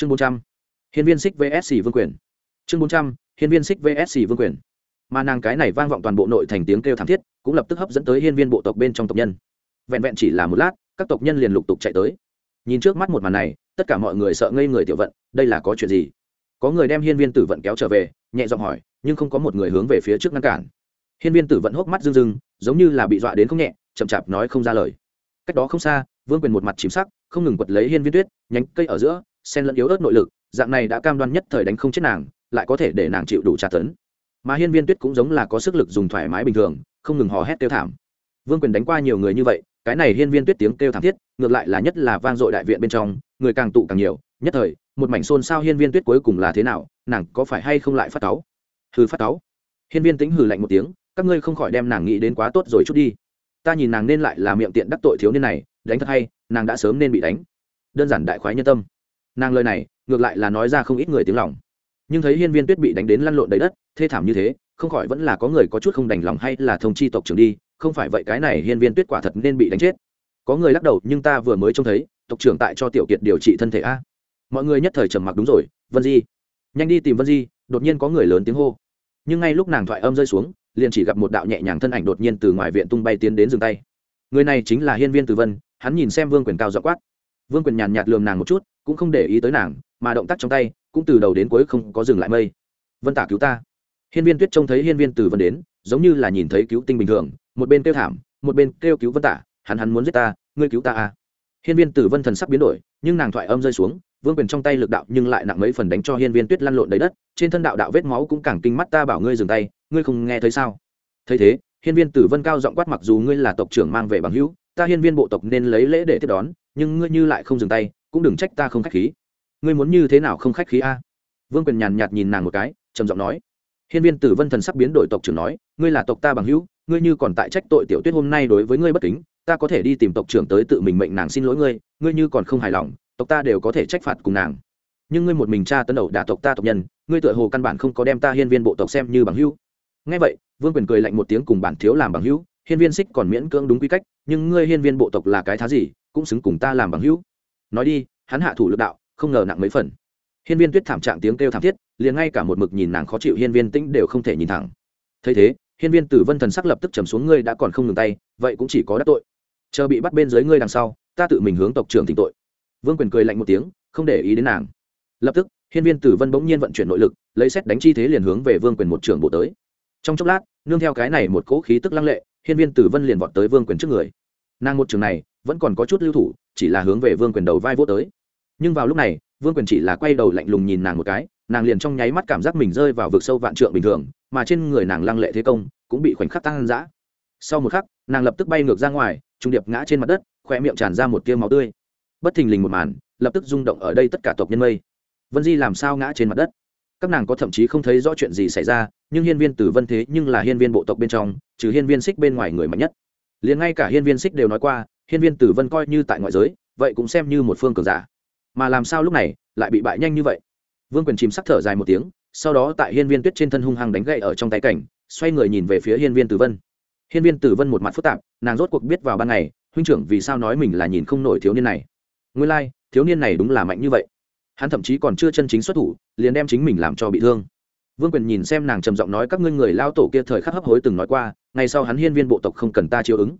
chương bốn trăm. Hiên viên xích vsc vương quyền. Chương bốn trăm, hiên viên xích vsc vương quyền. Mà nàng cái này vang vọng toàn bộ nội thành tiếng kêu thảm thiết, cũng lập tức hấp dẫn tới hiên viên bộ tộc bên trong tộc nhân. Vẹn vẹn chỉ là một lát, các tộc nhân liền lục tục chạy tới. Nhìn trước mắt một màn này, tất cả mọi người sợ ngây người tiểu vận, đây là có chuyện gì? Có người đem hiên viên tử vận kéo trở về, nhẹ giọng hỏi, nhưng không có một người hướng về phía trước ngăn cản. Hiên viên tử vận hốc mắt rưng rưng, giống như là bị dọa đến không nhẹ, chậm chạp nói không ra lời. Cách đó không xa, vương quyền một mặt chìm sắc, không ngừng quật lấy hiên viên tuyết, nhánh cây ở giữa xen lẫn yếu ớt nội lực, dạng này đã cam đoan nhất thời đánh không chết nàng, lại có thể để nàng chịu đủ tra tấn. Mà hiên viên tuyết cũng giống là có sức lực dùng thoải mái bình thường, không ngừng hò hét kêu thảm. Vương quyền đánh qua nhiều người như vậy, cái này hiên viên tuyết tiếng kêu thảm thiết, ngược lại là nhất là vang dội đại viện bên trong, người càng tụ càng nhiều, nhất thời, một mảnh xôn xao hiên viên tuyết cuối cùng là thế nào, nàng có phải hay không lại phát cáu? Hừ, phát cáu. Hiên viên tính hừ lạnh một tiếng, các ngươi không khỏi đem nàng nghĩ đến quá tốt rồi chút đi. Ta nhìn nàng nên lại là miệng tiện đắc tội thiếu niên này, đánh thật hay, nàng đã sớm nên bị đánh. Đơn giản đại khoái nhân tâm nàng lời này ngược lại là nói ra không ít người tiếng lòng nhưng thấy hiên viên tuyết bị đánh đến lăn lộn đầy đất thê thảm như thế không khỏi vẫn là có người có chút không đành lòng hay là thông chi tộc trưởng đi không phải vậy cái này hiên viên tuyết quả thật nên bị đánh chết có người lắc đầu nhưng ta vừa mới trông thấy tộc trưởng tại cho tiểu kiệt điều trị thân thể a mọi người nhất thời trầm mặc đúng rồi vân di nhanh đi tìm vân di đột nhiên có người lớn tiếng hô nhưng ngay lúc nàng thoại âm rơi xuống liền chỉ gặp một đạo nhẹ nhàng thân ảnh đột nhiên từ ngoài viện tung bay tiến đến dừng tay người này chính là hiên viên từ vân hắn nhìn xem vương quyền cao dọ quát vương quyền nhàn nhạt lườm nàng một chút cũng không để ý tới nàng, mà động tác trong tay cũng từ đầu đến cuối không có dừng lại mây. Vân tả cứu ta. Hiên viên tuyết trông thấy hiên viên từ vân đến, giống như là nhìn thấy cứu tinh bình thường, một bên kêu thảm, một bên kêu cứu vân tả, hắn hắn muốn giết ta, ngươi cứu ta à. Hiên viên tử vân thần sắc biến đổi, nhưng nàng thoại âm rơi xuống, vương quyền trong tay lực đạo nhưng lại nặng mấy phần đánh cho hiên viên tuyết lăn lộn đầy đất, trên thân đạo đạo vết máu cũng càng kinh mắt, ta bảo ngươi dừng tay, ngươi không nghe thấy sao? Thấy thế, hiên viên tử vân cao giọng quát mặc dù ngươi là tộc trưởng mang về bằng hữu, ta hiên viên bộ tộc nên lấy lễ để tiếp đón, nhưng ngươi như lại không dừng tay cũng đừng trách ta không khách khí. Ngươi muốn như thế nào không khách khí a? Vương quyền nhàn nhạt nhìn nàng một cái, trầm giọng nói. Hiên viên tử vân thần sắc biến đổi tộc trưởng nói, ngươi là tộc ta bằng hữu, ngươi như còn tại trách tội tiểu tuyết hôm nay đối với ngươi bất kính, ta có thể đi tìm tộc trưởng tới tự mình mệnh nàng xin lỗi ngươi ngươi như còn không hài lòng, tộc ta đều có thể trách phạt cùng nàng. Nhưng ngươi một mình cha tấn đầu đả tộc ta tộc nhân, ngươi tựa hồ căn bản không có đem ta hiên viên bộ tộc xem như bằng hữu. Ngay vậy, vương quyền cười lạnh một tiếng cùng bản thiếu làm bằng hữu, hiên viên xích còn miễn cưỡng đúng quy cách, nhưng ngươi hiên viên bộ tộc là cái thá gì, cũng xứng cùng ta làm bằng hữu nói đi, hắn hạ thủ lực đạo, không ngờ nặng mấy phần. Hiên viên tuyết thảm trạng tiếng kêu thảm thiết, liền ngay cả một mực nhìn nàng khó chịu hiên viên tĩnh đều không thể nhìn thẳng. Thấy thế, hiên viên tử vân thần sắc lập tức trầm xuống, ngươi đã còn không ngừng tay, vậy cũng chỉ có đắc tội. Chờ bị bắt bên dưới ngươi đằng sau, ta tự mình hướng tộc trưởng thỉnh tội. Vương quyền cười lạnh một tiếng, không để ý đến nàng. Lập tức, hiên viên tử vân bỗng nhiên vận chuyển nội lực, lấy xét đánh chi thế liền hướng về vương quyền một trưởng bộ tới. Trong chốc lát, nương theo cái này một cỗ khí tức lăng lệ, hiên viên tử vân liền vọt tới vương quyền trước người. Nàng một trường này vẫn còn có chút lưu thủ, chỉ là hướng về vương quyền đầu vai vô tới. Nhưng vào lúc này, vương quyền chỉ là quay đầu lạnh lùng nhìn nàng một cái, nàng liền trong nháy mắt cảm giác mình rơi vào vực sâu vạn trượng bình thường, mà trên người nàng lăng lệ thế công cũng bị khoảnh khắc tăng dã. Sau một khắc, nàng lập tức bay ngược ra ngoài, trung điệp ngã trên mặt đất khoe miệng tràn ra một tiêu máu tươi. Bất thình lình một màn, lập tức rung động ở đây tất cả tộc nhân mây. Vân di làm sao ngã trên mặt đất? Các nàng có thậm chí không thấy rõ chuyện gì xảy ra, nhưng hiên viên tử vân thế nhưng là hiên viên bộ tộc bên trong, trừ hiên viên xích bên ngoài người mạnh nhất. Liền ngay cả hiên viên xích đều nói qua hiên viên tử vân coi như tại ngoại giới vậy cũng xem như một phương cường giả. Mà làm sao lúc này lại bị bại nhanh như vậy? Vương quyền chìm sắc thở dài một tiếng sau đó tại hiên viên tuyết trên thân hung hăng đánh gậy ở trong tay cảnh xoay người nhìn về phía hiên viên tử vân. Hiên viên tử vân một mặt phức tạp nàng rốt cuộc biết vào ban ngày huynh trưởng vì sao nói mình là nhìn không nổi thiếu niên này. Nguyên lai、like, thiếu niên này đúng là mạnh như vậy. Hắn thậm chí còn chưa chân chính xuất thủ liền đem chính mình làm cho bị thương. Vương quyền nhìn xem nàng trầm giọng nói các ngươi người lao tổ kia thời khắc hấp hối từng nói qua ngày sau hắn hiên viên bộ tộc không cần ta chiếu ứng.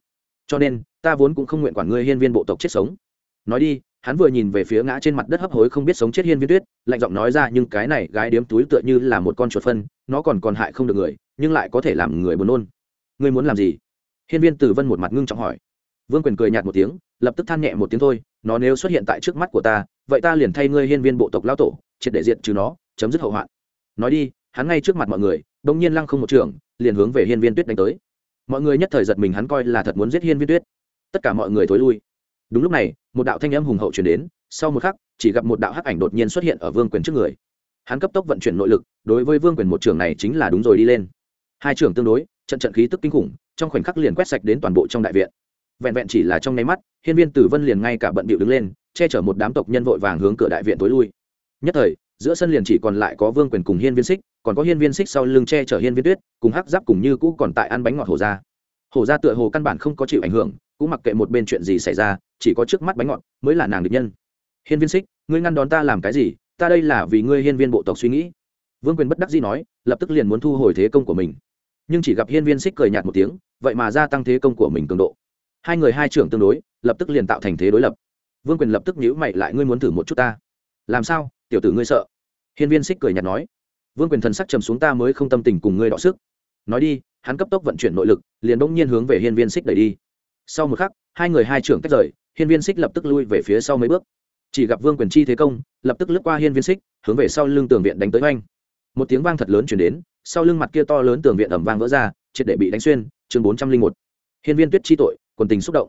Cho nên ta vốn cũng không nguyện quản ngươi hiên viên bộ tộc chết sống. Nói đi, hắn vừa nhìn về phía ngã trên mặt đất hấp hối không biết sống chết hiên viên tuyết, lạnh giọng nói ra, nhưng cái này gái điếm túi tựa như là một con chuột phân, nó còn còn hại không được người, nhưng lại có thể làm người buồn nôn. Ngươi muốn làm gì? Hiên viên tử vân một mặt ngưng trọng hỏi. Vương quyền cười nhạt một tiếng, lập tức than nhẹ một tiếng thôi, nó nếu xuất hiện tại trước mắt của ta, vậy ta liền thay ngươi hiên viên bộ tộc lao tổ, triệt để diện trừ nó, chấm dứt hậu hoạn. Nói đi, hắn ngay trước mặt mọi người đông nhiên lăng không một trường, liền hướng về hiên viên tuyết đánh tới. Mọi người nhất thời giật mình hắn coi là thật muốn giết hiên viên tuyết tất cả mọi người thối lui. Đúng lúc này, một đạo thanh âm hùng hậu chuyển đến, sau một khắc, chỉ gặp một đạo hắc ảnh đột nhiên xuất hiện ở vương quyền trước người. Hắn cấp tốc vận chuyển nội lực, đối với vương quyền một trường này chính là đúng rồi đi lên. Hai trường tương đối, trận trận khí tức kinh khủng, trong khoảnh khắc liền quét sạch đến toàn bộ trong đại viện. Vẹn vẹn chỉ là trong nháy mắt, hiên viên tử vân liền ngay cả bận bịu đứng lên, che chở một đám tộc nhân vội vàng hướng cửa đại viện tối lui. Nhất thời, giữa sân liền chỉ còn lại có vương quyền cùng hiên viên xích còn có hiên viên xích sau lưng che chở hiên viên tuyết, cùng hắc giáp cùng như cũ còn tại ăn bánh ngọt hổ ra hổ ra tựa hồ căn bản không có chịu ảnh hưởng cũng mặc kệ một bên chuyện gì xảy ra, chỉ có trước mắt bánh ngọt mới là nàng địch nhân. Hiên viên xích ngươi ngăn đón ta làm cái gì? Ta đây là vì ngươi hiên viên bộ tộc suy nghĩ. Vương quyền bất đắc dĩ nói, lập tức liền muốn thu hồi thế công của mình. Nhưng chỉ gặp hiên viên xích cười nhạt một tiếng, vậy mà gia tăng thế công của mình cường độ. Hai người hai trưởng tương đối, lập tức liền tạo thành thế đối lập. Vương quyền lập tức nhíu mày lại, ngươi muốn thử một chút ta? Làm sao? Tiểu tử ngươi sợ. Hiên viên xích cười nhạt nói. Vương quyền thần sắc trầm xuống, ta mới không tâm tình cùng ngươi đọ sức. Nói đi, hắn cấp tốc vận chuyển nội lực, liền bỗng nhiên hướng về hiên viên xích đẩy đi sau một khắc, hai người hai trưởng tách rời, hiên viên xích lập tức lui về phía sau mấy bước. Chỉ gặp vương quyền chi thế công, lập tức lướt qua hiên viên xích hướng về sau lưng tường viện đánh tới oanh. Một tiếng vang thật lớn chuyển đến, sau lưng mặt kia to lớn tường viện ẩm vang vỡ ra, triệt để bị đánh xuyên, chương bốn trăm linh một. Hiên viên tuyết chi tội, quần tình xúc động.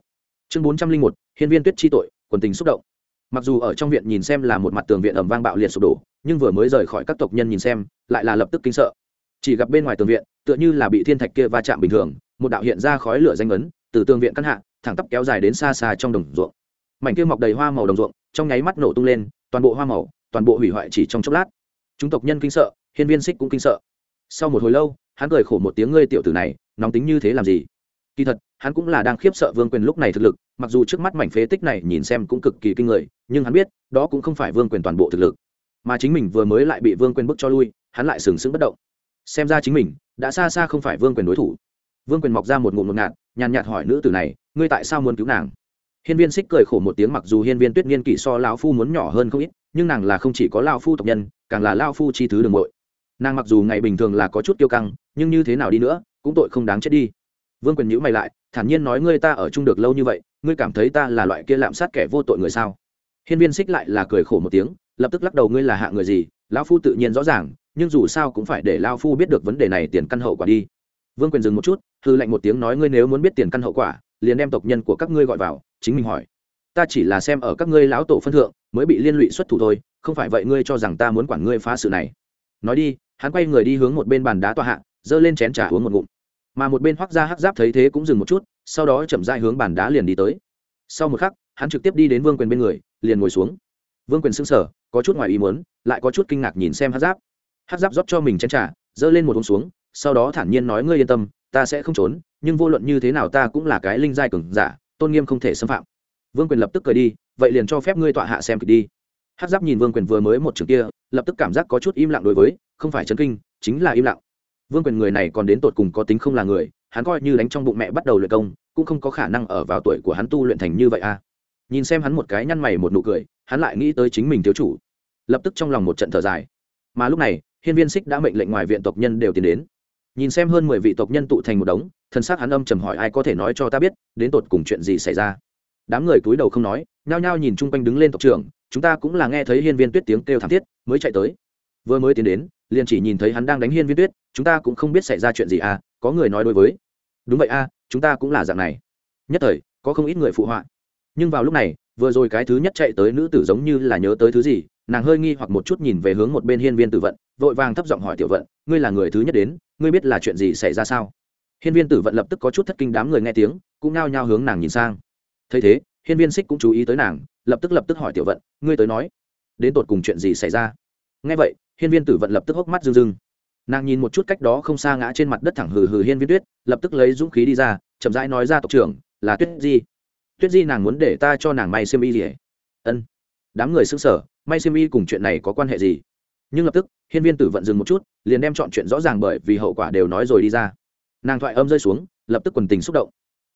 Chương bốn trăm linh một, hiên viên tuyết chi tội, quần tình xúc động. Mặc dù ở trong viện nhìn xem là một mặt tường viện ẩm vang bạo liệt sụp đổ, nhưng vừa mới rời khỏi các tộc nhân nhìn xem, lại là lập tức kinh sợ. Chỉ gặp bên ngoài tường viện, tựa như là bị thiên thạch kia va chạm bình thường, một đạo hiện ra khói lửa danh ấn từ tường viện căn hạ, thẳng tắp kéo dài đến xa xa trong đồng ruộng. Mảnh kia mọc đầy hoa màu đồng ruộng, trong nháy mắt nổ tung lên, toàn bộ hoa màu, toàn bộ hủy hoại chỉ trong chốc lát. Chúng tộc nhân kinh sợ, hiên viên xích cũng kinh sợ. Sau một hồi lâu, hắn cười khổ một tiếng, ngươi tiểu tử này, nóng tính như thế làm gì? Kỳ thật, hắn cũng là đang khiếp sợ vương quyền lúc này thực lực, mặc dù trước mắt mảnh phế tích này nhìn xem cũng cực kỳ kinh người, nhưng hắn biết, đó cũng không phải vương quyền toàn bộ thực lực. Mà chính mình vừa mới lại bị vương quyền bức cho lui, hắn lại sừng sững bất động. Xem ra chính mình, đã xa xa không phải vương quyền đối thủ vương quyền mọc ra một ngụm một ngạt, nhàn nhạt hỏi nữ tử này, ngươi tại sao muốn cứu nàng? Hiên viên xích cười khổ một tiếng, mặc dù hiên viên tuyết niên kỷ so lão phu muốn nhỏ hơn không ít, nhưng nàng là không chỉ có lao phu tộc nhân, càng là lao phu chi thứ đường bội nàng mặc dù ngày bình thường là có chút kiêu căng, nhưng như thế nào đi nữa, cũng tội không đáng chết đi. Vương quyền nhữ mày lại, thản nhiên nói ngươi ta ở chung được lâu như vậy, ngươi cảm thấy ta là loại kia lạm sát kẻ vô tội người sao? Hiên viên xích lại là cười khổ một tiếng, lập tức lắc đầu, ngươi là hạ người gì? Lão phu tự nhiên rõ ràng, nhưng dù sao cũng phải để lao phu biết được vấn đề này tiền căn hậu quả đi vương quyền dừng một chút, hư lệnh một tiếng nói, ngươi nếu muốn biết tiền căn hậu quả, liền đem tộc nhân của các ngươi gọi vào, chính mình hỏi. Ta chỉ là xem ở các ngươi lão tổ phân thượng, mới bị liên lụy xuất thủ thôi, không phải vậy ngươi cho rằng ta muốn quản ngươi phá sự này. Nói đi, hắn quay người đi hướng một bên bàn đá tọa hạ, giơ lên chén trà uống một ngụm. Mà một bên hoác ra hắc giáp thấy thế cũng dừng một chút, sau đó chậm dai hướng bàn đá liền đi tới. Sau một khắc, hắn trực tiếp đi đến vương quyền bên người, liền ngồi xuống. Vương quyền xưng sở có chút ngoài ý muốn, lại có chút kinh ngạc nhìn xem hắc giáp. Hắc giáp rót cho mình chén trà ơ lên một uống xuống sau đó thản nhiên nói ngươi yên tâm, ta sẽ không trốn, nhưng vô luận như thế nào ta cũng là cái linh giai cường giả, tôn nghiêm không thể xâm phạm. Vương quyền lập tức cười đi, vậy liền cho phép ngươi tọa hạ xem kịch đi. Hát giáp nhìn vương quyền vừa mới một trường kia, lập tức cảm giác có chút im lặng đối với, không phải chấn kinh, chính là im lặng. Vương quyền người này còn đến tột cùng có tính không là người, hắn coi như đánh trong bụng mẹ bắt đầu luyện công, cũng không có khả năng ở vào tuổi của hắn tu luyện thành như vậy à. Nhìn xem hắn một cái nhăn mày một nụ cười, hắn lại nghĩ tới chính mình thiếu chủ. Lập tức trong lòng một trận thở dài. Mà lúc này, hiên viên xích đã mệnh lệnh ngoài viện tộc nhân đều tiến đến nhìn xem hơn mười vị tộc nhân tụ thành một đống thân xác hắn âm trầm hỏi ai có thể nói cho ta biết đến tột cùng chuyện gì xảy ra. Đám người cúi đầu không nói nhao nhao nhìn chung quanh đứng lên tộc trưởng chúng ta cũng là nghe thấy hiên viên tuyết tiếng kêu thảm thiết mới chạy tới. Vừa mới tiến đến liền chỉ nhìn thấy hắn đang đánh hiên viên tuyết chúng ta cũng không biết xảy ra chuyện gì à có người nói đối với. Đúng vậy a à, chúng ta cũng là dạng này. Nhất thời có không ít người phụ họa. Nhưng vào lúc này vừa rồi cái thứ nhất chạy tới nữ tử giống như là nhớ tới thứ gì nàng hơi nghi hoặc một chút nhìn về hướng một bên hiên viên tử vận, vội vàng thấp giọng hỏi tiểu vận, ngươi là người thứ nhất đến, ngươi biết là chuyện gì xảy ra sao? Hiên viên tử vận lập tức có chút thất kinh đám người nghe tiếng, cũng nao nhao hướng nàng nhìn sang. Thấy thế, hiên viên xích cũng chú ý tới nàng, lập tức lập tức hỏi tiểu vận, ngươi tới nói, đến tột cùng chuyện gì xảy ra? Nghe vậy, hiên viên tử vận lập tức hốc mắt rưng rưng. Nàng nhìn một chút cách đó không xa ngã trên mặt đất thẳng hừ hừ hiên viên tuyết, lập tức lấy dũng khí đi ra, chậm rãi nói ra tộc trưởng, là tuyết di. Tuyết di nàng muốn để ta cho nàng may xiêm y gì ân. Đám người xứng sở may xiêm y cùng chuyện này có quan hệ gì? Nhưng lập tức, hiên viên tử vận dừng một chút, liền đem chọn chuyện rõ ràng bởi vì hậu quả đều nói rồi đi ra. Nàng thoại âm rơi xuống, lập tức quần tình xúc động.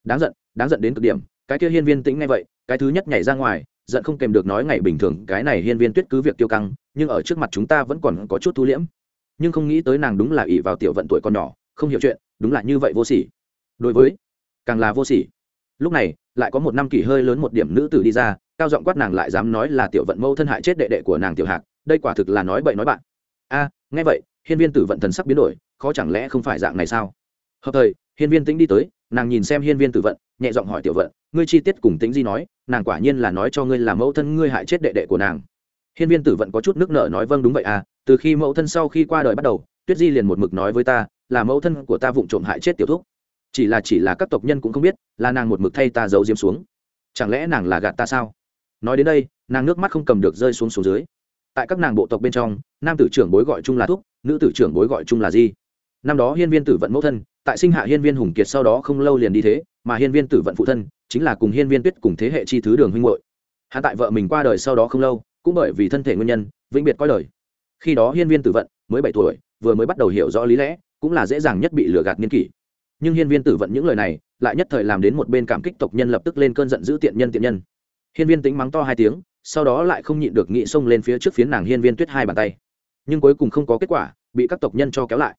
Đáng giận đáng giận đến cực điểm, cái kia hiên viên tĩnh ngay vậy, cái thứ nhất nhảy ra ngoài, giận không kèm được nói ngày bình thường, cái này hiên viên tuyết cứ việc tiêu căng, nhưng ở trước mặt chúng ta vẫn còn có chút thu liễm. Nhưng không nghĩ tới nàng đúng là ỷ vào tiểu vận tuổi còn nhỏ, không hiểu chuyện, đúng là như vậy vô sỉ. Đối với, càng là vô sỉ. Lúc này, lại có một năm kỷ hơi lớn một điểm nữ tử đi ra cao giọng quát nàng lại dám nói là tiểu vận mâu thân hại chết đệ đệ của nàng tiểu hạc, đây quả thực là nói bậy nói bạn. A, nghe vậy, hiên viên tử vận thần sắc biến đổi, khó chẳng lẽ không phải dạng này sao? Hợp thời, hiên viên tĩnh đi tới, nàng nhìn xem hiên viên tử vận, nhẹ giọng hỏi tiểu vận, ngươi chi tiết cùng tính di nói, nàng quả nhiên là nói cho ngươi là mẫu thân ngươi hại chết đệ đệ của nàng. Hiên viên tử vận có chút nước nợ nói vâng đúng vậy à từ khi mẫu thân sau khi qua đời bắt đầu, tuyết di liền một mực nói với ta, là mẫu thân của ta vụng trộm hại chết tiểu thúc. Chỉ là chỉ là các tộc nhân cũng không biết, là nàng một mực thay ta giấu diếm xuống. Chẳng lẽ nàng là gạt ta sao? Nói đến đây, nàng nước mắt không cầm được rơi xuống xuống dưới. Tại các nàng bộ tộc bên trong, nam tử trưởng bối gọi chung là thúc, nữ tử trưởng bối gọi chung là di. Năm đó hiên viên tử vận mẫu thân, tại sinh hạ hiên viên hùng kiệt sau đó không lâu liền đi thế, mà hiên viên tử vận phụ thân chính là cùng hiên viên tuyết cùng thế hệ chi thứ đường huynh hội hạ tại vợ mình qua đời sau đó không lâu, cũng bởi vì thân thể nguyên nhân, vĩnh biệt coi lời khi đó hiên viên tử vận mới bảy tuổi, vừa mới bắt đầu hiểu rõ lý lẽ, cũng là dễ dàng nhất bị lừa gạt nghiên kỷ. Nhưng hiên viên tử vận những lời này, lại nhất thời làm đến một bên cảm kích tộc nhân lập tức lên cơn giận giữ tiện nhân tiện nhân hiên viên tính mắng to hai tiếng, sau đó lại không nhịn được nghị xông lên phía trước phiến nàng hiên viên tuyết hai bàn tay. Nhưng cuối cùng không có kết quả, bị các tộc nhân cho kéo lại.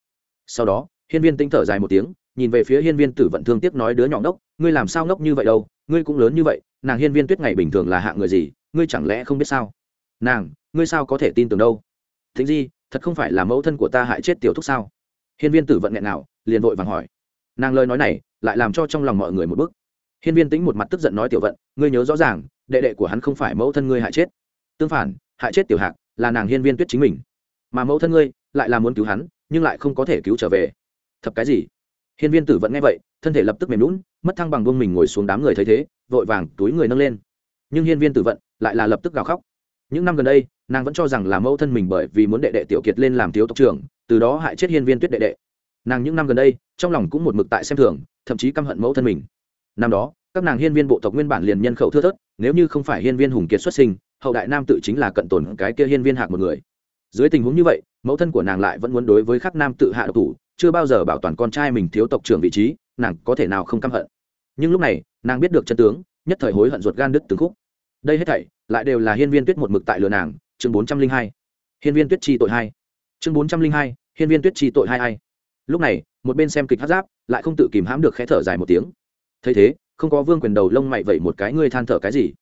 Sau đó, hiên viên tính thở dài một tiếng, nhìn về phía hiên viên tử vận thương tiếc nói đứa nhỏ ngốc, ngươi làm sao ngốc như vậy đâu, ngươi cũng lớn như vậy, nàng hiên viên tuyết ngày bình thường là hạng người gì, ngươi chẳng lẽ không biết sao? Nàng, ngươi sao có thể tin tưởng đâu? Thính di, thật không phải là mẫu thân của ta hại chết tiểu thúc sao? Hiên viên tử vận nghẹn nào liền vội vàng hỏi. Nàng lời nói này, lại làm cho trong lòng mọi người một bức. Hiên viên tính một mặt tức giận nói tiểu vận, ngươi nhớ rõ ràng đệ đệ của hắn không phải mẫu thân ngươi hại chết. Tương phản, hại chết tiểu hạc là nàng hiên viên tuyết chính mình. Mà mẫu thân ngươi lại là muốn cứu hắn, nhưng lại không có thể cứu trở về. Thật cái gì? Hiên viên tử vận nghe vậy, thân thể lập tức mềm lún mất thăng bằng vương mình ngồi xuống đám người thấy thế, vội vàng túi người nâng lên. Nhưng hiên viên tử vận lại là lập tức gào khóc. Những năm gần đây, nàng vẫn cho rằng là mẫu thân mình bởi vì muốn đệ đệ tiểu kiệt lên làm thiếu tộc trưởng, từ đó hại chết hiên viên tuyết đệ đệ. Nàng những năm gần đây, trong lòng cũng một mực tại xem thường, thậm chí căm hận mẫu thân mình. Năm đó các nàng hiên viên bộ tộc nguyên bản liền nhân khẩu thưa thớt, nếu như không phải hiên viên hùng kiệt xuất sinh, hậu đại nam tự chính là cận tồn cái kia hiên viên hạc một người. Dưới tình huống như vậy, mẫu thân của nàng lại vẫn muốn đối với khắc nam tự hạ độc thủ, chưa bao giờ bảo toàn con trai mình thiếu tộc trưởng vị trí, nàng có thể nào không căm hận. Nhưng lúc này, nàng biết được chân tướng, nhất thời hối hận ruột gan đứt từng khúc. Đây hết thảy, lại đều là hiên viên tuyết một mực tại lừa nàng, chương bốn trăm linh hai. Hiên viên tuyết chi tội hai. Chương bốn trăm linh hai, hiên viên tuyết chi tội hai hai lúc này, một bên xem kịch hát giáp, lại không tự kìm hãm được khẽ thở dài một tiếng. Thấy thế không có vương quyền đầu lông mày vậy một cái ngươi than thở cái gì?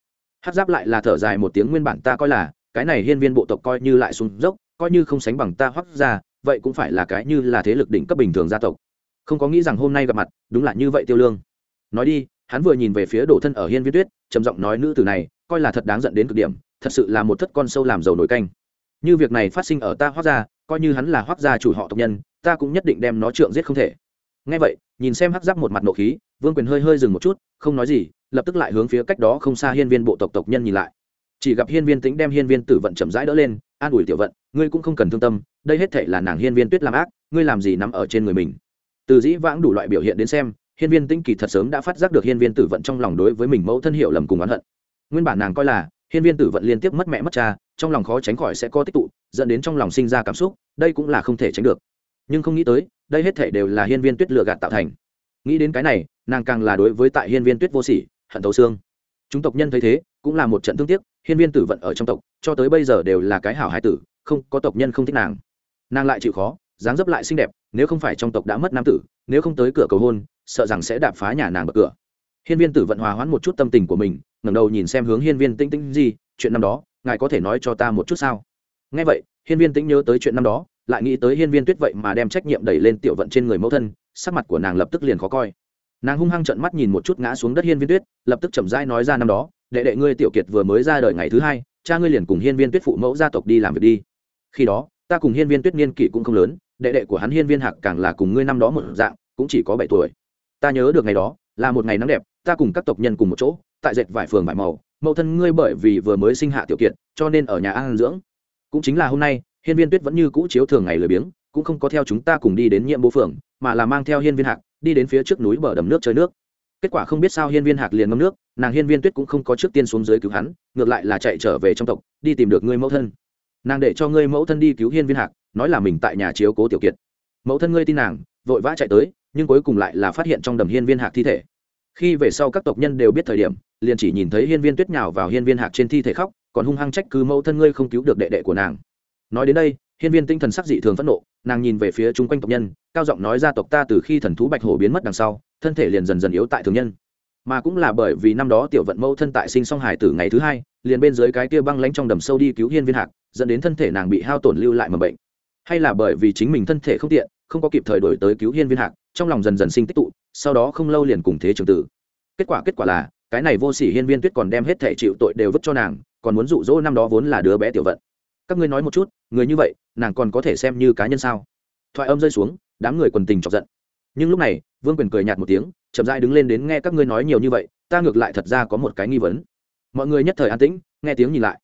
Hát giáp lại là thở dài một tiếng nguyên bản ta coi là, cái này hiên viên bộ tộc coi như lại xuống dốc, coi như không sánh bằng ta hoắc ra vậy cũng phải là cái như là thế lực đỉnh cấp bình thường gia tộc. Không có nghĩ rằng hôm nay gặp mặt, đúng là như vậy tiêu lương. Nói đi, hắn vừa nhìn về phía đổ thân ở hiên viên tuyết, trầm giọng nói nữ tử này, coi là thật đáng giận đến cực điểm, thật sự là một thất con sâu làm dầu nổi canh. Như việc này phát sinh ở ta Hoắc gia, coi như hắn là Hoắc gia chủ họ tộc nhân, ta cũng nhất định đem nó trượng giết không thể ngay vậy, nhìn xem hắc giáp một mặt nộ khí, vương quyền hơi hơi dừng một chút, không nói gì, lập tức lại hướng phía cách đó không xa hiên viên bộ tộc tộc nhân nhìn lại. Chỉ gặp hiên viên tính đem hiên viên tử vận chậm rãi đỡ lên, an ủi tiểu vận, ngươi cũng không cần thương tâm, đây hết thể là nàng hiên viên tuyết làm ác, ngươi làm gì nằm ở trên người mình? Từ dĩ vãng đủ loại biểu hiện đến xem, hiên viên tĩnh kỳ thật sớm đã phát giác được hiên viên tử vận trong lòng đối với mình mẫu thân hiệu lầm cùng oán hận. Nguyên bản nàng coi là, hiên viên tử vận liên tiếp mất mẹ mất cha, trong lòng khó tránh khỏi sẽ có tích tụ, dẫn đến trong lòng sinh ra cảm xúc, đây cũng là không thể tránh được nhưng không nghĩ tới, đây hết thể đều là hiên viên tuyết lựa gạt tạo thành. Nghĩ đến cái này, nàng càng là đối với tại hiên viên tuyết vô sỉ, hận thấu xương. Chúng tộc nhân thấy thế, cũng là một trận thương tiếc, hiên viên tử vận ở trong tộc, cho tới bây giờ đều là cái hảo hải tử, không, có tộc nhân không thích nàng. Nàng lại chịu khó, dáng dấp lại xinh đẹp, nếu không phải trong tộc đã mất nam tử, nếu không tới cửa cầu hôn, sợ rằng sẽ đạp phá nhà nàng bật cửa. Hiên viên tử vận hòa hoãn một chút tâm tình của mình, ngẩng đầu nhìn xem hướng hiên viên tĩnh tĩnh gì, chuyện năm đó, ngài có thể nói cho ta một chút sao? Nghe vậy, hiên viên tĩnh nhớ tới chuyện năm đó lại nghĩ tới hiên viên tuyết vậy mà đem trách nhiệm đẩy lên tiểu vận trên người mẫu thân, sắc mặt của nàng lập tức liền khó coi. Nàng hung hăng trợn mắt nhìn một chút ngã xuống đất hiên viên tuyết, lập tức chậm rãi nói ra năm đó, đệ đệ ngươi tiểu kiệt vừa mới ra đời ngày thứ hai, cha ngươi liền cùng hiên viên tuyết phụ mẫu gia tộc đi làm việc đi. Khi đó, ta cùng hiên viên tuyết niên kỷ cũng không lớn, đệ đệ của hắn hiên viên hạc càng là cùng ngươi năm đó một dạng, cũng chỉ có bảy tuổi. Ta nhớ được ngày đó, là một ngày nắng đẹp, ta cùng các tộc nhân cùng một chỗ, tại dệt vải phường vải màu, mẫu thân ngươi bởi vì vừa mới sinh hạ tiểu kiệt, cho nên ở nhà ăn dưỡng. Cũng chính là hôm nay hiên viên tuyết vẫn như cũ chiếu thường ngày lười biếng, cũng không có theo chúng ta cùng đi đến nhiệm bố phường, mà là mang theo hiên viên hạc, đi đến phía trước núi bờ đầm nước chơi nước. Kết quả không biết sao hiên viên hạc liền ngâm nước, nàng hiên viên tuyết cũng không có trước tiên xuống dưới cứu hắn, ngược lại là chạy trở về trong tộc, đi tìm được ngươi mẫu thân. Nàng để cho ngươi mẫu thân đi cứu hiên viên hạc, nói là mình tại nhà chiếu cố tiểu kiệt. Mẫu thân ngươi tin nàng, vội vã chạy tới, nhưng cuối cùng lại là phát hiện trong đầm hiên viên hạc thi thể. Khi về sau các tộc nhân đều biết thời điểm, liền chỉ nhìn thấy hiên viên tuyết nhào vào hiên viên hạc trên thi thể khóc, còn hung hăng trách cứ mẫu thân ngươi không cứu được đệ đệ của nàng nói đến đây, hiên viên tinh thần sắc dị thường phẫn nộ, nàng nhìn về phía chung quanh tộc nhân, cao giọng nói ra tộc ta từ khi thần thú bạch hổ biến mất đằng sau, thân thể liền dần dần yếu tại thường nhân. Mà cũng là bởi vì năm đó tiểu vận mẫu thân tại sinh song hải tử ngày thứ hai, liền bên dưới cái kia băng lánh trong đầm sâu đi cứu hiên viên hạc, dẫn đến thân thể nàng bị hao tổn lưu lại mầm bệnh. Hay là bởi vì chính mình thân thể không tiện, không có kịp thời đổi tới cứu hiên viên hạc, trong lòng dần dần sinh tích tụ, sau đó không lâu liền cùng thế trường tử. Kết quả kết quả là, cái này vô sỉ hiên viên tuyết còn đem hết thể chịu tội đều vứt cho nàng, còn muốn dụ dỗ năm đó vốn là đứa bé tiểu vận các ngươi nói một chút, người như vậy, nàng còn có thể xem như cá nhân sao? Thoại âm rơi xuống, đám người quần tình chọc giận. Nhưng lúc này, vương quyền cười nhạt một tiếng, chậm rãi đứng lên đến nghe các ngươi nói nhiều như vậy, ta ngược lại thật ra có một cái nghi vấn. Mọi người nhất thời an tĩnh, nghe tiếng nhìn lại.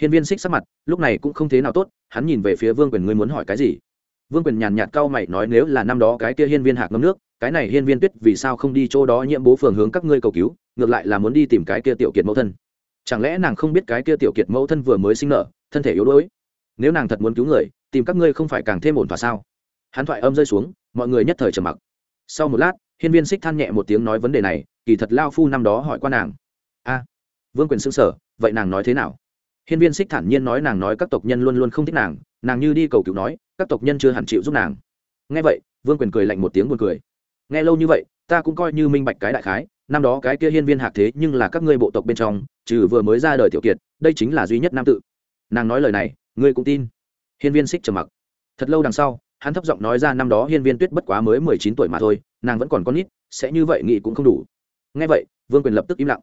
Hiên viên xích sắc mặt, lúc này cũng không thế nào tốt, hắn nhìn về phía vương quyền ngươi muốn hỏi cái gì? Vương quyền nhàn nhạt cau mày nói nếu là năm đó cái kia hiên viên hạc ngâm nước, cái này hiên viên tuyết vì sao không đi chỗ đó nhiễm bố phường hướng các ngươi cầu cứu, ngược lại là muốn đi tìm cái kia tiểu kiệt mẫu thân. Chẳng lẽ nàng không biết cái kia tiểu kiệt mẫu thân vừa mới sinh nở thân thể yếu đuối. Nếu nàng thật muốn cứu người, tìm các ngươi không phải càng thêm ổn thỏa sao? Hắn thoại âm rơi xuống, mọi người nhất thời trầm mặc. Sau một lát, hiên viên xích than nhẹ một tiếng nói vấn đề này, kỳ thật lao phu năm đó hỏi qua nàng. A, vương quyền xưng sở, vậy nàng nói thế nào? Hiên viên xích thản nhiên nói nàng nói các tộc nhân luôn luôn không thích nàng nàng như đi cầu cứu nói, các tộc nhân chưa hẳn chịu giúp nàng. Nghe vậy, vương quyền cười lạnh một tiếng buồn cười. Nghe lâu như vậy, ta cũng coi như minh bạch cái đại khái, năm đó cái kia hiên viên hạc thế nhưng là các ngươi bộ tộc bên trong, trừ vừa mới ra đời tiểu kiệt, đây chính là duy nhất nam tự nàng nói lời này, ngươi cũng tin. Hiên viên xích trầm mặc. Thật lâu đằng sau, hắn thấp giọng nói ra năm đó hiên viên tuyết bất quá mới mười chín tuổi mà thôi, nàng vẫn còn con nít, sẽ như vậy nghĩ cũng không đủ. Nghe vậy, vương quyền lập tức im lặng.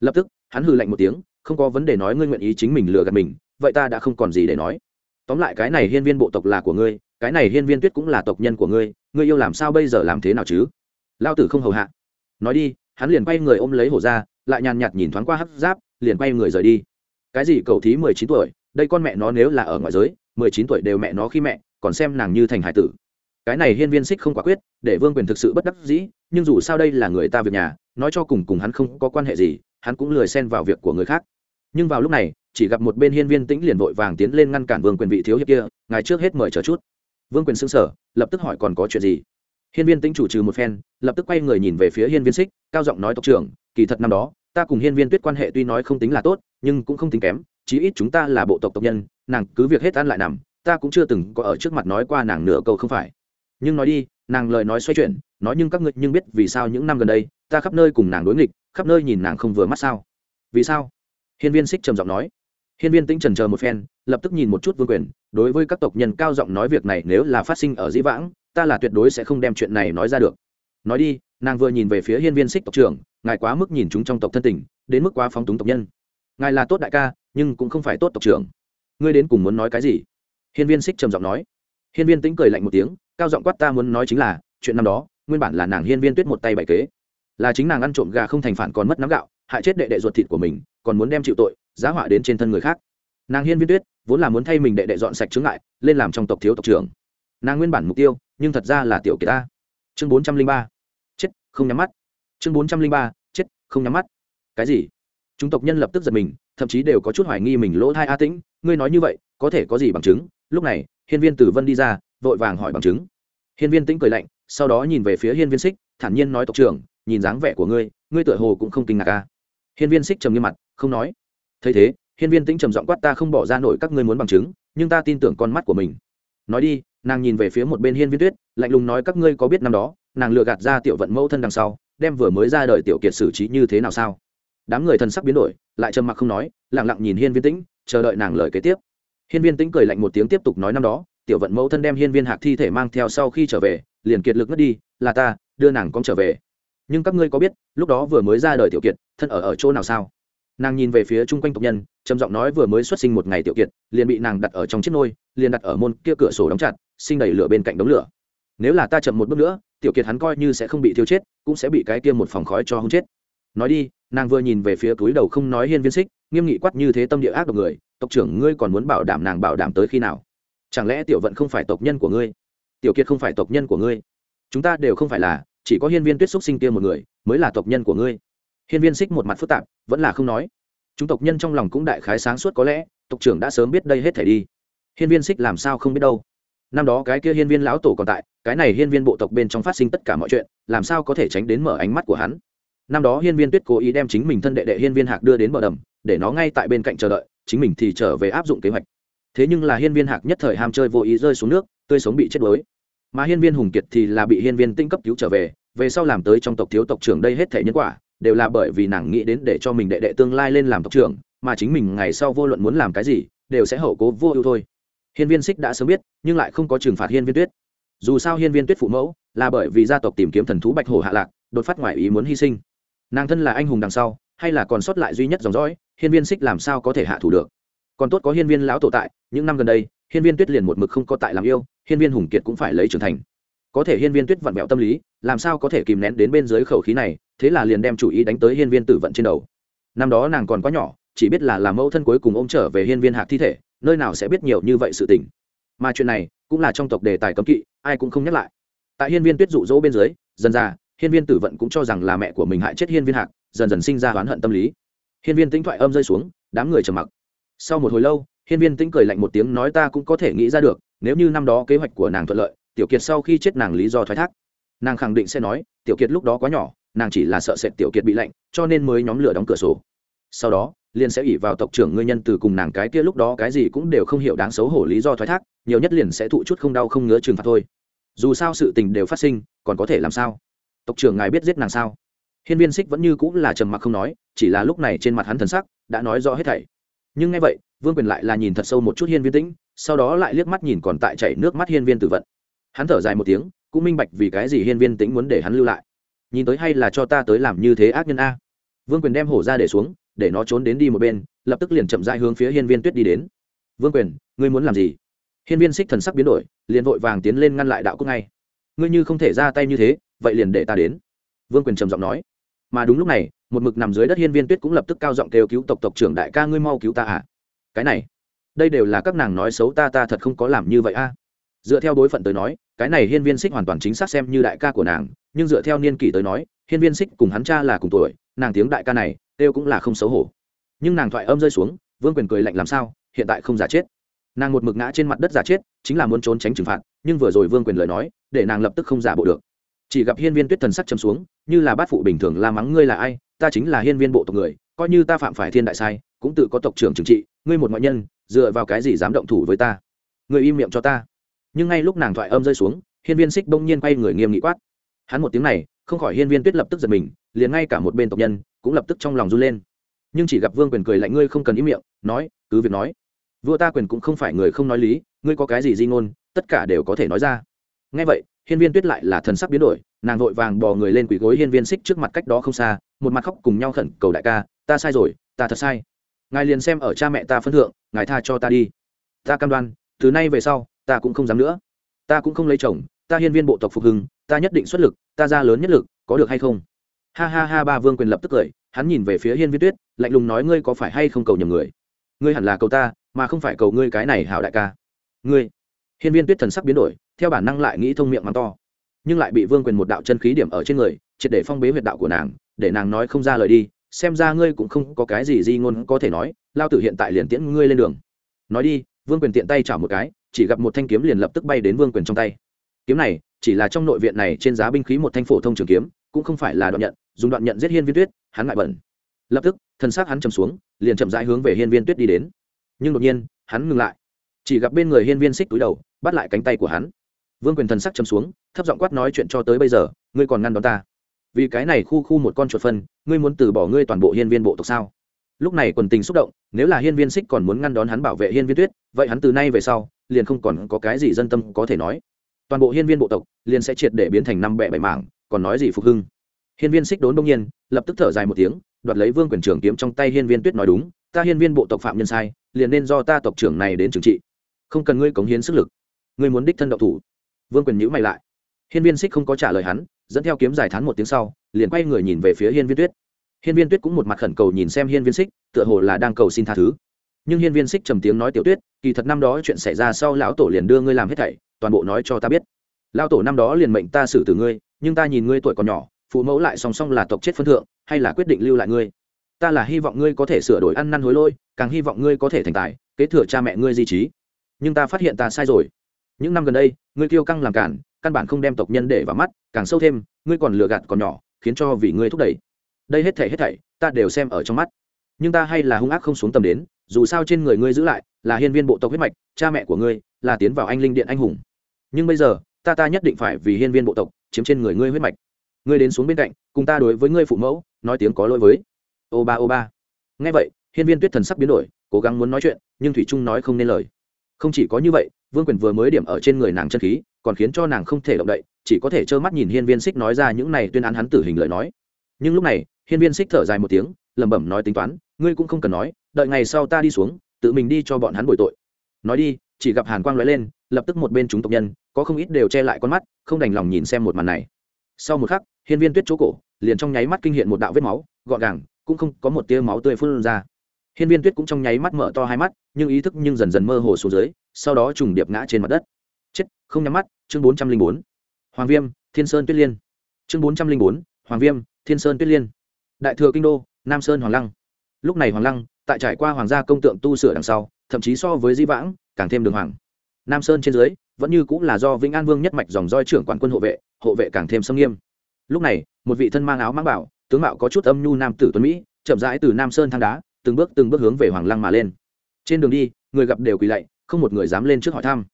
Lập tức, hắn hừ lạnh một tiếng, không có vấn đề nói ngươi nguyện ý chính mình lừa gạt mình, vậy ta đã không còn gì để nói. Tóm lại cái này hiên viên bộ tộc là của ngươi, cái này hiên viên tuyết cũng là tộc nhân của ngươi ngươi yêu làm sao bây giờ làm thế nào chứ? Lao tử không hầu hạ. Nói đi, hắn liền quay người ôm lấy hổ ra, lại nhàn nhạt nhìn thoáng qua hấp giáp, liền quay người rời đi. Cái gì cầu thí mười chín tuổi? Đây con mẹ nó nếu là ở ngoài giới, mười chín tuổi đều mẹ nó khi mẹ, còn xem nàng như thành hải tử. Cái này hiên viên xích không quả quyết, để vương quyền thực sự bất đắc dĩ, nhưng dù sao đây là người ta việc nhà, nói cho cùng cùng hắn không có quan hệ gì, hắn cũng lười xen vào việc của người khác. Nhưng vào lúc này, chỉ gặp một bên hiên viên tĩnh liền vội vàng tiến lên ngăn cản vương quyền vị thiếu hiệp kia, ngài trước hết mời chờ chút. Vương quyền xưng sở lập tức hỏi còn có chuyện gì? Hiên viên tĩnh chủ trừ một phen, lập tức quay người nhìn về phía hiên viên xích, cao giọng nói tộc trưởng, kỳ thật năm đó, ta cùng hiên viên tuyết quan hệ tuy nói không tính là tốt, nhưng cũng không tính kém chí ít chúng ta là bộ tộc tộc nhân, nàng cứ việc hết ăn lại nằm, ta cũng chưa từng có ở trước mặt nói qua nàng nửa câu không phải. Nhưng nói đi, nàng lời nói xoay chuyển, nói nhưng các ngươi nhưng biết vì sao những năm gần đây, ta khắp nơi cùng nàng đối nghịch, khắp nơi nhìn nàng không vừa mắt sao? Vì sao? Hiên viên xích trầm giọng nói. Hiên viên tĩnh trần chờ một phen, lập tức nhìn một chút vương quyền, đối với các tộc nhân cao giọng nói việc này nếu là phát sinh ở dĩ vãng, ta là tuyệt đối sẽ không đem chuyện này nói ra được. Nói đi, nàng vừa nhìn về phía hiên viên xích tộc trưởng, ngài quá mức nhìn chúng trong tộc thân tình, đến mức quá phóng túng tộc nhân. Ngài là tốt đại ca nhưng cũng không phải tốt tộc trưởng. Ngươi đến cùng muốn nói cái gì? Hiên viên xích trầm giọng nói. Hiên viên tĩnh cười lạnh một tiếng, cao giọng quát ta muốn nói chính là, chuyện năm đó, nguyên bản là nàng hiên viên tuyết một tay bày kế. Là chính nàng ăn trộm gà không thành phản còn mất nắm gạo, hại chết đệ đệ ruột thịt của mình, còn muốn đem chịu tội, giá họa đến trên thân người khác. Nàng hiên viên tuyết, vốn là muốn thay mình đệ đệ dọn sạch chướng ngại, lên làm trong tộc thiếu tộc trưởng. Nàng nguyên bản mục tiêu, nhưng thật ra là tiểu kỳ ta. Chương bốn trăm linh ba. Chết, không nhắm mắt. Chương bốn trăm linh ba. Chết, không nhắm mắt. Cái gì? Chúng tộc nhân lập tức giật mình thậm chí đều có chút hoài nghi mình lỗ thai a tĩnh, ngươi nói như vậy, có thể có gì bằng chứng? Lúc này, hiên viên tử vân đi ra, vội vàng hỏi bằng chứng. Hiên viên tĩnh cười lạnh, sau đó nhìn về phía hiên viên xích thản nhiên nói tộc trưởng, nhìn dáng vẻ của ngươi ngươi tựa hồ cũng không kinh ngạc ca hiên viên xích trầm nghiêm mặt, không nói. Thấy thế, hiên viên tĩnh trầm giọng quát, ta không bỏ ra nổi các ngươi muốn bằng chứng, nhưng ta tin tưởng con mắt của mình. Nói đi, nàng nhìn về phía một bên hiên viên tuyết, lạnh lùng nói các ngươi có biết năm đó, nàng lừa gạt ra tiểu vận mẫu thân đằng sau, đem vừa mới ra đời tiểu kiệt xử trí như thế nào sao? Đám người thần sắc biến đổi, lại trầm mặc không nói lẳng lặng nhìn hiên viên tĩnh, chờ đợi nàng lời kế tiếp. Hiên viên tĩnh cười lạnh một tiếng tiếp tục nói năm đó, tiểu vận mẫu thân đem hiên viên hạc thi thể mang theo sau khi trở về, liền kiệt lực ngất đi, là ta, đưa nàng con trở về. Nhưng các ngươi có biết, lúc đó vừa mới ra đời tiểu kiệt, thân ở ở chỗ nào sao? Nàng nhìn về phía chung quanh tộc nhân, trầm giọng nói vừa mới xuất sinh một ngày tiểu kiệt, liền bị nàng đặt ở trong chiếc nôi, liền đặt ở môn kia cửa sổ đóng chặt, sinh đầy lửa bên cạnh đống lửa. Nếu là ta chậm một bước nữa, tiểu kiệt hắn coi như sẽ không bị thiêu chết, cũng sẽ bị cái kia một phòng khói cho hông chết nói đi, nàng vừa nhìn về phía túi đầu không nói hiên viên xích, nghiêm nghị quát như thế tâm địa ác độc người, tộc trưởng ngươi còn muốn bảo đảm nàng bảo đảm tới khi nào? Chẳng lẽ tiểu vận không phải tộc nhân của ngươi? Tiểu kiệt không phải tộc nhân của ngươi. Chúng ta đều không phải là, chỉ có hiên viên tuyết xúc sinh kia một người, mới là tộc nhân của ngươi. Hiên viên xích một mặt phức tạp, vẫn là không nói. Chúng tộc nhân trong lòng cũng đại khái sáng suốt có lẽ, tộc trưởng đã sớm biết đây hết thể đi. Hiên viên xích làm sao không biết đâu. Năm đó cái kia hiên viên lão tổ còn tại, cái này hiên viên bộ tộc bên trong phát sinh tất cả mọi chuyện, làm sao có thể tránh đến mở ánh mắt của hắn? Năm đó hiên viên tuyết cố ý đem chính mình thân đệ đệ hiên viên hạc đưa đến bờ đầm, để nó ngay tại bên cạnh chờ đợi, chính mình thì trở về áp dụng kế hoạch. Thế nhưng là hiên viên hạc nhất thời ham chơi vô ý rơi xuống nước, tươi sống bị chết đuối. Mà hiên viên hùng kiệt thì là bị hiên viên tinh cấp cứu trở về về sau làm tới trong tộc thiếu tộc trưởng đây hết thể nhân quả, đều là bởi vì nàng nghĩ đến để cho mình đệ đệ tương lai lên làm tộc trưởng, mà chính mình ngày sau vô luận muốn làm cái gì, đều sẽ hậu cố vô ưu thôi. Hiên viên xích đã sớm biết, nhưng lại không có trừng phạt hiên viên tuyết. Dù sao hiên viên tuyết phụ mẫu, là bởi vì gia tộc tìm kiếm thần thú bạch hổ hạ lạc, đột phát ngoại ý muốn hy sinh nàng thân là anh hùng đằng sau, hay là còn sót lại duy nhất dòng dõi, hiên viên xích làm sao có thể hạ thủ được? Còn tốt có hiên viên lão tổ tại, những năm gần đây, hiên viên tuyết liền một mực không có tại làm yêu, hiên viên hùng kiệt cũng phải lấy trưởng thành. Có thể hiên viên tuyết vặn vẹo tâm lý, làm sao có thể kìm nén đến bên dưới khẩu khí này, thế là liền đem chủ ý đánh tới hiên viên tử vận trên đầu. Năm đó nàng còn quá nhỏ, chỉ biết là làm mẫu thân cuối cùng ôm trở về hiên viên hạc thi thể, nơi nào sẽ biết nhiều như vậy sự tình. Mà chuyện này, cũng là trong tộc đề tài cấm kỵ, ai cũng không nhắc lại. Tại hiên viên tuyết dụ dỗ bên dưới, dần ra hiên viên tử vận cũng cho rằng là mẹ của mình hại chết hiên viên hạc, dần dần sinh ra oán hận tâm lý. Hiên viên tính thoại âm rơi xuống, đám người trầm mặc. Sau một hồi lâu, hiên viên tĩnh cười lạnh một tiếng nói ta cũng có thể nghĩ ra được, nếu như năm đó kế hoạch của nàng thuận lợi, tiểu kiệt sau khi chết nàng lý do thoái thác. Nàng khẳng định sẽ nói, tiểu kiệt lúc đó quá nhỏ, nàng chỉ là sợ sệt tiểu kiệt bị lạnh, cho nên mới nhóm lửa đóng cửa sổ. Sau đó, liền sẽ ủy vào tộc trưởng ngươi nhân từ cùng nàng cái kia lúc đó cái gì cũng đều không hiểu đáng xấu hổ lý do thoái thác, nhiều nhất liền sẽ thụ chút không đau không ngứa trừng phạt thôi. Dù sao sự tình đều phát sinh, còn có thể làm sao? Tộc trưởng ngài biết giết nàng sao? Hiên viên xích vẫn như cũng là trầm mặc không nói, chỉ là lúc này trên mặt hắn thần sắc đã nói rõ hết thảy. Nhưng ngay vậy, vương quyền lại là nhìn thật sâu một chút hiên viên tĩnh, sau đó lại liếc mắt nhìn còn tại chảy nước mắt hiên viên tử vận. Hắn thở dài một tiếng, cũng minh bạch vì cái gì hiên viên tĩnh muốn để hắn lưu lại. Nhìn tới hay là cho ta tới làm như thế ác nhân a? Vương quyền đem hổ ra để xuống, để nó trốn đến đi một bên, lập tức liền chậm dại hướng phía hiên viên tuyết đi đến. Vương quyền, ngươi muốn làm gì? Hiên viên xích thần sắc biến đổi, liền vội vàng tiến lên ngăn lại đạo cúc ngay. Ngươi như không thể ra tay như thế vậy liền để ta đến. Vương quyền trầm giọng nói. Mà đúng lúc này, một mực nằm dưới đất hiên viên tuyết cũng lập tức cao giọng kêu cứu tộc tộc trưởng đại ca ngươi mau cứu ta à? Cái này, đây đều là các nàng nói xấu ta ta thật không có làm như vậy a dựa theo đối phận tới nói, cái này hiên viên xích hoàn toàn chính xác xem như đại ca của nàng, nhưng dựa theo niên kỷ tới nói, hiên viên xích cùng hắn cha là cùng tuổi, nàng tiếng đại ca này kêu cũng là không xấu hổ. Nhưng nàng thoại âm rơi xuống, vương quyền cười lạnh làm sao, hiện tại không giả chết. Nàng một mực ngã trên mặt đất giả chết, chính là muốn trốn tránh trừng phạt, nhưng vừa rồi vương quyền lời nói, để nàng lập tức không giả bộ được chỉ gặp hiên viên tuyết thần sắc chấm xuống, như là bát phụ bình thường la mắng ngươi là ai, ta chính là hiên viên bộ tộc người, coi như ta phạm phải thiên đại sai, cũng tự có tộc trưởng trừng trị, ngươi một ngoại nhân, dựa vào cái gì dám động thủ với ta? Ngươi im miệng cho ta. Nhưng ngay lúc nàng thoại âm rơi xuống, hiên viên xích bỗng nhiên quay người nghiêm nghị quát. Hắn một tiếng này, không khỏi hiên viên tuyết lập tức giật mình, liền ngay cả một bên tộc nhân, cũng lập tức trong lòng run lên. Nhưng chỉ gặp vương quyền cười lạnh ngươi không cần im miệng, nói, cứ việc nói. Vua ta quyền cũng không phải người không nói lý, ngươi có cái gì di ngôn, tất cả đều có thể nói ra ngay vậy, hiên viên tuyết lại là thần sắc biến đổi, nàng vội vàng bò người lên quỷ gối hiên viên xích trước mặt cách đó không xa, một mặt khóc cùng nhau khẩn cầu đại ca, ta sai rồi, ta thật sai. Ngài liền xem ở cha mẹ ta phân thượng, ngài tha cho ta đi. Ta cam đoan, từ nay về sau, ta cũng không dám nữa. Ta cũng không lấy chồng, ta hiên viên bộ tộc phục hưng, ta nhất định xuất lực, ta ra lớn nhất lực, có được hay không? Ha ha ha, ba vương quyền lập tức cười, hắn nhìn về phía hiên viên tuyết, lạnh lùng nói, ngươi có phải hay không cầu nhầm người? Ngươi hẳn là cầu ta, mà không phải cầu ngươi cái này hảo đại ca. Ngươi? Hiên viên tuyết thần sắc biến đổi theo bản năng lại nghĩ thông miệng mắng to. Nhưng lại bị vương quyền một đạo chân khí điểm ở trên người, triệt để phong bế huyệt đạo của nàng, để nàng nói không ra lời đi, xem ra ngươi cũng không có cái gì di ngôn có thể nói, lao tử hiện tại liền tiễn ngươi lên đường. Nói đi, vương quyền tiện tay chảo một cái, chỉ gặp một thanh kiếm liền lập tức bay đến vương quyền trong tay. Kiếm này, chỉ là trong nội viện này trên giá binh khí một thanh phổ thông trường kiếm, cũng không phải là đoạn nhận, dùng đoạn nhận giết hiên viên tuyết, hắn ngại bẩn. Lập tức, thân xác hắn chầm xuống, liền chậm rãi hướng về hiên viên tuyết đi đến. Nhưng đột nhiên, hắn ngừng lại. Chỉ gặp bên người hiên viên xích túi đầu, bắt lại cánh tay của hắn vương quyền thần sắc chấm xuống, thấp giọng quát nói chuyện cho tới bây giờ, ngươi còn ngăn đón ta. Vì cái này khu khu một con chuột phân, ngươi muốn từ bỏ ngươi toàn bộ hiên viên bộ tộc sao? Lúc này quần tình xúc động, nếu là hiên viên xích còn muốn ngăn đón hắn bảo vệ hiên viên tuyết, vậy hắn từ nay về sau, liền không còn có cái gì dân tâm có thể nói. Toàn bộ hiên viên bộ tộc liền sẽ triệt để biến thành năm bẹ bảy mảng, còn nói gì phục hưng. Hiên viên xích đốn đông nhiên, lập tức thở dài một tiếng, đoạt lấy vương quyền trưởng kiếm trong tay hiên viên tuyết nói đúng, ta hiên viên bộ tộc phạm nhân sai, liền nên do ta tộc trưởng này đến trừng trị. Không cần ngươi cống hiến sức lực. Ngươi muốn đích thân độc thủ vương quyền nhữ mày lại. Hiên viên xích không có trả lời hắn, dẫn theo kiếm giải thán một tiếng sau, liền quay người nhìn về phía hiên viên tuyết. Hiên viên tuyết cũng một mặt khẩn cầu nhìn xem hiên viên xích tựa hồ là đang cầu xin tha thứ. Nhưng hiên viên xích trầm tiếng nói tiểu tuyết, kỳ thật năm đó chuyện xảy ra sau lão tổ liền đưa ngươi làm hết thảy, toàn bộ nói cho ta biết. Lão tổ năm đó liền mệnh ta xử tử ngươi, nhưng ta nhìn ngươi tuổi còn nhỏ, phụ mẫu lại song song là tộc chết phân thượng, hay là quyết định lưu lại ngươi. Ta là hy vọng ngươi có thể sửa đổi ăn năn hối lôi càng hy vọng ngươi có thể thành tài, kế thừa cha mẹ ngươi di trí. Nhưng ta phát hiện ta sai rồi những năm gần đây, ngươi kiêu căng làm cản, căn bản không đem tộc nhân để vào mắt, càng sâu thêm, ngươi còn lừa gạt còn nhỏ, khiến cho vì ngươi thúc đẩy. Đây hết thảy hết thảy, ta đều xem ở trong mắt. Nhưng ta hay là hung ác không xuống tầm đến, dù sao trên người ngươi giữ lại, là hiên viên bộ tộc huyết mạch, cha mẹ của ngươi, là tiến vào anh linh điện anh hùng. Nhưng bây giờ, ta ta nhất định phải vì hiên viên bộ tộc chiếm trên người ngươi huyết mạch. Ngươi đến xuống bên cạnh, cùng ta đối với ngươi phụ mẫu, nói tiếng có lỗi với. Ô ba ô ba. Ngay vậy, hiên viên tuyết thần sắc biến đổi, cố gắng muốn nói chuyện, nhưng thủy trung nói không nên lời. Không chỉ có như vậy vương quyền vừa mới điểm ở trên người nàng chân khí, còn khiến cho nàng không thể động đậy, chỉ có thể trơ mắt nhìn hiên viên xích nói ra những này tuyên án hắn tử hình lời nói. Nhưng lúc này, hiên viên xích thở dài một tiếng, lẩm bẩm nói tính toán, ngươi cũng không cần nói, đợi ngày sau ta đi xuống, tự mình đi cho bọn hắn bồi tội. Nói đi, chỉ gặp hàn quang lóe lên, lập tức một bên chúng tộc nhân, có không ít đều che lại con mắt, không đành lòng nhìn xem một màn này. Sau một khắc, hiên viên tuyết chỗ cổ, liền trong nháy mắt kinh hiện một đạo vết máu, gọn gàng, cũng không có một tia máu tươi phun ra hiên viên tuyết cũng trong nháy mắt mở to hai mắt, nhưng ý thức nhưng dần dần mơ hồ xuống dưới, sau đó trùng điệp ngã trên mặt đất. Chết, không nhắm mắt, chương bốn trăm linh bốn. Hoàng viêm, thiên sơn tuyết liên. Chương bốn trăm linh bốn, hoàng viêm, thiên sơn tuyết liên. Đại thừa kinh đô, nam sơn hoàng lăng. Lúc này hoàng lăng, tại trải qua hoàng gia công tượng tu sửa đằng sau, thậm chí so với di vãng, càng thêm đường hoàng. Nam sơn trên dưới, vẫn như cũng là do vĩnh an vương nhất mạch dòng roi trưởng quản quân hộ vệ hộ vệ càng thêm sâm nghiêm. Lúc này, một vị thân mang áo mang bảo, tướng mạo có chút âm nhu nam tử tuấn mỹ, chậm rãi từ nam sơn thang đá từng bước từng bước hướng về hoàng lăng mà lên. Trên đường đi, người gặp đều quỳ lạy, không một người dám lên trước hỏi thăm.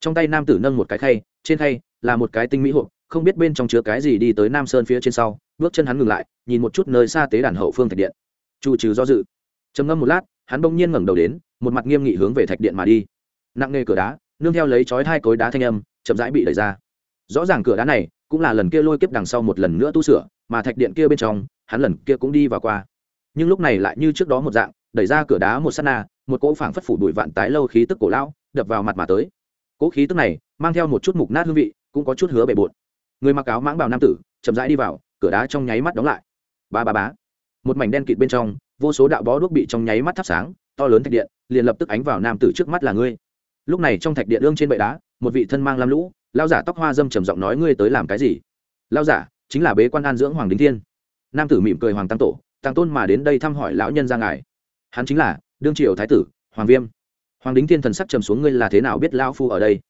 Trong tay nam tử nâng một cái khay, trên khay là một cái tinh mỹ hộp, không biết bên trong chứa cái gì đi tới nam sơn phía trên sau, bước chân hắn ngừng lại, nhìn một chút nơi xa tế đàn hậu phương thạch điện. Chu trừ do dự. Trầm ngâm một lát, hắn bỗng nhiên ngẩng đầu đến, một mặt nghiêm nghị hướng về thạch điện mà đi. Nặng nề cửa đá, nương theo lấy chói hai cối đá thanh âm, chậm rãi bị đẩy ra. Rõ ràng cửa đá này cũng là lần kia lôi kiếp đằng sau một lần nữa tu sửa, mà thạch điện kia bên trong, hắn lần kia cũng đi vào qua nhưng lúc này lại như trước đó một dạng, đẩy ra cửa đá một s á t na, một cỗ phảng phất phủ đuổi vạn tái lâu khí tức cổ lão, đập vào mặt mà tới. Cỗ khí tức này mang theo một chút mục nát hương vị, cũng có chút hứa bề bộn. Người mặc áo mãng bào nam tử chậm rãi đi vào, cửa đá trong nháy mắt đóng lại. Ba ba bá một mảnh đen kịt bên trong, vô số đạo bó đuốc bị trong nháy mắt thắp sáng, to lớn thạch điện liền lập tức ánh vào nam tử trước mắt là ngươi. Lúc này trong thạch điện lương trên bệ đá, một vị thân mang lam lũ lao giả tóc hoa dâm trầm giọng nói ngươi tới làm cái gì? Lao giả chính là bế quan an dưỡng hoàng đính thiên. Nam tử mỉm cười hoàng tăng tổ tăng tôn mà đến đây thăm hỏi lão nhân ra ngài. Hắn chính là đương triều thái tử, hoàng viêm. Hoàng đính thiên thần sắc trầm xuống, ngươi là thế nào biết lao phu ở đây?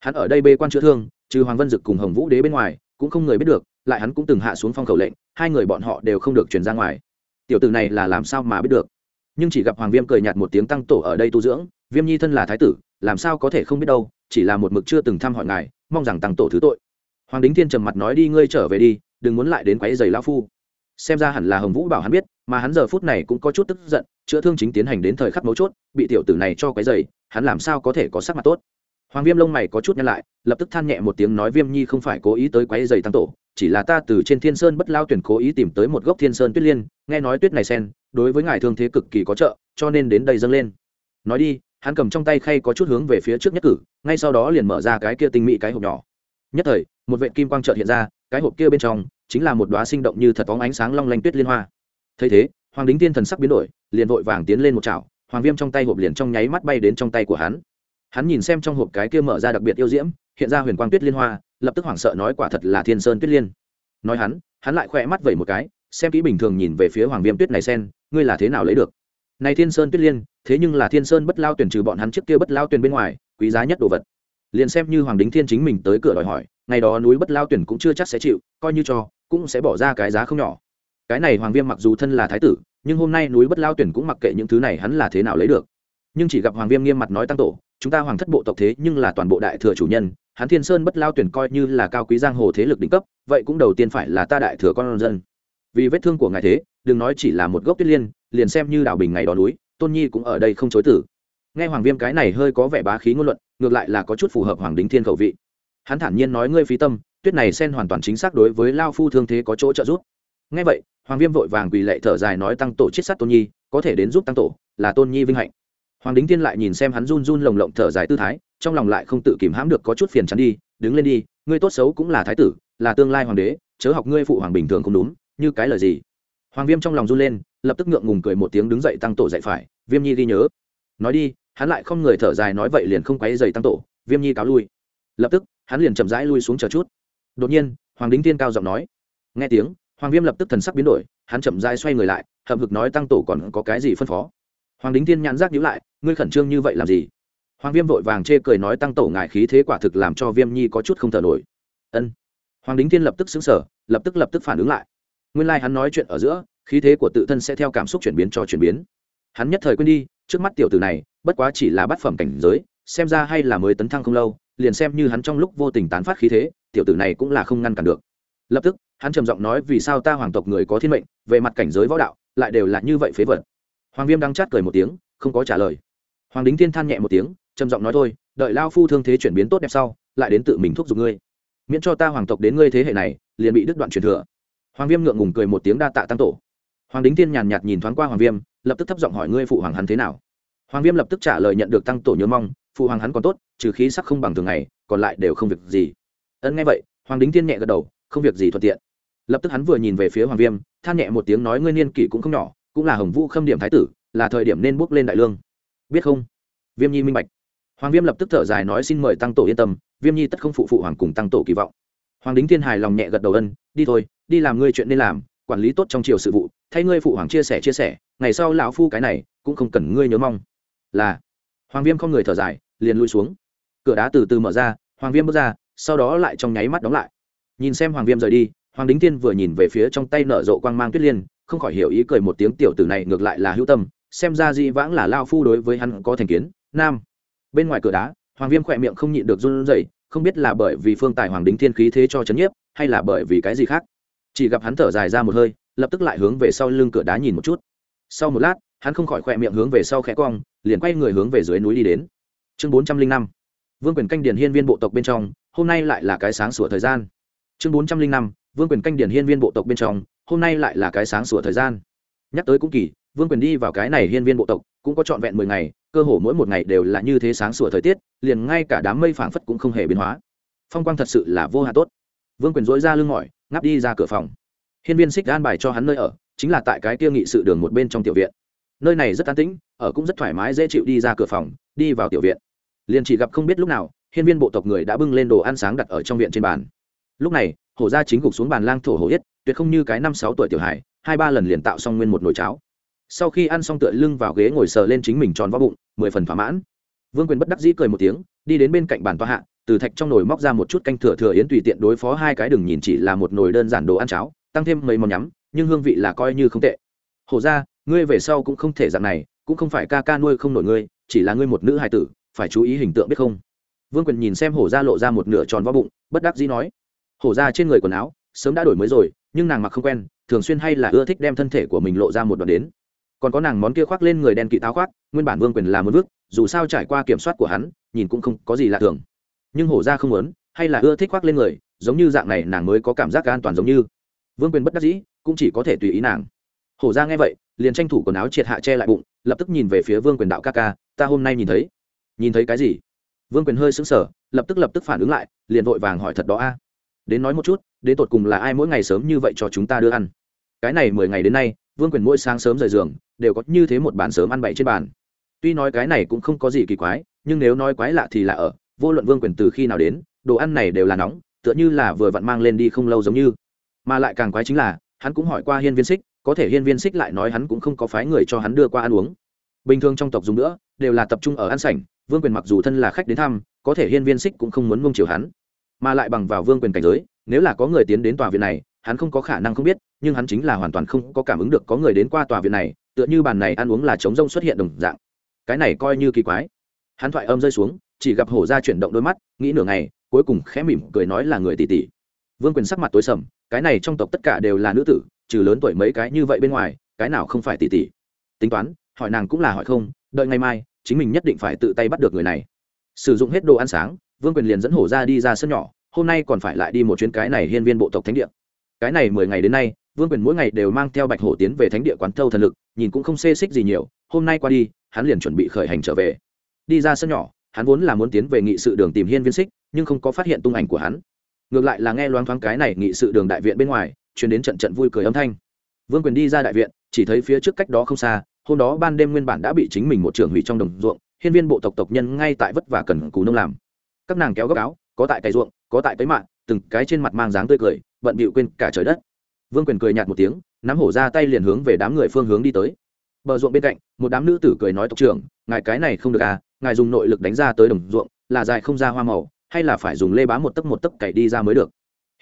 Hắn ở đây bê quan chữa thương, trừ hoàng vân dực cùng hồng vũ đế bên ngoài, cũng không người biết được, lại hắn cũng từng hạ xuống phong khẩu lệnh, hai người bọn họ đều không được truyền ra ngoài. Tiểu tử này là làm sao mà biết được? Nhưng chỉ gặp hoàng viêm cười nhạt một tiếng tăng tổ ở đây tu dưỡng, viêm nhi thân là thái tử, làm sao có thể không biết đâu, chỉ là một mực chưa từng thăm hỏi ngài, mong rằng tăng tổ thứ tội. Hoàng đính thiên trầm mặt nói đi, ngươi trở về đi, đừng muốn lại đến quáy giày lao phu xem ra hẳn là hồng vũ bảo hắn biết, mà hắn giờ phút này cũng có chút tức giận, chữa thương chính tiến hành đến thời khắc mấu chốt, bị tiểu tử này cho cái giày hắn làm sao có thể có sắc mặt tốt? Hoàng viêm lông mày có chút nhăn lại, lập tức than nhẹ một tiếng nói viêm nhi không phải cố ý tới quái giày tăng tổ, chỉ là ta từ trên thiên sơn bất lao tuyển cố ý tìm tới một gốc thiên sơn tuyết liên, nghe nói tuyết này sen, đối với ngài thương thế cực kỳ có trợ, cho nên đến đây dâng lên. Nói đi, hắn cầm trong tay khay có chút hướng về phía trước nhất cử, ngay sau đó liền mở ra cái kia tinh mỹ cái hộp nhỏ. Nhất thời, một vệ kim quang trợt hiện ra, cái hộp kia bên trong chính là một đoá sinh động như thật bóng ánh sáng long lanh tuyết liên hoa. Thấy thế, hoàng đính tiên thần sắc biến đổi, liền vội vàng tiến lên một chảo, hoàng viêm trong tay hộp liền trong nháy mắt bay đến trong tay của hắn. Hắn nhìn xem trong hộp cái kia mở ra đặc biệt yêu diễm, hiện ra huyền quang tuyết liên hoa, lập tức hoảng sợ nói quả thật là thiên sơn tuyết liên. Nói hắn hắn lại khoe mắt vẩy một cái, xem kỹ bình thường nhìn về phía hoàng viêm tuyết này sen ngươi là thế nào lấy được? Này thiên sơn tuyết liên, thế nhưng là thiên sơn bất lao tuyển trừ bọn hắn trước kia bất lao tuyển bên ngoài, quý giá nhất đồ vật. Liền xem như hoàng đính thiên chính mình tới cửa đòi hỏi, ngày đó núi bất lao tuyển cũng chưa chắc sẽ chịu, coi như cho cũng sẽ bỏ ra cái giá không nhỏ. Cái này hoàng viêm mặc dù thân là thái tử, nhưng hôm nay núi bất lao tuyển cũng mặc kệ những thứ này hắn là thế nào lấy được. Nhưng chỉ gặp hoàng viêm nghiêm mặt nói tăng tổ, chúng ta hoàng thất bộ tộc thế nhưng là toàn bộ đại thừa chủ nhân, hắn thiên sơn bất lao tuyển coi như là cao quý giang hồ thế lực đỉnh cấp, vậy cũng đầu tiên phải là ta đại thừa con dân. Vì vết thương của ngài thế, đừng nói chỉ là một gốc tuyết liên, liền xem như đảo bình ngày đó núi, tôn nhi cũng ở đây không chối tử nghe hoàng viêm cái này hơi có vẻ bá khí ngôn luận, ngược lại là có chút phù hợp hoàng đính thiên khẩu vị. Hắn thản nhiên nói, ngươi phí tâm tuyết này xen hoàn toàn chính xác đối với lao phu thương thế có chỗ trợ giúp. Nghe vậy, hoàng viêm vội vàng quỳ lệ thở dài nói tăng tổ chết sát tôn nhi, có thể đến giúp tăng tổ là tôn nhi vinh hạnh. Hoàng đính thiên lại nhìn xem hắn run run lồng lộng thở dài tư thái, trong lòng lại không tự kìm hãm được có chút phiền chắn đi, đứng lên đi, ngươi tốt xấu cũng là thái tử, là tương lai hoàng đế, chớ học ngươi phụ hoàng bình thường không đúng, như cái lời gì? Hoàng viêm trong lòng run lên, lập tức ngượng ngùng cười một tiếng đứng dậy tăng tổ dậy phải, viêm nhi ghi nhớ. Nói đi, hắn lại không người thở dài nói vậy liền không quấy dày tăng tổ, viêm nhi cáo lui. Lập tức, hắn liền chậm rãi lui xuống chờ chút đột nhiên, hoàng đính thiên cao giọng nói. Nghe tiếng, hoàng viêm lập tức thần sắc biến đổi, hắn chậm rãi xoay người lại, hậm hực nói tăng tổ còn có cái gì phân phó? Hoàng đính thiên nhãn giác nhữ lại, ngươi khẩn trương như vậy làm gì? Hoàng viêm vội vàng chê cười nói tăng tổ ngại khí thế quả thực làm cho viêm nhi có chút không thở nổi. Ân. Hoàng đính thiên lập tức xứng sở lập tức lập tức phản ứng lại. Nguyên lai、like、hắn nói chuyện ở giữa, khí thế của tự thân sẽ theo cảm xúc chuyển biến cho chuyển biến. Hắn nhất thời quên đi, trước mắt tiểu tử này, bất quá chỉ là bát phẩm cảnh giới, xem ra hay là mới tấn thăng không lâu liền xem như hắn trong lúc vô tình tán phát khí thế, tiểu tử này cũng là không ngăn cản được. Lập tức, hắn trầm giọng nói vì sao ta hoàng tộc người có thiên mệnh, về mặt cảnh giới võ đạo, lại đều là như vậy phế vật. Hoàng viêm đang chát cười một tiếng, không có trả lời. Hoàng đính thiên than nhẹ một tiếng, trầm giọng nói thôi, đợi lao phu thương thế chuyển biến tốt đẹp sau, lại đến tự mình thúc giục ngươi. Miễn cho ta hoàng tộc đến ngươi thế hệ này, liền bị đứt đoạn truyền thừa. Hoàng viêm ngượng ngùng cười một tiếng đa tạ tăng tổ. Hoàng đính thiên nhàn nhạt nhìn thoáng qua hoàng viêm, lập tức thấp giọng hỏi ngươi phụ hoàng hắn thế nào. Hoàng viêm lập tức trả lời nhận được tăng tổ nhớ mong phụ hoàng hắn còn tốt, trừ khí sắc không bằng thường ngày, còn lại đều không việc gì. Ân nghe vậy, hoàng đính thiên nhẹ gật đầu, không việc gì thuận tiện. Lập tức hắn vừa nhìn về phía hoàng viêm, than nhẹ một tiếng nói, ngươi niên kỷ cũng không nhỏ, cũng là hồng vũ khâm điểm thái tử, là thời điểm nên bước lên đại lương. Biết không? Viêm nhi minh bạch. Hoàng viêm lập tức thở dài nói, xin mời tăng tổ yên tâm, viêm nhi tất không phụ phụ hoàng cùng tăng tổ kỳ vọng. Hoàng đính thiên hài lòng nhẹ gật đầu ân, đi thôi, đi làm ngươi chuyện nên làm, quản lý tốt trong triều sự vụ, thay ngươi phụ hoàng chia sẻ chia sẻ, ngày sau lão phu cái này, cũng không cần ngươi nhớ mong. Là. Hoàng viêm không người thở dài liền lui xuống. Cửa đá từ từ mở ra, hoàng viêm bước ra, sau đó lại trong nháy mắt đóng lại. Nhìn xem hoàng viêm rời đi, hoàng đính tiên vừa nhìn về phía trong tay nở rộ quang mang tuyết liên, không khỏi hiểu ý cười một tiếng tiểu tử này ngược lại là hữu tâm, xem ra dĩ vãng là lao phu đối với hắn có thành kiến, nam. Bên ngoài cửa đá, hoàng viêm khỏe miệng không nhịn được run rẩy, không biết là bởi vì phương tài hoàng đính thiên khí thế cho chấn nhiếp, hay là bởi vì cái gì khác. Chỉ gặp hắn thở dài ra một hơi, lập tức lại hướng về sau lưng cửa đá nhìn một chút. Sau một lát, hắn không khỏi khỏe miệng hướng về sau khẽ cong, liền quay người hướng về dưới núi đi đến chương bốn trăm linh năm. Vương quyền canh điển hiên viên bộ tộc bên trong, hôm nay lại là cái sáng sủa thời gian. Chương bốn trăm linh năm, vương quyền canh điển hiên viên bộ tộc bên trong, hôm nay lại là cái sáng sủa thời gian. Nhắc tới cũng kỳ, vương quyền đi vào cái này hiên viên bộ tộc, cũng có trọn vẹn mười ngày, cơ hồ mỗi một ngày đều là như thế sáng sủa thời tiết, liền ngay cả đám mây phảng phất cũng không hề biến hóa. Phong quang thật sự là vô hạ tốt. Vương quyền dối ra lưng mỏi, ngáp đi ra cửa phòng. Hiên viên xích gan bài cho hắn nơi ở, chính là tại cái kia nghị sự đường một bên trong tiểu viện. Nơi này rất an tĩnh, ở cũng rất thoải mái dễ chịu đi ra cửa phòng, đi vào tiểu viện liền chỉ gặp không biết lúc nào, hiên viên bộ tộc người đã bưng lên đồ ăn sáng đặt ở trong viện trên bàn. Lúc này, hổ gia chính gục xuống bàn lang thổ hổ yết, tuyệt không như cái năm sáu tuổi tiểu hải hai ba lần liền tạo xong nguyên một nồi cháo. Sau khi ăn xong tựa lưng vào ghế ngồi sờ lên chính mình tròn vó bụng, mười phần thỏa mãn. Vương quyền bất đắc dĩ cười một tiếng, đi đến bên cạnh bàn toa hạ, từ thạch trong nồi móc ra một chút canh thừa thừa yến tùy tiện đối phó hai cái đừng nhìn chỉ là một nồi đơn giản đồ ăn cháo, tăng thêm mấy món nhắm, nhưng hương vị là coi như không tệ. Hổ ra ngươi về sau cũng không thể dạng này, cũng không phải ca ca nuôi không nổi ngươi, chỉ là ngươi một nữ hài tử phải chú ý hình tượng biết không? Vương quyền nhìn xem hổ ra lộ ra một nửa tròn vào bụng, bất đắc dĩ nói, hổ ra trên người quần áo sớm đã đổi mới rồi, nhưng nàng mặc không quen, thường xuyên hay là ưa thích đem thân thể của mình lộ ra một đoạn đến. Còn có nàng món kia khoác lên người đen kỵ táo khoác, nguyên bản vương quyền là muốn vước dù sao trải qua kiểm soát của hắn, nhìn cũng không có gì lạ thường. Nhưng hổ ra không muốn, hay là ưa thích khoác lên người, giống như dạng này nàng mới có cảm giác an toàn giống như. Vương quyền bất đắc dĩ, cũng chỉ có thể tùy ý nàng. Hổ ra nghe vậy, liền tranh thủ quần áo triệt hạ che lại bụng, lập tức nhìn về phía vương quyền đạo ca ca, ta hôm nay nhìn thấy nhìn thấy cái gì? Vương quyền hơi sững sờ, lập tức lập tức phản ứng lại, liền vội vàng hỏi thật đó a. Đến nói một chút, đến tột cùng là ai mỗi ngày sớm như vậy cho chúng ta đưa ăn? Cái này mười ngày đến nay, vương quyền mỗi sáng sớm rời giường, đều có như thế một bàn sớm ăn bậy trên bàn. Tuy nói cái này cũng không có gì kỳ quái, nhưng nếu nói quái lạ thì là ở, vô luận vương quyền từ khi nào đến, đồ ăn này đều là nóng, tựa như là vừa vặn mang lên đi không lâu giống như. Mà lại càng quái chính là, hắn cũng hỏi qua hiên viên xích, có thể hiên viên xích lại nói hắn cũng không có phái người cho hắn đưa qua ăn uống. Bình thường trong tộc dùng nữa, đều là tập trung ở ăn sảnh vương quyền mặc dù thân là khách đến thăm, có thể hiên viên xích cũng không muốn mông chiều hắn. Mà lại bằng vào vương quyền cảnh giới, nếu là có người tiến đến tòa viện này, hắn không có khả năng không biết, nhưng hắn chính là hoàn toàn không có cảm ứng được có người đến qua tòa viện này, tựa như bàn này ăn uống là chống rông xuất hiện đồng dạng. Cái này coi như kỳ quái. Hắn thoại âm rơi xuống, chỉ gặp hổ ra chuyển động đôi mắt, nghĩ nửa ngày, cuối cùng khẽ mỉm cười nói là người tỷ tỷ. Vương quyền sắc mặt tối sầm, cái này trong tộc tất cả đều là nữ tử, trừ lớn tuổi mấy cái như vậy bên ngoài, cái nào không phải tỷ tỷ? Tính toán, hỏi nàng cũng là hỏi không, đợi ngày mai chính mình nhất định phải tự tay bắt được người này. Sử dụng hết đồ ăn sáng, vương quyền liền dẫn hổ ra đi ra sân nhỏ, hôm nay còn phải lại đi một chuyến cái này hiên viên bộ tộc thánh địa. Cái này mười ngày đến nay, vương quyền mỗi ngày đều mang theo bạch hổ tiến về thánh địa quán thâu thần lực, nhìn cũng không xê xích gì nhiều, hôm nay qua đi, hắn liền chuẩn bị khởi hành trở về. Đi ra sân nhỏ, hắn vốn là muốn tiến về nghị sự đường tìm hiên viên xích, nhưng không có phát hiện tung ảnh của hắn. Ngược lại là nghe loáng thoáng cái này nghị sự đường đại viện bên ngoài chuyển đến trận trận vui cười âm thanh. Vương quyền đi ra đại viện, chỉ thấy phía trước cách đó không xa hôm đó ban đêm nguyên bản đã bị chính mình một trưởng hủy trong đồng ruộng, hiên viên bộ tộc tộc nhân ngay tại vất vả cần cù nông làm. Các nàng kéo gấp áo, có tại cày ruộng, có tại cấy mạng từng cái trên mặt mang dáng tươi cười, bận bịu quên cả trời đất. Vương quyền cười nhạt một tiếng, nắm hổ ra tay liền hướng về đám người phương hướng đi tới. Bờ ruộng bên cạnh, một đám nữ tử cười nói tộc trưởng, ngài cái này không được à ngài dùng nội lực đánh ra tới đồng ruộng, là dài không ra hoa màu, hay là phải dùng lê bá một tấc một tấc cày đi ra mới được?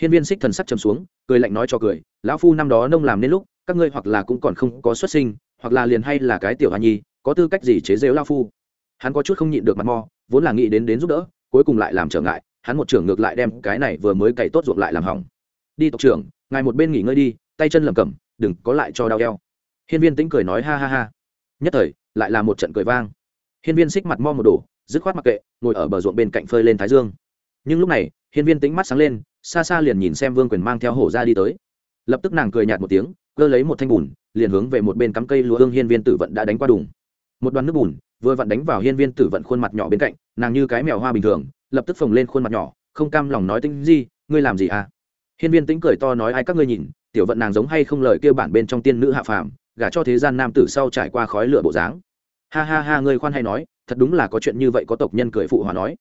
Hiên viên xích thần sắc chầm xuống, cười lạnh nói cho cười, lão phu năm đó nông làm nên lúc, các ngươi hoặc là cũng còn không có xuất sinh hoặc là liền hay là cái tiểu hoa nhi, có tư cách gì chế rêu lao phu? Hắn có chút không nhịn được mặt mò vốn là nghĩ đến đến giúp đỡ, cuối cùng lại làm trở ngại, hắn một trưởng ngược lại đem cái này vừa mới cày tốt ruộng lại làm hỏng. Đi tộc trưởng, ngài một bên nghỉ ngơi đi, tay chân lầm cầm đừng có lại cho đau eo. Hiên viên tĩnh cười nói ha ha ha. Nhất thời, lại là một trận cười vang. Hiên viên xích mặt mo một đổ, dứt khoát mặc kệ, ngồi ở bờ ruộng bên cạnh phơi lên thái dương. Nhưng lúc này, hiên viên tĩnh mắt sáng lên, xa xa liền nhìn xem vương quyền mang theo hổ ra đi tới. Lập tức nàng cười nhạt một tiếng, cơ lấy một thanh bùn liền hướng về một bên cắm cây lúa hương hiên viên tử vận đã đánh qua đùng. Một đoàn nước bùn vừa vặn đánh vào hiên viên tử vận khuôn mặt nhỏ bên cạnh, nàng như cái mèo hoa bình thường, lập tức phồng lên khuôn mặt nhỏ, không cam lòng nói tính gì ngươi làm gì à? Hiên viên tính cười to nói ai các ngươi nhìn, tiểu vận nàng giống hay không lời kêu bản bên trong tiên nữ hạ phàm, gả cho thế gian nam tử sau trải qua khói lửa bộ dáng. Ha ha ha, ngươi khoan hay nói, thật đúng là có chuyện như vậy có tộc nhân cười phụ hòa nói.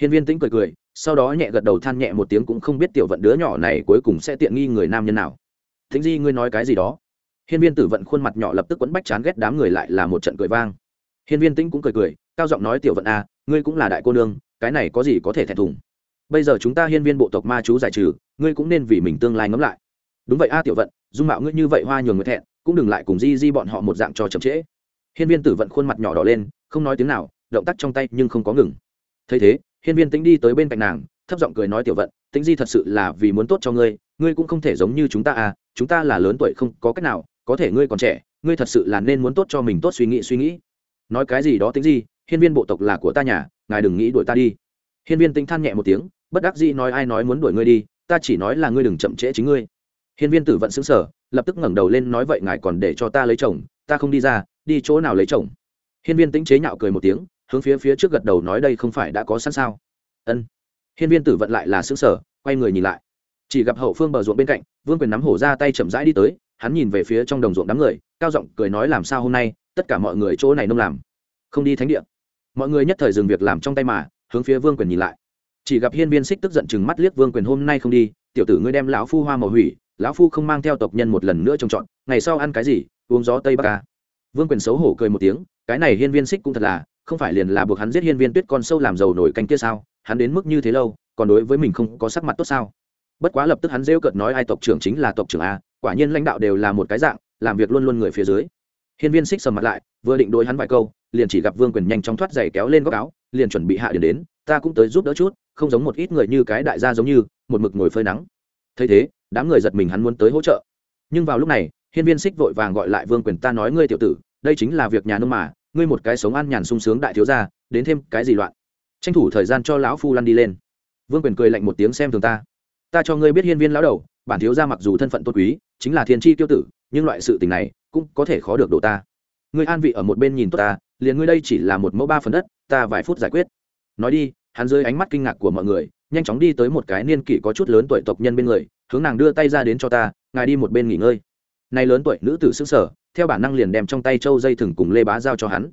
Hiên viên tĩnh cười cười, sau đó nhẹ gật đầu than nhẹ một tiếng cũng không biết tiểu vận đứa nhỏ này cuối cùng sẽ tiện nghi người nam nhân nào. Thính di, ngươi nói cái gì đó? Hiên viên tử vận khuôn mặt nhỏ lập tức quấn bách chán ghét đám người lại là một trận cười vang. Hiên viên tĩnh cũng cười cười, cao giọng nói, tiểu vận a ngươi cũng là đại cô nương, cái này có gì có thể thẹn thùng? Bây giờ chúng ta hiên viên bộ tộc ma chú giải trừ, ngươi cũng nên vì mình tương lai ngẫm lại. Đúng vậy a, tiểu vận, dung mạo ngươi như vậy hoa nhường người thẹn, cũng đừng lại cùng di di bọn họ một dạng cho chậm trễ. Hiên viên tử vận khuôn mặt nhỏ đỏ lên, không nói tiếng nào, động tác trong tay nhưng không có ngừng. Thấy thế, hiên viên tĩnh đi tới bên cạnh nàng, thấp giọng cười nói, tiểu vận, tĩnh di thật sự là vì muốn tốt cho ngươi ngươi cũng không thể giống như chúng ta à chúng ta là lớn tuổi không có cách nào có thể ngươi còn trẻ, ngươi thật sự là nên muốn tốt cho mình tốt suy nghĩ suy nghĩ. Nói cái gì đó tính gì, hiên viên bộ tộc là của ta nhà, ngài đừng nghĩ đuổi ta đi. Hiên viên tinh than nhẹ một tiếng, bất đắc dĩ nói ai nói muốn đuổi ngươi đi, ta chỉ nói là ngươi đừng chậm trễ chính ngươi. Hiên viên tử vận xứng sở lập tức ngẩng đầu lên nói vậy ngài còn để cho ta lấy chồng, ta không đi ra, đi chỗ nào lấy chồng? Hiên viên tĩnh chế nhạo cười một tiếng, hướng phía phía trước gật đầu nói đây không phải đã có sẵn sao? Ân. Hiên viên tử vận lại là xứng sở quay người nhìn lại. Chỉ gặp hậu phương bờ ruộng bên cạnh, vương quyền nắm hổ ra tay chậm rãi đi tới hắn nhìn về phía trong đồng ruộng đám người, cao giọng cười nói làm sao hôm nay, tất cả mọi người chỗ này nông làm. Không đi thánh địa. Mọi người nhất thời dừng việc làm trong tay mà, hướng phía vương quyền nhìn lại. Chỉ gặp hiên viên xích tức giận chừng mắt liếc vương quyền hôm nay không đi, tiểu tử ngươi đem lão phu hoa màu hủy, lão phu không mang theo tộc nhân một lần nữa trồng trọt ngày sau ăn cái gì, uống gió tây bắc ca. Vương quyền xấu hổ cười một tiếng, cái này hiên viên xích cũng thật là, không phải liền là buộc hắn giết hiên viên tuyết con sâu làm giàu nổi canh kia sao, hắn đến mức như thế lâu, còn đối với mình không có sắc mặt tốt sao? Bất quá lập tức hắn rêu cợt nói ai tộc trưởng chính là tộc trưởng a quả nhiên lãnh đạo đều là một cái dạng, làm việc luôn luôn người phía dưới. Hiên viên xích sầm mặt lại, vừa định đối hắn vài câu, liền chỉ gặp vương quyền nhanh chóng thoát giày kéo lên góc áo, liền chuẩn bị hạ điền đến, ta cũng tới giúp đỡ chút, không giống một ít người như cái đại gia giống như, một mực ngồi phơi nắng. Thấy thế, đám người giật mình hắn muốn tới hỗ trợ. Nhưng vào lúc này, hiên viên xích vội vàng gọi lại vương quyền, ta nói ngươi tiểu tử, đây chính là việc nhà nông mà, ngươi một cái sống ăn nhàn sung sướng đại thiếu gia, đến thêm cái gì loạn? Tranh thủ thời gian cho lão phu lăn đi lên. Vương quyền cười lạnh một tiếng xem thường ta. Ta cho ngươi biết hiên viên lão đầu bản thiếu gia mặc dù thân phận tôn quý, chính là thiên tri tiêu tử, nhưng loại sự tình này cũng có thể khó được độ ta. Ngươi an vị ở một bên nhìn tốt ta, liền ngươi đây chỉ là một mẫu ba phần đất, ta vài phút giải quyết. Nói đi, hắn dưới ánh mắt kinh ngạc của mọi người, nhanh chóng đi tới một cái niên kỷ có chút lớn tuổi tộc nhân bên người, hướng nàng đưa tay ra đến cho ta, ngài đi một bên nghỉ ngơi. Nay lớn tuổi nữ tử xứng sở theo bản năng liền đem trong tay châu dây thừng cùng lê bá giao cho hắn.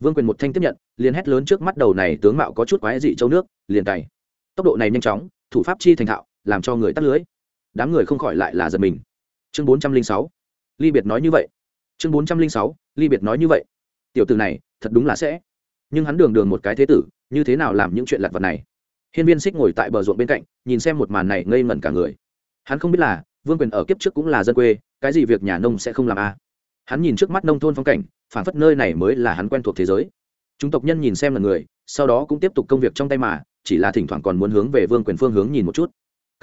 Vương quyền một thanh tiếp nhận, liền hét lớn trước mắt đầu này tướng mạo có chút quái dị châu nước, liền cày tốc độ này nhanh chóng, thủ pháp chi thành thạo, làm cho người tắt lưới đám người không khỏi lại là giật mình. Chương bốn trăm linh sáu, ly biệt nói như vậy. Chương bốn trăm linh sáu, ly biệt nói như vậy. Tiểu tử này, thật đúng là sẽ. Nhưng hắn đường đường một cái thế tử, như thế nào làm những chuyện lặt vặt này? Hiên viên xích ngồi tại bờ ruộng bên cạnh, nhìn xem một màn này ngây ngẩn cả người. Hắn không biết là, vương quyền ở kiếp trước cũng là dân quê, cái gì việc nhà nông sẽ không làm a à. hắn nhìn trước mắt nông thôn phong cảnh, phản phất nơi này mới là hắn quen thuộc thế giới. Chúng tộc nhân nhìn xem là người, sau đó cũng tiếp tục công việc trong tay mà, chỉ là thỉnh thoảng còn muốn hướng về vương quyền phương hướng nhìn một chút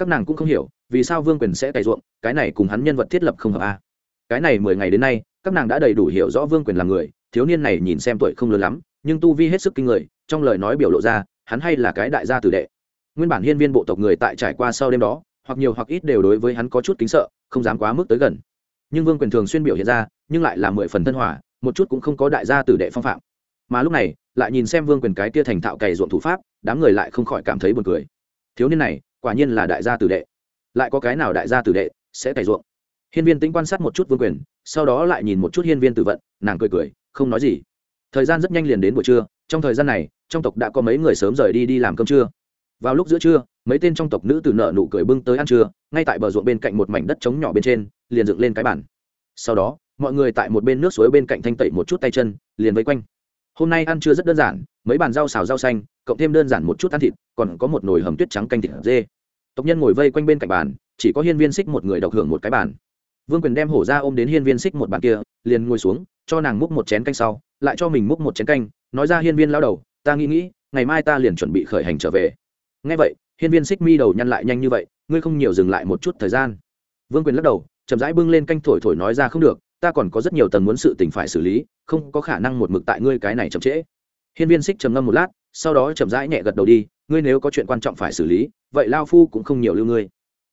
các nàng cũng không hiểu, vì sao vương quyền sẽ cày ruộng, cái này cùng hắn nhân vật thiết lập không hợp a. À. cái này mười ngày đến nay, các nàng đã đầy đủ hiểu rõ vương quyền là người, thiếu niên này nhìn xem tuổi không lớn lắm, nhưng tu vi hết sức kinh người, trong lời nói biểu lộ ra, hắn hay là cái đại gia tử đệ. Nguyên bản hiên viên bộ tộc người tại trải qua sau đêm đó, hoặc nhiều hoặc ít đều đối với hắn có chút kính sợ, không dám quá mức tới gần. Nhưng vương quyền thường xuyên biểu hiện ra, nhưng lại là mười phần thân hòa, một chút cũng không có đại gia tử đệ phong phạm. Mà lúc này, lại nhìn xem vương quyền cái tia thành thạo cày ruộng thủ pháp, đám người lại không khỏi cảm thấy buồn cười. Thiếu niên này quả nhiên là đại gia tử đệ. Lại có cái nào đại gia tử đệ sẽ cày ruộng? Hiên viên tính quan sát một chút vương quyền, sau đó lại nhìn một chút hiên viên tử vận, nàng cười cười, không nói gì. Thời gian rất nhanh liền đến buổi trưa, trong thời gian này, trong tộc đã có mấy người sớm rời đi đi làm cơm trưa. Vào lúc giữa trưa, mấy tên trong tộc nữ tử nợ nụ cười bưng tới ăn trưa, ngay tại bờ ruộng bên cạnh một mảnh đất trống nhỏ bên trên, liền dựng lên cái bản sau đó, mọi người tại một bên nước suối bên cạnh thanh tẩy một chút tay chân, liền vây quanh. Hôm nay ăn trưa rất đơn giản, mấy bàn rau xào rau xanh, cộng thêm đơn giản một chút ăn thịt còn có một nồi hầm tuyết trắng canh thịt dê. Tộc nhân ngồi vây quanh bên cạnh bàn, chỉ có hiên viên xích một người độc hưởng một cái bàn. Vương quyền đem hổ ra ôm đến hiên viên xích một bàn kia, liền ngồi xuống, cho nàng múc một chén canh sau, lại cho mình múc một chén canh, nói ra hiên viên lao đầu, ta nghĩ nghĩ, ngày mai ta liền chuẩn bị khởi hành trở về. Ngay vậy, hiên viên xích mi đầu nhăn lại nhanh như vậy, ngươi không nhiều dừng lại một chút thời gian. Vương quyền lắc đầu, chậm rãi bưng lên canh thổi thổi nói ra, không được, ta còn có rất nhiều tầng muốn sự tình phải xử lý, không có khả năng một mực tại ngươi cái này chậm trễ. Hiên viên xích trầm ngâm một lát sau đó chậm rãi nhẹ gật đầu đi, ngươi nếu có chuyện quan trọng phải xử lý, vậy lao phu cũng không nhiều lưu ngươi.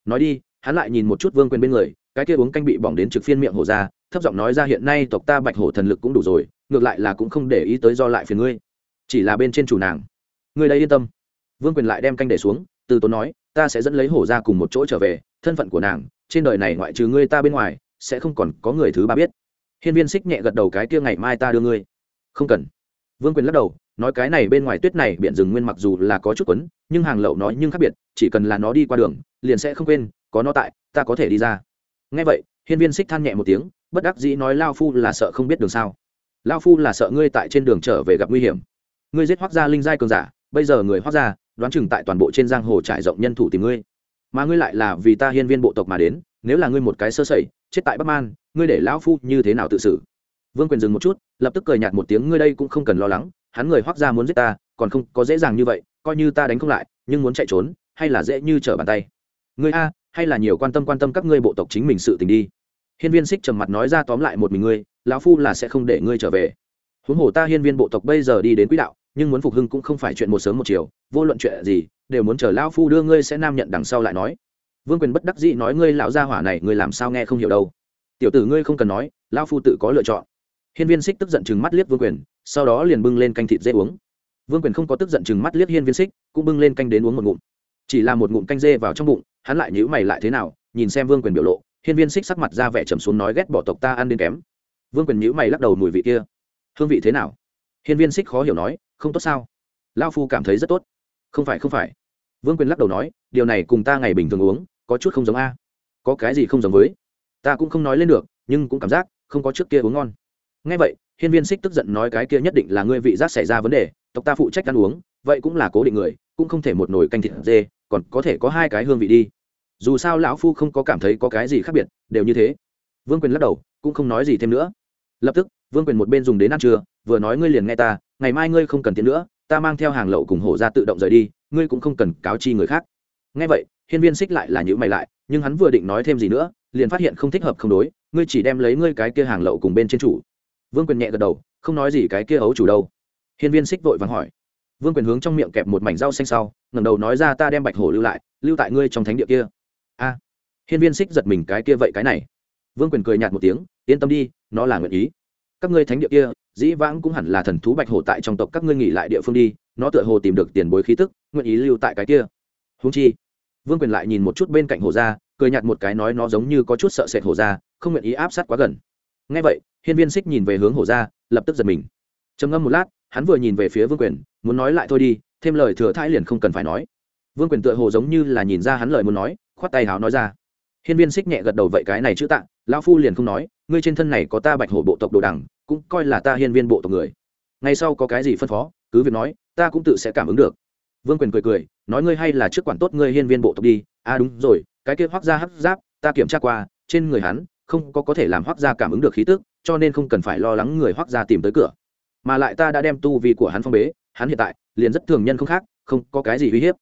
Nói đi, hắn lại nhìn một chút vương quyền bên người, cái kia uống canh bị bỏng đến trực phiên miệng hổ ra, thấp giọng nói ra hiện nay tộc ta bạch hổ thần lực cũng đủ rồi, ngược lại là cũng không để ý tới do lại phiền ngươi. Chỉ là bên trên chủ nàng. Ngươi đây yên tâm. Vương quyền lại đem canh để xuống, từ tốn nói, ta sẽ dẫn lấy hổ ra cùng một chỗ trở về, thân phận của nàng, trên đời này ngoại trừ ngươi ta bên ngoài, sẽ không còn có người thứ ba biết. Hiên viên xích nhẹ gật đầu cái kia ngày mai ta đưa ngươi. Không cần. Vương quyền lắc đầu nói cái này bên ngoài tuyết này, biển rừng nguyên mặc dù là có chút quấn, nhưng hàng lậu nói nhưng khác biệt, chỉ cần là nó đi qua đường, liền sẽ không quên, có nó tại, ta có thể đi ra. Ngay vậy, hiên viên xích than nhẹ một tiếng, bất đắc dĩ nói lao phu là sợ không biết đường sao. Lao phu là sợ ngươi tại trên đường trở về gặp nguy hiểm. Ngươi giết hoác gia linh giai cường giả, bây giờ người hoác gia, đoán chừng tại toàn bộ trên giang hồ trải rộng nhân thủ tìm ngươi. Mà ngươi lại là vì ta hiên viên bộ tộc mà đến, nếu là ngươi một cái sơ sẩy, chết tại bắc man, ngươi để lão phu như thế nào tự xử? Vương quyền dừng một chút, lập tức cười nhạt một tiếng, ngươi đây cũng không cần lo lắng hắn người hoác ra muốn giết ta, còn không có dễ dàng như vậy, coi như ta đánh không lại, nhưng muốn chạy trốn, hay là dễ như trở bàn tay. Ngươi a, hay là nhiều quan tâm quan tâm các ngươi bộ tộc chính mình sự tình đi. Hiên viên xích trầm mặt nói ra tóm lại một mình ngươi, lão phu là sẽ không để ngươi trở về. Huống hồ ta hiên viên bộ tộc bây giờ đi đến quỹ đạo, nhưng muốn phục hưng cũng không phải chuyện một sớm một chiều, vô luận chuyện gì, đều muốn chờ lão phu đưa ngươi sẽ nam nhận đằng sau lại nói. Vương quyền bất đắc dĩ nói ngươi lão gia hỏa này, ngươi làm sao nghe không hiểu đâu. Tiểu tử ngươi không cần nói, lão phu tự có lựa chọn. Hiên viên xích tức giận chừng mắt liếc vương quyền sau đó liền bưng lên canh thịt dê uống. Vương quyền không có tức giận chừng mắt liếc hiên viên xích, cũng bưng lên canh đến uống một ngụm. Chỉ là một ngụm canh dê vào trong bụng, hắn lại nhữ mày lại thế nào, nhìn xem vương quyền biểu lộ, hiên viên xích sắc mặt ra vẻ trầm xuống nói ghét bỏ tộc ta ăn đến kém. Vương quyền nhữ mày lắc đầu mùi vị kia. Hương vị thế nào? Hiên viên xích khó hiểu nói, không tốt sao? Lao phu cảm thấy rất tốt. Không phải không phải. Vương quyền lắc đầu nói, điều này cùng ta ngày bình thường uống, có chút không giống a. Có cái gì không giống với? Ta cũng không nói lên được, nhưng cũng cảm giác không có trước kia uống ngon. Ngay vậy hiên viên xích tức giận nói cái kia nhất định là ngươi vị giác xảy ra vấn đề, tộc ta phụ trách ăn uống, vậy cũng là cố định người, cũng không thể một nồi canh thịt dê, còn có thể có hai cái hương vị đi. Dù sao lão phu không có cảm thấy có cái gì khác biệt, đều như thế. Vương quyền lắc đầu, cũng không nói gì thêm nữa. Lập tức, vương quyền một bên dùng đến ăn trưa, vừa nói ngươi liền nghe ta, ngày mai ngươi không cần tiền nữa, ta mang theo hàng lậu cùng hổ ra tự động rời đi, ngươi cũng không cần cáo chi người khác. Nghe vậy, hiên viên xích lại là nhữ mày lại, nhưng hắn vừa định nói thêm gì nữa, liền phát hiện không thích hợp không đối, ngươi chỉ đem lấy ngươi cái kia hàng lậu cùng bên trên chủ vương quyền nhẹ gật đầu, không nói gì cái kia ấu chủ đâu. Hiên viên xích vội vàng hỏi. Vương quyền hướng trong miệng kẹp một mảnh rau xanh sau, ngẩng đầu nói ra ta đem bạch hổ lưu lại, lưu tại ngươi trong thánh địa kia. A. Hiên viên xích giật mình cái kia vậy cái này. Vương quyền cười nhạt một tiếng, yên tâm đi, nó là nguyện ý. Các ngươi thánh địa kia, dĩ vãng cũng hẳn là thần thú bạch hổ tại trong tộc các ngươi nghỉ lại địa phương đi, nó tựa hồ tìm được tiền bối khí tức, nguyện ý lưu tại cái kia. Húng chi, vương quyền lại nhìn một chút bên cạnh hồ gia, cười nhạt một cái nói nó giống như có chút sợ sệt hồ gia, không nguyện ý áp sát quá gần. Ngay vậy hiên viên xích nhìn về hướng hồ gia lập tức giật mình. Trầm ngâm một lát, hắn vừa nhìn về phía vương quyền, muốn nói lại thôi đi, thêm lời thừa thãi liền không cần phải nói. Vương quyền tựa hồ giống như là nhìn ra hắn lời muốn nói, khoát tay háo nói ra. Hiên viên xích nhẹ gật đầu vậy cái này chữ tạ, lão phu liền không nói, ngươi trên thân này có ta bạch hổ bộ tộc đồ đằng, cũng coi là ta hiên viên bộ tộc người. Ngay sau có cái gì phân phó, cứ việc nói, ta cũng tự sẽ cảm ứng được. Vương quyền cười cười, nói ngươi hay là trước quản tốt ngươi hiên viên bộ tộc đi. À đúng rồi, cái kia hoác ra hấp giáp, ta kiểm tra qua, trên người hắn không có có thể làm hoác ra cảm ứng được khí tức cho nên không cần phải lo lắng người hoác ra tìm tới cửa. Mà lại ta đã đem tu vi của hắn phong bế, hắn hiện tại liền rất thường nhân không khác, không có cái gì uy hiếp.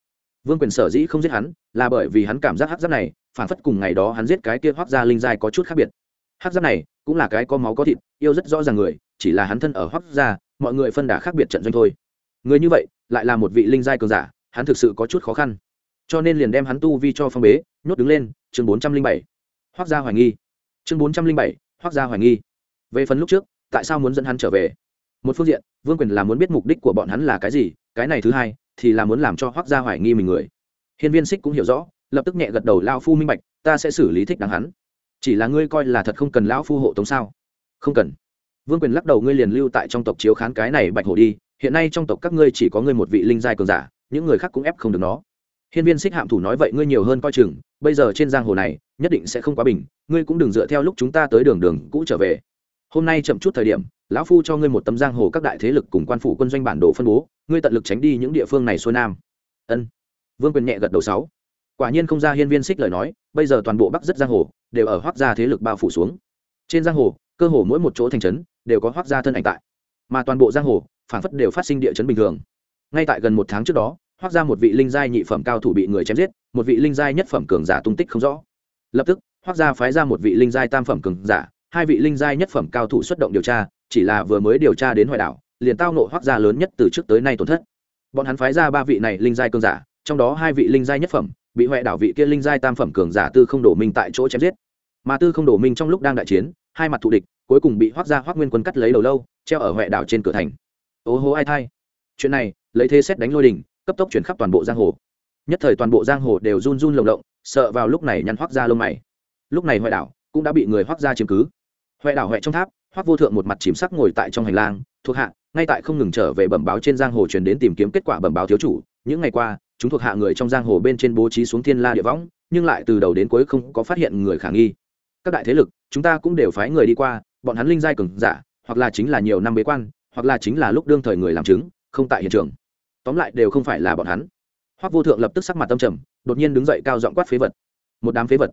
Vương quyền sở dĩ không giết hắn, là bởi vì hắn cảm giác hắc giáp này, phản phất cùng ngày đó hắn giết cái kia hoác ra linh giai có chút khác biệt. Hắc giáp này cũng là cái có máu có thịt, yêu rất rõ ràng người, chỉ là hắn thân ở hoác ra mọi người phân đả khác biệt trận doanh thôi. Người như vậy, lại là một vị linh giai cường giả, hắn thực sự có chút khó khăn. Cho nên liền đem hắn tu vi cho phong bế, nhốt đứng lên, chương bốn trăm linh bảy. Hoác gia hoài nghi. Chương bốn trăm linh bảy hoác gia hoài nghi về phần lúc trước, tại sao muốn dẫn hắn trở về? Một phương diện, vương quyền là muốn biết mục đích của bọn hắn là cái gì, cái này thứ hai, thì là muốn làm cho hoác gia hoài nghi mình người. Hiên viên xích cũng hiểu rõ, lập tức nhẹ gật đầu lao phu minh bạch, ta sẽ xử lý thích đáng hắn. Chỉ là ngươi coi là thật không cần lão phu hộ tống sao? Không cần. Vương quyền lắc đầu, ngươi liền lưu tại trong tộc chiếu khán cái này bạch hổ đi, hiện nay trong tộc các ngươi chỉ có ngươi một vị linh giai cường giả, những người khác cũng ép không được nó. Hiên viên xích hạm thủ nói, vậy ngươi nhiều hơn coi chừng, bây giờ trên giang hồ này, nhất định sẽ không quá bình, ngươi cũng đừng dựa theo lúc chúng ta tới đường đường cũ trở về hôm nay chậm chút thời điểm, lão phu cho ngươi một tấm giang hồ các đại thế lực cùng quan phủ quân doanh bản đồ phân bố, ngươi tận lực tránh đi những địa phương này xuôi nam. Ân. Vương quyền nhẹ gật đầu sáu. Quả nhiên không ra hiên viên xích lời nói, bây giờ toàn bộ bắc rất giang hồ đều ở hoác gia thế lực bao phủ xuống. Trên giang hồ, cơ hồ mỗi một chỗ thành trấn đều có hoác gia thân ảnh tại, mà toàn bộ giang hồ phản phất đều phát sinh địa chấn bình thường. Ngay tại gần một tháng trước đó, hoác ra một vị linh giai nhị phẩm cao thủ bị người chém giết, một vị linh giai nhất phẩm cường giả tung tích không rõ. Lập tức, hoác ra phái ra một vị linh giai tam phẩm cường giả hai vị linh giai nhất phẩm cao thủ xuất động điều tra, chỉ là vừa mới điều tra đến hoài đảo, liền tao nộ hoác gia lớn nhất từ trước tới nay tổn thất. Bọn hắn phái ra ba vị này linh giai cường giả, trong đó hai vị linh giai nhất phẩm, bị hoại đảo vị kia linh giai tam phẩm cường giả tư không đổ minh tại chỗ chém giết. Mà tư không đổ minh trong lúc đang đại chiến, hai mặt thù địch, cuối cùng bị hoác gia hoác nguyên quân cắt lấy đầu lâu, treo ở hoại đảo trên cửa thành. Ô hô ai thai. Chuyện này, lấy thế xét đánh lôi đình, cấp tốc chuyển khắp toàn bộ giang hồ. Nhất thời toàn bộ giang hồ đều run run lồng động sợ vào lúc này nhăn hoác ra lông mày. Lúc này hoại đảo cũng đã bị người hoác ra chiếm cứ huệ đảo huệ trong tháp hoác vô thượng một mặt chìm sắc ngồi tại trong hành lang, thuộc hạ, ngay tại không ngừng trở về bẩm báo trên giang hồ truyền đến tìm kiếm kết quả bẩm báo thiếu chủ. Những ngày qua, chúng thuộc hạ người trong giang hồ bên trên bố trí xuống thiên la địa võng, nhưng lại từ đầu đến cuối không có phát hiện người khả nghi. Các đại thế lực, chúng ta cũng đều phái người đi qua, bọn hắn linh giai cường giả, hoặc là chính là nhiều năm bế quan, hoặc là chính là lúc đương thời người làm chứng, không tại hiện trường. Tóm lại đều không phải là bọn hắn. Hoắc vô thượng lập tức sắc mặt tâm trầm, đột nhiên đứng dậy cao giọng quát phế vật. Một đám phế vật.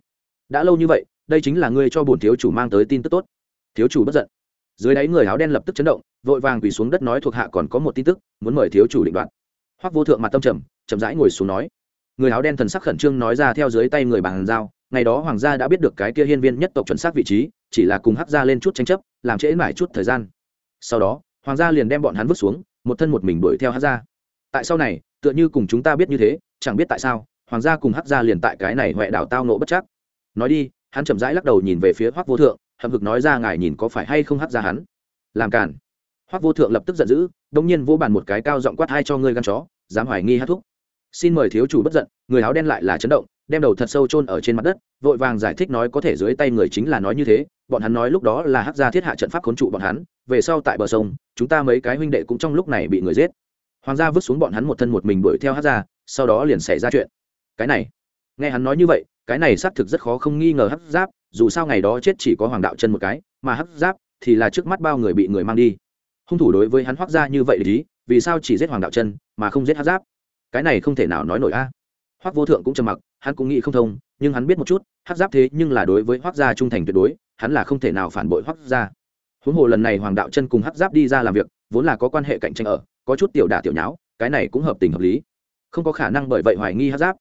Đã lâu như vậy, đây chính là ngươi cho bổn thiếu chủ mang tới tin tức tốt thiếu chủ bất giận. Dưới đáy người áo đen lập tức chấn động, vội vàng quỳ xuống đất nói thuộc hạ còn có một tin tức, muốn mời thiếu chủ định đoạt. Hoắc vô thượng mặt tâm trầm, chậm rãi ngồi xuống nói. Người áo đen thần sắc khẩn trương nói ra theo dưới tay người bàn giao, ngày đó hoàng gia đã biết được cái kia hiên viên nhất tộc chuẩn xác vị trí, chỉ là cùng hắc gia lên chút tranh chấp, làm trễ mãi chút thời gian. Sau đó, hoàng gia liền đem bọn hắn vứt xuống, một thân một mình đuổi theo hắc gia. Tại sau này, tựa như cùng chúng ta biết như thế, chẳng biết tại sao, hoàng gia cùng hắc gia liền tại cái này huệ đảo tao nộ bất chắc. Nói đi, hắn chậm rãi lắc đầu nhìn về phía hoắc vô thượng hậm hực nói ra ngài nhìn có phải hay không hắc gia hắn. Làm cản hoắc vô thượng lập tức giận dữ đông nhiên vô bàn một cái cao giọng quát hai cho ngươi gan chó, dám hoài nghi hát thúc. Xin mời thiếu chủ bất giận, người áo đen lại là chấn động, đem đầu thật sâu chôn ở trên mặt đất, vội vàng giải thích nói có thể dưới tay người chính là nói như thế, bọn hắn nói lúc đó là hắc gia thiết hạ trận pháp khốn trụ bọn hắn, về sau tại bờ sông, chúng ta mấy cái huynh đệ cũng trong lúc này bị người giết. Hoàng gia vứt xuống bọn hắn một thân một mình đuổi theo hắc gia sau đó liền xảy ra chuyện. Cái này, nghe hắn nói như vậy cái này xác thực rất khó không nghi ngờ hắc giáp, dù sao ngày đó chết chỉ có hoàng đạo chân một cái, mà hắc giáp thì là trước mắt bao người bị người mang đi. Hung thủ đối với hắn hoác ra như vậy lý vì sao chỉ giết hoàng đạo chân mà không giết hắc giáp? Cái này không thể nào nói nổi a. Hoác vô thượng cũng trầm mặc, hắn cũng nghĩ không thông, nhưng hắn biết một chút hắc giáp thế nhưng là đối với hoác gia trung thành tuyệt đối, hắn là không thể nào phản bội hoác gia. Huống hồ lần này hoàng đạo chân cùng hắc giáp đi ra làm việc, vốn là có quan hệ cạnh tranh ở, có chút tiểu đả tiểu nháo, cái này cũng hợp tình hợp lý. Không có khả năng bởi vậy hoài nghi hắc giáp.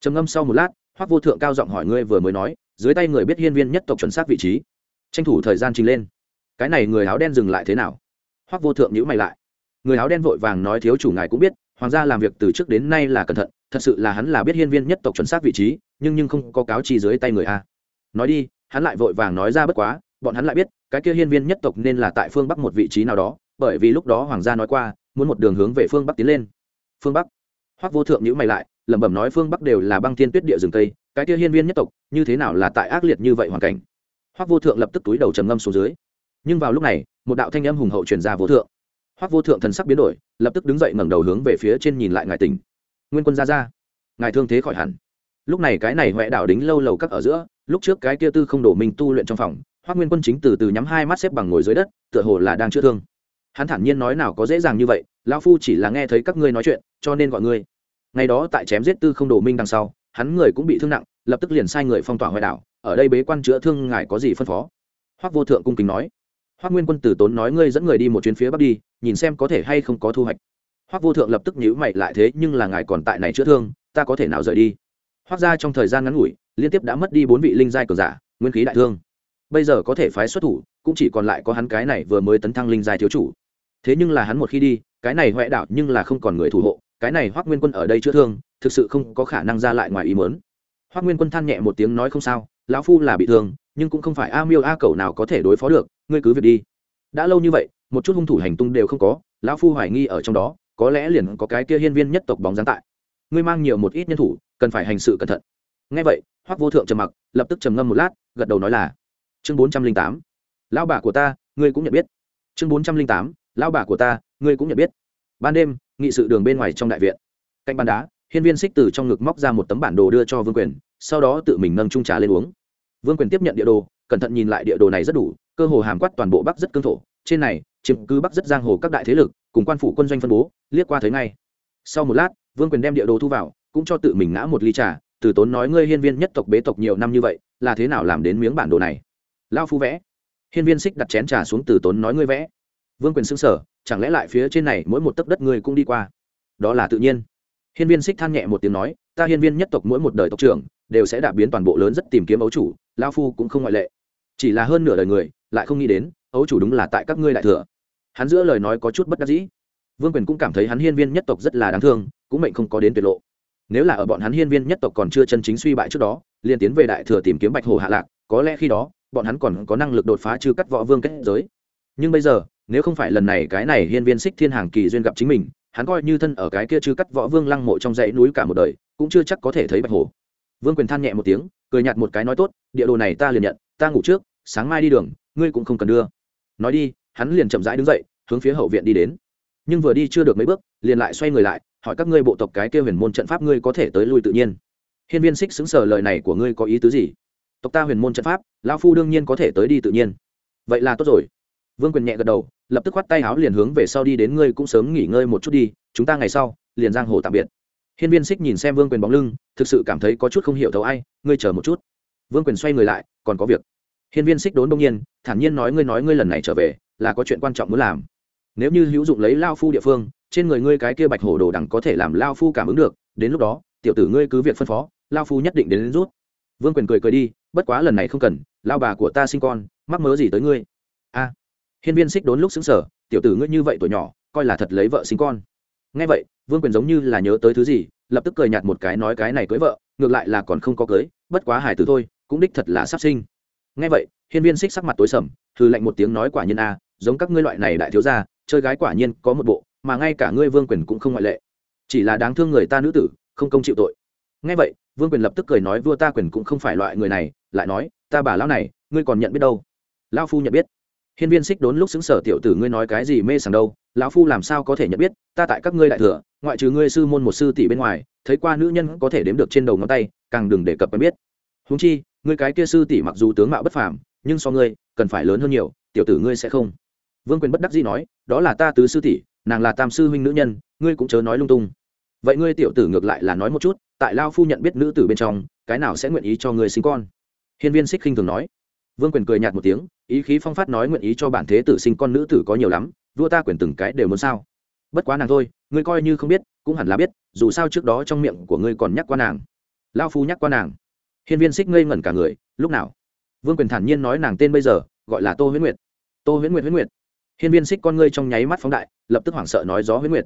Trầm ngâm sau một lát Hoắc vô thượng cao giọng hỏi ngươi vừa mới nói, dưới tay người biết hiên viên nhất tộc chuẩn xác vị trí. Tranh thủ thời gian trình lên. Cái này người áo đen dừng lại thế nào? Hoắc vô thượng nhữ mày lại. Người áo đen vội vàng nói thiếu chủ ngài cũng biết, hoàng gia làm việc từ trước đến nay là cẩn thận, thật sự là hắn là biết hiên viên nhất tộc chuẩn xác vị trí, nhưng nhưng không có cáo chi dưới tay người a. Nói đi, hắn lại vội vàng nói ra bất quá, bọn hắn lại biết, cái kia hiên viên nhất tộc nên là tại phương bắc một vị trí nào đó, bởi vì lúc đó hoàng gia nói qua, muốn một đường hướng về phương bắc tiến lên. Phương bắc? Hoắc vô thượng nhữ mày lại lẩm bẩm nói phương bắc đều là băng thiên tuyết địa rừng tây cái kia hiên viên nhất tộc, như thế nào là tại ác liệt như vậy hoàn cảnh? Hoắc vô thượng lập tức túi đầu trầm ngâm xuống dưới. Nhưng vào lúc này, một đạo thanh âm hùng hậu truyền ra vô thượng. Hoắc vô thượng thần sắc biến đổi, lập tức đứng dậy ngẩng đầu hướng về phía trên nhìn lại ngài tỉnh. Nguyên quân ra ra. Ngài thương thế khỏi hẳn. Lúc này cái này huệ đảo đính lâu lầu các ở giữa, lúc trước cái kia tư không đổ mình tu luyện trong phòng, hoắc nguyên quân chính từ từ nhắm hai mắt xếp bằng ngồi dưới đất, tựa hồ là đang chữa thương. Hắn thản nhiên nói nào có dễ dàng như vậy, lão phu chỉ là nghe thấy các ngươi nói chuyện, cho nên gọi ngươi ngày đó tại chém giết tư không đổ minh đằng sau, hắn người cũng bị thương nặng, lập tức liền sai người phong tỏa ngoại đảo, ở đây bế quan chữa thương ngài có gì phân phó? Hoắc vô thượng cung kính nói. Hoắc nguyên quân tử tốn nói ngươi dẫn người đi một chuyến phía bắc đi, nhìn xem có thể hay không có thu hoạch. Hoắc vô thượng lập tức nhíu mày lại thế, nhưng là ngài còn tại này chữa thương, ta có thể nào rời đi? Hoắc ra trong thời gian ngắn ngủi, liên tiếp đã mất đi bốn vị linh giai cờ giả, nguyên khí đại thương. Bây giờ có thể phái xuất thủ, cũng chỉ còn lại có hắn cái này vừa mới tấn thăng linh giai thiếu chủ. Thế nhưng là hắn một khi đi, cái này huệ đạo nhưng là không còn người thủ hộ cái này hoắc nguyên quân ở đây chữa thương thực sự không có khả năng ra lại ngoài ý mớn hoắc nguyên quân than nhẹ một tiếng nói không sao, lão phu là bị thương, nhưng cũng không phải a miêu a cầu nào có thể đối phó được, ngươi cứ việc đi. đã lâu như vậy, một chút hung thủ hành tung đều không có, lão phu hoài nghi ở trong đó, có lẽ liền có cái kia hiên viên nhất tộc bóng dáng tại. ngươi mang nhiều một ít nhân thủ, cần phải hành sự cẩn thận. ngay vậy hoắc vô thượng trầm mặc, lập tức trầm ngâm một lát, gật đầu nói là, chương bốn trăm linh tám, lão bà của ta, ngươi cũng nhận biết. chương bốn trăm linh tám, lão bà của ta, ngươi cũng nhận biết. ban đêm nghị sự đường bên ngoài trong đại viện. Cạnh bàn đá, hiên viên xích từ trong ngực móc ra một tấm bản đồ đưa cho vương quyền, sau đó tự mình nâng trung trà lên uống. Vương quyền tiếp nhận địa đồ, cẩn thận nhìn lại địa đồ này rất đủ, cơ hồ hàm quát toàn bộ bắc rất cương thổ. Trên này, chiếm cứ bắc rất giang hồ các đại thế lực, cùng quan phủ quân doanh phân bố, liếc qua thấy ngay. Sau một lát, vương quyền đem địa đồ thu vào, cũng cho tự mình ngã một ly trà, từ tốn nói ngươi hiên viên nhất tộc bế tộc nhiều năm như vậy, là thế nào làm đến miếng bản đồ này? Lao phu vẽ. Hiên viên xích đặt chén trà xuống từ tốn nói ngươi vẽ vương quyền xưng sở chẳng lẽ lại phía trên này mỗi một tấc đất người cũng đi qua? Đó là tự nhiên. Hiên viên xích than nhẹ một tiếng nói, ta hiên viên nhất tộc mỗi một đời tộc trưởng đều sẽ đạp biến toàn bộ lớn rất tìm kiếm ấu chủ lao phu cũng không ngoại lệ. Chỉ là hơn nửa đời người, lại không nghĩ đến, ấu chủ đúng là tại các ngươi đại thừa. Hắn giữa lời nói có chút bất đắc dĩ. Vương quyền cũng cảm thấy hắn hiên viên nhất tộc rất là đáng thương, cũng mệnh không có đến tuyệt lộ. Nếu là ở bọn hắn hiên viên nhất tộc còn chưa chân chính suy bại trước đó, liền tiến về đại thừa tìm kiếm bạch hồ hạ lạc, có lẽ khi đó, bọn hắn còn có năng lực đột phá chư cắt võ vương kết giới nhưng bây giờ, nếu không phải lần này cái này hiên viên xích thiên hàng kỳ duyên gặp chính mình, hắn coi như thân ở cái kia chứ cắt võ vương lăng mộ trong dãy núi cả một đời, cũng chưa chắc có thể thấy bạch hồ vương quyền than nhẹ một tiếng, cười nhạt một cái nói tốt, địa đồ này ta liền nhận, ta ngủ trước, sáng mai đi đường, ngươi cũng không cần đưa. Nói đi, hắn liền chậm rãi đứng dậy, hướng phía hậu viện đi đến. Nhưng vừa đi chưa được mấy bước, liền lại xoay người lại, hỏi các ngươi bộ tộc cái kia huyền môn trận pháp ngươi có thể tới lui tự nhiên. Hiên viên xích xứng sở lời này của ngươi có ý tứ gì? Tộc ta huyền môn trận pháp lao phu đương nhiên có thể tới đi tự nhiên. Vậy là tốt rồi vương quyền nhẹ gật đầu lập tức khoát tay áo liền hướng về sau đi đến ngươi cũng sớm nghỉ ngơi một chút đi chúng ta ngày sau liền giang hồ tạm biệt. Hiên viên xích nhìn xem vương quyền bóng lưng thực sự cảm thấy có chút không hiểu thấu ai ngươi chờ một chút. Vương quyền xoay người lại còn có việc. Hiên viên xích đốn đông nhiên thản nhiên nói ngươi nói ngươi lần này trở về là có chuyện quan trọng muốn làm. Nếu như hữu dụng lấy lao phu địa phương trên người ngươi cái kia bạch hổ đồ đẳng có thể làm lao phu cảm ứng được đến lúc đó tiểu tử ngươi cứ việc phân phó lao phu nhất định đến, đến rút. Vương quyền cười cười đi bất quá lần này không cần lao bà của ta sinh con mắc mớ gì tới ngươi? A hiên viên xích đốn lúc xứng sở tiểu tử ngươi như vậy tuổi nhỏ, coi là thật lấy vợ sinh con. Ngay vậy, vương quyền giống như là nhớ tới thứ gì, lập tức cười nhạt một cái nói cái này cưới vợ, ngược lại là còn không có cưới, bất quá hải tử thôi, cũng đích thật là sắp sinh. Ngay vậy, hiên viên xích sắc mặt tối sầm thư lạnh một tiếng nói quả nhiên a, giống các ngươi loại này đại thiếu gia, chơi gái quả nhiên có một bộ, mà ngay cả ngươi vương quyền cũng không ngoại lệ. Chỉ là đáng thương người ta nữ tử, không công chịu tội. Ngay vậy, vương quyền lập tức cười nói vua ta quyền cũng không phải loại người này, lại nói, ta bà lão này, ngươi còn nhận biết đâu? Lão phu nhận biết hiên viên Sích đốn lúc xứng sở tiểu tử ngươi nói cái gì mê sảng đâu, lão phu làm sao có thể nhận biết, ta tại các ngươi đại thừa, ngoại trừ ngươi sư môn một sư tỷ bên ngoài, thấy qua nữ nhân có thể đếm được trên đầu ngón tay, càng đừng đề cập quen biết. Huống chi, ngươi cái kia sư tỷ mặc dù tướng mạo bất phàm, nhưng so ngươi, cần phải lớn hơn nhiều, tiểu tử ngươi sẽ không. Vương quyền bất đắc dĩ nói, đó là ta tứ sư tỷ, nàng là tam sư huynh nữ nhân, ngươi cũng chớ nói lung tung. Vậy ngươi tiểu tử ngược lại là nói một chút, tại lão phu nhận biết nữ tử bên trong, cái nào sẽ nguyện ý cho ngươi sinh con? Hiên viên Sích khinh thường nói vương quyền cười nhạt một tiếng, ý khí phong phát nói nguyện ý cho bản thế tử sinh con nữ tử có nhiều lắm, vua ta quyền từng cái đều muốn sao. Bất quá nàng thôi, ngươi coi như không biết, cũng hẳn là biết, dù sao trước đó trong miệng của ngươi còn nhắc qua nàng. Lao phu nhắc qua nàng. Hiên viên xích ngây ngẩn cả người, lúc nào? Vương quyền thản nhiên nói nàng tên bây giờ, gọi là tô huyễn nguyệt. Tô huyễn nguyệt huyễn nguyệt. Hiên viên xích con ngươi trong nháy mắt phóng đại, lập tức hoảng sợ nói gió huyễn nguyệt.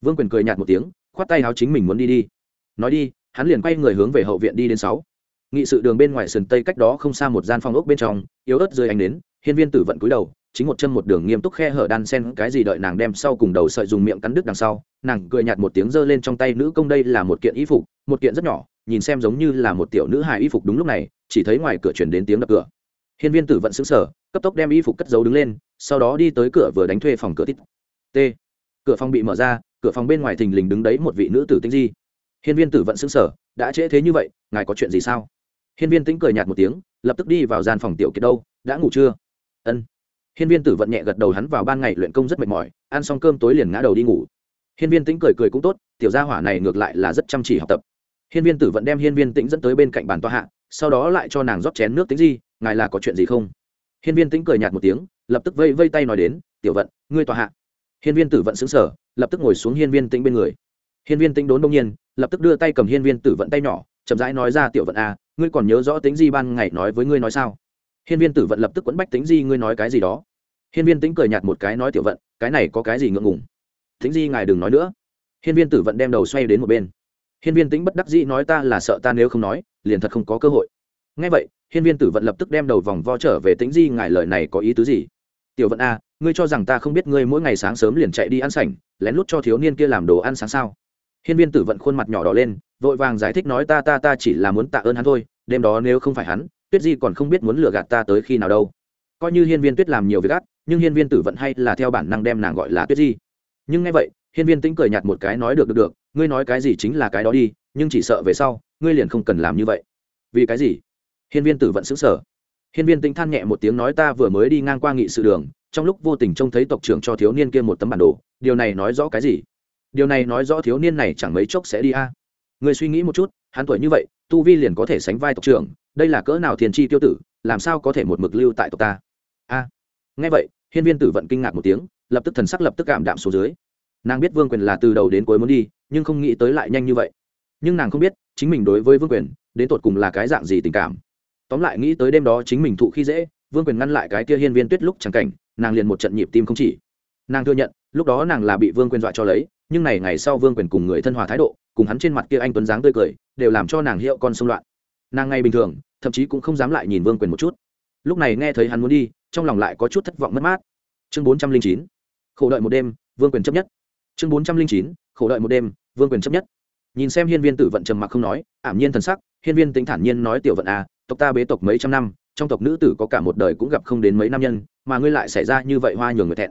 Vương quyền cười nhạt một tiếng, khoát tay áo chính mình muốn đi đi. Nói đi, hắn liền quay người hướng về hậu viện đi đến sáu nghị sự đường bên ngoài sườn tây cách đó không xa một gian phòng ốc bên trong, yếu ớt rơi ánh đến hiên viên tử vận cúi đầu, chính một chân một đường nghiêm túc khe hở đan sen, cái gì đợi nàng đem sau cùng đầu sợi dùng miệng cắn đứt đằng sau, nàng cười nhạt một tiếng giơ lên trong tay nữ công đây là một kiện y phục, một kiện rất nhỏ, nhìn xem giống như là một tiểu nữ hài y phục đúng lúc này, chỉ thấy ngoài cửa chuyển đến tiếng đập cửa. Hiên viên tử vận xứng sở cấp tốc đem y phục cất giấu đứng lên, sau đó đi tới cửa vừa đánh thuê phòng cửa tít. T. Cửa phòng bị mở ra, cửa phòng bên ngoài thình lình đứng đấy một vị nữ tử tinh di. Hiên viên tử vận xứng sở đã trễ thế như vậy, ngài có chuyện gì sao? Hiên viên tĩnh cười nhạt một tiếng lập tức đi vào gian phòng tiểu kiệt đâu đã ngủ chưa ân hiên viên tử vận nhẹ gật đầu hắn vào ban ngày luyện công rất mệt mỏi ăn xong cơm tối liền ngã đầu đi ngủ hiên viên tĩnh cười cười cũng tốt tiểu gia hỏa này ngược lại là rất chăm chỉ học tập hiên viên tử vận đem hiên viên tĩnh dẫn tới bên cạnh bàn toa hạ sau đó lại cho nàng rót chén nước tính gì ngài là có chuyện gì không hiên viên tĩnh cười nhạt một tiếng lập tức vây vây tay nói đến tiểu vận ngươi tòa hạ hiên viên tử vận xứng sở lập tức ngồi xuống hiên viên tĩnh bên người hiên viên tĩnh đốn đông nhiên lập tức đưa tay cầm hiên viên tử vận tay nhỏ chậm rãi nói ra tiểu vận a à, ngươi còn nhớ rõ tính di ban ngày nói với ngươi nói sao? Hiên viên tử vận lập tức quẫn bách tính di, ngươi nói cái gì đó? Hiên viên tĩnh cười nhạt một cái nói, tiểu vận, cái này có cái gì ngượng ngùng? Tính di, ngài đừng nói nữa. Hiên viên tử vận đem đầu xoay đến một bên. Hiên viên tĩnh bất đắc dĩ nói, ta là sợ ta nếu không nói, liền thật không có cơ hội. Ngay vậy, hiên viên tử vận lập tức đem đầu vòng vo trở về tính di, ngài lời này có ý tứ gì? Tiểu vận a ngươi cho rằng ta không biết ngươi mỗi ngày sáng sớm liền chạy đi ăn sảnh, lén lút cho thiếu niên kia làm đồ ăn sáng sao? Hiên viên tử vận khuôn mặt nhỏ đỏ lên vội vàng giải thích nói ta ta ta chỉ là muốn tạ ơn hắn thôi, đêm đó nếu không phải hắn, tuyết di còn không biết muốn lừa gạt ta tới khi nào đâu. Coi như hiên viên tuyết làm nhiều việc gắt nhưng hiên viên tử vận hay là theo bản năng đem nàng gọi là tuyết di. Nhưng ngay vậy, hiên viên tĩnh cười nhạt một cái nói được được được, ngươi nói cái gì chính là cái đó đi, nhưng chỉ sợ về sau, ngươi liền không cần làm như vậy. Vì cái gì? Hiên viên tử vận xứng sở hiên viên tĩnh than nhẹ một tiếng nói ta vừa mới đi ngang qua nghị sự đường, trong lúc vô tình trông thấy tộc trưởng cho thiếu niên kia một tấm bản đồ, điều này nói rõ cái gì? Điều này nói rõ thiếu niên này chẳng mấy chốc sẽ đi a người suy nghĩ một chút, hắn tuổi như vậy, tu vi liền có thể sánh vai tộc trưởng, đây là cỡ nào thiền chi tiêu tử, làm sao có thể một mực lưu tại tộc ta? A. Nghe vậy, hiên viên tử vận kinh ngạc một tiếng, lập tức thần sắc lập tức cảm đạm xuống dưới. Nàng biết vương quyền là từ đầu đến cuối muốn đi, nhưng không nghĩ tới lại nhanh như vậy. Nhưng nàng không biết, chính mình đối với vương quyền, đến tột cùng là cái dạng gì tình cảm. Tóm lại nghĩ tới đêm đó chính mình thụ khi dễ, vương quyền ngăn lại cái kia hiên viên tuyết lúc chẳng cảnh, nàng liền một trận nhịp tim không chỉ. Nàng thừa nhận, lúc đó nàng là bị vương quyền dọa cho lấy nhưng này ngày sau vương quyền cùng người thân hòa thái độ, cùng hắn trên mặt kia anh tuấn dáng tươi cười, đều làm cho nàng hiệu con xung loạn. Nàng ngay bình thường, thậm chí cũng không dám lại nhìn vương quyền một chút. Lúc này nghe thấy hắn muốn đi, trong lòng lại có chút thất vọng mất mát. Chương bốn trăm linh chín, khổ đợi một đêm, vương quyền chấp nhất. Chương bốn trăm linh chín, khổ đợi một đêm, vương quyền chấp nhất. Nhìn xem hiên viên tử vận trầm mặc không nói, ảm nhiên thần sắc, hiên viên tính thản nhiên nói tiểu vận à tộc ta bế tộc mấy trăm năm, trong tộc nữ tử có cả một đời cũng gặp không đến mấy nam nhân, mà ngươi lại xảy ra như vậy hoa nhường người thẹn.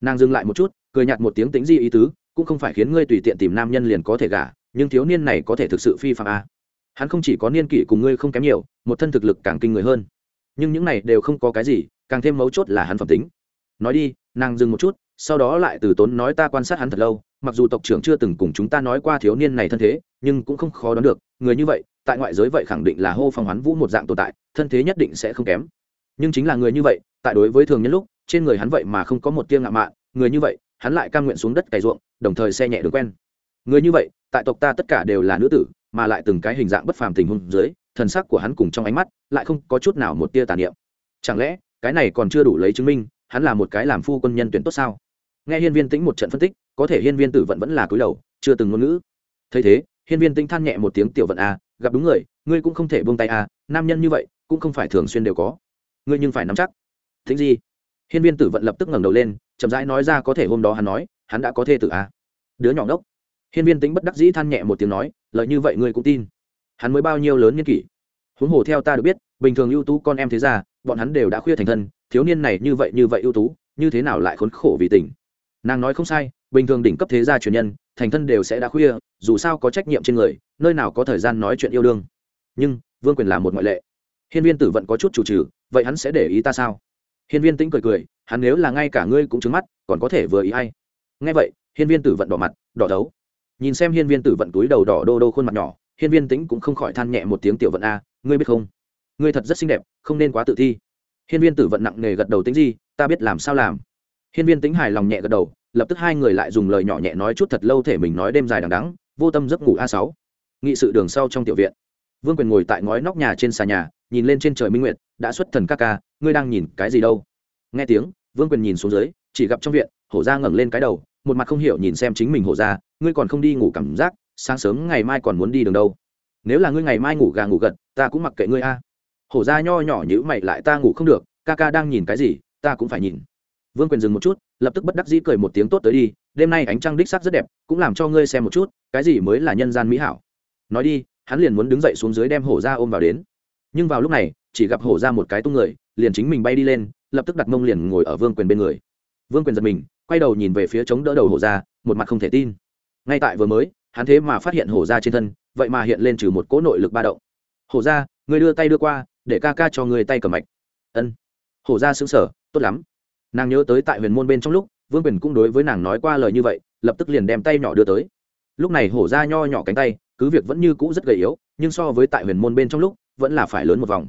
Nàng dừng lại một chút, cười nhạt một tiếng tính di ý tứ cũng không phải khiến ngươi tùy tiện tìm nam nhân liền có thể gả, nhưng thiếu niên này có thể thực sự phi phạm a. À. hắn không chỉ có niên kỷ cùng ngươi không kém nhiều, một thân thực lực càng kinh người hơn. Nhưng những này đều không có cái gì, càng thêm mấu chốt là hắn phẩm tính. Nói đi, nàng dừng một chút, sau đó lại từ tốn nói ta quan sát hắn thật lâu, mặc dù tộc trưởng chưa từng cùng chúng ta nói qua thiếu niên này thân thế, nhưng cũng không khó đoán được, người như vậy, tại ngoại giới vậy khẳng định là hô phong hoán vũ một dạng tồn tại, thân thế nhất định sẽ không kém. Nhưng chính là người như vậy, tại đối với thường nhân lúc, trên người hắn vậy mà không có một tiêng ngạo mạn, người như vậy hắn lại cam nguyện xuống đất cày ruộng, đồng thời xe nhẹ đường quen. Người như vậy, tại tộc ta tất cả đều là nữ tử, mà lại từng cái hình dạng bất phàm tình hôn dưới, thần sắc của hắn cùng trong ánh mắt lại không có chút nào một tia tàn niệm. Chẳng lẽ, cái này còn chưa đủ lấy chứng minh, hắn là một cái làm phu quân nhân tuyển tốt sao? Nghe hiên viên tĩnh một trận phân tích, có thể hiên viên tử vận vẫn là cúi đầu, chưa từng ngôn ngữ. Thấy thế, hiên viên tĩnh than nhẹ một tiếng, tiểu vận a gặp đúng người, ngươi cũng không thể buông tay a nam nhân như vậy, cũng không phải thường xuyên đều có. Ngươi nhưng phải nắm chắc. Thính gì? Hiên viên tử vận lập tức ngẩng đầu lên chậm rãi nói ra có thể hôm đó hắn nói, hắn đã có thê tử à? Đứa nhỏ ngốc. Hiên viên tĩnh bất đắc dĩ than nhẹ một tiếng nói lợi như vậy ngươi cũng tin. Hắn mới bao nhiêu lớn niên kỷ? Huống hồ theo ta được biết, bình thường ưu tú con em thế ra bọn hắn đều đã khuya thành thân, thiếu niên này như vậy như vậy ưu tú, như thế nào lại khốn khổ vì tình? Nàng nói không sai, bình thường đỉnh cấp thế gia truyền nhân, thành thân đều sẽ đã khuya, dù sao có trách nhiệm trên người, nơi nào có thời gian nói chuyện yêu đương. Nhưng, vương quyền là một ngoại lệ. Hiên viên tử vận có chút chủ trừ, vậy hắn sẽ để ý ta sao? Hiên viên tĩnh cười cười hắn nếu là ngay cả ngươi cũng trứng mắt, còn có thể vừa ý hay nghe vậy, hiên viên tử vận đỏ mặt, đỏ thấu. Nhìn xem hiên viên tử vận túi đầu đỏ đô đô khuôn mặt nhỏ, hiên viên tĩnh cũng không khỏi than nhẹ một tiếng tiểu vận a, ngươi biết không? Ngươi thật rất xinh đẹp, không nên quá tự thi. Hiên viên tử vận nặng nề gật đầu tính gì ta biết làm sao làm. Hiên viên Tĩnh hài lòng nhẹ gật đầu, lập tức hai người lại dùng lời nhỏ nhẹ nói chút thật lâu thể mình nói đêm dài đằng đắng vô tâm giấc ngủ a sáu. Nghị sự đường sau trong tiểu viện. Vương quyền ngồi tại ngói nóc nhà trên xà nhà, nhìn lên trên trời minh nguyệt, đã xuất thần ca ca, ngươi đang nhìn cái gì đâu? Nghe tiếng, vương quyền nhìn xuống dưới, chỉ gặp trong viện, hổ ra ngẩng lên cái đầu, một mặt không hiểu nhìn xem chính mình hổ ra, ngươi còn không đi ngủ cảm giác, sáng sớm ngày mai còn muốn đi đường đâu. Nếu là ngươi ngày mai ngủ gà ngủ gật, ta cũng mặc kệ ngươi a. Hổ ra nho nhỏ nhữ mày lại ta ngủ không được, ca ca đang nhìn cái gì, ta cũng phải nhìn. Vương quyền dừng một chút, lập tức bất đắc dĩ cười một tiếng tốt tới đi, đêm nay ánh trăng đích sắc rất đẹp, cũng làm cho ngươi xem một chút, cái gì mới là nhân gian mỹ hảo. Nói đi, hắn liền muốn đứng dậy xuống dưới đem hổ ra ôm vào đến. Nhưng vào lúc này, chỉ gặp hổ ra một cái tung người, liền chính mình bay đi lên lập tức đặt mông liền ngồi ở vương quyền bên người. Vương quyền giật mình, quay đầu nhìn về phía chống đỡ đầu hổ ra, một mặt không thể tin. Ngay tại vừa mới, hắn thế mà phát hiện hổ ra trên thân, vậy mà hiện lên trừ một cỗ nội lực ba động. Hổ ra người đưa tay đưa qua, để ca ca cho người tay cầm mạch. Ân. Hổ ra xứng sở tốt lắm. Nàng nhớ tới tại huyền môn bên trong lúc, vương quyền cũng đối với nàng nói qua lời như vậy, lập tức liền đem tay nhỏ đưa tới. Lúc này hổ ra nho nhỏ cánh tay, cứ việc vẫn như cũ rất gầy yếu, nhưng so với tại huyền môn bên trong lúc, vẫn là phải lớn một vòng.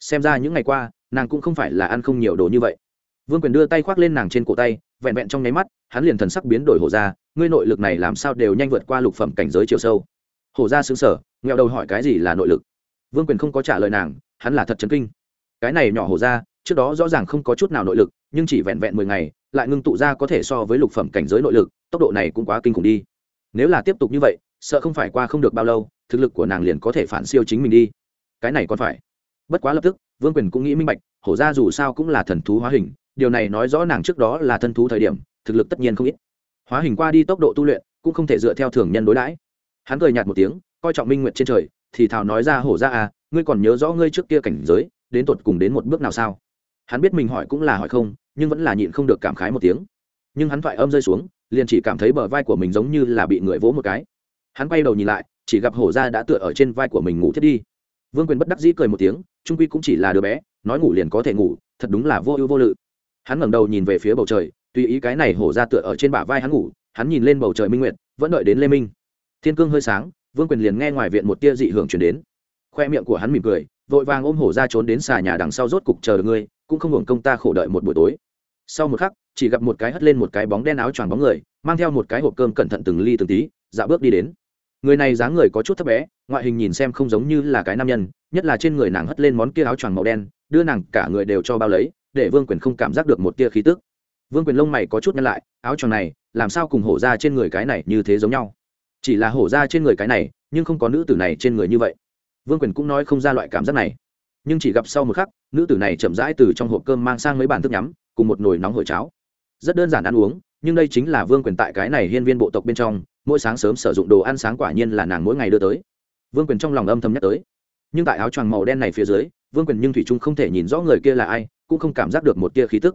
Xem ra những ngày qua nàng cũng không phải là ăn không nhiều đồ như vậy. Vương quyền đưa tay khoác lên nàng trên cổ tay, vẹn vẹn trong nháy mắt, hắn liền thần sắc biến đổi hổ ra, ngươi nội lực này làm sao đều nhanh vượt qua lục phẩm cảnh giới chiều sâu. Hổ ra xứng sở nghèo đầu hỏi cái gì là nội lực? Vương quyền không có trả lời nàng, hắn là thật chấn kinh. Cái này nhỏ hổ ra, trước đó rõ ràng không có chút nào nội lực, nhưng chỉ vẹn vẹn mười ngày, lại ngưng tụ ra có thể so với lục phẩm cảnh giới nội lực, tốc độ này cũng quá kinh khủng đi. Nếu là tiếp tục như vậy, sợ không phải qua không được bao lâu, thực lực của nàng liền có thể phản siêu chính mình đi. Cái này còn phải. Bất quá lập tức vương quyền cũng nghĩ minh bạch, hổ ra dù sao cũng là thần thú hóa hình, điều này nói rõ nàng trước đó là thân thú thời điểm, thực lực tất nhiên không ít. Hóa hình qua đi tốc độ tu luyện, cũng không thể dựa theo thường nhân đối đãi. Hắn cười nhạt một tiếng, coi trọng minh nguyện trên trời, thì thào nói ra hổ ra à ngươi còn nhớ rõ ngươi trước kia cảnh giới, đến tột cùng đến một bước nào sao? Hắn biết mình hỏi cũng là hỏi không, nhưng vẫn là nhịn không được cảm khái một tiếng. Nhưng hắn thoại âm rơi xuống, liền chỉ cảm thấy bờ vai của mình giống như là bị người vỗ một cái. Hắn quay đầu nhìn lại, chỉ gặp hổ ra đã tựa ở trên vai của mình ngủ thiết đi. Vương quyền bất đắc dĩ cười một tiếng trung quy cũng chỉ là đứa bé, nói ngủ liền có thể ngủ, thật đúng là vô ưu vô lự. Hắn ngẩng đầu nhìn về phía bầu trời, tùy ý cái này hổ ra tựa ở trên bả vai hắn ngủ, hắn nhìn lên bầu trời minh nguyệt, vẫn đợi đến lê minh. Thiên cương hơi sáng, vương quyền liền nghe ngoài viện một tia dị hưởng chuyển đến. Khoe miệng của hắn mỉm cười, vội vàng ôm hổ ra trốn đến xà nhà đằng sau rốt cục chờ được ngươi, cũng không hưởng công ta khổ đợi một buổi tối. Sau một khắc, chỉ gặp một cái hất lên một cái bóng đen áo choàng bóng người, mang theo một cái hộp cơm cẩn thận từng ly từng tí dạo bước đi đến. Người này dáng người có chút thấp bé, ngoại hình nhìn xem không giống như là cái nam nhân nhất là trên người nàng hất lên món kia áo choàng màu đen, đưa nàng cả người đều cho bao lấy, để vương quyền không cảm giác được một tia khí tức. Vương quyền lông mày có chút nhăn lại, áo choàng này, làm sao cùng hổ ra trên người cái này như thế giống nhau? Chỉ là hổ ra trên người cái này, nhưng không có nữ tử này trên người như vậy. Vương quyền cũng nói không ra loại cảm giác này. Nhưng chỉ gặp sau một khắc, nữ tử này chậm rãi từ trong hộp cơm mang sang mấy bàn thức nhắm, cùng một nồi nóng hổi cháo. Rất đơn giản ăn uống, nhưng đây chính là vương quyền tại cái này hiên viên bộ tộc bên trong, mỗi sáng sớm sử dụng đồ ăn sáng quả nhiên là nàng mỗi ngày đưa tới. Vương quyền trong lòng âm thầm nhắc tới nhưng tại áo choàng màu đen này phía dưới, vương quyền nhưng thủy trung không thể nhìn rõ người kia là ai, cũng không cảm giác được một tia khí tức.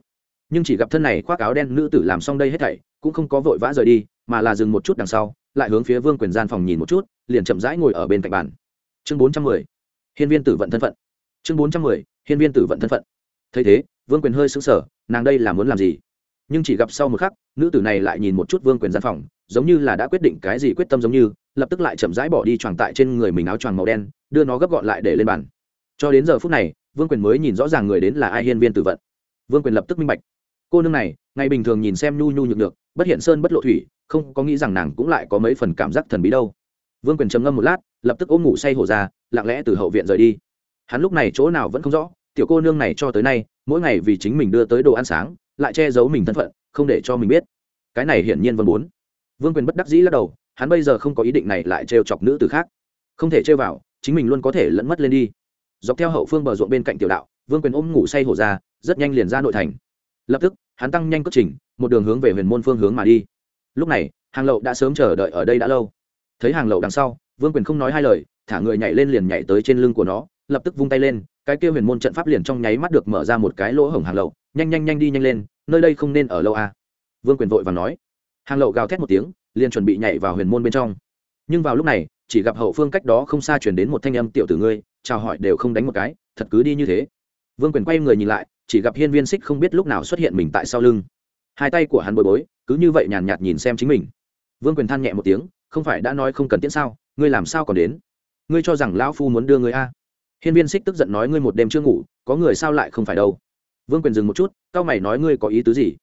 Nhưng chỉ gặp thân này khoác áo đen nữ tử làm xong đây hết thảy, cũng không có vội vã rời đi, mà là dừng một chút đằng sau, lại hướng phía vương quyền gian phòng nhìn một chút, liền chậm rãi ngồi ở bên cạnh bàn. Chương bốn trăm mười, hiên viên tử vận thân phận. Chương bốn trăm mười, hiên viên tử vận thân phận. Thấy thế, vương quyền hơi xứng sở nàng đây là muốn làm gì? Nhưng chỉ gặp sau một khắc, nữ tử này lại nhìn một chút vương quyền gian phòng, giống như là đã quyết định cái gì quyết tâm giống như, lập tức lại chậm rãi bỏ đi choàng tại trên người mình áo choàng màu đen đưa nó gấp gọn lại để lên bàn. Cho đến giờ phút này, vương quyền mới nhìn rõ ràng người đến là ai hiên viên tử vận. Vương quyền lập tức minh bạch. Cô nương này, ngày bình thường nhìn xem nhu nhu nhược được bất hiện sơn bất lộ thủy, không có nghĩ rằng nàng cũng lại có mấy phần cảm giác thần bí đâu. Vương quyền trầm ngâm một lát, lập tức ôm ngủ say hổ ra, lặng lẽ từ hậu viện rời đi. Hắn lúc này chỗ nào vẫn không rõ, tiểu cô nương này cho tới nay, mỗi ngày vì chính mình đưa tới đồ ăn sáng, lại che giấu mình thân phận, không để cho mình biết. Cái này hiển nhiên vân muốn vương quyền bất đắc dĩ lắc đầu, hắn bây giờ không có ý định này lại trêu chọc nữ từ khác. Không thể trêu vào chính mình luôn có thể lẫn mất lên đi. Dọc theo hậu phương bờ ruộng bên cạnh tiểu đạo, vương quyền ôm ngủ say hổ ra, rất nhanh liền ra nội thành. Lập tức, hắn tăng nhanh cất trình, một đường hướng về huyền môn phương hướng mà đi. Lúc này, hàng lậu đã sớm chờ đợi ở đây đã lâu. Thấy hàng lậu đằng sau, vương quyền không nói hai lời, thả người nhảy lên liền nhảy tới trên lưng của nó, lập tức vung tay lên, cái kia huyền môn trận pháp liền trong nháy mắt được mở ra một cái lỗ hổng hàng lậu, nhanh nhanh nhanh đi nhanh lên, nơi đây không nên ở lâu à. vương quyền vội và nói. Hàng lậu gào thét một tiếng, liền chuẩn bị nhảy vào huyền môn bên trong. Nhưng vào lúc này chỉ gặp hậu phương cách đó không xa chuyển đến một thanh âm, tiểu tử ngươi, chào hỏi đều không đánh một cái, thật cứ đi như thế. Vương quyền quay người nhìn lại, chỉ gặp hiên viên xích không biết lúc nào xuất hiện mình tại sau lưng. Hai tay của hắn bồi bối, cứ như vậy nhàn nhạt nhìn xem chính mình. Vương quyền than nhẹ một tiếng, không phải đã nói không cần tiễn sao, ngươi làm sao còn đến? Ngươi cho rằng lão phu muốn đưa ngươi a? Hiên viên xích tức giận nói, ngươi một đêm chưa ngủ, có người sao lại không phải đâu? Vương quyền dừng một chút, cao mày nói ngươi có ý tứ gì?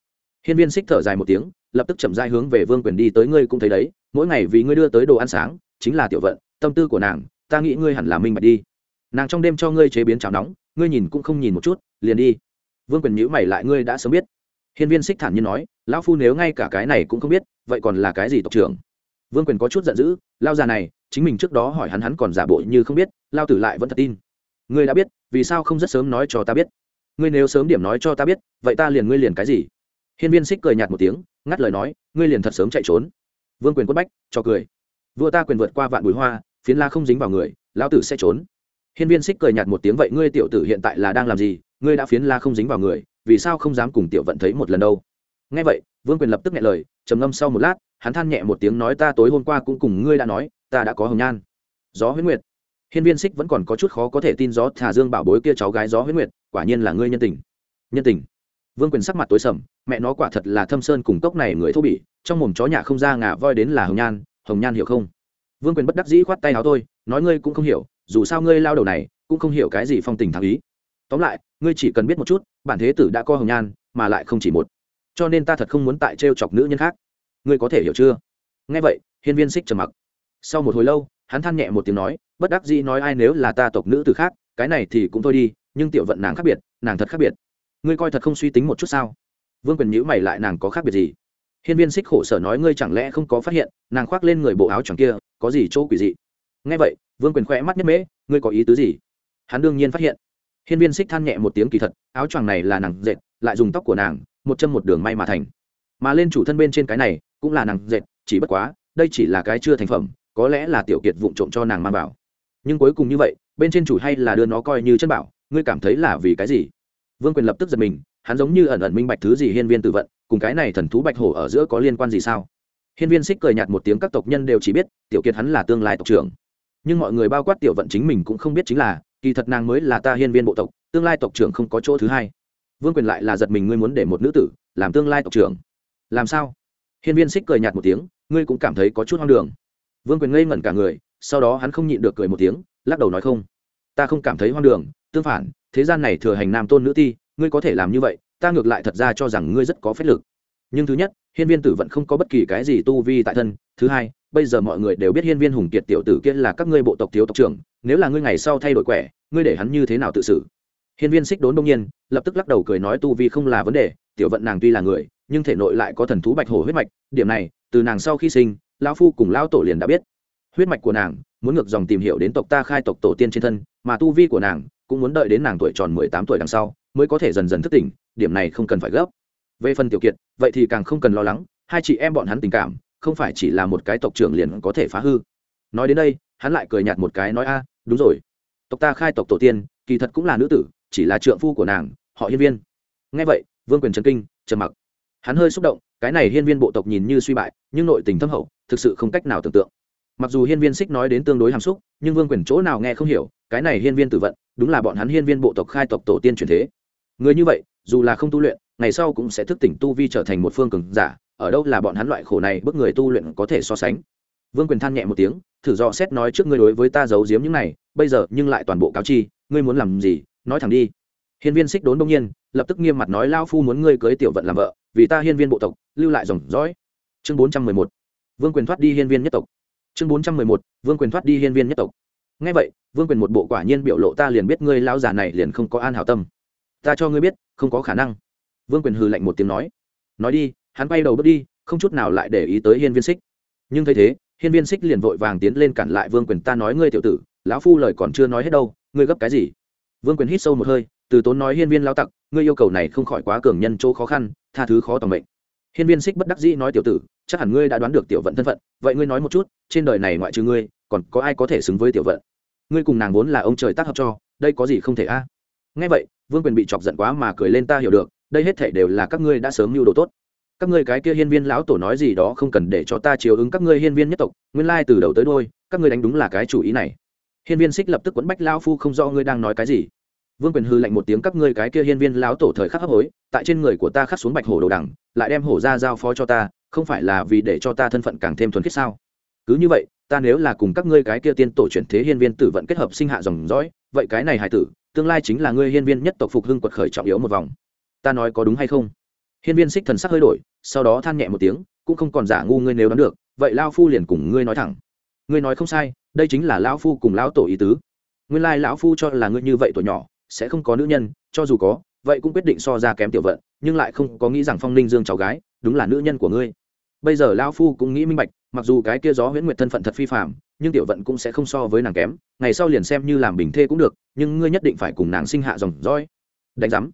Hiên viên xích thở dài một tiếng, lập tức chậm dai hướng về vương quyền đi tới, ngươi cũng thấy đấy, mỗi ngày vì ngươi đưa tới đồ ăn sáng chính là tiểu vận, tâm tư của nàng, ta nghĩ ngươi hẳn là minh bạch đi. Nàng trong đêm cho ngươi chế biến cháo nóng, ngươi nhìn cũng không nhìn một chút, liền đi. Vương quyền nhữ mày lại ngươi đã sớm biết. Hiên viên xích thản nhiên nói, lão phu nếu ngay cả cái này cũng không biết, vậy còn là cái gì tộc trưởng? Vương quyền có chút giận dữ, lao già này, chính mình trước đó hỏi hắn hắn còn giả bộ như không biết, lao tử lại vẫn thật tin. Ngươi đã biết, vì sao không rất sớm nói cho ta biết? Ngươi nếu sớm điểm nói cho ta biết, vậy ta liền ngươi liền cái gì? Hiên viên xích cười nhạt một tiếng, ngắt lời nói, ngươi liền thật sớm chạy trốn. Vương quyền quất bách, cho cười vua ta quyền vượt qua vạn bùi hoa, phiến la không dính vào người, lão tử sẽ trốn. Hiên viên xích cười nhạt một tiếng, vậy ngươi tiểu tử hiện tại là đang làm gì? Ngươi đã phiến la không dính vào người, vì sao không dám cùng tiểu vận thấy một lần đâu? Nghe vậy, vương quyền lập tức nghe lời, trầm ngâm sau một lát, hắn than nhẹ một tiếng nói ta tối hôm qua cũng cùng ngươi đã nói, ta đã có hồng nhan. Gió huyết nguyệt. Hiên viên xích vẫn còn có chút khó có thể tin gió thả dương bảo bối kia cháu gái gió huyết nguyệt, quả nhiên là ngươi nhân tình. Nhân tình. Vương quyền sắc mặt tối sầm, mẹ nó quả thật là thâm sơn cùng cốc này người thô bỉ, trong mồm chó nhà không ra ngà voi đến là hồng nhan hồng nhan hiểu không? Vương quyền bất đắc dĩ khoát tay áo tôi, nói ngươi cũng không hiểu, dù sao ngươi lao đầu này, cũng không hiểu cái gì phong tình thắng ý. Tóm lại, ngươi chỉ cần biết một chút, bản thế tử đã co hồng nhan, mà lại không chỉ một. Cho nên ta thật không muốn tại t chọc nữ nhân khác. Ngươi có thể hiểu chưa? Nghe vậy, hiên viên xích trầm mặc. Sau một hồi lâu, hắn than nhẹ một tiếng nói, bất đắc dĩ nói ai nếu là ta tộc nữ từ khác, cái này thì cũng thôi đi, nhưng tiểu vận nàng khác biệt, nàng thật khác biệt. Ngươi coi thật không suy tính một chút sao? Vương quyền nhữ mày lại, nàng có khác biệt gì? Hiên viên xích khổ sở nói, ngươi chẳng lẽ không có phát hiện, nàng khoác lên người bộ áo choàng kia, có gì chỗ quỷ dị? Nghe vậy, vương quyền khẽ mắt nhất mễ ngươi có ý tứ gì? Hắn đương nhiên phát hiện. Hiên viên xích than nhẹ một tiếng kỳ thật, áo choàng này là nàng dệt, lại dùng tóc của nàng, một chân một đường may mà thành. Mà lên chủ thân bên trên cái này, cũng là nàng dệt, chỉ bất quá, đây chỉ là cái chưa thành phẩm, có lẽ là tiểu kiệt vụng trộm cho nàng mang vào. Nhưng cuối cùng như vậy, bên trên chủ hay là đưa nó coi như chân bảo, ngươi cảm thấy là vì cái gì? Vương quyền lập tức giật mình, hắn giống như ẩn ẩn minh bạch thứ gì hiên viên tự vận cùng cái này thần thú bạch hổ ở giữa có liên quan gì sao? Hiên viên xích cười nhạt một tiếng các tộc nhân đều chỉ biết, tiểu kiệt hắn là tương lai tộc trưởng. Nhưng mọi người bao quát tiểu vận chính mình cũng không biết chính là, kỳ thật nàng mới là ta hiên viên bộ tộc, tương lai tộc trưởng không có chỗ thứ hai. Vương quyền lại là giật mình ngươi muốn để một nữ tử làm tương lai tộc trưởng. Làm sao? Hiên viên xích cười nhạt một tiếng, ngươi cũng cảm thấy có chút hoang đường. Vương quyền ngây ngẩn cả người, sau đó hắn không nhịn được cười một tiếng, lắc đầu nói không. Ta không cảm thấy hoang đường, tương phản, thế gian này thừa hành nam tôn nữ ti, ngươi có thể làm như vậy ta ngược lại thật ra cho rằng ngươi rất có phép lực. Nhưng thứ nhất, hiên viên tử vẫn không có bất kỳ cái gì tu vi tại thân. Thứ hai, bây giờ mọi người đều biết hiên viên hùng kiệt tiểu tử kia là các ngươi bộ tộc thiếu tộc trưởng. Nếu là ngươi ngày sau thay đổi quẻ, ngươi để hắn như thế nào tự xử? Hiên viên xích đốn đông nhiên, lập tức lắc đầu cười nói tu vi không là vấn đề, tiểu vận nàng tuy là người, nhưng thể nội lại có thần thú bạch hổ huyết mạch. Điểm này, từ nàng sau khi sinh, lão phu cùng lão tổ liền đã biết. Huyết mạch của nàng, muốn ngược dòng tìm hiểu đến tộc ta khai tộc tổ tiên trên thân, mà tu vi của nàng, cũng muốn đợi đến nàng tuổi tròn mười tám tuổi đằng sau mới có thể dần dần thức tỉnh, điểm này không cần phải gấp. Về phần tiểu kiệt, vậy thì càng không cần lo lắng, hai chị em bọn hắn tình cảm, không phải chỉ là một cái tộc trưởng liền có thể phá hư. Nói đến đây, hắn lại cười nhạt một cái nói, a, đúng rồi. Tộc ta khai tộc tổ tiên, kỳ thật cũng là nữ tử, chỉ là trượng phu của nàng, họ hiên viên. Ngay vậy, vương quyền trần kinh, trầm mặc. Hắn hơi xúc động, cái này hiên viên bộ tộc nhìn như suy bại, nhưng nội tình thâm hậu, thực sự không cách nào tưởng tượng. Mặc dù hiên viên xích nói đến tương đối hàm xúc, nhưng vương quyền chỗ nào nghe không hiểu, cái này hiên viên tử vận, đúng là bọn hắn hiên viên bộ tộc khai tộc tổ tiên truyền thế người như vậy, dù là không tu luyện, ngày sau cũng sẽ thức tỉnh tu vi trở thành một phương cường giả, ở đâu là bọn hắn loại khổ này bức người tu luyện có thể so sánh. Vương quyền than nhẹ một tiếng, thử dò xét nói trước ngươi đối với ta giấu giếm những này, bây giờ nhưng lại toàn bộ cáo chi, ngươi muốn làm gì, nói thẳng đi. Hiên viên xích đốn đông nhiên, lập tức nghiêm mặt nói lao phu muốn ngươi cưới tiểu vận làm vợ, vì ta hiên viên bộ tộc, lưu lại dòng dõi. Chương bốn trăm mười một. Vương quyền thoát đi hiên viên nhất tộc. Chương bốn trăm mười một. Vương quyền thoát đi hiên viên nhất tộc. Ngay vậy, vương quyền một bộ quả nhiên biểu lộ ta liền biết ngươi lao già này liền không có an hảo tâm ta cho ngươi biết, không có khả năng. Vương quyền hừ lạnh một tiếng nói. Nói đi, hắn bay đầu bước đi, không chút nào lại để ý tới hiên viên xích. Nhưng thấy thế, hiên viên xích liền vội vàng tiến lên cản lại vương quyền, ta nói ngươi tiểu tử, lão phu lời còn chưa nói hết đâu, ngươi gấp cái gì? Vương quyền hít sâu một hơi, từ tốn nói hiên viên lao tặc, ngươi yêu cầu này không khỏi quá cường nhân chỗ khó khăn, tha thứ khó tầm mệnh. Hiên viên xích bất đắc dĩ nói, tiểu tử, chắc hẳn ngươi đã đoán được tiểu vận thân phận, vậy ngươi nói một chút, trên đời này ngoại trừ ngươi, còn có ai có thể xứng với tiểu vận? Ngươi cùng nàng vốn là ông trời tác hợp cho, đây có gì không thể a? à? Ngay vậy, vương quyền bị chọc giận quá mà cười lên, ta hiểu được, đây hết thể đều là các ngươi đã sớm mưu đồ tốt. Các ngươi cái kia hiên viên lão tổ nói gì đó không cần để cho ta chiếu ứng các ngươi hiên viên nhất tộc, nguyên lai từ đầu tới đôi, các ngươi đánh đúng là cái chủ ý này. Hiên viên xích lập tức quấn bách lão phu không rõ ngươi đang nói cái gì. Vương quyền hư lạnh một tiếng, các ngươi cái kia hiên viên lão tổ thời khắc hấp hối, tại trên người của ta khắc xuống bạch hổ đồ đằng, lại đem hổ ra giao phó cho ta, không phải là vì để cho ta thân phận càng thêm thuần khiết sao? Cứ như vậy, ta nếu là cùng các ngươi cái kia tiên tổ chuyển thế hiên viên tử vận kết hợp sinh hạ dòng dõi vậy cái này hải tử, tương lai chính là ngươi hiên viên nhất tộc phục hưng quật khởi trọng yếu một vòng. Ta nói có đúng hay không? Hiên viên xích thần sắc hơi đổi, sau đó than nhẹ một tiếng, cũng không còn giả ngu ngươi nếu đoán được, vậy lao phu liền cùng ngươi nói thẳng. Ngươi nói không sai, đây chính là lão phu cùng lão tổ ý tứ. Nguyên lai lão phu cho là ngươi như vậy tuổi nhỏ, sẽ không có nữ nhân, cho dù có, vậy cũng quyết định so ra kém tiểu vận, nhưng lại không có nghĩ rằng phong ninh dương cháu gái, đúng là nữ nhân của ngươi. Bây giờ lão phu cũng nghĩ minh bạch, mặc dù cái kia gió huyễn nguyệt thân phận thật phi phạm nhưng tiểu vận cũng sẽ không so với nàng kém, ngày sau liền xem như làm bình thê cũng được, nhưng ngươi nhất định phải cùng nàng sinh hạ dòng dõi. Đánh giám.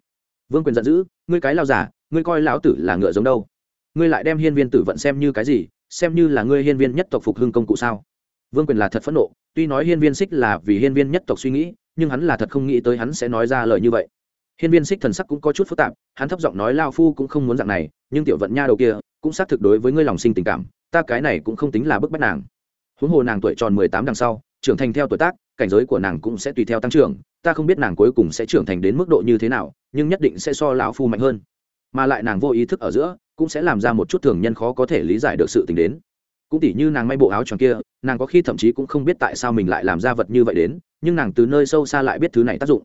Vương quyền giận dữ, ngươi cái lao giả, ngươi coi lão tử là ngựa giống đâu? Ngươi lại đem hiên viên tử vận xem như cái gì, xem như là ngươi hiên viên nhất tộc phục hưng công cụ sao? Vương quyền là thật phẫn nộ, tuy nói hiên viên xích là vì hiên viên nhất tộc suy nghĩ, nhưng hắn là thật không nghĩ tới hắn sẽ nói ra lời như vậy. Hiên viên xích thần sắc cũng có chút phức tạp, hắn thấp giọng nói lao phu cũng không muốn dạng này, nhưng tiểu vận nha đầu kia cũng xác thực đối với ngươi lòng sinh tình cảm, ta cái này cũng không tính là bức bách nàng huống hồ nàng tuổi tròn mười tám đằng sau, trưởng thành theo tuổi tác, cảnh giới của nàng cũng sẽ tùy theo tăng trưởng, ta không biết nàng cuối cùng sẽ trưởng thành đến mức độ như thế nào, nhưng nhất định sẽ so lão phu mạnh hơn. Mà lại nàng vô ý thức ở giữa, cũng sẽ làm ra một chút thường nhân khó có thể lý giải được sự tình đến. Cũng tỉ như nàng may bộ áo tròn kia, nàng có khi thậm chí cũng không biết tại sao mình lại làm ra vật như vậy đến, nhưng nàng từ nơi sâu xa lại biết thứ này tác dụng.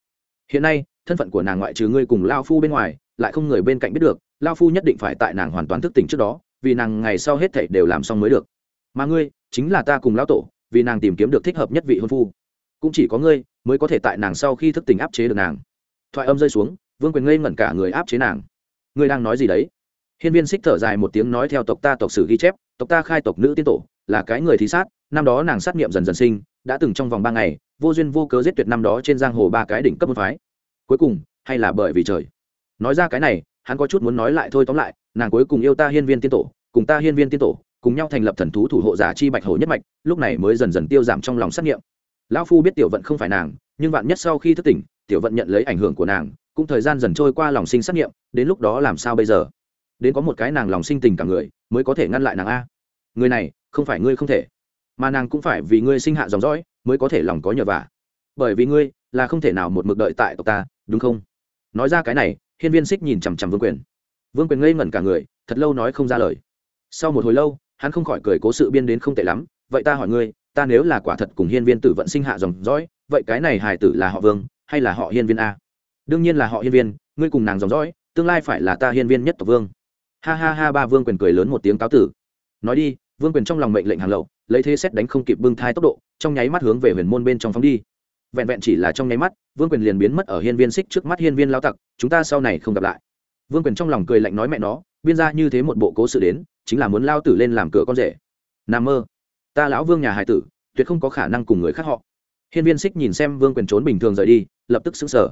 Hiện nay, thân phận của nàng ngoại trừ ngươi cùng lao phu bên ngoài, lại không người bên cạnh biết được lao phu nhất định phải tại nàng hoàn toàn thức tỉnh trước đó, vì nàng ngày sau hết thảy đều làm xong mới được. Mà ngươi chính là ta cùng lão tổ, vì nàng tìm kiếm được thích hợp nhất vị hôn phu. Cũng chỉ có ngươi mới có thể tại nàng sau khi thức tỉnh áp chế được nàng. Thoại âm rơi xuống, vương quyền ngây ngẩn cả người áp chế nàng. Ngươi đang nói gì đấy? Hiên viên xích thở dài một tiếng nói theo tộc ta tộc sử ghi chép, tộc ta khai tộc nữ tiên tổ, là cái người thí sát, năm đó nàng sát nghiệm dần dần sinh, đã từng trong vòng ba ngày, vô duyên vô cớ giết tuyệt năm đó trên giang hồ ba cái đỉnh cấp môn phái. Cuối cùng, hay là bởi vì trời? Nói ra cái này, hắn có chút muốn nói lại thôi, tóm lại, nàng cuối cùng yêu ta hiên viên tiên tổ, cùng ta hiên viên tiên tổ cùng nhau thành lập thần thú thủ hộ giả chi bạch hổ nhất mạch, lúc này mới dần dần tiêu giảm trong lòng sát nghiệm. Lão phu biết tiểu vận không phải nàng, nhưng vạn nhất sau khi thức tỉnh, tiểu vận nhận lấy ảnh hưởng của nàng, cũng thời gian dần trôi qua lòng sinh sát nghiệm, đến lúc đó làm sao bây giờ? Đến có một cái nàng lòng sinh tình cả người, mới có thể ngăn lại nàng a. Người này, không phải ngươi không thể. Mà nàng cũng phải vì ngươi sinh hạ dòng dõi, mới có thể lòng có nhờ vả. Bởi vì ngươi, là không thể nào một mực đợi tại tộc ta, đúng không? Nói ra cái này, hiên viên xích nhìn chằm chằm vương quyền. Vương quyền ngây ngẩn cả người, thật lâu nói không ra lời. Sau một hồi lâu hắn không khỏi cười cố sự biên đến không tệ lắm, vậy ta hỏi ngươi, ta nếu là quả thật cùng hiên viên tử vận sinh hạ dòng dõi, vậy cái này hài tử là họ vương hay là họ hiên viên a? Đương nhiên là họ hiên viên, ngươi cùng nàng dòng dõi, tương lai phải là ta hiên viên nhất tộc vương. Ha ha ha, ba vương quyền cười lớn một tiếng cáo tử. Nói đi, vương quyền trong lòng mệnh lệnh hàng lậu, lấy thế xét đánh không kịp bưng thai tốc độ, trong nháy mắt hướng về huyền môn bên trong phóng đi. Vẹn vẹn chỉ là trong nháy mắt, vương quyền liền biến mất ở hiên viên xích trước mắt hiên viên lao tặc, chúng ta sau này không gặp lại. Vương quyền trong lòng cười lạnh nói mẹ nó, biên ra như thế một bộ cố sự đến chính là muốn lao tử lên làm cửa con rể. N mơ. Ta lão vương nhà hải tử, tuyệt không có khả năng cùng người khác họ. Hiên viên xích nhìn xem vương quyền trốn bình thường rời đi, lập tức xứng sở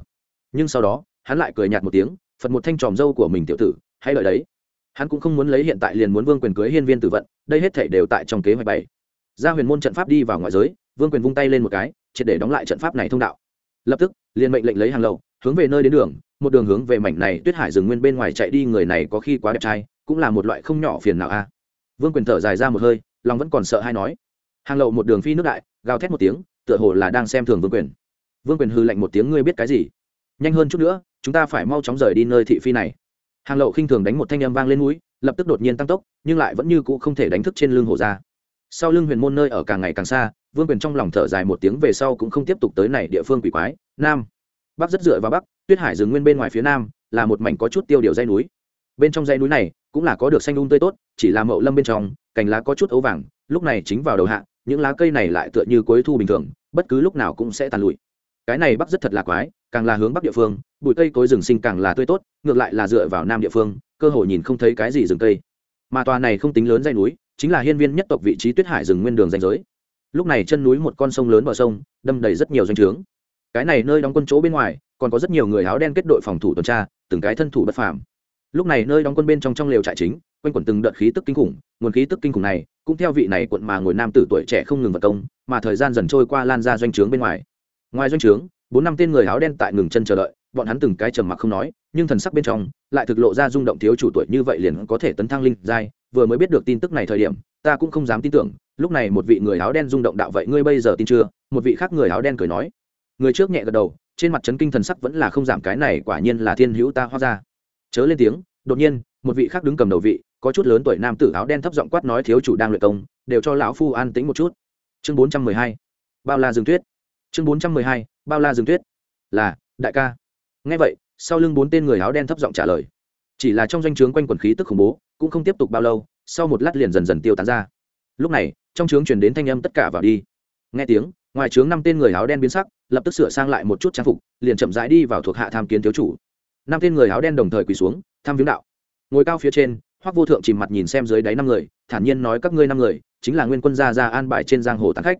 nhưng sau đó, hắn lại cười nhạt một tiếng, phật một thanh tròm dâu của mình tiểu tử hay lợi đấy. Hắn cũng không muốn lấy hiện tại liền muốn vương quyền cưới hiên viên tử vận, đây hết thể đều tại trong kế hoạch bảy ra huyền môn trận pháp đi vào ngoại giới, vương quyền vung tay lên một cái, triệt để đóng lại trận pháp này thông đạo. Lập tức, liền mệnh lệnh lấy hàng lầu hướng về nơi đến đường, một đường hướng về mảnh này tuyết hải rừng nguyên bên ngoài chạy đi người này có khi quá đẹp trai cũng là một loại không nhỏ phiền nào a. Vương quyền thở dài ra một hơi, lòng vẫn còn sợ hay nói. Hàng lậu một đường phi nước đại, gào thét một tiếng, tựa hồ là đang xem thường vương quyền. Vương quyền hư lạnh một tiếng, ngươi biết cái gì? Nhanh hơn chút nữa, chúng ta phải mau chóng rời đi nơi thị phi này. Hàng lậu khinh thường đánh một thanh âm vang lên núi, lập tức đột nhiên tăng tốc, nhưng lại vẫn như cũ không thể đánh thức trên lưng hổ ra sau lưng huyền môn nơi ở càng ngày càng xa, vương quyền trong lòng thở dài một tiếng, về sau cũng không tiếp tục tới này địa phương quỷ quái, nam. Bắc rất dựa vào bắc, tuyết hải rừng nguyên bên ngoài phía nam, là một mảnh có chút tiêu điều dây núi. Bên trong dây núi này cũng là có được xanh um tươi tốt, chỉ là mậu lâm bên trong, cành lá có chút ấu vàng, lúc này chính vào đầu hạ, những lá cây này lại tựa như cuối thu bình thường, bất cứ lúc nào cũng sẽ tàn lụi. Cái này bắc rất thật là quái, càng là hướng bắc địa phương, bụi cây cối rừng sinh càng là tươi tốt, ngược lại là dựa vào nam địa phương, cơ hội nhìn không thấy cái gì rừng cây. Mà tòa này không tính lớn dây núi, chính là hiên viên nhất tộc vị trí tuyết hải rừng nguyên đường danh giới. Lúc này chân núi một con sông lớn bờ sông, đâm đầy rất nhiều doanh trướng. Cái này nơi đóng quân chỗ bên ngoài, còn có rất nhiều người áo đen kết đội phòng thủ tuần tra, từng cái thân thủ bất phàm lúc này nơi đóng quân bên trong trong lều trại chính, quanh quẩn từng đợt khí tức kinh khủng, nguồn khí tức kinh khủng này cũng theo vị này quận mà ngồi nam tử tuổi trẻ không ngừng vật công, mà thời gian dần trôi qua lan ra doanh trướng bên ngoài. Ngoài doanh trướng, bốn năm tên người áo đen tại ngừng chân chờ đợi, bọn hắn từng cái trầm mặc không nói, nhưng thần sắc bên trong lại thực lộ ra rung động thiếu chủ tuổi như vậy liền có thể tấn thăng linh giai, vừa mới biết được tin tức này thời điểm, ta cũng không dám tin tưởng, lúc này một vị người áo đen rung động đạo vậy ngươi bây giờ tin chưa? Một vị khác người áo đen cười nói. Người trước nhẹ gật đầu, trên mặt trấn kinh thần sắc vẫn là không giảm, cái này quả nhiên là thiên hữu ta hóa ra chớ lên tiếng, đột nhiên, một vị khác đứng cầm đầu vị, có chút lớn tuổi nam tử áo đen thấp giọng quát nói, thiếu chủ đang luyện công, đều cho lão phu an tĩnh một chút. Chương bốn trăm mười hai, bao la dương tuyết. Chương bốn trăm mười hai, bao la dương tuyết. Là, đại ca. Nghe vậy, sau lưng bốn tên người áo đen thấp giọng trả lời. Chỉ là trong doanh trướng quanh quần khí tức khủng bố, cũng không tiếp tục bao lâu, sau một lát liền dần dần tiêu tán ra. Lúc này, trong trướng chuyển đến thanh âm tất cả vào đi. Nghe tiếng, ngoài trướng năm tên người áo đen biến sắc, lập tức sửa sang lại một chút trang phục, liền chậm rãi đi vào thuộc hạ tham kiến thiếu chủ năm tên người áo đen đồng thời quỳ xuống, tham viếng đạo. Ngồi cao phía trên, hoắc vô thượng chìm mặt nhìn xem dưới đáy năm người, thản nhiên nói các ngươi năm người, chính là nguyên quân gia gia an bài trên giang hồ tán khách.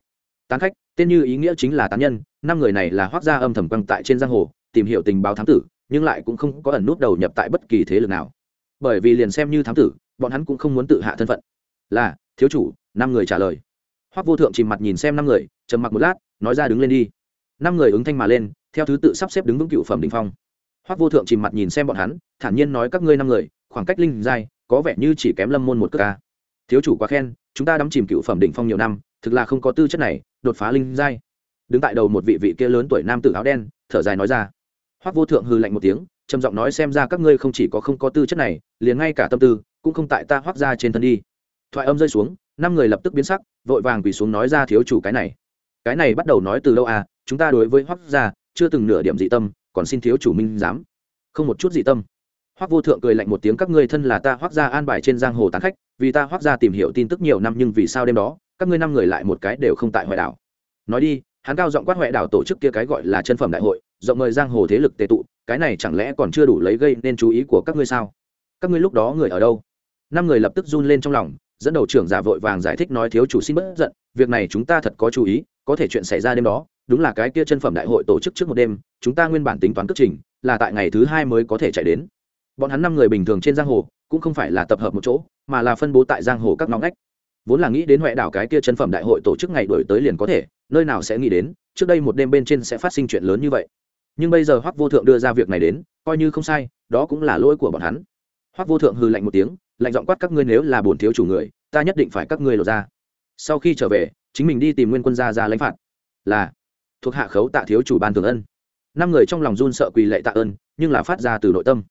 Tán khách, tên như ý nghĩa chính là tán nhân, năm người này là hoắc gia âm thầm quăng tại trên giang hồ, tìm hiểu tình báo thám tử, nhưng lại cũng không có ẩn nút đầu nhập tại bất kỳ thế lực nào. Bởi vì liền xem như thám tử, bọn hắn cũng không muốn tự hạ thân phận. Là, thiếu chủ, năm người trả lời. Hoắc vô thượng chìm mặt nhìn xem năm người, trầm mặc một lát, nói ra đứng lên đi. Năm người ứng thanh mà lên, theo thứ tự sắp xếp đứng vững cựu phẩm đình phong hoắc vô thượng chìm mặt nhìn xem bọn hắn, thản nhiên nói các ngươi năm người, khoảng cách linh giai, có vẻ như chỉ kém lâm môn một cước ca thiếu chủ quá khen, chúng ta đắm chìm cựu phẩm đỉnh phong nhiều năm, thực là không có tư chất này, đột phá linh giai. Đứng tại đầu một vị vị kia lớn tuổi nam tử áo đen, thở dài nói ra. Hoắc vô thượng hư lạnh một tiếng, trầm giọng nói xem ra các ngươi không chỉ có không có tư chất này, liền ngay cả tâm tư, cũng không tại ta hoắc ra trên thân đi. Thoại âm rơi xuống, năm người lập tức biến sắc, vội vàng quỳ xuống nói ra thiếu chủ cái này. Cái này bắt đầu nói từ lâu à chúng ta đối với hoắc gia chưa từng nửa điểm dị tâm còn xin thiếu chủ minh dám không một chút dị tâm. Hoắc vô thượng cười lạnh một tiếng, các ngươi thân là ta hoắc gia an bài trên giang hồ tán khách, vì ta hoắc gia tìm hiểu tin tức nhiều năm nhưng vì sao đêm đó, các ngươi năm người lại một cái đều không tại hoại đảo. Nói đi, hắn cao giọng quát hoại đảo tổ chức kia cái gọi là chân phẩm đại hội, rộng mời giang hồ thế lực tề tụ, cái này chẳng lẽ còn chưa đủ lấy gây nên chú ý của các ngươi sao? Các ngươi lúc đó người ở đâu? Năm người lập tức run lên trong lòng, dẫn đầu trưởng giả vội vàng giải thích nói, thiếu chủ xin bất giận, việc này chúng ta thật có chú ý, có thể chuyện xảy ra đêm đó đúng là cái kia chân phẩm đại hội tổ chức trước một đêm, chúng ta nguyên bản tính toán cất trình, là tại ngày thứ hai mới có thể chạy đến. Bọn hắn năm người bình thường trên giang hồ, cũng không phải là tập hợp một chỗ, mà là phân bố tại giang hồ các ngõ ngách. Vốn là nghĩ đến huệ đảo cái kia chân phẩm đại hội tổ chức ngày đổi tới liền có thể, nơi nào sẽ nghĩ đến, trước đây một đêm bên trên sẽ phát sinh chuyện lớn như vậy. Nhưng bây giờ hoắc vô thượng đưa ra việc này đến, coi như không sai, đó cũng là lỗi của bọn hắn. Hoắc vô thượng hừ lạnh một tiếng, lạnh giọng quát các ngươi nếu là bổn thiếu chủ người, ta nhất định phải các ngươi lột ra. Sau khi trở về, chính mình đi tìm nguyên quân gia ra lãnh phạt. Là thuộc hạ khấu tạ thiếu chủ ban thường ân. Năm người trong lòng run sợ quỳ lệ tạ ơn, nhưng là phát ra từ nội tâm.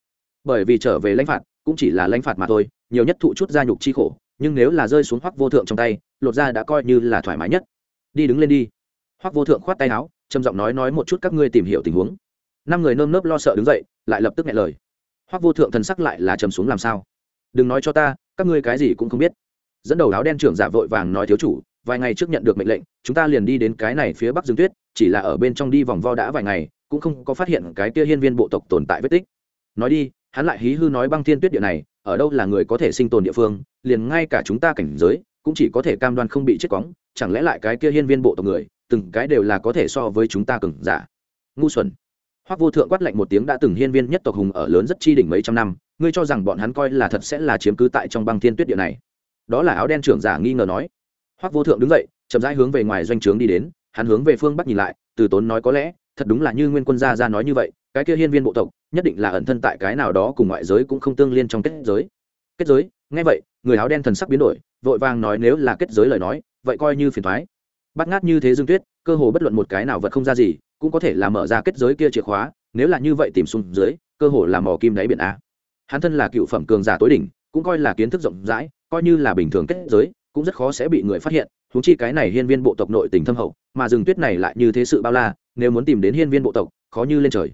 Bởi vì trở về lãnh phạt cũng chỉ là lãnh phạt mà thôi, nhiều nhất thụ chút gia nhục chi khổ, nhưng nếu là rơi xuống hoắc vô thượng trong tay, lột ra đã coi như là thoải mái nhất. Đi đứng lên đi. Hoắc vô thượng khoát tay áo, trầm giọng nói nói một chút các ngươi tìm hiểu tình huống. Năm người nơm nớp lo sợ đứng dậy, lại lập tức nghe lời. Hoắc vô thượng thần sắc lại là trầm xuống làm sao? Đừng nói cho ta, các ngươi cái gì cũng không biết. Dẫn đầu áo đen trưởng giả vội vàng nói thiếu chủ vài ngày trước nhận được mệnh lệnh, chúng ta liền đi đến cái này phía bắc dương tuyết, chỉ là ở bên trong đi vòng vo đã vài ngày, cũng không có phát hiện cái kia hiên viên bộ tộc tồn tại vết tích. Nói đi, hắn lại hí hư nói băng thiên tuyết địa này, ở đâu là người có thể sinh tồn địa phương, liền ngay cả chúng ta cảnh giới, cũng chỉ có thể cam đoan không bị chết cóng chẳng lẽ lại cái kia hiên viên bộ tộc người, từng cái đều là có thể so với chúng ta cừng giả? Ngu xuẩn. Hoắc vô thượng quát lạnh một tiếng đã từng hiên viên nhất tộc hùng ở lớn rất chi đỉnh mấy trăm năm, ngươi cho rằng bọn hắn coi là thật sẽ là chiếm cứ tại trong băng thiên tuyết địa này? Đó là áo đen trưởng giả nghi ngờ nói hoắc vô thượng đứng dậy, chậm rãi hướng về ngoài doanh trướng đi đến, hắn hướng về phương bắc nhìn lại, từ tốn nói có lẽ, thật đúng là như nguyên quân gia ra nói như vậy, cái kia hiên viên bộ tộc, nhất định là ẩn thân tại cái nào đó cùng ngoại giới cũng không tương liên trong kết giới. Kết giới? Nghe vậy, người áo đen thần sắc biến đổi, vội vàng nói nếu là kết giới lời nói, vậy coi như phiền thoái bắt ngát như thế dương tuyết, cơ hồ bất luận một cái nào vật không ra gì, cũng có thể là mở ra kết giới kia chìa khóa, nếu là như vậy tìm xuống dưới, cơ hồ là mỏ kim đáy biển a. Hắn thân là cựu phẩm cường giả tối đỉnh, cũng coi là kiến thức rộng rãi, coi như là bình thường kết giới cũng rất khó sẽ bị người phát hiện húng chi cái này hiên viên bộ tộc nội tình thâm hậu, mà rừng tuyết này lại như thế sự bao la, nếu muốn tìm đến hiên viên bộ tộc, khó như lên trời.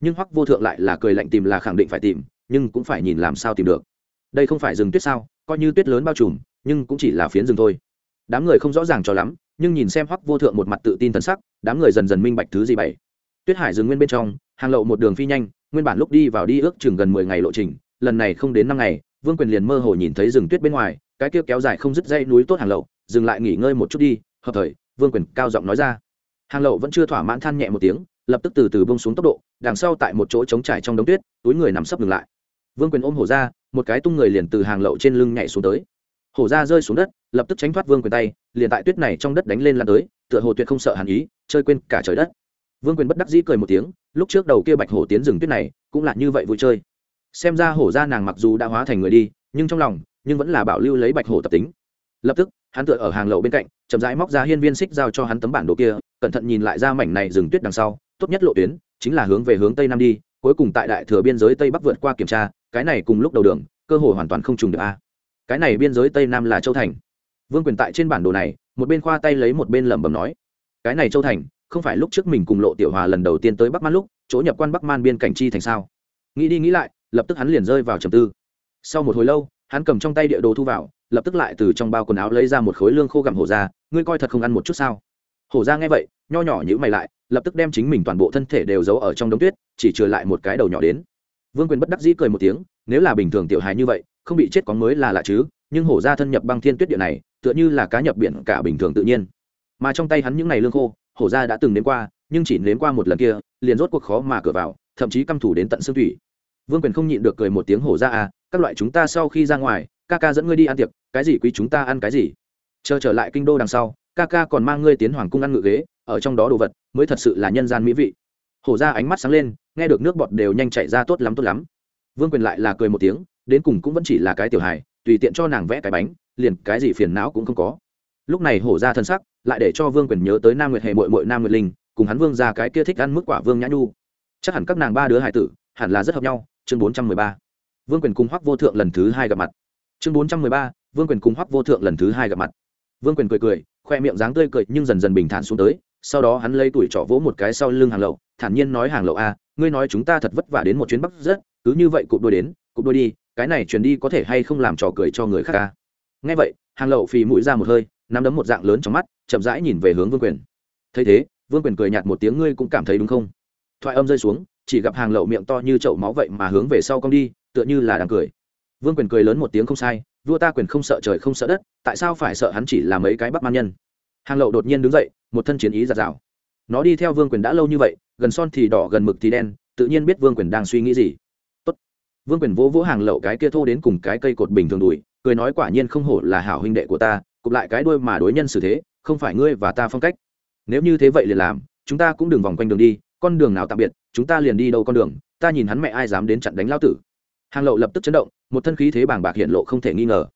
Nhưng hoắc vô thượng lại là cười lạnh tìm là khẳng định phải tìm, nhưng cũng phải nhìn làm sao tìm được. Đây không phải rừng tuyết sao, coi như tuyết lớn bao trùm, nhưng cũng chỉ là phiến rừng thôi. Đám người không rõ ràng cho lắm, nhưng nhìn xem hoắc vô thượng một mặt tự tin thần sắc, đám người dần dần minh bạch thứ gì bảy. Tuyết hải rừng nguyên bên trong, hàng lậu một đường phi nhanh, nguyên bản lúc đi vào đi ước chừng gần mười ngày lộ trình, lần này không đến năm ngày vương quyền liền mơ hồ nhìn thấy rừng tuyết bên ngoài, cái kia kéo dài không dứt dây núi tốt hàng lậu, dừng lại nghỉ ngơi một chút đi, hợp thời, vương quyền cao giọng nói ra. Hàng lậu vẫn chưa thỏa mãn than nhẹ một tiếng, lập tức từ từ bông xuống tốc độ, đằng sau tại một chỗ trống trải trong đống tuyết, túi người nằm sấp ngừng lại. Vương quyền ôm hổ ra, một cái tung người liền từ hàng lậu trên lưng nhảy xuống tới. Hổ ra rơi xuống đất, lập tức tránh thoát vương quyền tay, liền tại tuyết này trong đất đánh lên lan tới, tựa hồ tuyệt không sợ hàn ý, chơi quên cả trời đất. Vương quyền bất đắc dĩ cười một tiếng, lúc trước đầu kia bạch hổ tiến rừng tuyết này, cũng là như vậy vui chơi xem ra hổ ra nàng mặc dù đã hóa thành người đi, nhưng trong lòng, nhưng vẫn là bảo lưu lấy bạch hổ tập tính. Lập tức, hắn tựa ở hàng lậu bên cạnh, chậm rãi móc ra hiên viên xích giao cho hắn tấm bản đồ kia, cẩn thận nhìn lại ra mảnh này rừng tuyết đằng sau, tốt nhất lộ tuyến, chính là hướng về hướng tây nam đi, cuối cùng tại đại thừa biên giới tây bắc vượt qua kiểm tra, cái này cùng lúc đầu đường, cơ hội hoàn toàn không trùng được a. Cái này biên giới tây nam là châu thành. Vương quyền tại trên bản đồ này, một bên khoa tay lấy một bên lẩm bẩm nói, cái này châu thành, không phải lúc trước mình cùng lộ tiểu hòa lần đầu tiên tới bắc man lúc, chỗ nhập quan bắc man biên cảnh chi thành sao? Nghĩ đi nghĩ lại lập tức hắn liền rơi vào trầm tư. Sau một hồi lâu, hắn cầm trong tay địa đồ thu vào, lập tức lại từ trong bao quần áo lấy ra một khối lương khô gặm hổ ra, ngươi coi thật không ăn một chút sao? Hổ ra nghe vậy, nho nhỏ nhữ mày lại, lập tức đem chính mình toàn bộ thân thể đều giấu ở trong đống tuyết, chỉ trừ lại một cái đầu nhỏ đến. Vương quyền bất đắc dĩ cười một tiếng, nếu là bình thường tiểu hài như vậy, không bị chết có mới là lạ chứ, nhưng hổ ra thân nhập băng thiên tuyết địa này, tựa như là cá nhập biển cả bình thường tự nhiên. Mà trong tay hắn những ngày lương khô, hổ ra đã từng đến qua, nhưng chỉ nếm qua một lần kia, liền rốt cuộc khó mà cửa vào, thậm chí căm thủ đến tận xương thủy vương quyền không nhịn được cười một tiếng hổ ra à các loại chúng ta sau khi ra ngoài, ca ca dẫn ngươi đi ăn tiệc, cái gì quý chúng ta ăn cái gì? Chờ trở lại kinh đô đằng sau, ca ca còn mang ngươi tiến hoàng cung ăn ngự ghế, ở trong đó đồ vật, mới thật sự là nhân gian mỹ vị. Hổ ra ánh mắt sáng lên, nghe được nước bọt đều nhanh chạy ra tốt lắm tốt lắm. Vương quyền lại là cười một tiếng, đến cùng cũng vẫn chỉ là cái tiểu hài, tùy tiện cho nàng vẽ cái bánh, liền cái gì phiền não cũng không có. Lúc này hổ ra thân sắc, lại để cho vương quyền nhớ tới nam nguyệt hệ mội mội nam nguyệt linh, cùng hắn vương ra cái kia thích ăn mức quả vương nhã nhu. Chắc hẳn các nàng ba đứa hải tử, hẳn là rất hợp nhau chương bốn trăm mười ba. Vương quyền cùng hoắc vô thượng lần thứ hai gặp mặt. Chương bốn trăm mười ba, vương quyền cùng hoắc vô thượng lần thứ hai gặp mặt. Vương quyền cười cười, khoe miệng dáng tươi cười nhưng dần dần bình thản xuống tới, sau đó hắn lấy tuổi trọ vỗ một cái sau lưng hàng lậu, thản nhiên nói hàng lậu a ngươi nói chúng ta thật vất vả đến một chuyến bắc rất, cứ như vậy cụp đôi đến, cụp đôi đi, cái này chuyển đi có thể hay không làm trò cười cho người khác a nghe vậy, hàng lậu phì mũi ra một hơi, nắm đấm một dạng lớn trong mắt, chậm rãi nhìn về hướng vương quyền. Thấy thế, vương quyền cười nhạt một tiếng, ngươi cũng cảm thấy đúng không? Thoại âm rơi xuống chỉ gặp hàng lậu miệng to như chậu máu vậy mà hướng về sau cong đi, tựa như là đang cười. Vương quyền cười lớn một tiếng không sai, vua ta quyền không sợ trời không sợ đất, tại sao phải sợ hắn chỉ là mấy cái bắc man nhân? Hàng lậu đột nhiên đứng dậy, một thân chiến ý giạt rào. Nó đi theo vương quyền đã lâu như vậy, gần son thì đỏ, gần mực thì đen, tự nhiên biết vương quyền đang suy nghĩ gì. Tốt. vương quyền vỗ vỗ hàng lậu cái kia thô đến cùng cái cây cột bình thường đùi, cười nói quả nhiên không hổ là hảo huynh đệ của ta, cụp lại cái đuôi mà đối nhân xử thế, không phải ngươi và ta phong cách. Nếu như thế vậy liền làm, chúng ta cũng đừng vòng quanh đường đi, con đường nào tạm biệt chúng ta liền đi đâu con đường, ta nhìn hắn mẹ ai dám đến chặn đánh lao tử. Hàng lậu lập tức chấn động, một thân khí thế bàng bạc hiện lộ không thể nghi ngờ.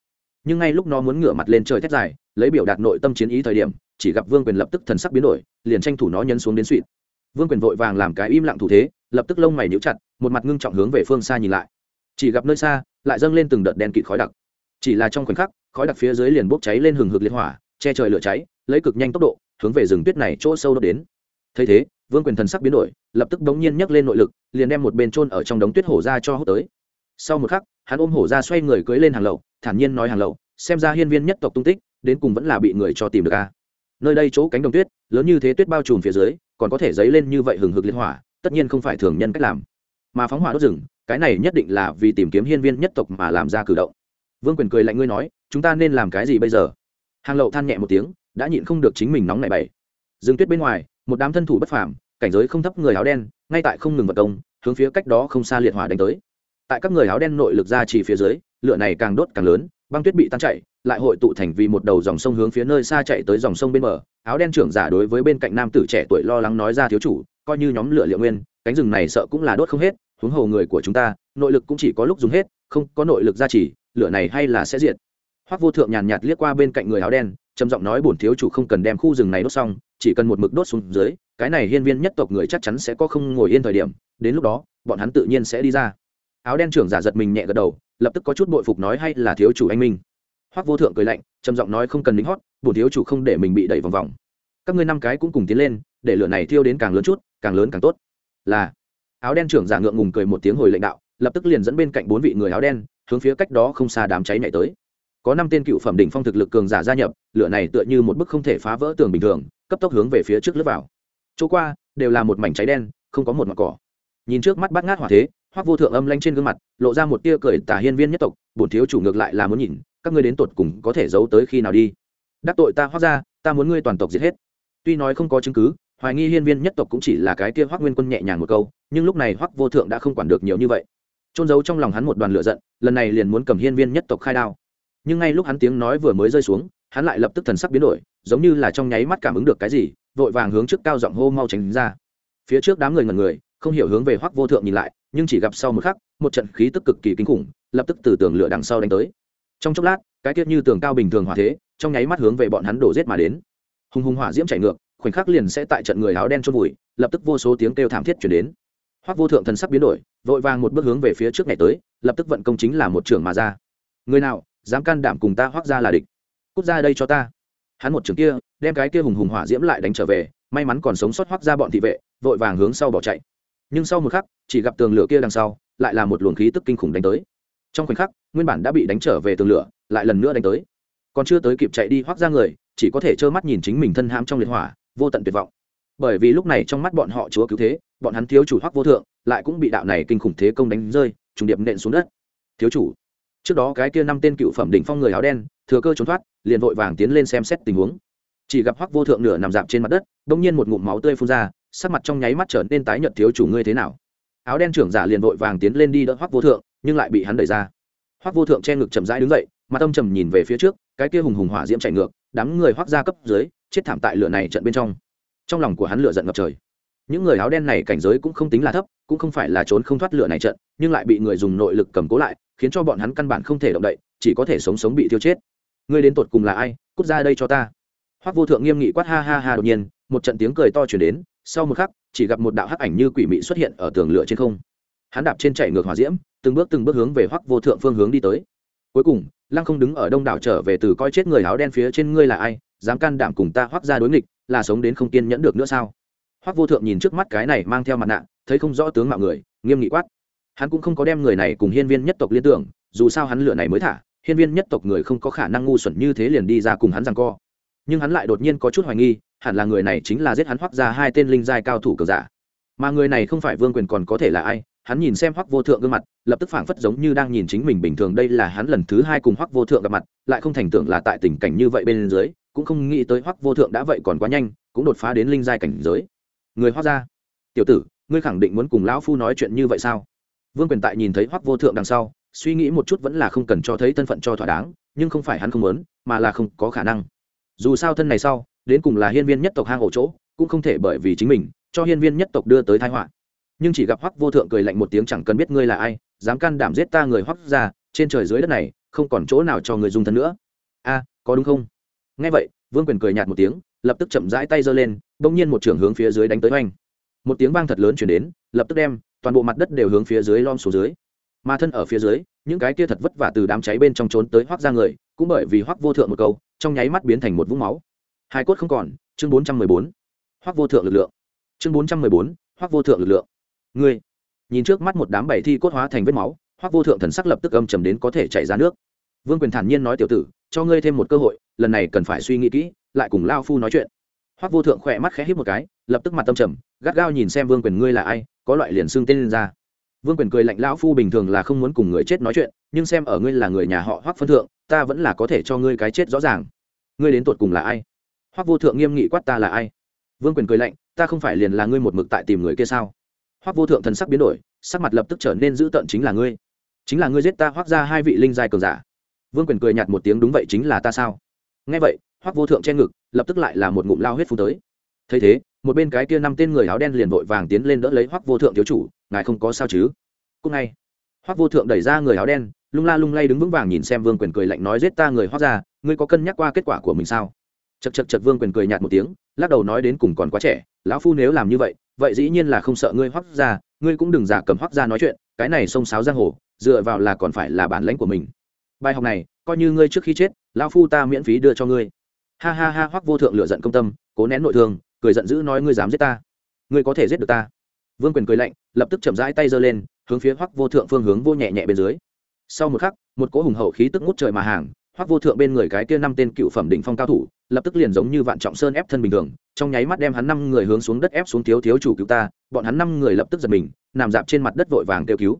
Nhưng ngay lúc nó muốn ngửa mặt lên trời thét dài, lấy biểu đạt nội tâm chiến ý thời điểm, chỉ gặp vương quyền lập tức thần sắc biến đổi, liền tranh thủ nó nhân xuống đến suỵt vương quyền vội vàng làm cái im lặng thủ thế, lập tức lông mày níu chặt, một mặt ngưng trọng hướng về phương xa nhìn lại. Chỉ gặp nơi xa, lại dâng lên từng đợt đen kịt khói đặc. Chỉ là trong khoảnh khắc, khói đặc phía dưới liền bốc cháy lên hừng hực liệt hỏa, che trời lửa cháy, lấy cực nhanh tốc độ, hướng về rừng tuyết này chỗ sâu đốt đến thấy thế, vương quyền thần sắc biến đổi, lập tức đống nhiên nhấc lên nội lực, liền đem một bên trôn ở trong đống tuyết hổ ra cho hút tới. Sau một khắc, hắn ôm hổ ra xoay người cưới lên hàng lậu, thản nhiên nói hàng lậu, xem ra hiên viên nhất tộc tung tích, đến cùng vẫn là bị người cho tìm được a nơi đây chỗ cánh đồng tuyết, lớn như thế tuyết bao trùm phía dưới, còn có thể dấy lên như vậy hừng hực liên hỏa, tất nhiên không phải thường nhân cách làm. Mà phóng hỏa đốt rừng, cái này nhất định là vì tìm kiếm hiên viên nhất tộc mà làm ra cử động. Vương quyền cười lạnh ngươi nói, chúng ta nên làm cái gì bây giờ? Hàng lậu than nhẹ một tiếng, đã nhịn không được chính mình nóng nảy bày rừng tuyết bên ngoài một đám thân thủ bất phàm, cảnh giới không thấp người áo đen, ngay tại không ngừng vật công, hướng phía cách đó không xa liệt hỏa đánh tới. Tại các người áo đen nội lực ra chỉ phía dưới, lửa này càng đốt càng lớn, băng tuyết bị tan chảy, lại hội tụ thành vì một đầu dòng sông hướng phía nơi xa chạy tới dòng sông bên bờ. Áo đen trưởng giả đối với bên cạnh nam tử trẻ tuổi lo lắng nói ra thiếu chủ, coi như nhóm lửa liệu nguyên, cánh rừng này sợ cũng là đốt không hết, huống hồ người của chúng ta, nội lực cũng chỉ có lúc dùng hết, không có nội lực gia trì lửa này hay là sẽ diệt. Hoắc vô thượng nhàn nhạt liếc qua bên cạnh người áo đen trầm giọng nói bổn thiếu chủ không cần đem khu rừng này đốt xong, chỉ cần một mực đốt xuống dưới, cái này hiên viên nhất tộc người chắc chắn sẽ có không ngồi yên thời điểm, đến lúc đó, bọn hắn tự nhiên sẽ đi ra. Áo đen trưởng giả giật mình nhẹ gật đầu, lập tức có chút bội phục nói hay là thiếu chủ anh minh. Hoắc vô thượng cười lạnh, trầm giọng nói không cần lính hót, bổn thiếu chủ không để mình bị đẩy vòng vòng. Các ngươi năm cái cũng cùng tiến lên, để lửa này thiêu đến càng lớn chút, càng lớn càng tốt. Là. Áo đen trưởng giả ngượng ngùng cười một tiếng hồi lệnh đạo, lập tức liền dẫn bên cạnh bốn vị người áo đen, hướng phía cách đó không xa đám cháy nhảy tới có năm tên cựu phẩm đỉnh phong thực lực cường giả gia nhập, lửa này tựa như một bức không thể phá vỡ tường bình thường, cấp tốc hướng về phía trước lướt vào. Chỗ qua, đều là một mảnh cháy đen, không có một mặt cỏ. Nhìn trước mắt bát ngát hỏa thế, hoắc vô thượng âm lanh trên gương mặt, lộ ra một tia cười tả hiên viên nhất tộc, bổn thiếu chủ ngược lại là muốn nhìn, các ngươi đến tột cùng có thể giấu tới khi nào đi. Đắc tội ta hoắc ra ta muốn ngươi toàn tộc diệt hết. Tuy nói không có chứng cứ, hoài nghi hiên viên nhất tộc cũng chỉ là cái kia hoắc nguyên quân nhẹ nhàng một câu, nhưng lúc này hoắc vô thượng đã không quản được nhiều như vậy. Trôn giấu trong lòng hắn một đoàn lửa giận, lần này liền muốn cầm hiên viên nhất tộc khai đao nhưng ngay lúc hắn tiếng nói vừa mới rơi xuống, hắn lại lập tức thần sắc biến đổi, giống như là trong nháy mắt cảm ứng được cái gì, vội vàng hướng trước cao giọng hô mau tránh ra. Phía trước đám người ngần người, không hiểu hướng về hoắc vô thượng nhìn lại, nhưng chỉ gặp sau một khắc, một trận khí tức cực kỳ kinh khủng, lập tức từ tường lửa đằng sau đánh tới. Trong chốc lát, cái tiết như tường cao bình thường hỏa thế, trong nháy mắt hướng về bọn hắn đổ giết mà đến. Hùng hùng hỏa diễm chạy ngược, khoảnh khắc liền sẽ tại trận người áo đen chôn vùi, lập tức vô số tiếng kêu thảm thiết chuyển đến. Hoắc vô thượng thần sắc biến đổi, vội vàng một bước hướng về phía trước này tới, lập tức vận công chính là một trường mà ra. Người nào dám can đảm cùng ta hoác ra là địch. Cút ra đây cho ta. Hắn một trường kia, đem cái kia hùng hùng hỏa diễm lại đánh trở về, may mắn còn sống sót hoác ra bọn thị vệ, vội vàng hướng sau bỏ chạy. Nhưng sau một khắc, chỉ gặp tường lửa kia đằng sau, lại là một luồng khí tức kinh khủng đánh tới. Trong khoảnh khắc, nguyên bản đã bị đánh trở về tường lửa, lại lần nữa đánh tới. Còn chưa tới kịp chạy đi hoác ra người, chỉ có thể trơ mắt nhìn chính mình thân hãm trong liệt hỏa, vô tận tuyệt vọng. Bởi vì lúc này trong mắt bọn họ chúa cứu thế, bọn hắn thiếu chủ hoác vô thượng, lại cũng bị đạo này kinh khủng thế công đánh rơi, trùng điệp nện xuống đất. Thiếu chủ trước đó cái kia năm tên cựu phẩm đỉnh phong người áo đen, thừa cơ trốn thoát, liền vội vàng tiến lên xem xét tình huống. Chỉ gặp hoắc vô thượng nửa nằm dạp trên mặt đất, bỗng nhiên một ngụm máu tươi phun ra, sắc mặt trong nháy mắt trở nên tái nhợt thiếu chủ ngươi thế nào? Áo đen trưởng giả liền vội vàng tiến lên đi đỡ hoắc vô thượng, nhưng lại bị hắn đẩy ra. Hoắc vô thượng che ngực chậm rãi đứng dậy, mặt âm trầm nhìn về phía trước, cái kia hùng hùng hỏa diễm chạy ngược, đám người hoắc ra cấp dưới, chết thảm tại lửa này trận bên trong. Trong lòng của hắn lửa giận ngập trời. Những người áo đen này cảnh giới cũng không tính là thấp, cũng không phải là trốn không thoát lửa này trận, nhưng lại bị người dùng nội lực cầm cố lại khiến cho bọn hắn căn bản không thể động đậy, chỉ có thể sống sống bị tiêu chết. Ngươi đến tột cùng là ai? Cút ra đây cho ta. Hoắc vô thượng nghiêm nghị quát ha ha ha đột nhiên, một trận tiếng cười to chuyển đến, sau một khắc, chỉ gặp một đạo hắc ảnh như quỷ mị xuất hiện ở tường lửa trên không. Hắn đạp trên chạy ngược hỏa diễm, từng bước từng bước hướng về hoắc vô thượng phương hướng đi tới. Cuối cùng, lăng không đứng ở đông đảo trở về từ coi chết người áo đen phía trên ngươi là ai? Dám can đảm cùng ta hoắc ra đối nghịch, là sống đến không kiên nhẫn được nữa sao? Hoắc vô thượng nhìn trước mắt cái này mang theo mặt nạ, thấy không rõ tướng mạo người, nghiêm nghị quát hắn cũng không có đem người này cùng hiên viên nhất tộc liên tưởng, dù sao hắn lửa này mới thả, hiên viên nhất tộc người không có khả năng ngu xuẩn như thế liền đi ra cùng hắn rằng co. Nhưng hắn lại đột nhiên có chút hoài nghi, hẳn là người này chính là giết hắn hoắc ra hai tên linh giai cao thủ cường giả. Mà người này không phải vương quyền còn có thể là ai, hắn nhìn xem hoắc vô thượng gương mặt, lập tức phảng phất giống như đang nhìn chính mình bình thường đây là hắn lần thứ hai cùng hoắc vô thượng gặp mặt, lại không thành tưởng là tại tình cảnh như vậy bên dưới, cũng không nghĩ tới hoắc vô thượng đã vậy còn quá nhanh, cũng đột phá đến linh giai cảnh giới. Người hoắc ra tiểu tử, ngươi khẳng định muốn cùng lão phu nói chuyện như vậy sao? Vương quyền tại nhìn thấy hoắc vô thượng đằng sau, suy nghĩ một chút vẫn là không cần cho thấy thân phận cho thỏa đáng, nhưng không phải hắn không muốn, mà là không có khả năng. Dù sao thân này sau, đến cùng là hiên viên nhất tộc hang ổ chỗ, cũng không thể bởi vì chính mình, cho hiên viên nhất tộc đưa tới thái họa. Nhưng chỉ gặp hoắc vô thượng cười lạnh một tiếng chẳng cần biết ngươi là ai, dám can đảm giết ta người hoắc ra trên trời dưới đất này, không còn chỗ nào cho người dùng thân nữa. A, có đúng không? Nghe vậy, vương quyền cười nhạt một tiếng, lập tức chậm rãi tay giơ lên, bỗng nhiên một trường hướng phía dưới đánh tới oanh. Một tiếng vang thật lớn chuyển đến, lập tức đem toàn bộ mặt đất đều hướng phía dưới lom xuống dưới. Mà thân ở phía dưới, những cái kia thật vất vả từ đám cháy bên trong trốn tới hoác ra người, cũng bởi vì hoác vô thượng một câu, trong nháy mắt biến thành một vũng máu. Hai cốt không còn, chương bốn trăm mười bốn. Hoác vô thượng lực lượng. Chương bốn trăm mười bốn, hoác vô thượng lực lượng. Ngươi, nhìn trước mắt một đám bảy thi cốt hóa thành vết máu, hoác vô thượng thần sắc lập tức âm trầm đến có thể chảy ra nước. Vương quyền thản nhiên nói tiểu tử, cho ngươi thêm một cơ hội, lần này cần phải suy nghĩ kỹ, lại cùng lao phu nói chuyện. Hoác vô thượng khỏe mắt khẽ hít một cái, lập tức mặt tâm trầm, gắt gao nhìn xem vương quyền ngươi là ai có loại liền xưng tên lên ra. Vương quyền cười lạnh, lão phu bình thường là không muốn cùng người chết nói chuyện, nhưng xem ở ngươi là người nhà họ hoác phân thượng, ta vẫn là có thể cho ngươi cái chết rõ ràng. Ngươi đến tột cùng là ai? Hoác vô thượng nghiêm nghị quát, ta là ai? Vương quyền cười lạnh, ta không phải liền là ngươi một mực tại tìm người kia sao? Hoác vô thượng thần sắc biến đổi, sắc mặt lập tức trở nên dữ tợn, chính là ngươi. Chính là ngươi giết ta hoác ra hai vị linh giai cường giả. Vương quyền cười nhạt một tiếng, đúng vậy, chính là ta sao? Nghe vậy hoác vô thượng che ngực, lập tức lại là một ngụm lao huyết phun tới. Thấy thế một bên cái kia năm tên người áo đen liền vội vàng tiến lên đỡ lấy hoắc vô thượng thiếu chủ, ngài không có sao chứ? Cúc ngay. Hoắc vô thượng đẩy ra người áo đen, lung la lung lay đứng vững vàng nhìn xem vương quyền cười lạnh nói, giết ta người hoắc ra ngươi có cân nhắc qua kết quả của mình sao? Chật chật chật vương quyền cười nhạt một tiếng, lắc đầu nói, đến cùng còn quá trẻ, lão phu nếu làm như vậy vậy dĩ nhiên là không sợ ngươi hoắc ra ngươi cũng đừng giả cầm hoắc ra nói chuyện, cái này xông sáo giang hồ, dựa vào là còn phải là bản lãnh của mình. Bài học này, coi như ngươi trước khi chết, lão phu ta miễn phí đưa cho ngươi. Ha ha ha, hoắc vô thượng lựa giận công tâm, cố nén nội thương cười giận dữ nói, ngươi dám giết ta? Ngươi có thể giết được ta? Vương quyền cười lạnh, lập tức chậm rãi tay giơ lên, hướng phía hoắc vô thượng phương hướng vô nhẹ nhẹ bên dưới. Sau một khắc, một cỗ hùng hậu khí tức ngút trời mà hàng, hoắc vô thượng bên người cái kia năm tên cựu phẩm đỉnh phong cao thủ, lập tức liền giống như vạn trọng sơn ép thân bình thường, trong nháy mắt đem hắn năm người hướng xuống đất ép xuống thiếu thiếu chủ cứu ta, bọn hắn năm người lập tức giật mình, nằm dạp trên mặt đất vội vàng kêu cứu.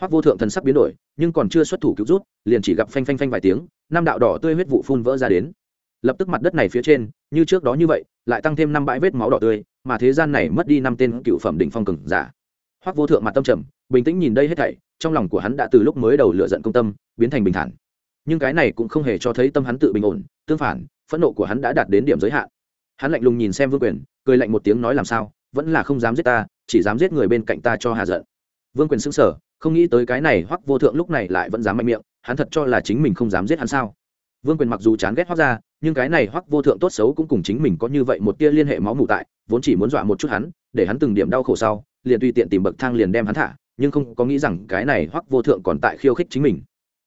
Hoắc vô thượng thần sắc biến đổi, nhưng còn chưa xuất thủ cứu rút, liền chỉ gặp phanh phanh phanh vài tiếng, năm đạo đỏ tươi huyết vụ phun vỡ ra đến. Lập tức mặt đất này phía trên, như trước đó như vậy lại tăng thêm năm bãi vết máu đỏ tươi, mà thế gian này mất đi năm tên cựu phẩm đỉnh phong cường giả. Hoắc vô thượng mặt tâm trầm, bình tĩnh nhìn đây hết thảy, trong lòng của hắn đã từ lúc mới đầu lựa giận công tâm, biến thành bình thản. Nhưng cái này cũng không hề cho thấy tâm hắn tự bình ổn, tương phản, phẫn nộ của hắn đã đạt đến điểm giới hạn. Hắn lạnh lùng nhìn xem vương quyền, cười lạnh một tiếng nói làm sao, vẫn là không dám giết ta, chỉ dám giết người bên cạnh ta cho hà giận. Vương quyền xứng sở không nghĩ tới cái này hoắc vô thượng lúc này lại vẫn dám mạnh miệng, hắn thật cho là chính mình không dám giết hắn sao. Vương quyền mặc dù chán ghét hoắc ra nhưng cái này hoắc vô thượng tốt xấu cũng cùng chính mình có như vậy một tia liên hệ máu mủ tại, vốn chỉ muốn dọa một chút hắn, để hắn từng điểm đau khổ sau, liền tùy tiện tìm bậc thang liền đem hắn thả, nhưng không có nghĩ rằng cái này hoắc vô thượng còn tại khiêu khích chính mình.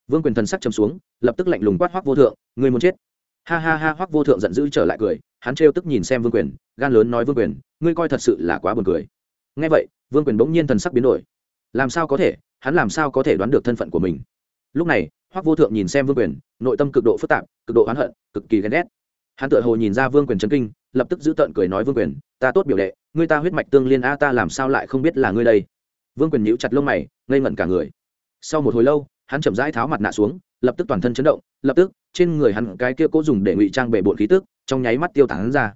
Vương quyền thần sắc chấm xuống, lập tức lạnh lùng quát hoắc vô thượng người muốn chết? Ha ha ha, hoắc vô thượng giận dữ trở lại cười, hắn trêu tức nhìn xem vương quyền, gan lớn nói vương quyền, ngươi coi thật sự là quá buồn cười. Nghe vậy, vương quyền bỗng nhiên thần sắc biến đổi. Làm sao có thể, hắn làm sao có thể đoán được thân phận của mình? Lúc này, hoắc vô thượng nhìn xem vương quyền, nội tâm cực độ phức tạp cực độ oán hận, cực kỳ ghen ghét. Hắn tự hồ nhìn ra vương quyền chấn kinh, lập tức giữ tợn cười nói vương quyền, ta tốt biểu đệ, ngươi ta huyết mạch tương liên a, ta làm sao lại không biết là ngươi đây? Vương quyền nhíu chặt lông mày, ngây ngẩn cả người. Sau một hồi lâu, hắn chậm rãi tháo mặt nạ xuống, lập tức toàn thân chấn động, lập tức, trên người hắn cái kia cố dùng để ngụy trang bề bộn khí tức, trong nháy mắt tiêu tán ra.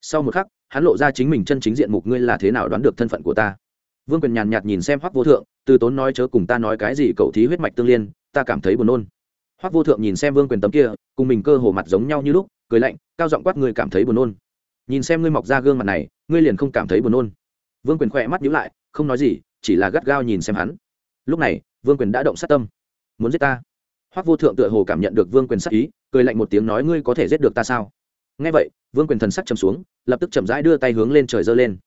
Sau một khắc, hắn lộ ra chính mình chân chính diện mục, ngươi là thế nào đoán được thân phận của ta? Vương quyền nhàn nhạt nhìn xem hoắc vô thượng, từ tốn nói chớ cùng ta nói cái gì, cậu thí huyết mạch tương liên, ta cảm thấy buồn nôn hoắc vô thượng nhìn xem vương quyền tấm kia, cùng mình cơ hồ mặt giống nhau như lúc, cười lạnh, cao giọng quát người cảm thấy buồn nôn? Nhìn xem ngươi mọc ra gương mặt này, ngươi liền không cảm thấy buồn nôn. Vương quyền khỏe mắt nhíu lại, không nói gì, chỉ là gắt gao nhìn xem hắn. Lúc này, vương quyền đã động sát tâm. Muốn giết ta? Hoắc vô thượng tựa hồ cảm nhận được vương quyền sát ý, cười lạnh một tiếng nói, ngươi có thể giết được ta sao? Nghe vậy, vương quyền thần sắc chầm xuống, lập tức chậm rãi đưa tay hướng lên trời giơ lên.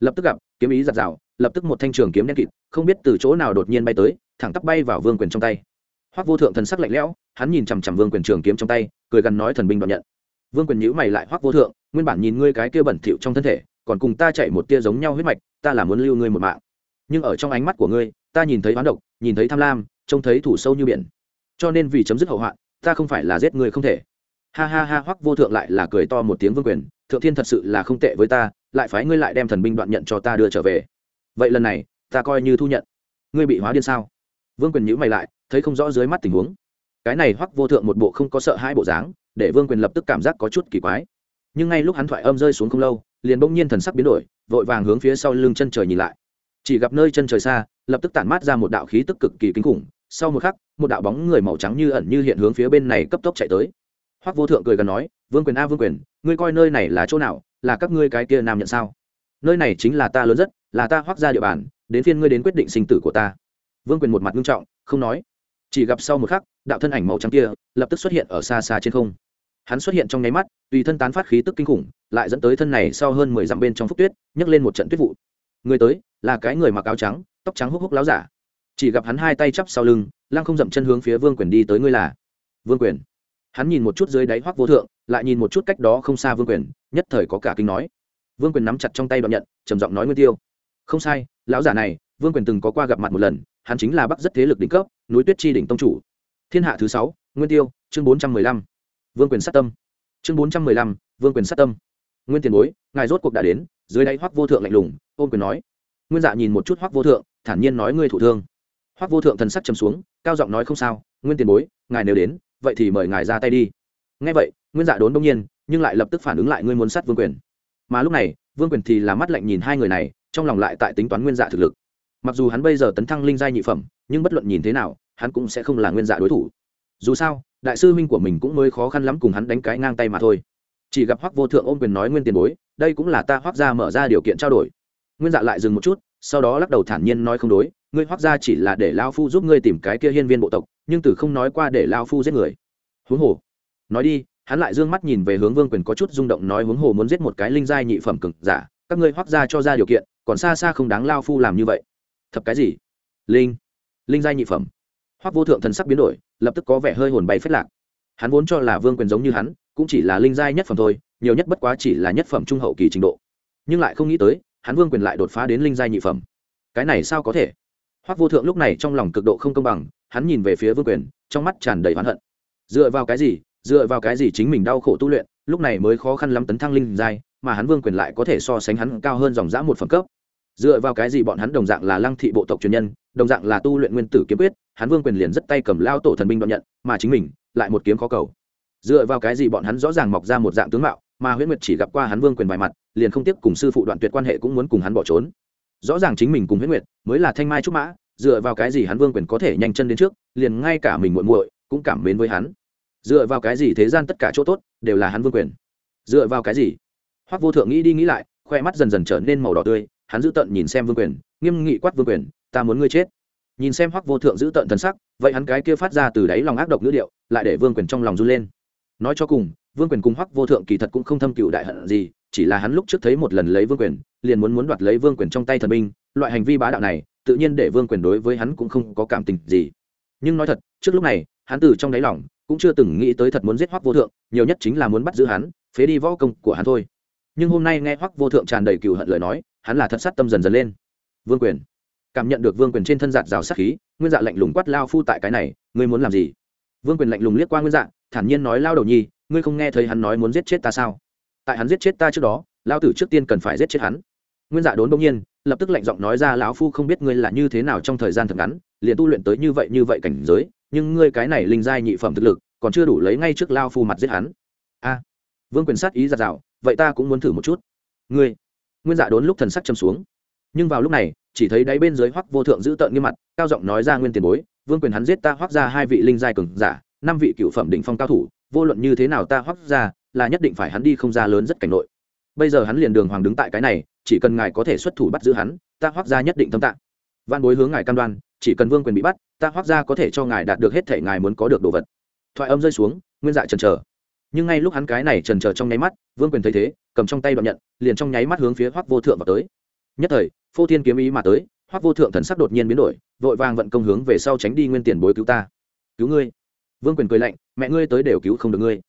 Lập tức gặp, kiếm ý giặt rào, lập tức một thanh trường kiếm đen kịt, không biết từ chỗ nào đột nhiên bay tới, thẳng tắp bay vào vương quyền trong tay hoắc vô thượng thần sắc lạnh lẽo, hắn nhìn chằm chằm vương quyền trường kiếm trong tay, cười gần nói thần binh đoạn nhận. Vương quyền nhữ mày lại, hoắc vô thượng, nguyên bản nhìn ngươi cái kia bẩn thỉu trong thân thể, còn cùng ta chạy một tia giống nhau huyết mạch, ta là muốn lưu ngươi một mạng. Nhưng ở trong ánh mắt của ngươi, ta nhìn thấy hoán độc, nhìn thấy tham lam, trông thấy thủ sâu như biển. Cho nên vì chấm dứt hậu hoạn, ta không phải là giết ngươi không thể. Ha ha ha, hoắc vô thượng lại là cười to một tiếng vương quyền, thượng thiên thật sự là không tệ với ta, lại phái ngươi lại đem thần binh đoạn nhận cho ta đưa trở về. Vậy lần này, ta coi như thu nhận. Ngươi bị hóa điên sao? Vương quyền nhữ mày lại thấy không rõ dưới mắt tình huống. Cái này hoắc vô thượng một bộ không có sợ hai bộ dáng, để vương quyền lập tức cảm giác có chút kỳ quái. Nhưng ngay lúc hắn thoại âm rơi xuống không lâu, liền bỗng nhiên thần sắc biến đổi, vội vàng hướng phía sau lưng chân trời nhìn lại. Chỉ gặp nơi chân trời xa, lập tức tản mát ra một đạo khí tức cực kỳ kinh khủng, sau một khắc, một đạo bóng người màu trắng như ẩn như hiện hướng phía bên này cấp tốc chạy tới. Hoắc vô thượng cười gần nói, vương quyền a, vương quyền, ngươi coi nơi này là chỗ nào, là các ngươi cái kia nam nhận sao? Nơi này chính là ta lớn rất là ta hoắc ra địa bàn, đến phiên ngươi đến quyết định sinh tử của ta. Vương quyền một mặt nghiêm trọng, không nói chỉ gặp sau một khắc, đạo thân ảnh màu trắng kia lập tức xuất hiện ở xa xa trên không. Hắn xuất hiện trong nháy mắt, tùy thân tán phát khí tức kinh khủng, lại dẫn tới thân này sau hơn mười dặm bên trong phúc tuyết, nhấc lên một trận tuyết vụ. Người tới, là cái người mặc áo trắng, tóc trắng húc húc láo giả. Chỉ gặp hắn hai tay chắp sau lưng, lăng không dậm chân hướng phía vương quyền đi tới ngươi là. Vương quyền. Hắn nhìn một chút dưới đáy hoác vô thượng, lại nhìn một chút cách đó không xa vương quyền, nhất thời có cả kinh nói. Vương quyền nắm chặt trong tay đoạn nhận, trầm giọng nói nguyên tiêu. Không sai, lão giả này, vương quyền từng có qua gặp mặt một lần, hắn chính là bắc rất thế lực đỉnh cấp núi tuyết chi đỉnh tông chủ. Thiên hạ thứ sáu, nguyên tiêu, chương bốn trăm mười lăm. Vương quyền sát tâm. Chương bốn trăm mười lăm, vương quyền sát tâm. Nguyên tiền bối, ngài rốt cuộc đã đến, dưới đáy hoác vô thượng lạnh lùng ôm quyền nói. Nguyên dạ nhìn một chút hoác vô thượng, thản nhiên nói ngươi thủ thương. Hoác vô thượng thần sắc chầm xuống, cao giọng nói không sao, nguyên tiền bối, ngài nếu đến, vậy thì mời ngài ra tay đi. Ngay vậy, nguyên dạ đốn đông nhiên, nhưng lại lập tức phản ứng lại ngươi muốn sát vương quyền. Mà lúc này, vương quyền thì là mắt lạnh nhìn hai người này, trong lòng lại tại tính toán nguyên dạ thực lực. Mặc dù hắn bây giờ tấn thăng linh giai nhị phẩm, nhưng bất luận nhìn thế nào hắn cũng sẽ không là nguyên dạ đối thủ. Dù sao, đại sư huynh của mình cũng mới khó khăn lắm cùng hắn đánh cái ngang tay mà thôi. Chỉ gặp hoắc vô thượng ôm quyền nói nguyên tiền bối, đây cũng là ta hoắc ra mở ra điều kiện trao đổi. Nguyên dạ lại dừng một chút, sau đó lắc đầu thản nhiên nói không đối, ngươi hoắc ra chỉ là để lao phu giúp ngươi tìm cái kia hiên viên bộ tộc, nhưng từ không nói qua để lao phu giết người. Huống hồ, nói đi, hắn lại d ư ơ n g mắt nhìn về hướng vương quyền có chút rung động nói huống hồ muốn giết một cái linh giai nhị phẩm cực giả, các ngươi hoắc ra cho ra điều kiện, còn xa xa không đáng lao phu làm như vậy. Thập cái gì? Linh. Linh giai nhị phẩm hoắc vô thượng thần sắc biến đổi, lập tức có vẻ hơi hồn bay phết lạc. Hắn vốn cho là vương quyền giống như hắn, cũng chỉ là linh giai nhất phẩm thôi, nhiều nhất bất quá chỉ là nhất phẩm trung hậu kỳ trình độ. Nhưng lại không nghĩ tới, hắn vương quyền lại đột phá đến linh giai nhị phẩm. Cái này sao có thể? Hoắc vô thượng lúc này trong lòng cực độ không công bằng, hắn nhìn về phía vương quyền, trong mắt tràn đầy oán hận. Dựa vào cái gì? Dựa vào cái gì chính mình đau khổ tu luyện, lúc này mới khó khăn lắm tấn thăng linh giai, mà hắn vương quyền lại có thể so sánh hắn cao hơn dòng dã một phẩm cấp dựa vào cái gì bọn hắn đồng dạng là lăng thị bộ tộc truyền nhân, đồng dạng là tu luyện nguyên tử kiếm quyết, hắn vương quyền liền rất tay cầm lao tổ thần binh đoạn nhận, mà chính mình lại một kiếm khó cầu. Dựa vào cái gì bọn hắn rõ ràng mọc ra một dạng tướng mạo, mà huyễn nguyệt chỉ gặp qua hắn vương quyền vài mặt, liền không tiếp cùng sư phụ đoạn tuyệt quan hệ cũng muốn cùng hắn bỏ trốn. Rõ ràng chính mình cùng huyễn nguyệt mới là thanh mai trúc mã, dựa vào cái gì hắn vương quyền có thể nhanh chân đến trước, liền ngay cả mình muội muội cũng cảm mến với hắn. Dựa vào cái gì thế gian tất cả chỗ tốt đều là hắn vương quyền? Dựa vào cái gì? Hoắc vô thượng nghĩ đi nghĩ lại, khoe mắt dần dần trở nên màu đỏ tươi hắn giữ tận nhìn xem vương quyền, nghiêm nghị quát vương quyền, ta muốn ngươi chết. Nhìn xem hoắc vô thượng giữ tận thần sắc, vậy hắn cái kia phát ra từ đáy lòng ác độc ngữ điệu, lại để vương quyền trong lòng run lên. Nói cho cùng, vương quyền cùng hoắc vô thượng kỳ thật cũng không thâm cựu đại hận gì, chỉ là hắn lúc trước thấy một lần lấy vương quyền, liền muốn muốn đoạt lấy vương quyền trong tay thần binh, loại hành vi bá đạo này, tự nhiên để vương quyền đối với hắn cũng không có cảm tình gì. Nhưng nói thật, trước lúc này, hắn từ trong đáy lòng cũng chưa từng nghĩ tới thật muốn giết hoắc vô thượng, nhiều nhất chính là muốn bắt giữ hắn, phế đi võ công của hắn thôi. Nhưng hôm nay nghe hoắc vô thượng tràn đầy cừu hận lời nói hắn là thật sát tâm dần dần lên. Vương quyền. Cảm nhận được vương quyền trên thân giạt rào sát khí, nguyên dạ lạnh lùng quát lao phu tại cái này, ngươi muốn làm gì? Vương quyền lạnh lùng liếc qua nguyên dạ thản nhiên nói, lao đầu nhi, ngươi không nghe thấy hắn nói muốn giết chết ta sao? Tại hắn giết chết ta trước đó, lao tử trước tiên cần phải giết chết hắn. Nguyên dạ đốn đông nhiên, lập tức lạnh giọng nói ra, lão phu không biết ngươi là như thế nào trong thời gian thật ngắn, liền tu luyện tới như vậy như vậy cảnh giới, nhưng ngươi cái này linh giai nhị phẩm thực lực, còn chưa đủ lấy ngay trước lao phu mặt giết hắn. A. Vương quyền sát ý giạt rào, vậy ta cũng muốn thử một chút. Ngươi nguyên dạ đốn lúc thần sắc châm xuống. Nhưng vào lúc này, chỉ thấy đáy bên dưới hoắc vô thượng giữ tợn nghiêm mặt, cao giọng nói ra nguyên tiền bối, vương quyền hắn giết ta hoắc ra hai vị linh giai cường giả, năm vị cựu phẩm đỉnh phong cao thủ, vô luận như thế nào ta hoắc ra, là nhất định phải hắn đi không ra lớn rất cảnh nội. Bây giờ hắn liền đường hoàng đứng tại cái này, chỉ cần ngài có thể xuất thủ bắt giữ hắn, ta hoắc ra nhất định tâm tạng. Văn bối hướng ngài cam đoan, chỉ cần vương quyền bị bắt, ta hoắc ra có thể cho ngài đạt được hết thể ngài muốn có được đồ vật. Thoại âm rơi xuống, nguyên dạ trần trờ nhưng ngay lúc hắn cái này trần trờ trong nháy mắt, vương quyền thấy thế, cầm trong tay đoạn nhận, liền trong nháy mắt hướng phía hoắc vô thượng vào tới. Nhất thời, phô thiên kiếm ý mà tới, hoắc vô thượng thần sắc đột nhiên biến đổi, vội vàng vận công hướng về sau tránh đi nguyên tiền bối cứu ta. Cứu ngươi? Vương quyền cười lạnh, mẹ ngươi tới đều cứu không được ngươi.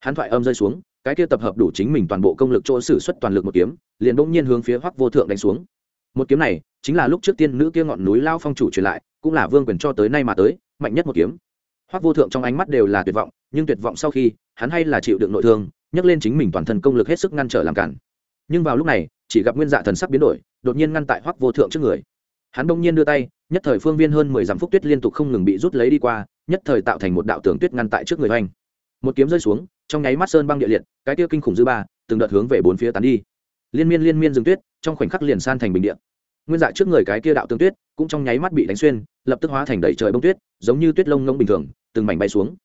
Hắn thoại âm rơi xuống, cái kia tập hợp đủ chính mình toàn bộ công lực chỗ sử xuất toàn lực một kiếm, liền bỗng nhiên hướng phía hoắc vô thượng đánh xuống. Một kiếm này, chính là lúc trước tiên nữ kia ngọn núi lao phong chủ truyền lại, cũng là vương quyền cho tới nay mà tới, mạnh nhất một kiếm hoắc vô thượng trong ánh mắt đều là tuyệt vọng, nhưng tuyệt vọng sau khi, hắn hay là chịu đựng nội thương, nhấc lên chính mình toàn thân công lực hết sức ngăn trở làm cản. Nhưng vào lúc này, chỉ gặp nguyên dạ thần sắc biến đổi, đột nhiên ngăn tại hoắc vô thượng trước người. Hắn bỗng nhiên đưa tay, nhất thời phương viên hơn mười dặm phúc tuyết liên tục không ngừng bị rút lấy đi qua, nhất thời tạo thành một đạo tường tuyết ngăn tại trước người hoành. Một kiếm rơi xuống, trong nháy mắt sơn băng địa liệt, cái tiêu kinh khủng dư ba, từng đợt hướng về bốn phía tán đi. Liên miên liên miên rừng tuyết, trong khoảnh khắc liền san thành bình địa nguyên dạ trước người cái kia đạo tương tuyết cũng trong nháy mắt bị đánh xuyên, lập tức hóa thành đầy trời bông tuyết, giống như tuyết lông ngông bình thường, từng mảnh bay xuống.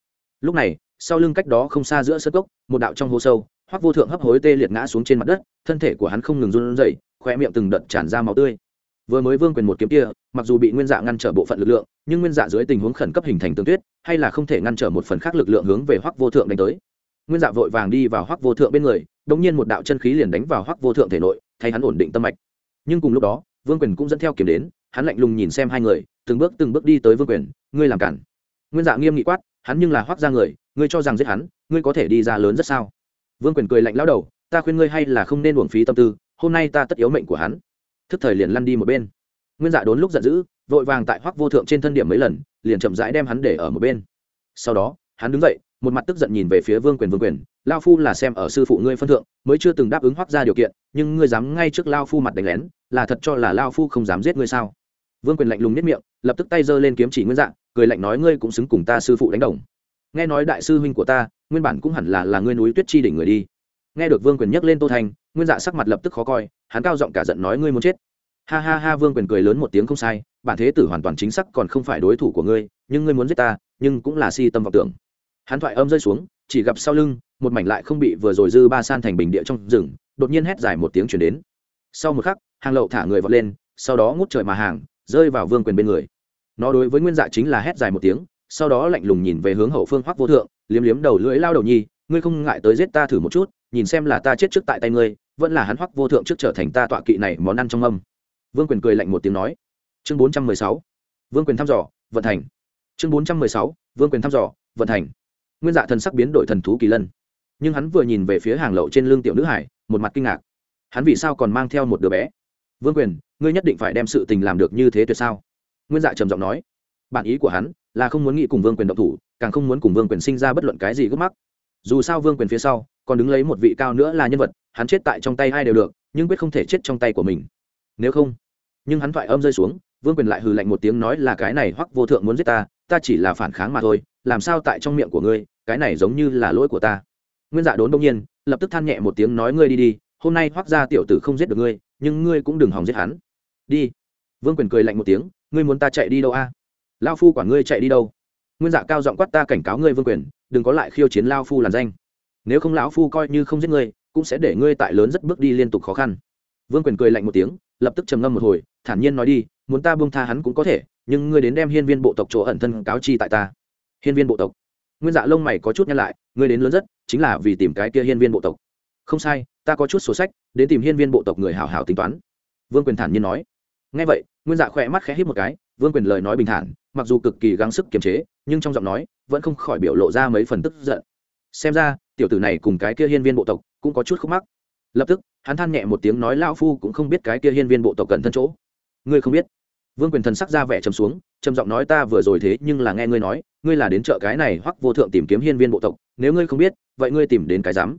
Lúc này, sau lưng cách đó không xa giữa sơ cốc, một đạo trong hố sâu, hoắc vô thượng hấp hối tê liệt ngã xuống trên mặt đất, thân thể của hắn không ngừng run rẩy khoe miệng từng đợt tràn ra máu tươi. Vừa mới vương quyền một kiếm kia, mặc dù bị nguyên dạ ngăn trở bộ phận lực lượng, nhưng nguyên dạ dưới tình huống khẩn cấp hình thành tương tuyết, hay là không thể ngăn trở một phần khác lực lượng hướng về hoắc vô thượng đánh tới. Nguyên dạ vội vàng đi vào hoắc vô thượng bên người đống nhiên một đạo chân khí liền đánh vào hoắc vô thượng thể nội, thay hắn ổn định tâm mạch. Nhưng cùng lúc đó vương quyền cũng dẫn theo kiếm đến, hắn lạnh lùng nhìn xem hai người, từng bước từng bước đi tới vương quyền, ngươi làm cản. Nguyên dạ nghiêm nghị quát, hắn nhưng là hoắc ra người, ngươi cho rằng giết hắn, ngươi có thể đi ra lớn rất sao? Vương quyền cười lạnh lão đầu, ta khuyên ngươi hay là không nên uổng phí tâm tư, hôm nay ta tất yếu mệnh của hắn. Thức thời liền lăn đi một bên. Nguyên dạ đốn lúc giận dữ, vội vàng tại hoắc vô thượng trên thân điểm mấy lần, liền chậm rãi đem hắn để ở một bên. Sau đó, hắn đứng dậy, một mặt tức giận nhìn về phía vương quyền vương quyền lao phu là xem ở sư phụ ngươi phân thượng, mới chưa từng đáp ứng hoác ra điều kiện, nhưng ngươi dám ngay trước lao phu mặt đánh lén, là thật cho là lao phu không dám giết ngươi sao? Vương quyền lạnh lùng nhất miệng, lập tức tay giơ lên kiếm chỉ nguyên dạ cười lạnh nói ngươi cũng xứng cùng ta sư phụ đánh đồng. Nghe nói đại sư huynh của ta, nguyên bản cũng hẳn là là ngươi núi tuyết chi đỉnh người đi. Nghe được vương quyền nhắc lên tô thành, nguyên dạ sắc mặt lập tức khó coi, hắn cao giọng cả giận nói ngươi muốn chết. Ha ha ha, vương quyền cười lớn một tiếng không sai, bản thế tử hoàn toàn chính xác còn không phải đối thủ của ngươi, nhưng ngươi muốn giết ta, nhưng cũng là si tâm vọng tưởng. Hắn thoại âm rơi xuống chỉ gặp sau lưng, một mảnh lại không bị vừa rồi dư ba san thành bình địa trong rừng, đột nhiên hét dài một tiếng chuyển đến. Sau một khắc, hàng lậu thả người vọt lên, sau đó ngút trời mà hàng, rơi vào vương quyền bên người. Nó đối với nguyên dạ chính là hét dài một tiếng, sau đó lạnh lùng nhìn về hướng hậu phương hoắc vô thượng, liếm liếm đầu lưỡi lao đầu nhi, ngươi không ngại tới giết ta thử một chút, nhìn xem là ta chết trước tại tay ngươi, vẫn là hắn hoắc vô thượng trước trở thành ta tọa kỵ này món ăn trong âm. Vương quyền cười lạnh một tiếng nói. Chương bốn trăm mười sáu, vương quyền thăm dò, vận thành chương bốn trăm mười sáu, vương quyền thăm dò, vận thành nguyên dạ thần sắc biến đổi thần thú kỳ lân. Nhưng hắn vừa nhìn về phía hàng lậu trên lưng tiểu nữ hải, một mặt kinh ngạc. Hắn vì sao còn mang theo một đứa bé? Vương quyền, ngươi nhất định phải đem sự tình làm được như thế tuyệt sao? Nguyên dạ trầm giọng nói. Bản ý của hắn là không muốn nghĩ cùng vương quyền động thủ, càng không muốn cùng vương quyền sinh ra bất luận cái gì gấp mắc. Dù sao vương quyền phía sau còn đứng lấy một vị cao nữa là nhân vật, hắn chết tại trong tay ai đều được, nhưng quyết không thể chết trong tay của mình. Nếu không, nhưng hắn thoại âm rơi xuống, vương quyền lại hừ lạnh một tiếng nói là cái này hoắc vô thượng muốn giết ta ta chỉ là phản kháng mà thôi làm sao tại trong miệng của ngươi, cái này giống như là lỗi của ta. Nguyên dạ đốn đông nhiên, lập tức than nhẹ một tiếng nói ngươi đi đi, hôm nay hoác ra tiểu tử không giết được ngươi, nhưng ngươi cũng đừng hòng giết hắn. Đi. Vương quyền cười lạnh một tiếng, ngươi muốn ta chạy đi đâu a? À? lao phu quản ngươi chạy đi đâu? Nguyên dạ cao giọng quát ta cảnh cáo ngươi vương quyền, đừng có lại khiêu chiến lao phu làn danh. Nếu không lão phu coi như không giết ngươi, cũng sẽ để ngươi tại lớn rất bước đi liên tục khó khăn. Vương quyền cười lạnh một tiếng, lập tức trầm ngâm một hồi, thản nhiên nói đi, muốn ta buông tha hắn cũng có thể, nhưng ngươi đến đem hiên viên bộ tộc chỗ ẩn thân cáo chi tại ta hiên viên bộ tộc. Nguyên dạ lông mày có chút nhăn lại, ngươi đến lớn rất, chính là vì tìm cái kia hiên viên bộ tộc. Không sai, ta có chút sổ sách, đến tìm hiên viên bộ tộc người hảo hảo tính toán. Vương quyền thản nhiên nói. Ngay vậy, nguyên dạ khỏe mắt khẽ hít một cái, vương quyền lời nói bình thản, mặc dù cực kỳ gắng sức kiềm chế, nhưng trong giọng nói vẫn không khỏi biểu lộ ra mấy phần tức giận. Xem ra, tiểu tử này cùng cái kia hiên viên bộ tộc cũng có chút khúc mắc. Lập tức, hắn than nhẹ một tiếng nói, lão phu cũng không biết cái kia hiên viên bộ tộc cần thân chỗ. Ngươi không biết? Vương quyền thần sắc ra vẻ trầm xuống, trầm giọng nói, ta vừa rồi thế nhưng là nghe ngươi nói, ngươi là đến chợ cái này hoặc vô thượng tìm kiếm hiên viên bộ tộc, nếu ngươi không biết, vậy ngươi tìm đến cái dám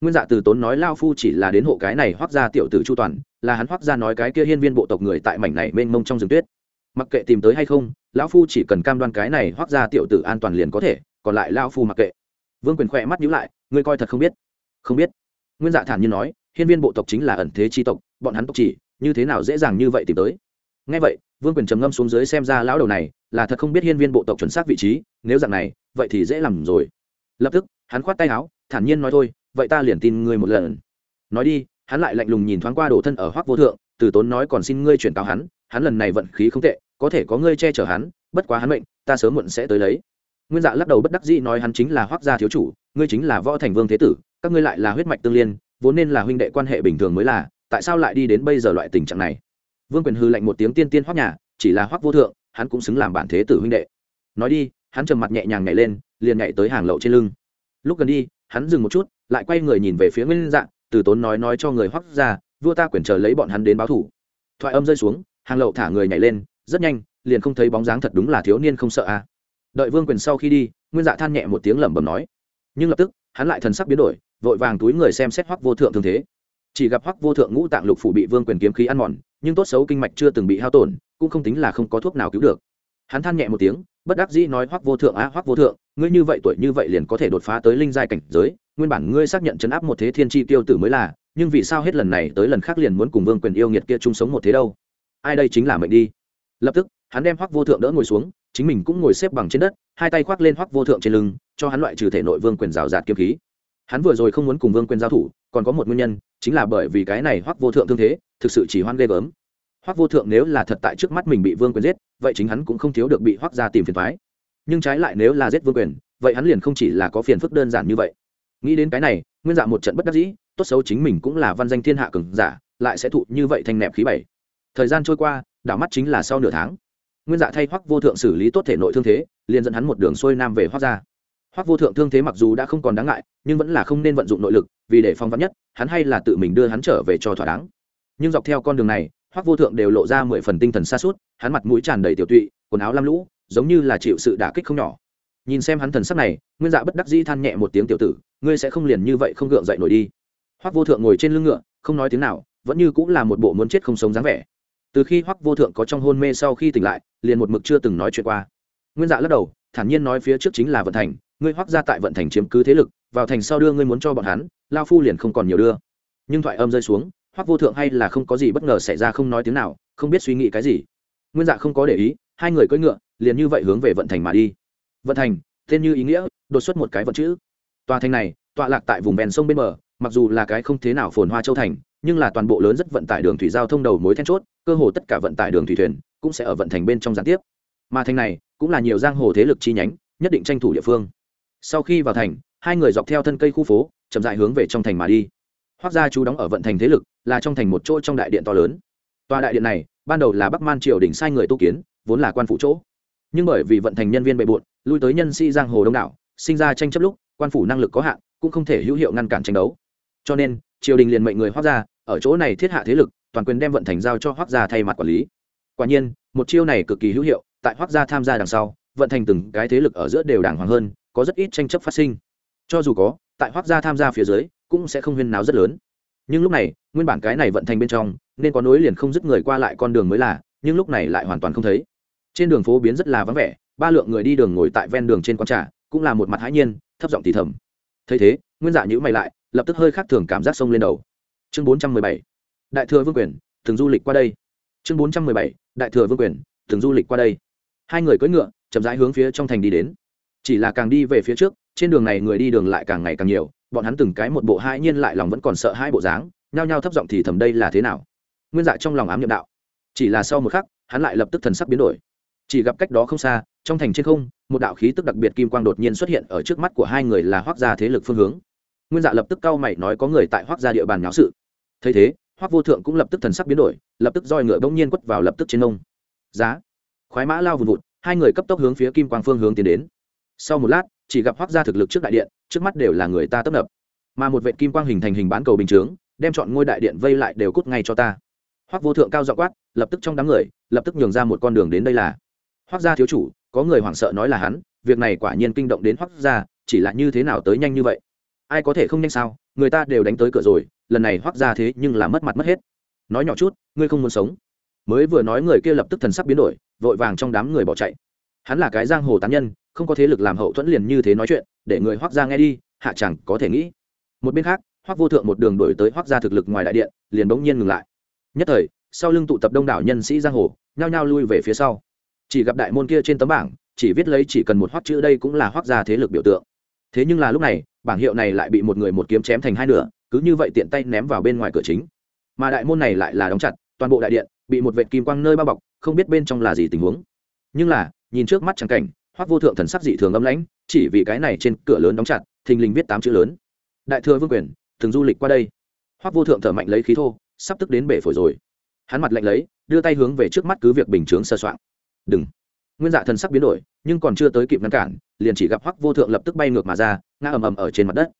nguyên dạ từ tốn nói, lao phu chỉ là đến hộ cái này hoác ra tiểu tử chu toàn, là hắn hoác ra nói cái kia hiên viên bộ tộc người tại mảnh này mênh mông trong rừng tuyết. Mặc kệ tìm tới hay không, lão phu chỉ cần cam đoan cái này hoác ra tiểu tử an toàn liền có thể, còn lại lao phu mặc kệ. Vương quyền khỏe mắt nhíu lại, ngươi coi thật không biết? Không biết. Nguyên dạ thản nhiên nói, hiên viên bộ tộc chính là ẩn thế chi tộc, bọn hắn tộc chỉ, như thế nào dễ dàng như vậy tìm tới? Ngay vậy vương quyền trầm ngâm xuống dưới xem ra lão đầu này là thật không biết hiên viên bộ tộc chuẩn xác vị trí, nếu dạng này, vậy thì dễ làm rồi. Lập tức, hắn khoát tay áo, thản nhiên nói thôi, vậy ta liền tin ngươi một lần. Nói đi, hắn lại lạnh lùng nhìn thoáng qua đồ thân ở hoác vô thượng, từ tốn nói còn xin ngươi chuyển cáo hắn hắn lần này vận khí không tệ, có thể có ngươi che chở hắn, bất quá hắn mệnh, ta sớm muộn sẽ tới lấy. Nguyên dạ lắc đầu bất đắc dĩ nói hắn chính là hoác gia thiếu chủ, ngươi chính là võ thành vương thế tử, các ngươi lại là huyết mạch tương liên, vốn nên là huynh đệ quan hệ bình thường mới là, tại sao lại đi đến bây giờ loại tình trạng này? Vương quyền hư lạnh một tiếng tiên tiên hoác nhà, chỉ là hoác vô thượng, hắn cũng xứng làm bản thế tử huynh đệ. Nói đi, hắn trầm mặt nhẹ nhàng nhảy lên, liền nhảy tới hàng lậu trên lưng. Lúc gần đi, hắn dừng một chút, lại quay người nhìn về phía nguyên dạng từ tốn nói nói cho người hoác ra, vua ta quyền chờ lấy bọn hắn đến báo thủ. Thoại âm rơi xuống, hàng lậu thả người nhảy lên, rất nhanh, liền không thấy bóng dáng thật đúng là thiếu niên không sợ à. Đợi vương quyền sau khi đi, nguyên dạ than nhẹ một tiếng lẩm bẩm nói. Nhưng lập tức, hắn lại thần sắc biến đổi, vội vàng túi người xem xét hoắc vô thượng thương thế. Chỉ gặp hoắc vô thượng ngũ tạng lục phủ bị vương quyền kiếm khí ăn mòn nhưng tốt xấu kinh mạch chưa từng bị hao tổn, cũng không tính là không có thuốc nào cứu được. Hắn than nhẹ một tiếng, bất đắc dĩ nói, hoắc vô thượng á, hoắc vô thượng, ngươi như vậy tuổi như vậy liền có thể đột phá tới linh giai cảnh giới, nguyên bản ngươi xác nhận chấn áp một thế thiên chi tiêu tử mới là, nhưng vì sao hết lần này tới lần khác liền muốn cùng vương quyền yêu nghiệt kia chung sống một thế đâu? Ai đây chính là mệnh đi. Lập tức, hắn đem hoắc vô thượng đỡ ngồi xuống, chính mình cũng ngồi xếp bằng trên đất, hai tay khoác lên hoắc vô thượng trên lưng, cho hắn loại trừ thể nội vương quyền rào rạt kiếm khí. Hắn vừa rồi không muốn cùng vương quyền giao thủ còn có một nguyên nhân, chính là bởi vì cái này hoắc vô thượng thương thế, thực sự chỉ hoan ghê gớm. Hoắc vô thượng nếu là thật tại trước mắt mình bị vương quyền giết, vậy chính hắn cũng không thiếu được bị hoắc ra tìm phiền thoái nhưng trái lại nếu là giết vương quyền, vậy hắn liền không chỉ là có phiền phức đơn giản như vậy. Nghĩ đến cái này, nguyên dạ một trận bất đắc dĩ, tốt xấu chính mình cũng là văn danh thiên hạ cường giả, lại sẽ thụ như vậy thành nẹp khí bảy thời gian trôi qua, đảo mắt chính là sau nửa tháng. Nguyên dạ thay hoắc vô thượng xử lý tốt thể nội thương thế, liền dẫn hắn một đường xuôi nam về hoắc ra hoắc vô thượng thương thế mặc dù đã không còn đáng ngại, nhưng vẫn là không nên vận dụng nội lực, vì để phong vắn nhất, hắn hay là tự mình đưa hắn trở về cho thỏa đáng. Nhưng dọc theo con đường này, hoắc vô thượng đều lộ ra mười phần tinh thần xa suốt hắn mặt mũi tràn đầy tiểu tụy, quần áo lam lũ, giống như là chịu sự đả kích không nhỏ. Nhìn xem hắn thần sắc này, nguyên dạ bất đắc dĩ than nhẹ một tiếng tiểu tử, ngươi sẽ không liền như vậy không gượng dậy nổi đi. Hoắc vô thượng ngồi trên lưng ngựa, không nói tiếng nào, vẫn như cũng là một bộ muốn chết không sống dáng vẻ. Từ khi hoắc vô thượng có trong hôn mê sau khi tỉnh lại, liền một mực chưa từng nói chuyện qua. Nguyên dạ lắc đầu, thản nhiên nói phía trước chính là vận thành ngươi hoắc ra tại vận thành chiếm cứ thế lực, vào thành sau đưa ngươi muốn cho bọn hắn, lao phu liền không còn nhiều đưa. Nhưng thoại âm rơi xuống, hoắc vô thượng hay là không có gì bất ngờ xảy ra không nói tiếng nào, không biết suy nghĩ cái gì. Nguyên dạ không có để ý, hai người cưỡi ngựa, liền như vậy hướng về vận thành mà đi. Vận thành, tên như ý nghĩa, đột xuất một cái vận chữ. Tòa thành này, tọa lạc tại vùng bèn sông bên bờ, mặc dù là cái không thế nào phồn hoa châu thành, nhưng là toàn bộ lớn rất vận tải đường thủy giao thông đầu mối then chốt, cơ hồ tất cả vận tải đường thủy thuyền cũng sẽ ở vận thành bên trong gián tiếp. Mà thành này, cũng là nhiều giang hồ thế lực chi nhánh, nhất định tranh thủ địa phương sau khi vào thành, hai người dọc theo thân cây khu phố, chậm dại hướng về trong thành mà đi. Hoác gia chú đóng ở vận thành thế lực, là trong thành một chỗ trong đại điện to lớn. Tòa đại điện này, ban đầu là bắc man triều đình sai người tu kiến, vốn là quan phụ chỗ. Nhưng bởi vì vận thành nhân viên bệ bộn, lui tới nhân sĩ giang hồ đông đảo, sinh ra tranh chấp lúc, quan phủ năng lực có hạn, cũng không thể hữu hiệu ngăn cản tranh đấu. Cho nên, triều đình liền mệnh người hoác gia, ở chỗ này thiết hạ thế lực, toàn quyền đem vận thành giao cho hoác gia thay mặt quản lý. Quả nhiên, một chiêu này cực kỳ hữu hiệu, tại hoác gia tham gia đằng sau, vận thành từng cái thế lực ở giữa đều đàng hoàng hơn có rất ít tranh chấp phát sinh. Cho dù có, tại hoác gia tham gia phía dưới, cũng sẽ không huyên náo rất lớn. Nhưng lúc này, nguyên bản cái này vận thành bên trong, nên có nối liền không dứt người qua lại con đường mới là, nhưng lúc này lại hoàn toàn không thấy. Trên đường phố biến rất là vắng vẻ, ba lượng người đi đường ngồi tại ven đường trên quán trà, cũng là một mặt hãi nhiên, thấp giọng thì thầm. Thấy thế, nguyên dạ giả nhữ mày lại, lập tức hơi khác thường cảm giác sông lên đầu. Chương bốn trăm mười bảy, đại thừa vương quyền thường du lịch qua đây. Chương bốn trăm mười bảy, đại thừa vương quyền thường du lịch qua đây. Hai người cưỡi ngựa, chậm rãi hướng phía trong thành đi đến chỉ là càng đi về phía trước, trên đường này người đi đường lại càng ngày càng nhiều, bọn hắn từng cái một bộ hai nhiên lại lòng vẫn còn sợ hai bộ dáng, nhao nhao thấp giọng thì thầm đây là thế nào. Nguyên dạ trong lòng ám nhiệm đạo. Chỉ là sau một khắc, hắn lại lập tức thần sắc biến đổi. Chỉ gặp cách đó không xa, trong thành trên không, một đạo khí tức đặc biệt kim quang đột nhiên xuất hiện ở trước mắt của hai người là hoác gia thế lực phương hướng. Nguyên dạ lập tức cau mày nói có người tại hoác gia địa bàn nháo sự. Thấy thế hoác vô thượng cũng lập tức thần sắc biến đổi, lập tức roi ngựa bỗng nhiên quất vào lập tức trên nông. Giá. Khoái mã lao vùn vụt, hai người cấp tốc hướng phía kim quang phương hướng tiến đến sau một lát, chỉ gặp hoác gia thực lực trước đại điện, trước mắt đều là người ta tấp nập. Mà một vệ kim quang hình thành hình bán cầu bình chướng, đem chọn ngôi đại điện vây lại đều cút ngay cho ta. Hoác vô thượng cao dọ quát, lập tức trong đám người, lập tức nhường ra một con đường đến đây là. Hoác gia thiếu chủ, có người hoảng sợ nói là hắn, việc này quả nhiên kinh động đến hoác gia, chỉ là như thế nào tới nhanh như vậy? Ai có thể không nhanh sao? Người ta đều đánh tới cửa rồi, lần này hoác gia thế nhưng là mất mặt mất hết. Nói nhỏ chút, ngươi không muốn sống. Mới vừa nói người kia lập tức thần sắc biến đổi, vội vàng trong đám người bỏ chạy. Hắn là cái giang hồ tán nhân không có thế lực làm hậu thuẫn liền như thế nói chuyện, để người hoác gia nghe đi, hạ chẳng có thể nghĩ. Một bên khác hoác vô thượng một đường đổi tới hoác gia thực lực ngoài đại điện, liền bỗng nhiên ngừng lại. Nhất thời, sau lưng tụ tập đông đảo nhân sĩ giang hồ, nhao nhao lui về phía sau. Chỉ gặp đại môn kia trên tấm bảng, chỉ viết lấy chỉ cần một hoác chữ đây cũng là hoác gia thế lực biểu tượng. Thế nhưng là lúc này, bảng hiệu này lại bị một người một kiếm chém thành hai nửa, cứ như vậy tiện tay ném vào bên ngoài cửa chính. Mà đại môn này lại là đóng chặt, toàn bộ đại điện bị một vệt kim quang nơi bao bọc, không biết bên trong là gì tình huống. Nhưng là, nhìn trước mắt chẳng cảnh hoác vô thượng thần sắc dị thường âm lãnh, chỉ vì cái này trên cửa lớn đóng chặt, thình lình viết tám chữ lớn. Đại thừa vương quyền, thường du lịch qua đây. Hoác vô thượng thở mạnh lấy khí thô, sắp tức đến bể phổi rồi. Hắn mặt lạnh lấy, đưa tay hướng về trước mắt cứ việc bình chướng sơ soạn. Đừng. Nguyên dạ thần sắc biến đổi, nhưng còn chưa tới kịp ngăn cản, liền chỉ gặp hoắc vô thượng lập tức bay ngược mà ra, ngã ầm ầm ở trên mặt đất.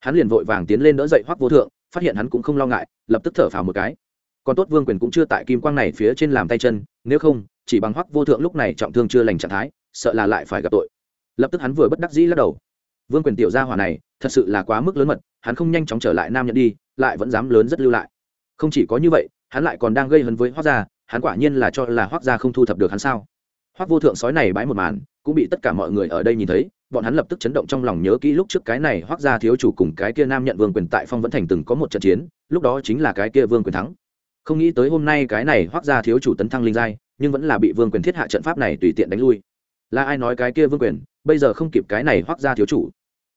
Hắn liền vội vàng tiến lên đỡ dậy hoắc vô thượng, phát hiện hắn cũng không lo ngại, lập tức thở phào một cái. Còn tốt vương quyền cũng chưa tại kim quang này phía trên làm tay chân, nếu không, chỉ bằng hoắc vô thượng lúc này trọng thương chưa lành trạng thái sợ là lại phải gặp tội. Lập tức hắn vừa bất đắc dĩ lắc đầu. Vương quyền tiểu gia hỏa này, thật sự là quá mức lớn mật, hắn không nhanh chóng trở lại nam nhận đi, lại vẫn dám lớn rất lưu lại. Không chỉ có như vậy, hắn lại còn đang gây hấn với hoác gia, hắn quả nhiên là cho là hoác gia không thu thập được hắn sao? Hoác vô thượng sói này bãi một màn, cũng bị tất cả mọi người ở đây nhìn thấy, bọn hắn lập tức chấn động trong lòng nhớ kỹ lúc trước cái này hoác gia thiếu chủ cùng cái kia nam nhận vương quyền tại phong vẫn thành từng có một trận chiến, lúc đó chính là cái kia vương quyền thắng. Không nghĩ tới hôm nay cái này hoác gia thiếu chủ tấn thăng linh giai, nhưng vẫn là bị vương quyền thiết hạ trận pháp này tùy tiện đánh lui là ai nói cái kia vương quyền, bây giờ không kịp cái này hoác gia thiếu chủ.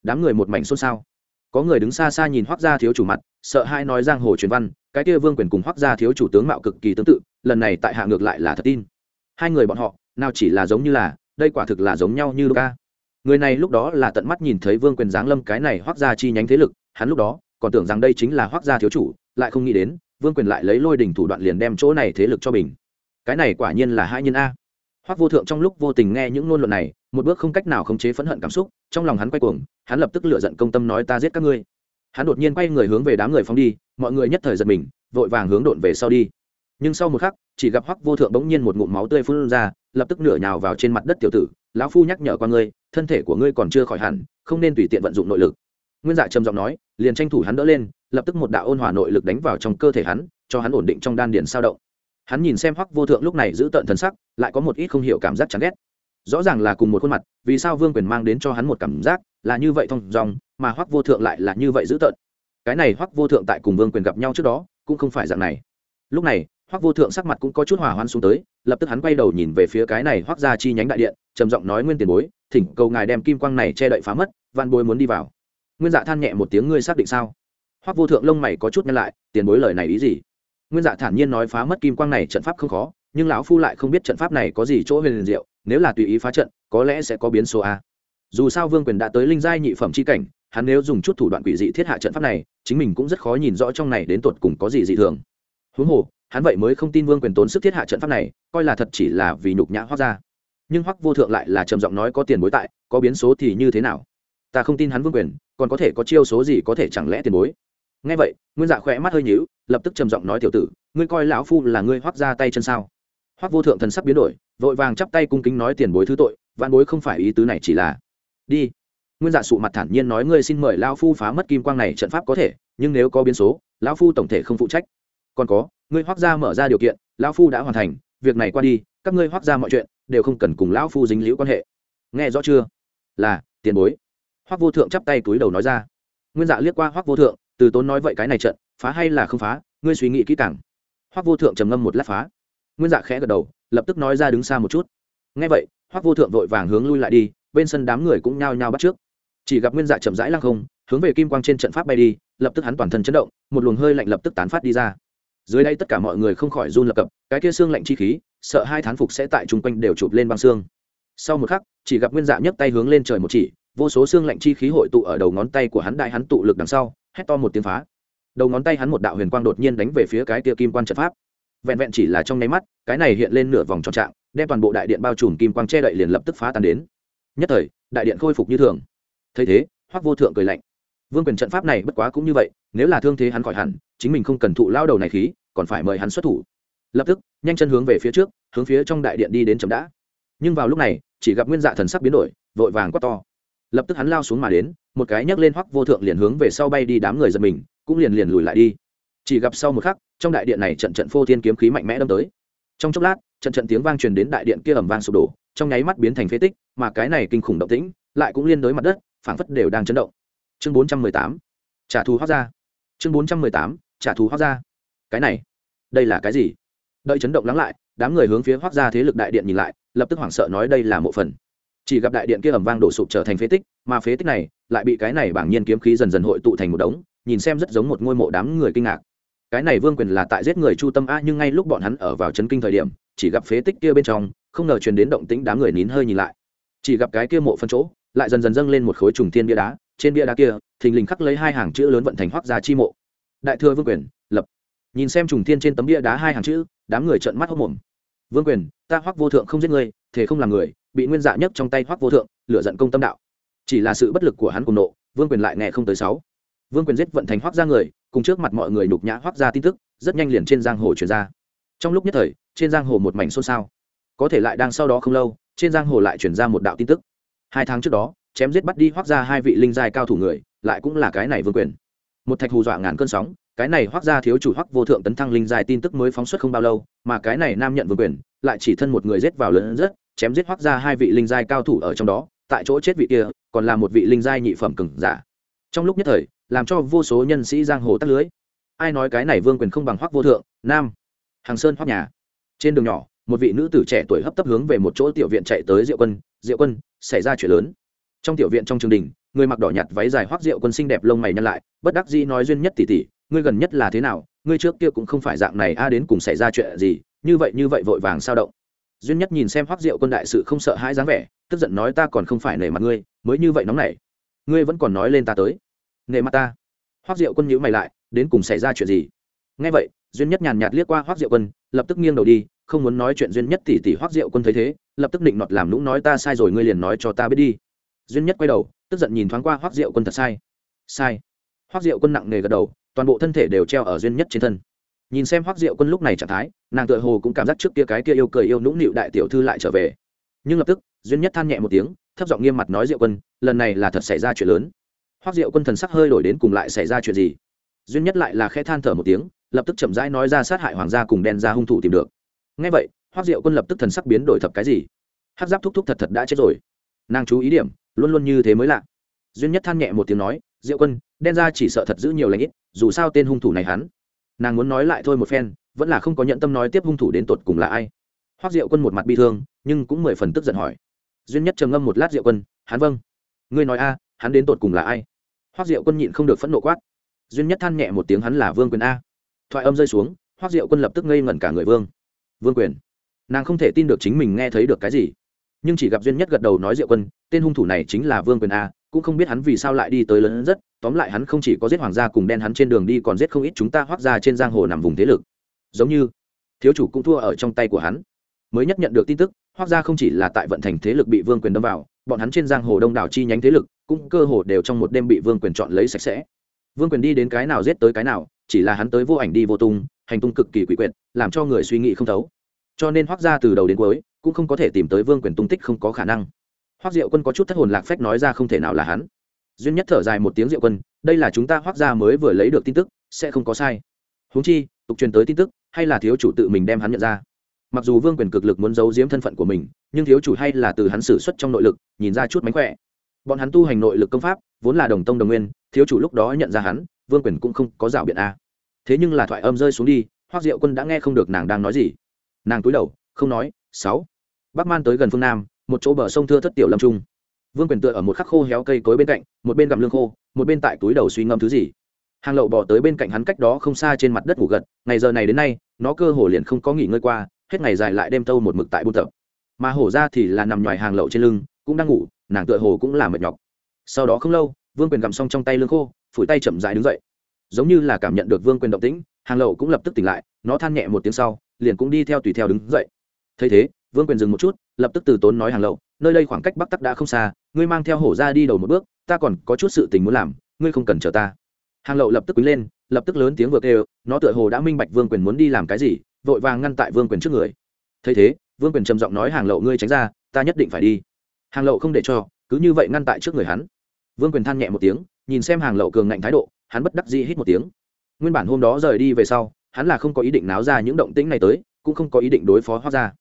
Đám người một mảnh xôn xao. Có người đứng xa xa nhìn hoác gia thiếu chủ mặt, sợ hai nói giang hồ truyền văn, cái kia vương quyền cùng hoác gia thiếu chủ tướng mạo cực kỳ tương tự, lần này tại hạ ngược lại là thật tin. Hai người bọn họ, nào chỉ là giống như là, đây quả thực là giống nhau như ca. Người này lúc đó là tận mắt nhìn thấy vương quyền giáng lâm cái này hoác gia chi nhánh thế lực, hắn lúc đó còn tưởng rằng đây chính là hoác gia thiếu chủ, lại không nghĩ đến, vương quyền lại lấy lôi đình thủ đoạn liền đem chỗ này thế lực cho bình cái này quả nhiên là hai nhân a. Hoắc vô thượng trong lúc vô tình nghe những ngôn luận này, một bước không cách nào khống chế phẫn hận cảm xúc, trong lòng hắn quay cuồng, hắn lập tức lửa giận công tâm nói ta giết các ngươi. Hắn đột nhiên quay người hướng về đám người phóng đi, mọi người nhất thời giật mình, vội vàng hướng độn về sau đi. Nhưng sau một khắc, chỉ gặp hoắc vô thượng bỗng nhiên một ngụm máu tươi phun ra, lập tức nửa nhào vào trên mặt đất tiểu tử, lão phu nhắc nhở qua ngươi, thân thể của ngươi còn chưa khỏi hẳn, không nên tùy tiện vận dụng nội lực. Nguyên dạ trầm giọng nói, liền tranh thủ hắn đỡ lên, lập tức một đạo ôn hòa nội lực đánh vào trong cơ thể hắn, cho hắn ổn định trong đan điền sao động hắn nhìn xem hoắc vô thượng lúc này giữ tợn thần sắc, lại có một ít không hiểu cảm giác chán ghét. Rõ ràng là cùng một khuôn mặt, vì sao vương quyền mang đến cho hắn một cảm giác là như vậy thông dòng mà hoắc vô thượng lại là như vậy giữ tợn cái này hoắc vô thượng tại cùng vương quyền gặp nhau trước đó, cũng không phải dạng này. Lúc này, hoắc vô thượng sắc mặt cũng có chút hòa hoan xuống tới, lập tức hắn quay đầu nhìn về phía cái này hoắc ra chi nhánh đại điện, trầm giọng nói nguyên tiền bối, thỉnh cầu ngài đem kim quang này che đậy phá mất văn bối muốn đi vào. Nguyên dạ than nhẹ một tiếng, ngươi xác định sao? Hoắc vô thượng lông mày có chút nhăn lại, tiền bối lời này ý gì? Nguyên dạ thản nhiên nói phá mất kim quang này trận pháp không khó, nhưng lão phu lại không biết trận pháp này có gì chỗ huyền diệu, nếu là tùy ý phá trận, có lẽ sẽ có biến số a. Dù sao vương quyền đã tới linh giai nhị phẩm c h i cảnh, hắn nếu dùng chút thủ đoạn quỷ dị thiết hạ trận pháp này, chính mình cũng rất khó nhìn rõ trong này đến tột cùng có gì dị thường. Huống hồ, hắn vậy mới không tin vương quyền tốn sức thiết hạ trận pháp này, coi là thật chỉ là vì nhục nhã hoác ra nhưng hoắc vô thượng lại là trầm giọng nói có tiền bối tại, có biến số thì như thế nào? Ta không tin hắn vương quyền, còn có thể có chiêu số gì có thể chẳng lẽ tiền bối? Nghe vậy, nguyên dạ khỏe mắt hơi nhíu, lập tức trầm giọng nói tiểu tử, ngươi coi lão phu là ngươi hoắc ra tay chân sao? Hoắc vô thượng thần sắc biến đổi, vội vàng chắp tay cung kính nói tiền bối thứ tội, vạn bối không phải ý tứ này chỉ là, đi. Nguyên dạ sụ mặt thản nhiên nói ngươi xin mời lão phu phá mất kim quang này trận pháp có thể, nhưng nếu có biến số, lão phu tổng thể không phụ trách. Còn có, ngươi hoắc ra mở ra điều kiện, lão phu đã hoàn thành, việc này qua đi, các ngươi hoắc ra mọi chuyện, đều không cần cùng lão phu dính liễu quan hệ. Nghe rõ chưa? Là, tiền bối. Hoắc vô thượng chắp tay túi đầu nói ra. Nguyên dạ liếc qua hoắc vô thượng từ tốn nói vậy cái này trận, phá hay là không phá, ngươi suy nghĩ kỹ càng. Hoắc vô thượng trầm ngâm một lát phá. Nguyên dạ khẽ gật đầu, lập tức nói ra đứng xa một chút. Ngay vậy, hoắc vô thượng vội vàng hướng lui lại đi, bên sân đám người cũng nhao nhao bắt trước. Chỉ gặp nguyên dạ chậm rãi lăng không, hướng về kim quang trên trận pháp bay đi, lập tức hắn toàn thân chấn động, một luồng hơi lạnh lập tức tán phát đi ra. Dưới đây tất cả mọi người không khỏi run lập cập, cái kia xương lạnh chi khí, sợ hai thán phục sẽ tại chung quanh đều chụp lên băng xương. Sau một khắc, chỉ gặp nguyên dạ nhấc tay hướng lên trời một chỉ, vô số xương lạnh chi khí hội tụ ở đầu ngón tay của hắn đại hắn tụ lực đằng sau hét to một tiếng phá. Đầu ngón tay hắn một đạo huyền quang đột nhiên đánh về phía cái kia kim quan trận pháp. Vẹn vẹn chỉ là trong nháy mắt, cái này hiện lên nửa vòng tròn trạng, đem toàn bộ đại điện bao trùm kim quang che đậy liền lập tức phá tan đến. Nhất thời, đại điện khôi phục như thường. Thấy thế, hoắc vô thượng cười lạnh. Vương quyền trận pháp này bất quá cũng như vậy, nếu là thương thế hắn khỏi hẳn, chính mình không cần thụ lao đầu này khí, còn phải mời hắn xuất thủ. Lập tức, nhanh chân hướng về phía trước, hướng phía trong đại điện đi đến chấm đã. Nhưng vào lúc này, chỉ gặp nguyên dạ thần sắc biến đổi, vội vàng quát to. Lập tức hắn lao xuống mà đến một cái nhấc lên hoắc vô thượng liền hướng về sau bay đi đám người giật mình, cũng liền liền lùi lại đi. Chỉ gặp sau một khắc, trong đại điện này trận trận phô thiên kiếm khí mạnh mẽ đâm tới. Trong chốc lát, trận trận tiếng vang truyền đến đại điện kia ầm vang sụp đổ, trong nháy mắt biến thành phế tích, mà cái này kinh khủng động tĩnh lại cũng liên đối mặt đất, phảng phất đều đang chấn động. Chương bốn trăm mười tám, trả thù hoác ra chương bốn trăm mười tám, trả thù hoác ra cái này, đây là cái gì? Đợi chấn động lắng lại, đám người hướng phía hoác ra thế lực đại điện nhìn lại, lập tức hoảng sợ nói đây là mộ phần chỉ gặp đại điện kia ầm vang đổ sụp trở thành phế tích, mà phế tích này lại bị cái này bảng nhiên kiếm khí dần dần hội tụ thành một đống, nhìn xem rất giống một ngôi mộ đám người kinh ngạc. Cái này vương quyền là tại giết người chu tâm a, nhưng ngay lúc bọn hắn ở vào chấn kinh thời điểm, chỉ gặp phế tích kia bên trong, không ngờ truyền đến động tĩnh đám người nín hơi nhìn lại. Chỉ gặp cái kia mộ phân chỗ, lại dần dần dâng lên một khối trùng thiên bia đá, trên bia đá kia, thình lình khắc lấy hai hàng chữ lớn vận thành hoác gia chi mộ. Đại thừa vương quyền, lập. Nhìn xem trùng thiên trên tấm bia đá hai hàng chữ, đám người trợn mắt hốc mồm vương quyền, ta hoác vô thượng không giết người thể không làm người bị nguyên dạ nhất trong tay hoắc vô thượng lựa giận công tâm đạo. Chỉ là sự bất lực của hắn cùng nộ, vương quyền lại nghe không tới sáu. Vương quyền giết vận thành hoắc ra người, cùng trước mặt mọi người nhục nhã hoắc ra tin tức, rất nhanh liền trên giang hồ truyền ra. Trong lúc nhất thời, trên giang hồ một mảnh xôn xao. Có thể lại đang sau đó không lâu, trên giang hồ lại truyền ra một đạo tin tức. Hai tháng trước đó, chém giết bắt đi hoắc ra hai vị linh giai cao thủ người, lại cũng là cái này vương quyền. Một thạch hù dọa ngàn cơn sóng, cái này hoắc ra thiếu chủ hoắc vô thượng tấn thăng linh giai tin tức mới phóng xuất không bao lâu, mà cái này nam nhận vương quyền, lại chỉ thân một người giết vào lớn rất chém giết hoác ra hai vị linh giai cao thủ ở trong đó, tại chỗ chết vị kia còn là một vị linh giai nhị phẩm cừng giả. Trong lúc nhất thời, làm cho vô số nhân sĩ giang hồ tắt lưới. Ai nói cái này vương quyền không bằng hoắc vô thượng, nam. Hàng sơn hoác nhà. Trên đường nhỏ, một vị nữ tử trẻ tuổi hấp tấp hướng về một chỗ tiểu viện chạy tới diệu quân. Diệu quân, xảy ra chuyện lớn. Trong tiểu viện trong trường đình, người mặc đỏ nhạt váy dài hoắc diệu quân xinh đẹp lông mày nhăn lại, bất đắc dĩ nói duyên nhất tỷ tỷ, ngươi gần nhất là thế nào? Ngươi trước kia cũng không phải dạng này, a, đến cùng xảy ra chuyện gì? Như vậy như vậy vội vàng sao động? Duyên nhất nhìn xem hoắc diệu quân đại sự không sợ hãi dáng vẻ, tức giận nói ta còn không phải nể mặt ngươi, mới như vậy nóng nảy. Ngươi vẫn còn nói lên ta tới. Nể mặt ta. Hoắc diệu quân nhíu mày lại, đến cùng xảy ra chuyện gì? Nghe vậy, duyên nhất nhàn nhạt liếc qua hoắc diệu quân, lập tức nghiêng đầu đi, không muốn nói chuyện duyên nhất tỷ tỷ hoắc diệu quân thấy thế, lập tức định nọt làm lũng nói ta sai rồi ngươi liền nói cho ta biết đi. Duyên nhất quay đầu, tức giận nhìn thoáng qua hoắc diệu quân thật sai. Sai. Hoắc diệu quân nặng nề gật đầu, toàn bộ thân thể đều treo ở duyên nhất trên thân nhìn xem hoắc diệu quân lúc này trạng thái, nàng tựa hồ cũng cảm giác trước kia cái kia yêu cười yêu nũng nịu đại tiểu thư lại trở về. Nhưng lập tức, duyên nhất than nhẹ một tiếng, thấp giọng nghiêm mặt nói diệu quân, lần này là thật xảy ra chuyện lớn. Hoắc diệu quân thần sắc hơi đổi đến cùng lại xảy ra chuyện gì? Duyên nhất lại là khẽ than thở một tiếng, lập tức chậm rãi nói ra sát hại hoàng gia cùng đen ra hung thủ tìm được. Ngay vậy, hoắc diệu quân lập tức thần sắc biến đổi thập cái gì? Hắc giáp thúc thúc thật thật đã chết rồi. Nàng chú ý điểm, luôn luôn như thế mới lạ. Duyên nhất than nhẹ một tiếng nói, diệu quân, đen ra chỉ sợ thật giữ nhiều lãnh ít, dù sao tên hung thủ này hắn nàng muốn nói lại thôi một phen, vẫn là không có nhận tâm nói tiếp hung thủ đến tột cùng là ai. Hoắc diệu quân một mặt bi thương, nhưng cũng mười phần tức giận hỏi. Duyên nhất trầm ngâm một lát diệu quân hắn vâng ngươi nói a, hắn đến tột cùng là ai? Hoắc diệu quân nhịn không được phẫn nộ quát. Duyên nhất than nhẹ một tiếng, hắn là vương quyền a. Thoại âm rơi xuống, hoắc diệu quân lập tức ngây ngẩn cả người, vương vương quyền. Nàng không thể tin được chính mình nghe thấy được cái gì. Nhưng chỉ gặp duyên nhất gật đầu nói diệu quân, tên hung thủ này chính là vương quyền a cũng không biết hắn vì sao lại đi tới lớn rất, tóm lại hắn không chỉ có giết hoàng gia cùng đen hắn trên đường đi còn giết không ít chúng ta hoác ra trên giang hồ nằm vùng thế lực. Giống như, thiếu chủ cũng thua ở trong tay của hắn. Mới nhất nhận được tin tức, hoác gia không chỉ là tại vận thành thế lực bị vương quyền đâm vào, bọn hắn trên giang hồ đông đảo chi nhánh thế lực, cũng cơ hồ đều trong một đêm bị vương quyền chọn lấy sạch sẽ. Vương quyền đi đến cái nào giết tới cái nào, chỉ là hắn tới vô ảnh đi vô tung, hành tung cực kỳ quỷ quyệt, làm cho người suy nghĩ không thấu. Cho nên hoác gia từ đầu đến cuối, cũng không có thể tìm tới vương quyền tung tích không có khả năng hoác diệu quân có chút thất hồn lạc phách nói ra không thể nào là hắn duyên nhất thở dài một tiếng diệu quân đây là chúng ta hoác gia mới vừa lấy được tin tức sẽ không có sai huống chi tục truyền tới tin tức hay là thiếu chủ tự mình đem hắn nhận ra mặc dù vương quyền cực lực muốn giấu giếm thân phận của mình nhưng thiếu chủ hay là từ hắn xử xuất trong nội lực nhìn ra chút mánh khỏe bọn hắn tu hành nội lực công pháp vốn là đồng tông đồng nguyên thiếu chủ lúc đó nhận ra hắn vương quyền cũng không có rào biện a thế nhưng là thoại âm rơi xuống đi hoác diệu quân đã nghe không được nàng đang nói gì nàng cúi đầu không nói sáu bắc man tới gần phương nam một chỗ bờ sông thưa thất tiểu lâm trung. Vương quyền tựa ở một khắc khô héo cây cối bên cạnh, một bên gặm lương khô, một bên tại túi đầu suy ngâm thứ gì. Hàng lậu bỏ tới bên cạnh hắn cách đó không xa trên mặt đất ngủ gật, ngày giờ này đến nay, nó cơ hồ liền không có nghỉ ngơi qua, hết ngày dài lại đêm tâu một mực tại buôn tập. Mà hổ ra thì là nằm ngoài hàng lậu trên lưng, cũng đang ngủ, nàng tựa hồ cũng là mệt nhọc. Sau đó không lâu, vương quyền gặm xong trong tay lương khô, phủi tay chậm dài đứng dậy. Giống như là cảm nhận được vương quyền động tĩnh, hàng lậu cũng lập tức tỉnh lại, nó than nhẹ một tiếng sau, liền cũng đi theo tùy theo đứng dậy. Thấy thế vương quyền dừng một chút, lập tức từ tốn nói hàng lậu, nơi đây khoảng cách bắc tắc đã không xa, ngươi mang theo hổ ra đi đầu một bước, ta còn có chút sự tình muốn làm, ngươi không cần chờ ta. Hàng lậu lập tức quý lên, lập tức lớn tiếng vượt kêu, nó tựa hồ đã minh bạch vương quyền muốn đi làm cái gì, vội vàng ngăn tại vương quyền trước người. Thấy thế, vương quyền trầm giọng nói hàng lậu ngươi tránh ra, ta nhất định phải đi. Hàng lậu không để cho, cứ như vậy ngăn tại trước người hắn. Vương quyền than nhẹ một tiếng, nhìn xem hàng lậu cường ngạnh thái độ, hắn bất đắc dĩ hít một tiếng. Nguyên bản hôm đó rời đi về sau, hắn là không có ý định náo ra những động tĩnh này tới, cũng không có ý định đối phó hoác gia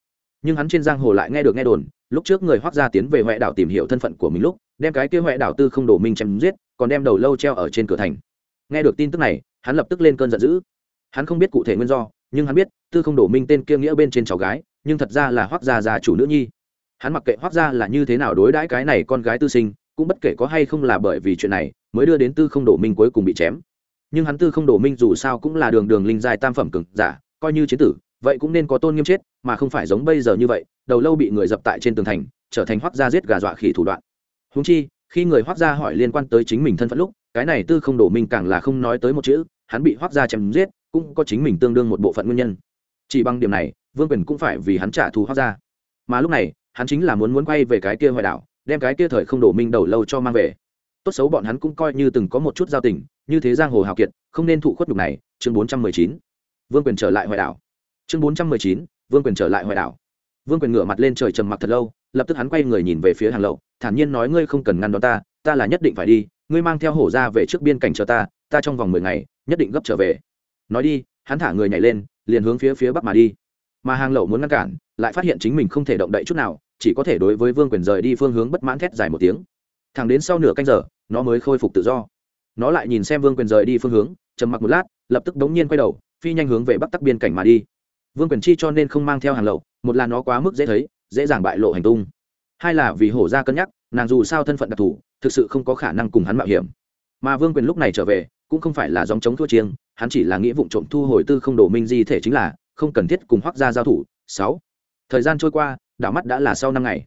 nhưng hắn trên giang hồ lại nghe được nghe đồn, lúc trước người hoác gia tiến về huệ đảo tìm hiểu thân phận của mình lúc, đem cái kia huệ đảo tư không đổ minh chém giết, còn đem đầu lâu treo ở trên cửa thành. Nghe được tin tức này, hắn lập tức lên cơn giận dữ. Hắn không biết cụ thể nguyên do, nhưng hắn biết, tư không đổ minh tên kia nghĩa bên trên cháu gái, nhưng thật ra là hoác gia già chủ nữ nhi. Hắn mặc kệ hoác gia là như thế nào đối đãi cái này con gái tư sinh, cũng bất kể có hay không là bởi vì chuyện này, mới đưa đến tư không đổ minh cuối cùng bị chém. Nhưng hắn tư không đổ minh dù sao cũng là đường đường linh dài tam phẩm cực giả, coi như chiến tử vậy cũng nên có tôn nghiêm chết, mà không phải giống bây giờ như vậy, đầu lâu bị người dập tại trên tường thành, trở thành hoác gia giết gà dọa khỉ thủ đoạn. Húng chi, khi người hoác gia hỏi liên quan tới chính mình thân phận lúc, cái này tư không đổ minh càng là không nói tới một chữ, hắn bị hoác gia chém giết, cũng có chính mình tương đương một bộ phận nguyên nhân. Chỉ bằng điểm này, vương quyền cũng phải vì hắn trả thù hoác gia. Mà lúc này, hắn chính là muốn muốn quay về cái kia hoài đảo, đem cái kia thời không đổ minh đầu lâu cho mang về. Tốt xấu bọn hắn cũng coi như từng có một chút giao tình, như thế giang hồ hào kiệt, không nên thụ khuất nhục này. Chương bốn trăm mười chín. Vương quyền trở lại hoài đảo chương bốn trăm mười chín, vương quyền trở lại hoài đảo. Vương quyền ngửa mặt lên trời trầm mặc thật lâu, lập tức hắn quay người nhìn về phía hàng lậu, thản nhiên nói, ngươi không cần ngăn đón ta ta là nhất định phải đi, ngươi mang theo hổ ra về trước biên cảnh chờ ta ta trong vòng mười ngày, nhất định gấp trở về. Nói đi, hắn thả người nhảy lên, liền hướng phía phía bắc mà đi. Mà hàng lậu muốn ngăn cản, lại phát hiện chính mình không thể động đậy chút nào, chỉ có thể đối với vương quyền rời đi phương hướng bất mãn thét dài một tiếng. Thẳng đến sau nửa canh giờ, nó mới khôi phục tự do. Nó lại nhìn xem vương quyền rời đi phương hướng, trầm mặc một lát, lập tức đống nhiên quay đầu, phi nhanh hướng về bắc tắc biên cảnh mà đi vương quyền chi cho nên không mang theo hàng lậu, một là nó quá mức dễ thấy, dễ dàng bại lộ hành tung. Hai là vì hổ ra cân nhắc, nàng dù sao thân phận đặc thù, thực sự không có khả năng cùng hắn mạo hiểm. Mà vương quyền lúc này trở về, cũng không phải là dòng chống thua chiêng, hắn chỉ là nghĩa vụ trộm thu hồi tư không đổ minh di thể chính là, không cần thiết cùng hoác Gia giao thủ. Sáu. Thời gian trôi qua, đảo mắt đã là sau năm ngày.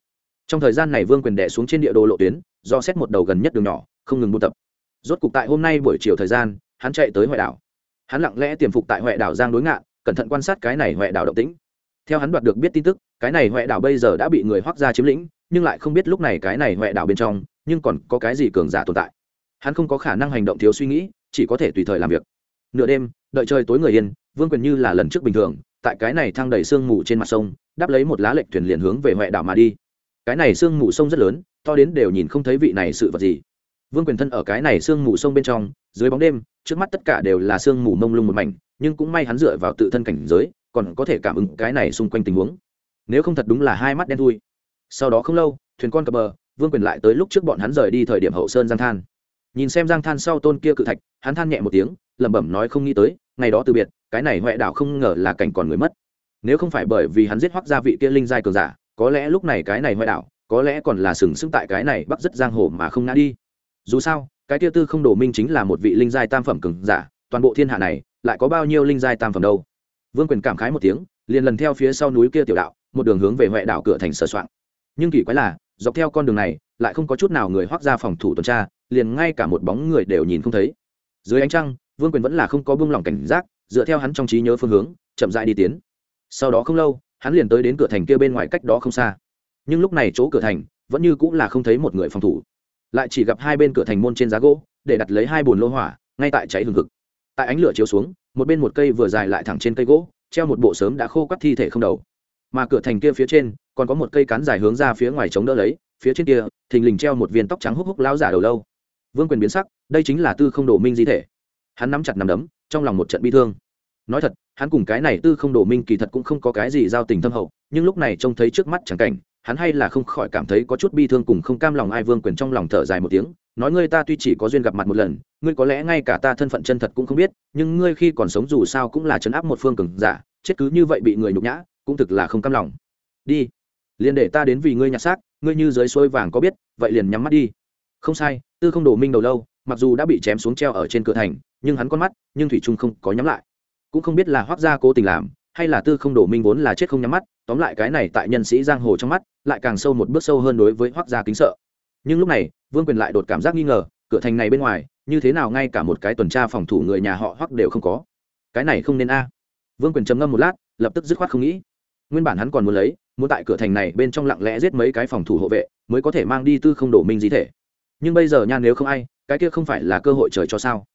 Trong thời gian này vương quyền đẻ xuống trên địa đồ lộ tuyến, do xét một đầu gần nhất đường nhỏ, không ngừng buôn tập. Rốt cục tại hôm nay buổi chiều thời gian, hắn chạy tới huệ đảo. Hắn lặng lẽ tiềm phục tại huệ đảo giang đối ngạn cẩn thận quan sát cái này huệ đảo động tĩnh. Theo hắn đoạt được biết tin tức, cái này huệ đảo bây giờ đã bị người hoác gia chiếm lĩnh, nhưng lại không biết lúc này cái này huệ đảo bên trong, nhưng còn có cái gì cường giả tồn tại. Hắn không có khả năng hành động thiếu suy nghĩ, chỉ có thể tùy thời làm việc. Nửa đêm, đợi trời tối người yên, vương quyền như là lần trước bình thường, tại cái này thang đầy sương mù trên mặt sông, đáp lấy một lá lệnh thuyền liền hướng về huệ đảo mà đi. Cái này sương mù sông rất lớn, to đến đều nhìn không thấy vị này sự vật gì. Vương quyền thân ở cái này sương mù sông bên trong, dưới bóng đêm, trước mắt tất cả đều là sương mù mông lung một mảnh nhưng cũng may hắn dựa vào tự thân cảnh giới, còn có thể cảm ứng cái này xung quanh tình huống. Nếu không thật đúng là hai mắt đen thui. Sau đó không lâu, thuyền con cập bờ, vương quyền lại tới lúc trước bọn hắn rời đi thời điểm hậu sơn giang than. Nhìn xem giang than sau tôn kia cự thạch, hắn than nhẹ một tiếng, lẩm bẩm nói không nghĩ tới, ngày đó từ biệt, cái này huệ đảo không ngờ là cảnh còn người mất. Nếu không phải bởi vì hắn giết hoác gia vị kia linh giai cường giả, có lẽ lúc này cái này huệ đảo, có lẽ còn là sừng sững tại cái này bắc rất giang hồ mà không ngã đi. Dù sao, cái kia tư không đổ minh chính là một vị linh giai tam phẩm cường giả, toàn bộ thiên hạ này lại có bao nhiêu linh giai tam phẩm đâu. Vương quyền cảm khái một tiếng, liền lần theo phía sau núi kia tiểu đạo, một đường hướng về huệ đảo cửa thành sờ soạn. Nhưng kỳ quái là, dọc theo con đường này, lại không có chút nào người hoác ra phòng thủ tuần tra, liền ngay cả một bóng người đều nhìn không thấy. Dưới ánh trăng, vương quyền vẫn là không có buông lỏng cảnh giác, dựa theo hắn trong trí nhớ phương hướng, chậm dại đi tiến. Sau đó không lâu, hắn liền tới đến cửa thành kia bên ngoài cách đó không xa. Nhưng lúc này chỗ cửa thành vẫn như cũng là không thấy một người phòng thủ. Lại chỉ gặp hai bên cửa thành môn trên giá gỗ, để đặt lấy hai bồn lô hỏa, ngay tại cháy hừng hực tại ánh lửa chiếu xuống, một bên một cây vừa dài lại thẳng trên cây gỗ, treo một bộ sớm đã khô quắt thi thể không đầu. Mà cửa thành kia phía trên, còn có một cây cán dài hướng ra phía ngoài chống đỡ lấy, phía trên kia, thình lình treo một viên tóc trắng húc húc lao giả đầu lâu. Vương quyền biến sắc, đây chính là tư không đồ minh di thể. Hắn nắm chặt nắm đấm, trong lòng một trận bi thương. Nói thật, hắn cùng cái này tư không đồ minh kỳ thật cũng không có cái gì giao tình thâm hậu, nhưng lúc này trông thấy trước mắt chẳng cảnh, hắn hay là không khỏi cảm thấy có chút bi thương cùng không cam lòng ai vương quyền trong lòng thở dài một tiếng nói ngươi ta tuy chỉ có duyên gặp mặt một lần, ngươi có lẽ ngay cả ta thân phận chân thật cũng không biết, nhưng ngươi khi còn sống dù sao cũng là chấn áp một phương cường giả, chết cứ như vậy bị người nhục nhã, cũng thực là không cam lòng. Đi, liền để ta đến vì ngươi nhặt xác, ngươi như dưới xuôi vàng có biết, vậy liền nhắm mắt đi. Không sai, tư không đổ minh đầu lâu, mặc dù đã bị chém xuống treo ở trên cửa thành, nhưng hắn con mắt, nhưng thủy trung không có nhắm lại. Cũng không biết là hoác gia cố tình làm, hay là tư không đổ minh vốn là chết không nhắm mắt, tóm lại cái này tại nhân sĩ giang hồ trong mắt, lại càng sâu một bước sâu hơn đối với hoác gia kính sợ nhưng lúc này, vương quyền lại đột cảm giác nghi ngờ, cửa thành này bên ngoài, như thế nào ngay cả một cái tuần tra phòng thủ người nhà họ hoặc đều không có. Cái này không nên a. Vương quyền trầm ngâm một lát, lập tức dứt khoát không nghĩ. Nguyên bản hắn còn muốn lấy, muốn tại cửa thành này bên trong lặng lẽ giết mấy cái phòng thủ hộ vệ, mới có thể mang đi tư không đổ minh gì thể. Nhưng bây giờ nha, nếu không ai, cái kia không phải là cơ hội trời cho sao?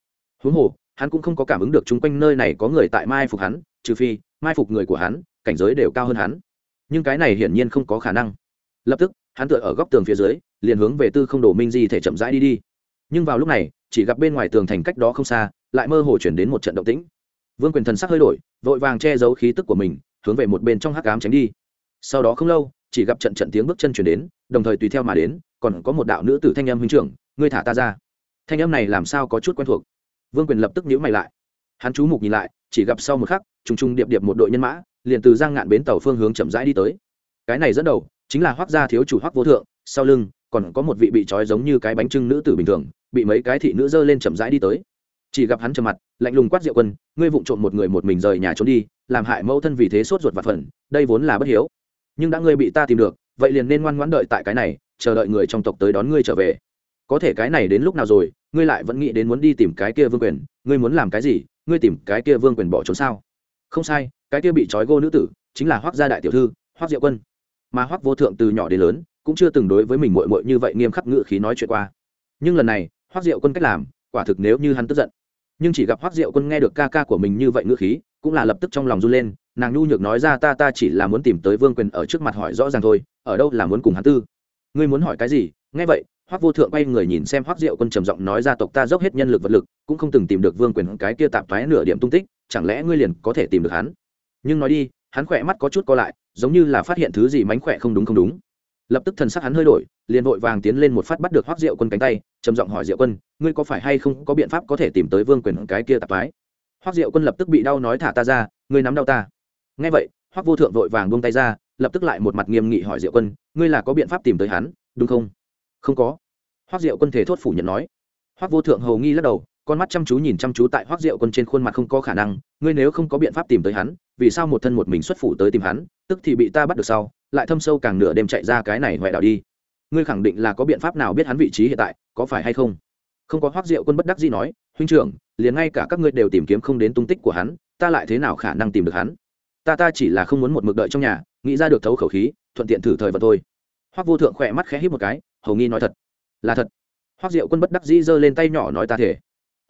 Huống hồ, hắn cũng không có cảm ứng được chung quanh nơi này có người tại mai phục hắn, trừ phi, mai phục người của hắn, cảnh giới đều cao hơn hắn. Nhưng cái này hiển nhiên không có khả năng lập tức, hắn tựa ở góc tường phía dưới, liền hướng về tư không đổ minh di thể chậm rãi đi đi. Nhưng vào lúc này, chỉ gặp bên ngoài tường thành cách đó không xa, lại mơ hồ chuyển đến một trận động tĩnh. Vương quyền thần sắc hơi đổi, vội vàng che giấu khí tức của mình, hướng về một bên trong hắc ám tránh đi. Sau đó không lâu, chỉ gặp trận trận tiếng bước chân chuyển đến, đồng thời tùy theo mà đến, còn có một đạo nữ tử thanh âm huynh trưởng, ngươi thả ta ra. Thanh âm này làm sao có chút quen thuộc? Vương quyền lập tức nhíu mày lại. Hắn chú mục nhìn lại, chỉ gặp sau một khắc, trùng trùng điệp điệp một đội nhân mã, liền từ giang ngạn bến tàu phương hướng chậm rãi đi tới. Cái này dẫn đầu chính là hoác gia thiếu chủ hoác vô thượng, sau lưng còn có một vị bị trói giống như cái bánh trưng nữ tử bình thường, bị mấy cái thị nữ dơ lên chậm rãi đi tới. Chỉ gặp hắn trầm mặt, lạnh lùng quát diệu quân, ngươi vụng trộm một người một mình rời nhà trốn đi, làm hại mẫu thân vì thế sốt ruột và phần đây vốn là bất hiếu. Nhưng đã ngươi bị ta tìm được, vậy liền nên ngoan ngoãn đợi tại cái này, chờ đợi người trong tộc tới đón ngươi trở về. Có thể cái này đến lúc nào rồi, ngươi lại vẫn nghĩ đến muốn đi tìm cái kia vương quyền, ngươi muốn làm cái gì, ngươi tìm cái kia vương quyền bỏ trốn sao? Không sai, cái kia bị trói gô nữ tử, chính là hoác gia đại tiểu thư, hoác diệu quân mà Hoắc vô thượng từ nhỏ đến lớn cũng chưa từng đối với mình muội muội như vậy nghiêm khắc ngự khí nói chuyện qua. Nhưng lần này, Hoắc diệu quân cách làm, quả thực nếu như hắn tức giận. Nhưng chỉ gặp Hoắc diệu quân nghe được ca ca của mình như vậy ngự khí, cũng là lập tức trong lòng run lên, nàng nhu nhược nói ra ta ta chỉ là muốn tìm tới vương quyền ở trước mặt hỏi rõ ràng thôi, ở đâu là muốn cùng hắn tư. Ngươi muốn hỏi cái gì? Nghe vậy, Hoắc vô thượng quay người nhìn xem Hoắc diệu quân trầm giọng nói ra tộc ta dốc hết nhân lực vật lực, cũng không từng tìm được vương quyền cái kia tạp thoái nửa điểm tung tích, chẳng lẽ ngươi liền có thể tìm được hắn? Nhưng nói đi, hắn khỏe mắt có chút co lại giống như là phát hiện thứ gì mánh khỏe không đúng không đúng. Lập tức thần sắc hắn hơi đổi, liền vội vàng tiến lên một phát bắt được hoác diệu quân cánh tay, trầm giọng hỏi diệu quân, ngươi có phải hay không có biện pháp có thể tìm tới vương quyền cái kia tạp thoái hoác diệu quân lập tức bị đau nói thả ta ra, ngươi nắm đau ta. Nghe vậy hoác vô thượng vội vàng buông tay ra, lập tức lại một mặt nghiêm nghị hỏi diệu quân, ngươi là có biện pháp tìm tới hắn, đúng không? Không có. Hoác diệu quân thể thốt phủ nhận nói. Hoác vô thượng hầu nghi lắc đầu con mắt chăm chú nhìn chăm chú tại hoác diệu quân trên khuôn mặt không có khả năng, ngươi nếu không có biện pháp tìm tới hắn, vì sao một thân một mình xuất phủ tới tìm hắn, tức thì bị ta bắt được sau, lại thâm sâu càng nửa đêm chạy ra cái này ngoại đảo đi. Ngươi khẳng định là có biện pháp nào biết hắn vị trí hiện tại, có phải hay không? Không có hoác diệu quân bất đắc gì nói, huynh trưởng, liền ngay cả các ngươi đều tìm kiếm không đến tung tích của hắn, ta lại thế nào khả năng tìm được hắn? Ta ta chỉ là không muốn một mực đợi trong nhà, nghĩ ra được thấu khẩu khí, thuận tiện thử thời vật thôi. Hoác vô thượng khỏe mắt khẽ hít một cái, hầu nghi nói thật. Là thật. Hoác diệu quân bất đắc dĩ giơ lên tay nhỏ nói ta thể.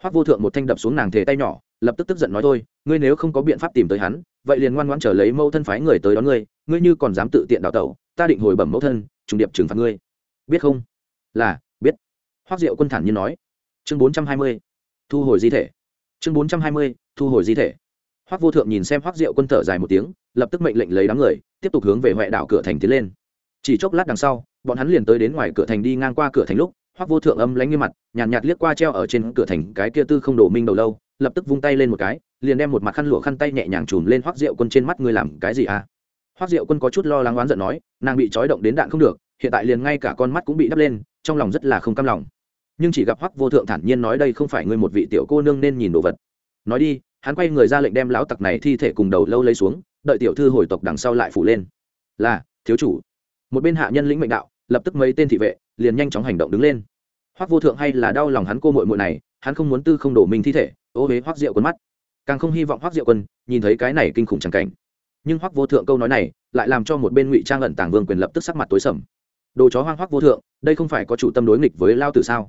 Hoắc vô thượng một thanh đập xuống nàng thể tay nhỏ, lập tức tức giận nói thôi, ngươi nếu không có biện pháp tìm tới hắn, vậy liền ngoan ngoãn trở lấy mẫu thân phái người tới đón ngươi ngươi như còn dám tự tiện đào tẩu, ta định hồi bẩm mẫu thân, trùng điệp trừng phạt ngươi. Biết không? Là, biết. Hoắc diệu quân thản nhiên nói. Chương bốn trăm hai mươi, thu hồi di thể. Chương bốn trăm hai mươi, thu hồi di thể. Hoắc vô thượng nhìn xem Hoắc diệu quân thở dài một tiếng, lập tức mệnh lệnh lấy đám người, tiếp tục hướng về huệ đảo cửa thành tiến lên. Chỉ chốc lát đằng sau, bọn hắn liền tới đến ngoài cửa thành đi ngang qua cửa thành lúc hoắc vô thượng âm lánh như mặt nhàn nhạt, nhạt liếc qua treo ở trên cửa thành cái kia tư không đổ minh đầu lâu lập tức vung tay lên một cái liền đem một mặt khăn lụa khăn tay nhẹ nhàng chùm lên Hoắc diệu quân trên mắt ngươi làm cái gì à? Hoắc diệu quân có chút lo lắng oán giận nói nàng bị trói động đến đạn không được hiện tại liền ngay cả con mắt cũng bị đắp lên trong lòng rất là không cam lòng. Nhưng chỉ gặp Hoắc vô thượng thản nhiên nói đây không phải ngươi một vị tiểu cô nương nên nhìn đồ vật. Nói đi hắn quay người ra lệnh đem lão tặc này thi thể cùng đầu lâu lấy xuống đợi tiểu thư hồi tộc đằng sau lại phủ lên. Là thiếu chủ. Một bên hạ nhân lĩnh mệnh đạo lập tức mấy tên thị vệ liền nhanh chóng hành động đứng lên. Hoác vô thượng hay là đau lòng hắn cô mội mội này, hắn không muốn tư không đổ mình thi thể, ô huế hoác Diệu quân mắt. Càng không hy vọng hoác Diệu quân nhìn thấy cái này kinh khủng chẳng cảnh. Nhưng hoác vô thượng câu nói này lại làm cho một bên ngụy trang ẩn tàng vương quyền lập tức sắc mặt tối sầm. Đồ chó hoang hoác vô thượng, đây không phải có chủ tâm đối nghịch với lao tử sao?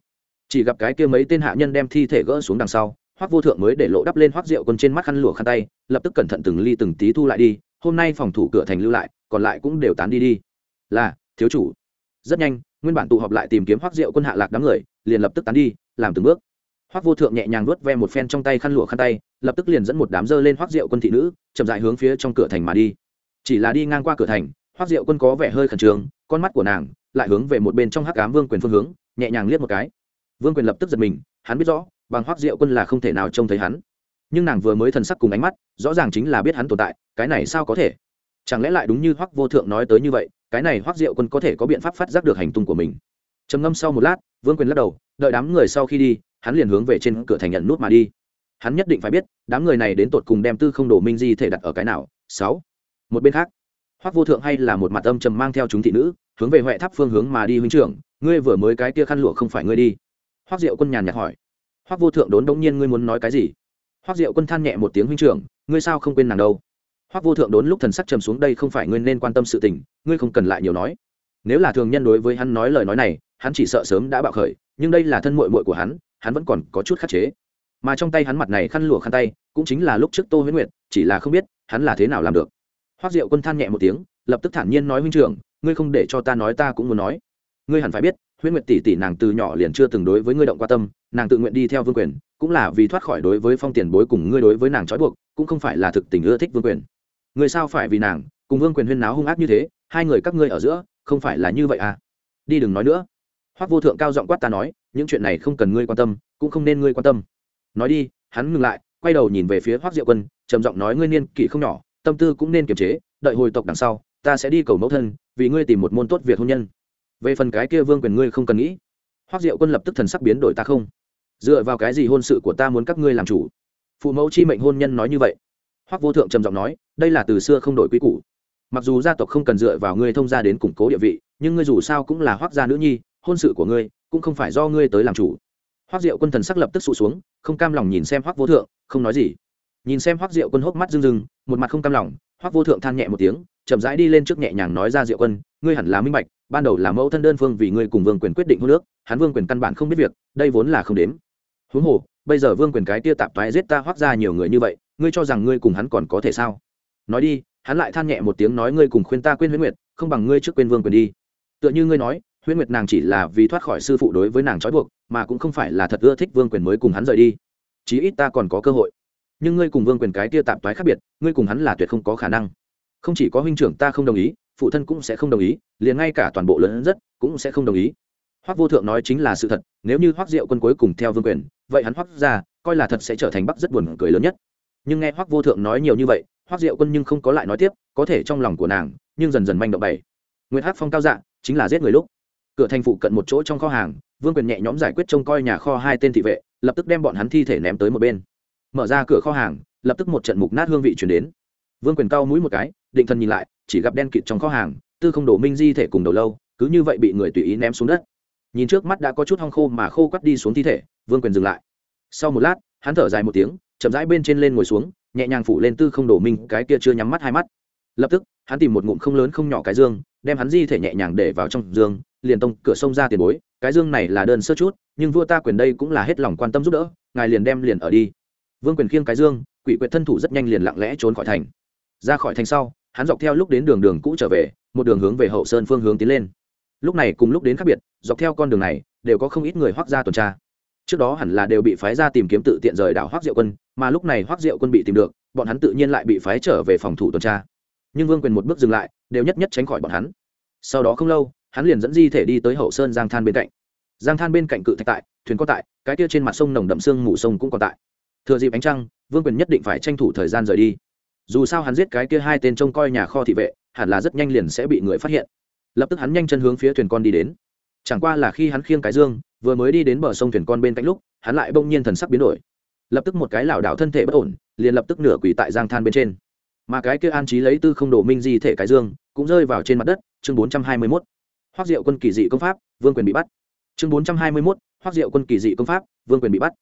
Chỉ gặp cái kia mấy tên hạ nhân đem thi thể gỡ xuống đằng sau hoác vô thượng mới để lộ đắp lên hoác rượu quân trên mắt khăn lụa khăn tay, lập tức cẩn thận từng ly từng tí thu lại đi, hôm nay phòng thủ cửa thành lưu lại, còn lại cũng đều tán đi đi. Là, thiếu chủ rất nhanh, nguyên bản tụ họp lại tìm kiếm hoác rượu quân hạ lạc đám người, liền lập tức tán đi, làm từng bước. Hoác vô thượng nhẹ nhàng nuốt ve một phen trong tay khăn lụa khăn tay, lập tức liền dẫn một đám dơ lên hoác rượu quân thị nữ, chậm dại hướng phía trong cửa thành mà đi. Chỉ là đi ngang qua cửa thành hoác rượu quân có vẻ hơi khẩn trương, con mắt của nàng lại hướng về một bên trong hắc cám vương quyền phương hướng, nhẹ nhàng liếc một cái. Vương quyền lập tức giật mình, hắn biết rõ, bằng hoác diệu quân là không thể nào trông thấy hắn. Nhưng nàng vừa mới thần sắc cùng ánh mắt, rõ ràng chính là biết hắn tồn tại, cái này sao có thể? Chẳng lẽ lại đúng như hoác vô thượng nói tới như vậy? Cái này hoác diệu quân có thể có biện pháp phát giác được hành tung của mình. Trầm ngâm sau một lát, vương quyền lắc đầu, đợi đám người sau khi đi, hắn liền hướng về trên cửa thành nhận nút mà đi. Hắn nhất định phải biết, đám người này đến tột cùng đem tư không đồ minh di thể đặt ở cái nào. Sáu. Một bên khác, hoác vô thượng hay là một mặt âm trầm mang theo chúng thị nữ, hướng về huệ tháp phương hướng mà đi huynh trưởng, ngươi vừa mới cái kia khăn lụa không phải ngươi đi. Hoác diệu quân nhàn nhạt hỏi. Hoác vô thượng đốn đống nhiên ngươi muốn nói cái gì? Hoác diệu quân than nhẹ một tiếng huynh trưởng, ngươi sao không quên nàng đâu? Hoác vô thượng đốn lúc thần sắc trầm xuống, đây không phải ngươi nên quan tâm sự tình, ngươi không cần lại nhiều nói. Nếu là thường nhân đối với hắn nói lời nói này, hắn chỉ sợ sớm đã bạo khởi, nhưng đây là thân mội mội của hắn hắn vẫn còn có chút khắc chế. Mà trong tay hắn mặt này khăn lụa khăn tay, cũng chính là lúc trước tô huyết nguyệt, chỉ là không biết, hắn là thế nào làm được. Hoác diệu quân than nhẹ một tiếng, lập tức thản nhiên nói huynh trưởng, ngươi không để cho ta nói ta cũng muốn nói. Ngươi hẳn phải biết huyết nguyệt tỷ tỷ nàng từ nhỏ liền chưa từng đối với ngươi động qua tâm, nàng tự nguyện đi theo vương quyền, cũng là vì thoát khỏi đối với phong tiền bối cùng ngươi đối với nàng trói buộc, cũng không phải là thực tình ưa thích vương quyền. Người sao phải vì nàng, cùng vương quyền huyên náo hung ác như thế, hai người các ngươi ở giữa, không phải là như vậy à? Đi đừng nói nữa. Hoắc vô thượng cao giọng quát ta nói, những chuyện này không cần ngươi quan tâm, cũng không nên ngươi quan tâm. Nói đi, hắn ngừng lại, quay đầu nhìn về phía hoắc diệu quân, trầm giọng nói, ngươi niên kỷ không nhỏ, tâm tư cũng nên kiềm chế, đợi hồi tộc đằng sau, ta sẽ đi cầu mẫu thân, vì ngươi tìm một môn tốt việc hôn nhân. Về phần cái kia vương quyền ngươi không cần nghĩ. Hoác diệu quân lập tức thần sắc biến đổi, ta không. Dựa vào cái gì hôn sự của ta muốn các ngươi làm chủ? Phụ mẫu chi mệnh hôn nhân nói như vậy. Hoắc vô thượng trầm giọng nói, đây là từ xưa không đổi quy củ. Mặc dù gia tộc không cần dựa vào ngươi thông gia đến củng cố địa vị, nhưng ngươi dù sao cũng là Hoắc gia nữ nhi, hôn sự của ngươi cũng không phải do ngươi tới làm chủ. Hoắc diệu quân thần sắc lập tức sụt xuống, không cam lòng nhìn xem Hoắc vô thượng, không nói gì. Nhìn xem Hoắc diệu quân hốc mắt rưng rưng, một mặt không cam lòng, Hoắc vô thượng than nhẹ một tiếng, chậm rãi đi lên trước nhẹ nhàng nói ra diệu quân, ngươi hẳn là minh bạch, ban đầu là mẫu thân đơn phương vì ngươi cùng vương quyền quyết định hôn nước hắn vương quyền căn bản không biết việc, đây vốn là không đếm. Huống hồ, bây giờ vương quyền cái tia tạp toái giết ta Hoắc ra nhiều người như vậy ngươi cho rằng ngươi cùng hắn còn có thể sao? Nói đi, hắn lại than nhẹ một tiếng nói ngươi cùng khuyên ta quên huyễn nguyệt, không bằng ngươi trước quên vương quyền đi. Tựa như ngươi nói, huyễn nguyệt nàng chỉ là vì thoát khỏi sư phụ đối với nàng trói buộc, mà cũng không phải là thật ưa thích vương quyền mới cùng hắn rời đi. Chí ít ta còn có cơ hội. Nhưng ngươi cùng vương quyền cái tia tạm toái khác biệt, ngươi cùng hắn là tuyệt không có khả năng. Không chỉ có huynh trưởng ta không đồng ý, phụ thân cũng sẽ không đồng ý, liền ngay cả toàn bộ lớn rất cũng sẽ không đồng ý. Hoắc vô thượng nói chính là sự thật, nếu như hoắc diệu quân cuối cùng theo vương quyền, vậy hắn hoắc ra, coi là thật sẽ trở thành bắc rất buồn cười lớn nhất nhưng nghe hoắc vô thượng nói nhiều như vậy, hoắc diệu quân nhưng không có lại nói tiếp, có thể trong lòng của nàng, nhưng dần dần manh động bảy nguyễn hắc phong cao dạ chính là giết người lúc. Cửa thành phụ cận một chỗ trong kho hàng, vương quyền nhẹ nhõm giải quyết trông coi nhà kho hai tên thị vệ, lập tức đem bọn hắn thi thể ném tới một bên. Mở ra cửa kho hàng, lập tức một trận mục nát hương vị chuyển đến. Vương quyền cao mũi một cái, định thần nhìn lại, chỉ gặp đen kịt trong kho hàng, tư không đổ minh di thể cùng đầu lâu, cứ như vậy bị người tùy ý ném xuống đất. Nhìn trước mắt đã có chút hong khô mà khô quắt đi xuống thi thể, vương quyền dừng lại. Sau một lát, hắn thở dài một tiếng chậm rãi bên trên lên ngồi xuống, nhẹ nhàng phủ lên tư không đổ minh cái kia chưa nhắm mắt hai mắt. Lập tức, hắn tìm một ngụm không lớn không nhỏ cái dương, đem hắn di thể nhẹ nhàng để vào trong dương, liền tông cửa sông ra tiền bối, cái dương này là đơn sơ chút, nhưng vua ta quyền đây cũng là hết lòng quan tâm giúp đỡ, ngài liền đem liền ở đi. Vương quyền khiêng cái dương, quỷ quyệt thân thủ rất nhanh liền lặng lẽ trốn khỏi thành. Ra khỏi thành sau, hắn dọc theo lúc đến đường đường cũ trở về, một đường hướng về hậu sơn phương hướng tiến lên. Lúc này cùng lúc đến khác biệt, dọc theo con đường này, đều có không ít người hoác ra tuần tra trước đó hẳn là đều bị phái ra tìm kiếm tự tiện rời đảo hoác diệu quân, mà lúc này hoác diệu quân bị tìm được, bọn hắn tự nhiên lại bị phái trở về phòng thủ tuần tra. Nhưng vương quyền một bước dừng lại, đều nhất nhất tránh khỏi bọn hắn. Sau đó không lâu, hắn liền dẫn di thể đi tới hậu sơn giang than bên cạnh. Giang than bên cạnh cự thạch tại, thuyền có tại, cái kia trên mặt sông nồng đậm sương mù sông cũng còn tại. Thừa dịp ánh trăng, vương quyền nhất định phải tranh thủ thời gian rời đi. Dù sao hắn giết cái kia hai tên trông coi nhà kho thị vệ, hẳn là rất nhanh liền sẽ bị người phát hiện. Lập tức hắn nhanh chân hướng phía thuyền con đi đến. Chẳng qua là khi hắn khiêng cái dương vừa mới đi đến bờ sông thuyền con bên cạnh lúc, hắn lại bỗng nhiên thần sắc biến đổi. Lập tức một cái lảo đảo thân thể bất ổn, liền lập tức nửa quỳ tại giang than bên trên. Mà cái kia an trí lấy tư không đổ minh di thể cái dương, cũng rơi vào trên mặt đất, chương bốn trăm hai mươi mốt. Hoác diệu quân kỳ dị công pháp, vương quyền bị bắt. Chương bốn trăm hai mươi mốt hoác diệu quân kỳ dị công pháp, vương quyền bị bắt.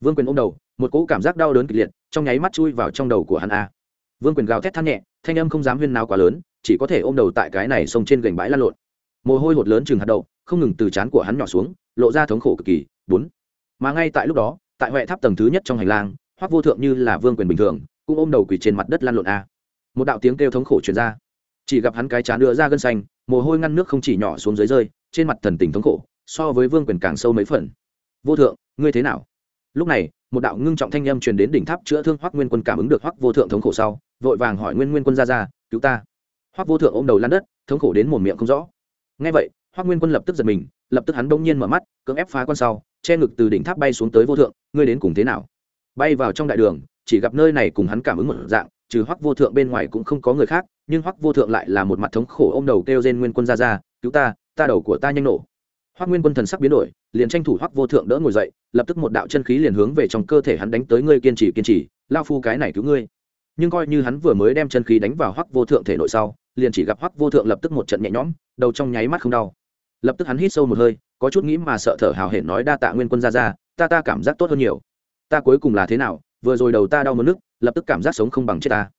Vương quyền ôm đầu, một cỗ cảm giác đau đớn kịch liệt, trong nháy mắt chui vào trong đầu của hắn a. Vương quyền gào thét than nhẹ, thanh âm không dám huyên nào quá lớn, chỉ có thể ôm đầu tại cái này sông trên gành bãi lan lộn. Mồ hôi hột lớn chừng hạt đậu, không ngừng từ trán của hắn nhỏ xuống lộ ra thống khổ cực kỳ. Bốn, mà ngay tại lúc đó, tại huệ tháp tầng thứ nhất trong hành lang, hoắc vô thượng như là vương quyền bình thường, cũng ôm đầu quỳ trên mặt đất lăn lộn a. Một đạo tiếng kêu thống khổ truyền ra. Chỉ gặp hắn cái chán đưa ra gân xanh, mồ hôi ngăn nước không chỉ nhỏ xuống dưới rơi, trên mặt thần tình thống khổ, so với vương quyền càng sâu mấy phần. Vô thượng, ngươi thế nào? Lúc này, một đạo ngưng trọng thanh âm truyền đến đỉnh tháp chữa thương hoắc nguyên quân cảm ứng được hoắc vô thượng thống khổ sau, vội vàng hỏi nguyên nguyên quân ra ra, cứu ta. Hoắc vô thượng ôm đầu lan đất, thống khổ đến một miệng không rõ. Ngay vậy, hoắc nguyên quân lập tức giật mình lập tức hắn bỗng nhiên mở mắt, cưỡng ép phá con sau, che ngực từ đỉnh tháp bay xuống tới vô thượng, ngươi đến cùng thế nào? Bay vào trong đại đường, chỉ gặp nơi này cùng hắn cảm ứng một dạng, trừ hoắc vô thượng bên ngoài cũng không có người khác, nhưng hoắc vô thượng lại là một mặt thống khổ ôm đầu kêu trên nguyên quân ra ra, cứu ta ta đầu của ta nhanh nổ. Hoắc nguyên quân thần sắc biến đổi, liền tranh thủ hoắc vô thượng đỡ ngồi dậy, lập tức một đạo chân khí liền hướng về trong cơ thể hắn đánh tới, ngươi kiên trì kiên trì, lao phu cái này cứu ngươi. Nhưng coi như hắn vừa mới đem chân khí đánh vào hoắc vô thượng thể nội sau, liền chỉ gặp hoắc vô thượng lập tức một trận nhẹ nhõm, đầu trong nháy mắt không đau lập tức hắn hít sâu một hơi có chút nghĩ mà sợ thở hào hển nói đa tạ nguyên quân ra ra ta ta cảm giác tốt hơn nhiều. Ta cuối cùng là thế nào? Vừa rồi đầu ta đau mất nước lập tức cảm giác sống không bằng chết ta.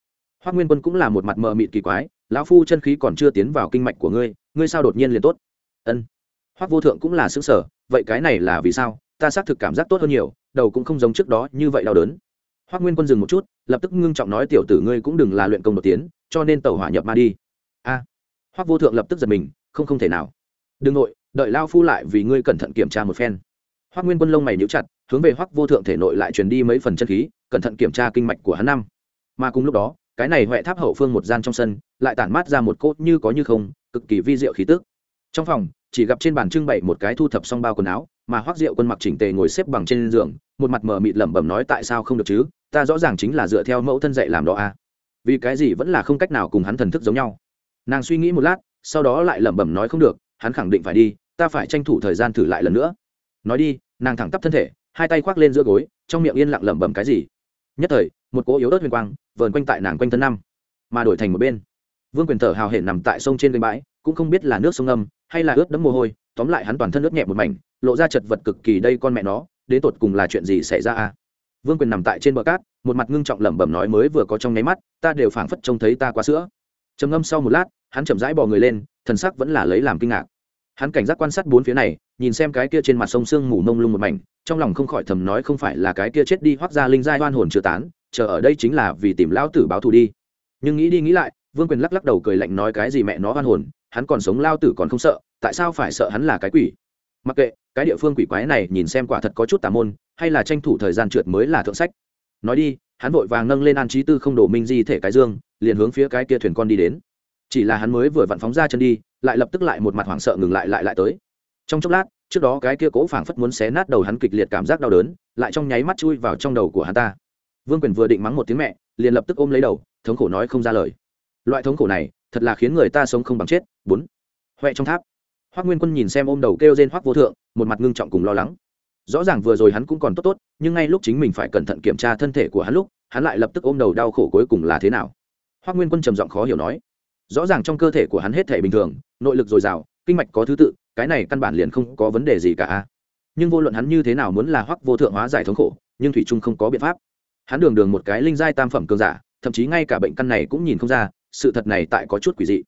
Hoác nguyên quân cũng là một mặt mờ mịt kỳ quái lão phu chân khí còn chưa tiến vào kinh mạch của ngươi ngươi sao đột nhiên liền tốt? Ân. Hoác vô thượng cũng là xứng sở vậy cái này là vì sao? Ta xác thực cảm giác tốt hơn nhiều đầu cũng không giống trước đó như vậy đau đớn. Hoác nguyên quân dừng một chút lập tức ngưng trọng nói tiểu tử ngươi cũng đừng là luyện công đột tiến cho nên tẩu hỏa nhập ma đi. A. À, vô thượng lập tức giật mình không không thể nào đừng nội, đợi lao phu lại vì ngươi cẩn thận kiểm tra một phen. Hoắc nguyên quân lông mày nhíu chặt, hướng về hoắc vô thượng thể nội lại truyền đi mấy phần chân khí, cẩn thận kiểm tra kinh mạch của hắn năm. Mà cùng lúc đó, cái này huệ tháp hậu phương một gian trong sân, lại tản mát ra một cốt như có như không, cực kỳ vi diệu khí tức. Trong phòng, chỉ gặp trên bàn trưng bày một cái thu thập xong bao quần áo, mà hoắc diệu quân mặc chỉnh tề ngồi xếp bằng trên giường, một mặt mờ mịt lẩm bẩm nói tại sao không được chứ, ta rõ ràng chính là dựa theo mẫu thân dạy làm đó à. Vì cái gì vẫn là không cách nào cùng hắn thần thức giống nhau. Nàng suy nghĩ một lát, sau đó lại lẩm bẩm nói không được hắn khẳng định phải đi, ta phải tranh thủ thời gian thử lại lần nữa. Nói đi, nàng thẳng tắp thân thể, hai tay khoác lên giữa gối, trong miệng yên lặng lẩm bẩm cái gì. Nhất thời, một cỗ yếu ớt huyền quang vờn quanh tại nàng quanh thân năm, mà đổi thành một bên. Vương quyền thở hào hển nằm tại sông trên kênh bãi, cũng không biết là nước sông âm hay là ướt đẫm mồ hôi, tóm lại hắn toàn thân ướt nhẹ một mảnh, lộ ra chật vật cực kỳ đây con mẹ nó, đến tột cùng là chuyện gì xảy ra à vương quyền nằm tại trên bờ cát, một mặt ngưng trọng lẩm bẩm nói mới vừa có trong nháy mắt, ta đều phảng phất trông thấy ta quá sữa. Trầm ngâm sau một lát, hắn chậm rãi bò người lên thần sắc vẫn là lấy làm kinh ngạc. Hắn cảnh giác quan sát bốn phía này, nhìn xem cái kia trên mặt sông sương mù mông lung một mảnh, trong lòng không khỏi thầm nói không phải là cái kia chết đi hoác ra linh giai oan hồn chưa tán, chờ ở đây chính là vì tìm lão tử báo thù đi. Nhưng nghĩ đi nghĩ lại, vương quyền lắc lắc đầu cười lạnh nói cái gì mẹ nó oan hồn, hắn còn sống lao tử còn không sợ, tại sao phải sợ hắn là cái quỷ? Mặc kệ, cái địa phương quỷ quái này nhìn xem quả thật có chút tà môn, hay là tranh thủ thời gian trượt mới là thượng sách. Nói đi, hắn vội vàng nâng lên an trí tư không đổ minh di thể cái dương, liền hướng phía cái kia thuyền con đi đến chỉ là hắn mới vừa vặn phóng ra chân đi, lại lập tức lại một mặt hoảng sợ ngừng lại lại lại tới. Trong chốc lát, trước đó cái kia cố phảng phất muốn xé nát đầu hắn kịch liệt cảm giác đau đớn, lại trong nháy mắt chui vào trong đầu của hắn ta. Vương quyền vừa định mắng một tiếng mẹ, liền lập tức ôm lấy đầu, thống khổ nói không ra lời. Loại thống khổ này, thật là khiến người ta sống không bằng chết. Bốn. Huệ trong tháp. Hoác nguyên quân nhìn xem ôm đầu kêu trên hoác vô thượng, một mặt ngưng trọng cùng lo lắng. Rõ ràng vừa rồi hắn cũng còn tốt tốt, nhưng ngay lúc chính mình phải cẩn thận kiểm tra thân thể của hắn lúc, hắn lại lập tức ôm đầu đau khổ cuối cùng là thế nào. Hoác nguyên quân trầm giọng khó hiểu nói rõ ràng trong cơ thể của hắn hết thể bình thường, nội lực dồi dào, kinh mạch có thứ tự, cái này căn bản liền không có vấn đề gì cả nhưng vô luận hắn như thế nào muốn là hoắc vô thượng hóa giải thống khổ, nhưng thủy trung không có biện pháp. Hắn đường đường một cái linh giai tam phẩm cường giả, thậm chí ngay cả bệnh căn này cũng nhìn không ra, sự thật này tại có chút quỷ dị.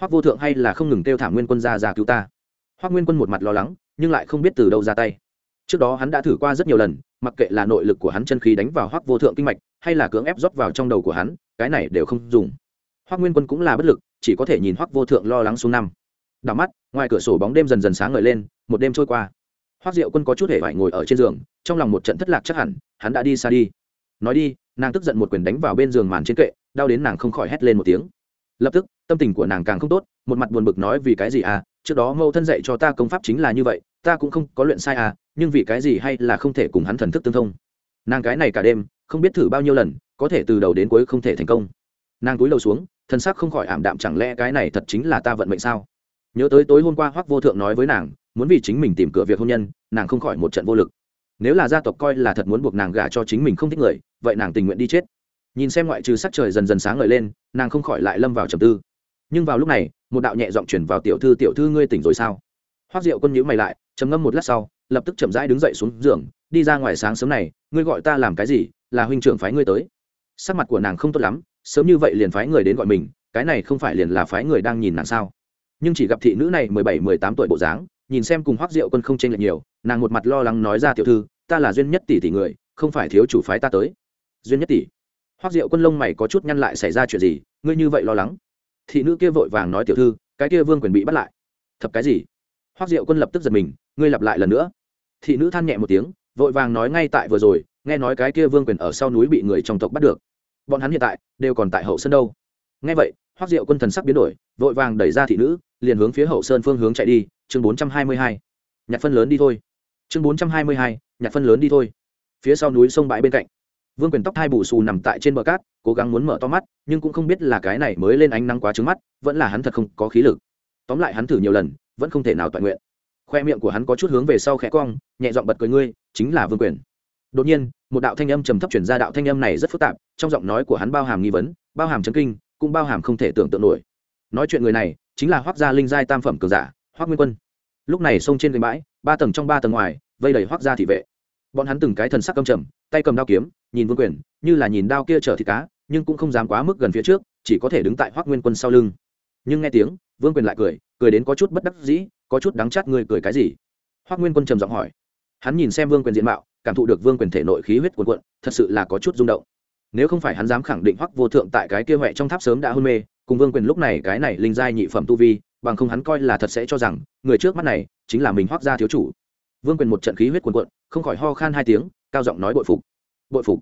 Hoắc vô thượng hay là không ngừng kêu thả nguyên quân ra ra cứu ta. Hoắc nguyên quân một mặt lo lắng, nhưng lại không biết từ đâu ra tay. Trước đó hắn đã thử qua rất nhiều lần, mặc kệ là nội lực của hắn chân khí đánh vào hoắc vô thượng kinh mạch, hay là cưỡng ép rót vào trong đầu của hắn, cái này đều không dùng hoắc nguyên quân cũng là bất lực chỉ có thể nhìn hoắc vô thượng lo lắng xuống năm đảo mắt ngoài cửa sổ bóng đêm dần dần sáng ngời lên một đêm trôi qua hoắc diệu quân có chút hề vải ngồi ở trên giường trong lòng một trận thất lạc chắc hẳn hắn đã đi xa đi nói đi nàng tức giận một quyền đánh vào bên giường màn trên kệ đau đến nàng không khỏi hét lên một tiếng lập tức tâm tình của nàng càng không tốt một mặt buồn bực nói vì cái gì à trước đó mâu thân dạy cho ta công pháp chính là như vậy ta cũng không có luyện sai à nhưng vì cái gì hay là không thể cùng hắn thần thức tương thông nàng cái này cả đêm không biết thử bao nhiêu lần có thể từ đầu đến cuối không thể thành công nàng túi đầu xuống, thân sắc không khỏi ảm đạm, chẳng lẽ cái này thật chính là ta vận mệnh sao? Nhớ tới tối hôm qua hoắc vô thượng nói với nàng, muốn vì chính mình tìm cửa việc hôn nhân, nàng không khỏi một trận vô lực. Nếu là gia tộc coi là thật muốn buộc nàng gả cho chính mình không thích người, vậy nàng tình nguyện đi chết. Nhìn xem ngoại trừ sắc trời dần dần sáng ngời lên, nàng không khỏi lại lâm vào trầm tư. Nhưng vào lúc này, một đạo nhẹ giọng chuyển vào tiểu thư tiểu thư ngươi tỉnh rồi sao? Hoác diệu quân nhữ mày lại, trầm ngâm một lát sau, lập tức chậm rãi đứng dậy xuống giường, đi ra ngoài sáng sớm này, ngươi gọi ta làm cái gì, là huynh trưởng phái ngươi tới. Sắc mặt của nàng không tốt lắm sớm như vậy liền phái người đến gọi mình, cái này không phải liền là phái người đang nhìn nàng sao? Nhưng chỉ gặp thị nữ này mười bảy, mười tám tuổi bộ dáng, nhìn xem cùng hoác diệu quân không tranh lệch nhiều, nàng một mặt lo lắng nói ra, tiểu thư, ta là duyên nhất tỷ tỷ người, không phải thiếu chủ phái ta tới. Duyên nhất tỷ? Hoác diệu quân lông mày có chút nhăn lại, xảy ra chuyện gì? Ngươi như vậy lo lắng? Thị nữ kia vội vàng nói, tiểu thư, cái kia vương quyền bị bắt lại. Thập cái gì? Hoác diệu quân lập tức giật mình, ngươi lặp lại lần nữa. Thị nữ than nhẹ một tiếng, vội vàng nói, ngay tại vừa rồi, nghe nói cái kia vương quyền ở sau núi bị người trong tộc bắt được bọn hắn hiện tại đều còn tại hậu sơn đâu. Nghe vậy hoác diệu quân thần sắc biến đổi, vội vàng đẩy ra thị nữ, liền hướng phía hậu sơn phương hướng chạy đi, chương bốn trăm hai mươi hai. Nhặt phân lớn đi thôi. Chương bốn trăm hai mươi hai nhặt phân lớn đi thôi. Phía sau núi sông bãi bên cạnh. Vương quyền tóc hai bù xù nằm tại trên bờ cát, cố gắng muốn mở to mắt, nhưng cũng không biết là cái này mới lên ánh nắng quá trứng mắt, vẫn là hắn thật không có khí lực. Tóm lại hắn thử nhiều lần, vẫn không thể nào toàn nguyện. Khoe miệng của hắn có chút hướng về sau khẽ cong, nhẹ giọng bật cười, ngươi chính là vương quyền đột nhiên, một đạo thanh âm trầm thấp chuyển ra đạo thanh âm này rất phức tạp, trong giọng nói của hắn bao hàm nghi vấn, bao hàm chấn kinh, cũng bao hàm không thể tưởng tượng nổi. Nói chuyện người này, chính là hoác gia linh giai tam phẩm cường giả hoác nguyên quân. Lúc này sông trên gành bãi, ba tầng trong ba tầng ngoài, vây đầy hoác gia thị vệ. Bọn hắn từng cái thần sắc cầm trầm, tay cầm đao kiếm, nhìn vương quyền, như là nhìn đao kia chở thịt cá, nhưng cũng không dám quá mức gần phía trước, chỉ có thể đứng tại hoác nguyên quân sau lưng. Nhưng nghe tiếng, vương quyền lại cười cười đến có chút bất đắc dĩ, có chút đắng chát người cười cái gì. Hoác nguyên quân trầm giọng hỏi. Hắn nhìn xem vương quyền diện mạo cảm thụ được vương quyền thể nội khí huyết cuồn cuộn, thật sự là có chút rung động. Nếu không phải hắn dám khẳng định hoắc vô thượng tại cái kia huệ trong tháp sớm đã hôn mê, cùng vương quyền lúc này cái này linh giai nhị phẩm tu vi, bằng không hắn coi là thật sẽ cho rằng, người trước mắt này chính là mình hoắc gia thiếu chủ. Vương quyền một trận khí huyết cuồn cuộn, không khỏi ho khan hai tiếng, cao giọng nói bội phục. Bội phục.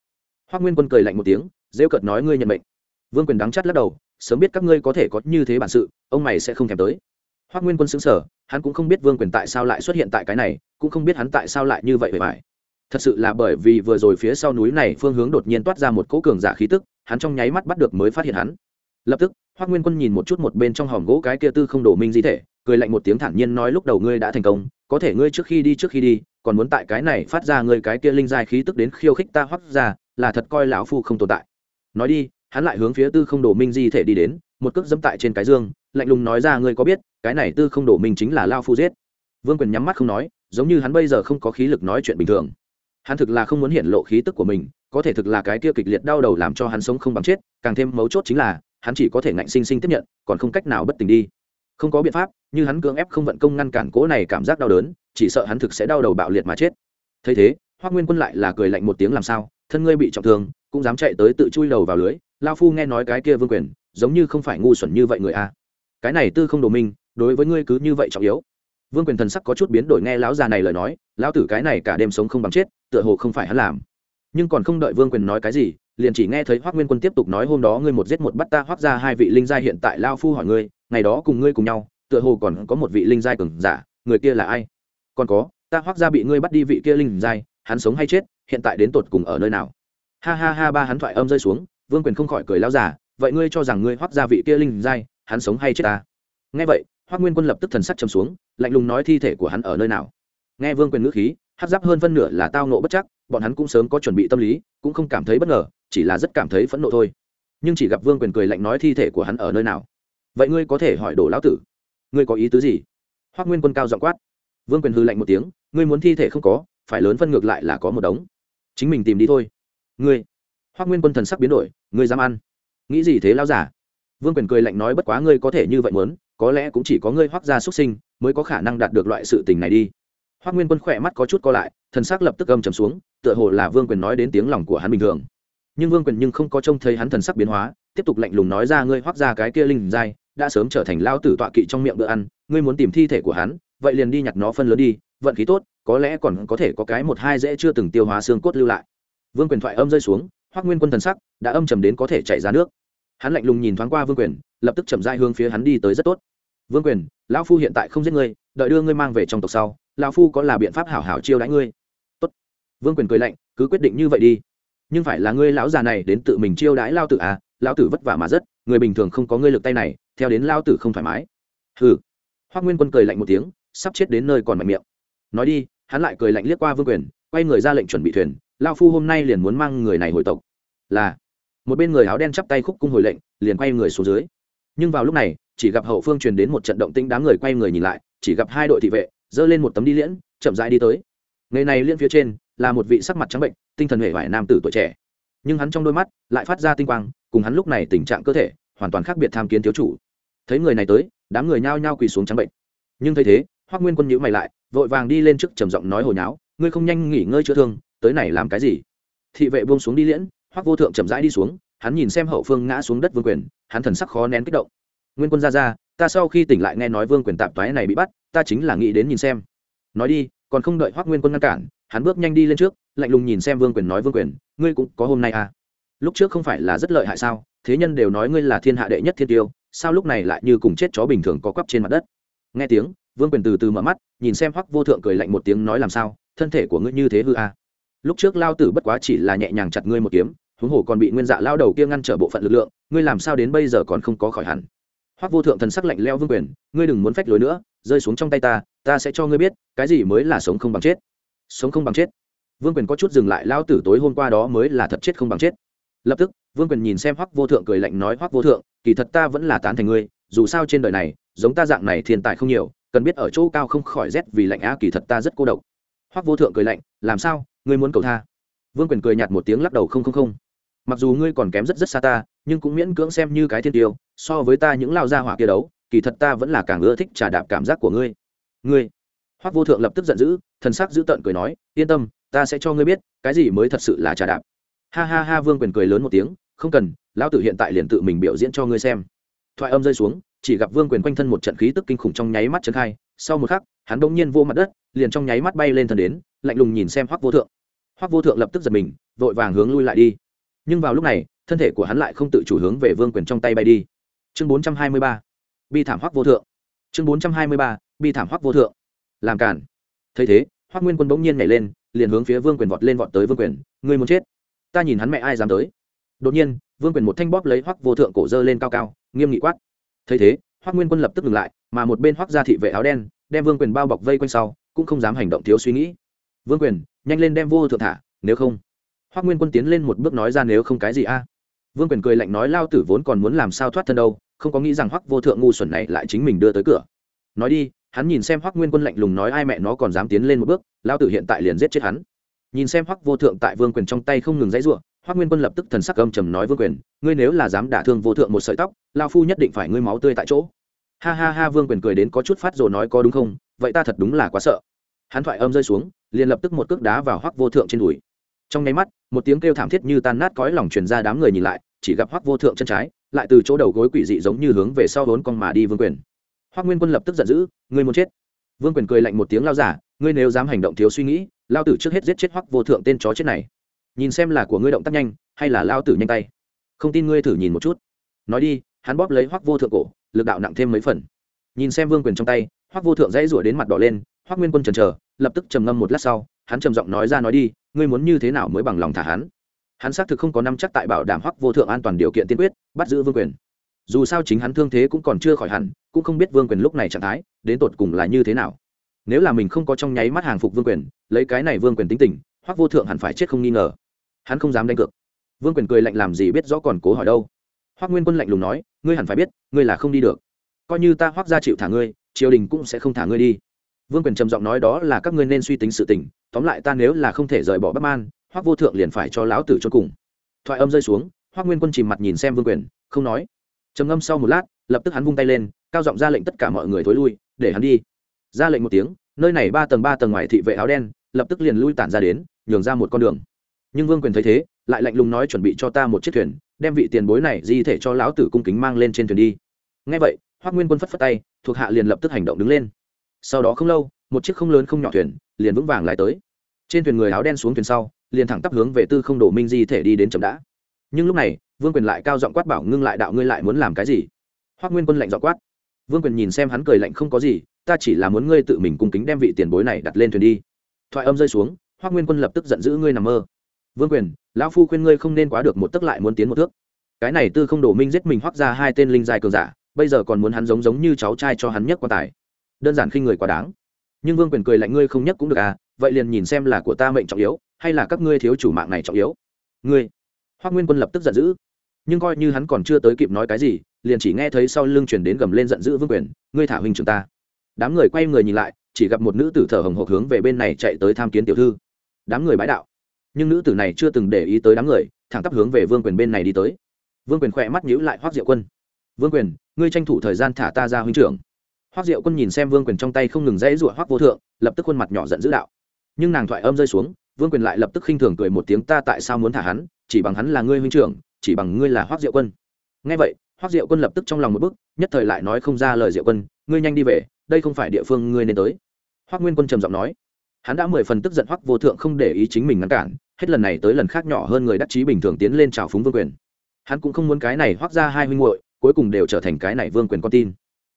Hoắc nguyên quân cười lạnh một tiếng, rêu cợt nói ngươi nhận mệnh. Vương quyền đắng chắt lắc đầu, sớm biết các ngươi có thể có như thế bản sự, ông mày sẽ không thèm tới. Hoắc nguyên quân xứng sở hắn cũng không biết vương quyền tại sao lại xuất hiện tại cái này, cũng không biết hắn tại sao lại như vậy bề bài thật sự là bởi vì vừa rồi phía sau núi này phương hướng đột nhiên toát ra một cỗ cường giả khí tức, hắn trong nháy mắt bắt được mới phát hiện hắn. Lập tức hoác nguyên quân nhìn một chút một bên trong hòm gỗ cái kia tư không đổ minh di thể, cười lạnh một tiếng thản nhiên nói lúc đầu ngươi đã thành công, có thể ngươi trước khi đi trước khi đi, còn muốn tại cái này phát ra ngươi cái kia linh giai khí tức đến khiêu khích ta hoắc ra, là thật coi lão phu không tồn tại. Nói đi, hắn lại hướng phía tư không đổ minh di thể đi đến, một cước dẫm tại trên cái dương, lạnh lùng nói ra ngươi có biết, cái này tư không đổ minh chính là lao phu giết. Vương quyền nhắm mắt không nói, giống như hắn bây giờ không có khí lực nói chuyện bình thường hắn thực là không muốn hiện lộ khí tức của mình, có thể thực là cái kia kịch liệt đau đầu làm cho hắn sống không bằng chết, càng thêm mấu chốt chính là, hắn chỉ có thể ngạnh sinh sinh tiếp nhận, còn không cách nào bất tỉnh đi. Không có biện pháp, như hắn cưỡng ép không vận công ngăn cản cố này cảm giác đau đớn, chỉ sợ hắn thực sẽ đau đầu bạo liệt mà chết. Thấy thế hoác nguyên quân lại là cười lạnh một tiếng làm sao, thân ngươi bị trọng thương, cũng dám chạy tới tự chui đầu vào lưới, lao phu nghe nói cái kia vương quyền, giống như không phải ngu xuẩn như vậy người a. Cái này tư không đồ minh, đối với ngươi cứ như vậy trọng yếu vương quyền thần sắc có chút biến đổi nghe lão già này lời nói, lão tử cái này cả đêm sống không bằng chết, tựa hồ không phải hắn làm. Nhưng còn không đợi vương quyền nói cái gì, liền chỉ nghe thấy hoác nguyên quân tiếp tục nói hôm đó ngươi một giết một bắt ta hoác ra hai vị linh gia hiện tại lao phu hỏi ngươi, ngày đó cùng ngươi cùng nhau, tựa hồ còn có một vị linh giai cường giả, người kia là ai? Còn có, ta hoác ra bị ngươi bắt đi vị kia linh giai, hắn sống hay chết, hiện tại đến tột cùng ở nơi nào? Ha ha ha, ba hắn thoại âm rơi xuống, vương quyền không khỏi cười lao giả vậy ngươi cho rằng ngươi hoác ra vị kia linh giai, hắn sống hay chết ta? Nghe vậy hoác nguyên quân lập tức thần sắc trầm xuống, lạnh lùng nói thi thể của hắn ở nơi nào? Nghe vương quyền ngữ khí hát giáp hơn phân nửa là tao nộ bất chắc, bọn hắn cũng sớm có chuẩn bị tâm lý, cũng không cảm thấy bất ngờ, chỉ là rất cảm thấy phẫn nộ thôi. Nhưng chỉ gặp vương quyền cười lạnh nói thi thể của hắn ở nơi nào? Vậy ngươi có thể hỏi đồ lão tử. Ngươi có ý tứ gì? Hoác nguyên quân cao giọng quát. Vương quyền hư lạnh một tiếng, ngươi muốn thi thể không có, phải lớn phân ngược lại là có một đống. Chính mình tìm đi thôi. Ngươi. Hoác nguyên quân thần sắc biến đổi, ngươi dám ăn. Nghĩ gì thế lao giả? Vương quyền cười lạnh nói bất quá ngươi có thể như vậy muốn có lẽ cũng chỉ có ngươi hoác gia xuất sinh mới có khả năng đạt được loại sự tình này đi. Hoác nguyên quân khỏe mắt có chút co lại, thần s ắ c lập tức âm trầm xuống, tựa hồ là vương quyền nói đến tiếng lòng của hắn bình thường. Nhưng vương quyền nhưng không có trông thấy hắn thần sắc biến hóa, tiếp tục lạnh lùng nói ra ngươi hoác ra cái kia linh dai đã sớm trở thành lao tử tọa kỵ trong miệng bữa ăn, ngươi muốn tìm thi thể của hắn, vậy liền đi nhặt nó phân lớn đi, vận khí tốt, có lẽ còn có thể có cái một hai dễ chưa từng tiêu hóa xương cốt lưu lại. Vương quyền thoại âm rơi xuống hoác nguyên quân thần sắc đã âm trầm đến có thể chạy ra nước. Hắn lạnh lùng nhìn thoáng qua vương quyền, lập tức chậm dai hướng phía hắn đi tới rất tốt vương quyền, lão phu hiện tại không giết ngươi, đợi đưa ngươi mang về trong tộc sau, lão phu có là biện pháp hảo hảo chiêu đãi ngươi. Tốt. vương quyền cười lạnh, cứ quyết định như vậy đi. Nhưng phải là ngươi lão già này đến tự mình chiêu đãi lao tử à lão tử vất vả mà rất, người bình thường không có ngươi lực tay này, theo đến lao tử không thoải mái. Hừ. Hoác nguyên quân cười lạnh một tiếng, sắp chết đến nơi còn mạnh miệng. Nói đi, hắn lại cười lạnh liếc qua vương quyền, quay người ra lệnh chuẩn bị thuyền lao phu hôm nay liền muốn mang người này hồi tộc. Là. Một bên người áo đen chắp tay khúc cung hồi lệnh, liền quay người xuống dưới. Nhưng vào lúc này chỉ gặp hậu phương truyền đến một trận động tĩnh đám người quay người nhìn lại, chỉ gặp hai đội thị vệ dơ lên một tấm đi liễn, chậm rãi đi tới. Ngày này liên phía trên là một vị sắc mặt trắng bệnh, tinh thần hệ vải nam tử tuổi trẻ. Nhưng hắn trong đôi mắt lại phát ra tinh quang, cùng hắn lúc này tình trạng cơ thể hoàn toàn khác biệt tham kiến thiếu chủ. Thấy người này tới, đám người nhao nhao quỳ xuống trắng bệnh. Nhưng thấy thế hoác nguyên quân nhữ mày lại, vội vàng đi lên trước trầm giọng nói hồi nháo, ngươi không nhanh nghỉ ngơi chữa thương, tới này làm cái gì? Thị vệ buông xuống đi liễn hoác vô thượng chậm rãi đi xuống, hắn nhìn xem hậu phương ngã xuống đất vương quyền, hắn thần sắc khó nén kích động nguyên quân ra ra, ta sau khi tỉnh lại nghe nói vương quyền tạp thoái này bị bắt, ta chính là nghĩ đến nhìn xem. Nói đi, còn không đợi hoác nguyên quân ngăn cản, hắn bước nhanh đi lên trước, lạnh lùng nhìn xem vương quyền nói vương quyền, ngươi cũng có hôm nay à? Lúc trước không phải là rất lợi hại sao? Thế nhân đều nói ngươi là thiên hạ đệ nhất thiên tiêu, sao lúc này lại như cùng chết chó bình thường có quắp trên mặt đất? Nghe tiếng, vương quyền từ từ mở mắt, nhìn xem hoắc vô thượng cười lạnh một tiếng nói làm sao, thân thể của ngươi như thế hư à. lúc trước lao tử bất quá chỉ là nhẹ nhàng chặt ngươi một kiếm, huống hồ còn bị nguyên dạ lao đầu kia ngăn trở bộ phận lực lượng, ngươi làm sao đến bây giờ còn không có khỏi hẳn? Hoắc vô thượng thần sắc lạnh leo vương quyền, ngươi đừng muốn phách lối nữa, rơi xuống trong tay ta ta sẽ cho ngươi biết, cái gì mới là sống không bằng chết. Sống không bằng chết. Vương quyền có chút dừng lại lao tử tối hôm qua đó mới là thật chết không bằng chết. Lập tức, vương quyền nhìn xem hoắc vô thượng cười lạnh nói, hoắc vô thượng, kỳ thật ta vẫn là tán thành ngươi, dù sao trên đời này, giống ta dạng này thiên tài không nhiều, cần biết ở chỗ cao không khỏi rét vì lạnh á, kỳ thật ta rất cô độc. Hoắc vô thượng cười lạnh, làm sao, ngươi muốn cầu tha? Vương quyền cười nhạt một tiếng lắc đầu, không không không. Mặc dù ngươi còn kém rất rất xa ta, nhưng cũng miễn cưỡng xem như cái thiên tiêu so với ta những lao gia hỏa kia đấu, kỳ thật ta vẫn là càng ưa thích trà đạp cảm giác của ngươi. Ngươi. Hoắc vô thượng lập tức giận dữ, thần sắc dữ tợn cười nói, yên tâm, ta sẽ cho ngươi biết, cái gì mới thật sự là trà đạp. Ha ha ha, vương quyền cười lớn một tiếng, không cần, lão tử hiện tại liền tự mình biểu diễn cho ngươi xem. Thoại âm rơi xuống, chỉ gặp vương quyền quanh thân một trận khí tức kinh khủng trong nháy mắt trấn khai, sau một khắc, hắn bỗng nhiên vô mặt đất, liền trong nháy mắt bay lên thân đến, lạnh lùng nhìn xem hoắc vô thượng. Hoắc vô thượng lập tức giật mình, vội vàng hướng lui lại đi. Nhưng vào lúc này, thân thể của hắn lại không tự chủ hướng về vương quyền trong tay bay đi chương bốn trăm hai mươi ba, bi thảm hoắc vô thượng. Chương bốn trăm hai mươi ba, bi thảm hoắc vô thượng. Làm cản thấy thế hoắc nguyên quân bỗng nhiên nhảy lên, liền hướng phía vương quyền vọt lên vọt tới vương quyền. Người muốn chết? Ta nhìn hắn mẹ ai dám tới. Đột nhiên, vương quyền một thanh bóp lấy hoắc vô thượng cổ dơ lên cao cao, nghiêm nghị quát. Thấy thế hoắc nguyên quân lập tức ngừng lại, mà một bên hoắc ra thị vệ áo đen, đem vương quyền bao bọc vây quanh sau, cũng không dám hành động thiếu suy nghĩ. Vương quyền, nhanh lên đem vô thượng thả, nếu không. Hoắc nguyên quân tiến lên một bước nói ra, nếu không cái gì a? Vương quyền cười lạnh nói, lao tử vốn còn muốn làm sao thoát thân đâu, không có nghĩ rằng hoắc vô thượng ngu xuẩn này lại chính mình đưa tới cửa. Nói đi, hắn nhìn xem hoắc nguyên quân lạnh lùng nói, ai mẹ nó còn dám tiến lên một bước, lao tử hiện tại liền giết chết hắn. Nhìn xem hoắc vô thượng tại vương quyền trong tay không ngừng dãy ruộng hoắc nguyên quân lập tức thần sắc âm trầm nói, vương quyền, ngươi nếu là dám đả thương vô thượng một sợi tóc, lao phu nhất định phải ngươi máu tươi tại chỗ. Ha ha ha, vương quyền cười đến có chút phát rồi nói, có đúng không? Vậy ta thật đúng là quá sợ. Hắn thoại âm rơi xuống, liền lập tức một cước đá vào hoắc vô thượng trên đùi. Trong nháy mắt một tiếng kêu thảm thiết như tan nát cõi lòng truyền ra đám người nhìn lại, chỉ gặp hoắc vô thượng chân trái, lại từ chỗ đầu gối quỷ dị giống như hướng về sau vốn con mà đi vương quyền. Hoắc nguyên quân lập tức giận dữ, ngươi muốn chết? Vương quyền cười lạnh một tiếng lao giả, ngươi nếu dám hành động thiếu suy nghĩ, lao tử trước hết giết chết hoắc vô thượng tên chó chết này. Nhìn xem là của ngươi động tác nhanh, hay là lao tử nhanh tay. Không tin ngươi thử nhìn một chút. Nói đi, hắn bóp lấy hoắc vô thượng cổ, lực đạo nặng thêm mấy phần. Nhìn xem vương quyền trong tay, hoắc vô thượng dãy rủa đến mặt đỏ lên, hoắc nguyên quân trần trờ lập tức trầm ngâm một lát sau hắn trầm giọng nói ra nói đi, ngươi muốn như thế nào mới bằng lòng thả hắn? Hắn xác thực không có năm chắc tại bảo đảm hoắc vô thượng an toàn điều kiện tiên quyết, bắt giữ vương quyền. Dù sao chính hắn thương thế cũng còn chưa khỏi hẳn, cũng không biết vương quyền lúc này trạng thái, đến tột cùng là như thế nào. Nếu là mình không có trong nháy mắt hàng phục vương quyền, lấy cái này vương quyền tính tình, hoắc vô thượng hẳn phải chết không nghi ngờ. Hắn không dám đánh cược. Vương quyền cười lạnh làm gì biết rõ còn cố hỏi đâu. Hoắc nguyên quân lạnh lùng nói, ngươi hẳn phải biết, ngươi là không đi được. Coi như ta hoắc ra chịu thả ngươi, triều đình cũng sẽ không thả ngươi đi vương quyền trầm giọng nói đó là các ngươi nên suy tính sự tình, tóm lại ta nếu là không thể rời bỏ bắc man, hoắc vô thượng liền phải cho lão tử cho cùng. Thoại âm rơi xuống, hoắc nguyên quân chìm mặt nhìn xem vương quyền, không nói. Trầm ngâm sau một lát, lập tức hắn vung tay lên, cao giọng ra lệnh tất cả mọi người thối lui, để hắn đi. Ra lệnh một tiếng, nơi này ba tầng ba tầng ngoài thị vệ áo đen, lập tức liền lui tản ra đến, nhường ra một con đường. Nhưng vương quyền thấy thế, lại lạnh lùng nói chuẩn bị cho ta một chiếc thuyền, đem vị tiền bối này di thể cho lão tử cung kính mang lên trên thuyền đi. Ngay vậy hoác nguyên quân phất phất tay, thuộc hạ liền lập tức hành động đứng lên sau đó không lâu, một chiếc không lớn không nhỏ thuyền liền vững vàng lại tới. Trên thuyền người áo đen xuống thuyền sau, liền thẳng tắp hướng về tư không đổ minh di thể đi đến chậm đã. Nhưng lúc này, vương quyền lại cao giọng quát bảo ngưng lại đạo ngươi lại muốn làm cái gì? Hoác nguyên quân lạnh giọng quát. Vương quyền nhìn xem hắn cười lạnh không có gì, ta chỉ là muốn ngươi tự mình cung kính đem vị tiền bối này đặt lên thuyền đi. Thoại âm rơi xuống hoác nguyên quân lập tức giận dữ ngươi nằm mơ. Vương quyền, lão phu khuyên ngươi không nên quá được một tức lại muốn tiến một thước. Cái này tư không đổ minh giết mình hoác ra hai tên linh dài cường giả, bây giờ còn muốn hắn giống giống như cháu trai cho hắn nhất quan tài đơn giản khi người quá đáng. Nhưng vương quyền cười lạnh, ngươi không nhất cũng được à vậy liền nhìn xem là của ta mệnh trọng yếu, hay là các ngươi thiếu chủ mạng này trọng yếu. Ngươi hoác nguyên quân lập tức giận dữ. Nhưng coi như hắn còn chưa tới kịp nói cái gì, liền chỉ nghe thấy sau lưng chuyển đến gầm lên giận dữ vương quyền, ngươi thả huynh trưởng ta. Đám người quay người nhìn lại, chỉ gặp một nữ tử thở hồng hộc hướng về bên này chạy tới tham kiến tiểu thư. Đám người bái đạo. Nhưng nữ tử này chưa từng để ý tới đám người, thẳng tắp hướng về vương quyền bên này đi tới. Vương quyền khỏe mắt nhíu lại hoác diệu quân. Vương quyền, ngươi tranh thủ thời gian thả ta ra huynh trưởng hoác diệu quân nhìn xem vương quyền trong tay không ngừng dãy rủa hoác vô thượng, lập tức khuôn mặt nhỏ giận dữ đạo. Nhưng nàng thoại âm rơi xuống, vương quyền lại lập tức khinh thường cười một tiếng, ta tại sao muốn thả hắn? Chỉ bằng hắn là ngươi huynh trưởng, chỉ bằng ngươi là hoác diệu quân. Ngay vậy hoác diệu quân lập tức trong lòng một bức nhất thời lại nói không ra lời diệu quân, ngươi nhanh đi về, đây không phải địa phương ngươi nên tới. Hoác nguyên quân trầm giọng nói. Hắn đã mười phần tức giận hoắc vô thượng không để ý chính mình ngăn cản, hết lần này tới lần khác nhỏ hơn người đắc chí bình thường tiến lên trào phúng vương quyền. Hắn cũng không muốn cái này hoắc ra hai huynh muội cuối cùng đều trở thành cái này vương quyền con tin.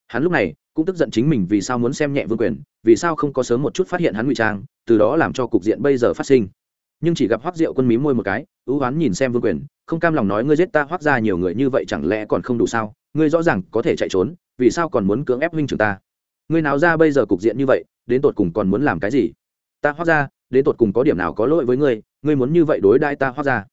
Hắn lúc này cũng tức giận chính mình vì sao muốn xem nhẹ vương quyền, vì sao không có sớm một chút phát hiện hắn ngụy trang, từ đó làm cho cục diện bây giờ phát sinh. Nhưng chỉ gặp hoắc diệu quân mí môi một cái, ưu oán nhìn xem vương quyền, không cam lòng nói ngươi giết ta hoắc ra nhiều người như vậy chẳng lẽ còn không đủ sao? Ngươi rõ ràng có thể chạy trốn, vì sao còn muốn cưỡng ép huynh trường ta? Ngươi nào ra bây giờ cục diện như vậy, đến tột cùng còn muốn làm cái gì? Ta hoác ra đến tột cùng có điểm nào có lỗi với ngươi ngươi muốn như vậy đối đãi ta hoác ra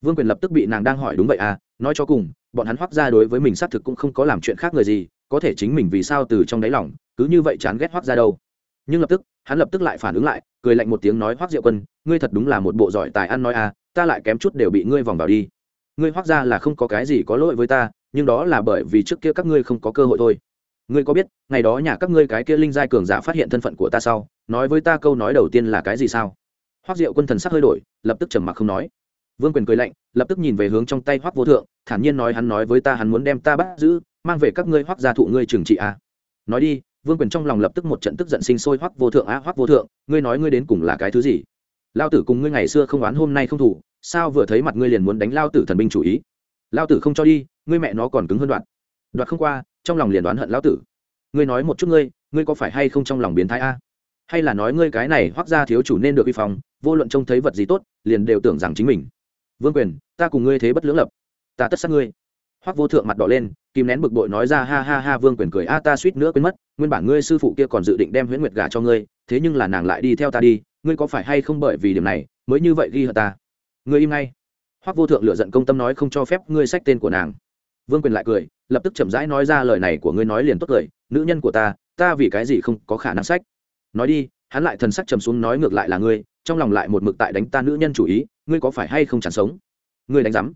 vương quyền lập tức bị nàng đang hỏi đúng vậy à nói cho cùng, bọn hắn hoác ra đối với mình xác thực cũng không có làm chuyện khác người gì có thể chính mình vì sao từ trong đáy lòng, cứ như vậy chán ghét hoác ra đâu. Nhưng lập tức, hắn lập tức lại phản ứng lại, cười lạnh một tiếng nói hoác diệu quân, ngươi thật đúng là một bộ giỏi tài ăn nói à ta lại kém chút đều bị ngươi vòng vào đi. Ngươi hoác ra là không có cái gì có lỗi với ta, nhưng đó là bởi vì trước kia các ngươi không có cơ hội thôi. Ngươi có biết, ngày đó nhà các ngươi cái kia linh giai cường giả phát hiện thân phận của ta sau, nói với ta câu nói đầu tiên là cái gì sao? Hoác diệu quân thần sắc hơi đổi, lập tức trầm mặc không nói. Vương quyền cười lạnh, lập tức nhìn về hướng trong tay hoác vô thượng, thản nhiên nói, hắn nói với ta hắn muốn đem ta bắt giữ mang về các ngươi hoắc gia thụ ngươi trừng trị a. À. nói đi, vương quyền trong lòng lập tức một trận tức giận sinh sôi hoắc vô thượng a hoắc vô thượng, ngươi nói ngươi đến cùng là cái thứ gì? Lao tử cùng ngươi ngày xưa không oán hôm nay không thủ, sao vừa thấy mặt ngươi liền muốn đánh lao tử thần binh chủ ý? Lao tử không cho đi, ngươi mẹ nó còn cứng hơn đoạn. Đoạt không qua, trong lòng liền đoán hận lão tử. Ngươi nói một chút ngươi ngươi có phải hay không trong lòng biến thái a? Hay là nói ngươi cái này hoắc ra thiếu chủ nên được vi phòng vô luận trông thấy vật gì tốt, liền đều tưởng rằng chính mình. Vương quyền, ta cùng ngươi thế bất lưỡng lập. Ta tất sát ngươi. Hoắc vô thượng mặt đỏ lên kìm nén bực bội nói ra, ha ha ha, vương quyền cười, a, ta suýt nữa quên mất, nguyên bản ngươi sư phụ kia còn dự định đem huyễn nguyệt gả cho ngươi, thế nhưng là nàng lại đi theo ta đi, ngươi có phải hay không bởi vì điểm này mới như vậy ghi hận ta? Ngươi im ngay. Hoắc vô thượng lựa giận công tâm nói, không cho phép ngươi sách tên của nàng. Vương quyền lại cười, lập tức chậm rãi nói ra lời này của ngươi nói liền tốt cười nữ nhân của ta ta vì cái gì không có khả năng sách nói đi, hắn lại thần sắc trầm xuống nói ngược lại là ngươi, trong lòng lại một mực tại đánh ta nữ nhân chủ ý, ngươi có phải hay không chẳng sống? Ngươi đánh rắm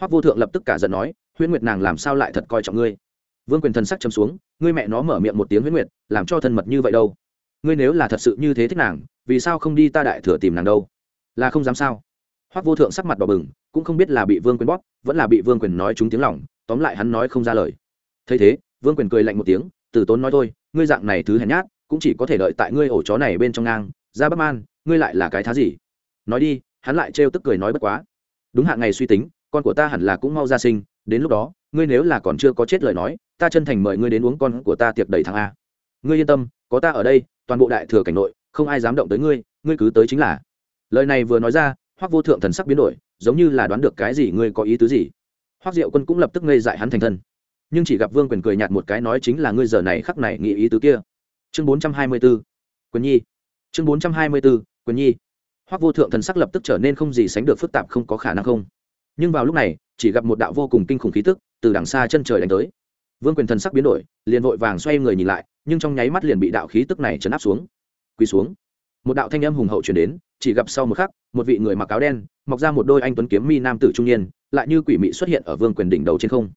hoắc vô thượng lập tức cả giận nói huyễn nguyệt nàng làm sao lại thật coi trọng ngươi? Vương quyền thần sắc chấm xuống ngươi mẹ nó mở miệng một tiếng huyễn nguyệt làm cho thân mật như vậy đâu? Ngươi nếu là thật sự như thế thích nàng vì sao không đi ta đại thừa tìm nàng đâu? Là không dám sao? Hoắc vô thượng sắc mặt đỏ bừng cũng không biết là bị vương quyền bóp vẫn là bị vương quyền nói trúng tiếng lòng tóm lại hắn nói không ra lời. Thấy thế vương quyền cười lạnh một tiếng từ tốn nói thôi ngươi dạng này thứ hèn nhát cũng chỉ có thể đợi tại ngươi ổ chó này bên trong ngang ra bất an, ngươi lại là cái thá gì? Nói đi hắn lại trêu tức cười nói bất quá. Đúng hạ ngày suy tính con của ta hẳn là cũng mau ra sinh đến lúc đó, ngươi nếu là còn chưa có chết lời nói, ta chân thành mời ngươi đến uống con của ta tiệc đầy thằng a. Ngươi yên tâm, có ta ở đây, toàn bộ đại thừa cảnh nội, không ai dám động tới ngươi ngươi cứ tới chính là. Lời này vừa nói ra, hoắc vô thượng thần sắc biến đổi, giống như là đoán được cái gì, ngươi có ý tứ gì? Hoắc diệu quân cũng lập tức ngây dại hắn thành thân. Nhưng chỉ gặp vương quyền cười nhạt một cái nói chính là ngươi giờ này khắc này nghĩ ý tứ kia. Chương bốn trăm hai mươi b ố quyền nhi. Chương bốn trăm hai mươi b ố quyền nhi. Hoắc vô thượng thần sắc lập tức trở nên không gì sánh được phức tạp không có khả năng không nhưng vào lúc này, chỉ gặp một đạo vô cùng kinh khủng khí tức từ đằng xa chân trời đánh tới. Vương quyền thần sắc biến đổi, liền vội vàng xoay người nhìn lại, nhưng trong nháy mắt liền bị đạo khí tức này chấn áp xuống. Quỳ xuống. Một đạo thanh âm hùng hậu chuyển đến, chỉ gặp sau một khắc, một vị người mặc áo đen, mọc ra một đôi anh tuấn kiếm mi nam tử trung niên, lại như quỷ mị xuất hiện ở vương quyền đỉnh đầu trên không.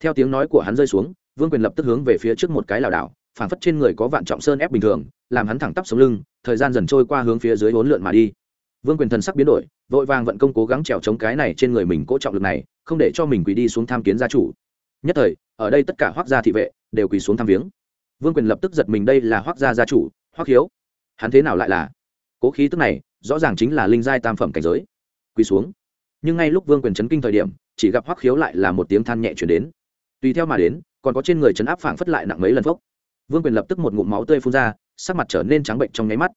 Theo tiếng nói của hắn rơi xuống, vương quyền lập tức hướng về phía trước một cái lảo đảo, phảng phất trên người có vạn trọng sơn ép bình thường, làm hắn thẳng tắp sống lưng, thời gian dần trôi qua hướng phía dưới hỗn lượn mà đi vương quyền thần sắc biến đổi, vội vàng vận công cố gắng trèo chống cái này trên người mình cố trọng lực này, không để cho mình quỳ đi xuống tham kiến gia chủ. Nhất thời, ở đây tất cả hoác gia thị vệ đều quỳ xuống tham viếng. Vương quyền lập tức giật mình đây là hoác gia gia chủ, hoác hiếu. Hắn thế nào lại là? Cố khí tức này, rõ ràng chính là linh giai tam phẩm cảnh giới. Quỳ xuống. Nhưng ngay lúc vương quyền chấn kinh thời điểm, chỉ gặp hoắc khiếu lại là một tiếng than nhẹ chuyển đến. Tùy theo mà đến, còn có trên người chấn áp phảng phất lại nặng mấy lần phốc. Vương quyền lập tức một ngụm máu tươi phun ra, sắc mặt trở nên trắng bệnh trong nháy mắt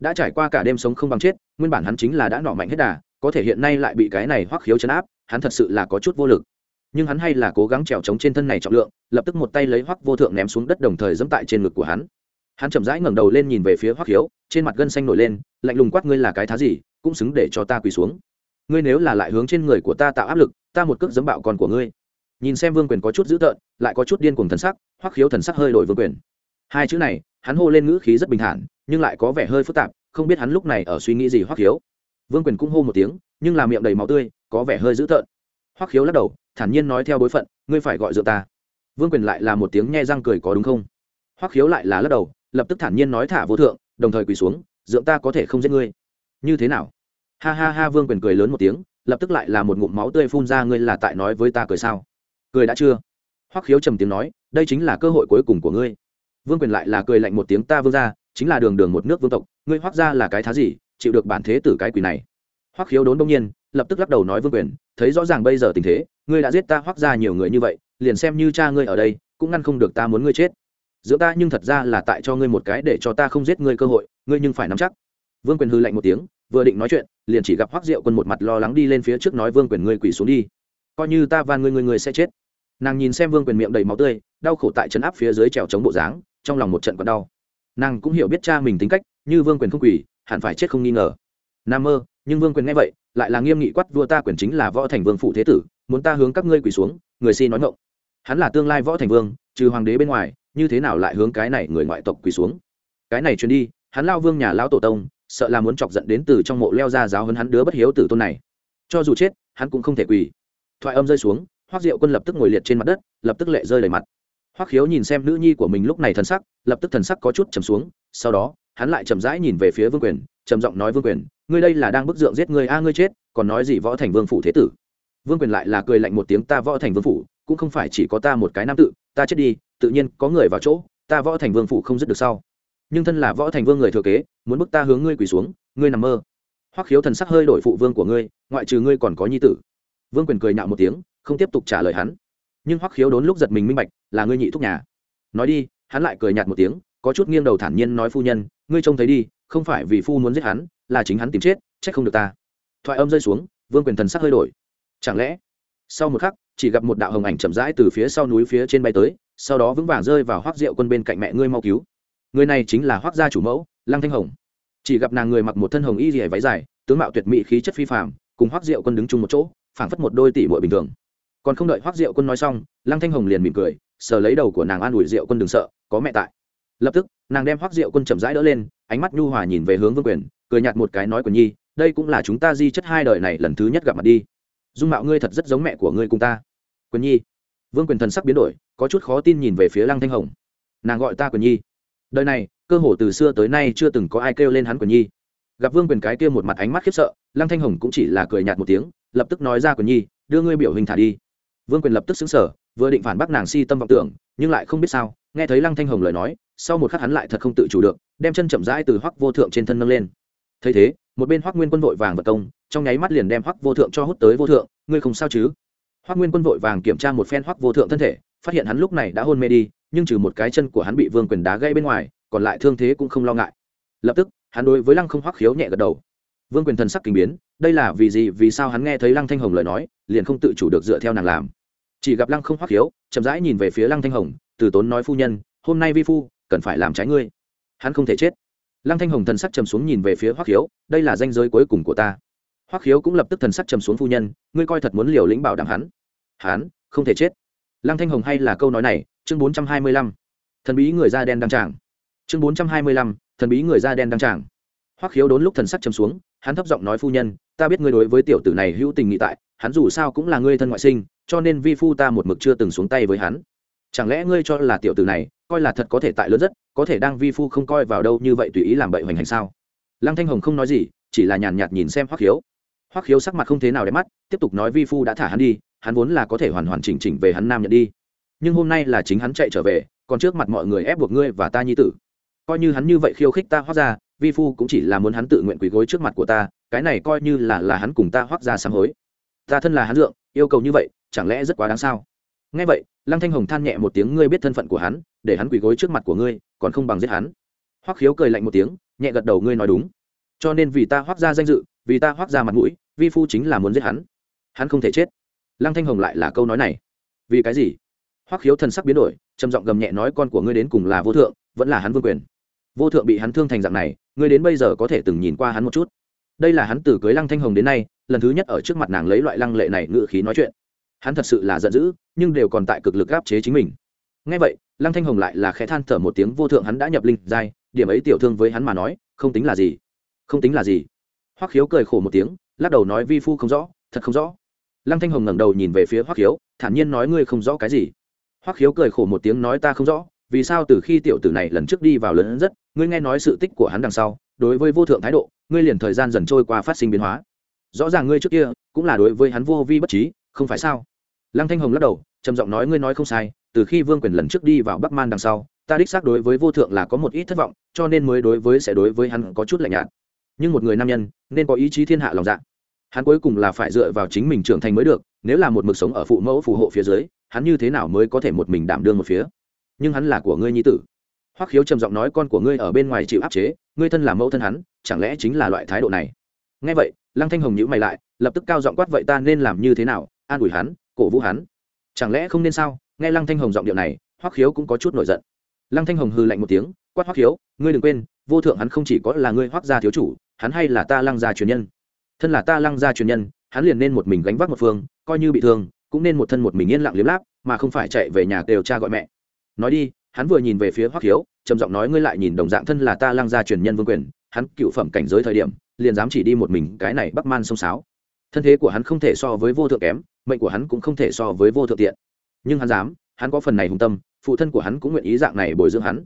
đã trải qua cả đêm sống không bằng chết, nguyên bản hắn chính là đã nọ mạnh hết đà, có thể hiện nay lại bị cái này hoắc khiếu chấn áp, hắn thật sự là có chút vô lực. Nhưng hắn hay là cố gắng trèo trống trên thân này trọng lượng, lập tức một tay lấy hoắc vô thượng ném xuống đất đồng thời dẫm tại trên ngực của hắn. Hắn chậm rãi ngẩng đầu lên nhìn về phía hoắc khiếu, trên mặt gân xanh nổi lên, lạnh lùng quát, ngươi là cái thá gì, cũng xứng để cho ta quỳ xuống. Ngươi nếu là lại hướng trên người của ta tạo áp lực, ta một cước dẫm bạo con của ngươi. Nhìn xem vương quyền có chút dữ tợn, lại có chút điên cuồng thần sắc, hoắc khiếu thần sắc hơi đổi vương quyền. Hai chữ này, hắn hô lên ngữ khí rất bình thản nhưng lại có vẻ hơi phức tạp, không biết hắn lúc này ở suy nghĩ gì hoắc khiếu. Vương quyền cũng hô một tiếng, nhưng làm miệng đầy máu tươi, có vẻ hơi dữ tợn. Hoắc khiếu lắc đầu, thản nhiên nói theo bối phận, ngươi phải gọi dựa ta. Vương quyền lại là một tiếng nghe răng cười có đúng không? Hoắc khiếu lại là lắc đầu, lập tức thản nhiên nói thả vô thượng, đồng thời quỳ xuống, dượng ta có thể không giết ngươi. Như thế nào? Ha ha ha, vương quyền cười lớn một tiếng, lập tức lại là một ngụm máu tươi phun ra, ngươi là tại nói với ta cười sao? Cười đã chưa? Hoắc khiếu trầm tiếng nói, đây chính là cơ hội cuối cùng của ngươi. Vương quyền lại là cười lạnh một tiếng, ta vương ra chính là đường đường một nước vương tộc, ngươi hoác ra là cái thá gì, chịu được bản thế tử cái quỷ này? Hoắc khiếu đốn đông nhiên, lập tức lắc đầu nói vương quyền, thấy rõ ràng bây giờ tình thế, ngươi đã giết ta hoác ra nhiều người như vậy, liền xem như cha ngươi ở đây, cũng ngăn không được ta muốn ngươi chết. Giữa ta nhưng thật ra là tại cho ngươi một cái để cho ta không giết ngươi cơ hội, ngươi nhưng phải nắm chắc. Vương quyền hư lạnh một tiếng, vừa định nói chuyện, liền chỉ gặp hoắc diệu quân một mặt lo lắng đi lên phía trước nói vương quyền ngươi quỳ xuống đi. Coi như ta van ngươi ngươi ngươi sẽ chết. Nàng nhìn xem vương quyền miệng đầy máu tươi, đau khổ tại trấn áp phía dưới trèo chống bộ dáng, trong lòng một trận còn đau nàng cũng hiểu biết cha mình tính cách, như vương quyền không quỳ, hẳn phải chết không nghi ngờ. Nam mơ, nhưng vương quyền nghe vậy, lại là nghiêm nghị quát, vua ta quyền chính là võ thành vương phụ thế tử, muốn ta hướng các ngươi quỳ xuống, người xin nói ngộng hắn là tương lai võ thành vương, trừ hoàng đế bên ngoài, như thế nào lại hướng cái này người ngoại tộc quỳ xuống? Cái này truyền đi, hắn lao vương nhà lao tổ tông, sợ là muốn chọc giận đến từ trong mộ leo ra giáo hấn hắn đứa bất hiếu tử tôn này. Cho dù chết, hắn cũng không thể quỳ. Thoại âm rơi xuống, hoắc diệu quân lập tức ngồi liệt trên mặt đất, lập tức lệ rơi đầy mặt hoắc khiếu nhìn xem nữ nhi của mình lúc này thần sắc, lập tức thần sắc có chút trầm xuống, sau đó, hắn lại chậm rãi nhìn về phía vương quyền, trầm giọng nói, vương quyền, ngươi đây là đang bức dượng giết người a, ngươi chết, còn nói gì võ thành vương phủ thế tử? Vương quyền lại là cười lạnh một tiếng, ta võ thành vương phủ, cũng không phải chỉ có ta một cái nam tự, ta chết đi, tự nhiên có người vào chỗ, ta võ thành vương phủ không dứt được sau. Nhưng thân là võ thành vương người thừa kế, muốn bức ta hướng ngươi quỳ xuống, ngươi nằm mơ. Hoắc khiếu thần sắc hơi đổi phụ vương của ngươi, ngoại trừ ngươi còn có nhi tử. Vương quyền cười nhạo một tiếng, không tiếp tục trả lời hắn nhưng hoắc khiếu đốn lúc giật mình minh bạch, là ngươi nhị thúc nhà. Nói đi, hắn lại cười nhạt một tiếng, có chút nghiêng đầu thản nhiên nói phu nhân, ngươi trông thấy đi, không phải vì phu muốn giết hắn, là chính hắn tìm chết, trách không được ta. Thoại âm rơi xuống, vương quyền thần sắc hơi đổi. Chẳng lẽ, sau một khắc, chỉ gặp một đạo hồng ảnh chậm rãi từ phía sau núi phía trên bay tới, sau đó vững vàng rơi vào hoác rượu quân bên cạnh mẹ ngươi mau cứu. Người này chính là hoác gia chủ mẫu, lăng thanh hồng. Chỉ gặp nàng người mặc một thân hồng y dì váy dài, tướng mạo tuyệt mỹ, khí chất phi phàm, cùng hoác rượu quân đứng chung một chỗ, phảng phất một đôi tỷ muội bình thường còn không đợi hoác diệu quân nói xong lăng thanh hồng liền mỉm cười sờ lấy đầu của nàng an ủi diệu quân đừng sợ có mẹ tại lập tức nàng đem hoác diệu quân chậm rãi đỡ lên ánh mắt nhu hòa nhìn về hướng vương quyền cười nhạt một cái nói của nhi đây cũng là chúng ta di chất hai đời này lần thứ nhất gặp mặt đi dung mạo ngươi thật rất giống mẹ của ngươi cùng ta quyền nhi vương quyền thần sắc biến đổi có chút khó tin nhìn về phía lăng thanh hồng nàng gọi ta quyền nhi đời này cơ hồ từ xưa tới nay chưa từng có ai kêu lên hắn quyền nhi gặp vương quyền cái kia một mặt ánh mắt khiếp sợ lăng thanh hồng cũng chỉ là cười nhạt một tiếng lập tức nói ra quyền nhi đưa ngươi biểu hình thả đi vương quyền lập tức xứng sở vừa định phản bác nàng si tâm vọng tưởng, nhưng lại không biết sao, nghe thấy lăng thanh hồng lời nói, sau một khắc hắn lại thật không tự chủ được, đem chân chậm rãi từ hoắc vô thượng trên thân nâng lên. Thấy thế, một bên hoắc nguyên quân vội vàng vật công, trong nháy mắt liền đem hoắc vô thượng cho hút tới vô thượng, ngươi không sao chứ? Hoắc nguyên quân vội vàng kiểm tra một phen hoắc vô thượng thân thể, phát hiện hắn lúc này đã hôn mê đi, nhưng trừ một cái chân của hắn bị vương quyền đá gãy bên ngoài, còn lại thương thế cũng không lo ngại. Lập tức, hắn đối với lăng không hoắc khiếu nhẹ gật đầu. Vương quyền thần sắc kinh biến, đây là vì gì, vì sao hắn nghe thấy lăng thanh hồng lời nói, liền không tự chủ được dựa theo nàng làm chỉ gặp lăng không hoắc khiếu, chậm rãi nhìn về phía lăng thanh hồng, từ tốn nói, phu nhân, hôm nay vi phu cần phải làm trái ngươi. Hắn không thể chết. Lăng thanh hồng thần sắc trầm xuống nhìn về phía hoắc khiếu, đây là danh giới cuối cùng của ta. Hoắc khiếu cũng lập tức thần sắc trầm xuống, phu nhân, ngươi coi thật muốn liều lĩnh bảo đảm hắn. Hắn, không thể chết. Lăng thanh hồng hay là câu nói này, chương bốn trăm hai mươi lăm. Thần bí người da đen đăng tràng. Chương bốn trăm hai mươi lăm, thần bí người da đen đăng tràng. Hoắc khiếu đốn lúc thần sắc trầm xuống, hắn thấp giọng nói, phu nhân, ta biết ngươi đối với tiểu tử này hữu tình nghị tại hắn dù sao cũng là ngươi thân ngoại sinh, cho nên vi phu ta một mực chưa từng xuống tay với hắn. Chẳng lẽ ngươi cho là tiểu tử này, coi là thật có thể tại lớn rất có thể đang vi phu không coi vào đâu như vậy tùy ý làm bậy hoành hành sao? Lăng thanh hồng không nói gì, chỉ là nhàn nhạt nhìn xem hoắc khiếu. Hoắc khiếu sắc mặt không thế nào đẹp mắt, tiếp tục nói vi phu đã thả hắn đi, hắn vốn là có thể hoàn hoàn chỉnh chỉnh về hắn nam nhận đi. Nhưng hôm nay là chính hắn chạy trở về, còn trước mặt mọi người ép buộc ngươi và ta nhi tử. Coi như hắn như vậy khiêu khích ta hoắc ra vi phu cũng chỉ là muốn hắn tự nguyện quỳ gối trước mặt của ta, cái này coi như là là hắn cùng ta hoắc ra sám hối ta thân là hắn dượng, yêu cầu như vậy, chẳng lẽ rất quá đáng sao? Nghe vậy, lăng thanh hồng than nhẹ một tiếng, ngươi biết thân phận của hắn, để hắn quỳ gối trước mặt của ngươi, còn không bằng giết hắn. Hoắc khiếu cười lạnh một tiếng, nhẹ gật đầu, ngươi nói đúng. Cho nên vì ta hoắc ra danh dự, vì ta hoắc ra mặt mũi, vi phu chính là muốn giết hắn. Hắn không thể chết. Lăng thanh hồng lại là câu nói này. Vì cái gì? Hoắc khiếu thần sắc biến đổi, trầm giọng gầm nhẹ nói, con của ngươi đến cùng là vô thượng, vẫn là hắn vương quyền. Vô thượng bị hắn thương thành dạng này, ngươi đến bây giờ có thể từng nhìn qua hắn một chút. Đây là hắn từ cưới lăng thanh hồng đến nay lần thứ nhất ở trước mặt nàng lấy loại lăng lệ này ngự khí nói chuyện. Hắn thật sự là giận dữ, nhưng đều còn tại cực lực gáp chế chính mình. Ngay vậy, lăng thanh hồng lại là khẽ than thở một tiếng, vô thượng hắn đã nhập linh giai, điểm ấy tiểu thương với hắn mà nói, không tính là gì. Không tính là gì. Hoắc khiếu cười khổ một tiếng, lắc đầu nói, vi phu không rõ, thật không rõ. Lăng thanh hồng ngẩng đầu nhìn về phía hoắc khiếu, thản nhiên nói ngươi không rõ cái gì. Hoắc khiếu cười khổ một tiếng nói, ta không rõ, vì sao từ khi tiểu tử này lần trước đi vào lớn rất ngươi nghe nói sự tích của hắn đằng sau, đối với vô thượng thái độ, ngươi liền thời gian dần trôi qua phát sinh biến hóa rõ ràng ngươi trước kia cũng là đối với hắn vô vi bất trí, không phải sao? Lăng thanh hồng lắc đầu, trầm giọng nói, ngươi nói không sai, từ khi vương quyền lần trước đi vào bắc man đằng sau, ta đích xác đối với vô thượng là có một ít thất vọng, cho nên mới đối với sẽ đối với hắn có chút lạnh nhạt. Nhưng một người nam nhân, nên có ý chí thiên hạ lòng dạ. Hắn cuối cùng là phải dựa vào chính mình trưởng thành mới được, nếu là một mực sống ở phụ mẫu phù hộ phía dưới, hắn như thế nào mới có thể một mình đảm đương một phía? Nhưng hắn là của ngươi nhi tử. Hoắc khiếu trầm giọng nói, con của ngươi ở bên ngoài chịu áp chế, ngươi thân là mẫu thân hắn, chẳng lẽ chính là loại thái độ này? Nghe vậy, lăng thanh hồng nhíu mày lại, lập tức cao giọng quát vậy ta nên làm như thế nào? An ủi hắn, cổ vũ hắn. Chẳng lẽ không nên sao? Nghe lăng thanh hồng giọng điệu này, hoắc khiếu cũng có chút nổi giận. Lăng thanh hồng hư lạnh một tiếng, quát hoắc khiếu, ngươi đừng quên, vô thượng hắn không chỉ có là ngươi hoắc gia thiếu chủ, hắn hay là ta lăng gia truyền nhân. Thân là ta lăng gia truyền nhân, hắn liền nên một mình gánh vác một phương, coi như bị thương, cũng nên một thân một mình yên lặng liếm láp, mà không phải chạy về nhà đều cha gọi mẹ. Nói đi, hắn vừa nhìn về phía hoắc khiếu, trầm giọng nói ngươi lại nhìn đồng dạng thân là ta lăng gia truyền nhân vương quyền hắn cựu phẩm cảnh giới thời điểm, liền dám chỉ đi một mình cái này bắc man sông sáo. Thân thế của hắn không thể so với vô thượng kém, mệnh của hắn cũng không thể so với vô thượng tiện. Nhưng hắn dám, hắn có phần này hùng tâm, phụ thân của hắn cũng nguyện ý dạng này bồi dưỡng hắn.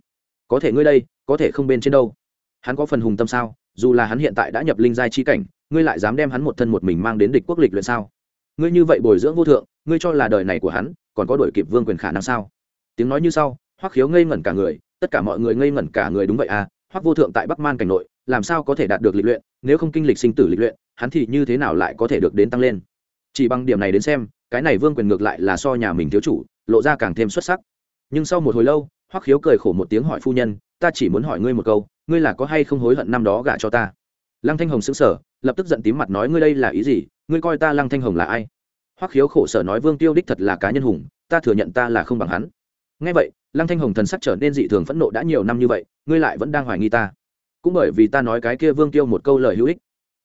Có thể ngươi đây, có thể không bên trên đâu. Hắn có phần hùng tâm sao? Dù là hắn hiện tại đã nhập linh giai chi cảnh, ngươi lại dám đem hắn một thân một mình mang đến địch quốc lịch luyện sao? Ngươi như vậy bồi dưỡng vô thượng, ngươi cho là đời này của hắn, còn có đổi kịp vương quyền khả năng sao? Tiếng nói như sau, hoắc khiếu ngây ngẩn cả người, tất cả mọi người ngây ngẩn cả người đúng vậy à hoắc vô thượng tại bắc man cảnh nội, làm sao có thể đạt được lịch luyện, nếu không kinh lịch sinh tử lịch luyện, hắn thì như thế nào lại có thể được đến tăng lên? Chỉ bằng điểm này đến xem, cái này vương quyền ngược lại là so nhà mình thiếu chủ, lộ ra càng thêm xuất sắc. Nhưng sau một hồi lâu, hoắc khiếu cười khổ một tiếng hỏi phu nhân, ta chỉ muốn hỏi ngươi một câu, ngươi là có hay không hối hận năm đó gả cho ta? Lăng thanh hồng sững sờ, lập tức giận tím mặt nói, ngươi đây là ý gì? Ngươi coi ta lăng thanh hồng là ai? Hoắc khiếu khổ sở nói, vương tiêu đích thật là cá nhân hùng, ta thừa nhận ta là không bằng hắn ngay vậy, lăng thanh hồng thần sắc trở nên dị thường phẫn nộ đã nhiều năm như vậy, ngươi lại vẫn đang hoài nghi ta. Cũng bởi vì ta nói cái kia vương tiêu một câu lời hữu ích.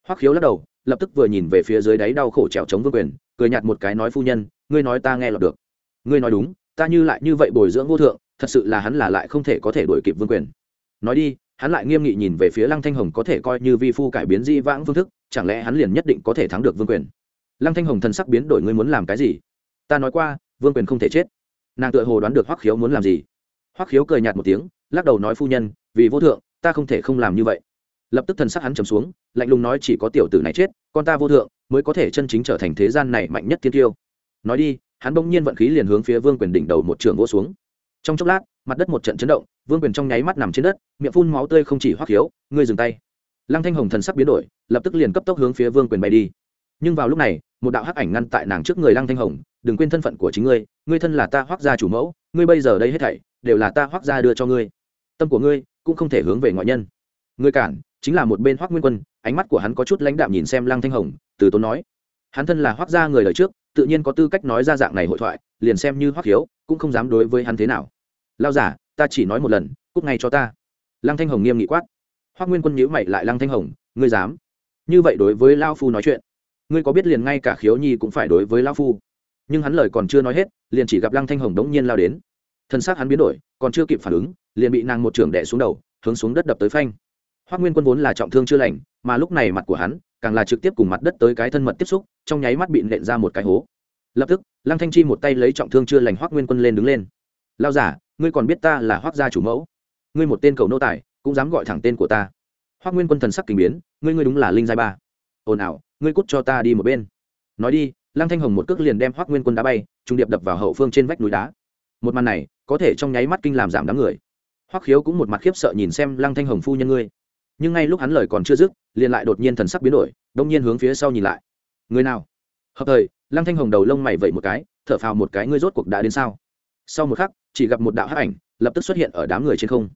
Hoắc khiếu lắc đầu, lập tức vừa nhìn về phía dưới đáy đau khổ trèo chống vương quyền, cười nhạt một cái nói, phu nhân, ngươi nói ta nghe lọt được. Ngươi nói đúng, ta như lại như vậy bồi dưỡng vô thượng, thật sự là hắn là lại không thể có thể đuổi kịp vương quyền. Nói đi, hắn lại nghiêm nghị nhìn về phía lăng thanh hồng có thể coi như vi phu cải biến di vãng phương thức, chẳng lẽ hắn liền nhất định có thể thắng được vương quyền? Lăng thanh hồng thần sắc biến đổi, ngươi muốn làm cái gì? Ta nói qua, vương quyền không thể chết nàng tựa hồ đoán được hoắc khiếu muốn làm gì. hoắc khiếu cười nhạt một tiếng, lắc đầu nói phu nhân, vì vô thượng, ta không thể không làm như vậy. lập tức thần sắc hắn trầm xuống, lạnh lùng nói chỉ có tiểu tử này chết, con ta vô thượng, mới có thể chân chính trở thành thế gian này mạnh nhất thiên tiêu. nói đi, hắn bỗng nhiên vận khí liền hướng phía vương quyền đỉnh đầu một trường vô xuống. trong chốc lát, mặt đất một trận chấn động, vương quyền trong nháy mắt nằm trên đất, miệng phun máu tươi không chỉ hoắc khiếu, ngươi dừng tay. lăng thanh hồng thần sắc biến đổi, lập tức liền cấp tốc hướng phía vương quyền bay đi. nhưng vào lúc này, một đạo hắc ảnh ngăn tại nàng trước người lăng thanh hồng đừng quên thân phận của chính ngươi ngươi thân là ta hoác gia chủ mẫu, ngươi bây giờ đây hết thảy đều là ta hoác gia đưa cho ngươi. Tâm của ngươi cũng không thể hướng về ngoại nhân. Ngươi cản, chính là một bên hoác nguyên quân, ánh mắt của hắn có chút lãnh đạm nhìn xem lăng thanh hồng, từ tốn nói. Hắn thân là hoác gia người đời trước, tự nhiên có tư cách nói ra dạng này hội thoại, liền xem như hoác hiếu, cũng không dám đối với hắn thế nào. Lao giả, ta chỉ nói một lần, cút ngay cho ta. Lăng thanh hồng nghiêm nghị quát. Hoác nguyên quân nhíu mày lại lăng thanh hồng, ngươi dám? Như vậy đối với lao phu nói chuyện, ngươi có biết liền ngay cả khiếu nhi cũng phải đối với lao phu? Nhưng hắn lời còn chưa nói hết, liền chỉ gặp lăng thanh hồng đống nhiên lao đến. Thân xác hắn biến đổi, còn chưa kịp phản ứng, liền bị nàng một trưởng đẻ xuống đầu, hướng xuống đất đập tới phanh. Hoác nguyên quân vốn là trọng thương chưa lành, mà lúc này mặt của hắn, càng là trực tiếp cùng mặt đất tới cái thân mật tiếp xúc, trong nháy mắt bị nện ra một cái hố. Lập tức, lăng thanh chi một tay lấy trọng thương chưa lành hoác nguyên quân lên đứng lên. Lao giả, ngươi còn biết ta là hoác gia chủ mẫu? Ngươi một tên cầu nô tài, cũng dám gọi thẳng tên của ta. Hoác nguyên quân thần sắc kinh biến, ngươi ngươi đúng là linh giai ba. Ồn ào, ngươi cút cho ta đi một bên. Nói đi lăng thanh hồng một cước liền đem hoác nguyên quân đá bay trung điệp đập vào hậu phương trên vách núi đá. Một màn này, có thể trong nháy mắt kinh làm giảm đám người. Hoắc khiếu cũng một mặt khiếp sợ nhìn xem lăng thanh hồng phu nhân ngươi. Nhưng ngay lúc hắn lời còn chưa dứt, liền lại đột nhiên thần sắc biến đổi, đông nhiên hướng phía sau nhìn lại. Người nào? Hợp thời, lăng thanh hồng đầu lông mày vẩy một cái, thở phào một cái ngươi rốt cuộc đã đến sao? Sau một khắc, chỉ gặp một đạo hắc ảnh lập tức xuất hiện ở đám người trên không.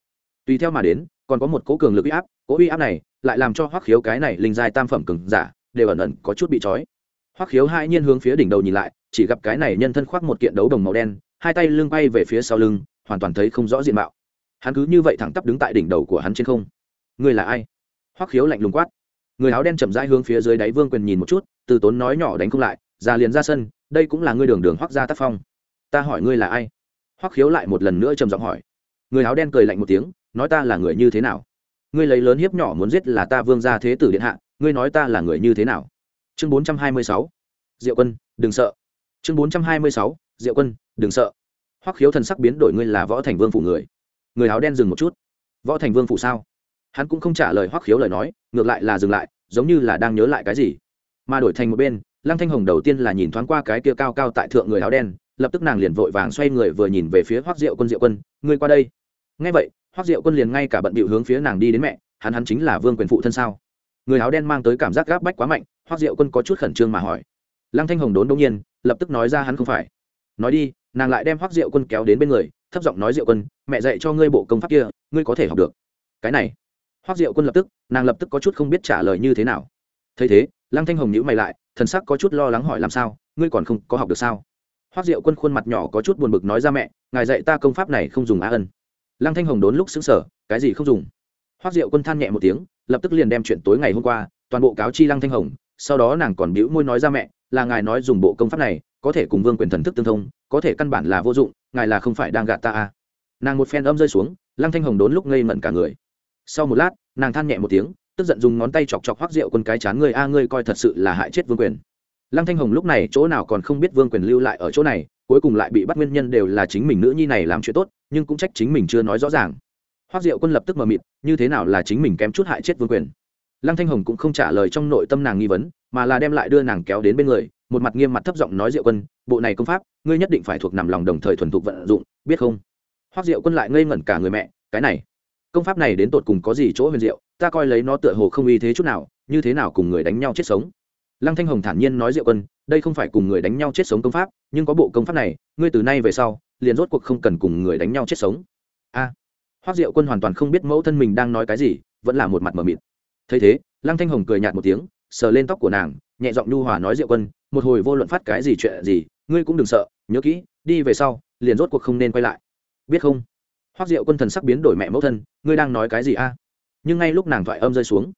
Tùy theo mà đến, còn có một cố cường lực uy áp cố uy áp này lại làm cho hoắc khiếu cái này linh giai tam phẩm cường giả đều ẩn ẩn có chút bị trói hoắc khiếu hai nhiên hướng phía đỉnh đầu nhìn lại, chỉ gặp cái này nhân thân khoác một kiện đấu đồng màu đen, hai tay lưng bay về phía sau lưng, hoàn toàn thấy không rõ diện mạo. Hắn cứ như vậy thẳng tắp đứng tại đỉnh đầu của hắn trên không. Người là ai? Hoắc khiếu lạnh lùng quát. Người áo đen chậm rãi hướng phía dưới đáy vương quyền nhìn một chút, từ tốn nói nhỏ đánh không lại, ra liền ra sân, đây cũng là ngươi đường đường hoắc gia tác phong. Ta hỏi ngươi là ai? Hoắc khiếu lại một lần nữa trầm giọng hỏi. Người áo đen cười lạnh một tiếng, nói ta là người như thế nào? Ngươi lấy lớn hiếp nhỏ muốn giết là ta vương gia thế tử điện hạ, ngươi nói ta là người như thế nào? Chương bốn trăm hai mươi sáu. Diệu quân, đừng sợ. Chương bốn trăm hai mươi sáu. Diệu quân, đừng sợ. Hoắc khiếu thần sắc biến đổi ngươi là võ thành vương phủ người. Người áo đen dừng một chút. Võ thành vương phủ sao? Hắn cũng không trả lời hoắc khiếu lời nói, ngược lại là dừng lại, giống như là đang nhớ lại cái gì. Mà đổi thành một bên, lăng thanh hồng đầu tiên là nhìn thoáng qua cái kia cao cao tại thượng người áo đen, lập tức nàng liền vội vàng xoay người vừa nhìn về phía hoắc diệu quân diệu quân, ngươi qua đây. Ngay vậy, hoắc diệu quân liền ngay cả bận bịu hướng phía nàng đi đến mẹ, hắn hắn chính là vương quyền phụ thân sao? Người áo đen mang tới cảm giác gáp bách quá mạnh, hoắc diệu quân có chút khẩn trương mà hỏi. Lăng thanh hồng đốn đông nhiên, lập tức nói ra hắn không phải. Nói đi, nàng lại đem hoắc diệu quân kéo đến bên người, thấp giọng nói diệu quân, mẹ dạy cho ngươi bộ công pháp kia, ngươi có thể học được. Cái này? Hoắc diệu quân lập tức, nàng lập tức có chút không biết trả lời như thế nào. Thấy thế, lăng thanh hồng nhíu mày lại, thần sắc có chút lo lắng hỏi làm sao, ngươi còn không có học được sao? Hoắc diệu quân khuôn mặt nhỏ có chút buồn bực nói ra, mẹ, ngài dạy ta công pháp này không dùng á ân. Lăng thanh hồng đốn lúc xứng sở cái gì không dùng? Hoắc diệu quân than nhẹ một tiếng, lập tức liền đem chuyện tối ngày hôm qua, toàn bộ cáo chi lăng thanh hồng, sau đó nàng còn bĩu môi nói ra mẹ, là ngài nói dùng bộ công pháp này, có thể cùng vương quyền thần thức tương thông, có thể căn bản là vô dụng, ngài là không phải đang gạt ta à. nàng một phen âm rơi xuống, lăng thanh hồng đốn lúc ngây mẩn cả người. Sau một lát, nàng than nhẹ một tiếng, tức giận dùng ngón tay chọc chọc hoắc rượu quân cái chán người a, ngươi coi thật sự là hại chết vương quyền. Lăng thanh hồng lúc này chỗ nào còn không biết vương quyền lưu lại ở chỗ này, cuối cùng lại bị bắt nguyên nhân đều là chính mình nữ nhi này làm chuyện tốt, nhưng cũng trách chính mình chưa nói rõ ràng hoắc diệu quân lập tức mờ mịt như thế nào là chính mình kém chút hại chết vương quyền? Lăng thanh hồng cũng không trả lời trong nội tâm nàng nghi vấn mà là đem lại đưa nàng kéo đến bên người một mặt nghiêm mặt thấp giọng nói diệu quân bộ này công pháp ngươi nhất định phải thuộc nằm lòng đồng thời thuần thục vận dụng biết không? Hoắc diệu quân lại ngây ngẩn cả người mẹ cái này công pháp này đến tột cùng có gì chỗ huyền diệu ta coi lấy nó tựa hồ không uy thế chút nào như thế nào cùng người đánh nhau chết sống? Lăng thanh hồng thản nhiên nói diệu quân đây không phải cùng người đánh nhau chết sống công pháp nhưng có bộ công pháp này ngươi từ nay về sau liền rốt cuộc không cần cùng người đánh nhau chết sống. A à, hoắc diệu quân hoàn toàn không biết mẫu thân mình đang nói cái gì, vẫn là một mặt mờ mịt. Thấy thế, lăng thanh hồng cười nhạt một tiếng, sờ lên tóc của nàng, nhẹ giọng nhu hòa nói diệu quân, một hồi vô luận phát cái gì chuyện gì, ngươi cũng đừng sợ, nhớ kỹ, đi về sau, liền rốt cuộc không nên quay lại. Biết không? Hoác diệu quân thần sắc biến đổi mẹ mẫu thân, ngươi đang nói cái gì a? Nhưng ngay lúc nàng thoại âm rơi xuống,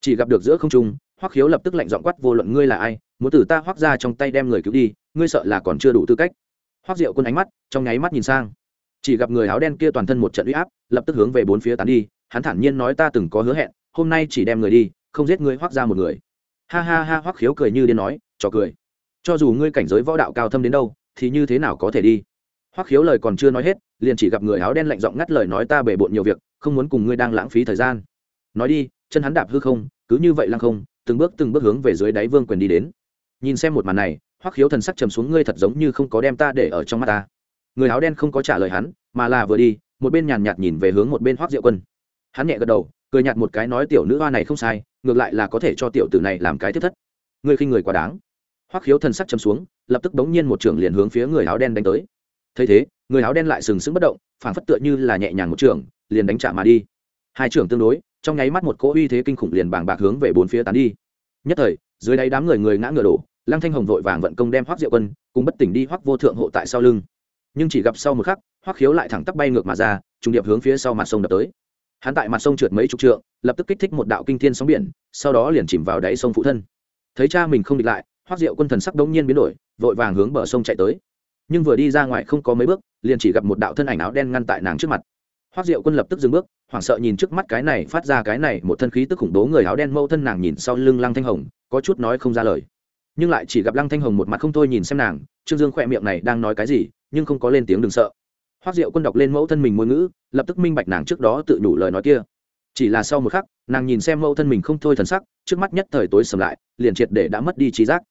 chỉ gặp được giữa không trung, hoắc khiếu lập tức lạnh giọng quát, vô luận ngươi là ai, muốn từ ta hoắc ra trong tay đem người cứu đi, ngươi sợ là còn chưa đủ tư cách. Hoắc diệu quân ánh mắt, trong nháy mắt nhìn sang. Chỉ gặp người áo đen kia toàn thân một trận uy áp lập tức hướng về bốn phía tán đi, hắn thản nhiên nói ta từng có hứa hẹn, hôm nay chỉ đem người đi, không giết ngươi hoắc ra một người. Ha ha ha, hoắc khiếu cười như điên nói, trò cười. Cho dù ngươi cảnh giới võ đạo cao thâm đến đâu, thì như thế nào có thể đi? Hoắc khiếu lời còn chưa nói hết, liền chỉ gặp người áo đen lạnh giọng ngắt lời nói ta bể bộn nhiều việc, không muốn cùng ngươi đang lãng phí thời gian. Nói đi, chân hắn đạp hư không, cứ như vậy lăng không, từng bước từng bước hướng về dưới đáy vương quyền đi đến. Nhìn xem một màn này, hoắc khiếu thần sắc trầm xuống, ngươi thật giống như không có đem ta để ở trong mắt ta. Người áo đen không có trả lời hắn, mà là vừa đi một bên nhàn nhạt nhìn về hướng một bên hoắc diệu quân. Hắn nhẹ gật đầu, cười nhạt một cái nói, tiểu nữ hoa này không sai, ngược lại là có thể cho tiểu tử này làm cái thiết thất. Ngươi khinh người quá đáng. Hoắc khiếu thần sắc chấm xuống, lập tức đống nhiên một trưởng liền hướng phía người áo đen đánh tới. Thấy thế, người áo đen lại sừng sững bất động phản phất tựa như là nhẹ nhàng một trưởng, liền đánh trả mà đi. Hai trưởng tương đối, trong nháy mắt một cỗ uy thế kinh khủng liền bàng bạc hướng về bốn phía tán đi. Nhất thời, dưới đáy đám người người ngã ngựa đổ, lăng thanh hồng vội vàng vận công đem hoắc diệu quân, cùng bất tỉnh đi hoắc vô thượng hộ tại sau lưng. Nhưng chỉ gặp sau một khắc hoắc khiếu lại thẳng tắp bay ngược mà ra, trùng điệp hướng phía sau mặt sông đập tới. Hắn tại mặt sông trượt mấy chục trượng, lập tức kích thích một đạo kinh thiên sóng biển, sau đó liền chìm vào đáy sông phụ thân. Thấy cha mình không địch lại, Hoắc diệu quân thần sắc đống nhiên biến đổi, vội vàng hướng bờ sông chạy tới. Nhưng vừa đi ra ngoài không có mấy bước, liền chỉ gặp một đạo thân ảnh áo đen ngăn tại nàng trước mặt. Hoắc diệu quân lập tức dừng bước, hoảng sợ nhìn trước mắt cái này, phát ra cái này một thân khí tức khủng bố người áo đen mâu thân nàng nhìn sau lưng lăng thanh hồng, có chút nói không ra lời. Nhưng lại chỉ gặp lăng thanh hồng một mặt không thôi nhìn xem nàng, trương dương khỏe miệng này đang nói cái gì, nhưng không có lên tiếng đừng sợ hoác diệu quân đọc lên mẫu thân mình ngôn ngữ, lập tức minh bạch nàng trước đó tự nhủ lời nói kia. Chỉ là sau một khắc, nàng nhìn xem mẫu thân mình không thôi thần sắc, trước mắt nhất thời tối sầm lại, liền triệt để đã mất đi trí giác.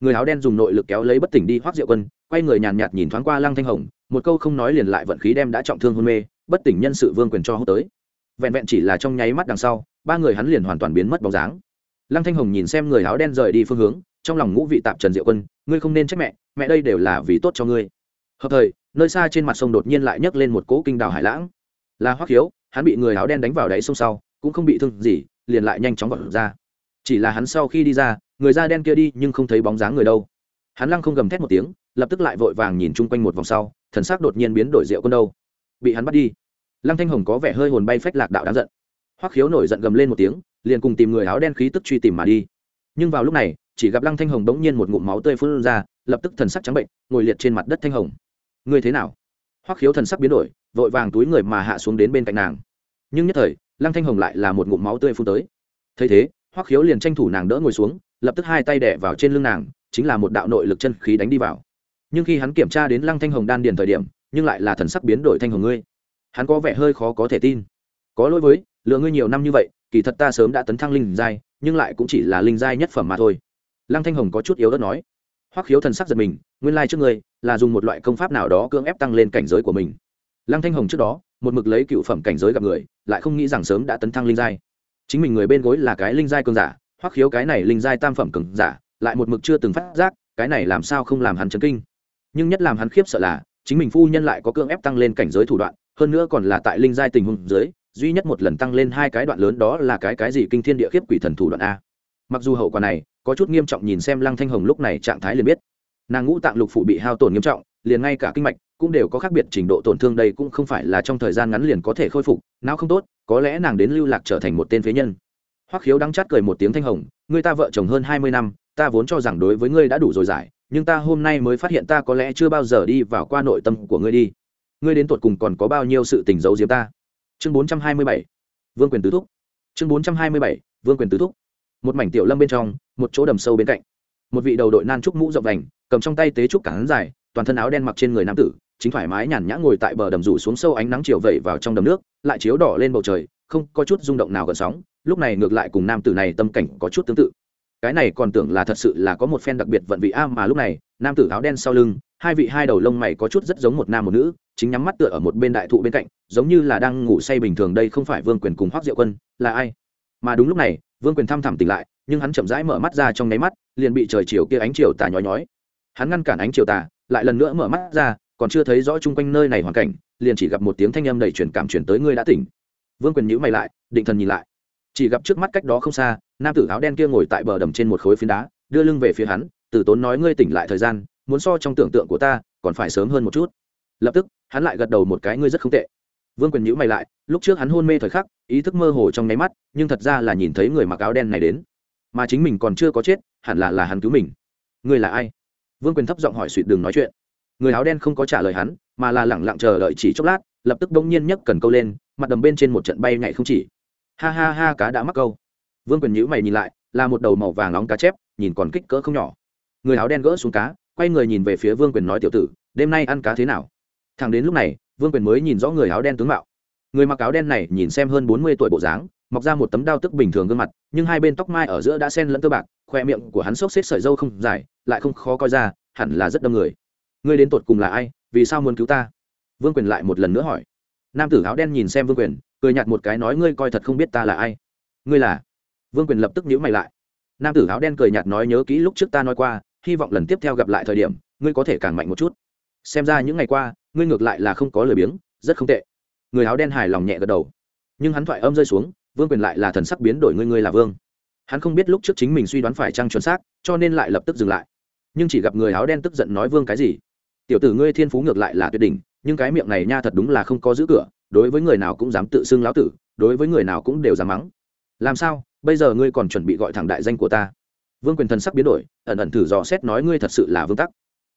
Người áo đen dùng nội lực kéo lấy bất tỉnh đi hoác diệu quân, quay người nhàn nhạt nhìn thoáng qua lăng thanh hồng, một câu không nói liền lại vận khí đem đã trọng thương hôn mê, bất tỉnh nhân sự vương quyền cho hốt tới. Vẹn vẹn chỉ là trong nháy mắt đằng sau, ba người hắn liền hoàn toàn biến mất bóng dáng. Lăng thanh hồng nhìn xem người áo đen rời đi phương hướng, trong lòng ngũ vị tạp trần diệu quân, ngươi không nên trách mẹ mẹ đây đều là vì tốt cho ngươi hợp thời, nơi xa trên mặt sông đột nhiên lại nhấc lên một cỗ kinh đào hải lãng. Là hoắc hiếu hắn bị người áo đen đánh vào đáy sông sau, cũng không bị thương gì, liền lại nhanh chóng vọt ra. Chỉ là hắn sau khi đi ra, người da đen kia đi nhưng không thấy bóng dáng người đâu. Hắn lăng không gầm thét một tiếng, lập tức lại vội vàng nhìn chung quanh một vòng sau, thần sắc đột nhiên biến đổi rượu con đâu. Bị hắn bắt đi. Lăng thanh hồng có vẻ hơi hồn bay phách lạc đạo đáng giận. Hoắc khiếu nổi giận gầm lên một tiếng, liền cùng tìm người áo đen khí tức truy tìm mà đi. Nhưng vào lúc này, chỉ gặp lăng thanh hồng bỗng nhiên một ngụm máu tươi phun ra, lập tức thần sắc trắng bệnh, ngồi liệt trên mặt đất thanh hồng ngươi thế nào? Hoắc khiếu thần sắc biến đổi, vội vàng túi người mà hạ xuống đến bên cạnh nàng. Nhưng nhất thời, lăng thanh hồng lại là một ngụm máu tươi phun tới. Thấy thế, hoắc khiếu liền tranh thủ nàng đỡ ngồi xuống, lập tức hai tay đẻ vào trên lưng nàng, chính là một đạo nội lực chân khí đánh đi vào. Nhưng khi hắn kiểm tra đến lăng thanh hồng đan điền thời điểm, nhưng lại là thần sắc biến đổi thanh hồng ngươi. Hắn có vẻ hơi khó có thể tin. Có lỗi với lựa ngươi nhiều năm như vậy, kỳ thật ta sớm đã tấn thăng linh giai, nhưng lại cũng chỉ là linh giai nhất phẩm mà thôi. Lăng thanh hồng có chút yếu đất nói. Hoắc khiếu thần sắc giật mình, nguyên lai trước ngươi là dùng một loại công pháp nào đó cưỡng ép tăng lên cảnh giới của mình. Lăng thanh hồng trước đó, một mực lấy cựu phẩm cảnh giới gặp người, lại không nghĩ rằng sớm đã tấn thăng linh giai. Chính mình người bên gối là cái linh giai cường giả hoắc khiếu cái này linh giai tam phẩm cường giả, lại một mực chưa từng phát giác, cái này làm sao không làm hắn chấn kinh. Nhưng nhất làm hắn khiếp sợ là, chính mình phu nhân lại có cưỡng ép tăng lên cảnh giới thủ đoạn, hơn nữa còn là tại linh giai tình huống dưới, duy nhất một lần tăng lên hai cái đoạn lớn đó là cái cái gì kinh thiên địa khiếp quỷ thần thủ đoạn a. Mặc dù hậu quả này, có chút nghiêm trọng nhìn xem lăng thanh hồng lúc này trạng thái liền biết nàng ngũ tạng lục phụ bị hao tổn nghiêm trọng, liền ngay cả kinh mạch cũng đều có khác biệt, trình độ tổn thương đây cũng không phải là trong thời gian ngắn liền có thể khôi phục não không tốt, có lẽ nàng đến lưu lạc trở thành một tên phế nhân. Hoắc khiếu đắng chát cười một tiếng thanh hồng người ta vợ chồng hơn hai mươi năm, ta vốn cho rằng đối với ngươi đã đủ rồi giải, nhưng ta hôm nay mới phát hiện ta có lẽ chưa bao giờ đi vào qua nội tâm của ngươi đi. Ngươi đến tuột cùng còn có bao nhiêu sự tình giấu diếm ta? Chương bốn trăm hai mươi bảy, vương quyền tứ thúc. Chương bốn trăm hai mươi bảy, vương quyền tứ thúc. Một mảnh tiểu lâm bên trong, một chỗ đầm sâu bên cạnh một vị đầu đội nan trúc mũ rộng vành, cầm trong tay tế trúc cản dài toàn thân áo đen mặc trên người nam tử chính thoải mái nhàn nhã ngồi tại bờ đầm rủ xuống sâu ánh nắng chiều vẩy vào trong đầm nước lại chiếu đỏ lên bầu trời không có chút rung động nào gần sóng lúc này ngược lại cùng nam tử này tâm cảnh có chút tương tự. Cái này còn tưởng là thật sự là có một phen đặc biệt vận vị a mà lúc này nam tử áo đen sau lưng hai vị hai đầu lông mày có chút rất giống một nam một nữ chính nhắm mắt tựa ở một bên đại thụ bên cạnh giống như là đang ngủ say bình thường đây không phải vương quyền cùng hoác diệu quân là ai? Mà đúng lúc này vương quyền thăm thẳm tỉnh lại, nhưng hắn chậm rãi mở mắt ra trong nháy mắt, liền bị trời chiều kia ánh chiều tà nhói nhói. Hắn ngăn cản ánh chiều tà, lại lần nữa mở mắt ra, còn chưa thấy rõ chung quanh nơi này hoàn cảnh, liền chỉ gặp một tiếng thanh âm đầy truyền cảm chuyển tới ngươi đã tỉnh. Vương quyền nhữ mày lại, định thần nhìn lại. Chỉ gặp trước mắt cách đó không xa, nam tử áo đen kia ngồi tại bờ đầm trên một khối phiến đá, đưa lưng về phía hắn, từ tốn nói ngươi tỉnh lại thời gian, muốn so trong tưởng tượng của ta, còn phải sớm hơn một chút. Lập tức, hắn lại gật đầu một cái ngươi rất không tệ vương quyền nhữ mày lại, lúc trước hắn hôn mê thời khắc, ý thức mơ hồ trong nháy mắt, nhưng thật ra là nhìn thấy người mặc áo đen này đến. Mà chính mình còn chưa có chết, hẳn là là hắn cứu mình. Người là ai? Vương quyền thấp giọng hỏi suỵt đừng nói chuyện. Người áo đen không có trả lời hắn, mà là lẳng lặng chờ đợi chỉ chốc lát, lập tức bỗng nhiên nhấc cần câu lên, mặt đầm bên trên một trận bay nhảy không chỉ. Ha ha ha, cá đã mắc câu. Vương quyền nhữ mày nhìn lại, là một đầu màu vàng nóng cá chép, nhìn còn kích cỡ không nhỏ. Người áo đen gỡ xuống cá, quay người nhìn về phía vương quyền nói tiểu tử, đêm nay ăn cá thế nào? Thằng đến lúc này vương quyền mới nhìn rõ người áo đen tướng mạo. Người mặc áo đen này nhìn xem hơn bốn mươi tuổi bộ dáng, mọc ra một tấm đao tức bình thường gương mặt, nhưng hai bên tóc mai ở giữa đã sen lẫn tơ bạc, khoe miệng của hắn xốc xếp sợi dâu không dài, lại không khó coi ra, hẳn là rất đông người. Ngươi đến tột cùng là ai, vì sao muốn cứu ta? Vương quyền lại một lần nữa hỏi. Nam tử áo đen nhìn xem vương quyền, cười nhạt một cái nói, ngươi coi thật không biết ta là ai. Ngươi là? Vương quyền lập tức nhíu mày lại. Nam tử áo đen cười nhạt nói, nhớ kỹ lúc trước ta nói qua, hy vọng lần tiếp theo gặp lại thời điểm, ngươi có thể càng mạnh một chút. Xem ra những ngày qua ngươi ngược lại là không có lời biếng, rất không tệ. Người áo đen hài lòng nhẹ gật đầu. Nhưng hắn thoại âm rơi xuống, vương quyền lại là thần sắc biến đổi ngươi ngươi là vương. Hắn không biết lúc trước chính mình suy đoán phải trăng chuẩn xác, cho nên lại lập tức dừng lại. Nhưng chỉ gặp người áo đen tức giận nói vương cái gì? Tiểu tử ngươi thiên phú ngược lại là tuyệt đỉnh, nhưng cái miệng này nha thật đúng là không có giữ cửa, đối với người nào cũng dám tự xưng lão tử, đối với người nào cũng đều dám mắng. Làm sao? Bây giờ ngươi còn chuẩn bị gọi thẳng đại danh của ta? Vương quyền thần sắc biến đổi, ẩn ẩn thử dò xét nói ngươi thật sự là vương tắc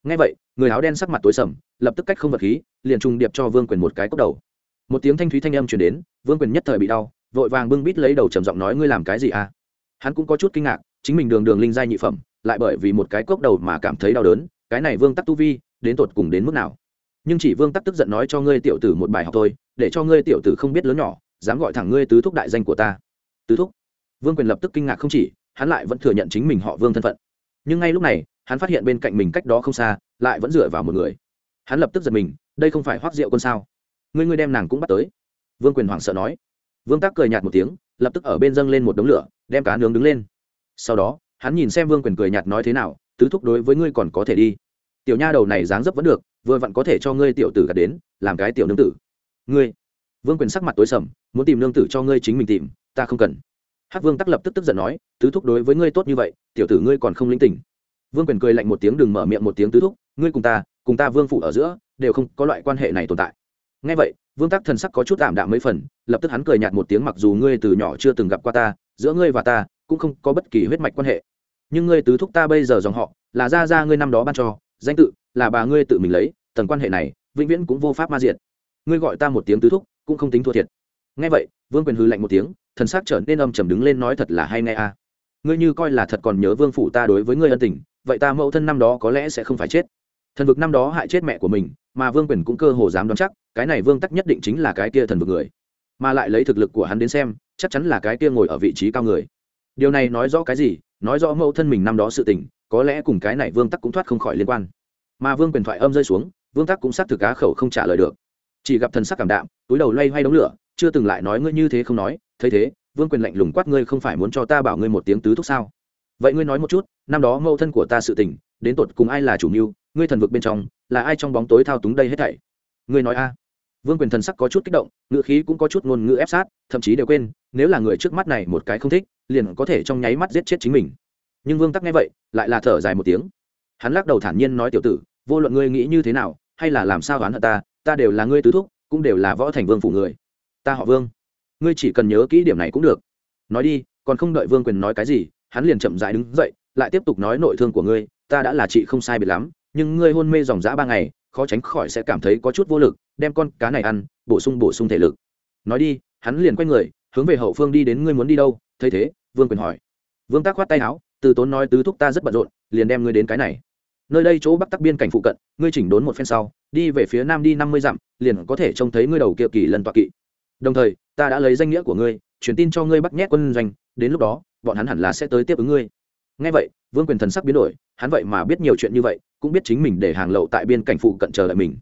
ngay vậy, người áo đen sắc mặt tối sầm, lập tức cách không vật khí, liền trùng điệp cho vương quyền một cái cốc đầu. Một tiếng thanh thúy thanh âm chuyển đến, vương quyền nhất thời bị đau, vội vàng bưng bít lấy đầu trầm giọng nói, ngươi làm cái gì à? Hắn cũng có chút kinh ngạc, chính mình đường đường linh giai nhị phẩm, lại bởi vì một cái cốc đầu mà cảm thấy đau đớn, cái này vương tắc tu vi, đến tột cùng đến mức nào? Nhưng chỉ vương tắc tức giận nói cho ngươi tiểu tử một bài học thôi, để cho ngươi tiểu tử không biết lớn nhỏ, dám gọi thẳng ngươi tứ thúc đại danh của ta. Tứ thúc? Vương quyền lập tức kinh ngạc không chỉ, hắn lại vẫn thừa nhận chính mình họ vương thân phận. Nhưng ngay lúc này hắn phát hiện bên cạnh mình cách đó không xa, lại vẫn dựa vào một người. Hắn lập tức giật mình, đây không phải hoác rượu quân sao? Ngươi ngươi đem nàng cũng bắt tới. Vương quyền hoảng sợ nói. Vương tác cười nhạt một tiếng, lập tức ở bên dâng lên một đống lửa, đem cá nướng đứng lên. Sau đó, hắn nhìn xem vương quyền cười nhạt nói thế nào, tứ thúc đối với ngươi còn có thể đi. Tiểu nha đầu này dáng dấp vẫn được, vừa vặn có thể cho ngươi tiểu tử gạt đến, làm cái tiểu nương tử. Ngươi. Vương quyền sắc mặt tối sầm, muốn tìm nương tử cho ngươi chính mình tìm, ta không cần. Hắc vương tắc lập tức tức giận nói, tứ thúc đối với ngươi tốt như vậy, tiểu tử ngươi còn không linh tỉnh vương quyền cười lạnh một tiếng đừng mở miệng một tiếng tứ thúc, ngươi cùng ta cùng ta vương phủ ở giữa, đều không có loại quan hệ này tồn tại. Ngay vậy, vương tắc thần sắc có chút ảm đạm mấy phần, lập tức hắn cười nhạt một tiếng mặc dù ngươi từ nhỏ chưa từng gặp qua ta, giữa ngươi và ta cũng không có bất kỳ huyết mạch quan hệ. Nhưng ngươi tứ thúc ta bây giờ dòng họ, là ra ra ngươi năm đó ban cho, danh tự là bà ngươi tự mình lấy, tầng quan hệ này vĩnh viễn cũng vô pháp ma diện ngươi gọi ta một tiếng tứ thúc cũng không tính thua thiệt. Ngay vậy, vương quyền hư lạnh một tiếng, thần sắc trở nên âm trầm đứng lên nói thật là hay nghe a. Ngươi như coi là thật còn nhớ vương phủ ta đối với ngươi ân tình vậy ta mẫu thân năm đó có lẽ sẽ không phải chết. Thần vực năm đó hại chết mẹ của mình, mà vương quyền cũng cơ hồ dám đoán chắc, cái này vương tắc nhất định chính là cái kia thần vực người. Mà lại lấy thực lực của hắn đến xem, chắc chắn là cái kia ngồi ở vị trí cao người. Điều này nói rõ cái gì? Nói rõ mẫu thân mình năm đó sự tình, có lẽ cùng cái này vương tắc cũng thoát không khỏi liên quan. Mà vương quyền thoại âm rơi xuống, vương tắc cũng xác thực cá khẩu không trả lời được. Chỉ gặp thần sắc cảm đạm, túi đầu loay hoay đống lửa, chưa từng lại nói ngươi như thế không nói, thấy thế, vương quyền lạnh lùng quát ngươi không phải muốn cho ta bảo ngươi một tiếng tứ thúc sao? Vậy ngươi nói một chút, năm đó mẫu thân của ta sự tình, đến tột cùng ai là chủ mưu, ngươi thần vực bên trong, là ai trong bóng tối thao túng đây hết thảy? Ngươi nói a. Vương quyền thần sắc có chút kích động, ngữ khí cũng có chút ngôn ngữ ép sát, thậm chí đều quên, nếu là người trước mắt này một cái không thích, liền có thể trong nháy mắt giết chết chính mình. Nhưng vương tắc nghe vậy, lại là thở dài một tiếng. Hắn lắc đầu thản nhiên nói tiểu tử, vô luận ngươi nghĩ như thế nào, hay là làm sao đoán hận ta ta đều là ngươi tứ thúc, cũng đều là võ thành vương phủ người. Ta họ vương. Ngươi chỉ cần nhớ kỹ điểm này cũng được. Nói đi, còn không đợi vương quyền nói cái gì hắn liền chậm rãi đứng dậy, lại tiếp tục nói, nội thương của ngươi, ta đã là chị không sai biệt lắm, nhưng ngươi hôn mê dòng dã ba ngày, khó tránh khỏi sẽ cảm thấy có chút vô lực, đem con cá này ăn, bổ sung bổ sung thể lực. Nói đi, hắn liền quay người, hướng về hậu phương đi đến, ngươi muốn đi đâu? Thấy thế, vương quyền hỏi. Vương tác khoát tay áo, từ tốn nói, tứ thúc ta rất bận rộn, liền đem ngươi đến cái này. Nơi đây chỗ bắc tắc biên cảnh phụ cận, ngươi chỉnh đốn một phen sau, đi về phía nam đi năm mươi dặm, liền có thể trông thấy ngươi đầu kia kỳ lần tọa kỵ. Đồng thời, ta đã lấy danh nghĩa của ngươi, truyền tin cho ngươi bắt nhét quân doanh, đến lúc đó bọn hắn hẳn là sẽ tới tiếp ứng ngươi. Ngay vậy, vương quyền thần sắc biến đổi, hắn vậy mà biết nhiều chuyện như vậy, cũng biết chính mình để hàng lậu tại biên cảnh phụ cận chờ lại mình.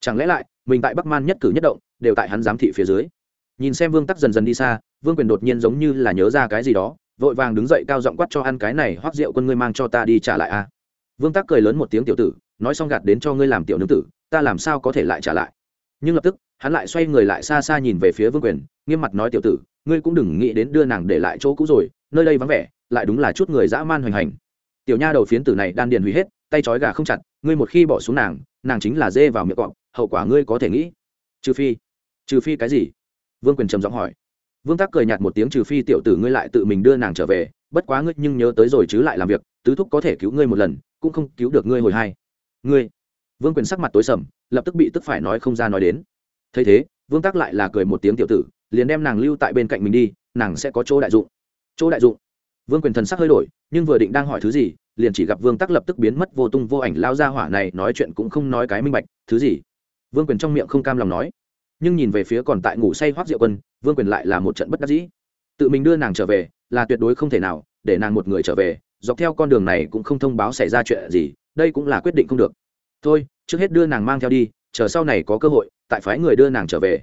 Chẳng lẽ lại, mình tại bắc man nhất cử nhất động, đều tại hắn giám thị phía dưới? Nhìn xem vương tắc dần dần đi xa, vương quyền đột nhiên giống như là nhớ ra cái gì đó, vội vàng đứng dậy cao giọng quát cho ăn cái này hoác rượu quân ngươi mang cho ta đi trả lại a. Vương tắc cười lớn một tiếng tiểu tử, nói xong gạt đến cho ngươi làm tiểu nương tử, ta làm sao có thể lại trả lại? Nhưng lập tức, hắn lại xoay người lại xa xa nhìn về phía vương quyền, nghiêm mặt nói tiểu tử ngươi cũng đừng nghĩ đến đưa nàng để lại chỗ cũ rồi, nơi đây vắng vẻ, lại đúng là chút người dã man hoành hành. Tiểu nha đầu phiến tử này đan điền hủy hết, tay trói gà không chặt, ngươi một khi bỏ xuống nàng nàng chính là dê vào miệng cọp, hậu quả ngươi có thể nghĩ. Trừ phi trừ phi cái gì? Vương quyền trầm giọng hỏi. Vương tác cười nhạt một tiếng, trừ phi tiểu tử ngươi lại tự mình đưa nàng trở về, bất quá ngươi nhưng nhớ tới rồi chứ lại làm việc, tứ thúc có thể cứu ngươi một lần, cũng không cứu được ngươi hồi hai. Ngươi? Vương quyền sắc mặt tối sầm, lập tức bị tức phải nói không ra nói đến. Thấy thế vương tác lại là cười một tiếng tiểu tử, liền đem nàng lưu tại bên cạnh mình đi, nàng sẽ có chỗ đại dụng. Chỗ đại dụng? Vương quyền thần sắc hơi đổi, nhưng vừa định đang hỏi thứ gì, liền chỉ gặp vương tắc lập tức biến mất vô tung vô ảnh lao ra hỏa này, nói chuyện cũng không nói cái minh bạch, thứ gì? Vương quyền trong miệng không cam lòng nói. Nhưng nhìn về phía còn tại ngủ say hoác diệu quân, vương quyền lại là một trận bất đắc dĩ. Tự mình đưa nàng trở về, là tuyệt đối không thể nào, để nàng một người trở về, dọc theo con đường này cũng không thông báo xảy ra chuyện gì, đây cũng là quyết định không được. Thôi, trước hết đưa nàng mang theo đi, chờ sau này có cơ hội tại phái người đưa nàng trở về.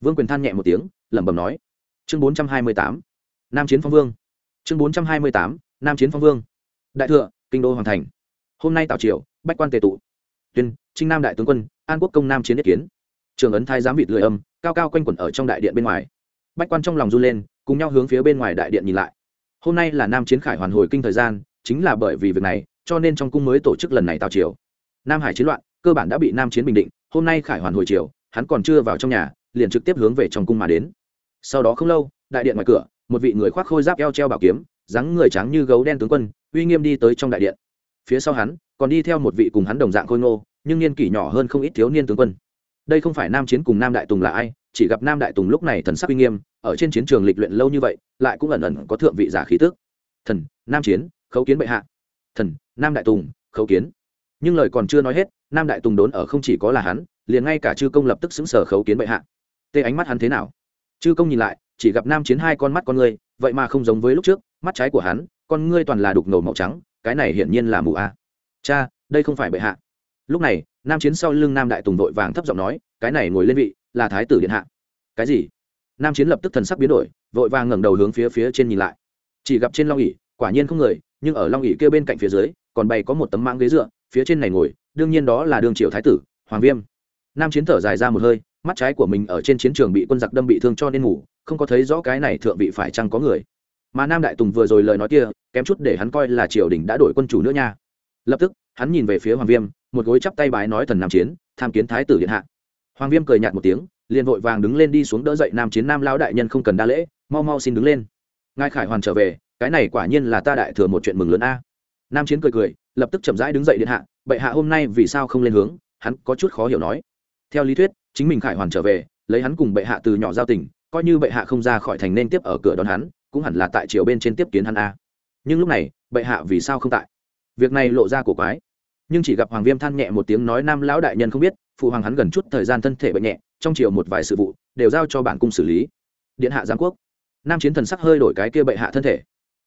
Vương quyền than nhẹ một tiếng, lẩm bẩm nói, chương bốn trăm hai mươi tám, nam chiến phong vương. Chương bốn trăm hai mươi tám, nam chiến phong vương. Đại thừa kinh đô hoàng thành. Hôm nay tào triều, bách quan tề tụ. Tuyên, trinh nam đại tướng quân, an quốc công nam chiến nhất kiến. Trường ấn thái giám vịt lười âm, cao cao quanh quẩn ở trong đại điện bên ngoài. Bách quan trong lòng run lên, cùng nhau hướng phía bên ngoài đại điện nhìn lại. Hôm nay là nam chiến khải hoàn hồi kinh thời gian, chính là bởi vì việc này, cho nên trong cung mới tổ chức lần này tào triều. Nam hải chiến loạn, cơ bản đã bị nam chiến bình định, hôm nay khải hoàn hồi triều hắn còn chưa vào trong nhà, liền trực tiếp hướng về trong cung mà đến. Sau đó không lâu, đại điện ngoài cửa, một vị người khoác khôi giáp eo treo bảo kiếm, dáng người trắng như gấu đen tướng quân, uy nghiêm đi tới trong đại điện. Phía sau hắn, còn đi theo một vị cùng hắn đồng dạng khôi ngô, nhưng niên kỷ nhỏ hơn không ít thiếu niên tướng quân. Đây không phải nam chiến cùng nam đại tùng là ai, chỉ gặp nam đại tùng lúc này thần sắc uy nghiêm, ở trên chiến trường lịch luyện lâu như vậy, lại cũng ẩn ẩn có thượng vị giả khí tức. Thần, nam chiến, khấu kiến bệ hạ. Thần, nam đại tùng, khấu kiến nhưng lời còn chưa nói hết, nam đại tùng đốn ở không chỉ có là hắn, liền ngay cả chư công lập tức xứng sở khấu kiến bệ hạ. Tê ánh mắt hắn thế nào? Chư công nhìn lại, chỉ gặp nam chiến hai con mắt con ngươi, vậy mà không giống với lúc trước, mắt trái của hắn, con ngươi toàn là đục ngầu màu trắng, cái này hiển nhiên là mù a. Cha, đây không phải bệ hạ. Lúc này, nam chiến sau lưng nam đại tùng vội vàng thấp giọng nói, cái này ngồi lên vị, là thái tử điện hạ. Cái gì? Nam chiến lập tức thần sắc biến đổi, vội vàng ngẩng đầu hướng phía phía trên nhìn lại. Chỉ gặp trên long ỉ quả nhiên không người, nhưng ở long ỉ kia bên cạnh phía dưới, còn bày có một tấm mạng ghế dựa phía trên này ngồi, đương nhiên đó là đường triệu thái tử, hoàng viêm. Nam chiến thở dài ra một hơi, mắt trái của mình ở trên chiến trường bị quân giặc đâm bị thương cho nên ngủ, không có thấy rõ cái này thượng vị phải chăng có người. Mà nam đại tùng vừa rồi lời nói kia, kém chút để hắn coi là triều đình đã đổi quân chủ nữa nha. Lập tức, hắn nhìn về phía hoàng viêm, một gối chắp tay bái nói thần nam chiến, tham kiến thái tử điện hạ. Hoàng viêm cười nhạt một tiếng, liền vội vàng đứng lên đi xuống đỡ dậy nam chiến nam lão đại nhân không cần đa lễ, mau mau xin đứng lên. Ngài khải hoàn trở về, cái này quả nhiên là ta đại thừa một chuyện mừng lớn a. Nam chiến cười cười lập tức chậm rãi đứng dậy điện hạ, bệ hạ hôm nay vì sao không lên hướng? Hắn có chút khó hiểu nói. Theo lý thuyết, chính mình khải hoàn trở về, lấy hắn cùng bệ hạ từ nhỏ giao tình, coi như bệ hạ không ra khỏi thành nên tiếp ở cửa đón hắn, cũng hẳn là tại triều bên trên tiếp kiến hắn a. Nhưng lúc này, bệ hạ vì sao không tại? Việc này lộ ra cổ quái. Nhưng chỉ gặp hoàng viêm than nhẹ một tiếng nói, nam lão đại nhân không biết, phụ hoàng hắn gần chút thời gian thân thể bệnh nhẹ, trong chiều một vài sự vụ, đều giao cho bản cung xử lý. Điện hạ giáng quốc. Nam chiến thần sắc hơi đổi cái kia bệ hạ thân thể.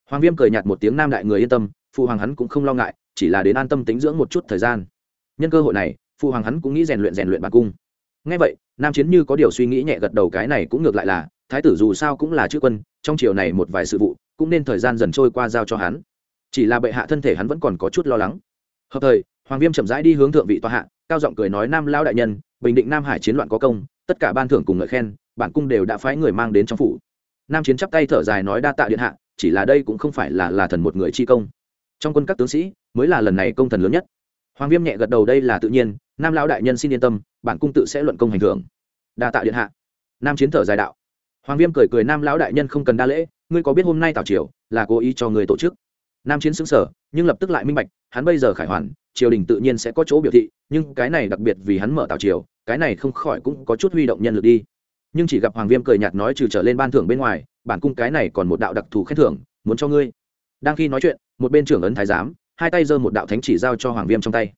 Hoàng viêm cười nhạt một tiếng, nam đại người yên tâm, phụ hoàng hắn cũng không lo ngại chỉ là đến an tâm tính dưỡng một chút thời gian. Nhân cơ hội này phụ hoàng hắn cũng nghĩ rèn luyện rèn luyện bản cung. Ngay vậy, nam chiến như có điều suy nghĩ nhẹ gật đầu cái này cũng ngược lại là, thái tử dù sao cũng là chữ quân, trong chiều này một vài sự vụ, cũng nên thời gian dần trôi qua giao cho hắn. Chỉ là bệ hạ thân thể hắn vẫn còn có chút lo lắng. Hợp thời, hoàng viêm chậm rãi đi hướng thượng vị tòa hạ, cao giọng cười nói, nam lao đại nhân, bình định nam hải chiến loạn có công, tất cả ban thưởng cùng ngợi khen, bản cung đều đã phái người mang đến trong phủ. Nam chiến chắp tay thở dài nói, đa tạ điện hạ, chỉ là đây cũng không phải là là thần một người chi công. Trong quân các tướng sĩ mới là lần này công thần lớn nhất. Hoàng viêm nhẹ gật đầu, đây là tự nhiên, nam lão đại nhân xin yên tâm, bản cung tự sẽ luận công hành thưởng. Đa tạ điện hạ. Nam chiến thở dài đạo. Hoàng viêm cười cười, nam lão đại nhân không cần đa lễ, ngươi có biết hôm nay tảo triều, là cố ý cho người tổ chức. Nam chiến xứng sở nhưng lập tức lại minh bạch, hắn bây giờ khải hoàn, triều đình tự nhiên sẽ có chỗ biểu thị, nhưng cái này đặc biệt vì hắn mở tảo triều, cái này không khỏi cũng có chút huy động nhân lực đi. Nhưng chỉ gặp hoàng viêm cười nhạt nói trừ trở lên ban thưởng bên ngoài, bản cung cái này còn một đạo đặc thù khen thưởng, muốn cho ngươi. Đang khi nói chuyện, một bên trưởng ấn thái giám hai tay giơ một đạo thánh chỉ giao cho hoàng viêm trong tay.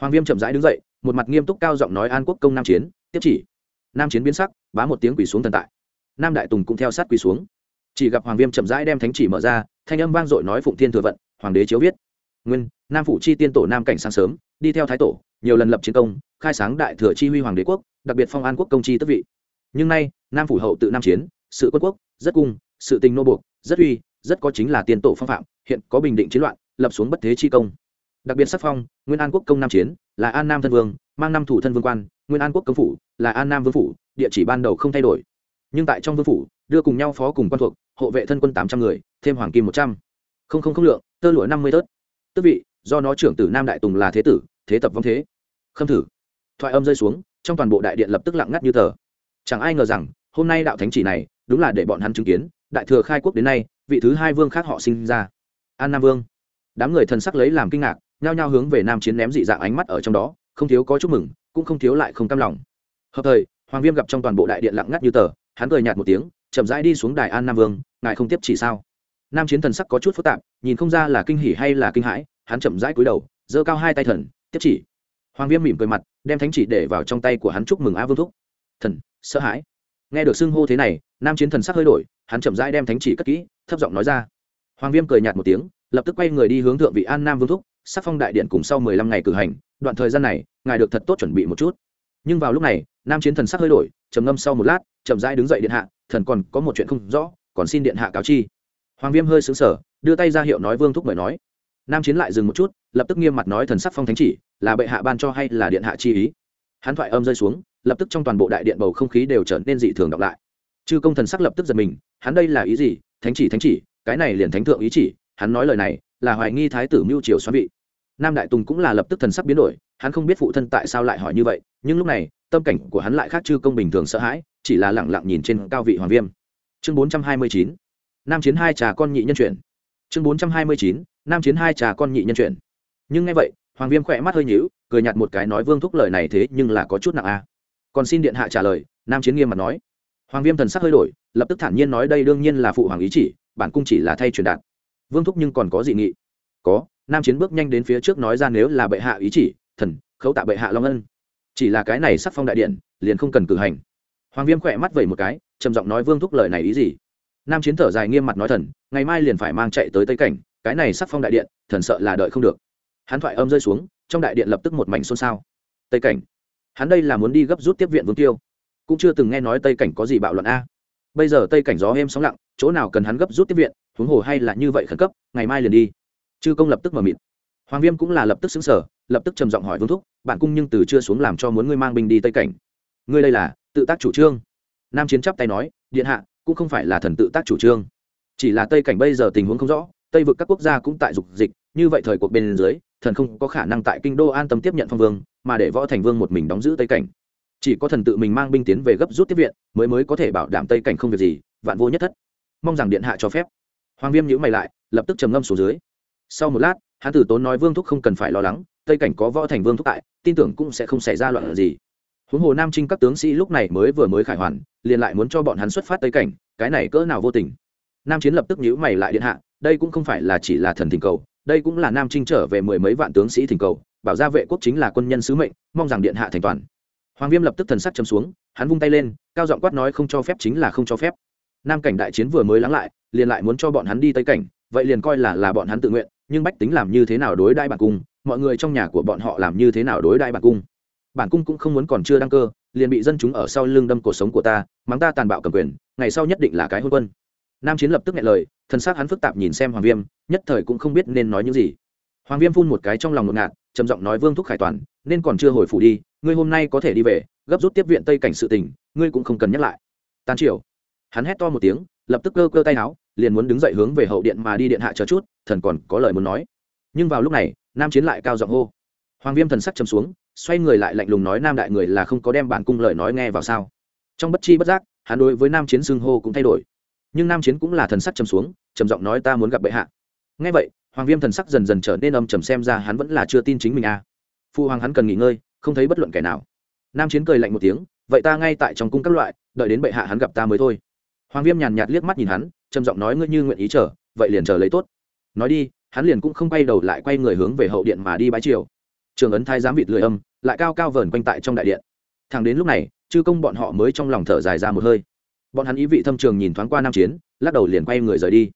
Hoàng viêm chậm rãi đứng dậy, một mặt nghiêm túc cao giọng nói an quốc công nam chiến, tiếp chỉ. Nam chiến biến sắc, bá một tiếng quỳ xuống thần tại. Nam đại tùng cũng theo sát quỳ xuống. Chỉ gặp hoàng viêm chậm rãi đem thánh chỉ mở ra, thanh âm vang dội nói phụng thiên thừa vận, hoàng đế chiếu viết. Nguyên, nam phủ chi tiên tổ nam cảnh sáng sớm, đi theo thái tổ, nhiều lần lập chiến công, khai sáng đại thừa chi huy hoàng đế quốc, đặc biệt phong an quốc công chi tước vị. Nhưng nay, nam phủ hậu tự nam chiến, sự quân quốc, rất cung, sự tình nô buộc, rất uy, rất có chính là tiên tổ phong phạm, hiện có bình định chiến loạn lập xuống bất thế chi công. Đặc biệt sắc phong, nguyên an quốc công nam chiến, là an nam thân vương, mang năm thủ thân vương quan, nguyên an quốc công phủ, là an nam vương phủ, địa chỉ ban đầu không thay đổi. Nhưng tại trong vương phủ, đưa cùng nhau phó cùng quan thuộc, hộ vệ thân quân tám trăm người, thêm hoàng kim một trăm. Không không không lượng, tơ lụa năm mươi tớt. Tước vị, do nó trưởng tử nam đại tùng là thế tử, thế tập vong thế. Khâm thử. Thoại âm rơi xuống, trong toàn bộ đại điện lập tức lặng ngắt như tờ. Chẳng ai ngờ rằng, hôm nay đạo thánh chỉ này, đúng là để bọn hắn chứng kiến, đại thừa khai quốc đến nay, vị thứ hai vương khác họ sinh ra. An nam vương đám người thần sắc lấy làm kinh ngạc, nhao nhao hướng về nam chiến ném dị dạng ánh mắt ở trong đó, không thiếu có chúc mừng, cũng không thiếu lại không cam lòng. Hợp thời, hoàng viêm gặp trong toàn bộ đại điện lặng ngắt như tờ, hắn cười nhạt một tiếng, chậm rãi đi xuống đài an nam vương, ngài không tiếp chỉ sao? Nam chiến thần sắc có chút phức tạp, nhìn không ra là kinh hỉ hay là kinh hãi, hắn chậm rãi cúi đầu, giơ cao hai tay thần, tiếp chỉ. Hoàng viêm mỉm cười mặt, đem thánh chỉ để vào trong tay của hắn chúc mừng a vương thúc. Thần, sợ hãi. Nghe được xưng hô thế này, nam chiến thần sắc hơi đổi, hắn chậm rãi đem thánh chỉ cất kỹ, thấp giọng nói ra. Hoàng viêm cười nhạt một tiếng lập tức quay người đi hướng thượng vị an nam vương thúc sắc phong đại điện cùng sau mười lăm ngày cử hành, đoạn thời gian này, ngài được thật tốt chuẩn bị một chút. Nhưng vào lúc này, nam chiến thần sắc hơi đổi, trầm ngâm sau một lát, chậm rãi đứng dậy điện hạ, thần còn có một chuyện không rõ, còn xin điện hạ cáo chi. Hoàng viêm hơi xứng sở đưa tay ra hiệu nói vương thúc mời nói. Nam chiến lại dừng một chút, lập tức nghiêm mặt nói thần sắc phong thánh chỉ, là bệ hạ ban cho hay là điện hạ chi ý? Hắn thoại âm rơi xuống, lập tức trong toàn bộ đại điện bầu không khí đều trở nên dị thường đọc lại. Chư công thần sắc lập tức giật mình, hắn đây là ý gì? Thánh chỉ thánh chỉ, cái này liền thánh thượng ý chỉ hắn nói lời này là hoài nghi thái tử mưu triều xoắn vị. Nam đại tùng cũng là lập tức thần sắc biến đổi, hắn không biết phụ thân tại sao lại hỏi như vậy, nhưng lúc này, tâm cảnh của hắn lại khác chư công bình thường sợ hãi, chỉ là lẳng lặng nhìn trên cao vị hoàng viêm. Chương bốn trăm hai mươi chín, nam chiến hai trà con nhị nhân chuyển. Chương bốn trăm hai mươi chín, nam chiến hai trà con nhị nhân chuyển. Nhưng nghe vậy, hoàng viêm khỏe mắt hơi nhíu, cười nhạt một cái nói vương thúc lời này thế nhưng là có chút nặng a. À. còn xin điện hạ trả lời, nam chiến nghiêm mặt nói. Hoàng viêm thần sắc hơi đổi, lập tức thản nhiên nói đây đương nhiên là phụ hoàng ý chỉ, bản cung chỉ là thay truyền đạt vương thúc nhưng còn có dị nghị. Có, nam chiến bước nhanh đến phía trước nói ra nếu là bệ hạ ý chỉ, thần, khấu tạ bệ hạ long ân. Chỉ là cái này sắc phong đại điện, liền không cần cử hành. Hoàng viêm khỏe mắt vẩy một cái, trầm giọng nói vương thúc lời này ý gì? Nam chiến thở dài nghiêm mặt nói thần, ngày mai liền phải mang chạy tới tây cảnh, cái này sắc phong đại điện, thần sợ là đợi không được. Hắn thoại âm rơi xuống, trong đại điện lập tức một mảnh xôn xao. Tây cảnh. Hắn đây là muốn đi gấp rút tiếp viện vương tiêu. Cũng chưa từng nghe nói tây cảnh có gì bạo loạn a bây giờ tây cảnh gió êm sóng lặng, chỗ nào cần hắn gấp rút tiếp viện, huống hồ hay là như vậy khẩn cấp, ngày mai liền đi. Chư công lập tức mở mịt. Hoàng viêm cũng là lập tức xứng sở lập tức trầm giọng hỏi vương thúc, bạn cung nhưng từ chưa xuống làm cho muốn ngươi mang binh đi tây cảnh. Ngươi đây là tự tác chủ trương. Nam chiến chắp tay nói, điện hạ, cũng không phải là thần tự tác chủ trương. Chỉ là tây cảnh bây giờ tình huống không rõ, tây vực các quốc gia cũng tại dục dịch, như vậy thời cuộc bên dưới, thần không có khả năng tại kinh đô an tâm tiếp nhận phong vương, mà để võ thành vương một mình đóng giữ tây cảnh chỉ có thần tự mình mang binh tiến về gấp rút tiếp viện, mới mới có thể bảo đảm tây cảnh không việc gì, vạn vô nhất thất. Mong rằng điện hạ cho phép. Hoàng viêm nhữ mày lại, lập tức trầm ngâm xuống dưới. Sau một lát, hán tử tốn nói vương thúc không cần phải lo lắng, tây cảnh có võ thành vương thúc tại, tin tưởng cũng sẽ không xảy ra loạn gì. Huống hồ nam trinh các tướng sĩ lúc này mới vừa mới khải hoàn, liền lại muốn cho bọn hắn xuất phát tây cảnh, cái này cỡ nào vô tình. Nam chiến lập tức nhữ mày lại điện hạ, đây cũng không phải là chỉ là thần thỉnh cầu, đây cũng là nam trinh trở về mười mấy vạn tướng sĩ thỉnh cầu, bảo gia vệ quốc chính là quân nhân sứ mệnh, mong rằng điện hạ thành toàn hoàng viêm lập tức thần sắc chấm xuống, hắn vung tay lên, cao giọng quát nói không cho phép chính là không cho phép. Nam cảnh đại chiến vừa mới lắng lại, liền lại muốn cho bọn hắn đi tây cảnh, vậy liền coi là là bọn hắn tự nguyện, nhưng bách tính làm như thế nào đối đại bản cung, mọi người trong nhà của bọn họ làm như thế nào đối đại bản cung? Bản cung cũng không muốn còn chưa đăng cơ, liền bị dân chúng ở sau lưng đâm cuộc sống của ta, mắng ta tàn bạo cầm quyền, ngày sau nhất định là cái hôn quân. Nam chiến lập tức nghe lời thân xác hắn phức tạp nhìn xem hoàng viêm, nhất thời cũng không biết nên nói những gì. Hoàng viêm phun một cái trong lòng ngột ngạt, trầm giọng nói vương thúc khải toàn, nên còn chưa hồi phủ đi ngươi hôm nay có thể đi về, gấp rút tiếp viện tây cảnh sự tình, ngươi cũng không cần nhắc lại. Tan triều. Hắn hét to một tiếng, lập tức cơ cơ tay áo liền muốn đứng dậy hướng về hậu điện mà đi điện hạ chờ chút, thần còn có lời muốn nói. Nhưng vào lúc này, nam chiến lại cao giọng hô. Hoàng viêm thần sắc chấm xuống, xoay người lại lạnh lùng nói nam đại người là không có đem bản cung lời nói nghe vào sao. Trong bất chi bất giác, hắn đối với nam chiến xưng hô cũng thay đổi. Nhưng nam chiến cũng là thần sắc chấm xuống, trầm giọng nói ta muốn gặp bệ hạ. Nghe vậy, hoàng viêm thần sắc dần dần trở nên âm trầm xem ra hắn vẫn là chưa tin chính mình à. phu hoàng hắn cần nghỉ ngơi không thấy bất luận kẻ nào. Nam chiến cười lạnh một tiếng, vậy ta ngay tại trong cung các loại, đợi đến bệ hạ hắn gặp ta mới thôi. Hoàng viêm nhàn nhạt liếc mắt nhìn hắn, trầm giọng nói, ngươi như nguyện ý chờ, vậy liền chờ lấy tốt. Nói đi, hắn liền cũng không quay đầu lại quay người hướng về hậu điện mà đi bái triều. Trường ấn thái giám vịt lười âm, lại cao cao vờn quanh tại trong đại điện. Thằng đến lúc này, chư công bọn họ mới trong lòng thở dài ra một hơi. Bọn hắn ý vị thâm trường nhìn thoáng qua nam chiến, lắc đầu liền quay người rời đi.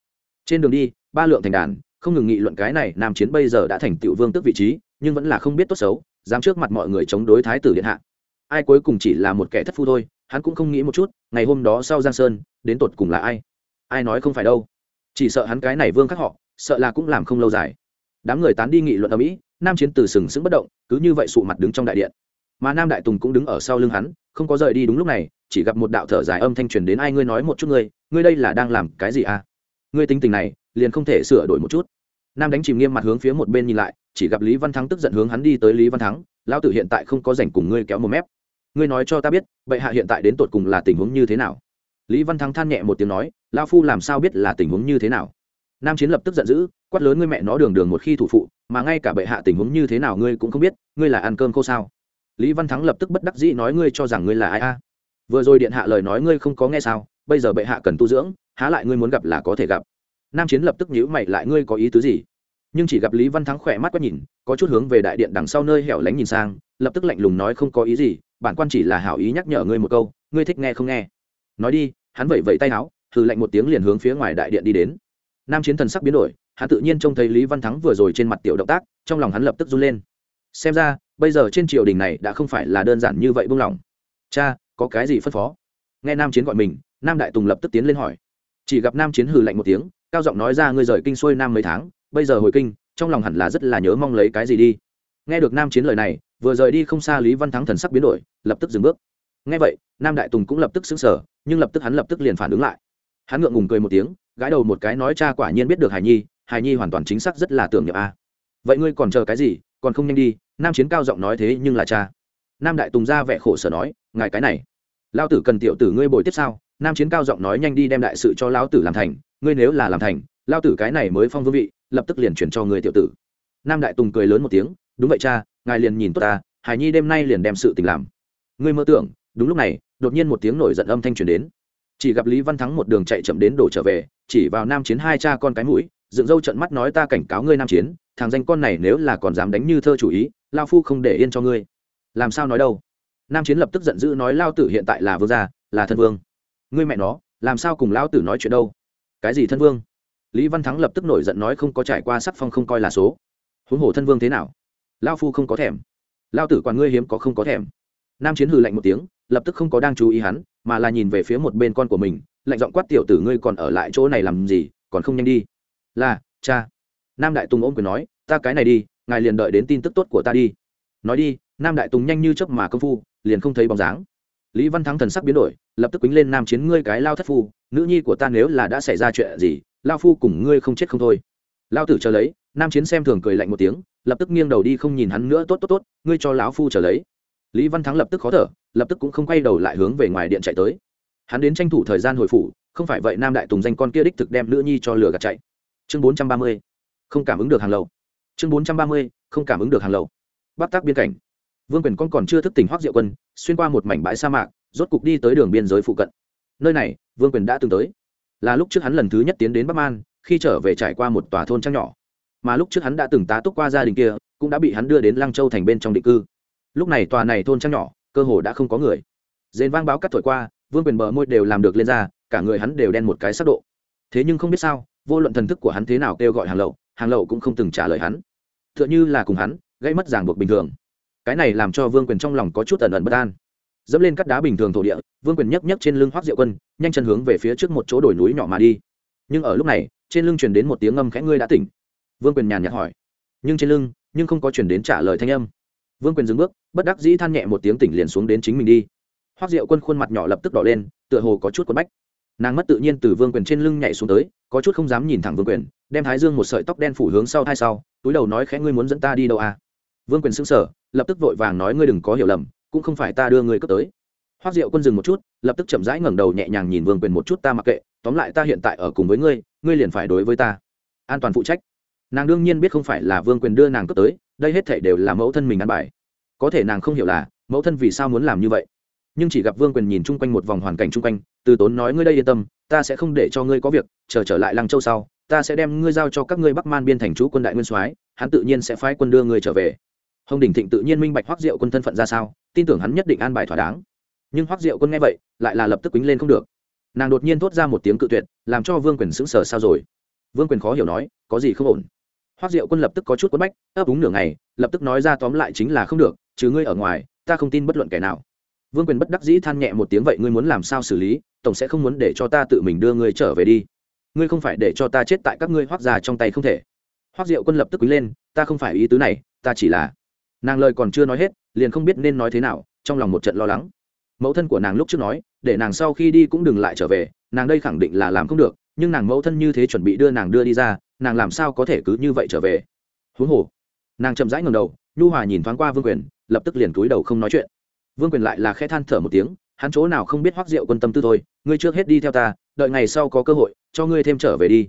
Trên đường đi, ba lượng thành đàn, không ngừng nghị luận cái này nam chiến bây giờ đã thành tựu vương tức vị trí, nhưng vẫn là không biết tốt xấu dám trước mặt mọi người chống đối thái tử điện hạ. Ai cuối cùng chỉ là một kẻ thất phu thôi, hắn cũng không nghĩ một chút, ngày hôm đó sau giang sơn, đến tột cùng là ai? Ai nói không phải đâu? Chỉ sợ hắn cái này vương khắc họ, sợ là cũng làm không lâu dài. Đám người tán đi nghị luận ở mỹ, nam chiến từ sừng sững bất động, cứ như vậy sụ mặt đứng trong đại điện. Mà nam đại tùng cũng đứng ở sau lưng hắn, không có rời đi đúng lúc này, chỉ gặp một đạo thở dài âm thanh truyền đến, ai ngươi nói một chút ngươi ngươi đây là đang làm cái gì à? Ngươi tính tình này, liền không thể sửa đổi một chút nam đánh chìm nghiêm mặt hướng phía một bên nhìn lại, chỉ gặp lý văn thắng tức giận hướng hắn đi tới lý văn thắng, lão tử hiện tại không có rảnh cùng ngươi kéo một mép. Ngươi nói cho ta biết, bệ hạ hiện tại đến tột cùng là tình huống như thế nào? Lý văn thắng than nhẹ một tiếng nói lao phu làm sao biết là tình huống như thế nào? Nam chiến lập tức giận dữ, quát lớn, ngươi mẹ nó đường đường một khi thủ phụ, mà ngay cả bệ hạ tình huống như thế nào ngươi cũng không biết, ngươi là ăn cơm khô sao? Lý văn thắng lập tức bất đắc dĩ nói, ngươi cho rằng ngươi là ai a? Vừa rồi điện hạ lời nói ngươi không có nghe sao, bây giờ bệ hạ cần tu dưỡng, há lại ngươi muốn gặp là có thể gặp nam chiến lập tức nhíu mày lại, ngươi có ý tứ gì? Nhưng chỉ gặp lý văn thắng khỏe mắt quá nhìn, có chút hướng về đại điện đằng sau nơi hẻo lánh nhìn sang, lập tức lạnh lùng nói, không có ý gì, bản quan chỉ là hảo ý nhắc nhở ngươi một câu, ngươi thích nghe không nghe. Nói đi, hắn vẩy vẩy tay áo thử lạnh một tiếng liền hướng phía ngoài đại điện đi đến. Nam chiến thần sắc biến đổi, hắn tự nhiên trông thấy lý văn thắng vừa rồi trên mặt tiểu động tác, trong lòng hắn lập tức run lên. Xem ra, bây giờ trên triều đình này đã không phải là đơn giản như vậy buông lỏng. Cha, có cái gì phân phó? Nghe nam chiến gọi mình, nam đại tùng lập tức tiến lên hỏi. Chỉ gặp nam chiến hừ lạnh một tiếng cao giọng nói ra, ngươi rời kinh xuôi nam mấy tháng, bây giờ hồi kinh, trong lòng hẳn là rất là nhớ mong lấy cái gì đi. Nghe được nam chiến lời này, vừa rời đi không xa lý văn thắng thần sắc biến đổi, lập tức dừng bước. Nghe vậy, nam đại tùng cũng lập tức xứng sở nhưng lập tức hắn lập tức liền phản ứng lại. Hắn ngượng ngùng cười một tiếng, gãi đầu một cái nói, cha quả nhiên biết được Hải nhi Hải nhi hoàn toàn chính xác rất là tưởng niệm a. Vậy ngươi còn chờ cái gì, còn không nhanh đi. Nam chiến cao giọng nói thế nhưng là cha. Nam đại tùng ra vẻ khổ sở nói, ngài cái này, lao tử cần tiểu tử ngươi bồi tiếp sao? Nam chiến cao giọng nói, nhanh đi đem đại sự cho lão tử làm thành ngươi nếu là làm thành, lao tử cái này mới phong vương vị, lập tức liền chuyển cho người tiểu tử. Nam đại tùng cười lớn một tiếng, đúng vậy cha, ngài liền nhìn tốt ta, hải nhi đêm nay liền đem sự tình làm. Ngươi mơ tưởng, đúng lúc này, đột nhiên một tiếng nổi giận âm thanh truyền đến. Chỉ gặp lý văn thắng một đường chạy chậm đến đổ trở về, chỉ vào nam chiến hai cha con cái mũi, dựng râu trận mắt nói ta cảnh cáo ngươi nam chiến, thằng danh con này nếu là còn dám đánh như thơ chủ ý, lao phu không để yên cho ngươi. Làm sao nói đâu? Nam chiến lập tức giận dữ nói lao tử hiện tại là vương gia, là thân vương. Ngươi mẹ nó, làm sao cùng lao tử nói chuyện đâu? Cái gì thân vương? Lý văn thắng lập tức nổi giận nói không có trải qua sắc phong không coi là số. Huống hồ thân vương thế nào? Lao phu không có thèm. Lao tử quản ngươi hiếm có không có thèm. Nam chiến hừ lạnh một tiếng, lập tức không có đang chú ý hắn, mà là nhìn về phía một bên con của mình, lạnh giọng quát, tiểu tử ngươi còn ở lại chỗ này làm gì? Còn không nhanh đi. Là, cha. Nam đại tùng ôm quyền nói, ta cái này đi, ngài liền đợi đến tin tức tốt của ta đi. Nói đi, nam đại tùng nhanh như chớp mà công phu, liền không thấy bóng dáng lý văn thắng thần sắc biến đổi, lập tức quýnh lên nam chiến ngươi cái lao thất phu, nữ nhi của ta nếu là đã xảy ra chuyện gì, lao phu cùng ngươi không chết không thôi. Lao tử chờ lấy, nam chiến xem thường cười lạnh một tiếng, lập tức nghiêng đầu đi không nhìn hắn nữa, tốt tốt tốt, ngươi cho lão phu chờ lấy. Lý văn thắng lập tức khó thở, lập tức cũng không quay đầu lại hướng về ngoài điện chạy tới. Hắn đến tranh thủ thời gian hồi phủ, không phải vậy nam đại tùng danh con kia đích thực đem nữ nhi cho lừa gạt chạy. Chương bốn trăm ba mươi, không cảm ứng được hàng lầu. Chương bốn trăm ba mươi, không cảm ứng được hàng lầu. Bắc tác biên cảnh vương quyền con còn chưa thức tỉnh hoác diệu quân, xuyên qua một mảnh bãi sa mạc, rốt cục đi tới đường biên giới phụ cận. Nơi này, vương quyền đã từng tới. Là lúc trước hắn lần thứ nhất tiến đến bắc man, khi trở về trải qua một tòa thôn trang nhỏ. Mà lúc trước hắn đã từng tá túc qua gia đình kia, cũng đã bị hắn đưa đến lăng châu thành bên trong định cư. Lúc này tòa này thôn trăng nhỏ, cơ hồ đã không có người. Dền vang báo cắt thổi qua, vương quyền bờ môi đều làm được lên ra, cả người hắn đều đen một cái sắc độ. Thế nhưng không biết sao, vô luận thần thức của hắn thế nào kêu gọi hàng lậu hàng lậu cũng không từng trả lời hắn. T h ư ợ n h ư là cùng hắn, gây mất ràng buộc bình thường cái này làm cho vương quyền trong lòng có chút ẩn ẩn bất an. Dẫm lên cắt đá bình thường thổ địa, vương quyền nhấc nhấc trên lưng hoác diệu quân, nhanh chân hướng về phía trước một chỗ đồi núi nhỏ mà đi. Nhưng ở lúc này, trên lưng truyền đến một tiếng âm khẽ, ngươi đã tỉnh. Vương quyền nhàn nhạt hỏi. Nhưng trên lưng, nhưng không có chuyển đến trả lời thanh âm. Vương quyền dừng bước, bất đắc dĩ than nhẹ một tiếng tỉnh liền xuống đến chính mình đi. Hoác diệu quân khuôn mặt nhỏ lập tức đỏ lên, tựa hồ có chút quần bách. Nàng mất tự nhiên từ vương quyền trên lưng nhảy xuống tới, có chút không dám nhìn thẳng vương quyền, đem thái dương một sợi tóc đen phủ hướng sau thai sau, túi đầu nói khẽ, ngươi muốn dẫn ta đi đâu à? Vương quyền xưng sở lập tức vội vàng nói, ngươi đừng có hiểu lầm, cũng không phải ta đưa ngươi cấp tới. Hoác diệu quân dừng một chút, lập tức chậm rãi ngẩng đầu nhẹ nhàng nhìn vương quyền một chút, ta mặc kệ, tóm lại ta hiện tại ở cùng với ngươi ngươi liền phải đối với ta an toàn phụ trách. Nàng đương nhiên biết không phải là vương quyền đưa nàng cấp tới, đây hết thể đều là mẫu thân mình ăn bài. Có thể nàng không hiểu là, mẫu thân vì sao muốn làm như vậy. Nhưng chỉ gặp vương quyền nhìn chung quanh một vòng hoàn cảnh chung quanh, từ tốn nói, ngươi đây yên tâm, ta sẽ không để cho ngươi có việc, chờ trở lại lăng châu sau, ta sẽ đem ngươi giao cho các ngươi bắc man biên thành chú quân đại nguyên soái, hắn tự nhiên sẽ phái quân đưa ngươi trở về hồng đình thịnh tự nhiên minh bạch hoắc diệu quân thân phận ra sao, tin tưởng hắn nhất định an bài thỏa đáng. Nhưng hoắc diệu quân nghe vậy, lại là lập tức quýnh lên không được. Nàng đột nhiên thốt ra một tiếng cự tuyệt, làm cho vương quyền sững sờ sao rồi. Vương quyền khó hiểu nói, có gì không ổn? Hoắc diệu quân lập tức có chút quất bách, ấp úng nửa ngày, lập tức nói ra tóm lại chính là không được chứ ngươi ở ngoài, ta không tin bất luận kẻ nào. Vương quyền bất đắc dĩ than nhẹ một tiếng, vậy ngươi muốn làm sao xử lý? Tổng sẽ không muốn để cho ta tự mình đưa ngươi trở về đi. Ngươi không phải để cho ta chết tại các ngươi hoác già trong tay không thể. Hoác diệu quân lập tức quý lên, ta không phải ý tứ này, ta chỉ là nàng lời còn chưa nói hết, liền không biết nên nói thế nào, trong lòng một trận lo lắng. Mẫu thân của nàng lúc trước nói, để nàng sau khi đi cũng đừng lại trở về, nàng đây khẳng định là làm không được, nhưng nàng mẫu thân như thế chuẩn bị đưa nàng đưa đi ra, nàng làm sao có thể cứ như vậy trở về? Huống hồ, nàng chậm rãi ngầm đầu, nhu hòa nhìn thoáng qua vương quyền, lập tức liền cúi đầu không nói chuyện. Vương quyền lại là khẽ than thở một tiếng, hắn chỗ nào không biết hoác rượu quân tâm tư thôi, ngươi trước hết đi theo ta, đợi ngày sau có cơ hội, cho ngươi thêm trở về đi.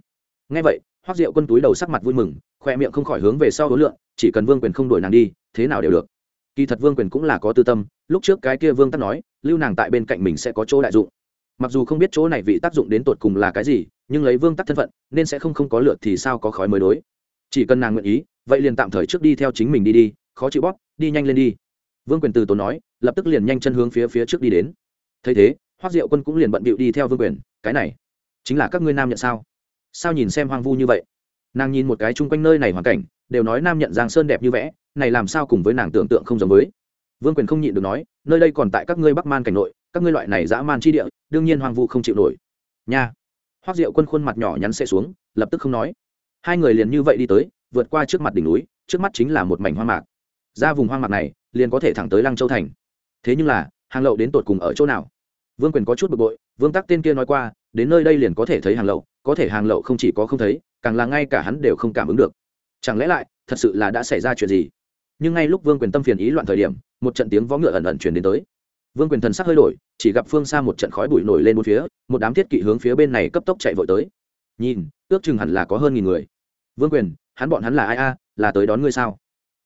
Ngay vậy hoác rượu quân túi đầu sắc mặt vui mừng, khoe miệng không khỏi hướng về sau đối lượng, chỉ cần vương quyền không đuổi nàng đi thế nào đều được. Kỳ thật vương quyền cũng là có tư tâm, lúc trước cái kia vương tắc nói, lưu nàng tại bên cạnh mình sẽ có chỗ đại dụng. Mặc dù không biết chỗ này vị tác dụng đến tột cùng là cái gì, nhưng lấy vương tắc thân phận, nên sẽ không không có lượt thì sao có khói mới đối. Chỉ cần nàng nguyện ý, vậy liền tạm thời trước đi theo chính mình đi đi, khó chịu bóp, đi nhanh lên đi. Vương quyền từ tốn nói, lập tức liền nhanh chân hướng phía phía trước đi đến. Thấy thế hoác diệu quân cũng liền bận bịu đi theo vương quyền, cái này, chính là các ngươi nam nhận sao? Sao nhìn xem hoang vu như vậy? Nàng nhìn một cái chung quanh nơi này hoàn cảnh, đều nói nam nhận giang sơn đẹp như vẽ này làm sao cùng với nàng tưởng tượng không giống với? Vương quyền không nhịn được nói, nơi đây còn tại các ngươi bắc man cảnh nội, các ngươi loại này dã man chi địa, đương nhiên hoang vu không chịu nổi. Nha. Hoác diệu quân khuôn mặt nhỏ nhắn xe xuống, lập tức không nói. Hai người liền như vậy đi tới, vượt qua trước mặt đỉnh núi, trước mắt chính là một mảnh hoang mạc. Ra vùng hoang mạc này, liền có thể thẳng tới lăng châu thành. Thế nhưng là, hàng lậu đến tột cùng ở chỗ nào? Vương quyền có chút bực bội, vương tắc tên kia nói qua, đến nơi đây liền có thể thấy hàng lậu, có thể hàng lậu không chỉ có không thấy, càng là ngay cả hắn đều không cảm ứng được. Chẳng lẽ lại, thật sự là đã xảy ra chuyện gì? Nhưng ngay lúc vương quyền tâm phiền ý loạn thời điểm, một trận tiếng vó ngựa ẩn ẩn truyền đến tới. Vương quyền thần sắc hơi đổi, chỉ gặp phương xa một trận khói bụi nổi lên một phía, một đám thiết kỵ hướng phía bên này cấp tốc chạy vội tới. Nhìn, ước chừng hẳn là có hơn nghìn người. Vương quyền, hắn bọn hắn là ai a? Là tới đón ngươi sao?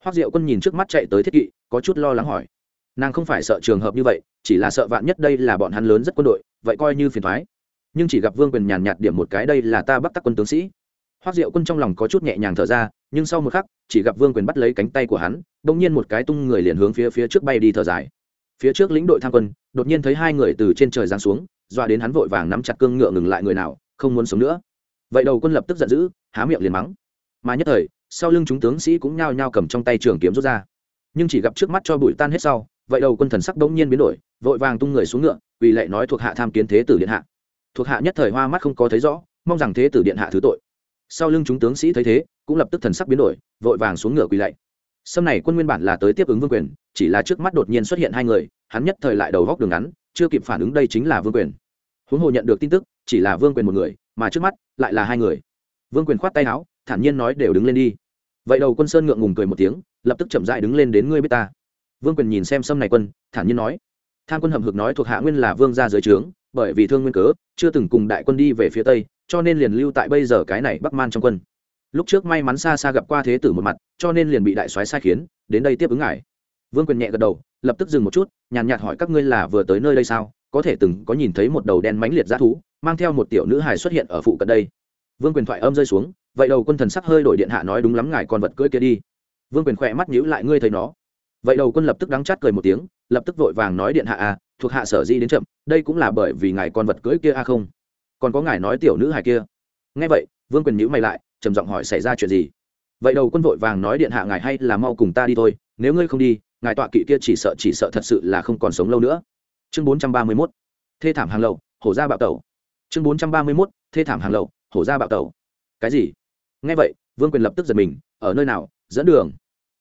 Hoác diệu quân nhìn trước mắt chạy tới thiết kỵ, có chút lo lắng hỏi. Nàng không phải sợ trường hợp như vậy, chỉ là sợ vạn nhất đây là bọn hắn lớn rất quân đội, vậy coi như phiền thoái nhưng chỉ gặp vương quyền nhàn nhạt điểm một cái, đây là ta bắt tắc quân tướng sĩ. Hoác diệu quân trong lòng có chút nhẹ nhàng thở ra nhưng sau một khắc, chỉ gặp vương quyền bắt lấy cánh tay của hắn đ ỗ n g nhiên một cái tung người liền hướng phía phía trước bay đi thở dài. Phía trước lĩnh đội tham quân, đột nhiên thấy hai người từ trên trời giáng xuống, dọa đến hắn vội vàng nắm chặt cương ngựa ngừng lại người nào, không muốn sống nữa. Vậy đầu quân lập tức giận dữ, há miệng liền mắng. Mà nhất thời, sau lưng chúng tướng sĩ cũng nhao nhao cầm trong tay trường kiếm rút ra. Nhưng chỉ gặp trước mắt cho bụi tan hết sau, vậy đầu quân thần sắc bỗng nhiên biến đổi, vội vàng tung người xuống ngựa, vì lệ nói thuộc hạ tham kiến thế tử điện hạ. Thuộc hạ nhất thời hoa mắt không có thấy rõ, mong rằng thế tử điện hạ thứ tội sau lưng chúng tướng sĩ thấy thế, cũng lập tức thần sắc biến đổi, vội vàng xuống ngựa quỳ lạy. Sâm này quân nguyên bản là tới tiếp ứng vương quyền, chỉ là trước mắt đột nhiên xuất hiện hai người, hắn nhất thời lại đầu góc đường ngắn, chưa kịp phản ứng đây chính là vương quyền. Huống hồ nhận được tin tức, chỉ là vương quyền một người, mà trước mắt lại là hai người. Vương quyền khoát tay áo, thản nhiên nói đều đứng lên đi. Vậy đầu quân sơn ngượng ngùng cười một tiếng, lập tức chậm dại đứng lên đến ngươi biết ta. Vương quyền nhìn xem sâm này quân, thản nhiên nói. Tham quân hầm hực nói thuộc hạ nguyên là vương gia dưới trướng, bởi vì thương nguyên cớ, chưa từng cùng đại quân đi về phía tây cho nên liền lưu tại bây giờ cái này bắc man trong quân. Lúc trước may mắn xa xa gặp qua thế tử một mặt, cho nên liền bị đại soái sai khiến, đến đây tiếp ứng ngài. Vương quyền nhẹ gật đầu, lập tức dừng một chút, nhàn nhạt hỏi các ngươi là vừa tới nơi đây sao? Có thể từng có nhìn thấy một đầu đen mánh liệt g thú, mang theo một tiểu nữ hài xuất hiện ở phụ cận đây. Vương quyền thoại âm rơi xuống, vậy đầu quân thần sắc hơi đổi điện hạ nói đúng lắm ngài con vật cưỡi kia đi. Vương quyền khỏe mắt nhíu lại ngươi thấy nó. Vậy đầu quân lập tức đắng chát cười một tiếng, lập tức vội vàng nói điện hạ à thuộc hạ sở di đến chậm, đây cũng là bởi vì ngài con vật cưỡi kia a không? Còn có ngài nói tiểu nữ hài kia. Nghe vậy, vương quyền nhữ mày lại, trầm giọng hỏi xảy ra chuyện gì? Vậy đầu quân vội vàng nói điện hạ ngài hay là mau cùng ta đi thôi, nếu ngươi không đi, ngài tọa kỵ kia chỉ sợ chỉ sợ thật sự là không còn sống lâu nữa. Chương bốn trăm ba mươi mốt, thê thảm hàng lậu, hổ ra bạo tẩu. Chương bốn trăm ba mươi mốt, thê thảm hàng lậu, hổ ra bạo tẩu. Cái gì? Ngay vậy, vương quyền lập tức giật mình, ở nơi nào? Dẫn đường.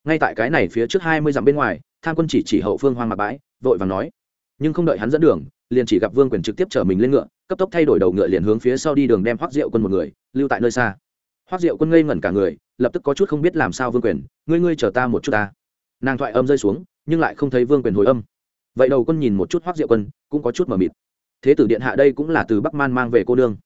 Ngay tại cái này phía trước hai mươi dặm bên ngoài, tham quân chỉ chỉ hậu phương hoang mạc bãi, vội vàng nói. Nhưng không đợi hắn dẫn đường liền chỉ gặp vương quyền trực tiếp chở mình lên ngựa, cấp tốc thay đổi đầu ngựa liền hướng phía sau đi đường đem hoác diệu quân một người, lưu tại nơi xa. Hoác diệu quân ngây ngẩn cả người, lập tức có chút không biết làm sao vương quyền, ngươi ngươi chờ ta một chút ta. Nàng thoại âm rơi xuống, nhưng lại không thấy vương quyền hồi âm. Vậy đầu quân nhìn một chút hoác diệu quân, cũng có chút mờ mịt. Thế tử điện hạ đây cũng là từ bắc man mang về cô nương.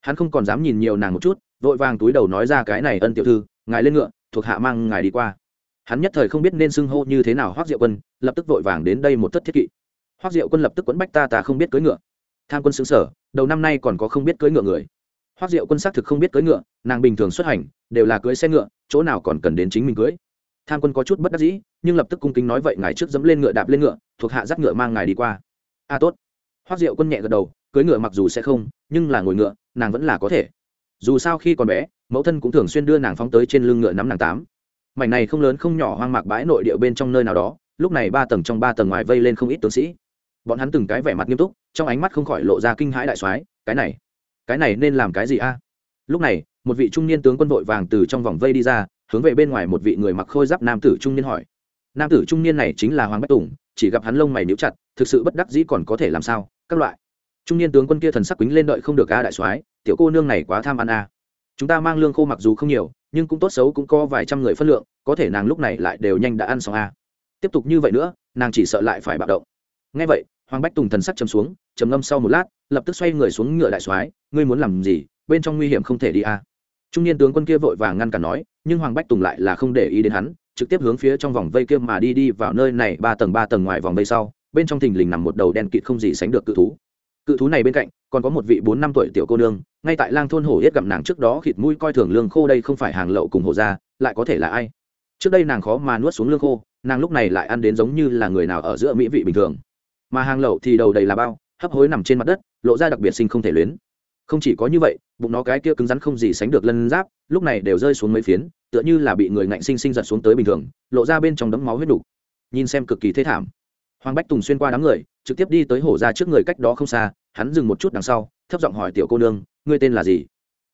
Hắn không còn dám nhìn nhiều nàng một chút, vội vàng túi đầu nói ra cái này ân tiểu thư, ngài lên ngựa, thuộc hạ mang ngài đi qua. Hắn nhất thời không biết nên xưng hô như thế nào hoác diệu quân, lập tức vội vàng đến đây một thất thiết kỵ hoác diệu quân lập tức quấn bách ta ta không biết cưỡi ngựa. Tham quân xứng sở, đầu năm nay còn có không biết cưỡi ngựa người. Hoác diệu quân xác thực không biết cưỡi ngựa, nàng bình thường xuất hành, đều là cưỡi xe ngựa, chỗ nào còn cần đến chính mình cưỡi. Tham quân có chút bất đắc dĩ, nhưng lập tức cung kính nói vậy, ngài trước dẫm lên ngựa, đạp lên ngựa, thuộc hạ dắt ngựa mang ngài đi qua. A tốt. Hoác diệu quân nhẹ gật đầu, cưỡi ngựa mặc dù sẽ không, nhưng là ngồi ngựa, nàng vẫn là có thể. Dù sao khi còn bé, mẫu thân cũng thường xuyên đưa nàng phóng tới trên lưng ngựa nắm nàng tám. Mảnh này không lớn không nhỏ hoang mạc bãi nội địa bên trong nơi nào đó, lúc này ba tầng trong ba tầng ngoài vây lên không ít tướng sĩ bọn hắn từng cái vẻ mặt nghiêm túc, trong ánh mắt không khỏi lộ ra kinh hãi đại soái, cái này cái này nên làm cái gì a? Lúc này, một vị trung niên tướng quân vội vàng từ trong vòng vây đi ra, hướng về bên ngoài một vị người mặc khôi giáp nam tử trung niên hỏi. Nam tử trung niên này chính là hoàng bách tùng, chỉ gặp hắn lông mày níu chặt, thực sự bất đắc dĩ còn có thể làm sao, các loại. Trung niên tướng quân kia thần sắc quýnh lên đợi không được a đại soái, tiểu cô nương này quá tham ăn a. Chúng ta mang lương khô mặc dù không nhiều, nhưng cũng tốt xấu cũng có vài trăm người phân lượng, có thể nàng lúc này lại đều nhanh đã ăn xong a. Tiếp tục như vậy nữa, nàng chỉ sợ lại phải bạo động. Ngay vậy hoàng bách tùng thần sắc chấm xuống, trầm ngâm sau một lát, lập tức xoay người xuống ngựa đại soái, ngươi muốn làm gì? Bên trong nguy hiểm không thể đi à? trung niên tướng quân kia vội vàng ngăn cản nói, nhưng hoàng bách tùng lại là không để ý đến hắn, trực tiếp hướng phía trong vòng vây kia mà đi đi vào nơi này, ba tầng ba tầng ngoài vòng vây sau, bên trong thình lình nằm một đầu đen kịt không gì sánh được cự thú. Cự thú này bên cạnh, còn có một vị bốn năm tuổi tiểu cô nương, ngay tại lang thôn hổ yết gặp nàng trước đó khịt mũi coi thường lương khô đây không phải hàng lậu cùng hổ ra lại có thể là ai? Trước đây nàng khó mà nuốt xuống lương khô, nàng lúc này lại ăn đến giống như là người nào ở giữa mỹ vị bình thường mà hàng lậu thì đầu đầy là bao, hấp hối nằm trên mặt đất, lộ ra đặc biệt sinh không thể luyến. Không chỉ có như vậy, bụng nó cái kia cứng rắn không gì sánh được lân giáp, lúc này đều rơi xuống mấy phiến, tựa như là bị người ngạnh sinh sinh giật xuống tới bình thường, lộ ra bên trong đấm máu huyết đủ. nhìn xem cực kỳ thế thảm. Hoàng bách tùng xuyên qua đám người, trực tiếp đi tới hổ ra trước người cách đó không xa, hắn dừng một chút đằng sau, thấp giọng hỏi tiểu cô nương, ngươi tên là gì?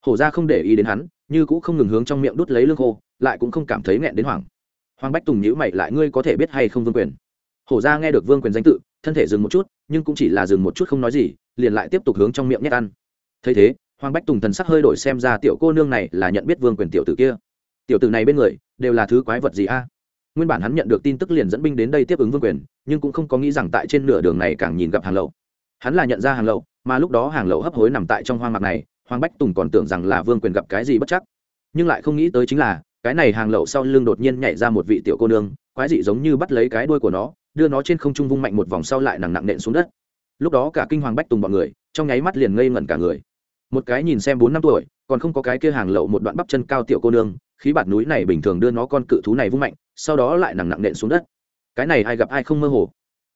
Hổ ra không để ý đến hắn, như cũng không ngừng hướng trong miệng đút lấy lương khô, lại cũng không cảm thấy nghẹn đến hoảng. Hoàng bách tùng nhữ mày lại, ngươi có thể biết hay không vương quyền? Hổ ra nghe được vương quyền danh tự, thân thể dừng một chút, nhưng cũng chỉ là dừng một chút không nói gì, liền lại tiếp tục hướng trong miệng nhét ăn. Thấy thế, hoàng bách tùng thần sắc hơi đổi xem ra tiểu cô nương này là nhận biết vương quyền tiểu tử kia. Tiểu tử này bên người, đều là thứ quái vật gì a? Nguyên bản hắn nhận được tin tức liền dẫn binh đến đây tiếp ứng vương quyền, nhưng cũng không có nghĩ rằng tại trên nửa đường này càng nhìn gặp hàng lậu. Hắn là nhận ra hàng lậu, mà lúc đó hàng lậu hấp hối nằm tại trong hoang mạc này, hoàng bách tùng còn tưởng rằng là vương quyền gặp cái gì bất chắc. Nhưng lại không nghĩ tới chính là, cái này hàng lậu sau lưng đột nhiên nhảy ra một vị tiểu cô nương, quái dị giống như bắt lấy cái đuôi của nó đưa nó trên không trung vung mạnh một vòng sau lại nặng nặng nện xuống đất. Lúc đó cả kinh hoàng bách tùng bọn người, trong nháy mắt liền ngây ngẩn cả người. Một cái nhìn xem bốn năm tuổi, còn không có cái kia hàng lậu một đoạn bắp chân cao tiểu cô nương, khí bạt núi này bình thường đưa nó con cự thú này vung mạnh, sau đó lại nặng nặng nện xuống đất. Cái này ai gặp ai không mơ hồ.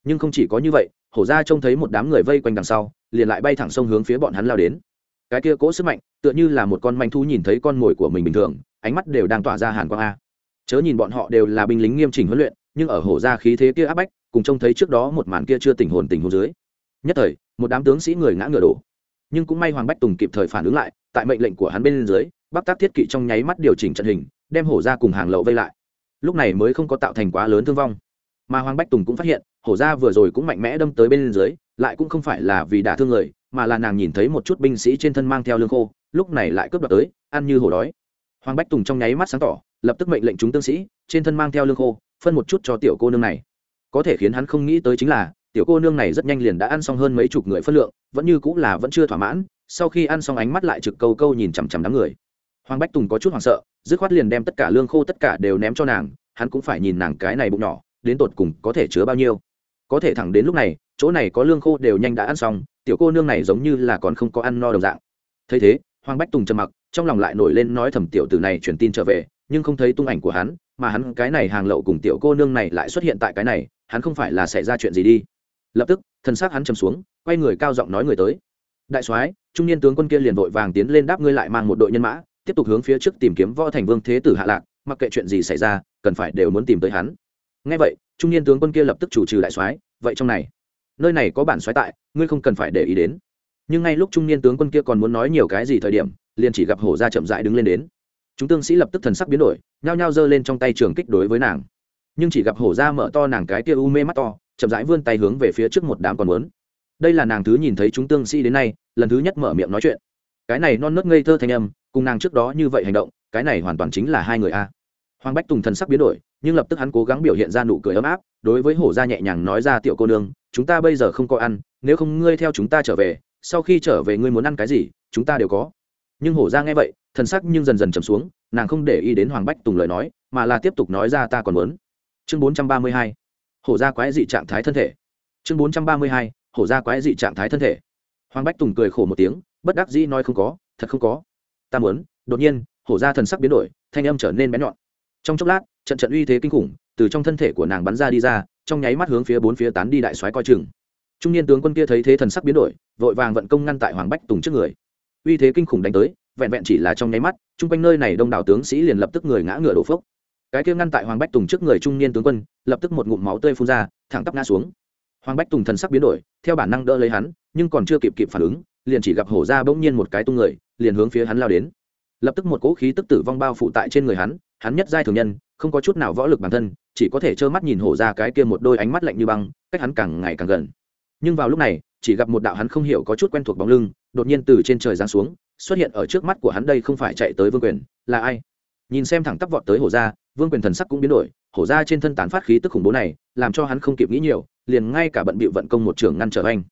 Nhưng không chỉ có như vậy, hổ ra trông thấy một đám người vây quanh đằng sau, liền lại bay thẳng sông hướng phía bọn hắn lao đến. Cái kia cỗ sức mạnh, tựa như là một con manh thú nhìn thấy con mồi của mình bình thường, ánh mắt đều đang tỏa ra hàn quang a. Chớ nhìn bọn họ đều là binh lính nghiêm chỉnh huấn luyện nhưng ở hổ ra khí thế kia áp bách, cùng trông thấy trước đó một màn kia chưa tình hồn tình hồn dưới. Nhất thời, một đám tướng sĩ người ngã ngựa đổ. Nhưng cũng may hoàng bách tùng kịp thời phản ứng lại, tại mệnh lệnh của hắn bên dưới bắc tác thiết kỵ trong nháy mắt điều chỉnh trận hình, đem hổ ra cùng hàng lậu vây lại. Lúc này mới không có tạo thành quá lớn thương vong. Mà hoàng bách tùng cũng phát hiện, hổ ra vừa rồi cũng mạnh mẽ đâm tới bên dưới, lại cũng không phải là vì đả thương người, mà là nàng nhìn thấy một chút binh sĩ trên thân mang theo lương khô, lúc này lại cướp đoạt tới, ăn như hổ đói. Hoàng bách tùng trong nháy mắt sáng tỏ, lập tức mệnh lệnh chúng tướng sĩ, trên thân mang theo lương khô phân một chút cho tiểu cô nương này. Có thể khiến hắn không nghĩ tới chính là, tiểu cô nương này rất nhanh liền đã ăn xong hơn mấy chục người phân lượng, vẫn như cũng là vẫn chưa thỏa mãn, sau khi ăn xong ánh mắt lại trực câu câu nhìn chằm chằm đám người. Hoàng bách tùng có chút hoảng sợ, dứt khoát liền đem tất cả lương khô tất cả đều ném cho nàng, hắn cũng phải nhìn nàng cái này bụng nhỏ, đến tột cùng có thể chứa bao nhiêu. Có thể thẳng đến lúc này, chỗ này có lương khô đều nhanh đã ăn xong, tiểu cô nương này giống như là còn không có ăn no đồng dạng. Thấy thế, hoàng bách tùng trầm mặc, trong lòng lại nổi lên nói thầm tiểu tử này truyền tin trở về, nhưng không thấy tung ảnh của hắn mà hắn cái này hàng lậu cùng tiểu cô nương này lại xuất hiện tại cái này, hắn không phải là xảy ra chuyện gì đi. Lập tức thân xác hắn chầm xuống, quay người cao giọng nói người tới. Đại soái, trung niên tướng quân kia liền vội vàng tiến lên đáp ngươi lại mang một đội nhân mã, tiếp tục hướng phía trước tìm kiếm võ thành vương thế tử hạ lạc, mặc kệ chuyện gì xảy ra, cần phải đều muốn tìm tới hắn. Ngay vậy, trung niên tướng quân kia lập tức chủ trừ đại soái, vậy trong này, nơi này có bản soái tại, ngươi không cần phải để ý đến. Nhưng ngay lúc trung niên tướng quân kia còn muốn nói nhiều cái gì thời điểm, liền chỉ gặp hổ ra chậm dại đứng lên đến chúng tướng sĩ lập tức thần sắc biến đổi, nhao nhao giơ lên trong tay trường kích đối với nàng. Nhưng chỉ gặp hổ ra mở to nàng cái kia u mê mắt to, chậm rãi vươn tay hướng về phía trước một đám còn muốn. Đây là nàng thứ nhìn thấy chúng tương sĩ đến nay, lần thứ nhất mở miệng nói chuyện. Cái này non nớt ngây thơ thanh âm, cùng nàng trước đó như vậy hành động, cái này hoàn toàn chính là hai người a. Hoàng bách tùng thần sắc biến đổi, nhưng lập tức hắn cố gắng biểu hiện ra nụ cười ấm áp, đối với hổ gia nhẹ nhàng nói ra, tiểu cô nương, chúng ta bây giờ không có ăn, nếu không ngươi theo chúng ta trở về, sau khi trở về ngươi muốn ăn cái gì, chúng ta đều có. Nhưng hổ gia nghe vậy thần sắc nhưng dần dần trầm xuống, nàng không để ý đến hoàng bách tùng lời nói, mà là tiếp tục nói ra ta còn muốn. Chương bốn trăm ba mươi hai, hổ gia quái dị trạng thái thân thể. Chương bốn trăm ba mươi hai, hổ gia quái dị trạng thái thân thể. Hoàng bách tùng cười khổ một tiếng, bất đắc dĩ nói không có, thật không có. Ta muốn, đột nhiên, hổ gia thần sắc biến đổi, thanh âm trở nên bén nhọn. Trong chốc lát, trận trận uy thế kinh khủng, từ trong thân thể của nàng bắn ra đi ra, trong nháy mắt hướng phía bốn phía tán đi đại soái coi chừng. Trung niên tướng quân kia thấy thế thần sắc biến đổi, vội vàng vận công ngăn tại hoàng bách tùng trước người. Uy thế kinh khủng đánh tới vẹn vẹn chỉ là trong nháy mắt, chung quanh nơi này đông đảo tướng sĩ liền lập tức người ngã ngựa đổ phốc. Cái kia ngăn tại hoàng bách tùng trước người trung niên tướng quân, lập tức một ngụm máu tươi phun ra, thẳng tắp ngã xuống. Hoàng bách tùng thần sắc biến đổi, theo bản năng đỡ lấy hắn, nhưng còn chưa kịp kịp phản ứng, liền chỉ gặp hổ ra bỗng nhiên một cái tung người, liền hướng phía hắn lao đến. Lập tức một cỗ khí tức tử vong bao phụ tại trên người hắn hắn nhất giai thường nhân, không có chút nào võ lực bản thân, chỉ có thể trơ mắt nhìn hổ ra cái kia một đôi ánh mắt lạnh như băng, cách hắn càng ngày càng gần. Nhưng vào lúc này, chỉ gặp một đạo hắn không hiểu có chút quen thuộc bóng lưng, đột nhiên từ trên trời giáng xuống xuất hiện ở trước mắt của hắn đây không phải chạy tới vương quyền, là ai? Nhìn xem thẳng tắp vọt tới hổ ra vương quyền thần sắc cũng biến đổi, hổ ra trên thân tán phát khí tức khủng bố này, làm cho hắn không kịp nghĩ nhiều, liền ngay cả bận bịu vận công một trường ngăn trở anh.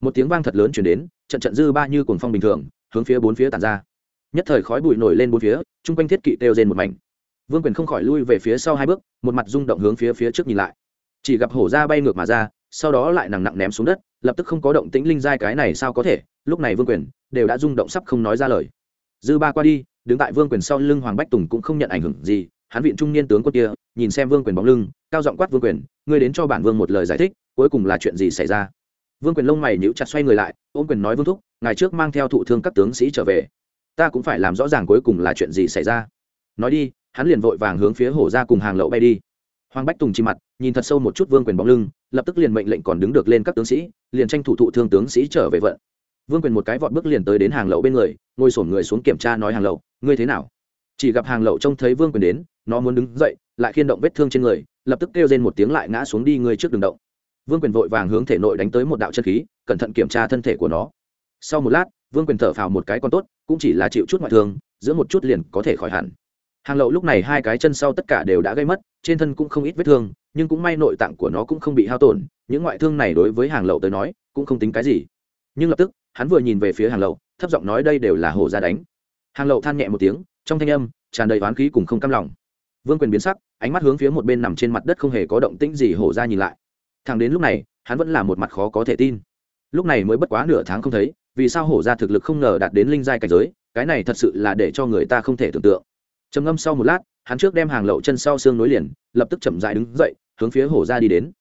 Một tiếng vang thật lớn chuyển đến, trận trận dư ba như cồn phong bình thường, hướng phía bốn phía tàn ra. Nhất thời khói bụi nổi lên bốn phía, chung quanh thiết kỵ têu rên một mảnh. Vương quyền không khỏi lui về phía sau hai bước, một mặt rung động hướng phía phía trước nhìn lại. Chỉ gặp hổ ra bay ngược mà ra, sau đó lại nặng nặng ném xuống đất lập tức không có động tĩnh linh giai cái này sao có thể, lúc này vương quyền đều đã rung động sắp không nói ra lời. Dư ba qua đi, đứng tại vương quyền sau lưng hoàng bách tùng cũng không nhận ảnh hưởng gì, hắn viện trung niên tướng quân kia, nhìn xem vương quyền bóng lưng, cao giọng quát vương quyền, ngươi đến cho bản vương một lời giải thích, cuối cùng là chuyện gì xảy ra? Vương quyền lông mày nhíu chặt xoay người lại, ôm quyền nói vương thúc ngày trước mang theo thụ thương các tướng sĩ trở về. Ta cũng phải làm rõ ràng cuối cùng là chuyện gì xảy ra. Nói đi, hắn liền vội vàng hướng phía hổ ra cùng hàng lậu bay đi hoàng bách tùng chỉ mặt, nhìn thật sâu một chút vương quyền bóng lưng, lập tức liền mệnh lệnh còn đứng được lên các tướng sĩ, liền tranh thủ thụ thương tướng sĩ trở về vận. Vương quyền một cái vọt bước liền tới đến hàng lậu bên người, ngồi sổm người xuống kiểm tra nói hàng lậu, ngươi thế nào? Chỉ gặp hàng lậu trông thấy vương quyền đến, nó muốn đứng dậy, lại khiên động vết thương trên người, lập tức kêu lên một tiếng lại ngã xuống đi người trước đường động. Vương quyền vội vàng hướng thể nội đánh tới một đạo chân khí, cẩn thận kiểm tra thân thể của nó. Sau một lát, vương quyền thở phào một cái con tốt, cũng chỉ là chịu chút ngoại thương, giữa một chút liền có thể khỏi hẳn hàng lậu lúc này hai cái chân sau tất cả đều đã gây mất, trên thân cũng không ít vết thương, nhưng cũng may nội tạng của nó cũng không bị hao tổn, những ngoại thương này đối với hàng lậu tới nói, cũng không tính cái gì. Nhưng lập tức, hắn vừa nhìn về phía hàng lậu, thấp giọng nói đây đều là hổ ra đánh. Hàng lậu than nhẹ một tiếng, trong thanh âm, tràn đầy oán khí cùng không cam lòng. Vương quyền biến sắc, ánh mắt hướng phía một bên nằm trên mặt đất không hề có động tĩnh gì hổ ra nhìn lại. Thằng đến lúc này, hắn vẫn là một mặt khó có thể tin. Lúc này mới bất quá nửa tháng không thấy, vì sao hổ ra thực lực không ngờ đạt đến linh giai cảnh giới, cái này thật sự là để cho người ta không thể tưởng tượng trầm ngâm sau một lát, hắn trước đem hàng lậu chân sau xương nối liền, lập tức chậm dại đứng dậy, hướng phía hổ ra đi đến.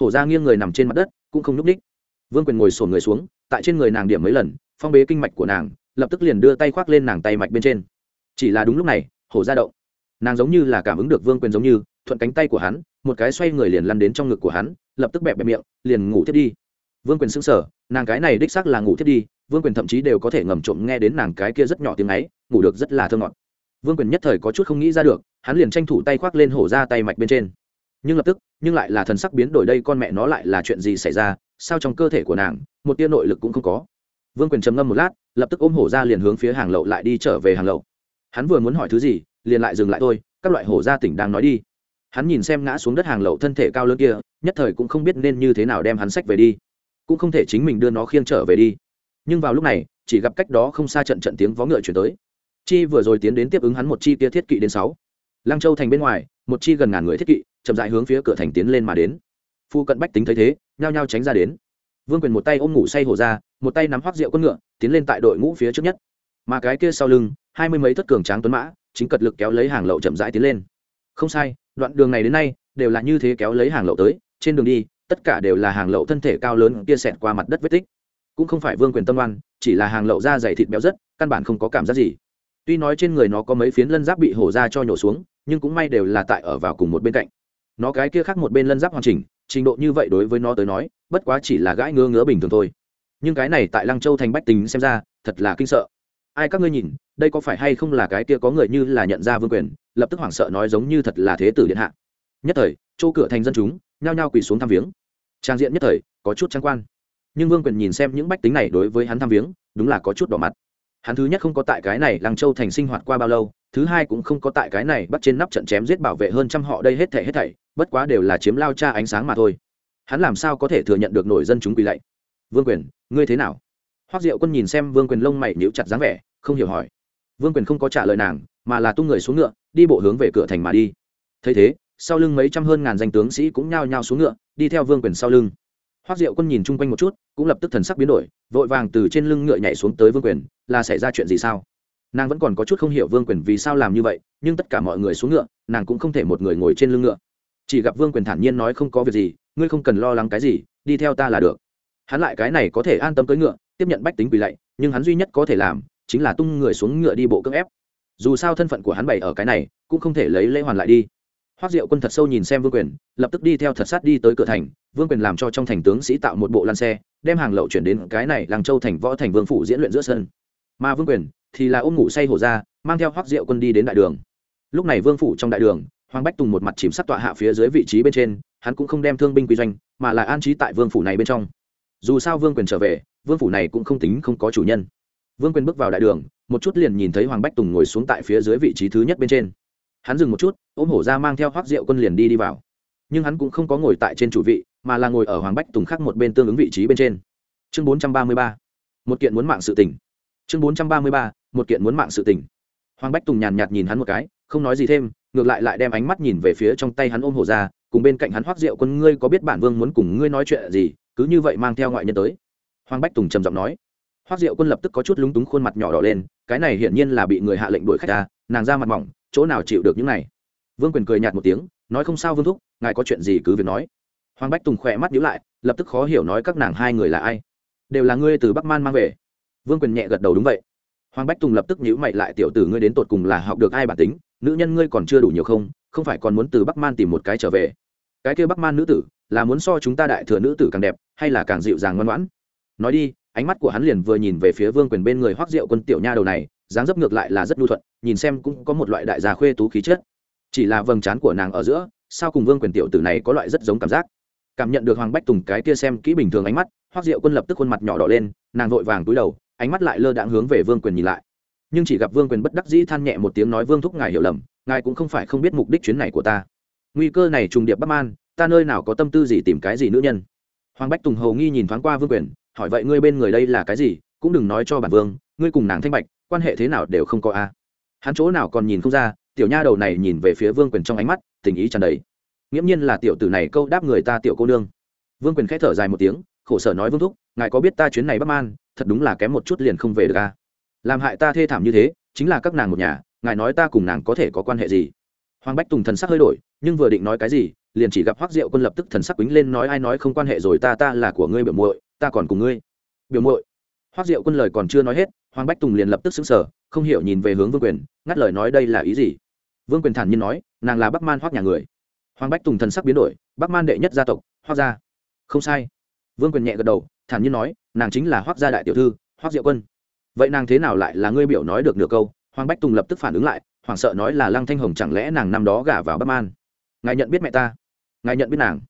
Hổ ra nghiêng người nằm trên mặt đất, cũng không núp ních vương quyền ngồi sổn người xuống, tại trên người nàng điểm mấy lần, phong bế kinh mạch của nàng, lập tức liền đưa tay khoác lên nàng tay mạch bên trên. Chỉ là đúng lúc này, hổ ra động. Nàng giống như là cảm ứng được vương quyền giống như, thuận cánh tay của hắn, một cái xoay người liền lăn đến trong ngực của hắn, lập tức bẹp bẹp miệng, liền ngủ thiết đi. Vương quyền xứng sở nàng cái này đích xác là ngủ thiết đi, vương quyền thậm chí đều có thể ngầm trộm nghe đến nàng cái kia rất nhỏ tiếng ấy, ngủ được rất là thơ ngọt vương quyền nhất thời có chút không nghĩ ra được, hắn liền tranh thủ tay khoác lên hổ ra tay mạch bên trên. Nhưng lập tức, nhưng lại là thần sắc biến đổi đây con mẹ nó lại là chuyện gì xảy ra, sao trong cơ thể của nàng, một tia nội lực cũng không có. Vương quyền trầm ngâm một lát, lập tức ôm hổ ra liền hướng phía hàng lậu lại đi trở về hàng lậu. Hắn vừa muốn hỏi thứ gì, liền lại dừng lại thôi, các loại hổ gia tỉnh đang nói đi. Hắn nhìn xem ngã xuống đất hàng lậu thân thể cao lớn kia, nhất thời cũng không biết nên như thế nào đem hắn sách về đi. Cũng không thể chính mình đưa nó khiêng trở về đi. Nhưng vào lúc này, chỉ gặp cách đó không xa trận trận tiếng vó ngựa chuyển tới chi vừa rồi tiến đến tiếp ứng hắn một chi kia thiết kỵ đến sáu. Lăng châu thành bên ngoài, một chi gần ngàn người thiết kỵ, chậm dại hướng phía cửa thành tiến lên mà đến. Phu cận bách tính thấy thế, nhao nhao tránh ra đến. Vương quyền một tay ôm ngủ say hổ ra, một tay nắm hoác rượu con ngựa, tiến lên tại đội ngũ phía trước nhất. Mà cái kia sau lưng, hai mươi mấy thất cường tráng tuấn mã, chính cật lực kéo lấy hàng lậu chậm rãi tiến lên. Không sai, đoạn đường này đến nay, đều là như thế kéo lấy hàng lậu tới, trên đường đi, tất cả đều là hàng lậu thân thể cao lớn kia xẹt qua mặt đất vết tích. Cũng không phải vương quyền tâm oan, chỉ là hàng lậu da dày thịt béo rất, căn bản không có cảm giác gì tuy nói trên người nó có mấy phiến lân giáp bị hổ ra cho nhổ xuống, nhưng cũng may đều là tại ở vào cùng một bên cạnh. Nó cái kia khác một bên lân giáp hoàn chỉnh, trình độ như vậy đối với nó tới nói, bất quá chỉ là gãi ngứa ngứa bình thường thôi. Nhưng cái này tại lăng châu thành bách tính xem ra, thật là kinh sợ. Ai các ngươi nhìn, đây có phải hay không là cái kia có người như là nhận ra vương quyền, lập tức hoảng sợ nói giống như thật là thế tử điện hạ. Nhất thời, chỗ cửa thành dân chúng, nhao nhao quỳ xuống thăm viếng. Trang diện nhất thời, có chút trang quan. Nhưng vương quyền nhìn xem những bách tính này đối với hắn thăm viếng, đúng là có chút đỏ mặt hắn thứ nhất không có tại cái này lăng châu thành sinh hoạt qua bao lâu, thứ hai cũng không có tại cái này bắt trên nắp trận chém giết bảo vệ hơn trăm họ đây hết thể hết thảy, bất quá đều là chiếm lao cha ánh sáng mà thôi. Hắn làm sao có thể thừa nhận được nổi dân chúng quỳ lạy? Vương quyền, ngươi thế nào? Hoác diệu quân nhìn xem vương quyền lông mày níu chặt dáng vẻ, không hiểu hỏi. Vương quyền không có trả lời nàng, mà là tung người xuống ngựa, đi bộ hướng về cửa thành mà đi. Thấy thế, sau lưng mấy trăm hơn ngàn danh tướng sĩ cũng nhao nhao xuống ngựa, đi theo vương quyền sau lưng. Hoắc diệu quân nhìn chung quanh một chút, cũng lập tức thần sắc biến đổi, vội vàng từ trên lưng ngựa nhảy xuống tới vương quyền, là xảy ra chuyện gì sao? Nàng vẫn còn có chút không hiểu vương quyền vì sao làm như vậy, nhưng tất cả mọi người xuống ngựa, nàng cũng không thể một người ngồi trên lưng ngựa. Chỉ gặp vương quyền thản nhiên nói không có việc gì, ngươi không cần lo lắng cái gì, đi theo ta là được. Hắn lại cái này có thể an tâm cưỡi ngựa, tiếp nhận bách tính quỳ lạy, nhưng hắn duy nhất có thể làm, chính là tung người xuống ngựa đi bộ cưỡng ép. Dù sao thân phận của hắn bày ở cái này, cũng không thể lấy lễ hoàn lại đi. Hoắc diệu quân thật sâu nhìn xem vương quyền, lập tức đi theo thật sát đi tới cửa thành. Vương quyền làm cho trong thành tướng sĩ tạo một bộ lăn xe, đem hàng lậu chuyển đến cái này làng châu thành võ thành vương phủ diễn luyện giữa sân. Mà vương quyền thì là ôm ngủ say hổ ra, mang theo Hoắc diệu quân đi đến đại đường. Lúc này vương phủ trong đại đường, hoàng bách tùng một mặt chìm sắc tọa hạ phía dưới vị trí bên trên, hắn cũng không đem thương binh quy doanh, mà lại an trí tại vương phủ này bên trong. Dù sao vương quyền trở về, vương phủ này cũng không tính không có chủ nhân. Vương quyền bước vào đại đường, một chút liền nhìn thấy hoàng bách tùng ngồi xuống tại phía dưới vị trí thứ nhất bên trên hắn dừng một chút, ôm hổ ra mang theo hoác rượu quân liền đi đi vào. Nhưng hắn cũng không có ngồi tại trên chủ vị, mà là ngồi ở hoàng bách tùng khác một bên tương ứng vị trí bên trên. Chương bốn trăm ba mươi ba, một kiện muốn mạng sự tỉnh chương bốn trăm ba mươi ba, một kiện muốn mạng sự tỉnh hoàng bách tùng nhàn nhạt nhìn hắn một cái, không nói gì thêm, ngược lại lại đem ánh mắt nhìn về phía trong tay hắn ôm hổ ra, cùng bên cạnh hắn hoác rượu quân, ngươi có biết bản vương muốn cùng ngươi nói chuyện gì, cứ như vậy mang theo ngoại nhân tới? Hoàng bách tùng trầm giọng nói. Hoác diệu quân lập tức có chút lúng túng, khuôn mặt nhỏ đỏ lên, cái này hiển nhiên là bị người hạ lệnh đuổi khách ta nàng ra mặt mỏng chỗ nào chịu được những này? Vương quyền cười nhạt một tiếng, nói không sao vương thúc, ngài có chuyện gì cứ việc nói. Hoàng bách tùng khỏe mắt nhíu lại, lập tức khó hiểu nói các nàng hai người là ai? Đều là ngươi từ bắc man mang về. Vương quyền nhẹ gật đầu đúng vậy. Hoàng bách tùng lập tức nhíu mày lại, tiểu tử ngươi đến tột cùng là học được ai bản tính? Nữ nhân ngươi còn chưa đủ nhiều không? Không phải còn muốn từ bắc man tìm một cái trở về? Cái kia bắc man nữ tử, là muốn so chúng ta đại thừa nữ tử càng đẹp, hay là càng dịu dàng ngoan ngoãn? Nói đi, ánh mắt của hắn liền vừa nhìn về phía vương quyền bên người hoác rượu quân tiểu nha đầu này dáng dấp ngược lại là rất nhu thuận, nhìn xem cũng có một loại đại gia khuê tú khí chất. Chỉ là vầng trán của nàng ở giữa, sao cùng vương quyền tiểu tử này có loại rất giống cảm giác. Cảm nhận được hoàng bách tùng cái kia xem kỹ bình thường ánh mắt hoác diệu quân lập tức khuôn mặt nhỏ đỏ lên, nàng vội vàng túi đầu, ánh mắt lại lơ đãng hướng về vương quyền nhìn lại. Nhưng chỉ gặp vương quyền bất đắc dĩ than nhẹ một tiếng nói, vương thúc, ngài hiểu lầm, ngài cũng không phải không biết mục đích chuyến này của ta. Nguy cơ này trùng điệp bắc man ta nơi nào có tâm tư gì tìm cái gì nữ nhân? Hoàng bách tùng hầu nghi nhìn thoáng qua vương quyền, hỏi, vậy ngươi bên người đây là cái gì? Cũng đừng nói cho bản vương, ngươi cùng nàng thanh bạch quan hệ thế nào đều không có a. Hắn chỗ nào còn nhìn không ra, tiểu nha đầu này nhìn về phía vương quyền trong ánh mắt, tình ý tràn đầy. Nghiễm nhiên là tiểu tử này câu đáp người ta tiểu cô nương. Vương quyền k h ẽ thở dài một tiếng, khổ sở nói vương thúc, ngài có biết ta chuyến này bất man, thật đúng là kém một chút liền không về được a. Làm hại ta thê thảm như thế, chính là các nàng một nhà, ngài nói ta cùng nàng có thể có quan hệ gì? Hoàng bách tùng thần sắc hơi đổi, nhưng vừa định nói cái gì, liền chỉ gặp hoác diệu quân lập tức thần sắc quýnh lên nói ai nói không quan hệ rồi ta ta là của ngươi biểu muội, ta còn cùng ngươi. Biểu muội. Hoác diệu quân lời còn chưa nói hết hoàng bách tùng liền lập tức xứng sở không hiểu nhìn về hướng vương quyền, ngắt lời nói đây là ý gì. Vương quyền thản nhiên nói, nàng là bắc man hoác nhà người. Hoàng bách tùng thần sắc biến đổi, bắc man đệ nhất gia tộc, hoác gia. Không sai. Vương quyền nhẹ gật đầu, thản nhiên nói, nàng chính là hoác gia đại tiểu thư, hoác diệu quân. Vậy nàng thế nào lại là ngươi biểu nói được nửa câu? Hoàng bách tùng lập tức phản ứng lại, hoảng sợ nói là lăng thanh hồng chẳng lẽ nàng năm đó gả vào bắc man? Ngài nhận biết mẹ ta? Ngài nhận biết nàng?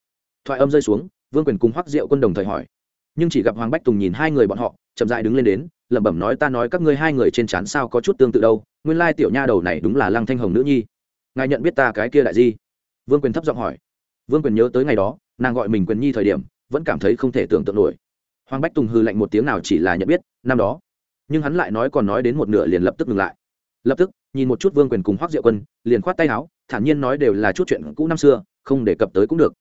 Thoại âm rơi xuống, vương quyền cùng hoắc diệu quân đồng thời hỏi nhưng chỉ gặp hoàng bách tùng nhìn hai người bọn họ, chậm dại đứng lên đến, lẩm bẩm nói, ta nói các ngươi hai người trên trán sao có chút tương tự đâu, nguyên lai tiểu nha đầu này đúng là lăng thanh hồng nữ nhi. Ngài nhận biết ta cái kia đại di? Vương quyền thấp giọng hỏi. Vương quyền nhớ tới ngày đó, nàng gọi mình quyền nhi thời điểm, vẫn cảm thấy không thể tưởng tượng nổi. Hoàng bách tùng hư lạnh một tiếng nào chỉ là nhận biết, năm đó. Nhưng hắn lại nói còn nói đến một nửa liền lập tức ngừng lại. Lập tức, nhìn một chút vương quyền cùng hoác diệu quân, liền khoát tay áo, thản nhiên nói đều là chút chuyện cũ năm xưa, không đề cập tới cũng được.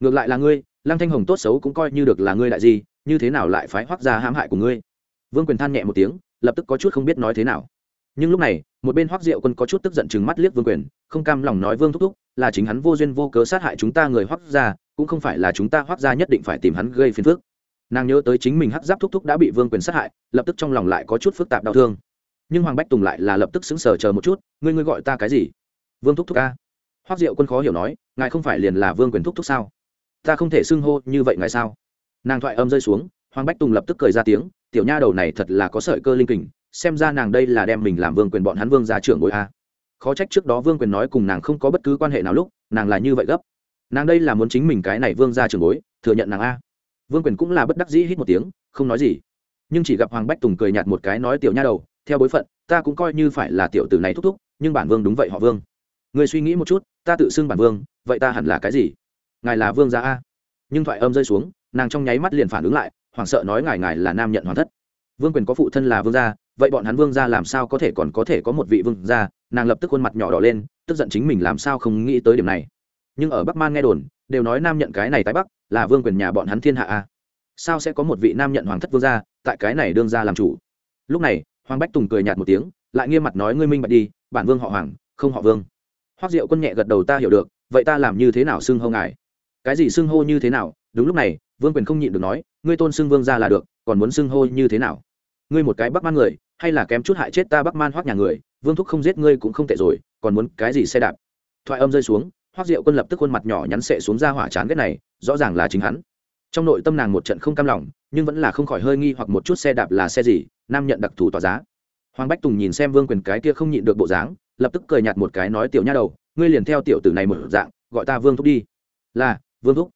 Ngược lại là ngươi, lăng thanh hồng tốt xấu cũng coi như được là ngươi đại gì như thế nào lại phái hoác ra hãm hại của ngươi? Vương quyền than nhẹ một tiếng, lập tức có chút không biết nói thế nào. Nhưng lúc này, một bên hoắc diệu quân có chút tức giận chừng mắt liếc vương quyền, không cam lòng nói, vương thúc thúc, là chính hắn vô duyên vô cớ sát hại chúng ta người hoắc gia, cũng không phải là chúng ta hoắc gia nhất định phải tìm hắn gây phiền phức. Nàng nhớ tới chính mình hắc giáp thúc thúc đã bị vương quyền sát hại, lập tức trong lòng lại có chút phức tạp đau thương. Nhưng hoàng bách tùng lại là lập tức xứng sờ chờ một chút, ngươi ngươi gọi ta cái gì? Vương thúc thúc ca hoắc diệu quân khó hiểu nói, ngài không phải liền là vương quyền thúc thúc sao? Ta không thể xưng hô như vậy ngài sao? Nàng thoại âm rơi xuống, hoàng bách tùng lập tức cười ra tiếng, tiểu nha đầu này thật là có sợi cơ linh kình, xem ra nàng đây là đem mình làm vương quyền bọn hắn vương ra trưởng bội a. Khó trách trước đó vương quyền nói cùng nàng không có bất cứ quan hệ nào lúc, nàng là như vậy gấp. Nàng đây là muốn chính mình cái này vương ra trưởng bối, thừa nhận nàng a. Vương quyền cũng là bất đắc dĩ hít một tiếng, không nói gì. Nhưng chỉ gặp hoàng bách tùng cười nhạt một cái nói, tiểu nha đầu, theo bối phận, ta cũng coi như phải là tiểu tử này thúc thúc, nhưng bản vương đúng vậy họ vương. Người suy nghĩ một chút, ta tự xưng bản vương, vậy ta hẳn là cái gì? Ngài là vương gia a. Nhưng thoại âm rơi xuống nàng trong nháy mắt liền phản ứng lại, hoảng sợ nói ngài ngài là nam nhận hoàng thất. Vương quyền có phụ thân là vương gia, vậy bọn hắn vương gia làm sao có thể còn có thể có một vị vương gia? Nàng lập tức khuôn mặt nhỏ đỏ lên, tức giận chính mình làm sao không nghĩ tới điểm này. Nhưng ở bắc man nghe đồn, đều nói nam nhận cái này tại bắc, là vương quyền nhà bọn hắn thiên hạ a. Sao sẽ có một vị nam nhận hoàng thất vương gia tại cái này đương gia làm chủ? Lúc này, hoàng bách tùng cười nhạt một tiếng, lại nghiêm mặt nói, ngươi minh bạch đi, bản vương họ hoàng, không họ vương. Hoác diệu quân nhẹ gật đầu, ta hiểu được, vậy ta làm như thế nào xưng hô ngài? Cái gì xưng hô như thế nào? Đúng lúc này vương quyền không nhịn được nói, ngươi tôn xưng vương ra là được, còn muốn xưng hô như thế nào? Ngươi một cái bắc man người, hay là kém chút hại chết ta bắc man hoác nhà người, vương thúc không giết ngươi cũng không tệ rồi, còn muốn cái gì xe đạp? Thoại âm rơi xuống hoác diệu quân lập tức khuôn mặt nhỏ nhắn sệ xuống ra hỏa chán ghét này, rõ ràng là chính hắn. Trong nội tâm nàng một trận không cam lòng, nhưng vẫn là không khỏi hơi nghi hoặc một chút xe đạp là xe gì, nam nhận đặc thù tỏa giá. Hoàng bách tùng nhìn xem vương quyền cái kia không nhịn được bộ dáng, lập tức cười nhạt một cái nói, tiểu nha đầu, ngươi liền theo tiểu tử này một dạng, gọi ta vương thúc đi. Là, vương thúc.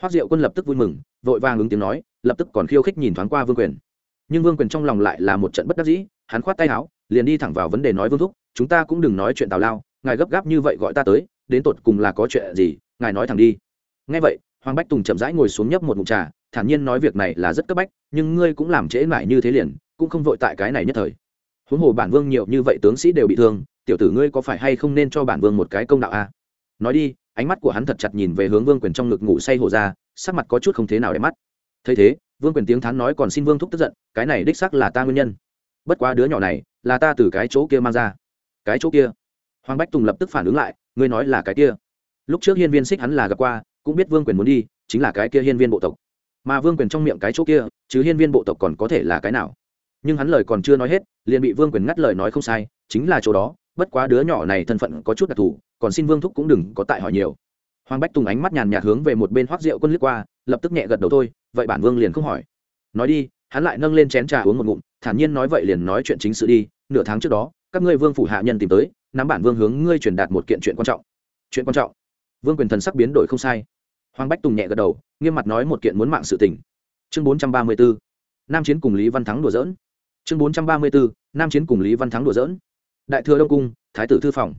Hoác diệu quân lập tức vui mừng vội vàng ứng tiếng nói, lập tức còn khiêu khích nhìn thoáng qua vương quyền. Nhưng vương quyền trong lòng lại là một trận bất đắc dĩ, hắn khoát tay áo, liền đi thẳng vào vấn đề nói vương thúc, chúng ta cũng đừng nói chuyện tào lao, ngài gấp gáp như vậy gọi ta tới, đến tột cùng là có chuyện gì, ngài nói thẳng đi. Ngay vậy, hoàng bách tùng chậm rãi ngồi xuống nhấp một mụn trà, thản nhiên nói việc này là rất cấp bách, nhưng ngươi cũng làm trễ mãi như thế liền, cũng không vội tại cái này nhất thời. Huống hồ bản vương nhiều như vậy tướng sĩ đều bị thương, tiểu tử ngươi có phải hay không nên cho bản vương một cái công đạo a? Nói đi, ánh mắt của hắn thật chặt nhìn về hướng vương quyền trong ngực ngủ say hồ ra sắc mặt có chút không thế nào để mắt. Thấy thế, vương quyền tiếng thán nói còn xin vương thúc tức giận, cái này đích sắc là ta nguyên nhân. Bất quá đứa nhỏ này, là ta từ cái chỗ kia mang ra. Cái chỗ kia? Hoàng bách tùng lập tức phản ứng lại, ngươi nói là cái kia. Lúc trước hiên viên xích hắn là gặp qua, cũng biết vương quyền muốn đi, chính là cái kia hiên viên bộ tộc. Mà vương quyền trong miệng cái chỗ kia, chứ hiên viên bộ tộc còn có thể là cái nào? Nhưng hắn lời còn chưa nói hết, liền bị vương quyền ngắt lời nói không sai, chính là chỗ đó. Bất quá đứa nhỏ này thân phận có chút đặc thù, còn xin vương thúc cũng đừng có tại hỏi nhiều hoàng bách tùng ánh mắt nhàn nhạt hướng về một bên hoác rượu quân lướt qua, lập tức nhẹ gật đầu thôi, vậy bản vương liền không hỏi. Nói đi, hắn lại nâng lên chén trà uống một ngụm, thản nhiên nói vậy liền nói chuyện chính sự đi, nửa tháng trước đó, các ngươi vương phủ hạ nhân tìm tới, nắm bản vương hướng ngươi truyền đạt một kiện chuyện quan trọng. Chuyện quan trọng? Vương quyền thần sắc biến đổi không sai. Hoàng bách tùng nhẹ gật đầu, nghiêm mặt nói một kiện muốn mạng sự tình. Chương bốn trăm ba mươi bốn nam chiến cùng lý văn thắng đùa dỡn chương bốn trăm ba mươi bốn nam chiến cùng lý văn thắng đùa dỡn đại thừa đông cung, thái tử thư phòng.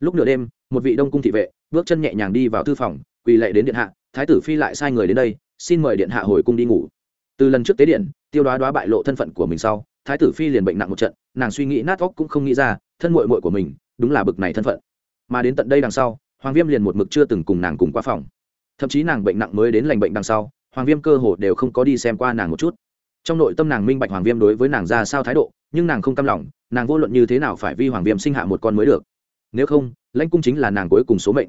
Lúc nửa đêm, một vị đông cung thị vệ bước chân nhẹ nhàng đi vào thư phòng, quỳ lệ đến điện hạ, thái tử phi lại sai người đến đây, xin mời điện hạ hồi cung đi ngủ. Từ lần trước tế điện, tiêu đoá đoá bại lộ thân phận của mình sau, thái tử phi liền bệnh nặng một trận, nàng suy nghĩ nát óc cũng không nghĩ ra, thân mội mội của mình, đúng là bực này thân phận. Mà đến tận đây đằng sau, hoàng viêm liền một mực chưa từng cùng nàng cùng qua phòng. Thậm chí nàng bệnh nặng mới đến lành bệnh đằng sau, hoàng viêm cơ hồ đều không có đi xem qua nàng một chút. Trong nội tâm nàng minh bạch hoàng viêm đối với nàng ra sao thái độ, nhưng nàng không cam lòng, nàng vô luận như thế nào phải vi hoàng viêm sinh hạ một con mới được. Nếu không, lãnh cung chính là nàng cuối cùng số mệnh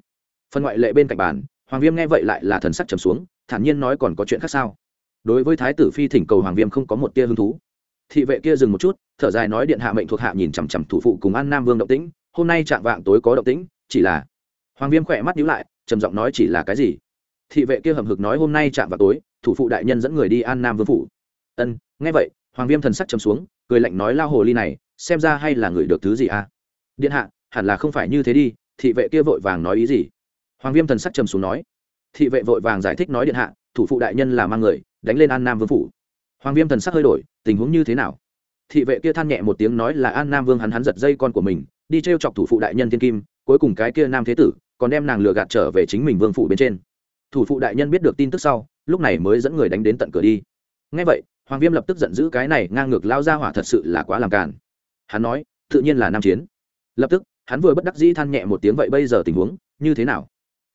phần ngoại lệ bên cạnh bàn, hoàng viêm nghe vậy lại là thần sắc trầm xuống, thản nhiên nói còn có chuyện khác sao? Đối với thái tử phi thỉnh cầu hoàng viêm không có một tia hứng thú. Thị vệ kia dừng một chút, thở dài nói điện hạ mệnh thuộc hạ nhìn chằm chằm thủ phụ cùng an nam vương động tĩnh, hôm nay chạm vạng tối có động tĩnh, chỉ là hoàng viêm khỏe mắt nhíu lại, trầm giọng nói chỉ là cái gì? Thị vệ kia hầm hực nói hôm nay chạm vạng tối, thủ phụ đại nhân dẫn người đi an nam vương phủ. Ân, nghe vậy, hoàng viêm thần sắc trầm xuống, cười lạnh nói lao hồ ly này, xem ra hay là người được thứ gì à? Điện hạ, hẳn là không phải như thế đi, thị vệ kia vội vàng nói ý gì? Hoàng viêm thần sắc trầm xuống nói, thị vệ vội vàng giải thích nói điện hạ, thủ phụ đại nhân là mang người, đánh lên an nam vương phủ. Hoàng viêm thần sắc hơi đổi, tình huống như thế nào? Thị vệ kia than nhẹ một tiếng nói là an nam vương hắn hắn giật dây con của mình, đi t r e o chọc thủ phụ đại nhân thiên kim, cuối cùng cái kia nam thế tử còn đem nàng lừa gạt trở về chính mình vương phủ bên trên. Thủ phụ đại nhân biết được tin tức sau, lúc này mới dẫn người đánh đến tận cửa đi. Ngay vậy, hoàng viêm lập tức giận dữ cái này ngang ngược lao ra hỏa thật sự là quá làm càn. Hắn nói, tự nhiên là nam chiến. Lập tức, hắn vừa bất đắc dĩ than nhẹ một tiếng, vậy bây giờ tình huống như thế nào?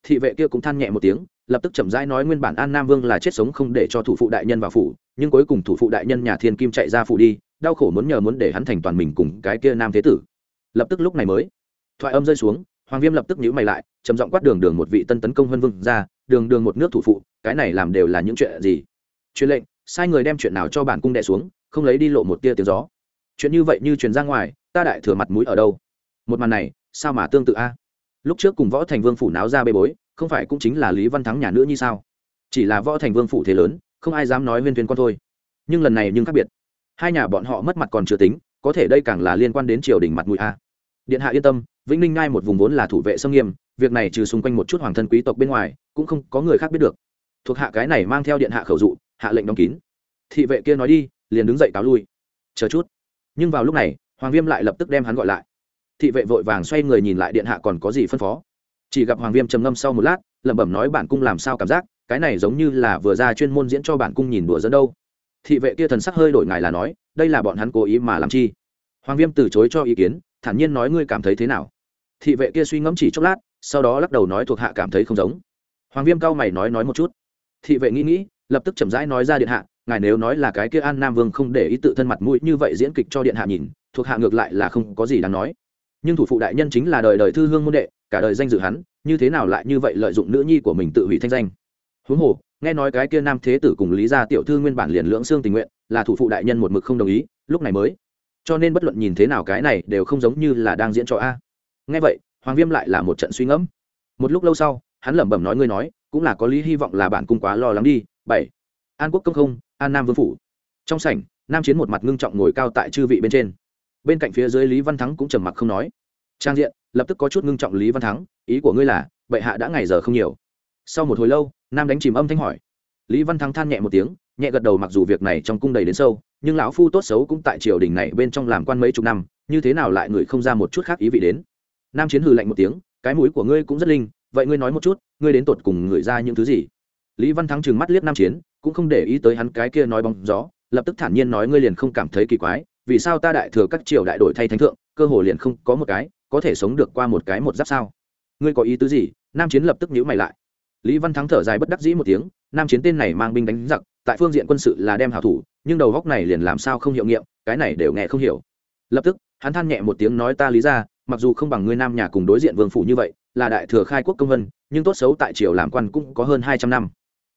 Thị vệ kia cũng than nhẹ một tiếng, lập tức chậm rãi nói nguyên bản an nam vương là chết sống không để cho thủ phụ đại nhân vào phủ, nhưng cuối cùng thủ phụ đại nhân nhà thiên kim chạy ra phủ đi, đau khổ muốn nhờ muốn để hắn thành toàn mình cùng cái kia nam thế tử. Lập tức lúc này mới, thoại âm rơi xuống, hoàng viêm lập tức nhữ mày lại chấm giọng quát đường đường một vị tân tấn công vân vương ra, đường đường một nước thủ phụ, cái này làm đều là những chuyện gì? Truyền lệnh, sai người đem chuyện nào cho bản cung đệ xuống, không lấy đi lộ một tia tiếng gió. Chuyện như vậy như truyền ra ngoài, ta đại thừa mặt mũi ở đâu? Một màn này, sao mà tương tự a? Lúc trước cùng võ thành vương phủ náo ra bê bối, không phải cũng chính là lý văn thắng nhà nữa như sao? Chỉ là võ thành vương phủ thế lớn, không ai dám nói huyên thuyên con thôi. Nhưng lần này nhưng khác biệt. Hai nhà bọn họ mất mặt còn chưa tính, có thể đây càng là liên quan đến triều đình mặt mũi a. Điện hạ yên tâm, vĩnh ninh ngai một vùng vốn là thủ vệ sông nghiêm, việc này trừ xung quanh một chút hoàng thân quý tộc bên ngoài, cũng không có người khác biết được. Thuộc hạ cái này mang theo điện hạ khẩu dụ, hạ lệnh đóng kín. Thị vệ kia nói đi, liền đứng dậy cáo lui. Chờ chút. Nhưng vào lúc này, hoàng viêm lại lập tức đem hắn gọi lại thị vệ vội vàng xoay người nhìn lại điện hạ còn có gì phân phó. Chỉ gặp hoàng viêm trầm ngâm sau một lát, lẩm bẩm nói bản cung làm sao cảm giác, cái này giống như là vừa ra chuyên môn diễn cho bản cung nhìn đùa dẫn đâu. Thị vệ kia thần sắc hơi đổi ngài là nói, đây là bọn hắn cố ý mà làm chi. Hoàng viêm từ chối cho ý kiến, thản nhiên nói ngươi cảm thấy thế nào. Thị vệ kia suy ngẫm chỉ chốc lát, sau đó lắc đầu nói thuộc hạ cảm thấy không giống. Hoàng viêm cao mày nói nói một chút. Thị vệ nghĩ nghĩ, lập tức chậm rãi nói ra điện hạ, ngài nếu nói là cái kia an nam vương không để ý tự thân mặt mũi như vậy diễn kịch cho điện hạ nhìn, thuộc hạ ngược lại là không có gì đáng nói nhưng thủ phụ đại nhân chính là đời đời thư hương môn đệ, cả đời danh dự hắn, như thế nào lại như vậy lợi dụng nữ nhi của mình tự hủy thanh danh? Huống hồ, nghe nói cái kia nam thế tử cùng lý gia tiểu thư nguyên bản liền lưỡng xương tình nguyện, là thủ phụ đại nhân một mực không đồng ý, lúc này mới. Cho nên bất luận nhìn thế nào cái này đều không giống như là đang diễn trò a. Nghe vậy, hoàng viêm lại là một trận suy ngẫm. Một lúc lâu sau, hắn lẩm bẩm nói ngươi nói, cũng là có lý hy vọng là bản cung quá lo lắng đi. Bảy. An quốc công không, an nam vương phủ. Trong sảnh, nam chiến một mặt ngưng trọng ngồi cao tại chư vị bên trên bên cạnh phía dưới lý văn thắng cũng trầm mặc không nói. Trang diện, lập tức có chút ngưng trọng lý văn thắng, ý của ngươi là, bệ hạ đã ngày giờ không nhiều. Sau một hồi lâu, nam đánh chìm âm thanh hỏi. Lý văn thắng than nhẹ một tiếng, nhẹ gật đầu mặc dù việc này trong cung đầy đến sâu, nhưng lão phu tốt xấu cũng tại triều đình này bên trong làm quan mấy chục năm, như thế nào lại người không ra một chút khác ý vị đến? Nam chiến hừ lạnh một tiếng, cái mũi của ngươi cũng rất linh, vậy ngươi nói một chút, ngươi đến tột cùng người ra những thứ gì? Lý văn thắng trừng mắt liếc nam chiến, cũng không để ý tới hắn cái kia nói bóng gió, lập tức thản nhiên nói ngươi liền không cảm thấy kỳ quái vì sao ta đại thừa các triều đại đổi thay thánh thượng, cơ hồ liền không có một cái có thể sống được qua một cái một giáp sao? Ngươi có ý tứ gì? Nam chiến lập tức nhữ mày lại. Lý văn thắng thở dài bất đắc dĩ một tiếng, nam chiến tên này mang binh đánh giặc, tại phương diện quân sự là đem hảo thủ, nhưng đầu góc này liền làm sao không hiệu nghiệm, cái này đều nghe không hiểu. Lập tức, hắn than nhẹ một tiếng nói ta lý ra, mặc dù không bằng ngươi nam nhà cùng đối diện vương phủ như vậy, là đại thừa khai quốc công vân, nhưng tốt xấu tại triều làm quan cũng có hơn hai trăm năm.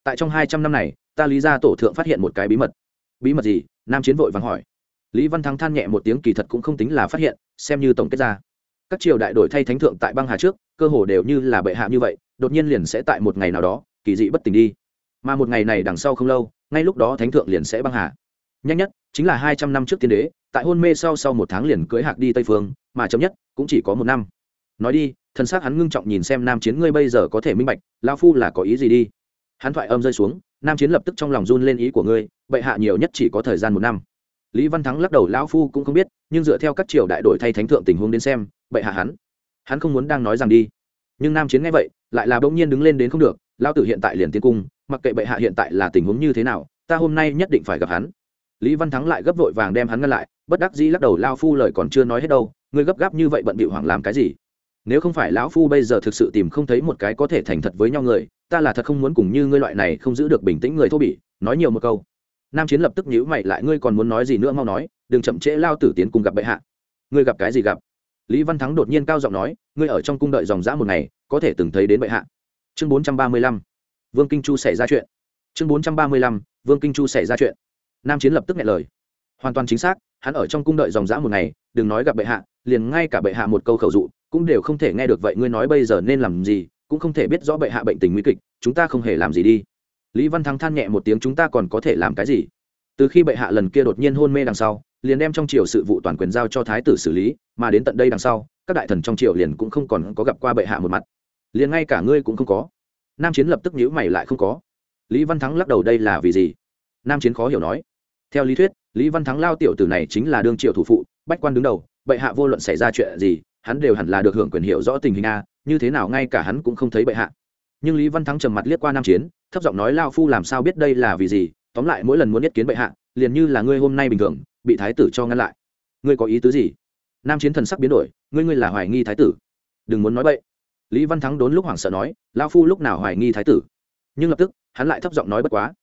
Tại trong hai trăm năm này, ta lý ra tổ thượng phát hiện một cái bí mật. Bí mật gì? Nam chiến vội vàng hỏi lý văn thắng than nhẹ một tiếng kỳ thật cũng không tính là phát hiện, xem như tổng kết ra. Các triều đại đổi thay thánh thượng tại băng hà trước, cơ hồ đều như là bệ hạ như vậy, đột nhiên liền sẽ tại một ngày nào đó, kỳ dị bất tỉnh đi. Mà một ngày này đằng sau không lâu, ngay lúc đó thánh thượng liền sẽ băng hà. Nhanh nhất, chính là hai trăm năm trước tiên đế, tại hôn mê sau sau một tháng liền cưới hạc đi tây phương, mà chấm nhất, cũng chỉ có một năm. Nói đi, thần xác hắn ngưng trọng nhìn xem nam chiến, ngươi bây giờ có thể minh bạch lao phu là có ý gì đi. Hắn thoại âm rơi xuống, nam chiến lập tức trong lòng run lên ý của ngươi, bệ hạ nhiều nhất chỉ có thời gian một năm lý văn thắng lắc đầu, lão phu cũng không biết, nhưng dựa theo các triều đại đổi thay thánh thượng tình huống đến xem, bệ hạ hắn hắn không muốn đang nói rằng đi. Nhưng nam chiến nghe vậy, lại là bỗng nhiên đứng lên đến không được lao tử hiện tại liền tiến cung, mặc kệ bệ hạ hiện tại là tình huống như thế nào, ta hôm nay nhất định phải gặp hắn. Lý văn thắng lại gấp vội vàng đem hắn ngăn lại, bất đắc dĩ lắc đầu lao phu lời còn chưa nói hết đâu, ngươi gấp gáp như vậy bận bịu hoảng làm cái gì? Nếu không phải lão phu bây giờ thực sự tìm không thấy một cái có thể thành thật với nhau người, ta là thật không muốn cùng như ngươi loại này không giữ được bình tĩnh người thô bỉ, nói nhiều một câu nam chiến lập tức nhíu mày lại, ngươi còn muốn nói gì nữa mau nói, đừng chậm trễ lao tử tiến cùng gặp bệ hạ. Ngươi gặp cái gì gặp? Lý văn thắng đột nhiên cao giọng nói, ngươi ở trong cung đợi dòng dã một ngày, có thể từng thấy đến bệ hạ. Chương bốn trăm ba mươi lăm, vương kinh chu xảy ra chuyện. Chương bốn trăm ba mươi lăm, vương kinh chu xảy ra chuyện. Nam chiến lập tức nghe lời. Hoàn toàn chính xác, hắn ở trong cung đợi dòng dã một ngày, đừng nói gặp bệ hạ, liền ngay cả bệ hạ một câu khẩu dụ, cũng đều không thể nghe được, vậy ngươi nói bây giờ nên làm gì, cũng không thể biết rõ bệ hạ bệnh tình nguy kịch, chúng ta không hề làm gì đi lý văn thắng than nhẹ một tiếng, chúng ta còn có thể làm cái gì? Từ khi bệ hạ lần kia đột nhiên hôn mê đằng sau, liền đem trong triều sự vụ toàn quyền giao cho thái tử xử lý, mà đến tận đây đằng sau, các đại thần trong triều liền cũng không còn có gặp qua bệ hạ một mặt. Liền ngay cả ngươi cũng không có. Nam chiến lập tức nhíu mày lại không có. Lý văn thắng lắc đầu, đây là vì gì? Nam chiến khó hiểu nói. Theo lý thuyết, lý văn thắng lao tiểu tử này chính là đương triều thủ phụ, bách quan đứng đầu, bệ hạ vô luận xảy ra chuyện gì, hắn đều hẳn là được hưởng quyền hiệu rõ tình hình a, như thế nào ngay cả hắn cũng không thấy bệ hạ. Nhưng lý văn thắng trầm mặt liếc qua nam chiến thấp giọng nói, lao phu làm sao biết đây là vì gì? Tóm lại, mỗi lần muốn nhất kiến bệ hạ, liền như là ngươi hôm nay bình thường, bị thái tử cho ngăn lại. Ngươi có ý tứ gì? Nam chiến thần sắc biến đổi, ngươi ngươi là hoài nghi thái tử. Đừng muốn nói bậy. Lý văn thắng đốn lúc hoảng sợ nói, lao phu lúc nào hoài nghi thái tử? Nhưng lập tức, hắn lại thấp giọng nói bất quá.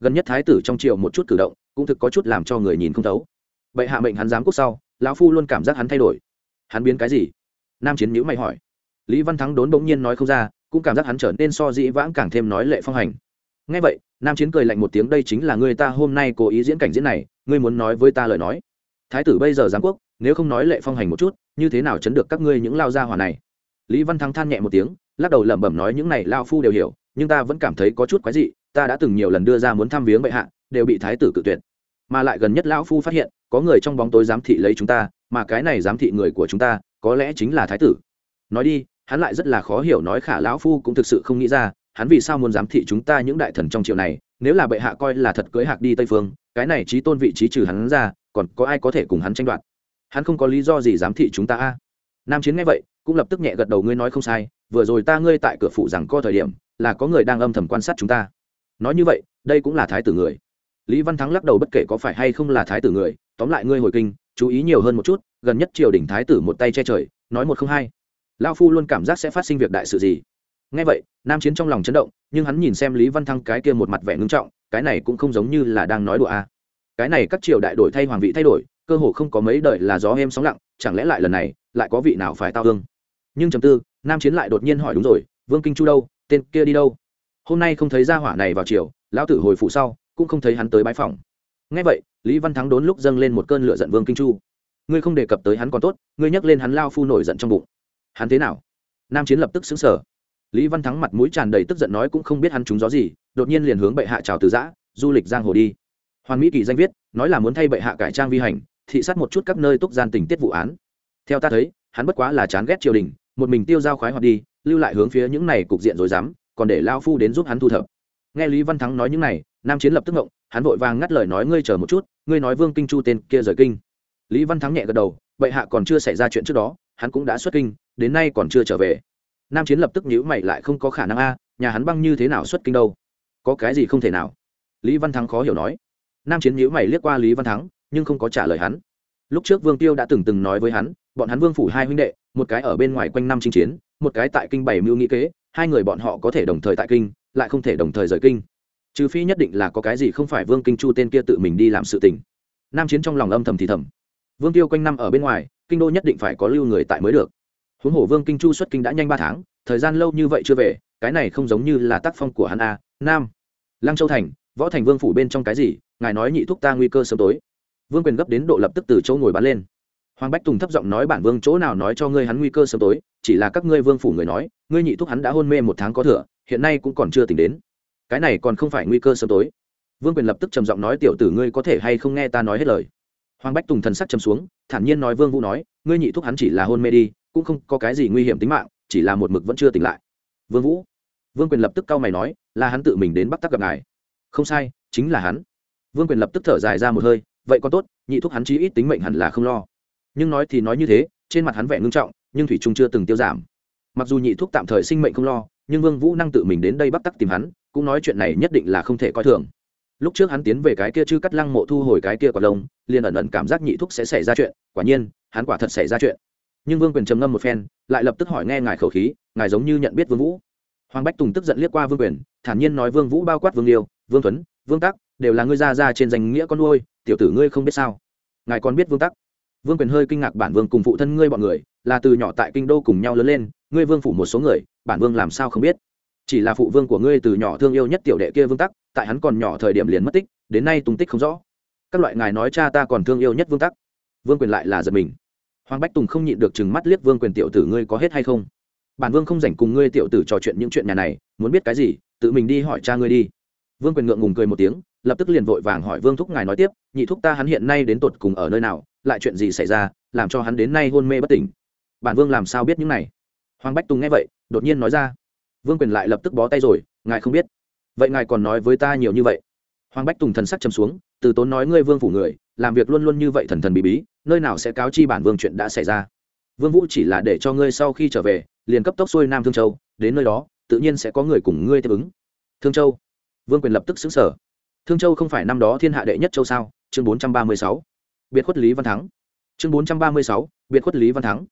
Gần nhất thái tử trong triều một chút cử động, cũng thực có chút làm cho người nhìn không thấu. Bệ hạ mệnh hắn dám cút sau, lão phu luôn cảm giác hắn thay đổi. Hắn biến cái gì? Nam chiến nhữ mày hỏi. Lý văn thắng đốn bỗng nhiên nói không ra cũng cảm giác hắn trở nên so dĩ vãng càng thêm nói lệ phong hành. Ngay vậy, nam chiến cười lạnh một tiếng, đây chính là người ta hôm nay cố ý diễn cảnh diễn này, ngươi muốn nói với ta lời nói. Thái tử bây giờ giáng quốc, nếu không nói lệ phong hành một chút, như thế nào chấn được các ngươi những lao gia hỏa này? Lý văn thắng than nhẹ một tiếng, lắc đầu lẩm bẩm nói những này lao phu đều hiểu, nhưng ta vẫn cảm thấy có chút quái dị, ta đã từng nhiều lần đưa ra muốn thăm viếng bệ hạ, đều bị thái tử cự tuyệt. Mà lại gần nhất lão phu phát hiện, có người trong bóng tối giám thị lấy chúng ta, mà cái này giám thị người của chúng ta, có lẽ chính là thái tử. Nói đi hắn lại rất là khó hiểu nói khả lão phu cũng thực sự không nghĩ ra, hắn vì sao muốn giám thị chúng ta những đại thần trong triều này, nếu là bệ hạ coi là thật cưới hạc đi tây phương, cái này trí tôn vị trí trừ hắn ra, còn có ai có thể cùng hắn tranh đoạt? Hắn không có lý do gì giám thị chúng ta a. Nam chiến nghe vậy, cũng lập tức nhẹ gật đầu, ngươi nói không sai, vừa rồi ta ngươi tại cửa phụ rằng có thời điểm, là có người đang âm thầm quan sát chúng ta. Nói như vậy, đây cũng là thái tử người. Lý văn thắng lắc đầu bất kể có phải hay không là thái tử người, tóm lại ngươi hồi kinh, chú ý nhiều hơn một chút, gần nhất triều đình thái tử một tay che trời, nói một không hai lao phu luôn cảm giác sẽ phát sinh việc đại sự gì. Ngay vậy, nam chiến trong lòng chấn động, nhưng hắn nhìn xem lý văn thăng cái kia một mặt vẻ ngưng trọng, cái này cũng không giống như là đang nói đùa a. À. cái này các triều đại đổi thay hoàng vị thay đổi, cơ hồ không có mấy đời là gió êm sóng lặng, chẳng lẽ lại lần này, lại có vị nào phải tao hương? Nhưng chầm tư, nam chiến lại đột nhiên hỏi đúng rồi, vương kinh chu đâu? Tên kia đi đâu? Hôm nay không thấy ra hỏa này vào chiều lão tử hồi phụ sau, cũng không thấy hắn tới bãi phòng ngay vậy, lý văn thắng đốn lúc dâng lên một cơn lửa giận vương kinh chu. Ngươi không đề cập tới hắn còn tốt, ngươi nhắc lên hắn lao phu nổi giận trong bụng hắn thế nào? Nam chiến lập tức xứng sở lý văn thắng mặt mũi tràn đầy tức giận nói cũng không biết hắn trúng gió gì, đột nhiên liền hướng bệ hạ chào từ giã, du lịch giang hồ đi. Hoàn mỹ kỳ danh viết, nói là muốn thay bệ hạ cải trang vi hành, thị sát một chút các nơi túc gian tình tiết vụ án. Theo ta thấy, hắn bất quá là chán ghét triều đình, một mình tiêu giao khoái hoạt đi, lưu lại hướng phía những này cục diện rồi dám còn để lao phu đến giúp hắn thu thập. Nghe lý văn thắng nói những này, nam chiến lập tức ngộng, hắn vội vàng ngắt lời nói, ngươi chờ một chút, ngươi nói vương kinh chu tên kia rời kinh. Lý văn thắng nhẹ gật đầu, bệ hạ còn chưa xảy ra chuyện trước đó, hắn cũng đã xuất kinh đến nay còn chưa trở về. Nam chiến lập tức nhữ mày lại không có khả năng a, nhà hắn băng như thế nào xuất kinh đâu? Có cái gì không thể nào? Lý văn thắng khó hiểu nói. Nam chiến nhữ mày liếc qua lý văn thắng, nhưng không có trả lời hắn. Lúc trước vương tiêu đã từng từng nói với hắn, bọn hắn vương phủ hai huynh đệ, một cái ở bên ngoài quanh năm chinh chiến, một cái tại kinh bảy mưu nghĩ kế, hai người bọn họ có thể đồng thời tại kinh, lại không thể đồng thời rời kinh. Trừ phi nhất định là có cái gì không phải vương kinh chu tên kia tự mình đi làm sự tình. Nam chiến trong lòng âm thầm thì thầm. Vương tiêu quanh năm ở bên ngoài, kinh đô nhất định phải có lưu người tại mới được huống hồ vương kinh chu xuất kinh đã nhanh ba tháng, thời gian lâu như vậy chưa về, cái này không giống như là tác phong của hắn a nam. Lăng châu thành, võ thành vương phủ bên trong cái gì, ngài nói nhị thúc ta nguy cơ sớm tối. Vương quyền gấp đến độ lập tức từ chỗ ngồi bắn lên. Hoàng bách tùng thấp giọng nói bản vương chỗ nào nói cho ngươi hắn nguy cơ sớm tối, chỉ là các ngươi vương phủ người nói, ngươi nhị thúc hắn đã hôn mê một tháng có thừa, hiện nay cũng còn chưa tỉnh đến. Cái này còn không phải nguy cơ sớm tối. Vương quyền lập tức trầm giọng nói tiểu tử ngươi có thể hay không nghe ta nói hết lời. Hoàng bách tùng thần sắc chầm xuống, thản nhiên nói vương vũ nói, ngươi nhị thúc hắn chỉ là hôn mê đi cũng không có cái gì nguy hiểm tính mạng, chỉ là một mực vẫn chưa tỉnh lại. Vương vũ, vương quyền lập tức cau mày nói, là hắn tự mình đến bắc tắc gặp ngài. Không sai, chính là hắn. Vương quyền lập tức thở dài ra một hơi, vậy còn tốt, nhị thúc hắn chí ít tính mệnh hẳn là không lo. Nhưng nói thì nói như thế, trên mặt hắn vẻ ngưng trọng, nhưng thủy trung chưa từng tiêu giảm. Mặc dù nhị thúc tạm thời sinh mệnh không lo, nhưng vương vũ năng tự mình đến đây bắc tắc tìm hắn, cũng nói chuyện này nhất định là không thể coi thường. Lúc trước hắn tiến về cái kia chư cắt lăng mộ thu hồi cái kia quả lông, liền ẩn ẩn cảm giác nhị thúc sẽ xảy ra chuyện, quả nhiên, hắn quả thật xảy ra chuyện nhưng vương quyền trầm ngâm một phen, lại lập tức hỏi nghe ngài khẩu khí, ngài giống như nhận biết vương vũ. Hoàng bách tùng tức giận liếc qua vương quyền, thản nhiên nói vương vũ bao quát vương liêu, vương tuấn, vương tắc, đều là ngươi ra ra trên danh nghĩa con nuôi, tiểu tử ngươi không biết sao. Ngài còn biết vương tắc? Vương quyền hơi kinh ngạc bản vương cùng phụ thân ngươi bọn người, là từ nhỏ tại kinh đô cùng nhau lớn lên, ngươi vương phủ một số người, bản vương làm sao không biết? Chỉ là phụ vương của ngươi từ nhỏ thương yêu nhất tiểu đệ kia vương tắc, tại hắn còn nhỏ thời điểm liền mất tích, đến nay tung tích không rõ. Các loại ngài nói cha ta còn thương yêu nhất vương tắc. Vương quyền lại là giật mình hoàng bách tùng không nhịn được chừng mắt liếc vương quyền tiểu tử ngươi có hết hay không? Bản vương không rảnh cùng ngươi tiểu tử trò chuyện những chuyện nhà này, muốn biết cái gì, tự mình đi hỏi cha ngươi đi. Vương quyền ngượng ngùng cười một tiếng, lập tức liền vội vàng hỏi vương thúc ngài nói tiếp, nhị thúc ta hắn hiện nay đến tột cùng ở nơi nào, lại chuyện gì xảy ra, làm cho hắn đến nay hôn mê bất tỉnh. Bản vương làm sao biết những này? Hoàng bách tùng nghe vậy, đột nhiên nói ra. Vương quyền lại lập tức bó tay rồi, ngài không biết. Vậy ngài còn nói với ta nhiều như vậy? Hoàng bách tùng thần sắc chầm xuống, từ tốn nói ngươi vương phủ người làm việc luôn luôn như vậy thần thần bí bí, nơi nào sẽ cáo chi bản vương chuyện đã xảy ra? Vương vũ chỉ là để cho ngươi sau khi trở về, liền cấp tốc xuôi nam thương châu, đến nơi đó, tự nhiên sẽ có người cùng ngươi tiếp ứng. Thương châu. Vương quyền lập tức xứng sở thương châu không phải năm đó thiên hạ đệ nhất châu sao? Chương bốn trăm ba mươi sáu. Biệt khuất lý văn thắng. Chương bốn trăm ba mươi sáu. Biệt khuất lý văn thắng.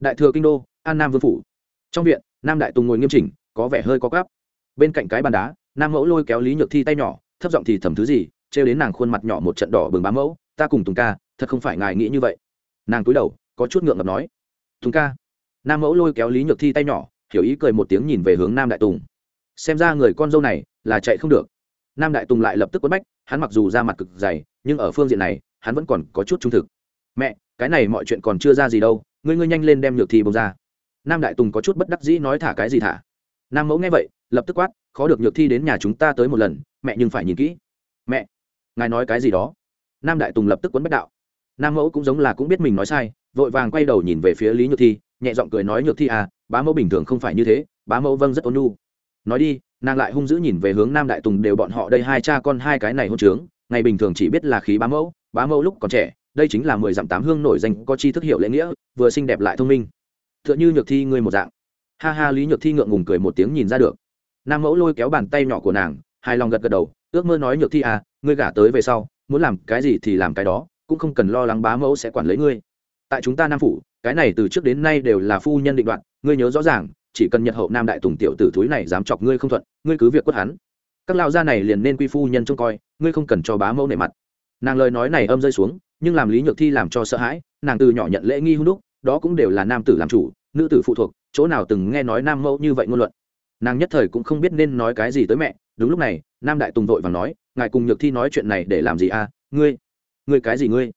Đại thừa kinh đô, an nam vương phủ. Trong viện, nam đại tùng ngồi nghiêm chỉnh, có vẻ hơi có gáp bên cạnh cái bàn đá, nam mẫu lôi kéo lý nhược thi tay nhỏ, thấp giọng thì thầm thứ gì, trêu đến nàng khuôn mặt nhỏ một trận đỏ bừng bám mẫu ta cùng tùng ca, thật không phải ngài nghĩ như vậy. Nàng cúi đầu, có chút ngượng ngập nói. Tùng ca. Nam mẫu lôi kéo lý nhược thi tay nhỏ, hiểu ý cười một tiếng nhìn về hướng nam đại tùng. Xem ra người con dâu này là chạy không được. Nam đại tùng lại lập tức quất bách, hắn mặc dù ra mặt cực dày, nhưng ở phương diện này, hắn vẫn còn có chút trung thực. Mẹ, cái này mọi chuyện còn chưa ra gì đâu, ngươi ngươi nhanh lên đem nhược thi bông ra. Nam đại tùng có chút bất đắc dĩ nói thả cái gì thả. Nam mẫu nghe vậy, lập tức quát, khó được nhược thi đến nhà chúng ta tới một lần, mẹ nhưng phải nhìn kỹ. Mẹ, ngài nói cái gì đó? Nam đại tùng lập tức quấn bách đạo. Nam mẫu cũng giống là cũng biết mình nói sai, vội vàng quay đầu nhìn về phía lý nhược thi, nhẹ giọng cười nói, nhược thi à bá mẫu bình thường không phải như thế, bá mẫu vâng rất ôn nhu. Nói đi, nàng lại hung dữ nhìn về hướng nam đại tùng đều bọn họ, đây hai cha con hai cái này hôn trướng, ngày bình thường chỉ biết là khí bá mẫu bá mẫu lúc còn trẻ, đây chính là mười dặm tám hương nổi danh, có chi thức hiệu lễ nghĩa, vừa xinh đẹp lại thông minh. T h ư ợ n h ư nhược thi ngươi một dạng. Ha ha, lý nhược thi ngượng ngùng cười một tiếng nhìn ra được. Nam mẫu lôi kéo bàn tay nhỏ của nàng, hài lòng gật gật đầu, ước mơ nói, nhược thi à ngươi gả tới về sau muốn làm cái gì thì làm cái đó, cũng không cần lo lắng bá mẫu sẽ quản lấy ngươi. Tại chúng ta nam phủ, cái này từ trước đến nay đều là phu nhân định đoạn ngươi nhớ rõ ràng, chỉ cần nhật hậu nam đại tùng tiểu tử thúi này dám chọc ngươi không thuận, ngươi cứ việc quất hắn. Các lao gia này liền nên quy phu nhân trông coi, ngươi không cần cho bá mẫu nể mặt. Nàng lời nói này âm rơi xuống, nhưng làm lý nhược thi làm cho sợ hãi, nàng từ nhỏ nhận lễ nghi hung đúc, đó cũng đều là nam tử làm chủ, nữ tử phụ thuộc, chỗ nào từng nghe nói nam mẫu như vậy ngôn luận. Nàng nhất thời cũng không biết nên nói cái gì tới mẹ, đúng lúc này, nam đại tùng vội và nói ngài cùng nhược thi nói chuyện này để làm gì à? Ngươi ngươi cái gì ngươi?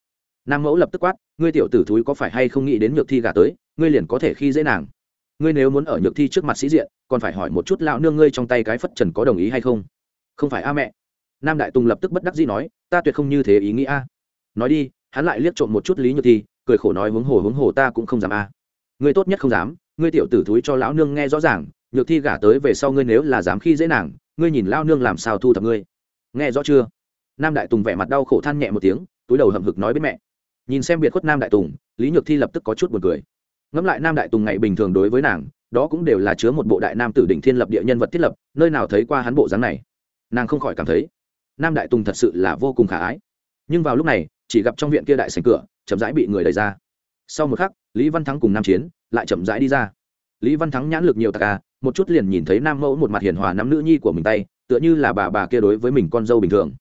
Nam mẫu lập tức quát, ngươi tiểu tử thúi có phải hay không nghĩ đến nhược thi gả tới, ngươi liền có thể khi dễ nàng. Ngươi nếu muốn ở nhược thi trước mặt sĩ diện, còn phải hỏi một chút lão nương ngươi trong tay cái phất trần có đồng ý hay không? Không phải a mẹ. Nam đại tùng lập tức bất đắc dĩ nói, ta tuyệt không như thế ý nghĩ a. Nói đi, hắn lại liếc trộm một chút lý nhược thi, cười khổ nói huống hồ huống hồ ta cũng không dám a. Ngươi tốt nhất không dám, ngươi tiểu tử thúi cho lão nương nghe rõ ràng, nhược thi gả tới về sau ngươi nếu là dám khi dễ nàng, ngươi nhìn lão nương làm sao thu thập ngươi? Nghe rõ chưa? Nam đại tùng vẻ mặt đau khổ than nhẹ một tiếng, túi đầu hậm hực nói với mẹ. Nhìn xem biệt khuất nam đại tùng, lý nhược thi lập tức có chút buồn cười. Ngẫm lại nam đại tùng ngày bình thường đối với nàng, đó cũng đều là chứa một bộ đại nam tử đỉnh thiên lập địa nhân vật thiết lập, nơi nào thấy qua hắn bộ dáng này. Nàng không khỏi cảm thấy, nam đại tùng thật sự là vô cùng khả ái. Nhưng vào lúc này, chỉ gặp trong viện kia đại sành cửa, chậm rãi bị người đẩy ra. Sau một khắc, lý văn thắng cùng nam chiến lại chậm rãi đi ra. Lý văn thắng nhãn lực nhiều tạc à một chút liền nhìn thấy nam mẫu một mặt hiền hòa nắm nữ nhi của mình tay tựa như là bà bà kia đối với mình con dâu bình thường.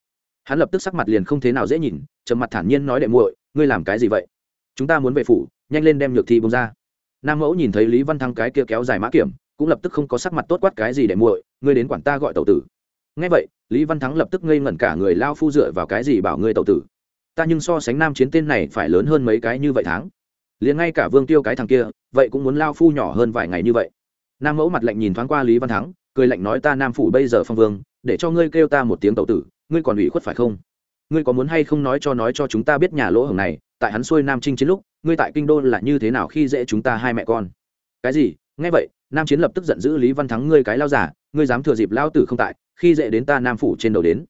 Hắn lập tức sắc mặt liền không thế nào dễ nhìn, trầm mặt thản nhiên nói đệ muội, ngươi làm cái gì vậy? Chúng ta muốn về phủ, nhanh lên đem nhược thi bông ra. Nam mẫu nhìn thấy lý văn thắng cái kia kéo dài mã kiểm, cũng lập tức không có sắc mặt tốt quát cái gì để muội, ngươi đến quản ta gọi tàu tử. Ngay vậy, lý văn thắng lập tức ngây ngẩn cả người lao phu dựa vào cái gì bảo ngươi tàu tử? Ta nhưng so sánh nam chiến tên này phải lớn hơn mấy cái như vậy tháng. Liền ngay cả vương tiêu cái thằng kia, vậy cũng muốn lao phu nhỏ hơn vài ngày như vậy. Nam mẫu mặt lạnh nhìn thoáng qua lý văn thắng cười lạnh nói ta nam phủ bây giờ phong vương, để cho ngươi kêu ta một tiếng tàu tử, ngươi còn ủy khuất phải không? Ngươi có muốn hay không nói cho nói cho chúng ta biết nhà lỗ hồng này, tại hắn xuôi nam trinh chiến lúc, ngươi tại kinh đô là như thế nào khi dễ chúng ta hai mẹ con? Cái gì? Nghe vậy, nam chiến lập tức giận dữ lý văn thắng ngươi cái lao giả, ngươi dám thừa dịp lao tử không tại, khi dễ đến ta nam phủ trên đầu đến.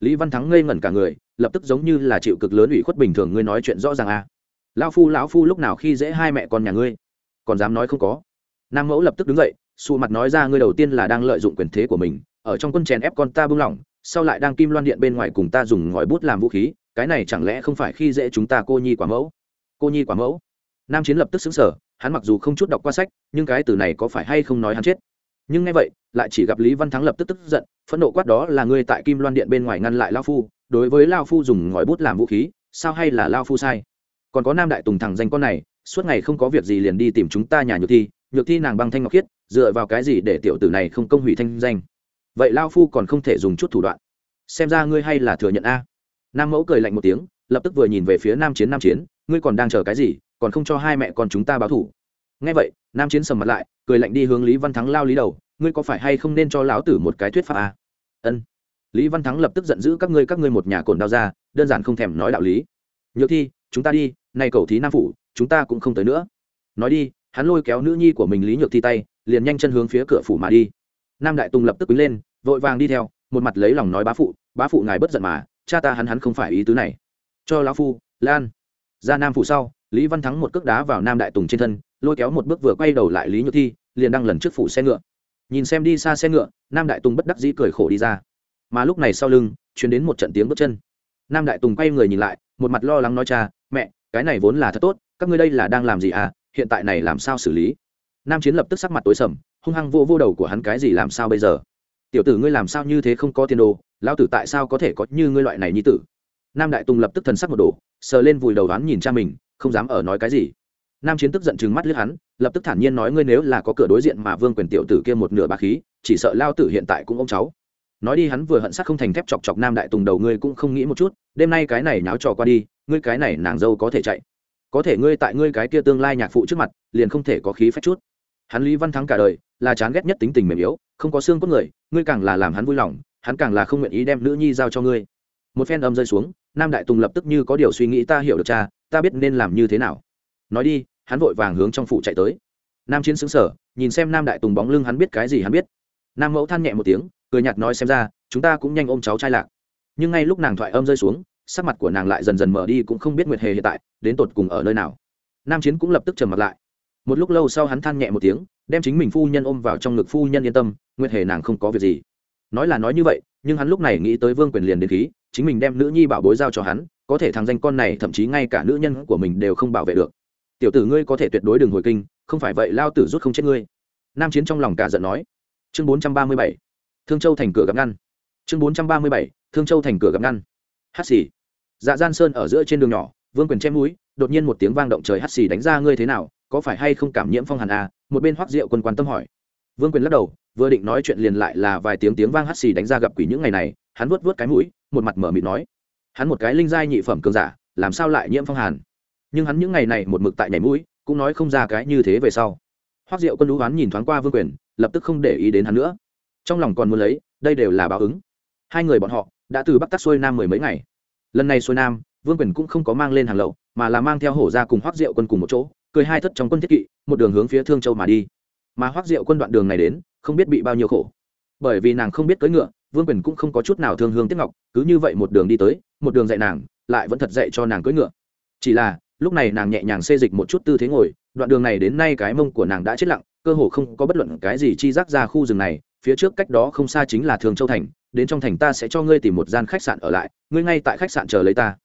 Lý văn thắng ngây ngẩn cả người, lập tức giống như là chịu cực lớn ủy khuất bình thường ngươi nói chuyện rõ ràng à. Lao phu, lão phu lúc nào khi dễ hai mẹ con nhà ngươi? Còn dám nói không có. Nam mẫu lập tức đứng dậy xù mặt nói ra ngươi đầu tiên là đang lợi dụng quyền thế của mình, ở trong quân chèn ép con ta buông lỏng, sau lại đang kim loan điện bên ngoài cùng ta dùng ngòi bút làm vũ khí, cái này chẳng lẽ không phải khi dễ chúng ta cô nhi quả mẫu? Cô nhi quả mẫu? Nam chiến lập tức xứng sở hắn mặc dù không chút đọc qua sách, nhưng cái từ này có phải hay không nói hắn chết? Nhưng ngay vậy, lại chỉ gặp lý văn thắng lập tức tức giận, phẫn nộ quát đó là ngươi tại kim loan điện bên ngoài ngăn lại lao phu, đối với lao phu dùng ngòi bút làm vũ khí, sao hay là lao phu sai? Còn có nam đại tùng thằng danh con này, suốt ngày không có việc gì liền đi tìm chúng ta nhà nhược thi nhược thi nàng băng thanh ngọc khiết, dựa vào cái gì để tiểu tử này không công hủy thanh danh? Vậy lao phu còn không thể dùng chút thủ đoạn. Xem ra ngươi hay là thừa nhận a. Nam mẫu cười lạnh một tiếng, lập tức vừa nhìn về phía nam chiến nam chiến, ngươi còn đang chờ cái gì, còn không cho hai mẹ con chúng ta báo thủ. Ngay vậy, nam chiến sầm mặt lại, cười lạnh đi hướng lý văn thắng lao lý đầu, ngươi có phải hay không nên cho lão tử một cái thuyết pháp a? Ân. Lý văn thắng lập tức giận dữ các ngươi các ngươi một nhà cồn đao ra, đơn giản không thèm nói đạo lý. Nhược thi, chúng ta đi, nay cầu thí nam phủ, chúng ta cũng không tới nữa. Nói đi hắn lôi kéo nữ nhi của mình lý nhược thi tay, liền nhanh chân hướng phía cửa phủ mà đi. Nam đại tùng lập tức quý lên, vội vàng đi theo, một mặt lấy lòng nói bá phụ bá phụ ngài bất giận mà, cha ta hắn hắn không phải ý tứ này. Cho lão phu, lan. Ra nam phủ sau, lý văn thắng một cước đá vào nam đại tùng trên thân, lôi kéo một bước vừa quay đầu lại lý nhược thi, liền đăng lần trước phủ xe ngựa. Nhìn xem đi xa xe ngựa, nam đại tùng bất đắc dĩ cười khổ đi ra. Mà lúc này sau lưng chuyển đến một trận tiếng bước chân. Nam đại tùng quay người nhìn lại, một mặt lo lắng nói cha, mẹ, cái này vốn là thật tốt, các ngươi đây là đang làm gì à? Hiện tại này làm sao xử lý? Nam chiến lập tức sắc mặt tối sầm, hung hăng vô vô đầu của hắn cái gì làm sao bây giờ? Tiểu tử ngươi làm sao như thế không có tiền đồ lao tử tại sao có thể có như ngươi loại này như tử? Nam đại tùng lập tức thần sắc một đồ sờ lên vùi đầu đoán nhìn cha mình, không dám ở nói cái gì. Nam chiến tức giận chừng mắt liếc hắn, lập tức thản nhiên nói ngươi nếu là có cửa đối diện mà vương quyền tiểu tử kia một nửa bá khí, chỉ sợ lao tử hiện tại cũng ông cháu. Nói đi hắn vừa hận sắc không thành thép chọc chọc nam đại tùng đầu ngươi cũng không nghĩ một chút, đêm nay cái này nháo trò qua đi, ngươi cái này nàng dâu có thể chạy có thể ngươi tại ngươi cái kia tương lai nhạc phụ trước mặt, liền không thể có khí phách chút. Hắn lý văn thắng cả đời là chán ghét nhất tính tình mềm yếu, không có xương cốt người, ngươi càng là làm hắn vui lòng, hắn càng là không nguyện ý đem nữ nhi giao cho ngươi. Một phen âm rơi xuống, nam đại tùng lập tức như có điều suy nghĩ ta hiểu được cha, ta biết nên làm như thế nào. Nói đi, hắn vội vàng hướng trong phủ chạy tới. Nam chiến xứng sở nhìn xem nam đại tùng bóng lưng hắn biết cái gì hắn biết. Nam mẫu than nhẹ một tiếng, cười nhạt nói xem ra, chúng ta cũng nhanh ôm cháu trai lạc. Nhưng ngay lúc nàng thoại âm rơi xuống sắc mặt của nàng lại dần dần mở đi, cũng không biết nguyệt hề hiện tại đến tột cùng ở nơi nào. Nam chiến cũng lập tức trầm mặt lại. Một lúc lâu sau hắn than nhẹ một tiếng, đem chính mình phu nhân ôm vào trong ngực phu nhân yên tâm, nguyệt hề nàng không có việc gì. Nói là nói như vậy, nhưng hắn lúc này nghĩ tới vương quyền liền đến khí, chính mình đem nữ nhi bảo bối giao cho hắn, có thể thằng danh con này thậm chí ngay cả nữ nhân của mình đều không bảo vệ được. Tiểu tử ngươi có thể tuyệt đối đừng hồi kinh, không phải vậy lao tử rút không chết ngươi. Nam chiến trong lòng cả giận nói. Chương bốn trăm ba mươi bảy. Thương châu thành cửa gặp ngăn. Chương bốn trăm ba mươi bảy. Thương châu thành cửa gặp ngăn hắt xì. Dạ gian sơn ở giữa trên đường nhỏ, vương quyền chém núi, đột nhiên một tiếng vang động trời hắt xì đánh ra ngươi thế nào, có phải hay không cảm nhiễm phong hàn à? Một bên hoắc diệu quân quan tâm hỏi. Vương quyền lắc đầu, vừa định nói chuyện liền lại là vài tiếng tiếng vang hắt xì đánh ra gặp quỷ những ngày này, hắn vuốt vuốt cái mũi, một mặt mở mịt nói. Hắn một cái linh giai nhị phẩm cường giả, làm sao lại nhiễm phong hàn? Nhưng hắn những ngày này một mực tại nhảy mũi, cũng nói không ra cái như thế về sau. Hoắc diệu quân lũ hoán nhìn thoáng qua vương quyền, lập tức không để ý đến hắn nữa. Trong lòng còn muốn lấy, đây đều là báo ứng hai người bọn họ đã từ bắc tắc xuôi nam mười mấy ngày. Lần này xuôi nam, vương quyền cũng không có mang lên hàng lậu, mà là mang theo hổ ra cùng hoác diệu quân cùng một chỗ, cười hai thất trong quân thiết kỵ, một đường hướng phía thương châu mà đi. Mà hoác diệu quân đoạn đường này đến, không biết bị bao nhiêu khổ. Bởi vì nàng không biết cưỡi ngựa, vương quyền cũng không có chút nào thương hương tiếc ngọc, cứ như vậy một đường đi tới, một đường dạy nàng, lại vẫn thật dạy cho nàng cưỡi ngựa. Chỉ là, lúc này nàng nhẹ nhàng xê dịch một chút tư thế ngồi, đoạn đường này đến nay cái mông của nàng đã chết lặng cơ hồ không có bất luận cái gì chi giác ra khu rừng này, phía trước cách đó không xa chính là thường châu thành, đến trong thành ta sẽ cho ngươi tìm một gian khách sạn ở lại, ngươi ngay tại khách sạn chờ lấy ta.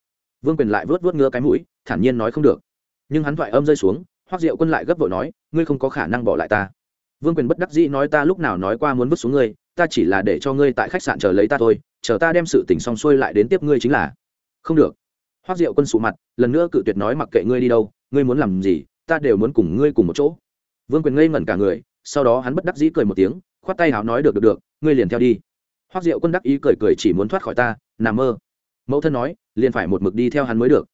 Vương quyền lại vớt vớt ngứa cái mũi, thản nhiên nói không được. Nhưng hắn thoại âm rơi xuống hoác diệu quân lại gấp vội nói, ngươi không có khả năng bỏ lại ta. Vương quyền bất đắc dĩ nói ta lúc nào nói qua muốn vứt xuống ngươi, ta chỉ là để cho ngươi tại khách sạn chờ lấy ta thôi, chờ ta đem sự tình xong xuôi lại đến tiếp ngươi chính là. Không được. Hoác diệu quân sụ mặt, lần nữa cự tuyệt nói mặc kệ ngươi đi đâu, ngươi muốn làm gì, ta đều muốn cùng ngươi cùng một chỗ vương quyền ngây ngẩn cả người, sau đó hắn bất đắc dĩ cười một tiếng, khoát tay hào nói được được được, ngươi liền theo đi. Hoác diệu quân đắc ý cười cười chỉ muốn thoát khỏi ta, nằm mơ. Mẫu thân nói, liền phải một mực đi theo hắn mới được.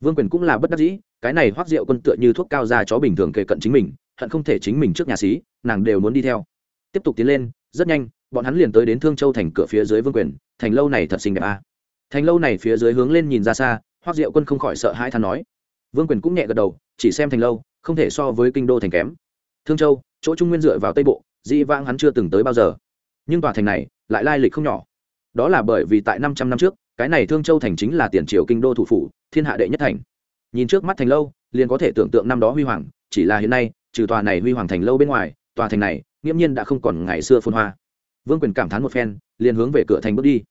Vương quyền cũng là bất đắc dĩ, cái này hoác diệu quân tựa như thuốc cao ra chó bình thường kề cận chính mình, hận không thể chính mình trước nhà xí, nàng đều muốn đi theo. Tiếp tục tiến lên, rất nhanh, bọn hắn liền tới đến thương châu thành cửa phía dưới vương quyền, thành lâu này thật xinh đẹp a. À. thành lâu này phía dưới hướng lên nhìn ra xa hoác diệu quân không khỏi sợ hãi than nói. Vương quyền cũng nhẹ gật đầu, chỉ xem thành lâu, không thể so với kinh đô thành kém thương châu, chỗ trung nguyên dựa vào tây bộ, di vãng hắn chưa từng tới bao giờ. Nhưng tòa thành này lại lai lịch không nhỏ. Đó là bởi vì tại năm trăm năm trước, cái này thương châu thành chính là tiền triều kinh đô thủ phủ, thiên hạ đệ nhất thành. Nhìn trước mắt thành lâu, liền có thể tưởng tượng năm đó huy hoàng, chỉ là hiện nay, trừ tòa này huy hoàng thành lâu bên ngoài, tòa thành này nghiễm nhiên đã không còn ngày xưa phôn hoa. Vương quyền cảm thán một phen, liền hướng về cửa thành bước đi.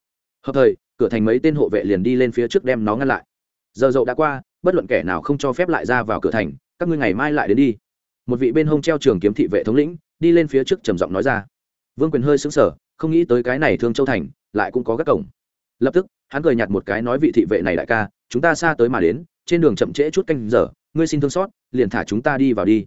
Hợp thời, cửa thành mấy tên hộ vệ liền đi lên phía trước đem nó ngăn lại. Giờ dậu đã qua, bất luận kẻ nào không cho phép lại ra vào cửa thành, các ngươi ngày mai lại đến đi một vị bên hông treo trường kiếm thị vệ thống lĩnh, đi lên phía trước trầm giọng nói ra. Vương quyền hơi xứng sở không nghĩ tới cái này thương châu thành, lại cũng có các cổng. Lập tức, hắn cười nhặt một cái nói vị thị vệ này đại ca, chúng ta xa tới mà đến, trên đường chậm trễ chút canh giờ, ngươi xin thương xót, liền thả chúng ta đi vào đi.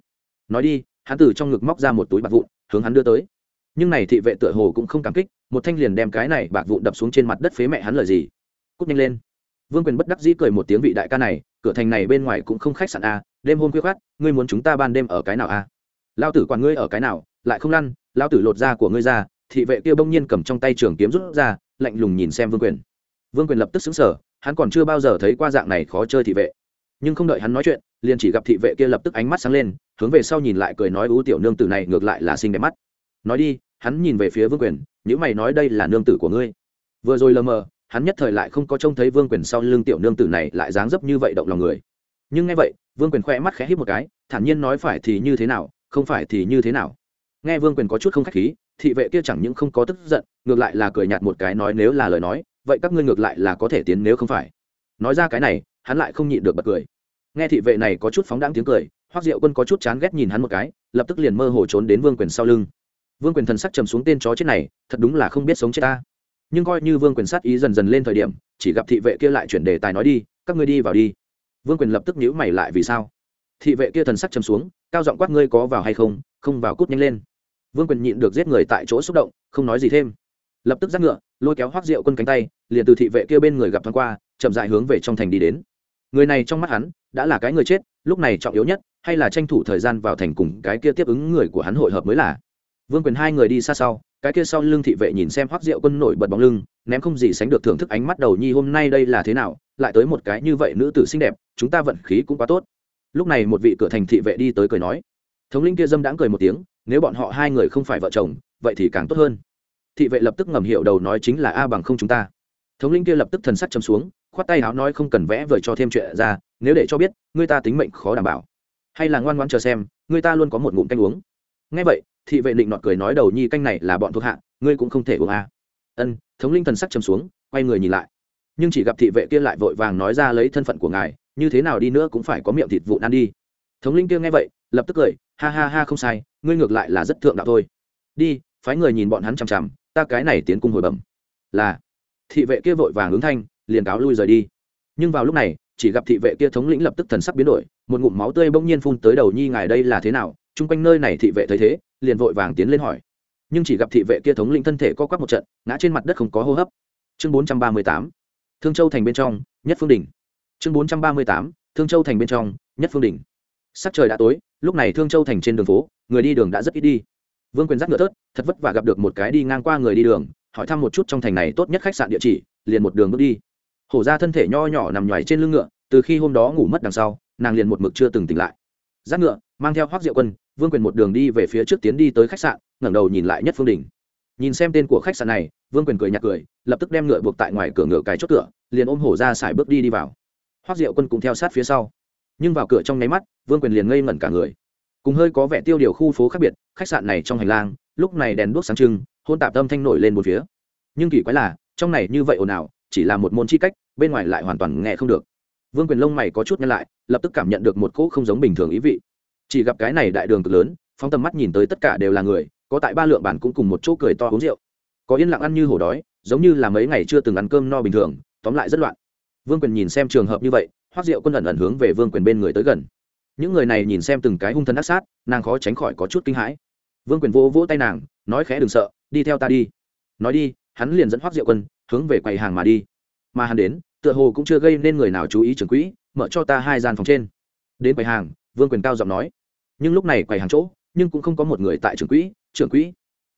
Nói đi, hắn từ trong ngực móc ra một túi bạc vụn, hướng hắn đưa tới. Nhưng này thị vệ tựa hồ cũng không cảm kích, một thanh liền đem cái này bạc vụn đập xuống trên mặt đất phế mẹ hắn lời gì. Cút nhanh lên. Vương quyền bất đắc dĩ cười một tiếng vị đại ca này, cửa thành này bên ngoài cũng không khách sạn a đêm hôm khuya khoát ngươi muốn chúng ta ban đêm ở cái nào à? a lao tử quản ngươi ở cái nào, lại không lăn lao tử lột da của ngươi ra, thị vệ kia bỗng nhiên cầm trong tay trường kiếm rút ra, lạnh lùng nhìn xem vương quyền. Vương quyền lập tức xứng sở hắn còn chưa bao giờ thấy qua dạng này khó chơi thị vệ. Nhưng không đợi hắn nói chuyện, liền chỉ gặp thị vệ kia lập tức ánh mắt sáng lên, hướng về sau nhìn lại cười nói ú tiểu nương tử này ngược lại là xinh đẹp mắt. Nói đi, hắn nhìn về phía vương quyền những mày nói đây là nương tử của ngươi. Vừa rồi lờ mờ, hắn nhất thời lại không có trông thấy vương quyền sau lưng tiểu nương tử này lại dáng dấp như vậy động lòng người nhưng nghe vậy, vương quyền khoe mắt khẽ hít một cái, thản nhiên nói phải thì như thế nào, không phải thì như thế nào. Nghe vương quyền có chút không khách khí, thị vệ kia chẳng những không có tức giận, ngược lại là cười nhạt một cái nói nếu là lời nói, vậy các ngươi ngược lại là có thể tiến nếu không phải. Nói ra cái này, hắn lại không nhịn được bật cười. Nghe thị vệ này có chút phóng đáng tiếng cười hoác diệu quân có chút chán ghét nhìn hắn một cái, lập tức liền mơ hồ trốn đến vương quyền sau lưng. Vương quyền thần sắc trầm xuống tên chó chết này, thật đúng là không biết sống chết ta. Nhưng coi như vương quyền sát ý dần dần lên thời điểm, chỉ gặp thị vệ kia lại chuyển đề tài nói đi, các ngươi đi vào đi vương quyền lập tức nhíu mày lại vì sao? Thị vệ kia thần sắc trầm xuống, cao giọng quát, ngươi có vào hay không? Không vào cút nhanh lên. Vương quyền nhịn được giết người tại chỗ xúc động, không nói gì thêm. Lập tức giắt ngựa, lôi kéo hoác rượu quân cánh tay, liền từ thị vệ kia bên người gặp thoáng qua, chậm dại hướng về trong thành đi đến. Người này trong mắt hắn, đã là cái người chết, lúc này trọng yếu nhất, hay là tranh thủ thời gian vào thành cùng cái kia tiếp ứng người của hắn hội hợp mới là. Vương quyền hai người đi xa sau, cái kia sau lưng thị vệ nhìn xem hoác rượu quân nổi bật bóng lưng, ném không gì sánh được thưởng thức ánh mắt đầu nhi hôm nay đây là thế nào lại tới một cái như vậy nữ tử xinh đẹp, chúng ta vận khí cũng quá tốt. Lúc này một vị cửa thành thị vệ đi tới cười nói. Thống linh kia dâm đãng cười một tiếng, nếu bọn họ hai người không phải vợ chồng, vậy thì càng tốt hơn. Thị vệ lập tức ngầm hiệu đầu nói chính là a bằng không chúng ta. Thống linh kia lập tức thần sắc chấm xuống, khoát tay áo nói không cần vẽ vời cho thêm chuyện ra, nếu để cho biết, người ta tính mệnh khó đảm bảo. Hay là ngoan ngoan chờ xem, người ta luôn có một ngụm canh uống. Ngay vậy, thị vệ định nọt cười nói đầu nhi canh này là bọn thuộc hạ, ngươi cũng không thể uống a. Ân, thống linh thần sắc chấm xuống, quay người nhìn lại nhưng chỉ gặp thị vệ kia lại vội vàng nói ra lấy thân phận của ngài, như thế nào đi nữa cũng phải có miệng thịt vụn ăn đi. Thống linh kia nghe vậy, lập tức cười, ha ha ha không sai, ngươi ngược lại là rất thượng đạo thôi. Đi, phái người nhìn bọn hắn chằm chằm, ta cái này tiến cung hồi bẩm. Là. Thị vệ kia vội vàng ứng thanh, liền cáo lui rời đi. Nhưng vào lúc này, chỉ gặp thị vệ kia thống lĩnh lập tức thần sắc biến đổi, một ngụm máu tươi bỗng nhiên phun tới đầu nhi ngài đây là thế nào? Chung quanh nơi này thị vệ thấy thế, liền vội vàng tiến lên hỏi. Nhưng chỉ gặp thị vệ kia thống lĩnh thân thể co quắp một trận, ngã trên mặt đất không có hô hấp. Chương bốn trăm ba mươi tám thương châu thành bên trong, nhất phương đỉnh. Chương bốn trăm ba mươi tám, thương châu thành bên trong, nhất phương đỉnh. Sắc trời đã tối, lúc này thương châu thành trên đường phố, người đi đường đã rất ít đi. Vương quyền dắt ngựa thớt, thật vất vả gặp được một cái đi ngang qua người đi đường, hỏi thăm một chút trong thành này tốt nhất khách sạn địa chỉ, liền một đường bước đi. Hổ ra thân thể nho nhỏ nằm nhoài trên lưng ngựa, từ khi hôm đó ngủ mất đằng sau, nàng liền một mực chưa từng tỉnh lại. Dắt ngựa, mang theo hoác diệu quân, vương quyền một đường đi về phía trước tiến đi tới khách sạn, ngẩng đầu nhìn lại nhất phương đình nhìn xem tên của khách sạn này, vương quyền cười nhạt cười, lập tức đem ngựa buộc tại ngoài cửa ngựa cái chốt cửa, liền ôm hổ ra xài bước đi đi vào. Hoác diệu quân cũng theo sát phía sau. Nhưng vào cửa trong nháy mắt, vương quyền liền ngây ngẩn cả người. Cùng hơi có vẻ tiêu điều khu phố khác biệt, khách sạn này trong hành lang, lúc này đèn đuốc sáng trưng hôn tạp âm thanh nổi lên một phía. Nhưng kỳ quái là, trong này như vậy ồn ào, chỉ là một môn chi cách, bên ngoài lại hoàn toàn nghe không được. Vương quyền lông mày có chút nhăn lại, lập tức cảm nhận được một cỗ không giống bình thường ý vị. Chỉ gặp cái này đại đường cực lớn, phóng tầm mắt nhìn tới tất cả đều là người có tại ba lượng bản cũng cùng một chỗ cười to uống rượu. Có yên lặng ăn như hổ đói, giống như là mấy ngày chưa từng ăn cơm no bình thường, tóm lại rất loạn. Vương quyền nhìn xem trường hợp như vậy hoác rượu quân ẩn ẩn hướng về vương quyền bên người tới gần. Những người này nhìn xem từng cái hung thân ác sát, nàng khó tránh khỏi có chút kinh hãi. Vương quyền vô vỗ tay nàng, nói khẽ đừng sợ, đi theo ta đi. Nói đi, hắn liền dẫn hoác rượu quân hướng về quầy hàng mà đi. Mà hắn đến, tựa hồ cũng chưa gây nên người nào chú ý trường quỹ, mở cho ta hai gian phòng trên. Đến quầy hàng, vương quyền cao giọng nói, nhưng lúc này quầy hàng chỗ, nhưng cũng không có một người tại trường quỹ trưởng quỹ.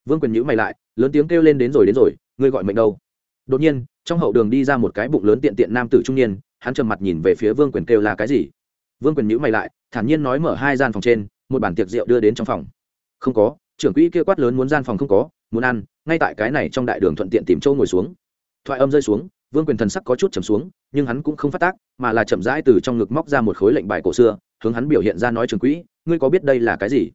Vương quyền nhữ mày lại, lớn tiếng kêu lên đến rồi đến rồi, ngươi gọi mệnh đâu? Đột nhiên, trong hậu đường đi ra một cái bụng lớn tiện tiện nam tử trung niên, hắn trầm mặt nhìn về phía vương quyền kêu là cái gì? Vương quyền nhữ mày lại, thản nhiên nói mở hai gian phòng trên, một bản tiệc rượu đưa đến trong phòng. Không có, trưởng quỹ kia quát lớn muốn gian phòng không có, muốn ăn, ngay tại cái này trong đại đường thuận tiện tìm châu ngồi xuống. Thoại âm rơi xuống, vương quyền thần sắc có chút trầm xuống, nhưng hắn cũng không phát tác, mà là chậm rãi từ trong ngực móc ra một khối lệnh bài cổ xưa, hướng hắn biểu hiện ra nói trưởng quỹ, ngươi có biết đây là cái gì?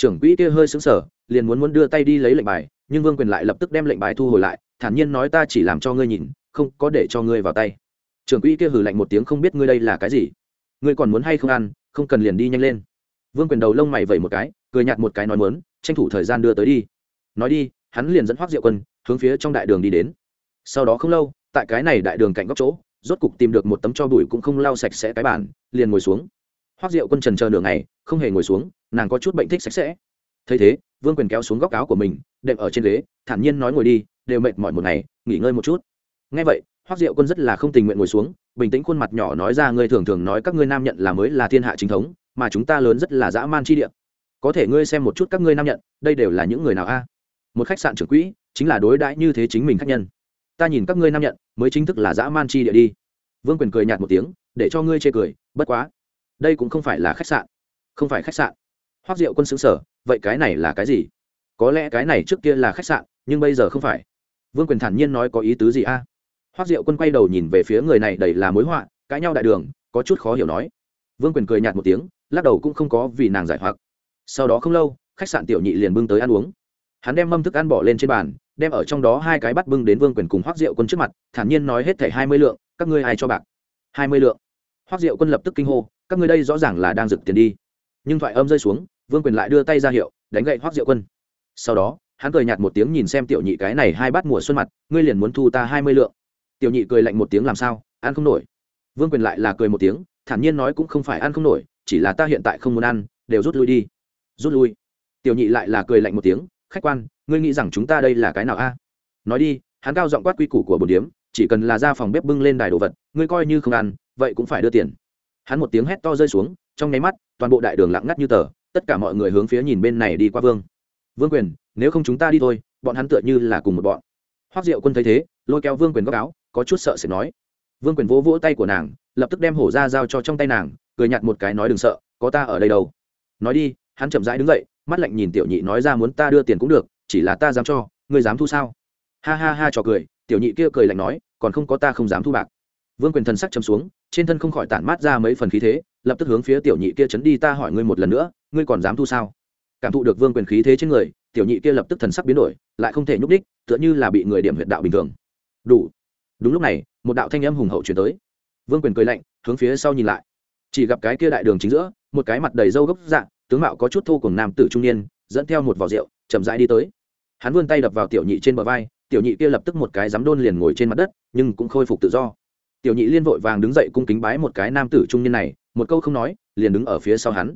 Trưởng quỹ kia hơi xứng sở liền muốn muốn đưa tay đi lấy lệnh bài, nhưng vương quyền lại lập tức đem lệnh bài thu hồi lại, thản nhiên nói ta chỉ làm cho ngươi nhìn, không có để cho ngươi vào tay. Trưởng quỹ kia hừ lạnh một tiếng không biết ngươi đây là cái gì. Ngươi còn muốn hay không ăn, không cần liền đi nhanh lên. Vương quyền đầu lông mày vẩy một cái, cười nhạt một cái nói muốn, tranh thủ thời gian đưa tới đi. Nói đi, hắn liền dẫn hoác diệu quân, hướng phía trong đại đường đi đến. Sau đó không lâu, tại cái này đại đường cạnh góc chỗ, rốt cục tìm được một tấm cho bụi cũng không lau sạch sẽ cái bản liền ngồi xuống. Hoác diệu quân trần chờ nửa ngày, không hề ngồi xuống nàng có chút bệnh thích sạch sẽ. Thấy thế, vương quyền kéo xuống góc áo của mình, đệm ở trên ghế, thản nhiên nói ngồi đi, đều mệt mỏi một ngày, nghỉ ngơi một chút. Ngay vậy hoác diệu quân rất là không tình nguyện ngồi xuống, bình tĩnh khuôn mặt nhỏ nói ra, ngươi thường thường nói các ngươi nam nhận là mới là thiên hạ chính thống, mà chúng ta lớn rất là dã man chi địa. Có thể ngươi xem một chút các ngươi nam nhận, đây đều là những người nào a? Một khách sạn trưởng quỹ, chính là đối đãi như thế chính mình khách nhân. Ta nhìn các ngươi nam nhận, mới chính thức là dã man chi địa đi. Vương quyền cười nhạt một tiếng, để cho ngươi chê cười, bất quá, đây cũng không phải là khách sạn. Không phải khách sạn hoác diệu quân xứng sở vậy cái này là cái gì? Có lẽ cái này trước kia là khách sạn, nhưng bây giờ không phải. Vương quyền thản nhiên nói, có ý tứ gì a? Hoác diệu quân quay đầu nhìn về phía người này đầy là mối họa, cãi nhau đại đường, có chút khó hiểu nói. Vương quyền cười nhạt một tiếng, lắc đầu cũng không có vì nàng giải hoặc. Sau đó không lâu, khách sạn tiểu nhị liền bưng tới ăn uống. Hắn đem mâm thức ăn bỏ lên trên bàn, đem ở trong đó hai cái bắt bưng đến vương quyền cùng hoác diệu quân trước mặt, thản nhiên nói, hết thẻ hai mươi lượng, các ngươi ai cho bạc? Hai mươi lượng. Hoác diệu quân lập tức kinh hô, các ngươi đây rõ ràng là đang rực tiền đi. Nhưng thoại âm rơi xuống vương quyền lại đưa tay ra hiệu, đánh gậy hoác diệu quân. Sau đó, hắn cười nhạt một tiếng nhìn xem tiểu nhị cái này hai bát mùa xuân mặt, ngươi liền muốn thu ta hai mươi lượng. Tiểu nhị cười lạnh một tiếng làm sao, ăn không nổi. Vương quyền lại là cười một tiếng, thản nhiên nói cũng không phải ăn không nổi, chỉ là ta hiện tại không muốn ăn, đều rút lui đi. Rút lui. Tiểu nhị lại là cười lạnh một tiếng, khách quan, ngươi nghĩ rằng chúng ta đây là cái nào a? Nói đi, hắn cao giọng quát quy củ của bồn điếm, chỉ cần là ra phòng bếp bưng lên đài đồ vật, ngươi coi như không ăn, vậy cũng phải đưa tiền. Hắn một tiếng hét to rơi xuống, trong nháy mắt, toàn bộ đại đường lặng ngắt như tờ tất cả mọi người hướng phía nhìn bên này đi qua vương. Vương quyền, nếu không chúng ta đi thôi, bọn hắn tựa như là cùng một bọn. Hoác diệu quân thấy thế, lôi kéo vương quyền góc áo, có chút sợ sẽ nói. Vương quyền vỗ vỗ tay của nàng, lập tức đem hổ ra giao cho trong tay nàng, cười nhặt một cái nói đừng sợ, có ta ở đây đâu. Nói đi, hắn chậm rãi đứng dậy, mắt lạnh nhìn tiểu nhị nói ra muốn ta đưa tiền cũng được, chỉ là ta dám cho, ngươi dám thu sao? Ha ha ha trò cười, tiểu nhị kia cười lạnh nói, còn không có ta không dám thu bạc. Vương quyền thần sắc chấm xuống, trên thân không khỏi tản mát ra mấy phần khí thế lập tức hướng phía tiểu nhị kia chấn đi, ta hỏi ngươi một lần nữa, ngươi còn dám thu sao? Cảm thụ được vương quyền khí thế trên người, tiểu nhị kia lập tức thần sắc biến đổi, lại không thể nhúc đích tựa như là bị người điểm huyệt đạo bình thường. Đủ. Đúng lúc này, một đạo thanh âm hùng hậu chuyển tới. Vương quyền cười lạnh, hướng phía sau nhìn lại. Chỉ gặp cái kia đại đường chính giữa, một cái mặt đầy râu gốc dạng tướng mạo có chút thô cùng nam tử trung niên, dẫn theo một vỏ rượu, chậm rãi đi tới. Hắn vươn tay đập vào tiểu nhị trên bờ vai, tiểu nhị kia lập tức một cái dám đôn liền ngồi trên mặt đất, nhưng cũng khôi phục tự do tiểu nhị liên vội vàng đứng dậy cung kính bái một cái nam tử trung niên này, một câu không nói, liền đứng ở phía sau hắn.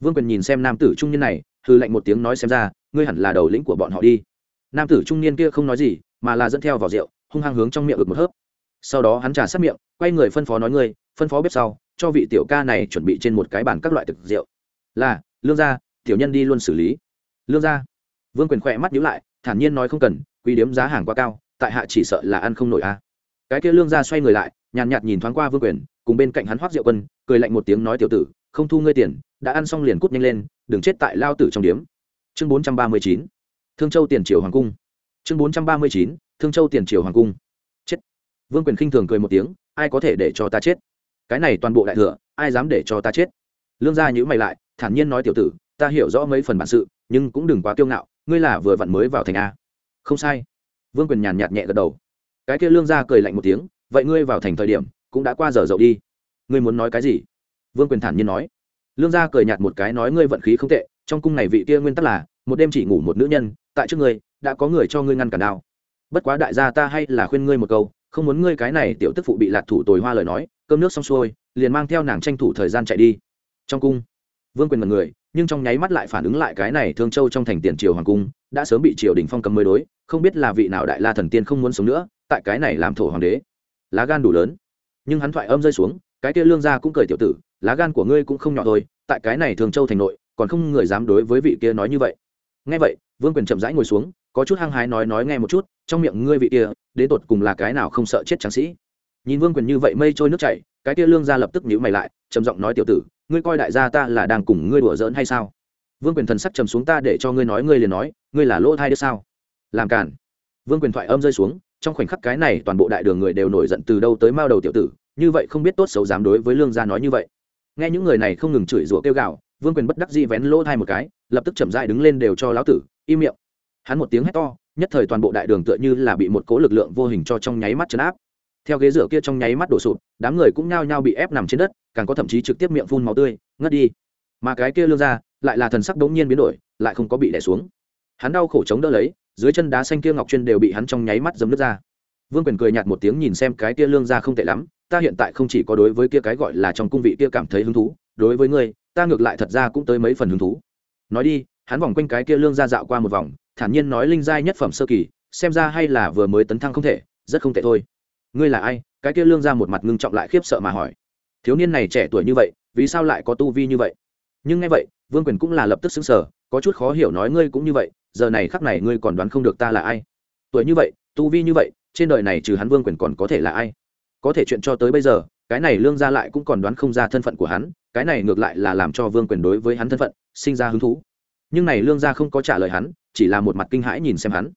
Vương quyền nhìn xem nam tử trung niên này hư lệnh một tiếng nói xem ra, ngươi hẳn là đầu lĩnh của bọn họ đi. Nam tử trung niên kia không nói gì, mà là dẫn theo vào rượu, hung hăng hướng trong miệng ực một hớp. Sau đó hắn trà sát miệng, quay người phân phó nói ngươi, phân phó bếp sau, cho vị tiểu ca này chuẩn bị trên một cái bàn các loại thực rượu. Là, lương gia, tiểu nhân đi luôn xử lý. Lương gia. Vương quyền khỏe mắt nhíu lại, thản nhiên nói không cần, quý điếm giá hàng quá cao, tại hạ chỉ sợ là ăn không nổi a cái kia lương gia xoay người lại nhàn nhạt, nhìn thoáng qua vương quyền cùng bên cạnh hắn hoác diệu quân cười lạnh một tiếng nói tiểu tử không thu ngươi tiền đã ăn xong liền cút nhanh lên đừng chết tại lao tử trong điếm. Chương bốn trăm ba mươi chín thương châu tiền triều hoàng cung. Chương bốn trăm ba mươi chín thương châu tiền triều hoàng cung. Chết. Vương quyền khinh thường cười một tiếng ai có thể để cho ta chết? Cái này toàn bộ đại thừa ai dám để cho ta chết? Lương gia nhữ mày lại thản nhiên nói tiểu tử ta hiểu rõ mấy phần bản sự nhưng cũng đừng quá kiêu ngạo ngươi là vừa vặn mới vào thành a. Không sai. Vương quyền nhàn nhạt nhẹ gật đầu. Cái kia lương gia cười lạnh một tiếng vậy ngươi vào thành thời điểm, cũng đã qua giờ dậu đi. Ngươi muốn nói cái gì? Vương quyền thản nhiên nói. Lương gia cười nhạt một cái nói, ngươi vận khí không tệ, trong cung này vị kia nguyên tắc là, một đêm chỉ ngủ một nữ nhân, tại trước ngươi đã có người cho ngươi ngăn cản đao. Bất quá đại gia ta hay là khuyên ngươi một câu, không muốn ngươi cái này tiểu tức phụ bị lạc thủ tồi hoa lời nói, cơm nước xong xuôi, liền mang theo nàng tranh thủ thời gian chạy đi. Trong cung, vương quyền mật người nhưng trong nháy mắt lại phản ứng lại cái này thương châu trong thành tiền triều hoàng cung, đã sớm bị triều đình phong cấm mới đối, không biết là vị nào đại la thần tiên không muốn sống nữa, tại cái này làm thổ hoàng đế lá gan đủ lớn. Nhưng hắn thoại âm rơi xuống, cái kia lương gia cũng cười tiểu tử, lá gan của ngươi cũng không nhỏ thôi, tại cái này thường châu thành nội, còn không người dám đối với vị kia nói như vậy. Nghe vậy, vương quyền chậm rãi ngồi xuống, có chút hăng hái nói nói nghe một chút, trong miệng ngươi vị kia, đến tột cùng là cái nào không sợ chết tráng sĩ. Nhìn vương quyền như vậy mây trôi nước chảy, cái kia lương gia lập tức nhíu mày lại, trầm giọng nói tiểu tử, ngươi coi đại gia ta là đang cùng ngươi đùa giỡn hay sao? Vương quyền thần sắc trầm xuống ta để cho ngươi nói, ngươi liền nói, ngươi là lỗ thai đứa sao? Làm cản vương quyền thoại âm rơi xuống trong khoảnh khắc cái này toàn bộ đại đường người đều nổi giận từ đâu tới mao đầu tiểu tử, như vậy không biết tốt xấu dám đối với lương gia nói như vậy. Nghe những người này không ngừng chửi rủa kêu gào, vương quyền bất đắc dĩ vén lỗ thai một cái, lập tức chậm dại đứng lên đều cho lão tử, im miệng. Hắn một tiếng hét to, nhất thời toàn bộ đại đường tựa như là bị một cố lực lượng vô hình cho trong nháy mắt chấn áp. Theo ghế rửa kia trong nháy mắt đổ sụp, đám người cũng nhao nhao bị ép nằm trên đất, càng có thậm chí trực tiếp miệng phun máu tươi, ngất đi. Mà cái kia lương ra lại là thần sắc đống nhiên biến đổi, lại không có bị đẻ xuống. Hắn đau khổ chống đỡ lấy dưới chân đá xanh kia ngọc chuyên đều bị hắn trong nháy mắt dấm nước ra. Vương quyền cười nhạt một tiếng nhìn xem cái kia lương ra không tệ lắm, ta hiện tại không chỉ có đối với kia cái gọi là trong cung vị kia cảm thấy hứng thú, đối với ngươi, ta ngược lại thật ra cũng tới mấy phần hứng thú. Nói đi, hắn vòng quanh cái kia lương ra dạo qua một vòng, thản nhiên nói linh giai nhất phẩm sơ kỳ, xem ra hay là vừa mới tấn thăng không thể, rất không tệ thôi. Ngươi là ai? Cái kia lương ra một mặt ngưng trọng lại khiếp sợ mà hỏi. Thiếu niên này trẻ tuổi như vậy, vì sao lại có tu vi như vậy? Nhưng nghe vậy, vương quyền cũng là lập tức xứng sở có chút khó hiểu nói ngươi cũng như vậy giờ này khắc này ngươi còn đoán không được ta là ai? Tuổi như vậy, tu vi như vậy, trên đời này trừ hắn vương quyền còn có thể là ai? Có thể chuyện cho tới bây giờ, cái này lương gia lại cũng còn đoán không ra thân phận của hắn, cái này ngược lại là làm cho vương quyền đối với hắn thân phận, sinh ra hứng thú. Nhưng này lương gia không có trả lời hắn, chỉ là một mặt kinh hãi nhìn xem hắn.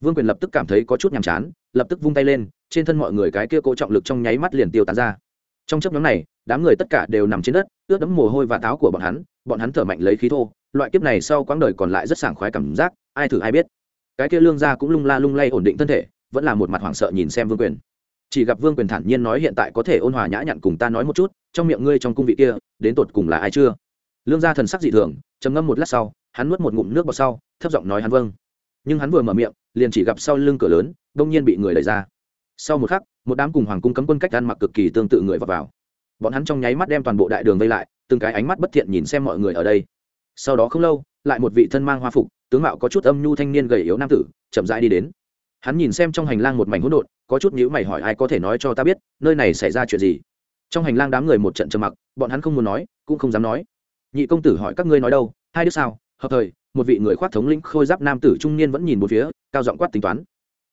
Vương quyền lập tức cảm thấy có chút nhàm chán, lập tức vung tay lên, trên thân mọi người cái kia cố trọng lực trong nháy mắt liền tiêu tán ra. Trong chấp nhóm này, đám người tất cả đều nằm trên đất, ướt đẫm mồ hôi và táo của bọn hắn bọn hắn thở mạnh lấy khí thô loại kiếp này sau quãng đời còn lại rất sảng khoái cảm giác ai thử ai biết. Cái kia lương gia cũng lung la lung lay ổn định thân thể vẫn là một mặt hoảng sợ nhìn xem vương quyền. Chỉ gặp vương quyền thản nhiên nói hiện tại có thể ôn hòa nhã nhặn cùng ta nói một chút trong miệng ngươi trong cung vị kia đến tột cùng là ai chưa? Lương gia thần sắc dị thường trầm ngâm một lát sau hắn nuốt một ngụm nước vào sau thấp giọng nói hắn vâng. Nhưng hắn vừa mở miệng liền chỉ gặp sau lưng cửa lớn đông nhiên bị người đẩy ra. Sau một khắc một đám cùng hoàng cung cấm quân cách ăn mặc cực kỳ tương tự người vào, vào. bọn hắn trong nháy mắt đem toàn bộ đại đường vây lại từng cái ánh mắt bất thiện nhìn xem mọi người ở đây sau đó không lâu lại một vị thân mang hoa phục tướng mạo có chút âm nhu thanh niên gầy yếu nam tử chậm rãi đi đến. Hắn nhìn xem trong hành lang một mảnh hỗn độn có chút nhữ mày hỏi ai có thể nói cho ta biết nơi này xảy ra chuyện gì. Trong hành lang đám người một trận trầm mặc bọn hắn không muốn nói cũng không dám nói. Nhị công tử hỏi các ngươi nói đâu hai đứa sao? Hợp thời một vị người khoác thống lĩnh khôi giáp nam tử trung niên vẫn nhìn một phía cao giọng quát tính toán.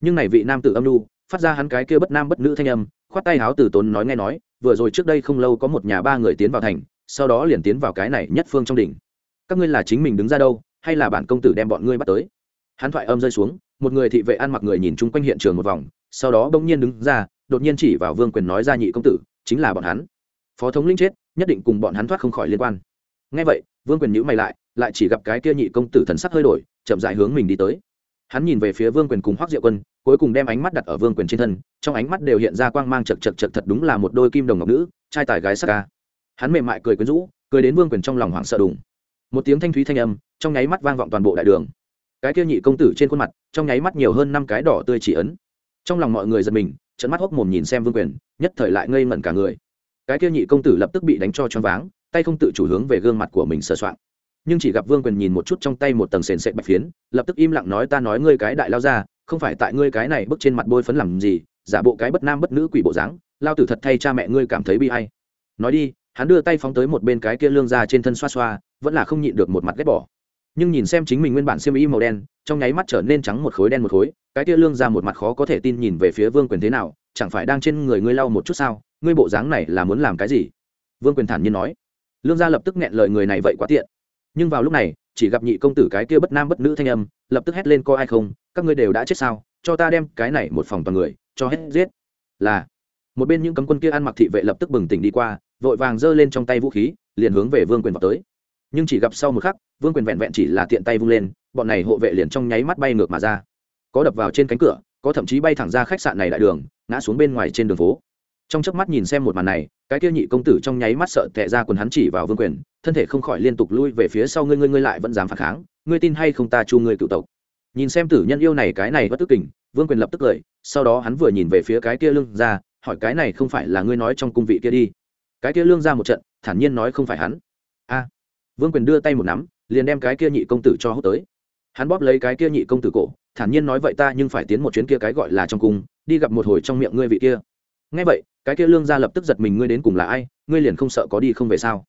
Nhưng này vị nam tử âm nhu, phát ra hắn cái kia bất nam bất nữ thanh âm khoát tay háo từ tốn nói nghe nói vừa rồi trước đây không lâu có một nhà ba người tiến vào thành sau đó liền tiến vào cái này nhất phương trong đỉnh các ngươi là chính mình đứng ra đâu, hay là bản công tử đem bọn ngươi bắt tới? Hắn thoại âm rơi xuống, một người thị vệ ăn mặc người nhìn chung quanh hiện trường một vòng, sau đó bỗng nhiên đứng ra, đột nhiên chỉ vào vương quyền nói ra nhị công tử, chính là bọn hắn. Phó thống linh chết, nhất định cùng bọn hắn thoát không khỏi liên quan. Ngay vậy, vương quyền nhữ mày lại lại chỉ gặp cái kia nhị công tử thần sắc hơi đổi, chậm dại hướng mình đi tới. Hắn nhìn về phía vương quyền cùng hoác diệu quân, cuối cùng đem ánh mắt đặt ở vương quyền trên thân, trong ánh mắt đều hiện ra quang mang chật chật chật thật đúng là một đôi kim đồng ngọc nữ, trai tài gái sắc ca. Hắn mềm mại cười quyến rũ, cười đến vương quyền trong lòng hoảng sợ đùng một tiếng thanh thúy thanh âm, trong nháy mắt vang vọng toàn bộ đại đường. Cái kia nhị công tử trên khuôn mặt, trong nháy mắt nhiều hơn năm cái đỏ tươi chỉ ấn. Trong lòng mọi người giật mình trận mắt hốc mồm nhìn xem vương quyền, nhất thời lại ngây ngẩn cả người. Cái kia nhị công tử lập tức bị đánh cho choáng váng, tay không tự chủ hướng về gương mặt của mình sờ soạn nhưng chỉ gặp vương quyền nhìn một chút trong tay một tầng sền sệt bạch phiến, lập tức im lặng nói ta nói ngươi cái đại lao ra, không phải tại ngươi cái này bước trên mặt bôi phấn làm gì, giả bộ cái bất nam bất nữ quỷ bộ dáng, lao tử thật thay cha mẹ ngươi cảm thấy bi hay nói đi hắn đưa tay phóng tới một bên cái kia lương ra trên thân xoa xoa, vẫn là không nhịn được một mặt ghét bỏ. Nhưng nhìn xem chính mình nguyên bản xiêm y màu đen, trong nháy mắt trở nên trắng một khối đen một khối, cái kia lương ra một mặt khó có thể tin nhìn về phía vương quyền thế nào, chẳng phải đang trên người ngươi lau một chút sao, ngươi bộ dáng này là muốn làm cái gì? Vương quyền thản nhiên nói. Lương gia lập tức nghẹn lời người này vậy quá tiện. Nhưng vào lúc này, chỉ gặp nhị công tử cái kia bất nam bất nữ thanh âm, lập tức hét lên coi ai không, các ngươi đều đã chết sao, cho ta đem cái này một phòng toàn người, cho hết giết. Là, một bên những cấm quân kia ăn mặc thị vệ lập tức bừng tỉnh đi qua vội vàng giơ lên trong tay vũ khí, liền hướng về vương quyền vào tới. Nhưng chỉ gặp sau một khắc, vương quyền vẹn vẹn chỉ là tiện tay vung lên, bọn này hộ vệ liền trong nháy mắt bay ngược mà ra. Có đập vào trên cánh cửa, có thậm chí bay thẳng ra khách sạn này đại đường, ngã xuống bên ngoài trên đường phố. Trong chớp mắt nhìn xem một màn này, cái kia nhị công tử trong nháy mắt sợ tệ ra quần hắn chỉ vào vương quyền, thân thể không khỏi liên tục lui về phía sau, ngươi ngươi ngươi lại vẫn dám phản kháng, ngươi tin hay không ta chu ngươi cựu tộc? Nhìn xem tử nhân yêu này cái này bất tức kình, vương quyền lập tức cười, sau đó hắn vừa nhìn về phía cái kia lưng ra, hỏi cái này không phải là ngươi nói trong cung vị kia đi cái kia lương ra một trận, thản nhiên nói không phải hắn. A, vương quyền đưa tay một nắm, liền đem cái kia nhị công tử cho hút tới. Hắn bóp lấy cái kia nhị công tử cổ, thản nhiên nói vậy ta nhưng phải tiến một chuyến kia cái gọi là trong cung, đi gặp một hồi trong miệng ngươi vị kia. Ngay vậy, cái kia lương gia lập tức giật mình ngươi đến cùng là ai, ngươi liền không sợ có đi không về sao?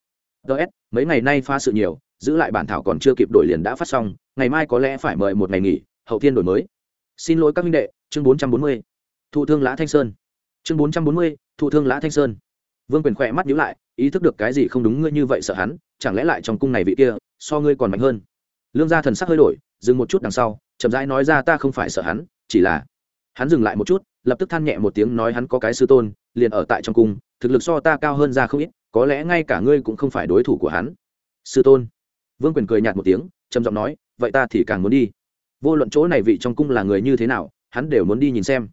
Ts mấy ngày nay pha sự nhiều, giữ lại bản thảo còn chưa kịp đổi liền đã phát xong, ngày mai có lẽ phải mời một ngày nghỉ, hậu thiên đổi mới. Xin lỗi các minh đệ, chương bốn trăm bốn mươi, thụ thương lã thanh sơn. Chương bốn trăm bốn mươi, thụ thương lã thanh sơn vương quyền khỏe mắt nhíu lại, ý thức được cái gì không đúng ngươi như vậy sợ hắn, chẳng lẽ lại trong cung này vị kia, so ngươi còn mạnh hơn? Lương gia thần sắc hơi đổi, dừng một chút đằng sau, chậm rãi nói ra ta không phải sợ hắn, chỉ là hắn dừng lại một chút, lập tức than nhẹ một tiếng nói hắn có cái sư tôn, liền ở tại trong cung, thực lực so ta cao hơn ra không ít, có lẽ ngay cả ngươi cũng không phải đối thủ của hắn. Sư tôn. Vương quyền cười nhạt một tiếng, trầm giọng nói, vậy ta thì càng muốn đi. Vô luận chỗ này vị trong cung là người như thế nào, hắn đều muốn đi nhìn xem.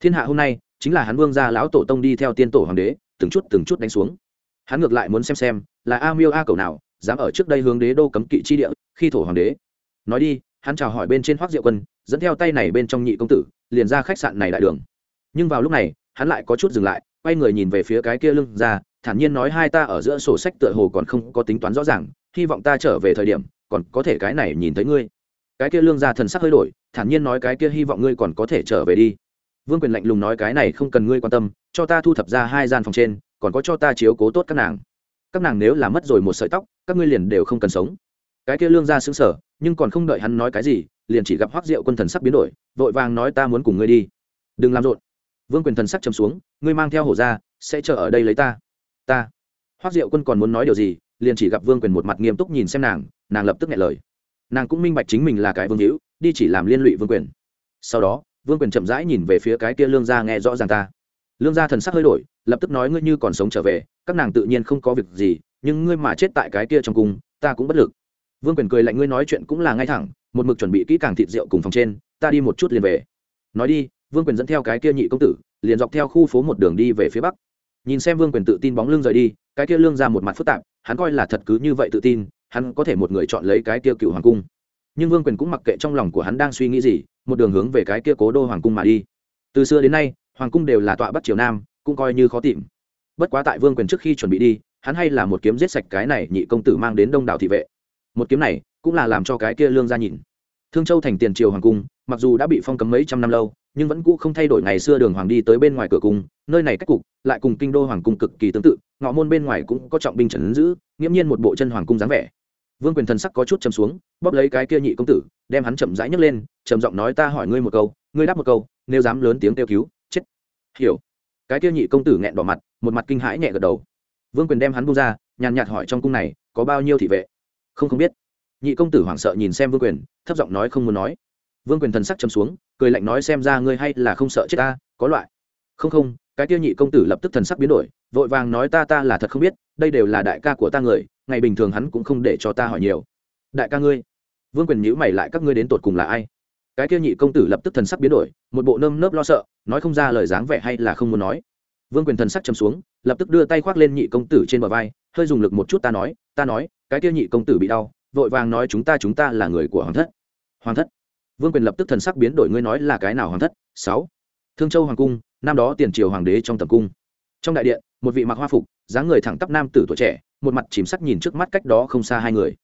Thiên hạ hôm nay, chính là hắn vương gia lão tổ tông đi theo tiên tổ hoàng đế từng chút từng chút đánh xuống. Hắn ngược lại muốn xem xem, là a miêu a cầu nào, dám ở trước đây hướng đế đô cấm kỵ chi địa, khi thổ hoàng đế. Nói đi, hắn chào hỏi bên trên hoác diệu quân, dẫn theo tay này bên trong nhị công tử, liền ra khách sạn này đại đường. Nhưng vào lúc này, hắn lại có chút dừng lại, quay người nhìn về phía cái kia lưng ra, thản nhiên nói hai ta ở giữa sổ sách tựa hồ còn không có tính toán rõ ràng, hy vọng ta trở về thời điểm, còn có thể cái này nhìn thấy ngươi. Cái kia lương gia thần sắc hơi đổi, thản nhiên nói cái kia hy vọng ngươi còn có thể trở về đi. Vương quyền lạnh lùng nói cái này không cần ngươi quan tâm cho ta thu thập ra hai gian phòng trên, còn có cho ta chiếu cố tốt các nàng. Các nàng nếu là mất rồi một sợi tóc, các ngươi liền đều không cần sống. Cái kia lương gia xứng sở nhưng còn không đợi hắn nói cái gì, liền chỉ gặp hoác diệu quân thần sắc biến đổi, vội vàng nói ta muốn cùng ngươi đi. Đừng làm rộn. Vương quyền thần sắc chấm xuống, ngươi mang theo hổ ra, sẽ chờ ở đây lấy ta. Ta. Hoác diệu quân còn muốn nói điều gì, liền chỉ gặp vương quyền một mặt nghiêm túc nhìn xem nàng nàng lập tức nghe lời. Nàng cũng minh bạch chính mình là cái vương hữu, đi chỉ làm liên lụy vương quyền. Sau đó, vương quyền chậm rãi nhìn về phía cái kia lương gia nghe rõ ràng ta lương gia thần sắc hơi đổi, lập tức nói ngươi như còn sống trở về, các nàng tự nhiên không có việc gì, nhưng ngươi mà chết tại cái kia trong cung, ta cũng bất lực. Vương quyền cười lạnh ngươi nói chuyện cũng là ngay thẳng, một mực chuẩn bị kỹ càng thịt rượu cùng phòng trên, ta đi một chút liền về. Nói đi, vương quyền dẫn theo cái kia nhị công tử, liền dọc theo khu phố một đường đi về phía bắc. Nhìn xem vương quyền tự tin bóng lưng rời đi, cái kia lương ra một mặt phức tạp, hắn coi là thật cứ như vậy tự tin, hắn có thể một người chọn lấy cái kia cựu hoàng cung. Nhưng vương quyền cũng mặc kệ trong lòng của hắn đang suy nghĩ gì, một đường hướng về cái kia cố đô hoàng cung mà đi. Từ xưa đến nay hoàng cung đều là tọa bắc triều nam, cũng coi như khó tìm. Bất quá tại vương quyền trước khi chuẩn bị đi, hắn hay là một kiếm giết sạch cái này nhị công tử mang đến đông đảo thị vệ. Một kiếm này cũng là làm cho cái kia lương ra nhìn. Thương châu thành tiền triều hoàng cung, mặc dù đã bị phong cấm mấy trăm năm lâu, nhưng vẫn cũ không thay đổi ngày xưa đường hoàng đi tới bên ngoài cửa cung, nơi này cách cục lại cùng kinh đô hoàng cung cực kỳ tương tự, ngọ môn bên ngoài cũng có trọng binh trần giữ, nghiễm nhiên một bộ chân hoàng cung dáng vẻ. Vương quyền thần sắc có chút chầm xuống, bóp lấy cái kia nhị công tử, đem hắn chậm rãi nhấc lên, trầm giọng nói, ta hỏi ngươi một câu, ngươi đáp một câu, nếu dám lớn tiếng kêu cứu hiểu. Cái tiêu nhị công tử nghẹn đỏ mặt, một mặt kinh hãi nhẹ gật đầu. Vương quyền đem hắn bung ra, nhàn nhạt hỏi trong cung này, có bao nhiêu thị vệ? Không không biết. Nhị công tử hoảng sợ nhìn xem vương quyền, thấp giọng nói không muốn nói. Vương quyền thần sắc chấm xuống, cười lạnh nói xem ra ngươi hay là không sợ chết ta, có loại. Không không, cái tiêu nhị công tử lập tức thần sắc biến đổi, vội vàng nói ta ta là thật không biết, đây đều là đại ca của ta người, ngày bình thường hắn cũng không để cho ta hỏi nhiều. Đại ca ngươi. Vương quyền nhữ mày lại, các ngươi đến tột cùng là ai? Cái tiêu nhị công tử lập tức thần sắc biến đổi, một bộ nơm nớp lo sợ nói không ra lời dáng vẻ hay là không muốn nói. Vương quyền thần sắc chấm xuống, lập tức đưa tay khoác lên nhị công tử trên bờ vai, hơi dùng lực một chút ta nói ta nói, cái kia nhị công tử bị đau, vội vàng nói chúng ta chúng ta là người của hoàng thất. Hoàng thất? Vương quyền lập tức thần sắc biến đổi, ngươi nói là cái nào hoàng thất? Sáu. Thương châu hoàng cung, năm đó tiền triều hoàng đế trong tầm cung. Trong đại điện, một vị mặc hoa phục, dáng người thẳng tắp nam tử tuổi trẻ, một mặt chìm sắc nhìn trước mắt cách đó không xa hai người.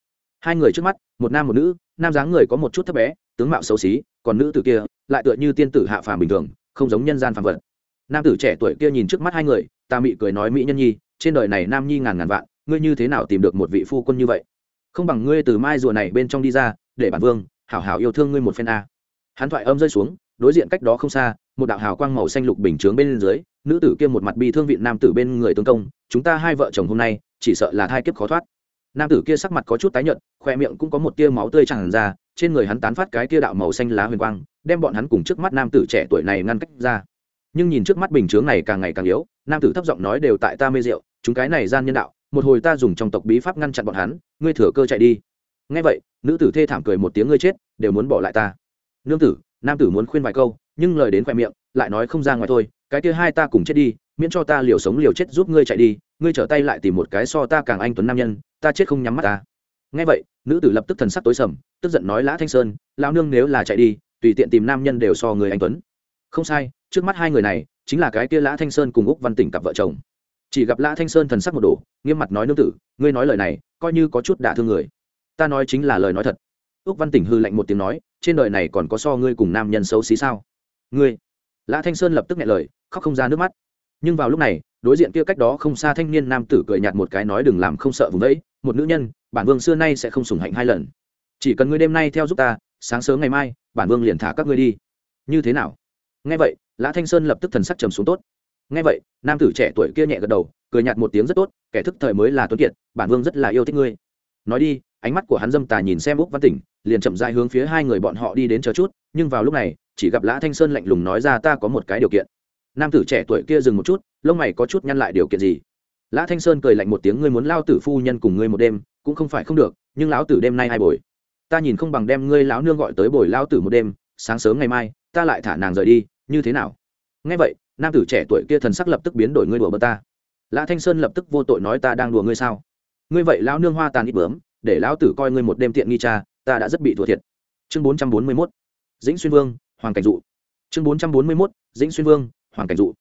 Hai người trước mắt, một nam một nữ, nam dáng người có một chút thấp bé, tướng mạo xấu xí, còn nữ tử kia, lại tựa như tiên tử hạ phàm bình thường không giống nhân gian phàm vật. Nam tử trẻ tuổi kia nhìn trước mắt hai người, ta mị cười nói, mỹ nhân nhi, trên đời này nam nhi ngàn ngàn vạn, ngươi như thế nào tìm được một vị phu quân như vậy? Không bằng ngươi từ mai rùa này bên trong đi ra, để bản vương, hảo hảo yêu thương ngươi một phen a. Hắn thoại âm rơi xuống, đối diện cách đó không xa, một đạo hào quang màu xanh lục bình chướng bên dưới, nữ tử kia một mặt bi thương vị nam tử bên người tương công, chúng ta hai vợ chồng hôm nay, chỉ sợ là thai kiếp khó thoát. Nam tử kia sắc mặt có chút tái nhợt, khoe miệng cũng có một tia máu tươi tràn ra trên người hắn tán phát cái kia đạo màu xanh lá huyền quang, đem bọn hắn cùng trước mắt nam tử trẻ tuổi này ngăn cách ra. Nhưng nhìn trước mắt bình chướng này càng ngày càng yếu, nam tử thấp giọng nói đều tại ta mê rượu, chúng cái này gian nhân đạo, một hồi ta dùng trong tộc bí pháp ngăn chặn bọn hắn, ngươi thừa cơ chạy đi. Ngay vậy, nữ tử thê thảm cười một tiếng ngươi chết, đều muốn bỏ lại ta. Nương tử, nam tử muốn khuyên vài câu, nhưng lời đến khoe miệng, lại nói không ra ngoài thôi, cái kia hai ta cùng chết đi, miễn cho ta liều sống liều chết giúp ngươi chạy đi, ngươi trở tay lại tìm một cái so ta càng anh tuấn nam nhân, ta chết không nhắm mắt ta ngay vậy nữ tử lập tức thần sắc tối sầm tức giận nói lã thanh sơn lão nương nếu là chạy đi tùy tiện tìm nam nhân đều so người anh tuấn. Không sai trước mắt hai người này chính là cái kia lã thanh sơn cùng úc văn tỉnh cặp vợ chồng. Chỉ gặp lã thanh sơn thần sắc một độ, nghiêm mặt nói nương tử ngươi nói lời này coi như có chút đả thương người. Ta nói chính là lời nói thật. Úc văn tỉnh hư lạnh một tiếng nói trên đời này còn có so ngươi cùng nam nhân xấu xí sao? Ngươi? Lã thanh sơn lập tức nghe lời khóc không ra nước mắt. Nhưng vào lúc này đối diện kia cách đó không xa thanh niên nam tử cười nhạt một cái nói đừng làm không sợ vùng đấy một nữ nhân bản vương xưa nay sẽ không sủng hạnh hai lần. Chỉ cần ngươi đêm nay theo giúp ta, sáng sớm ngày mai, bản vương liền thả các ngươi đi. Như thế nào? Nghe vậy, lã thanh sơn lập tức thần sắc trầm xuống tốt. Nghe vậy, nam tử trẻ tuổi kia nhẹ gật đầu, cười nhạt một tiếng rất tốt, kẻ thức thời mới là tuấn kiệt, bản vương rất là yêu thích ngươi. Nói đi, ánh mắt của hắn dâm tà nhìn xem úc văn tỉnh, liền chậm dại hướng phía hai người bọn họ đi đến chờ chút, nhưng vào lúc này, chỉ gặp lã thanh sơn lạnh lùng nói ra ta có một cái điều kiện. Nam tử trẻ tuổi kia dừng một chút, lông mày có chút nhăn lại điều kiện gì. Lã thanh sơn cười lạnh một tiếng, ngươi muốn lao tử phu nhân cùng ngươi một đêm cũng không phải không được, nhưng lão tử đêm nay ai bồi? Ta nhìn không bằng đem ngươi lão nương gọi tới bồi lão tử một đêm, sáng sớm ngày mai, ta lại thả nàng rời đi, như thế nào? Ngay vậy, nam tử trẻ tuổi kia thần sắc lập tức biến đổi ngươi đùa bơ ta. Lã thanh sơn lập tức vô tội nói ta đang đùa ngươi sao? Ngươi vậy lão nương hoa tàn ít bướm, để lão tử coi ngươi một đêm tiện nghi cha, ta đã rất bị thua thiệt. Chương bốn trăm bốn mươi mốt, dĩnh xuyên vương, hoàng cảnh dụ. Chương bốn trăm bốn mươi mốt, dĩnh xuyên vương, hoàng cảnh dụ.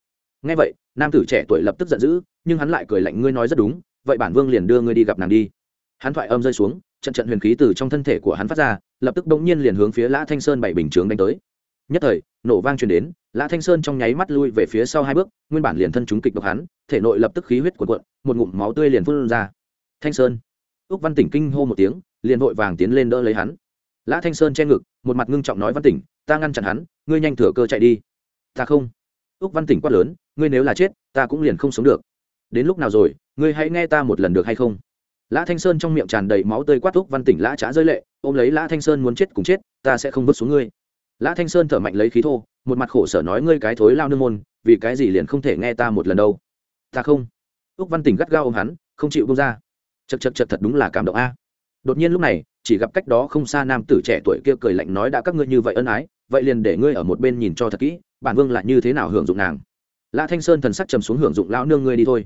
Ngay vậy, nam tử trẻ tuổi lập tức giận dữ, nhưng hắn lại cười lạnh, ngươi nói rất đúng, vậy bản vương liền đưa ngươi đi gặp nàng đi hắn thoại âm rơi xuống, trận trận huyền khí từ trong thân thể của hắn phát ra, lập tức bỗng nhiên liền hướng phía lã thanh sơn bảy bình chướng đánh tới. Nhất thời, nổ vang truyền đến, lã thanh sơn trong nháy mắt lui về phía sau hai bước, nguyên bản liền thân chúng kịch độc hắn, thể nội lập tức khí huyết cuộn cuộn, một ngụm máu tươi liền phun ra. Thanh sơn. Úc văn tỉnh kinh hô một tiếng, liền vội vàng tiến lên đỡ lấy hắn. Lã thanh sơn che ngực, một mặt ngưng trọng nói văn tỉnh, ta ngăn chặn hắn, ngươi nhanh thừa cơ chạy đi. Ta không. Úc văn tỉnh quát lớn, ngươi nếu là chết, ta cũng liền không sống được. Đến lúc nào rồi, ngươi hãy nghe ta một lần được hay không? Lã thanh sơn trong miệng tràn đầy máu tươi quát thúc văn tỉnh lã trá rơi lệ, ôm lấy lã thanh sơn muốn chết cùng chết, ta sẽ không vứt xuống ngươi. Lã thanh sơn thở mạnh lấy khí thô, một mặt khổ sở nói ngươi cái thối lao nương môn, vì cái gì liền không thể nghe ta một lần đâu. Ta không. Úc văn tỉnh gắt gao ôm hắn, không chịu bông ra. Chật chật chật thật đúng là cảm động a. Đột nhiên lúc này, chỉ gặp cách đó không xa nam tử trẻ tuổi kia cười lạnh nói đã các ngươi như vậy ân ái, vậy liền để ngươi ở một bên nhìn cho thật kỹ, bản vương lại như thế nào hưởng dụng nàng. Lã thanh sơn thần sắc trầm xuống hưởng dụng lão nương ngươi đi thôi.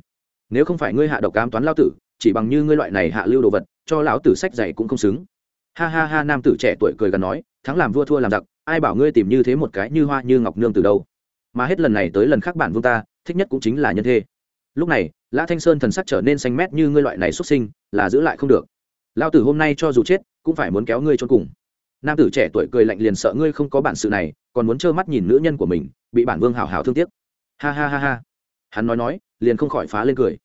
Nếu không phải ngươi hạ độc cám toán lao tử chỉ bằng như ngươi loại này hạ lưu đồ vật, cho lão tử sách dạy cũng không xứng. Ha ha ha, nam tử trẻ tuổi cười gần nói, thắng làm vua thua làm giặc, ai bảo ngươi tìm như thế một cái như hoa như ngọc nương từ đâu. Mà hết lần này tới lần khác bản vương ta, thích nhất cũng chính là nhân thê. Lúc này, lã thanh sơn thần sắc trở nên xanh mét như ngươi loại này xuất sinh, là giữ lại không được. Lao tử hôm nay cho dù chết, cũng phải muốn kéo ngươi cho cùng. Nam tử trẻ tuổi cười lạnh liền sợ ngươi không có bản sự này, còn muốn trơ mắt nhìn nữ nhân của mình, bị bản vương hào hào thương tiếc. Ha ha ha ha. Hắn nói nói, liền không khỏi phá lên cười.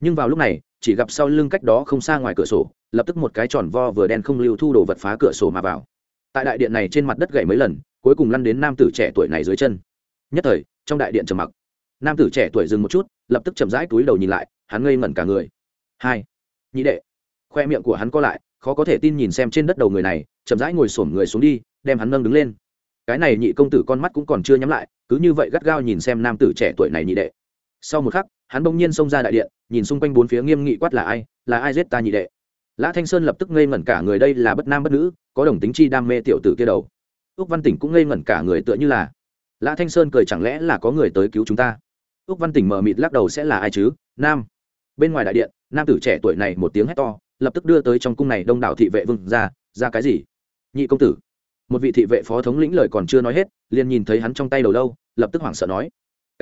Nhưng vào lúc này chỉ gặp sau lưng cách đó không xa ngoài cửa sổ, lập tức một cái tròn vo vừa đen không lưu thu đồ vật phá cửa sổ mà vào. Tại đại điện này trên mặt đất gậy mấy lần, cuối cùng lăn đến nam tử trẻ tuổi này dưới chân. Nhất thời, trong đại điện trầm mặc. Nam tử trẻ tuổi dừng một chút, lập tức chậm rãi túi đầu nhìn lại, hắn ngây ngẩn cả người. Hai. Nhị đệ. Khoe miệng của hắn co lại, khó có thể tin nhìn xem trên đất đầu người này, chậm rãi ngồi xổm người xuống đi, đem hắn nâng đứng lên. Cái này nhị công tử con mắt cũng còn chưa nhắm lại, cứ như vậy gắt gao nhìn xem nam tử trẻ tuổi này nhị đệ. Sau một khắc hắn bỗng nhiên xông ra đại điện, nhìn xung quanh bốn phía nghiêm nghị quát là ai là ai giết ta nhị đệ? Lã thanh sơn lập tức ngây ngẩn cả người đây là bất nam bất nữ, có đồng tính chi đam mê tiểu tử kia đầu úc văn tỉnh cũng ngây ngẩn cả người tựa như là, lã thanh sơn cười chẳng lẽ là có người tới cứu chúng ta? Úc văn tỉnh mờ mịt lắc đầu sẽ là ai chứ? Nam. Bên ngoài đại điện, nam tử trẻ tuổi này một tiếng hét to, lập tức đưa tới trong cung này đông đảo thị vệ vương ra ra cái gì? Nhị công tử. Một vị thị vệ phó thống lĩnh lời còn chưa nói hết, liền nhìn thấy hắn trong tay đầu lâu, lập tức hoảng sợ nói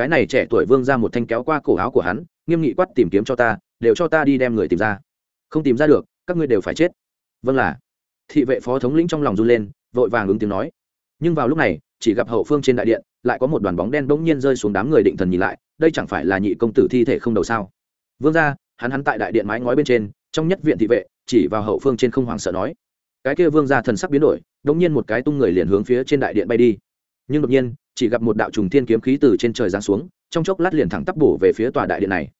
cái này trẻ tuổi vương ra một thanh kéo qua cổ áo của hắn, nghiêm nghị quát tìm kiếm cho ta, đều cho ta đi đem người tìm ra. Không tìm ra được, các ngươi đều phải chết. Vâng là. Thị vệ phó thống lĩnh trong lòng run lên, vội vàng ứng tiếng nói. Nhưng vào lúc này, chỉ gặp hậu phương trên đại điện, lại có một đoàn bóng đen bỗng nhiên rơi xuống đám người định thần nhìn lại, đây chẳng phải là nhị công tử thi thể không đầu sao? Vương ra, hắn hắn tại đại điện mái ngói bên trên, trong nhất viện thị vệ, chỉ vào hậu phương trên không hoàng sợ nói. Cái kia vương ra thần sắc biến đổi đống nhiên một cái tung người liền hướng phía trên đại điện bay đi. Nhưng đột nhiên chỉ gặp một đạo trùng thiên kiếm khí từ trên trời giáng xuống, trong chốc lát liền thẳng tắp bổ về phía tòa đại điện này.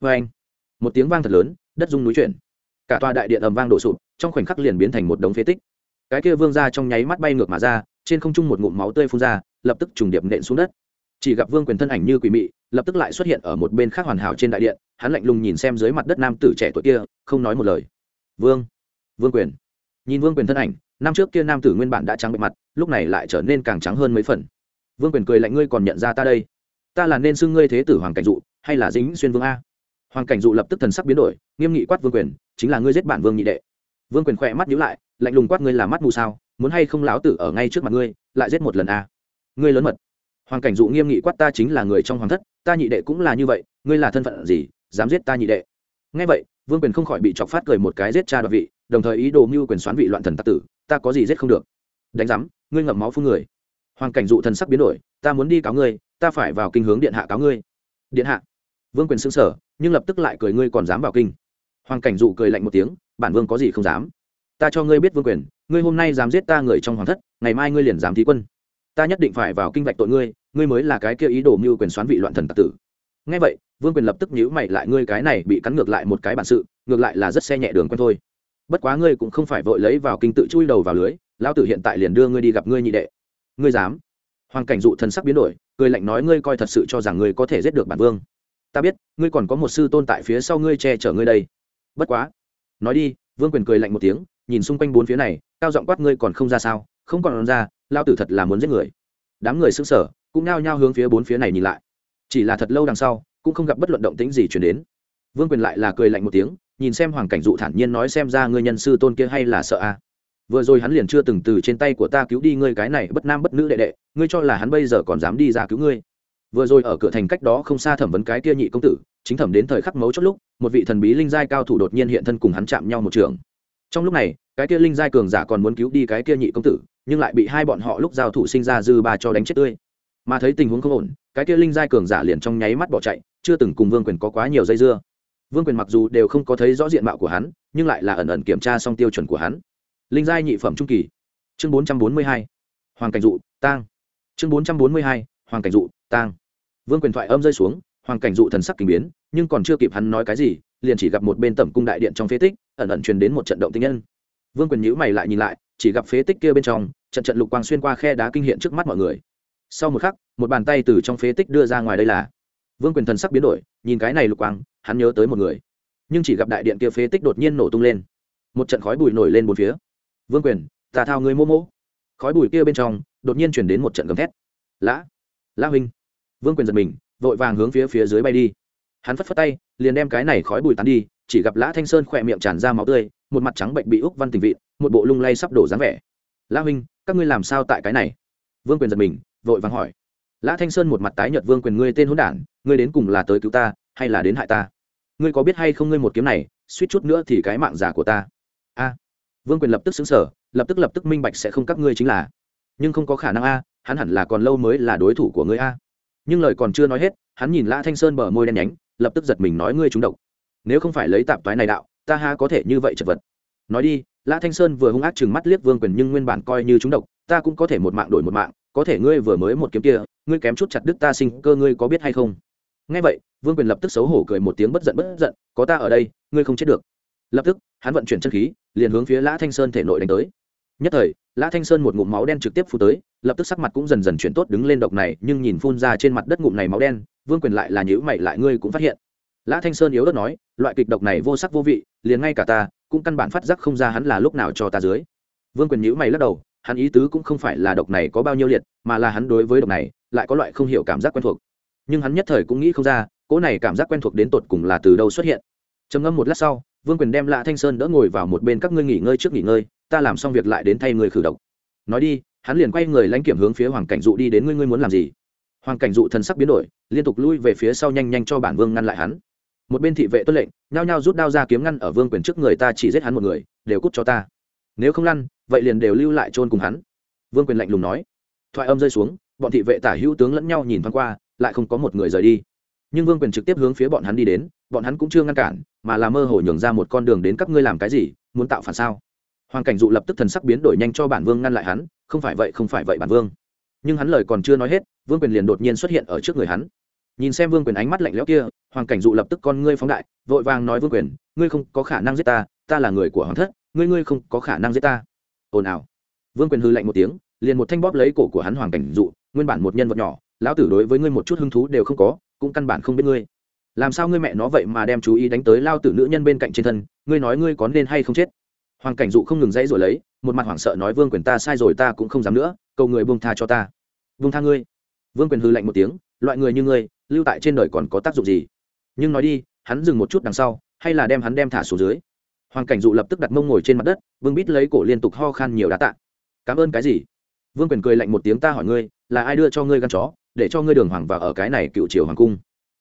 Vê anh, một tiếng vang thật lớn, đất rung núi chuyển. Cả tòa đại điện ầm vang đổ sụp, trong khoảnh khắc liền biến thành một đống phế tích. Cái kia vương ra trong nháy mắt bay ngược mà ra, trên không trung một ngụm máu tươi phun ra, lập tức trùng điệp nện xuống đất. Chỉ gặp vương quyền thân ảnh như quỷ mị, lập tức lại xuất hiện ở một bên khác hoàn hảo trên đại điện, hắn lạnh lùng nhìn xem dưới mặt đất nam tử trẻ tuổi kia, không nói một lời. Vương vương quyền. Nhìn vương quyền thân ảnh, năm trước kia nam tử nguyên bản đã trắng bệ mặt, lúc này lại trở nên càng trắng hơn mấy phần vương quyền cười lạnh, ngươi còn nhận ra ta đây? Ta là nên xưng ngươi thế tử hoàng cảnh dụ, hay là dính xuyên vương a? Hoàng cảnh dụ lập tức thần sắc biến đổi, nghiêm nghị quát vương quyền, chính là ngươi giết bản vương nhị đệ. Vương quyền khỏe mắt nhíu lại, lạnh lùng quát ngươi là mắt mù sao, muốn hay không láo tử ở ngay trước mặt ngươi, lại giết một lần a? Ngươi lớn mật. Hoàng cảnh dụ nghiêm nghị quát ta chính là người trong hoàng thất, ta nhị đệ cũng là như vậy, ngươi là thân phận gì, dám giết ta nhị đệ? Ngay vậy, vương quyền không khỏi bị chọc phát cười một cái giết cha đoạt vị, đồng thời ý đồ mưu quyền xoán vị loạn thần tạc tử, ta có gì giết không được? Đánh giám, ngươi ngậm máu phun người hoàng cảnh dụ thần sắc biến đổi, ta muốn đi cáo ngươi, ta phải vào kinh hướng điện hạ cáo ngươi. Điện hạ? Vương quyền xưng sở nhưng lập tức lại cười, ngươi còn dám vào kinh? Hoàng cảnh dụ cười lạnh một tiếng, bản vương có gì không dám? Ta cho ngươi biết, vương quyền, ngươi hôm nay dám giết ta người trong hoàng thất, ngày mai ngươi liền dám thí quân. Ta nhất định phải vào kinh vạch tội ngươi ngươi mới là cái kia ý đồ mưu quyền xoán vị loạn thần tặc tử. Ngay vậy, vương quyền lập tức nhíu mày lại, ngươi cái này bị cắn ngược lại một cái bản sự, ngược lại là rất xe nhẹ đường quen thôi. Bất quá ngươi cũng không phải vội lấy vào kinh tự chui đầu vào lưới, lão tử hiện tại liền đưa ngươi đi gặp ngươi nhị đệ ngươi dám. Hoàng cảnh dụ thần sắc biến đổi, cười lạnh nói, ngươi coi thật sự cho rằng ngươi có thể giết được bản vương. Ta biết, ngươi còn có một sư tôn tại phía sau ngươi che chở ngươi đây. Bất quá. Nói đi, vương quyền cười lạnh một tiếng, nhìn xung quanh bốn phía này, cao giọng quát, ngươi còn không ra sao? Không còn ra lao tử thật là muốn giết người. Đám người xứng sở cũng nao nhao hướng phía bốn phía này nhìn lại. Chỉ là thật lâu đằng sau, cũng không gặp bất luận động tĩnh gì chuyển đến. Vương quyền lại là cười lạnh một tiếng, nhìn xem hoàng cảnh dụ thản nhiên nói, xem ra ngươi nhân sư tôn kia hay là sợ a vừa rồi hắn liền chưa từng từ trên tay của ta cứu đi ngươi cái này bất nam bất nữ đệ đệ, ngươi cho là hắn bây giờ còn dám đi ra cứu ngươi. Vừa rồi ở cửa thành cách đó không xa thẩm vấn cái kia nhị công tử, chính thẩm đến thời khắc mấu chốt lúc, một vị thần bí linh giai cao thủ đột nhiên hiện thân cùng hắn chạm nhau một trường. Trong lúc này, cái kia linh giai cường giả còn muốn cứu đi cái kia nhị công tử, nhưng lại bị hai bọn họ lúc giao thủ sinh ra dư ba cho đánh chết tươi. Mà thấy tình huống không ổn, cái kia linh giai cường giả liền trong nháy mắt bỏ chạy, chưa từng cùng vương quyền có quá nhiều dây dưa. Vương quyền mặc dù đều không có thấy rõ diện mạo của hắn, nhưng lại là ẩn ẩn kiểm tra xong tiêu chuẩn của hắn linh giai nhị phẩm trung kỳ. Chương bốn trăm bốn mươi hai. Hoàng cảnh dụ, tang. Chương bốn trăm bốn mươi hai, hoàng cảnh dụ, tang. Vương quyền thoại âm rơi xuống, hoàng cảnh dụ thần sắc kinh biến, nhưng còn chưa kịp hắn nói cái gì, liền chỉ gặp một bên tẩm cung đại điện trong phế tích, ẩn ẩn truyền đến một trận động tinh nhân. Vương quyền nhữ mày lại nhìn lại, chỉ gặp phế tích kia bên trong, trận trận lục quang xuyên qua khe đá kinh hiện trước mắt mọi người. Sau một khắc, một bàn tay từ trong phế tích đưa ra ngoài đây là. Vương quyền thần sắc biến đổi, nhìn cái này lục quang, hắn nhớ tới một người. Nhưng chỉ gặp đại điện kia phế tích đột nhiên nổ tung lên. Một trận khói bụi nổi lên bốn phía vương quyền tà thao người mô mô. Khói bụi kia bên trong, đột nhiên chuyển đến một trận gầm thét. Lã lã huynh. Vương quyền giật mình, vội vàng hướng phía phía dưới bay đi. Hắn phất phất tay, liền đem cái này khói bụi tán đi, chỉ gặp lã thanh sơn khỏe miệng tràn ra máu tươi, một mặt trắng bệnh bị úc văn tình vị, một bộ lung lay sắp đổ dáng vẻ. Lã huynh, các ngươi làm sao tại cái này? Vương quyền giật mình, vội vàng hỏi. Lã thanh sơn một mặt tái nhợt vương quyền ngươi tên hỗn đản, ngươi đến cùng là tới cứu ta, hay là đến hại ta? Ngươi có biết hay không ngươi một kiếm này, suýt chút nữa thì cái mạng giả của ta? A vương quyền lập tức xứng sở, lập tức lập tức minh bạch sẽ không các ngươi chính là. Nhưng không có khả năng a, hắn hẳn là còn lâu mới là đối thủ của ngươi a. Nhưng lời còn chưa nói hết, hắn nhìn lã thanh sơn bờ môi đen nhánh, lập tức giật mình nói ngươi trúng độc. Nếu không phải lấy tạp toái này đạo, ta ha có thể như vậy chật vật. Nói đi, lã thanh sơn vừa hung ác chừng mắt liếc vương quyền nhưng nguyên bản coi như trúng độc, ta cũng có thể một mạng đổi một mạng, có thể ngươi vừa mới một kiếm kia, ngươi kém chút chặt đứt ta sinh cơ ngươi có biết hay không? Ngay vậy, vương quyền lập tức xấu hổ cười một tiếng bất giận bất giận, có ta ở đây, ngươi không chết được lập tức, hắn vận chuyển chân khí, liền hướng phía lã thanh sơn thể nội đánh tới. Nhất thời, lã thanh sơn một ngụm máu đen trực tiếp phun tới, lập tức sắc mặt cũng dần dần chuyển tốt đứng lên độc này, nhưng nhìn phun ra trên mặt đất ngụm này máu đen, vương quyền lại là nhữ mày lại ngươi cũng phát hiện. Lã thanh sơn yếu đất nói, loại kịch độc này vô sắc vô vị, liền ngay cả ta, cũng căn bản phát giác không ra hắn là lúc nào cho ta dưới. Vương quyền nhữ mày lắc đầu, hắn ý tứ cũng không phải là độc này có bao nhiêu liệt, mà là hắn đối với độc này, lại có loại không hiểu cảm giác quen thuộc. Nhưng hắn nhất thời cũng nghĩ không ra, cỗ này cảm giác quen thuộc đến tột cùng là từ đâu xuất hiện. Trầm ngâm một lát sau vương quyền đem lạ thanh sơn đỡ ngồi vào một bên các ngươi nghỉ ngơi trước nghỉ ngơi, ta làm xong việc lại đến thay người khử độc. Nói đi, hắn liền quay người lãnh kiểm hướng phía hoàng cảnh dụ đi đến ngươi ngươi muốn làm gì? Hoàng cảnh dụ thần sắc biến đổi, liên tục lui về phía sau nhanh nhanh cho bản vương ngăn lại hắn. Một bên thị vệ tuân lệnh, nhao nhao rút đao ra kiếm ngăn ở vương quyền trước người ta chỉ giết hắn một người, đều cút cho ta. Nếu không lăn, vậy liền đều lưu lại chôn cùng hắn. Vương quyền lạnh lùng nói. Thoại âm rơi xuống, bọn thị vệ tả hữu tướng lẫn nhau nhìn thoáng qua, lại không có một người rời đi. Nhưng vương quyền trực tiếp hướng phía bọn hắn đi đến bọn hắn cũng chưa ngăn cản, mà là mơ hồ nhường ra một con đường đến các ngươi làm cái gì, muốn tạo phản sao? Hoàng cảnh dụ lập tức thần sắc biến đổi nhanh cho bản vương ngăn lại hắn, không phải vậy, không phải vậy bản vương. Nhưng hắn lời còn chưa nói hết, vương quyền liền đột nhiên xuất hiện ở trước người hắn. Nhìn xem vương quyền ánh mắt lạnh lẽo kia, hoàng cảnh dụ lập tức con ngươi phóng đại, vội vàng nói vương quyền, ngươi không có khả năng giết ta ta là người của hoàng thất, ngươi ngươi không có khả năng giết ta. Ồn ào. Vương quyền hư lạnh một tiếng, liền một thanh bóp lấy cổ của hắn hoàng cảnh dụ, nguyên bản một nhân vật nhỏ, lão tử đối với ngươi một chút hứng thú đều không có, cũng căn bản không biết ngươi làm sao ngươi mẹ nó vậy mà đem chú ý đánh tới lao tử nữ nhân bên cạnh trên thân, ngươi nói ngươi có nên hay không chết? Hoàng cảnh dụ không ngừng dãy rồi lấy, một mặt hoảng sợ nói, vương quyền ta sai rồi, ta cũng không dám nữa, cầu người buông tha cho ta. Buông tha ngươi? Vương quyền hư lạnh một tiếng, loại người như ngươi, lưu tại trên đời còn có tác dụng gì? Nhưng nói đi, hắn dừng một chút đằng sau, hay là đem hắn đem thả xuống dưới? Hoàng cảnh dụ lập tức đặt mông ngồi trên mặt đất, vương bít lấy cổ liên tục ho khan nhiều đá tạ. Cảm ơn cái gì? Vương quyền cười lạnh một tiếng, ta hỏi ngươi, là ai đưa cho ngươi gan chó, để cho ngươi đường hoàng vào ở cái này cựu triều hoàng cung?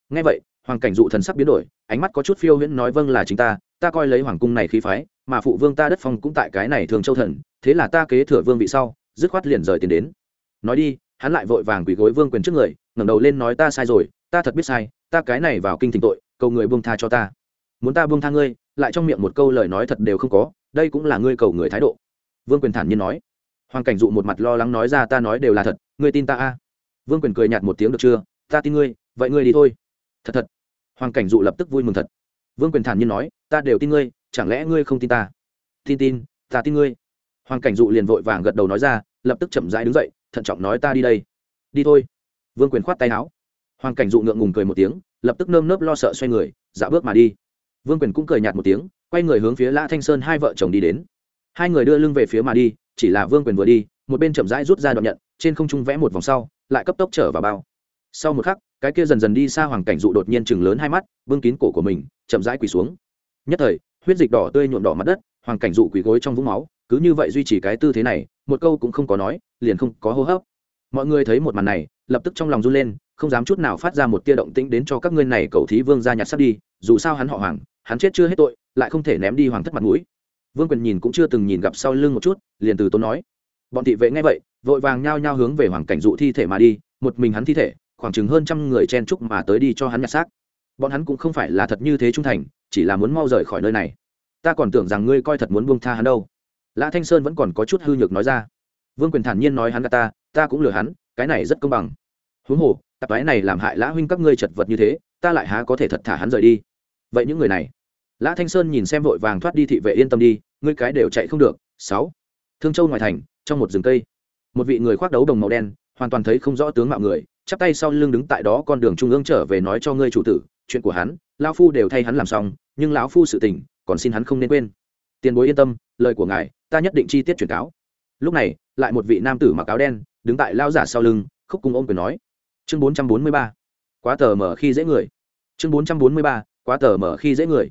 Ngay vậy hoàng cảnh dụ thần sắc biến đổi, ánh mắt có chút phiêu huyễn nói vâng là chính ta ta coi lấy hoàng cung này khí phái, mà phụ vương ta đất phong cũng tại cái này thường châu thần, thế là ta kế thừa vương vị sau, dứt khoát liền rời tiền đến. Nói đi, hắn lại vội vàng quỳ gối vương quyền trước người, ngẩng đầu lên nói, ta sai rồi, ta thật biết sai, ta cái này vào kinh thỉnh tội, cầu người buông tha cho ta. Muốn ta buông tha ngươi? Lại trong miệng một câu lời nói thật đều không có, đây cũng là ngươi cầu người thái độ. Vương quyền thản nhiên nói. Hoàng cảnh dụ một mặt lo lắng nói ra, ta nói đều là thật, ngươi tin ta a? Vương quyền cười nhạt một tiếng, được chưa? Ta tin ngươi, vậy ngươi đi thôi thật thật. Hoàng cảnh dụ lập tức vui mừng thật. Vương quyền thản nhiên nói, ta đều tin ngươi, chẳng lẽ ngươi không tin ta? Tin tin, ta tin ngươi. Hoàng cảnh dụ liền vội vàng gật đầu nói ra, lập tức chậm rãi đứng dậy, thận trọng nói, ta đi đây. Đi thôi. Vương quyền khoát tay áo. Hoàng cảnh dụ ngượng ngùng cười một tiếng, lập tức nơm nớp lo sợ xoay người dạ bước mà đi. Vương quyền cũng cười nhạt một tiếng, quay người hướng phía lã thanh sơn hai vợ chồng đi đến. Hai người đưa lưng về phía mà đi, chỉ là vương quyền vừa đi, một bên chậm rãi rút ra đoạn nhận, trên không trung vẽ một vòng sau, lại cấp tốc trở vào bao sau một khắc, cái kia dần dần đi xa hoàng cảnh dụ đột nhiên chừng lớn hai mắt, bưng kín cổ của mình, chậm rãi quỳ xuống. Nhất thời, huyết dịch đỏ tươi nhuộm đỏ mặt đất, hoàng cảnh dụ quỳ gối trong vũng máu, cứ như vậy duy trì cái tư thế này, một câu cũng không có nói, liền không có hô hấp. Mọi người thấy một màn này, lập tức trong lòng run lên, không dám chút nào phát ra một tia động tĩnh đến cho các ngươi này cầu thí vương ra nhặt sắt đi, dù sao hắn họ hoàng, hắn chết chưa hết tội, lại không thể ném đi hoàng thất mặt mũi. Vương quyền nhìn cũng chưa từng nhìn gặp sau lưng một chút, liền từ tốn nói. Bọn thị vệ nghe vậy, vội vàng nhao nhao hướng về hoàng cảnh dụ thi thể mà đi, một mình hắn thi thể khoảng chừng hơn trăm người chen chúc mà tới đi cho hắn nhặt xác. Bọn hắn cũng không phải là thật như thế trung thành, chỉ là muốn mau rời khỏi nơi này. Ta còn tưởng rằng ngươi coi thật muốn buông tha hắn đâu. Lã thanh sơn vẫn còn có chút hư nhược nói ra. Vương quyền thản nhiên nói hắn gà ta ta cũng lừa hắn, cái này rất công bằng. Huống hồ, tập ái này làm hại lã huynh các ngươi chật vật như thế, ta lại há có thể thật thả hắn rời đi. Vậy những người này? Lã thanh sơn nhìn xem vội vàng thoát đi thị vệ yên tâm đi, ngươi cái đều chạy không được. Sáu. Thương châu ngoài thành, trong một rừng cây, một vị người khoác đấu đồng màu đen, hoàn toàn thấy không rõ tướng mạo người chắp tay sau lưng đứng tại đó con đường trung ương trở về nói cho ngươi chủ tử, chuyện của hắn, lão phu đều thay hắn làm xong, nhưng lão phu sự tình, còn xin hắn không nên quên. Tiền bối yên tâm, lời của ngài, ta nhất định chi tiết truyền cáo. Lúc này, lại một vị nam tử mặc áo đen, đứng tại lao giả sau lưng, khúc cung ôm quyền nói. Chương bốn trăm bốn mươi ba. Quá tờ mở khi dễ người. Chương bốn trăm bốn mươi ba. Quá tờ mở khi dễ người.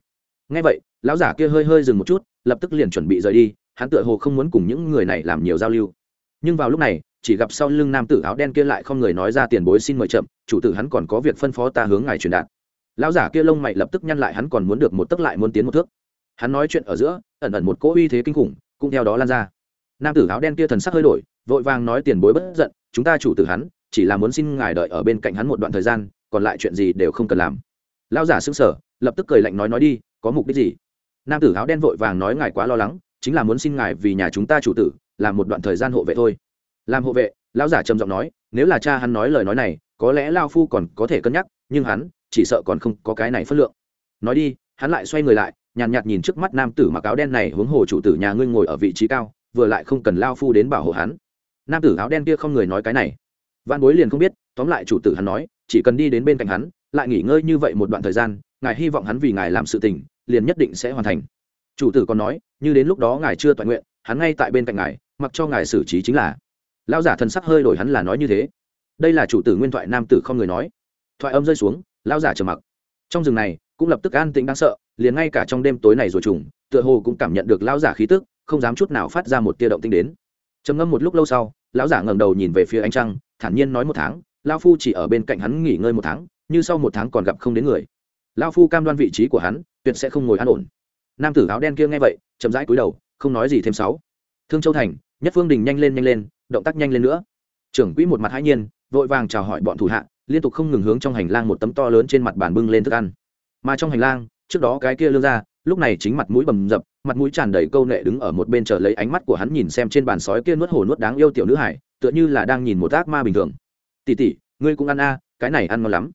Ngay vậy, lão giả kia hơi hơi dừng một chút, lập tức liền chuẩn bị rời đi, hắn tựa hồ không muốn cùng những người này làm nhiều giao lưu. Nhưng vào lúc này chỉ gặp sau lưng nam tử áo đen kia lại không người nói ra tiền bối xin mời chậm, chủ tử hắn còn có việc phân phó ta hướng ngài truyền đạt. Lão giả kia lông mày lập tức nhăn lại, hắn còn muốn được một tức lại muốn tiến một thước. Hắn nói chuyện ở giữa, ẩn ẩn một cỗ uy thế kinh khủng, cũng theo đó lan ra. Nam tử áo đen kia thần sắc hơi đổi, vội vàng nói tiền bối bất giận, chúng ta chủ tử hắn, chỉ là muốn xin ngài đợi ở bên cạnh hắn một đoạn thời gian, còn lại chuyện gì đều không cần làm. Lão giả sững sờ, lập tức cười lạnh nói nói đi, có mục đích gì? Nam tử áo đen vội vàng nói ngài quá lo lắng, chính là muốn xin ngài vì nhà chúng ta chủ tử, làm một đoạn thời gian hộ vệ thôi làm hộ vệ lão giả trầm giọng nói nếu là cha hắn nói lời nói này có lẽ lao phu còn có thể cân nhắc nhưng hắn chỉ sợ còn không có cái này phất lượng. Nói đi hắn lại xoay người lại nhàn nhạt, nhìn trước mắt nam tử mặc áo đen này hướng hồ chủ tử nhà ngươi ngồi ở vị trí cao vừa lại không cần lao phu đến bảo hộ hắn. Nam tử áo đen kia không người nói cái này. Văn bối liền không biết tóm lại chủ tử hắn nói chỉ cần đi đến bên cạnh hắn lại nghỉ ngơi như vậy một đoạn thời gian ngài hy vọng hắn vì ngài làm sự tình liền nhất định sẽ hoàn thành. Chủ tử còn nói như đến lúc đó ngài chưa toàn nguyện hắn ngay tại bên cạnh ngài mặc cho ngài xử trí chính là lão giả thần sắc hơi đổi hắn là nói như thế. Đây là chủ tử nguyên thoại nam tử không người nói. Thoại âm rơi xuống, lão giả trầm mặc. Trong rừng này, cũng lập tức an tĩnh đáng sợ, liền ngay cả trong đêm tối này rồi trùng, tựa hồ cũng cảm nhận được lão giả khí tức, không dám chút nào phát ra một tia động tinh đến. Trầm ngâm một lúc lâu sau, lão giả ngẩng đầu nhìn về phía ánh trăng, thản nhiên nói một tháng, lão phu chỉ ở bên cạnh hắn nghỉ ngơi một tháng, như sau một tháng còn gặp không đến người. Lão phu cam đoan vị trí của hắn, tuyệt sẽ không ngồi an ổn. Nam tử áo đen kia nghe vậy, chậm rãi cúi đầu, không nói gì thêm sáu. Thương châu thành nhất phương đình nhanh lên nhanh lên, động tác nhanh lên nữa. Trưởng quỹ một mặt hãi nhiên, vội vàng chào hỏi bọn thủ hạ, liên tục không ngừng hướng trong hành lang một tấm to lớn trên mặt bàn bưng lên thức ăn. Mà trong hành lang, trước đó cái kia lương ra lúc này chính mặt mũi bầm dập, mặt mũi tràn đầy câu nệ đứng ở một bên chờ lấy ánh mắt của hắn nhìn xem trên bàn sói kia nuốt hổ nuốt đáng yêu tiểu nữ hải, tựa như là đang nhìn một ác ma bình thường. Tỉ tỉ ngươi cũng ăn a, cái này ăn ngon lắm.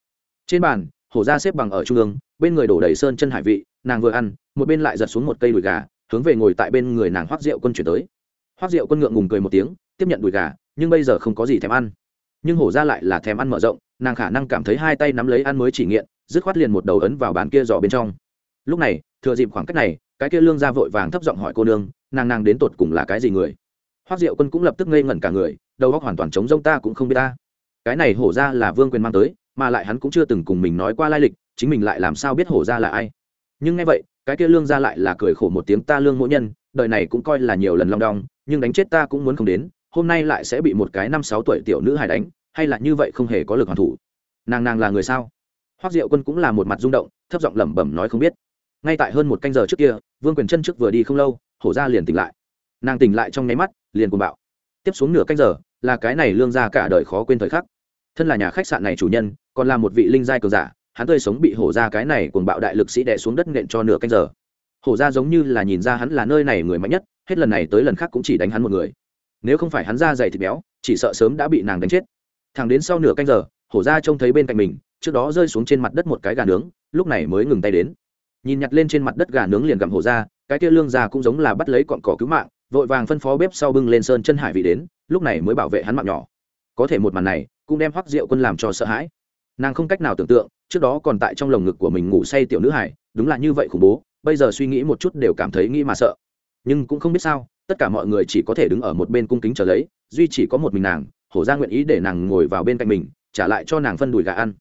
Trên bàn hổ ra xếp bằng ở trung ương, bên người đổ đầy sơn chân hải vị, nàng vừa ăn, một bên lại giật xuống một cây đùi gà, hướng về ngồi tại bên người nàng hoác rượu quân chuyển tới hoác rượu quân ngượng ngùng cười một tiếng, tiếp nhận đùi gà, nhưng bây giờ không có gì thèm ăn. Nhưng hổ ra lại là thèm ăn mở rộng, nàng khả năng cảm thấy hai tay nắm lấy ăn mới chỉ nghiện, dứt khoát liền một đầu ấn vào bàn kia giỏ bên trong. Lúc này, thừa dịp khoảng cách này, cái kia lương ra vội vàng thấp giọng hỏi cô nương, nàng nàng đến tột cùng là cái gì người? Hoác diệu quân cũng lập tức ngây ngẩn cả người, đầu óc hoàn toàn chống rông ta cũng không biết ta. Cái này hổ ra là vương quyền mang tới, mà lại hắn cũng chưa từng cùng mình nói qua lai lịch, chính mình lại làm sao biết hổ ra là ai? Nhưng ngay vậy, cái kia lương ra lại là cười khổ một tiếng, ta lương mỗi nhân, đời này cũng coi là nhiều lần long đong nhưng đánh chết ta cũng muốn không đến, hôm nay lại sẽ bị một cái năm sáu tuổi tiểu nữ hài đánh, hay là như vậy không hề có lực hoàn thủ. Nàng nàng là người sao? Hoác diệu quân cũng là một mặt rung động, thấp giọng lẩm bẩm nói không biết. Ngay tại hơn một canh giờ trước kia, vương quyền chân trước vừa đi không lâu, hổ ra liền tỉnh lại. Nàng tỉnh lại trong nháy mắt, liền cùng bạo. Tiếp xuống nửa canh giờ, là cái này lương ra cả đời khó quên thời khắc. Thân là nhà khách sạn này chủ nhân, còn là một vị linh giai cường giả, hắn tươi sống bị hổ ra cái này cùng bạo đại lực sĩ đè xuống đất nện cho nửa canh giờ. Hổ ra giống như là nhìn ra hắn là nơi này người mạnh nhất hết lần này tới lần khác cũng chỉ đánh hắn một người. Nếu không phải hắn ra dày thịt béo, chỉ sợ sớm đã bị nàng đánh chết. Thằng đến sau nửa canh giờ, hổ ra trông thấy bên cạnh mình, trước đó rơi xuống trên mặt đất một cái gà nướng, lúc này mới ngừng tay đến. Nhìn nhặt lên trên mặt đất gà nướng liền gặm hổ ra, cái kia lương già cũng giống là bắt lấy cọn cỏ cứu mạng, vội vàng phân phó bếp sau bưng lên sơn chân hải vị đến, lúc này mới bảo vệ hắn mạng nhỏ. Có thể một màn này, cũng đem hoắc rượu quân làm cho sợ hãi. Nàng không cách nào tưởng tượng, trước đó còn tại trong lồng ngực của mình ngủ say tiểu nữ hải, đúng là như vậy khủng bố, bây giờ suy nghĩ một chút đều cảm thấy nghĩ mà sợ nhưng cũng không biết sao, tất cả mọi người chỉ có thể đứng ở một bên cung kính chờ lấy, duy chỉ có một mình nàng, hổ ra nguyện ý để nàng ngồi vào bên cạnh mình, trả lại cho nàng phân đùi gà ăn.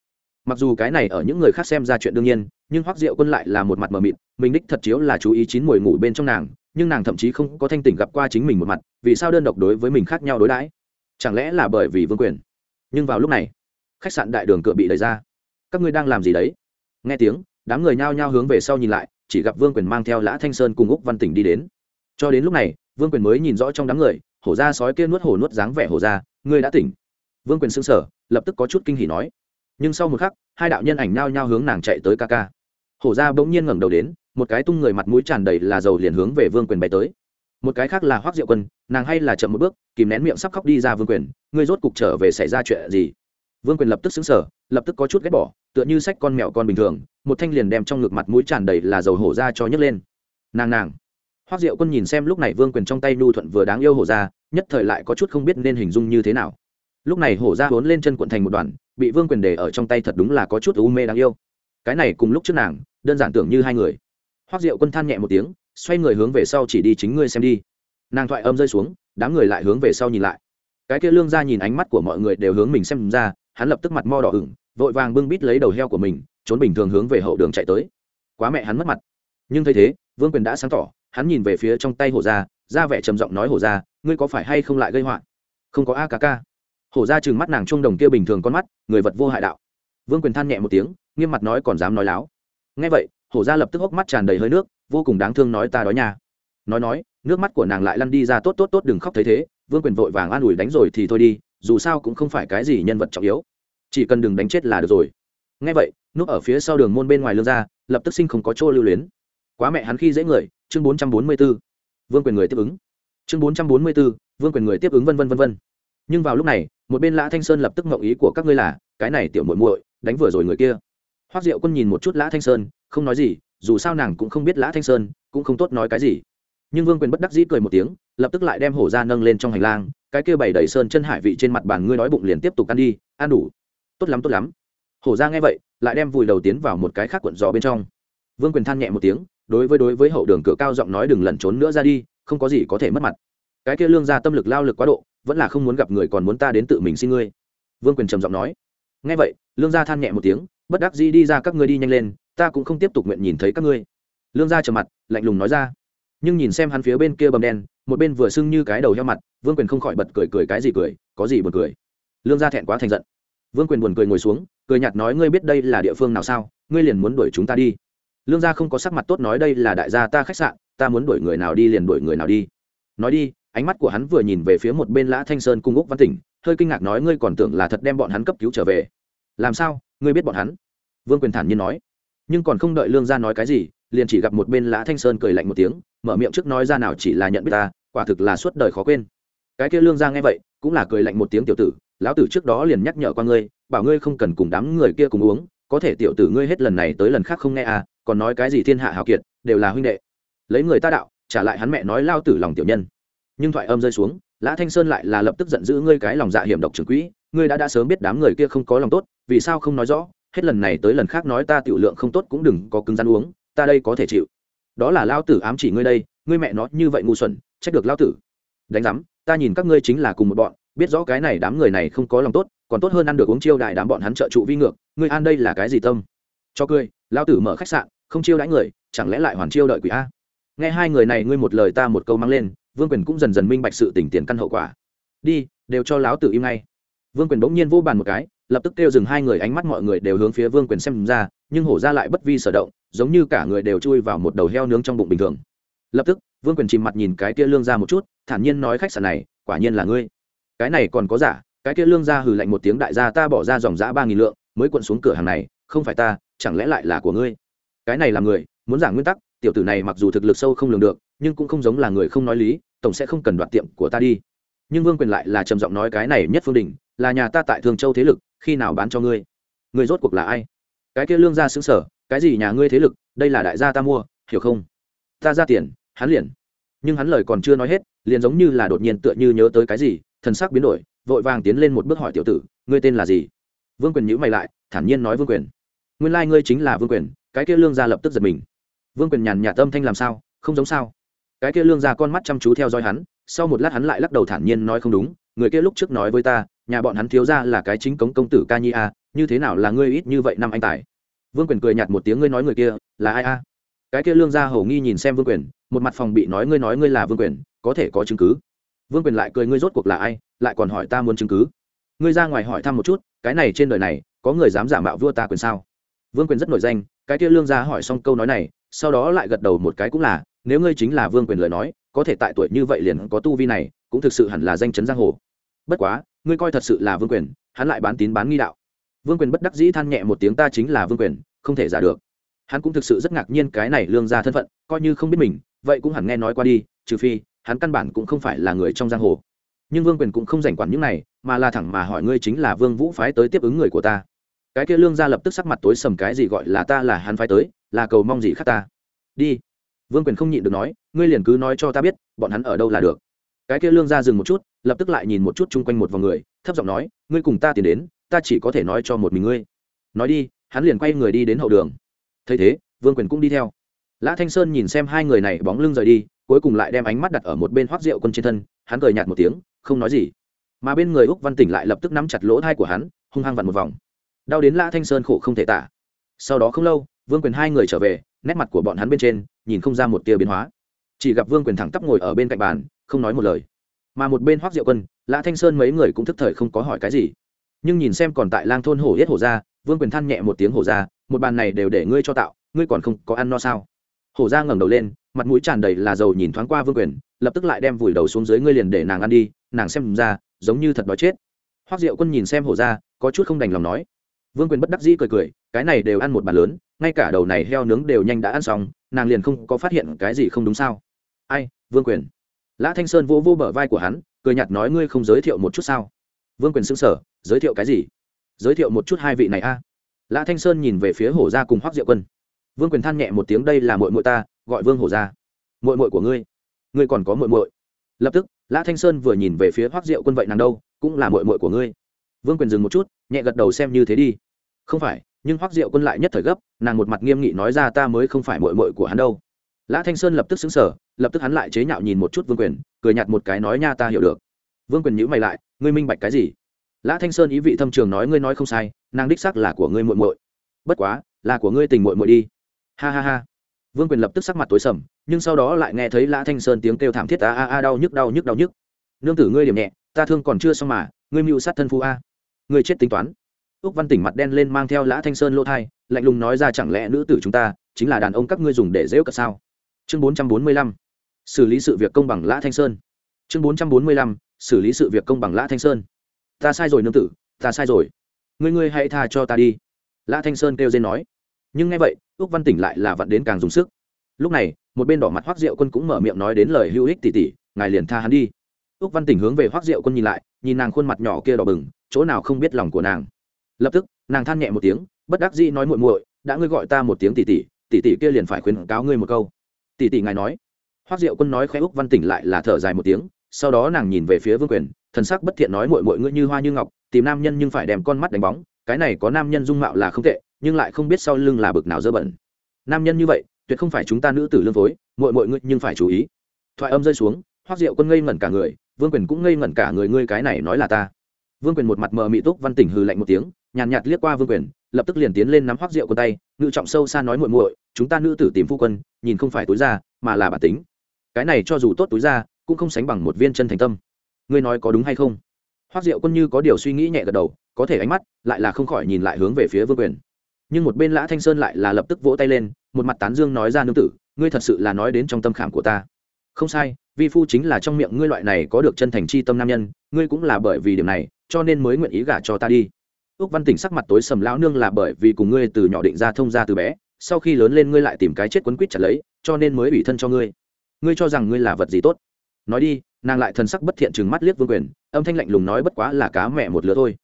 Mặc dù cái này ở những người khác xem ra chuyện đương nhiên, nhưng hoắc diệu quân lại là một mặt mờ mịt, mình đích thật chiếu là chú ý chín mùi ngủ bên trong nàng, nhưng nàng thậm chí không có thanh tỉnh gặp qua chính mình một mặt, vì sao đơn độc đối với mình khác nhau đối đãi? Chẳng lẽ là bởi vì vương quyền? Nhưng vào lúc này, khách sạn đại đường cửa bị đẩy ra. Các ngươi đang làm gì đấy? Nghe tiếng, đám người nhao nhao hướng về sau nhìn lại, chỉ gặp vương quyền mang theo lã thanh sơn cùng úc văn tỉnh đi đến cho đến lúc này, vương quyền mới nhìn rõ trong đám người, hổ ra sói kia nuốt hổ nuốt dáng vẻ hổ ra, ngươi đã tỉnh. Vương quyền xưng sở lập tức có chút kinh hỉ nói. Nhưng sau một khắc, hai đạo nhân ảnh nao nhao hướng nàng chạy tới ca ca. Hổ ra bỗng nhiên ngẩng đầu đến, một cái tung người mặt mũi tràn đầy là dầu liền hướng về vương quyền bay tới. Một cái khác là hoác diệu quân, nàng hay là chậm một bước, kìm nén miệng sắp khóc đi ra vương quyền, ngươi rốt cục trở về xảy ra chuyện gì? Vương quyền lập tức xứng sở lập tức có chút ghét bỏ, tựa như sách con mèo con bình thường, một thanh liền đem trong ngực mặt mũi tràn đầy là dầu hổ ra cho nhấc lên. Nàng nàng! Hoắc diệu quân nhìn xem lúc này vương quyền trong tay nhu thuận vừa đáng yêu hổ ra, nhất thời lại có chút không biết nên hình dung như thế nào. Lúc này hổ ra cuốn lên chân cuộn thành một đoàn, bị vương quyền để ở trong tay thật đúng là có chút u mê đáng yêu. Cái này cùng lúc trước nàng, đơn giản tưởng như hai người. Hoắc diệu quân than nhẹ một tiếng, xoay người hướng về sau chỉ đi chính ngươi xem đi. Nàng thoại âm rơi xuống, đám người lại hướng về sau nhìn lại. Cái kia lương Gia nhìn ánh mắt của mọi người đều hướng mình xem ra, hắn lập tức mặt mo đỏ ửng, vội vàng bưng bít lấy đầu heo của mình, trốn bình thường hướng về hậu đường chạy tới. Quá mẹ hắn mất mặt. Nhưng thấy thế, vương quyền đã sáng tỏ hắn nhìn về phía trong tay hổ ra ra vẻ trầm giọng nói hổ ra ngươi có phải hay không lại gây họa? Không có a ca ca. Hổ ra chừng mắt nàng trung đồng kia bình thường con mắt, người vật vô hại đạo. Vương quyền than nhẹ một tiếng, nghiêm mặt nói còn dám nói láo. Ngay vậy, hổ ra lập tức hốc mắt tràn đầy hơi nước, vô cùng đáng thương nói ta đói nhà nói nói, nước mắt của nàng lại lăn đi ra tốt tốt tốt đừng khóc thấy thế, vương quyền vội vàng an ủi đánh rồi thì thôi đi, dù sao cũng không phải cái gì nhân vật trọng yếu. Chỉ cần đừng đánh chết là được rồi. Ngay vậy, núp ở phía sau đường môn bên ngoài lương ra lập tức sinh không có chỗ lưu luyến. Quá mẹ hắn khi dễ người chương bốn trăm bốn mươi b ố vương quyền người tiếp ứng. chương bốn trăm bốn mươi b ố vương quyền người tiếp ứng vân vân vân vân. Nhưng vào lúc này, một bên lã thanh sơn lập tức ngậu ý của các ngươi là, cái này tiểu muội muội, đánh vừa rồi người kia. Hoác diệu quân nhìn một chút lã thanh sơn, không nói gì, dù sao nàng cũng không biết lã thanh sơn, cũng không tốt nói cái gì. Nhưng vương quyền bất đắc dĩ cười một tiếng, lập tức lại đem hổ ra nâng lên trong hành lang, cái kia bày đầy sơn chân hải vị trên mặt bàn ngươi nói bụng liền tiếp tục ăn đi, ăn đủ. Tốt lắm tốt lắm. Hổ ra nghe vậy, lại đem vùi đầu tiến vào một cái khác cuộn gió bên trong. Vương quyền than nhẹ một tiếng đối với đối với hậu đường cửa cao giọng nói đừng lẩn trốn nữa ra đi, không có gì có thể mất mặt. Cái kia lương ra tâm lực lao lực quá độ, vẫn là không muốn gặp người còn muốn ta đến tự mình xin ngươi. Vương quyền trầm giọng nói. Ngay vậy, lương gia than nhẹ một tiếng, bất đắc dĩ đi ra các ngươi đi nhanh lên, ta cũng không tiếp tục nguyện nhìn thấy các ngươi. Lương gia trầm mặt, lạnh lùng nói ra. Nhưng nhìn xem hắn phía bên kia bầm đen, một bên vừa sưng như cái đầu heo mặt, vương quyền không khỏi bật cười cười cái gì cười, có gì buồn cười. Lương gia thẹn quá thành giận. Vương quyền buồn cười ngồi xuống, cười nhạt nói, ngươi biết đây là địa phương nào sao? Ngươi liền muốn đuổi chúng ta đi lương gia không có sắc mặt tốt nói đây là đại gia ta khách sạn, ta muốn đuổi người nào đi liền đuổi người nào đi. Nói đi, ánh mắt của hắn vừa nhìn về phía một bên lã thanh sơn cung úc văn tỉnh, hơi kinh ngạc nói ngươi còn tưởng là thật đem bọn hắn cấp cứu trở về. Làm sao, ngươi biết bọn hắn? Vương quyền thản nhiên nói. Nhưng còn không đợi lương gia nói cái gì, liền chỉ gặp một bên lã thanh sơn cười lạnh một tiếng, mở miệng trước nói ra nào chỉ là nhận biết ta, quả thực là suốt đời khó quên. Cái kia lương gia nghe vậy, cũng là cười lạnh một tiếng tiểu tử, lão tử trước đó liền nhắc nhở qua ngươi, bảo ngươi không cần cùng đám người kia cùng uống, có thể tiểu tử ngươi hết lần này tới lần khác không nghe à còn nói cái gì thiên hạ hào kiệt, đều là huynh đệ. Lấy người ta đạo, trả lại hắn mẹ nói lao tử lòng tiểu nhân. Nhưng thoại âm rơi xuống, lã thanh sơn lại là lập tức giận dữ, ngươi cái lòng dạ hiểm độc trưởng quỹ, ngươi đã đã sớm biết đám người kia không có lòng tốt, vì sao không nói rõ? Hết lần này tới lần khác nói ta tiểu lượng không tốt cũng đừng có cứng rắn uống, ta đây có thể chịu. Đó là lao tử ám chỉ ngươi đây, ngươi mẹ nó như vậy ngu xuẩn, trách được lao tử. Đánh giám, ta nhìn các ngươi chính là cùng một bọn, biết rõ cái này đám người này không có lòng tốt, còn tốt hơn ăn được uống chiêu đại đám bọn hắn trợ trụ vi ngược, ngươi an đây là cái gì tâm? Cho cười lao tử mở khách sạn, không chiêu đãi người, chẳng lẽ lại hoàn chiêu đợi quỷ a? Nghe hai người này ngươi một lời ta một câu mang lên, vương quyền cũng dần dần minh bạch sự tỉnh tiền căn hậu quả. Đi, đều cho lão tử im ngay. Vương quyền bỗng nhiên vô bàn một cái, lập tức kêu dừng hai người, ánh mắt mọi người đều hướng phía vương quyền xem ra, nhưng hổ ra lại bất vi sở động, giống như cả người đều chui vào một đầu heo nướng trong bụng bình thường. Lập tức, vương quyền chìm mặt nhìn cái kia lương ra một chút, thản nhiên nói khách sạn này, quả nhiên là ngươi. Cái này còn có giả, cái kia lương ra hừ lạnh một tiếng đại gia ta bỏ ra dòng giã ba nghìn lượng, mới quận xuống cửa hàng này, không phải ta chẳng lẽ lại là của ngươi? Cái này là người, muốn giảng nguyên tắc, tiểu tử này mặc dù thực lực sâu không lường được, nhưng cũng không giống là người không nói lý, tổng sẽ không cần đoạt tiệm của ta đi. Nhưng vương quyền lại là trầm giọng nói cái này nhất phương đình là nhà ta tại thường châu thế lực, khi nào bán cho ngươi? Người rốt cuộc là ai? Cái kia lương gia xứng sở, cái gì nhà ngươi thế lực, đây là đại gia ta mua, hiểu không? Ta ra tiền, hắn liền. Nhưng hắn lời còn chưa nói hết, liền giống như là đột nhiên tựa như nhớ tới cái gì, thần sắc biến đổi, vội vàng tiến lên một bước hỏi tiểu tử, ngươi tên là gì? Vương quyền nhữ mày lại, thản nhiên nói vương quyền nguyên lai ngươi chính là vương quyền, cái kia lương gia lập tức giật mình. Vương quyền nhàn nhạt tâm thanh làm sao, không giống sao? Cái kia lương gia con mắt chăm chú theo dõi hắn, sau một lát hắn lại lắc đầu thản nhiên nói không đúng, người kia lúc trước nói với ta, nhà bọn hắn thiếu ra là cái chính cống công tử ca nhi a, như thế nào là ngươi ít như vậy năm anh tài? Vương quyền cười nhạt một tiếng, ngươi nói người kia là ai a? Cái kia lương gia hầu nghi nhìn xem vương quyền, một mặt phòng bị nói ngươi nói ngươi là vương quyền, có thể có chứng cứ. Vương quyền lại cười, ngươi rốt cuộc là ai? Lại còn hỏi ta muốn chứng cứ. Ngươi ra ngoài hỏi thăm một chút, cái này trên đời này, có người dám giả mạo vua ta quyền sao? Vương quyền rất nổi danh, cái kia lương gia hỏi xong câu nói này, sau đó lại gật đầu một cái cũng là, nếu ngươi chính là vương quyền lời nói, có thể tại tuổi như vậy liền có tu vi này, cũng thực sự hẳn là danh chấn giang hồ. Bất quá, ngươi coi thật sự là vương quyền, hắn lại bán tín bán nghi đạo. Vương quyền bất đắc dĩ than nhẹ một tiếng, ta chính là vương quyền, không thể giả được. Hắn cũng thực sự rất ngạc nhiên cái này lương ra thân phận, coi như không biết mình, vậy cũng hẳn nghe nói qua đi, trừ phi, hắn căn bản cũng không phải là người trong giang hồ. Nhưng vương quyền cũng không rảnh quản những này, mà là thẳng mà hỏi ngươi chính là vương vũ phái tới tiếp ứng người của ta cái kia lương gia lập tức sắc mặt tối sầm cái gì gọi là ta là hắn phái tới, là cầu mong gì khác ta? Đi. Vương quyền không nhịn được nói, ngươi liền cứ nói cho ta biết, bọn hắn ở đâu là được. Cái kia lương gia dừng một chút, lập tức lại nhìn một chút chung quanh một vòng người, thấp giọng nói, ngươi cùng ta tiến đến, ta chỉ có thể nói cho một mình ngươi. Nói đi, hắn liền quay người đi đến hậu đường. Thấy thế, vương quyền cũng đi theo. Lã thanh sơn nhìn xem hai người này bóng lưng rời đi, cuối cùng lại đem ánh mắt đặt ở một bên hoác rượu quân trên thân, hắn cười nhạt một tiếng, không nói gì. Mà bên người úc văn tỉnh lại lập tức nắm chặt lỗ thai của hắn, hung hăng vặn một vòng đau đến lã thanh sơn khổ không thể tả. Sau đó không lâu, vương quyền hai người trở về, nét mặt của bọn hắn bên trên, nhìn không ra một tia biến hóa. Chỉ gặp vương quyền thẳng tắp ngồi ở bên cạnh bàn, không nói một lời. Mà một bên hoác diệu quân, lã thanh sơn mấy người cũng thức thời không có hỏi cái gì. Nhưng nhìn xem còn tại lang thôn hổ yết hổ ra, vương quyền than nhẹ một tiếng hổ ra, một bàn này đều để ngươi cho tạo, ngươi còn không có ăn no sao? Hổ ra ngẩng đầu lên, mặt mũi tràn đầy là dầu nhìn thoáng qua vương quyền, lập tức lại đem vùi đầu xuống dưới ngươi liền để nàng ăn đi, nàng xem ra, giống như thật đói chết. Hoác diệu quân nhìn xem hổ ra, có chút không đành lòng nói vương quyền bất đắc dĩ cười cười, cái này đều ăn một bàn lớn, ngay cả đầu này heo nướng đều nhanh đã ăn xong, nàng liền không có phát hiện cái gì không đúng sao. Ai, vương quyền? Lã thanh sơn vỗ vỗ bờ vai của hắn, cười nhạt nói ngươi không giới thiệu một chút sao? Vương quyền sững sở giới thiệu cái gì? Giới thiệu một chút hai vị này a. Lã thanh sơn nhìn về phía hổ gia cùng hoác diệu quân. Vương quyền than nhẹ một tiếng đây là mội mội ta, gọi vương hổ gia. Mội mội của ngươi? Ngươi còn có mội mội lập tức, lã thanh sơn vừa nhìn về phía hoác diệu quân vậy nàng đâu, cũng là mội mội của ngươi vương quyền dừng một chút, nhẹ gật đầu xem như thế đi. Không phải, nhưng hoác diệu quân lại nhất thời gấp, nàng một mặt nghiêm nghị nói ra ta mới không phải mội mội của hắn đâu. Lã thanh sơn lập tức xứng sở lập tức hắn lại chế nhạo nhìn một chút vương quyền, cười nhạt một cái nói nha ta hiểu được. Vương quyền nhữ mày lại, ngươi minh bạch cái gì? Lã thanh sơn ý vị thâm trường nói ngươi nói không sai, nàng đích sắc là của ngươi muội muội. Bất quá, là của ngươi tình muội muội đi. Ha ha ha. Vương quyền lập tức sắc mặt tối sầm, nhưng sau đó lại nghe thấy lã thanh sơn tiếng kêu thảm thiết a a a đau nhức đau nhức đau nhức. Nương tử ngươi điểm nhẹ, ta thương còn chưa xong mà, ngươi mưu sát thân phu a ngươi chết tính toán. Ước văn tỉnh mặt đen lên mang theo lã thanh sơn lỗ thai, lạnh lùng nói ra chẳng lẽ nữ tử chúng ta chính là đàn ông các ngươi dùng để dễu cật sao? Chương bốn trăm bốn mươi lăm, xử lý sự việc công bằng lã thanh sơn. Chương bốn trăm bốn mươi lăm, xử lý sự việc công bằng lã thanh sơn. Ta sai rồi nương tử, ta sai rồi. Ngươi ngươi hãy tha cho ta đi. Lã thanh sơn kêu dên nói. Nhưng nghe vậy ước văn tỉnh lại là vặn đến càng dùng sức. Lúc này, một bên đỏ mặt hoác diệu quân cũng mở miệng nói đến lời hữu ích tỉ tỉ, ngài liền tha hắn đi. Ước văn tỉnh hướng về hoác diệu quân nhìn lại, nhìn nàng khuôn mặt nhỏ kia đỏ bừng chỗ nào không biết lòng của nàng. Lập tức nàng than nhẹ một tiếng bất đắc dĩ nói muội muội đã ngươi gọi ta một tiếng tỷ tỷ, tỷ tỷ kia liền phải khuyên cáo ngươi một câu. Tỷ tỷ ngài nói. Hoắc diệu quân nói khẽ úc văn tỉnh lại là thở dài một tiếng sau đó nàng nhìn về phía vương quyền thần sắc bất thiện nói muội muội ngươi như hoa như ngọc tìm nam nhân nhưng phải đem con mắt đánh bóng cái này có nam nhân dung mạo là không tệ nhưng lại không biết sau lưng là bực nào dơ bẩn. Nam nhân như vậy tuyệt không phải chúng ta nữ tử lương phối muội muội ngươi nhưng phải chú ý. Thoại âm rơi xuống hoắc diệu quân ngây ngẩn cả người vương quyền cũng ngây ngẩn cả người ngươi cái này nói là ta vương quyền một mặt mờ mị túc văn tỉnh hừ lạnh một tiếng nhàn nhạt, liếc qua vương quyền lập tức liền tiến lên nắm hoắc rượu của tay ngự trọng sâu xa nói muội muội chúng ta nữ tử tìm phu quân nhìn không phải túi ra mà là bản tính. Cái này cho dù tốt túi ra cũng không sánh bằng một viên chân thành tâm. Ngươi nói có đúng hay không? Hoác rượu quân như có điều suy nghĩ nhẹ gật đầu có thể ánh mắt lại là không khỏi nhìn lại hướng về phía vương quyền. Nhưng một bên lã thanh sơn lại là lập tức vỗ tay lên một mặt tán dương nói ra nương tử ngươi thật sự là nói đến trong tâm khảm của ta. Không sai vi phu chính là trong miệng ngươi loại này có được chân thành chi tâm nam nhân ngươi cũng là bởi vì điểm này cho nên mới nguyện ý gả cho ta đi. Ước văn tỉnh sắc mặt tối sầm lão nương là bởi vì cùng ngươi từ nhỏ định ra thông ra từ bé, sau khi lớn lên ngươi lại tìm cái chết quấn quýt trả lấy, cho nên mới ủy thân cho ngươi. Ngươi cho rằng ngươi là vật gì tốt? Nói đi, nàng lại thần sắc bất thiện chừng mắt liếc vương quyền, âm thanh lạnh lùng nói bất quá là cá mẹ một lứa thôi.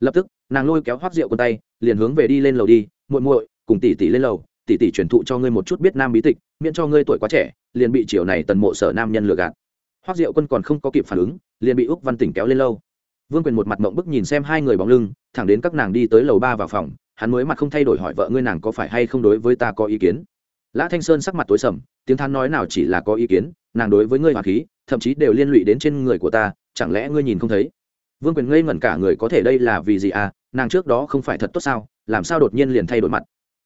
Lập tức, nàng lôi kéo hoác rượu con tay, liền hướng về đi lên lầu đi, muội muội, cùng tỷ tỷ lên lầu, tỷ tỷ truyền thụ cho ngươi một chút biết nam bí tịch, miễn cho ngươi tuổi quá trẻ, liền bị chiều này tần mộ sở nam nhân lừa gạt. Hoác diệu quân còn không có kịp phản ứng, liền bị úc văn tỉnh kéo lên lâu vương quyền một mặt mộng bức nhìn xem hai người bóng lưng, thẳng đến các nàng đi tới lầu ba vào phòng, hắn mới mặt không thay đổi hỏi vợ ngươi nàng có phải hay không đối với ta có ý kiến. Lã thanh sơn sắc mặt tối sầm, tiếng than nói nào chỉ là có ý kiến, nàng đối với ngươi hòa khí, thậm chí đều liên lụy đến trên người của ta, chẳng lẽ ngươi nhìn không thấy? Vương quyền ngây ngẩn cả người có thể đây là vì gì à nàng trước đó không phải thật tốt sao, làm sao đột nhiên liền thay đổi mặt?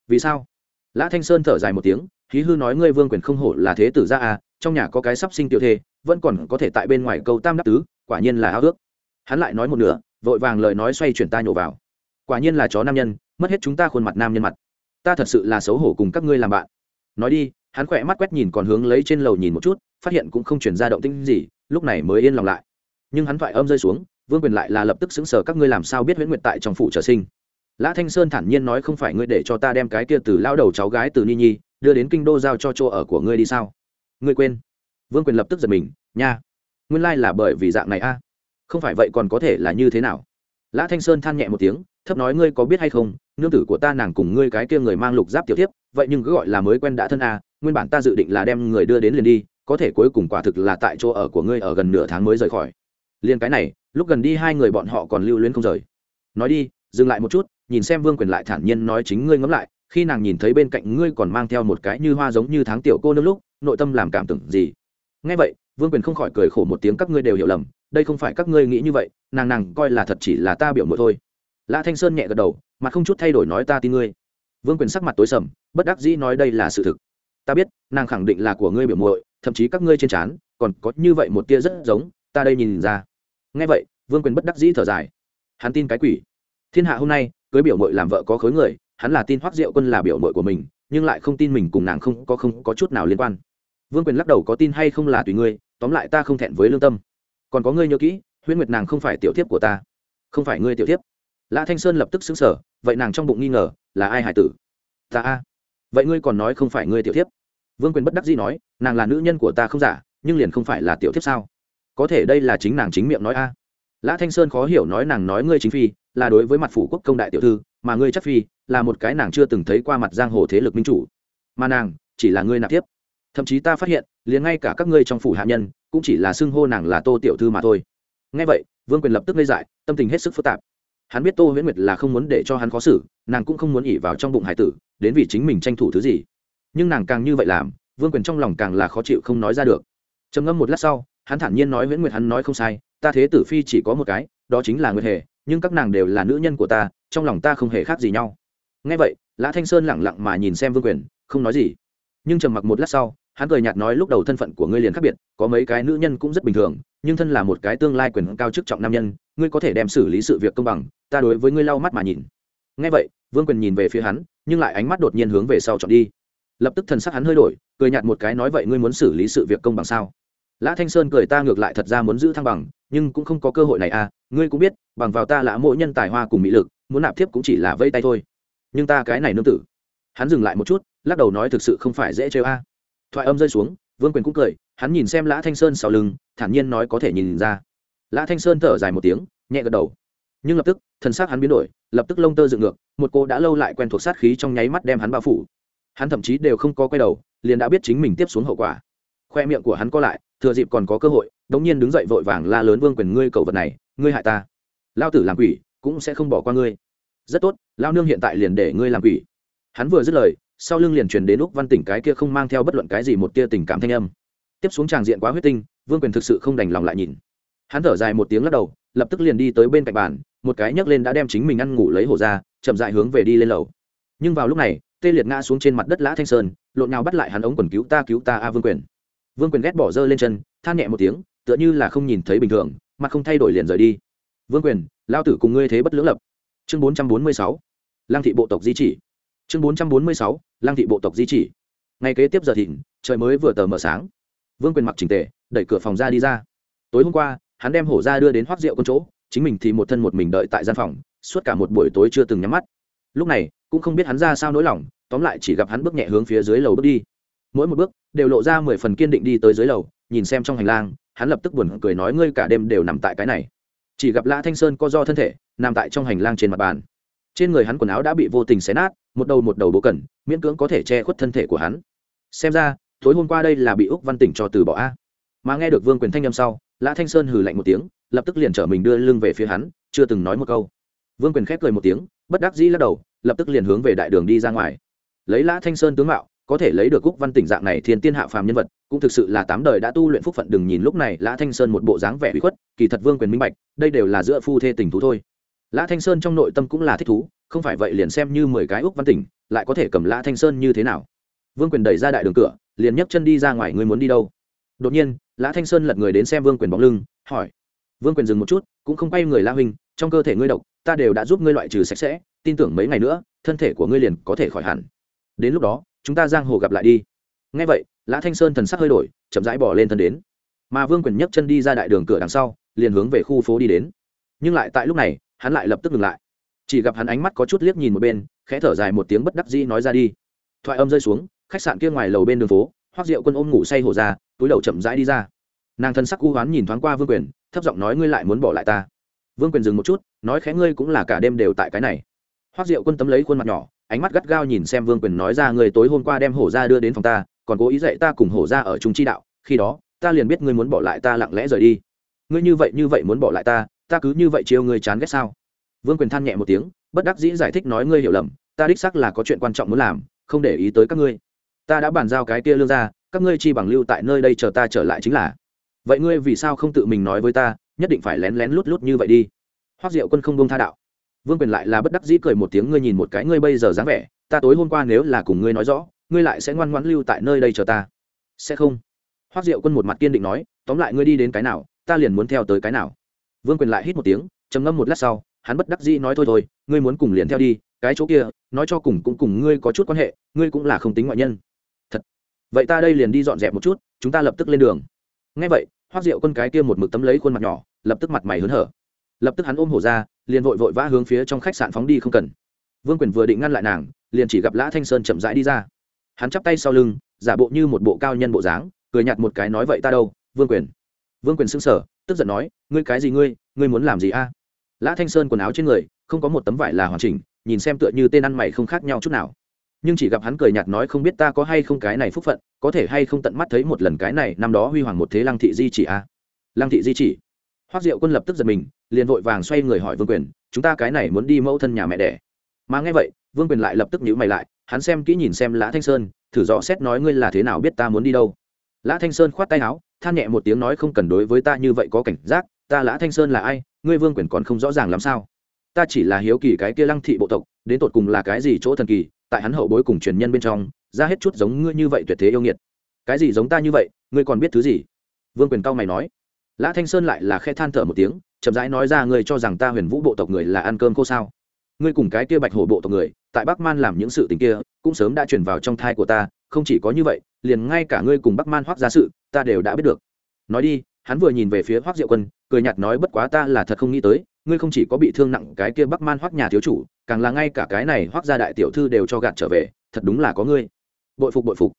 Vì sao? Lã thanh sơn thở dài một tiếng khí hư nói ngươi vương quyền không hổ là thế tử gia à trong nhà có cái sắp sinh tiểu thê, vẫn còn có thể tại bên ngoài câu tam đắc tứ, quả nhiên là ao ước hắn lại nói một nửa, vội vàng lời nói xoay chuyển ta nhổ vào. Quả nhiên là chó nam nhân, mất hết chúng ta khuôn mặt nam nhân mặt. Ta thật sự là xấu hổ cùng các ngươi làm bạn. Nói đi, hắn khỏe mắt quét nhìn còn hướng lấy trên lầu nhìn một chút, phát hiện cũng không chuyển ra động tĩnh gì, lúc này mới yên lòng lại. Nhưng hắn thoại âm rơi xuống, vương quyền lại là lập tức xứng sở các ngươi làm sao biết huyễn nguyệt tại trong phủ trở sinh. Lã thanh sơn thản nhiên nói không phải ngươi để cho ta đem cái kia từ lao đầu cháu gái từ ni nhi đưa đến kinh đô giao cho chỗ ở của ngươi đi sao? Ngươi quên. Vương quyền lập tức giật mình, nha. Nguyên lai là bởi vì dạng này a không phải vậy còn có thể là như thế nào? Lã thanh sơn than nhẹ một tiếng, thấp nói, ngươi có biết hay không, nương tử của ta nàng cùng ngươi cái kia người mang lục giáp tiểu tiếp vậy nhưng cứ gọi là mới quen đã thân a, nguyên bản ta dự định là đem người đưa đến liền đi, có thể cuối cùng quả thực là tại chỗ ở của ngươi ở gần nửa tháng mới rời khỏi. Liền cái này, lúc gần đi hai người bọn họ còn lưu luyến không rời. Nói đi, dừng lại một chút, nhìn xem vương quyền lại thản nhiên nói chính ngươi ngẫm lại, khi nàng nhìn thấy bên cạnh ngươi còn mang theo một cái như hoa giống như tháng tiểu cô nương lúc, nội tâm làm cảm tưởng gì? Ngay vậy, vương quyền không khỏi cười khổ một tiếng, các ngươi đều hiểu lầm đây không phải các ngươi nghĩ như vậy, nàng nàng coi là thật chỉ là ta biểu mộ thôi. Lã thanh sơn nhẹ gật đầu, mà không chút thay đổi nói ta tin ngươi. Vương quyền sắc mặt tối sầm, bất đắc dĩ nói đây là sự thực. Ta biết, nàng khẳng định là của ngươi biểu muội, thậm chí các ngươi trên trán, còn có như vậy một tia rất giống, ta đây nhìn ra. Ngay vậy, vương quyền bất đắc dĩ thở dài. Hắn tin cái quỷ. Thiên hạ hôm nay, cưới biểu mội làm vợ có khối người, hắn là tin hoắc diệu quân là biểu mội của mình, nhưng lại không tin mình cùng nàng không có không có chút nào liên quan. Vương quyền lắc đầu có tin hay không là tùy ngươi, tóm lại ta không thẹn với lương tâm còn có ngươi nhớ kỹ, huyễn nguyệt nàng không phải tiểu thiếp của ta. Không phải ngươi tiểu thiếp. Lã thanh sơn lập tức xứng sở vậy nàng trong bụng nghi ngờ, là ai hải tử? Ta a. Vậy ngươi còn nói không phải ngươi tiểu thiếp. Vương quyền bất đắc dĩ nói, nàng là nữ nhân của ta không giả, nhưng liền không phải là tiểu thiếp sao? Có thể đây là chính nàng chính miệng nói a. Lã thanh sơn khó hiểu nói nàng nói ngươi chính phi, là đối với mặt phủ quốc công đại tiểu thư, mà ngươi chắc phi, là một cái nàng chưa từng thấy qua mặt giang hồ thế lực minh chủ. Mà nàng, chỉ là ngươi nạp tiếp thậm chí ta phát hiện, liền ngay cả các ngươi trong phủ hạ nhân cũng chỉ là xưng hô nàng là tô tiểu thư mà thôi. Ngay vậy, vương quyền lập tức ngây dại, tâm tình hết sức phức tạp. Hắn biết tô huyễn nguyệt là không muốn để cho hắn khó xử, nàng cũng không muốn ỉ vào trong bụng hải tử, đến vì chính mình tranh thủ thứ gì. Nhưng nàng càng như vậy làm, vương quyền trong lòng càng là khó chịu không nói ra được. Trầm ngâm một lát sau, hắn thản nhiên nói huyễn nguyệt hắn nói không sai, ta thế tử phi chỉ có một cái, đó chính là nguyệt hề, nhưng các nàng đều là nữ nhân của ta, trong lòng ta không hề khác gì nhau. Ngay vậy, lã thanh sơn lẳng lặng mà nhìn xem vương quyền, không nói gì. Nhưng trầm mặc một lát sau hắn cười nhạt nói lúc đầu thân phận của ngươi liền khác biệt, có mấy cái nữ nhân cũng rất bình thường, nhưng thân là một cái tương lai quyền cao chức trọng nam nhân, ngươi có thể đem xử lý sự việc công bằng, ta đối với ngươi lau mắt mà nhìn. Ngay vậy, vương quyền nhìn về phía hắn, nhưng lại ánh mắt đột nhiên hướng về sau chọn đi. Lập tức thần sắc hắn hơi đổi, cười nhạt một cái nói vậy ngươi muốn xử lý sự việc công bằng sao? Lã thanh sơn cười ta ngược lại thật ra muốn giữ thăng bằng, nhưng cũng không có cơ hội này à ngươi cũng biết, bằng vào ta lã mỗi nhân tài hoa cùng mỹ lực, muốn nạp thiếp cũng chỉ là vây tay thôi. Nhưng ta cái này nương tử. Hắn dừng lại một chút, lắc đầu nói thực sự không phải dễ chơi a. à thoại âm rơi xuống, vương quyền cũng cười, hắn nhìn xem lã thanh sơn sau lưng, thản nhiên nói có thể nhìn ra. Lã thanh sơn thở dài một tiếng, nhẹ gật đầu. Nhưng lập tức, thần xác hắn biến đổi, lập tức lông tơ dựng ngược, một cô đã lâu lại quen thuộc sát khí trong nháy mắt đem hắn bao phủ. Hắn thậm chí đều không có quay đầu, liền đã biết chính mình tiếp xuống hậu quả. Khoe miệng của hắn co lại, thừa dịp còn có cơ hội, đống nhiên đứng dậy vội vàng la lớn vương quyền, ngươi cầu vật này, ngươi hại ta. Lao tử làm quỷ, cũng sẽ không bỏ qua ngươi. Rất tốt, lao nương hiện tại liền để ngươi làm quỷ. Hắn vừa dứt lời sau lưng liền truyền đến lúc văn tỉnh cái kia không mang theo bất luận cái gì một tia tình cảm thanh âm. Tiếp xuống tràng diện quá huyết tinh, vương quyền thực sự không đành lòng lại nhìn. Hắn thở dài một tiếng lắc đầu, lập tức liền đi tới bên cạnh bàn, một cái nhấc lên đã đem chính mình ăn ngủ lấy hổ ra, chậm dại hướng về đi lên lầu. Nhưng vào lúc này, tê liệt ngã xuống trên mặt đất lã thanh sơn, lộn nào bắt lại hắn ống quần cứu ta cứu ta, a, vương quyền. Vương quyền ghét bỏ dơ lên chân, than nhẹ một tiếng, tựa như là không nhìn thấy bình thường, mặt không thay đổi liền rời đi. Vương quyền, lao tử cùng ngươi thế bất lưỡng lập. Chương bốn trăm bốn mươi sáu lang thị bộ tộc di chỉ. Chương bốn trăm bốn mươi sáu lang thị bộ tộc di chỉ. Ngày kế tiếp giờ thịnh, trời mới vừa tờ mờ sáng. Vương quyền mặc trình tề, đẩy cửa phòng ra đi ra. Tối hôm qua, hắn đem hổ ra đưa đến hoác rượu con chỗ, chính mình thì một thân một mình đợi tại gian phòng, suốt cả một buổi tối chưa từng nhắm mắt. Lúc này, cũng không biết hắn ra sao nỗi lòng, tóm lại chỉ gặp hắn bước nhẹ hướng phía dưới lầu bước đi. Mỗi một bước, đều lộ ra mười phần kiên định đi tới dưới lầu, nhìn xem trong hành lang, hắn lập tức buồn cười nói, ngươi cả đêm đều nằm tại cái này. Chỉ gặp lã thanh sơn co do thân thể, nằm tại trong hành lang trên mặt bàn trên người hắn quần áo đã bị vô tình xé nát, một đầu một đầu bố cần miễn cưỡng có thể che khuất thân thể của hắn. Xem ra, tối hôm qua đây là bị úc văn tỉnh cho từ bỏ a. Mà nghe được vương quyền thanh â m sau, lã thanh sơn hừ lạnh một tiếng, lập tức liền trở mình đưa lưng về phía hắn, chưa từng nói một câu. Vương quyền khép cười một tiếng, bất đắc dĩ lắc đầu, lập tức liền hướng về đại đường đi ra ngoài. Lấy lã thanh sơn tướng mạo, có thể lấy được cúc văn tỉnh dạng này thiên tiên hạ phàm nhân vật, cũng thực sự là tám đời đã tu luyện phúc phận, đừng nhìn lúc này lã thanh sơn một bộ dáng vẻ bị khuất, kỳ thật vương quyền minh bạch, đây đều là giữa phu thê tình thú thôi lã thanh sơn trong nội tâm cũng là thích thú, không phải vậy liền xem như mười cái úc văn tỉnh, lại có thể cầm lã thanh sơn như thế nào? Vương quyền đẩy ra đại đường cửa, liền nhấc chân đi ra ngoài, ngươi muốn đi đâu? Đột nhiên, lã thanh sơn lật người đến xem vương quyền bóng lưng, hỏi. Vương quyền dừng một chút, cũng không quay người la huynh, trong cơ thể ngươi độc, ta đều đã giúp ngươi loại trừ sạch sẽ, tin tưởng mấy ngày nữa, thân thể của ngươi liền có thể khỏi hẳn. Đến lúc đó, chúng ta giang hồ gặp lại đi. Ngay vậy, lã thanh sơn thần sắc hơi đổi, chậm rãi bỏ lên thân đến. Mà vương quyền nhấc chân đi ra đại đường cửa đằng sau, liền hướng về khu phố đi đến. Nhưng lại tại lúc này hắn lại lập tức ngừng lại. Chỉ gặp hắn ánh mắt có chút liếc nhìn một bên, khẽ thở dài một tiếng bất đắc dĩ nói ra đi. Thoại âm rơi xuống, khách sạn kia ngoài lầu bên đường phố hoác rượu quân ôm ngủ say hổ ra, túi đầu chậm rãi đi ra. Nàng thân sắc u hoán nhìn thoáng qua vương quyền, thấp giọng nói ngươi lại muốn bỏ lại ta. Vương quyền dừng một chút, nói khẽ ngươi cũng là cả đêm đều tại cái này. Hoác diệu quân tấm lấy khuôn mặt nhỏ, ánh mắt gắt gao nhìn xem vương quyền nói ra ngươi tối hôm qua đem hổ ra đưa đến phòng ta, còn cố ý dạy ta cùng hổ ra ở trung chi đạo, khi đó, ta liền biết ngươi muốn bỏ lại ta lặng lẽ rời đi. Ngươi như vậy như vậy muốn bỏ lại ta ta cứ như vậy chiêu ngươi chán ghét sao? Vương quyền than nhẹ một tiếng, bất đắc dĩ giải thích nói ngươi hiểu lầm, ta đích xác là có chuyện quan trọng muốn làm, không để ý tới các ngươi. Ta đã bàn giao cái kia lương ra, các ngươi chi bằng lưu tại nơi đây chờ ta trở lại chính là. Vậy ngươi vì sao không tự mình nói với ta, nhất định phải lén lén lút lút như vậy đi. Hoác diệu quân không bông tha đạo. Vương quyền lại là bất đắc dĩ cười một tiếng, ngươi nhìn một cái ngươi bây giờ dáng vẻ, ta tối hôm qua nếu là cùng ngươi nói rõ, ngươi lại sẽ ngoan ngoãn lưu tại nơi đây chờ ta. Sẽ không. Hoác diệu quân một mặt kiên định nói, tóm lại ngươi đi đến cái nào, ta liền muốn theo tới cái nào vương quyền lại hít một tiếng, trầm ngâm một lát sau, hắn bất đắc dĩ nói thôi thôi, ngươi muốn cùng liền theo đi, cái chỗ kia, nói cho cùng cũng cùng ngươi có chút quan hệ, ngươi cũng là không tính ngoại nhân. Thật. Vậy ta đây liền đi dọn dẹp một chút, chúng ta lập tức lên đường. Ngay vậy hoác rượu quân cái kia một mực tấm lấy khuôn mặt nhỏ, lập tức mặt mày hớn hở. Lập tức hắn ôm hổ ra, liền vội vội vã hướng phía trong khách sạn phóng đi không cần. Vương quyền vừa định ngăn lại nàng, liền chỉ gặp lã thanh sơn chậm rãi đi ra. Hắn chắp tay sau lưng, giả bộ như một bộ cao nhân bộ dáng, cười nhặt một cái nói vậy ta đâu, vương quyền. Vương quyền xưng sở tức giận nói, ngươi cái gì ngươi? Ngươi muốn làm gì a? Lã thanh sơn quần áo trên người, không có một tấm vải là hoàn chỉnh, nhìn xem tựa như tên ăn mày không khác nhau chút nào. Nhưng chỉ gặp hắn cười nhạt nói, không biết ta có hay không cái này phúc phận, có thể hay không tận mắt thấy một lần cái này, năm đó huy hoàng một thế lăng thị di chỉ a? Lăng thị di chỉ. Hoác diệu quân lập tức giật mình, liền vội vàng xoay người hỏi vương quyền, chúng ta cái này muốn đi mẫu thân nhà mẹ đẻ? Mà nghe vậy, vương quyền lại lập tức nhữ mày lại, hắn xem kỹ nhìn xem lã thanh sơn, thử dò xét nói, ngươi là thế nào biết ta muốn đi đâu? Lã thanh sơn khoát tay áo than nhẹ một tiếng nói không cần đối với ta như vậy có cảnh giác, ta lã thanh sơn là ai, ngươi vương quyền còn không rõ ràng làm sao? Ta chỉ là hiếu kỳ cái kia lăng thị bộ tộc, đến tột cùng là cái gì chỗ thần kỳ, tại hắn hậu bối cùng truyền nhân bên trong, ra hết chút giống ngươi như vậy tuyệt thế yêu nghiệt. Cái gì giống ta như vậy, ngươi còn biết thứ gì? Vương quyền cao mày nói. Lã thanh sơn lại là khe than thở một tiếng, chậm rãi nói ra ngươi cho rằng ta huyền vũ bộ tộc người là ăn cơm cô sao? Ngươi cùng cái kia bạch hổ bộ tộc người, tại bắc man làm những sự tình kia, cũng sớm đã chuyển vào trong thai của ta không chỉ có như vậy, liền ngay cả ngươi cùng bắc man hoác ra sự, ta đều đã biết được. Nói đi, hắn vừa nhìn về phía hoác diệu quân, cười nhạt nói bất quá ta là thật không nghĩ tới, ngươi không chỉ có bị thương nặng cái kia bắc man hoác nhà thiếu chủ, càng là ngay cả cái này hoác gia đại tiểu thư đều cho gạt trở về, thật đúng là có ngươi. Bội phục bội phục.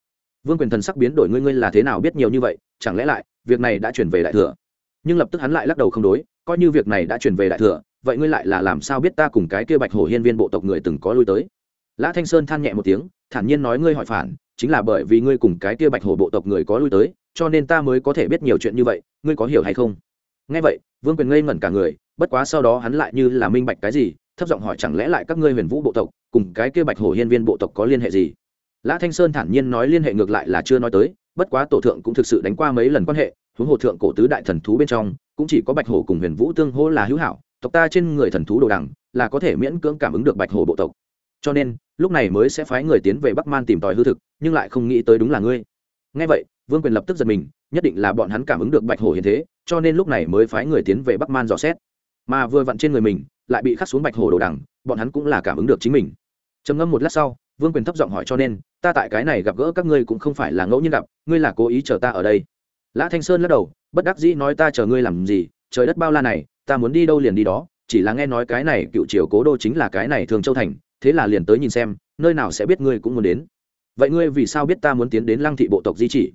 Vương quyền thần sắc biến đổi ngươi ngươi là thế nào biết nhiều như vậy, chẳng lẽ lại, việc này đã chuyển về đại thừa? Nhưng lập tức hắn lại lắc đầu không đối, coi như việc này đã chuyển về đại thừa, vậy ngươi lại là làm sao biết ta cùng cái kia bạch hổ hiên viên bộ tộc người từng có lui tới? Lã thanh sơn than nhẹ một tiếng, thản nhiên nói ngươi hỏi phản chính là bởi vì ngươi cùng cái kia bạch hổ bộ tộc người có lui tới, cho nên ta mới có thể biết nhiều chuyện như vậy, ngươi có hiểu hay không? Nghe vậy, vương quyền ngây ngẩn cả người, bất quá sau đó hắn lại như là minh bạch cái gì, thấp giọng hỏi chẳng lẽ lại các ngươi huyền vũ bộ tộc cùng cái kia bạch hổ hiên viên bộ tộc có liên hệ gì? Lã thanh sơn thản nhiên nói liên hệ ngược lại là chưa nói tới, bất quá tổ thượng cũng thực sự đánh qua mấy lần quan hệ, huống hồ thượng cổ tứ đại thần thú bên trong, cũng chỉ có bạch hổ cùng huyền vũ tương hỗ là hữu hảo, tộc ta trên người thần thú đồ đằng, là có thể miễn cưỡng cảm ứng được bạch hổ bộ tộc cho nên, lúc này mới sẽ phái người tiến về bắc man tìm tòi hư thực, nhưng lại không nghĩ tới đúng là ngươi. Ngay vậy, vương quyền lập tức giật mình, nhất định là bọn hắn cảm ứng được bạch hổ hiện thế, cho nên lúc này mới phái người tiến về bắc man dò xét. Mà vừa vặn trên người mình, lại bị khắc xuống bạch hổ đồ đằng, bọn hắn cũng là cảm ứng được chính mình. Trầm ngâm một lát sau, vương quyền thấp giọng hỏi cho nên, ta tại cái này gặp gỡ các ngươi cũng không phải là ngẫu nhiên gặp, ngươi là cố ý chờ ta ở đây? Lã thanh sơn lắc đầu, bất đắc dĩ nói ta chờ ngươi làm gì, trời đất bao la này, ta muốn đi đâu liền đi đó, chỉ là nghe nói cái này cựu triều cố đô chính là cái này thường châu thành thế là liền tới nhìn xem, nơi nào sẽ biết ngươi cũng muốn đến. Vậy ngươi vì sao biết ta muốn tiến đến lăng thị bộ tộc di chỉ?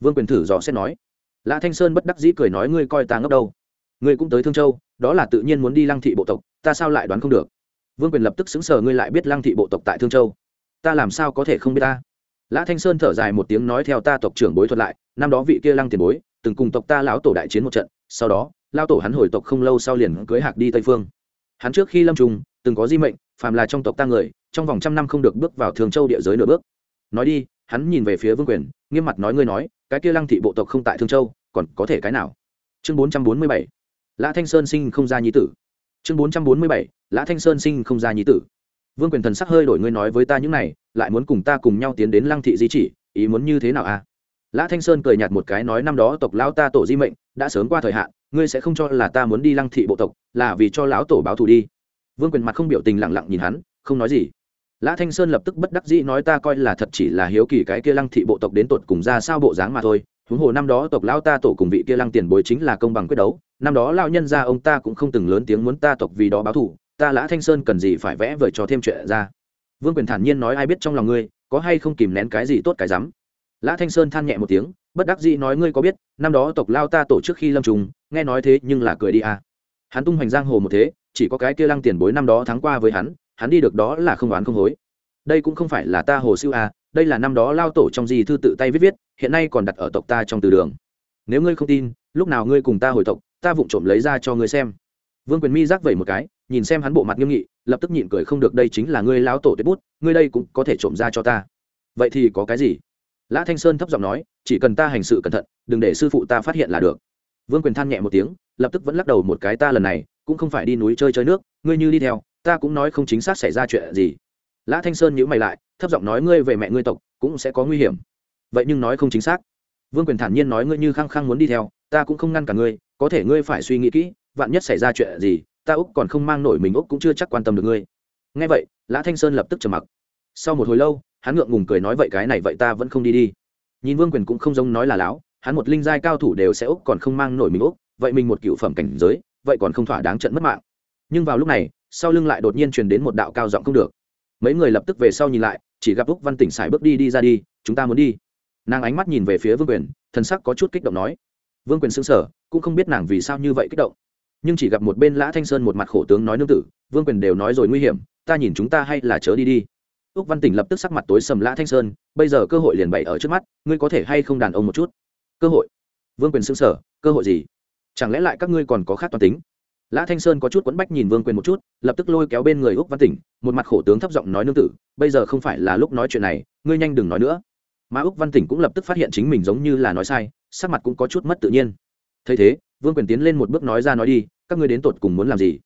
Vương quyền thử dò xét nói. Lã thanh sơn bất đắc dĩ cười nói ngươi coi ta ngốc đâu. Ngươi cũng tới thương châu, đó là tự nhiên muốn đi lăng thị bộ tộc, ta sao lại đoán không được? Vương quyền lập tức xứng sờ ngươi lại biết lăng thị bộ tộc tại thương châu. Ta làm sao có thể không biết ta? Lã thanh sơn thở dài một tiếng nói theo ta tộc trưởng bối thuật lại, năm đó vị kia lăng tiền bối, từng cùng tộc ta lão tổ đại chiến một trận, sau đó lao tổ hắn hồi tộc không lâu sau liền cưới hạc đi tây phương. Hắn trước khi lâm trùng từng có di mệnh, phàm là trong tộc ta người, trong vòng trăm năm không được bước vào thường châu địa giới nửa bước. Nói đi, hắn nhìn về phía vương quyền, nghiêm mặt nói ngươi nói, cái kia lăng thị bộ tộc không tại thương châu, còn có thể cái nào? Chương bốn trăm bốn mươi bảy. Lã thanh sơn sinh không ra nhí tử. Chương bốn trăm bốn mươi bảy. Lã thanh sơn sinh không ra nhí tử. Vương quyền thần sắc hơi đổi, ngươi nói với ta những này, lại muốn cùng ta cùng nhau tiến đến lăng thị di chỉ, ý muốn như thế nào à? lã thanh sơn cười nhạt một cái nói năm đó tộc lão ta tổ di mệnh, đã sớm qua thời hạn, ngươi sẽ không cho là ta muốn đi lăng thị bộ tộc, là vì cho lão tổ báo thù đi vương quyền mặt không biểu tình lẳng lặng nhìn hắn, không nói gì. Lã thanh sơn lập tức bất đắc dĩ nói ta coi là thật chỉ là hiếu kỳ cái kia lăng thị bộ tộc đến tột cùng ra sao bộ dáng mà thôi. Huống hồ năm đó tộc lão ta tổ cùng vị kia lăng tiền bối chính là công bằng quyết đấu. Năm đó lão nhân gia ông ta cũng không từng lớn tiếng muốn ta tộc vì đó báo thù. Ta lã thanh sơn cần gì phải vẽ vời cho thêm chuyện ra? Vương quyền thản nhiên nói ai biết trong lòng ngươi, có hay không kìm nén cái gì tốt cái rắm? Lã thanh sơn than nhẹ một tiếng, bất đắc dĩ nói ngươi có biết, năm đó tộc lao ta tổ trước khi lâm trùng, nghe nói thế nhưng là cười đi à. hắn tung hoành giang hồ một thế chỉ có cái kia lăng tiền bối năm đó thắng qua với hắn hắn đi được đó là không oán không hối. Đây cũng không phải là ta hồ siêu à đây là năm đó lao tổ trong di thư tự tay viết viết, hiện nay còn đặt ở tộc ta trong từ đường. Nếu ngươi không tin, lúc nào ngươi cùng ta hồi tộc, ta vụng trộm lấy ra cho ngươi xem. Vương quyền mi giác vẩy một cái, nhìn xem hắn bộ mặt nghiêm nghị, lập tức nhịn cười không được, đây chính là ngươi lão tổ tuyết bút, ngươi đây cũng có thể trộm ra cho ta. Vậy thì có cái gì? Lã thanh sơn thấp giọng nói, chỉ cần ta hành sự cẩn thận, đừng để sư phụ ta phát hiện là được. Vương quyền than nhẹ một tiếng, lập tức vẫn lắc đầu một cái, ta lần này cũng không phải đi núi chơi chơi nước, ngươi như đi theo, ta cũng nói không chính xác xảy ra chuyện gì. Lã thanh sơn nhữ mày lại, thấp giọng nói ngươi về mẹ ngươi tộc cũng sẽ có nguy hiểm. Vậy nhưng nói không chính xác. Vương quyền thản nhiên nói ngươi như khăng khăng muốn đi theo, ta cũng không ngăn cả ngươi, có thể ngươi phải suy nghĩ kỹ, vạn nhất xảy ra chuyện gì, ta úc còn không mang nổi mình úc cũng chưa chắc quan tâm được ngươi. Nghe vậy, lã thanh sơn lập tức trầm mặc. Sau một hồi lâu, hắn ngượng ngùng cười nói vậy cái này vậy ta vẫn không đi đi. Nhìn vương quyền cũng không giống nói là láo, hắn một linh giai cao thủ đều sẽ úc còn không mang nổi mình úc, vậy mình một cựu phẩm cảnh giới vậy còn không thỏa đáng trận mất mạng. Nhưng vào lúc này, sau lưng lại đột nhiên truyền đến một đạo cao giọng không được. Mấy người lập tức về sau nhìn lại, chỉ gặp úc văn tỉnh xài bước đi đi ra đi, chúng ta muốn đi. Nàng ánh mắt nhìn về phía vương quyền, thần sắc có chút kích động nói. Vương quyền xứng sở cũng không biết nàng vì sao như vậy kích động. Nhưng chỉ gặp một bên lã thanh sơn một mặt khổ tướng nói nương tử, vương quyền đều nói rồi nguy hiểm, ta nhìn chúng ta hay là chớ đi đi. Úc văn tỉnh lập tức sắc mặt tối sầm lã thanh sơn, bây giờ cơ hội liền bày ở trước mắt, ngươi có thể hay không đàn ông một chút? Cơ hội? Vương quyền xứng sở cơ hội gì? Chẳng lẽ lại các ngươi còn có khác toàn tính? Lã thanh sơn có chút quẫn bách nhìn vương quyền một chút, lập tức lôi kéo bên người úc văn tỉnh, một mặt khổ tướng thấp giọng nói nương tử, bây giờ không phải là lúc nói chuyện này, ngươi nhanh đừng nói nữa. Mà úc văn tỉnh cũng lập tức phát hiện chính mình giống như là nói sai, sắc mặt cũng có chút mất tự nhiên. Thấy thế, vương quyền tiến lên một bước nói ra nói đi, các ngươi đến tột cùng muốn làm gì?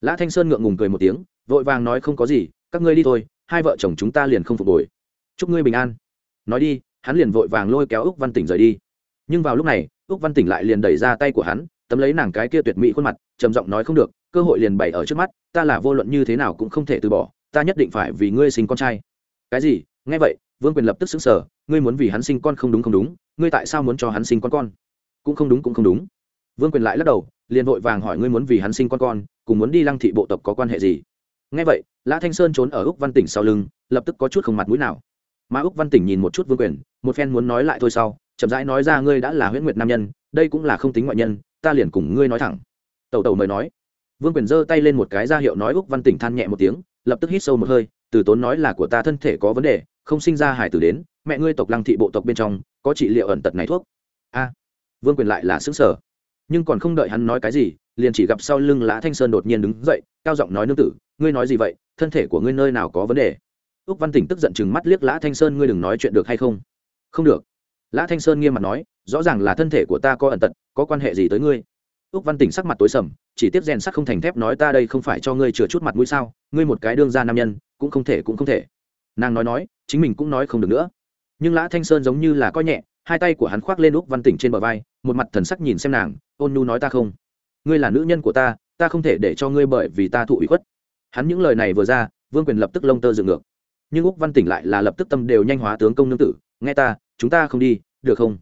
Lã thanh sơn ngượng ngùng cười một tiếng, vội vàng nói không có gì, các ngươi đi thôi, hai vợ chồng chúng ta liền không phục hồi. Chúc ngươi bình an. Nói đi, hắn liền vội vàng lôi kéo úc văn tỉnh rời đi. Nhưng vào lúc này, úc văn tỉnh lại liền đẩy ra tay của hắn tấm lấy nàng cái kia tuyệt mỹ khuôn mặt, trầm giọng nói không được, cơ hội liền bày ở trước mắt, ta là vô luận như thế nào cũng không thể từ bỏ, ta nhất định phải vì ngươi sinh con trai. Cái gì? Nghe vậy, vương quyền lập tức xứng sở ngươi muốn vì hắn sinh con không đúng không đúng, ngươi tại sao muốn cho hắn sinh con con? Cũng không đúng cũng không đúng. Vương quyền lại lắc đầu, liền vội vàng hỏi ngươi muốn vì hắn sinh con con, cùng muốn đi lăng thị bộ tộc có quan hệ gì? Nghe vậy, lã thanh sơn trốn ở úc văn tỉnh sau lưng, lập tức có chút không mặt mũi nào. Mà úc văn tỉnh nhìn một chút vương quyền, một phen muốn nói lại thôi sau, chậm rãi nói ra ngươi đã là huyễn nguyệt nam nhân đây cũng là không tính ngoại nhân, ta liền cùng ngươi nói thẳng. Tẩu tẩu mời nói. Vương quyền giơ tay lên một cái ra hiệu nói úc văn tỉnh than nhẹ một tiếng, lập tức hít sâu một hơi, từ tốn nói là của ta thân thể có vấn đề, không sinh ra hải tử đến, mẹ ngươi tộc lăng thị bộ tộc bên trong, có trị liệu ẩn tật này thuốc. A. Vương quyền lại là xứng sở nhưng còn không đợi hắn nói cái gì, liền chỉ gặp sau lưng lã thanh sơn đột nhiên đứng dậy, cao giọng nói nương tử, ngươi nói gì vậy? Thân thể của ngươi nơi nào có vấn đề? Úc văn tỉnh tức giận chừng mắt liếc lã thanh sơn, ngươi đừng nói chuyện được hay không? Không được. Lã thanh sơn nghiêm mặt nói rõ ràng là thân thể của ta có ẩn tật, có quan hệ gì tới ngươi? Úc văn tỉnh sắc mặt tối sầm, chỉ tiếp rèn sắc không thành thép nói ta đây không phải cho ngươi chừa chút mặt mũi sao, ngươi một cái đương gia nam nhân, cũng không thể, cũng không thể. Nàng nói nói, chính mình cũng nói không được nữa. Nhưng lã thanh sơn giống như là coi nhẹ, hai tay của hắn khoác lên úc văn tỉnh trên bờ vai, một mặt thần sắc nhìn xem nàng, ôn nhu nói ta không. Ngươi là nữ nhân của ta ta không thể để cho ngươi bởi vì ta thụ ủy khuất. Hắn những lời này vừa ra, vương quyền lập tức lông tơ dựng ngược. Nhưng úc văn tỉnh lại là lập tức tâm đều nhanh hóa tướng công nương tử, nghe ta, chúng ta không đi, được không?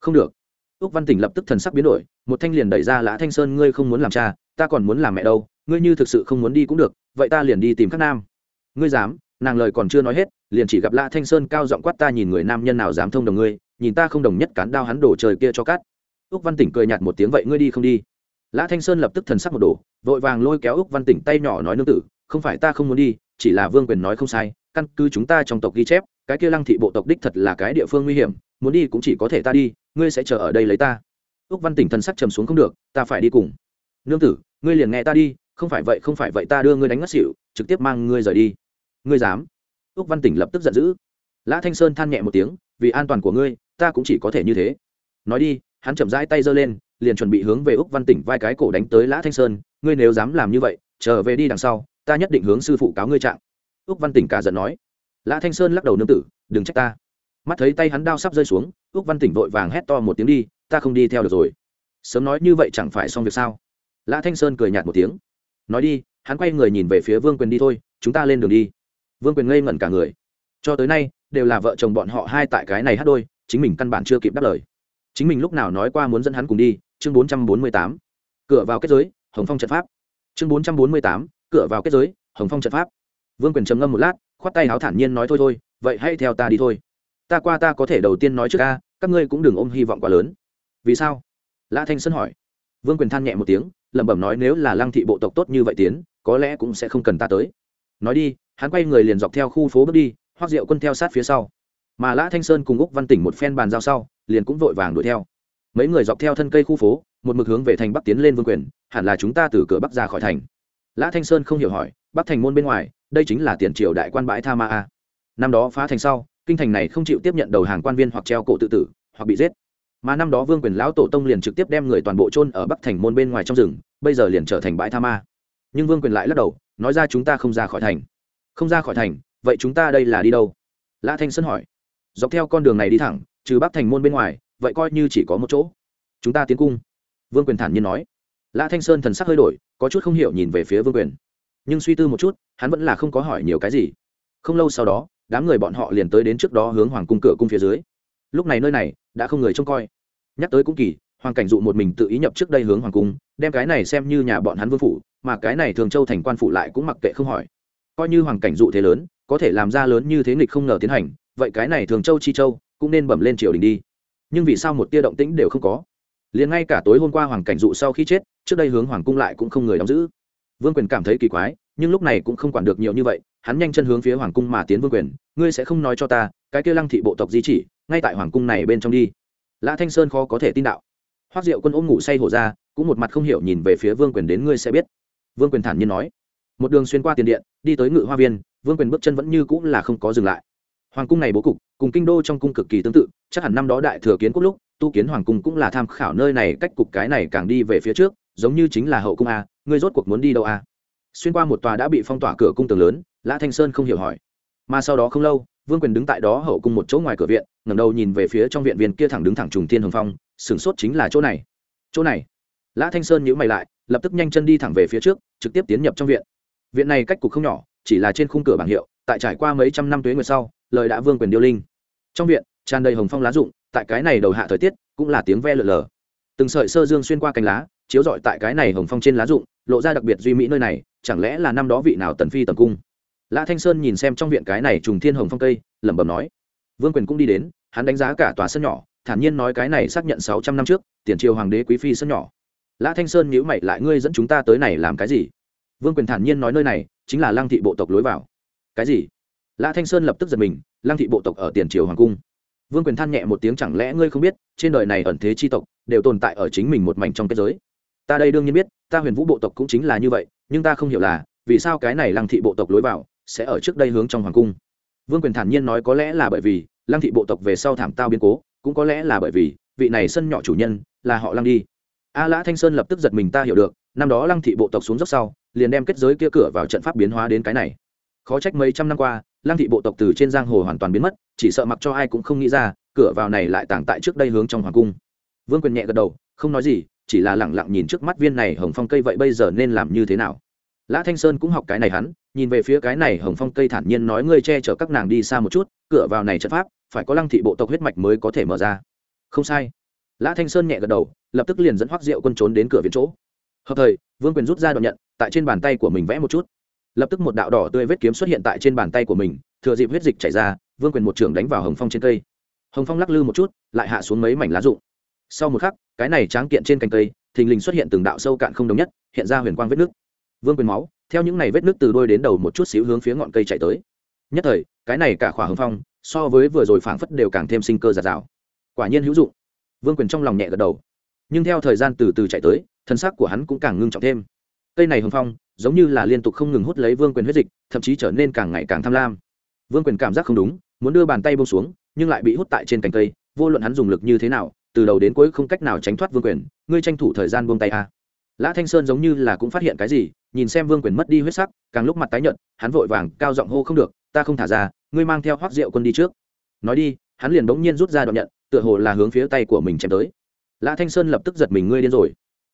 Không được. Úc văn tỉnh lập tức thần sắc biến đổi, một thanh liền đẩy ra lã thanh sơn, ngươi không muốn làm cha, ta còn muốn làm mẹ đâu, ngươi như thực sự không muốn đi cũng được, vậy ta liền đi tìm các nam. Ngươi dám, nàng lời còn chưa nói hết, liền chỉ gặp lã thanh sơn cao giọng quát ta nhìn người nam nhân nào dám thông đồng ngươi, nhìn ta không đồng nhất cán đao hắn đổ trời kia cho cát úc văn tỉnh cười nhạt một tiếng, vậy ngươi đi không đi? Lã thanh sơn lập tức thần sắc một đổ, vội vàng lôi kéo úc văn tỉnh tay nhỏ nói nương tử, không phải ta không muốn đi, chỉ là vương quyền nói không sai, căn cứ chúng ta trong tộc ghi chép, cái kia lăng thị bộ tộc đích thật là cái địa phương nguy hiểm muốn đi cũng chỉ có thể ta đi, ngươi sẽ chờ ở đây lấy ta. Úc văn tỉnh thần sắc trầm xuống không được, ta phải đi cùng. Nương tử, ngươi liền nghe ta đi, không phải vậy, không phải vậy, ta đưa ngươi đánh ngất xỉu, trực tiếp mang ngươi rời đi. Ngươi dám? Úc văn tỉnh lập tức giận dữ. Lã thanh sơn than nhẹ một tiếng, vì an toàn của ngươi, ta cũng chỉ có thể như thế. Nói đi, hắn chậm rãi tay giơ lên, liền chuẩn bị hướng về úc văn tỉnh vai cái cổ đánh tới lã thanh sơn, ngươi nếu dám làm như vậy, trở về đi đằng sau, ta nhất định hướng sư phụ cáo ngươi trạng. Úc văn tỉnh cả giận nói. Lã thanh sơn lắc đầu nương tử, đừng trách ta mắt thấy tay hắn đao sắp rơi xuống ước văn tỉnh vội vàng hét to một tiếng đi, ta không đi theo được rồi. Sớm nói như vậy chẳng phải xong việc sao? Lã thanh sơn cười nhạt một tiếng. Nói đi, hắn quay người nhìn về phía vương quyền đi thôi, chúng ta lên đường đi. Vương quyền ngây ngẩn cả người. Cho tới nay, đều là vợ chồng bọn họ hai tại cái này hát đôi, chính mình căn bản chưa kịp đáp lời. Chính mình lúc nào nói qua muốn dẫn hắn cùng đi, chương bốn trăm bốn mươi tám. Cửa vào kết giới, hồng phong trận pháp. Chương bốn trăm bốn mươi tám, cửa vào kết giới, hồng phong trận pháp. Vương quyền trầm ngâm một lát, khoát tay háo thản nhiên nói, thôi thôi, vậy hãy theo ta đi thôi ta qua ta có thể đầu tiên nói trước ca các ngươi cũng đừng ôm hy vọng quá lớn. Vì sao? Lã thanh sơn hỏi. Vương quyền than nhẹ một tiếng, lẩm bẩm nói nếu là lăng thị bộ tộc tốt như vậy tiến, có lẽ cũng sẽ không cần ta tới. Nói đi, hắn quay người liền dọc theo khu phố bước đi, hoác diệu quân theo sát phía sau. Mà lã thanh sơn cùng úc văn tỉnh một phen bàn giao sau, liền cũng vội vàng đuổi theo. Mấy người dọc theo thân cây khu phố, một mực hướng về thành bắc tiến lên vương quyền, hẳn là chúng ta từ cửa bắc ra khỏi thành. Lã thanh sơn không hiểu hỏi, bắc thành môn bên ngoài, đây chính là tiền triều đại quan bãi tha ma a. Năm đó phá thành sau kinh thành này không chịu tiếp nhận đầu hàng quan viên hoặc treo cổ tự tử, hoặc bị giết. Mà năm đó vương quyền lão tổ tông liền trực tiếp đem người toàn bộ chôn ở bắc thành môn bên ngoài trong rừng, bây giờ liền trở thành bãi tha ma. Nhưng vương quyền lại lắc đầu, nói ra chúng ta không ra khỏi thành. Không ra khỏi thành, vậy chúng ta đây là đi đâu? Lã thanh sơn hỏi. Dọc theo con đường này đi thẳng, trừ bắc thành môn bên ngoài, vậy coi như chỉ có một chỗ. Chúng ta tiến cung. Vương quyền thản nhiên nói. Lã thanh sơn thần sắc hơi đổi, có chút không hiểu nhìn về phía vương quyền. Nhưng suy tư một chút, hắn vẫn là không có hỏi nhiều cái gì. Không lâu sau đó đám người bọn họ liền tới đến trước đó hướng hoàng cung cửa cung phía dưới. Lúc này nơi này đã không người trông coi. Nhắc tới cũng kỳ, hoàng cảnh dụ một mình tự ý nhập trước đây hướng hoàng cung, đem cái này xem như nhà bọn hắn vương phủ, mà cái này thường châu thành quan phủ lại cũng mặc kệ không hỏi. Coi như hoàng cảnh dụ thế lớn, có thể làm ra lớn như thế nghịch không ngờ tiến hành, vậy cái này thường châu chi châu cũng nên bẩm lên triều đình đi. Nhưng vì sao một tia động tĩnh đều không có? Liền ngay cả tối hôm qua hoàng cảnh dụ sau khi chết, trước đây hướng hoàng cung lại cũng không người đóng giữ. Vương quyền cảm thấy kỳ quái, nhưng lúc này cũng không quản được nhiều như vậy hắn nhanh chân hướng phía hoàng cung mà tiến vương quyền, ngươi sẽ không nói cho ta, cái kia lăng thị bộ tộc di chỉ, ngay tại hoàng cung này bên trong đi. Lã thanh sơn khó có thể tin đạo. Hoác diệu quân ôm ngủ say hổ ra, cũng một mặt không hiểu nhìn về phía vương quyền đến ngươi sẽ biết. Vương quyền thản nhiên nói, một đường xuyên qua tiền điện, đi tới ngự hoa viên, vương quyền bước chân vẫn như cũng là không có dừng lại. Hoàng cung này bố cục, cùng kinh đô trong cung cực kỳ tương tự, chắc hẳn năm đó đại thừa kiến quốc lúc, tu kiến hoàng cung cũng là tham khảo nơi này, cách cục cái này càng đi về phía trước, giống như chính là hậu cung a, ngươi rốt cuộc muốn đi đâu a? Xuyên qua một tòa đã bị phong tỏa cửa cung tường lớn, lã thanh sơn không hiểu hỏi. Mà sau đó không lâu, vương quyền đứng tại đó hậu cung một chỗ ngoài cửa viện, ngẩng đầu nhìn về phía trong viện viên kia thẳng đứng thẳng trùng thiên hồng phong, sửng sốt chính là chỗ này. Chỗ này? Lã thanh sơn nhíu mày lại, lập tức nhanh chân đi thẳng về phía trước, trực tiếp tiến nhập trong viện. Viện này cách cục không nhỏ, chỉ là trên khung cửa bảng hiệu, tại trải qua mấy trăm năm tuế nguyệt sau, lời đã vương quyền điêu linh. Trong viện, tràn đầy hồng phong lá rụng, tại cái này đầu hạ thời tiết, cũng là tiếng ve lờ lờ. Từng sợi sơ dương xuyên qua cành lá, chiếu rọi tại cái này hồng phong trên lá rụng lộ ra đặc biệt duy mỹ nơi này, chẳng lẽ là năm đó vị nào tần phi tầm cung? Lã thanh sơn nhìn xem trong viện cái này trùng thiên hồng phong cây, lẩm bẩm nói. Vương quyền cũng đi đến, hắn đánh giá cả tòa sân nhỏ, thản nhiên nói cái này xác nhận sáu trăm năm trước, tiền triều hoàng đế quý phi sân nhỏ. Lã thanh sơn nhíu mày lại, ngươi dẫn chúng ta tới này làm cái gì? Vương quyền thản nhiên nói nơi này, chính là lăng thị bộ tộc lối vào. Cái gì? Lã thanh sơn lập tức giật mình, lăng thị bộ tộc ở tiền triều hoàng cung. Vương quyền than nhẹ một tiếng, chẳng lẽ ngươi không biết, trên đời này ẩn thế chi tộc, đều tồn tại ở chính mình một mảnh trong kết giới? Ta đây đương nhiên biết, ta huyền vũ bộ tộc cũng chính là như vậy, nhưng ta không hiểu là, vì sao cái này lăng thị bộ tộc lối vào sẽ ở trước đây hướng trong hoàng cung? Vương quyền thản nhiên nói có lẽ là bởi vì, lăng thị bộ tộc về sau thảm tao biến cố, cũng có lẽ là bởi vì, vị này sân nhỏ chủ nhân là họ lăng đi. A lã thanh sơn lập tức giật mình ta hiểu được, năm đó lăng thị bộ tộc xuống dốc sau, liền đem kết giới kia cửa vào trận pháp biến hóa đến cái này. Khó trách mấy trăm năm qua, lăng thị bộ tộc từ trên giang hồ hoàn toàn biến mất, chỉ sợ mặc cho ai cũng không nghĩ ra, cửa vào này lại tàng tại trước đây hướng trong hoàng cung. Vương quyền nhẹ gật đầu, không nói gì chỉ là lẳng lặng nhìn trước mắt viên này hồng phong cây vậy bây giờ nên làm như thế nào? Lã thanh sơn cũng học cái này hắn, nhìn về phía cái này hồng phong cây thản nhiên nói ngươi che chở các nàng đi xa một chút, cửa vào này trận pháp, phải có lăng thị bộ tộc huyết mạch mới có thể mở ra. Không sai. Lã thanh sơn nhẹ gật đầu, lập tức liền dẫn hoác rượu quân trốn đến cửa viện chỗ. Hợp thời, vương quyền rút ra đoạn nhận, tại trên bàn tay của mình vẽ một chút. Lập tức một đạo đỏ tươi vết kiếm xuất hiện tại trên bàn tay của mình, thừa dịp huyết dịch chảy ra, vương quyền một trường đánh vào hồng phong trên cây. Hồng phong lắc lư một chút, lại hạ xuống mấy mảnh lá rụng sau một khắc, cái này tráng kiện trên cành cây, thình lình xuất hiện từng đạo sâu cạn không đồng nhất, hiện ra huyền quang vết nước. Vương quyền máu, theo những này vết nước từ đôi đến đầu một chút xíu hướng phía ngọn cây chạy tới. Nhất thời, cái này cả khỏa hưng phong, so với vừa rồi phảng phất đều càng thêm sinh cơ giạt rào. Quả nhiên hữu dụng. Vương quyền trong lòng nhẹ gật đầu. Nhưng theo thời gian từ từ chạy tới, thân xác của hắn cũng càng ngưng trọng thêm. Cây này hưng phong, giống như là liên tục không ngừng hút lấy vương quyền huyết dịch, thậm chí trở nên càng ngày càng tham lam. Vương quyền cảm giác không đúng, muốn đưa bàn tay bông xuống, nhưng lại bị hút tại trên cành cây, vô luận hắn dùng lực như thế nào từ đầu đến cuối không cách nào tránh thoát vương quyền, ngươi tranh thủ thời gian buông tay a. Lã thanh sơn giống như là cũng phát hiện cái gì, nhìn xem vương quyền mất đi huyết sắc, càng lúc mặt tái nhợt, hắn vội vàng cao giọng hô không được, ta không thả ra, ngươi mang theo hoác rượu quân đi trước. Nói đi, hắn liền bỗng nhiên rút ra đoạn nhận, tựa hồ là hướng phía tay của mình chém tới. Lã thanh sơn lập tức giật mình, ngươi điên rồi.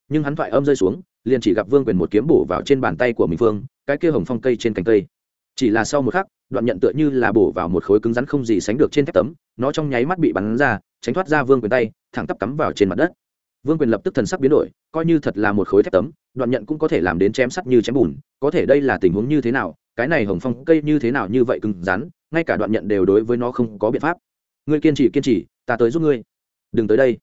Nhưng hắn thoại âm rơi xuống, liền chỉ gặp vương quyền một kiếm bổ vào trên bàn tay của mình phương, cái kia hồng phong cây trên cành cây. Chỉ là sau một khắc, đoạn nhận tựa như là bổ vào một khối cứng rắn không gì sánh được trên thép tấm, nó trong nháy mắt bị bắn ra tránh thoát ra vương quyền tay, thẳng tắp cắm vào trên mặt đất. Vương quyền lập tức thần sắc biến đổi, coi như thật là một khối thép tấm, đoạn nhận cũng có thể làm đến chém sắt như chém bùn, có thể đây là tình huống như thế nào, cái này hồng phong cây như thế nào như vậy cứng rắn, ngay cả đoạn nhận đều đối với nó không có biện pháp. Ngươi kiên trì kiên trì, ta tới giúp ngươi. Đừng tới đây.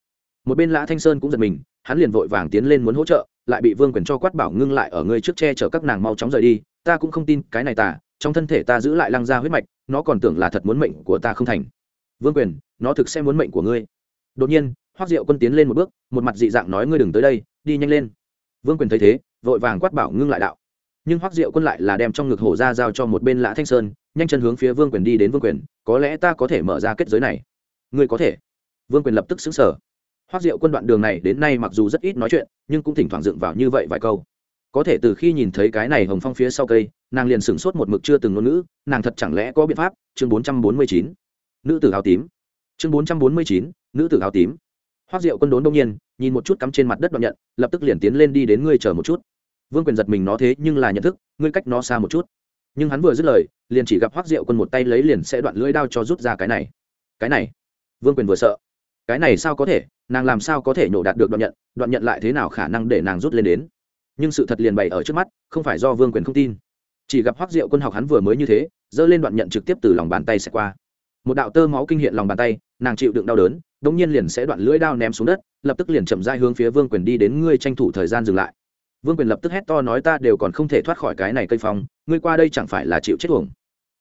Một bên lã thanh sơn cũng giật mình, hắn liền vội vàng tiến lên muốn hỗ trợ, lại bị vương quyền cho quát bảo ngưng lại ở ngươi trước che chở các nàng mau chóng rời đi, ta cũng không tin cái này tả trong thân thể ta giữ lại lăng ra huyết mạch, nó còn tưởng là thật muốn mệnh của ta không thành vương quyền, nó thực sẽ muốn mệnh của ngươi. Đột nhiên hoác diệu quân tiến lên một bước, một mặt dị dạng nói ngươi đừng tới đây, đi nhanh lên. Vương quyền thấy thế, vội vàng quát bảo ngưng lại đạo. Nhưng hoác diệu quân lại là đem trong ngực hổ ra giao cho một bên lã thanh sơn, nhanh chân hướng phía vương quyền đi đến vương quyền, có lẽ ta có thể mở ra kết giới này. Ngươi có thể. Vương quyền lập tức xứng sở hoác diệu quân đoạn đường này đến nay mặc dù rất ít nói chuyện, nhưng cũng thỉnh thoảng dựng vào như vậy vài câu. Có thể từ khi nhìn thấy cái này hồng phong phía sau cây, nàng liền sửng sốt một mực chưa từng ngôn ngữ, nàng thật chẳng lẽ có biện pháp? Chương bốn trăm bốn mươi chín nữ tử áo tím. Chương bốn trăm bốn mươi chín, nữ tử áo tím. Hoác diệu quân đốn đông nhiên, nhìn một chút cắm trên mặt đất đoạn nhận, lập tức liền tiến lên đi đến ngươi chờ một chút. Vương quyền giật mình nó thế nhưng là nhận thức, ngươi cách nó xa một chút. Nhưng hắn vừa dứt lời, liền chỉ gặp hoác rượu quân một tay lấy liền sẽ đoạn lưỡi đao cho rút ra cái này. Cái này? Vương quyền vừa sợ. Cái này sao có thể? Nàng làm sao có thể nhổ đạt được đoạn nhận? Đoạn nhận lại thế nào khả năng để nàng rút lên đến? Nhưng sự thật liền bày ở trước mắt, không phải do vương quyền không tin. Chỉ gặp hoác diệu quân học hắn vừa mới như thế, giơ lên đoạn nhận trực tiếp từ lòng bàn tay sẽ qua một đạo tơ máu kinh hiện lòng bàn tay, nàng chịu đựng đau đớn, đống nhiên liền sẽ đoạn lưỡi đao ném xuống đất, lập tức liền chậm dai hướng phía vương quyền đi đến, ngươi tranh thủ thời gian dừng lại. Vương quyền lập tức hét to nói, ta đều còn không thể thoát khỏi cái này cây phong, ngươi qua đây chẳng phải là chịu chết tuồng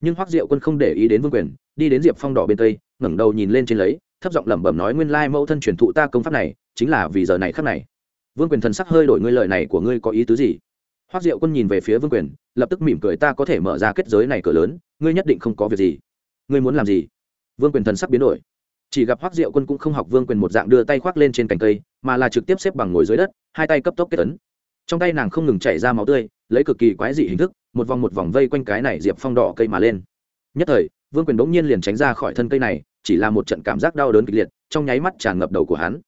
nhưng hoác diệu quân không để ý đến vương quyền, đi đến diệp phong đỏ bên tây, ngẩng đầu nhìn lên trên lấy, thấp giọng lẩm bẩm nói, nguyên lai mẫu thân truyền thụ ta công pháp này, chính là vì giờ này khắc này. Vương quyền thần sắc hơi đổi, ngươi lời này của ngươi có ý tứ gì? Hoác diệu quân nhìn về phía vương quyền, lập tức mỉm cười, ta có thể mở ra kết giới này cửa lớn, ngươi nhất định không có việc gì ngươi muốn làm gì? Vương quyền thần sắc biến đổi. Chỉ gặp hoác diệu quân cũng không học vương quyền một dạng đưa tay khoác lên trên cành cây, mà là trực tiếp xếp bằng ngồi dưới đất, hai tay cấp tốc kết tấn trong tay nàng không ngừng chảy ra máu tươi, lấy cực kỳ quái dị hình thức, một vòng một vòng vây quanh cái này diệp phong đỏ cây mà lên. Nhất thời, vương quyền bỗng nhiên liền tránh ra khỏi thân cây này, chỉ là một trận cảm giác đau đớn kịch liệt, trong nháy mắt tràn ngập đầu của hắn.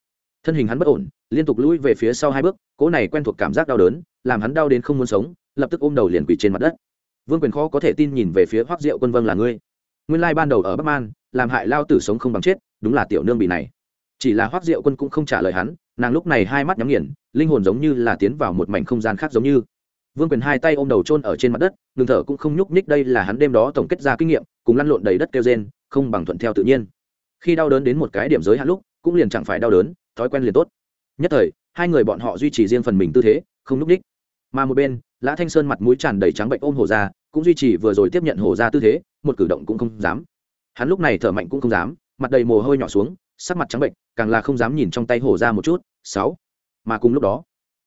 Thân hình hắn bất ổn, liên tục lùi về phía sau hai bước, cỗ này quen thuộc cảm giác đau đớn, làm hắn đau đến không muốn sống, lập tức ôm đầu liền quỳ trên mặt đất. Vương quyền khó có thể tin nhìn về phía hoác diệu quân vâng là ngươi nguyên lai ban đầu ở bắc man, làm hại lao tử sống không bằng chết, đúng là tiểu nương bị này. Chỉ là hoác diệu quân cũng không trả lời hắn, nàng lúc này hai mắt nhắm nghiền, linh hồn giống như là tiến vào một mảnh không gian khác giống như. Vương quyền hai tay ôm đầu trôn ở trên mặt đất, ngừng thở cũng không nhúc nhích đây là hắn đêm đó tổng kết ra kinh nghiệm, cùng lăn lộn đầy đất kêu rên, không bằng thuận theo tự nhiên. Khi đau đớn đến một cái điểm giới hạn lúc, cũng liền chẳng phải đau đớn, thói quen liền tốt. Nhất thời, hai người bọn họ duy trì riêng phần mình tư thế, không nhúc nhích. Mà một bên, lã thanh sơn mặt mũi tràn đầy trắng bệnh ôm hổ ra, cũng duy trì vừa rồi tiếp nhận hổ ra tư thế một cử động cũng không dám. Hắn lúc này thở mạnh cũng không dám, mặt đầy mồ hôi nhỏ xuống, sắc mặt trắng bệnh, càng là không dám nhìn trong tay hổ ra một chút. Sáu. Mà cùng lúc đó,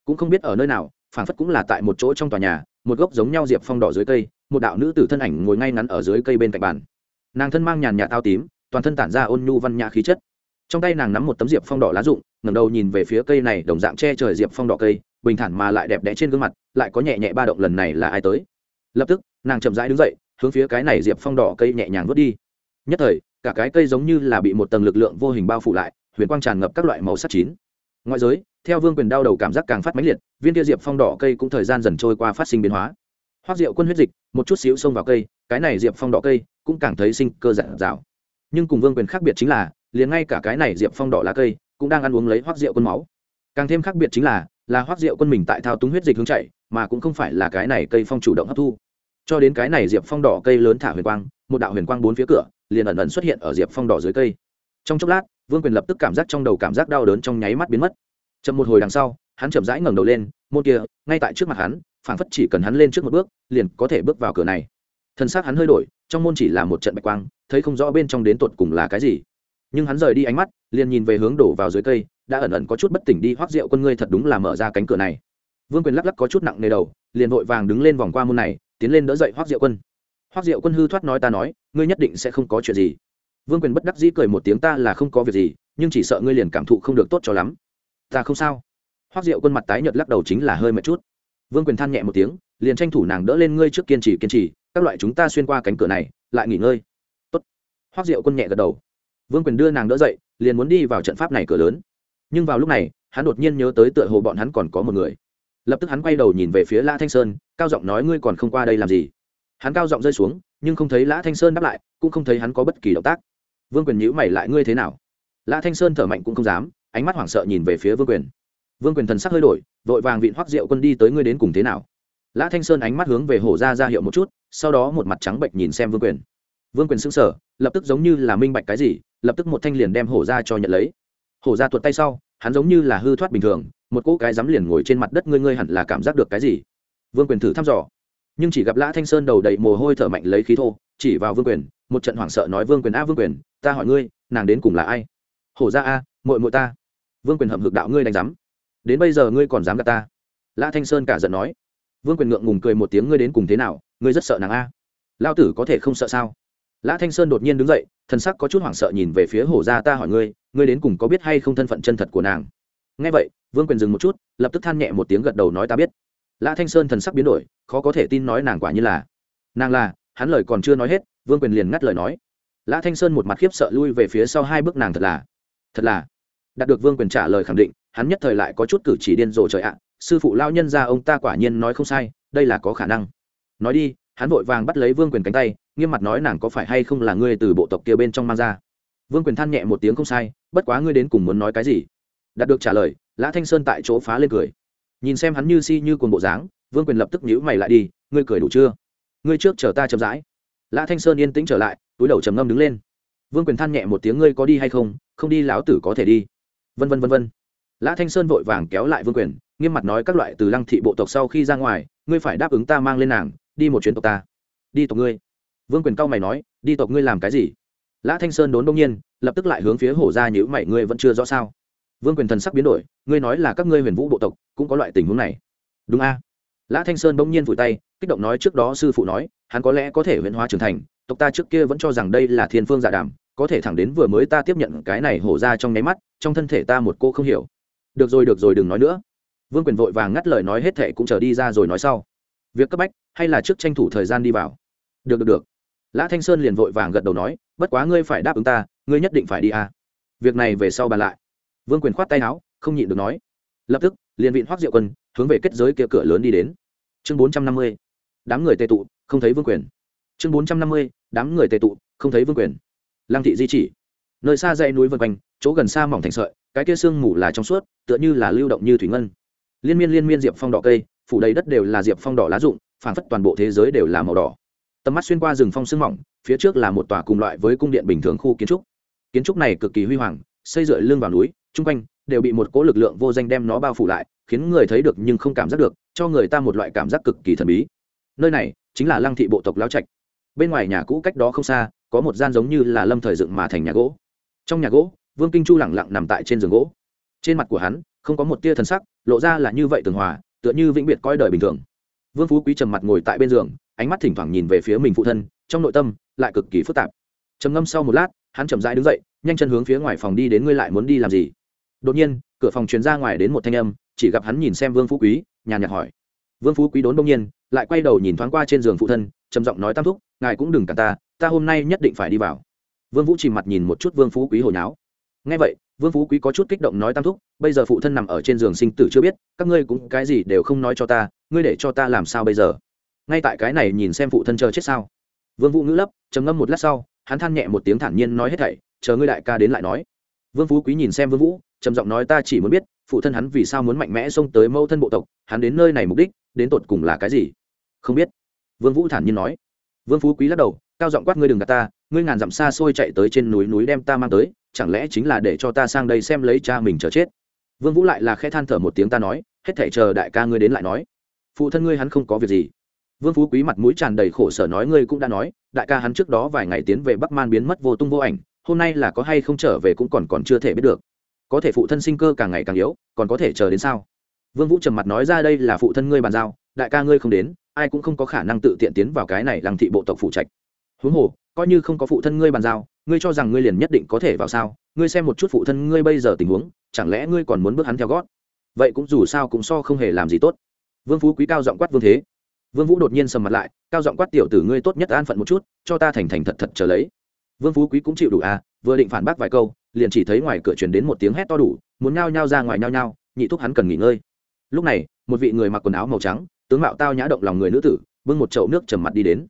cũng không biết ở nơi nào phản phất cũng là tại một chỗ trong tòa nhà, một gốc giống nhau diệp phong đỏ dưới cây, một đạo nữ tử thân ảnh ngồi ngay ngắn ở dưới cây bên cạnh bàn. Nàng thân mang nhàn nhạt tao tím, toàn thân tản ra ôn nhu văn nhã khí chất. Trong tay nàng nắm một tấm diệp phong đỏ lá rụng, ngẩng đầu nhìn về phía cây này đồng dạng che trời diệp phong đỏ cây, bình thản mà lại đẹp đẽ trên gương mặt, lại có nhẹ nhẹ ba động lần này là ai tới. Lập tức, nàng chậm rãi đứng dậy hướng phía cái này diệp phong đỏ cây nhẹ nhàng vớt đi. Nhất thời, cả cái cây giống như là bị một tầng lực lượng vô hình bao phủ lại, huyền quang tràn ngập các loại màu sắc chín. Ngoại giới, theo vương quyền đau đầu cảm giác càng phát mãnh liệt, viên kia diệp phong đỏ cây cũng thời gian dần trôi qua phát sinh biến hóa. Hoác diệu quân huyết dịch, một chút xíu xông vào cây, cái này diệp phong đỏ cây cũng càng thấy sinh cơ giản dạo nhưng cùng vương quyền khác biệt chính là, liền ngay cả cái này diệp phong đỏ lá cây cũng đang ăn uống lấy hoác rượu quân máu. Càng thêm khác biệt chính là là hoác rượu quân mình tại thao túng huyết dịch hướng chạy, mà cũng không phải là cái này cây phong chủ động hấp thu cho đến cái này diệp phong đỏ cây lớn thả huyền quang, một đạo huyền quang bốn phía cửa, liền ẩn ẩn xuất hiện ở diệp phong đỏ dưới cây. Trong chốc lát, vương quyền lập tức cảm giác trong đầu cảm giác đau đớn trong nháy mắt biến mất. Chậm một hồi đằng sau, hắn chậm rãi ngẩng đầu lên, môn kia, ngay tại trước mặt hắn, phảng phất chỉ cần hắn lên trước một bước, liền có thể bước vào cửa này. Thân xác hắn hơi đổi, trong môn chỉ là một trận bạch quang, thấy không rõ bên trong đến tột cùng là cái gì. Nhưng hắn rời đi ánh mắt, liền nhìn về hướng đổ vào dưới cây, đã ẩn ẩn có chút bất tỉnh đi hoác rượu quân ngươi thật đúng là mở ra cánh cửa này. Vương quyền lắc lắc có chút nặng nề đầu, liền vội vàng đứng lên vòng qua môn này tiến lên đỡ dậy hoác diệu quân. Hoác diệu quân hư thoát nói ta nói, ngươi nhất định sẽ không có chuyện gì. Vương quyền bất đắc dĩ cười một tiếng ta là không có việc gì, nhưng chỉ sợ ngươi liền cảm thụ không được tốt cho lắm. Ta không sao. Hoác diệu quân mặt tái nhợt lắc đầu chính là hơi mệt chút. Vương quyền than nhẹ một tiếng, liền tranh thủ nàng đỡ lên ngươi trước kiên trì kiên trì, các loại chúng ta xuyên qua cánh cửa này, lại nghỉ ngơi. Tốt. Hoác diệu quân nhẹ gật đầu. Vương quyền đưa nàng đỡ dậy, liền muốn đi vào trận pháp này cửa lớn. Nhưng vào lúc này, hắn đột nhiên nhớ tới tựa hồ bọn hắn còn có một người lập tức hắn quay đầu nhìn về phía lã thanh sơn, cao giọng nói, ngươi còn không qua đây làm gì? Hắn cao giọng rơi xuống, nhưng không thấy lã thanh sơn đáp lại, cũng không thấy hắn có bất kỳ động tác. Vương quyền nhữ mày lại, ngươi thế nào? Lã thanh sơn thở mạnh cũng không dám, ánh mắt hoảng sợ nhìn về phía vương quyền. Vương quyền thần sắc hơi đổi, vội vàng vịn hoắc rượu quân đi tới ngươi đến cùng thế nào? Lã thanh sơn ánh mắt hướng về hổ ra ra hiệu một chút, sau đó một mặt trắng bệnh nhìn xem vương quyền. Vương quyền sững sờ, lập tức giống như là minh bạch cái gì, lập tức một thanh liền đem hổ ra cho nhận lấy. Hổ ra tuột tay sau, hắn giống như là hư thoát bình thường một cỗ cái dám liền ngồi trên mặt đất ngươi ngươi hẳn là cảm giác được cái gì? Vương quyền thử thăm dò. Nhưng chỉ gặp lã thanh sơn đầu đầy mồ hôi thở mạnh lấy khí thô, chỉ vào vương quyền, một trận hoảng sợ nói, vương quyền a, vương quyền, ta hỏi ngươi, nàng đến cùng là ai? Hổ ra a, muội mội ta. Vương quyền hậm hực đạo, ngươi đánh giám. Đến bây giờ ngươi còn dám gạt ta? Lã thanh sơn cả giận nói. Vương quyền ngượng ngùng cười một tiếng, ngươi đến cùng thế nào? Ngươi rất sợ nàng a. Lao tử có thể không sợ sao? Lã thanh sơn đột nhiên đứng dậy thân sắc có chút hoảng sợ nhìn về phía hổ gia ta hỏi ngươi ngươi đến cùng có biết hay không thân phận chân thật của nàng? Nghe vậy, vương quyền dừng một chút, lập tức than nhẹ một tiếng gật đầu nói ta biết. Lã thanh sơn thần sắc biến đổi, khó có thể tin nói nàng quả như là. Nàng là, hắn lời còn chưa nói hết, vương quyền liền ngắt lời nói. Lã thanh sơn một mặt khiếp sợ lui về phía sau hai bước nàng thật là thật là. Đạt được vương quyền trả lời khẳng định, hắn nhất thời lại có chút cử chỉ điên rồ trời ạ, sư phụ lao nhân ra ông ta quả nhiên nói không sai, đây là có khả năng. Nói đi, hắn vội vàng bắt lấy vương quyền cánh tay, nghiêm mặt nói nàng có phải hay không là ngươi từ bộ tộc kia bên trong mang ra. Vương quyền than nhẹ một tiếng không sai, bất quá ngươi đến cùng muốn nói cái gì? Đạt được trả lời, lã thanh sơn tại chỗ phá lên cười. Nhìn xem hắn như si như cồn bộ dáng, vương quyền lập tức nhữ mày lại đi, ngươi cười đủ chưa? Ngươi trước chờ ta chậm rãi. Lã thanh sơn yên tĩnh trở lại, túi đầu trầm ngâm đứng lên. Vương quyền than nhẹ một tiếng, ngươi có đi hay không? Không đi lão tử có thể đi. Vân vân vân vân. Lã thanh sơn vội vàng kéo lại vương quyền, nghiêm mặt nói các loại từ lăng thị bộ tộc sau khi ra ngoài, ngươi phải đáp ứng ta mang lên nàng, đi một chuyến tộc ta. Đi tộc ngươi? Vương quyền cao mày nói, đi tộc ngươi làm cái gì? Lã thanh sơn đốn đông nhiên, lập tức lại hướng phía hổ ra nhữ mày, ngươi vẫn chưa rõ sao? Vương quyền thần sắc biến đổi ngươi nói là các ngươi huyền vũ bộ tộc cũng có loại tình huống này. Đúng a. Lã thanh sơn bỗng nhiên vùi tay kích động nói trước đó sư phụ nói hắn có lẽ có thể huyền hóa trưởng thành tộc ta trước kia vẫn cho rằng đây là thiên phương giả đàm, có thể thẳng đến vừa mới ta tiếp nhận cái này hổ ra trong nháy mắt trong thân thể ta một cô không hiểu. Được rồi được rồi đừng nói nữa. Vương quyền vội vàng ngắt lời nói hết thệ cũng chờ đi ra rồi nói sau. Việc cấp bách hay là trước tranh thủ thời gian đi vào? Được được được. Lã thanh sơn liền vội vàng gật đầu nói bất quá ngươi phải đáp ứng ta ngươi nhất định phải đi à. việc này về sau bàn lại vương quyền khoát tay áo, không nhịn được nói. Lập tức, liền vịn hoác diệu quân, hướng về kết giới kia cửa lớn đi đến. Chương bốn trăm năm mươi, đám người tệ tụ, không thấy vương quyền. Chương bốn trăm năm mươi, đám người tệ tụ, không thấy vương quyền. Lăng thị di chỉ. Nơi xa dãy núi vân quanh, chỗ gần xa mỏng thành sợi, cái kia sương mù là trong suốt, tựa như là lưu động như thủy ngân. Liên miên liên miên diệp phong đỏ cây, phủ đầy đất đều là diệp phong đỏ lá rụng phản phất toàn bộ thế giới đều là màu đỏ. Tầm mắt xuyên qua rừng phong sương mỏng, phía trước là một tòa cùng loại với cung điện bình thường khu kiến trúc. Kiến trúc này cực kỳ huy hoàng xây dựa lưng vào núi, chung quanh đều bị một cỗ lực lượng vô danh đem nó bao phủ lại, khiến người thấy được nhưng không cảm giác được, cho người ta một loại cảm giác cực kỳ thần bí. Nơi này chính là lăng thị bộ tộc lao trạch. Bên ngoài nhà cũ cách đó không xa, có một gian giống như là lâm thời dựng mà thành nhà gỗ. Trong nhà gỗ, vương kinh chu lẳng lặng nằm tại trên giường gỗ. Trên mặt của hắn, không có một tia thần sắc, lộ ra là như vậy tường hòa, tựa như vĩnh biệt coi đời bình thường. Vương phú quý trầm mặt ngồi tại bên giường, ánh mắt thỉnh thoảng nhìn về phía mình phụ thân, trong nội tâm lại cực kỳ phức tạp. Trầm ngâm sau một lát, hắn chậm rãi đứng dậy nhanh chân hướng phía ngoài phòng đi đến ngươi lại muốn đi làm gì? Đột nhiên, cửa phòng truyền ra ngoài đến một thanh âm, chỉ gặp hắn nhìn xem vương phú quý, nhàn nhạt hỏi. Vương phú quý đốn đông nhiên, lại quay đầu nhìn thoáng qua trên giường phụ thân, trầm giọng nói tam thúc, ngài cũng đừng cả ta ta hôm nay nhất định phải đi vào. Vương vũ chìm mặt nhìn một chút vương phú quý hồi náo. Ngay vậy, vương phú quý có chút kích động nói tam thúc, bây giờ phụ thân nằm ở trên giường sinh tử chưa biết, các ngươi cũng cái gì đều không nói cho ta, ngươi để cho ta làm sao bây giờ? Ngay tại cái này nhìn xem phụ thân chờ chết sao? Vương vũ ngữ lấp, trầm ngâm một lát sau, hắn than nhẹ một tiếng thản nhiên nói hết thảy chờ ngươi đại ca đến lại nói. Vương phú quý nhìn xem vương vũ, trầm giọng nói, ta chỉ muốn biết, phụ thân hắn vì sao muốn mạnh mẽ xông tới mâu thân bộ tộc, hắn đến nơi này mục đích, đến tột cùng là cái gì? Không biết. Vương vũ thản nhiên nói. Vương phú quý lắc đầu, cao giọng quát, ngươi đừng gạt ta, ngươi ngàn dặm xa xôi chạy tới trên núi núi đem ta mang tới, chẳng lẽ chính là để cho ta sang đây xem lấy cha mình chờ chết? Vương vũ lại là khẽ than thở một tiếng, ta nói, hết thảy chờ đại ca ngươi đến lại nói. Phụ thân ngươi hắn không có việc gì. Vương phú quý mặt mũi tràn đầy khổ sở nói, ngươi cũng đã nói, đại ca hắn trước đó vài ngày tiến về bắc man biến mất vô tung vô ảnh hôm nay là có hay không trở về cũng còn còn chưa thể biết được. Có thể phụ thân sinh cơ càng ngày càng yếu, còn có thể chờ đến sao? Vương vũ trầm mặt nói ra đây là phụ thân ngươi bàn giao, đại ca ngươi không đến, ai cũng không có khả năng tự tiện tiến vào cái này lăng thị bộ tộc phụ trạch. Huống hồ, coi như không có phụ thân ngươi bàn giao, ngươi cho rằng ngươi liền nhất định có thể vào sao? Ngươi xem một chút phụ thân ngươi bây giờ tình huống, chẳng lẽ ngươi còn muốn bước hắn theo gót? Vậy cũng dù sao cũng so không hề làm gì tốt. Vương phú quý cao giọng quát vương thế. Vương vũ đột nhiên sầm mặt lại, cao giọng quát tiểu tử ngươi tốt nhất an phận một chút, cho ta thành thành thật thật trở lấy vương phú quý cũng chịu đủ à vừa định phản bác vài câu, liền chỉ thấy ngoài cửa truyền đến một tiếng hét to đủ, muốn nhao nhao ra ngoài nhao nhao, nhị thúc hắn cần nghỉ ngơi. Lúc này, một vị người mặc quần áo màu trắng, tướng mạo tao nhã động lòng người nữ tử, bưng một chậu nước trầm mặt đi đến.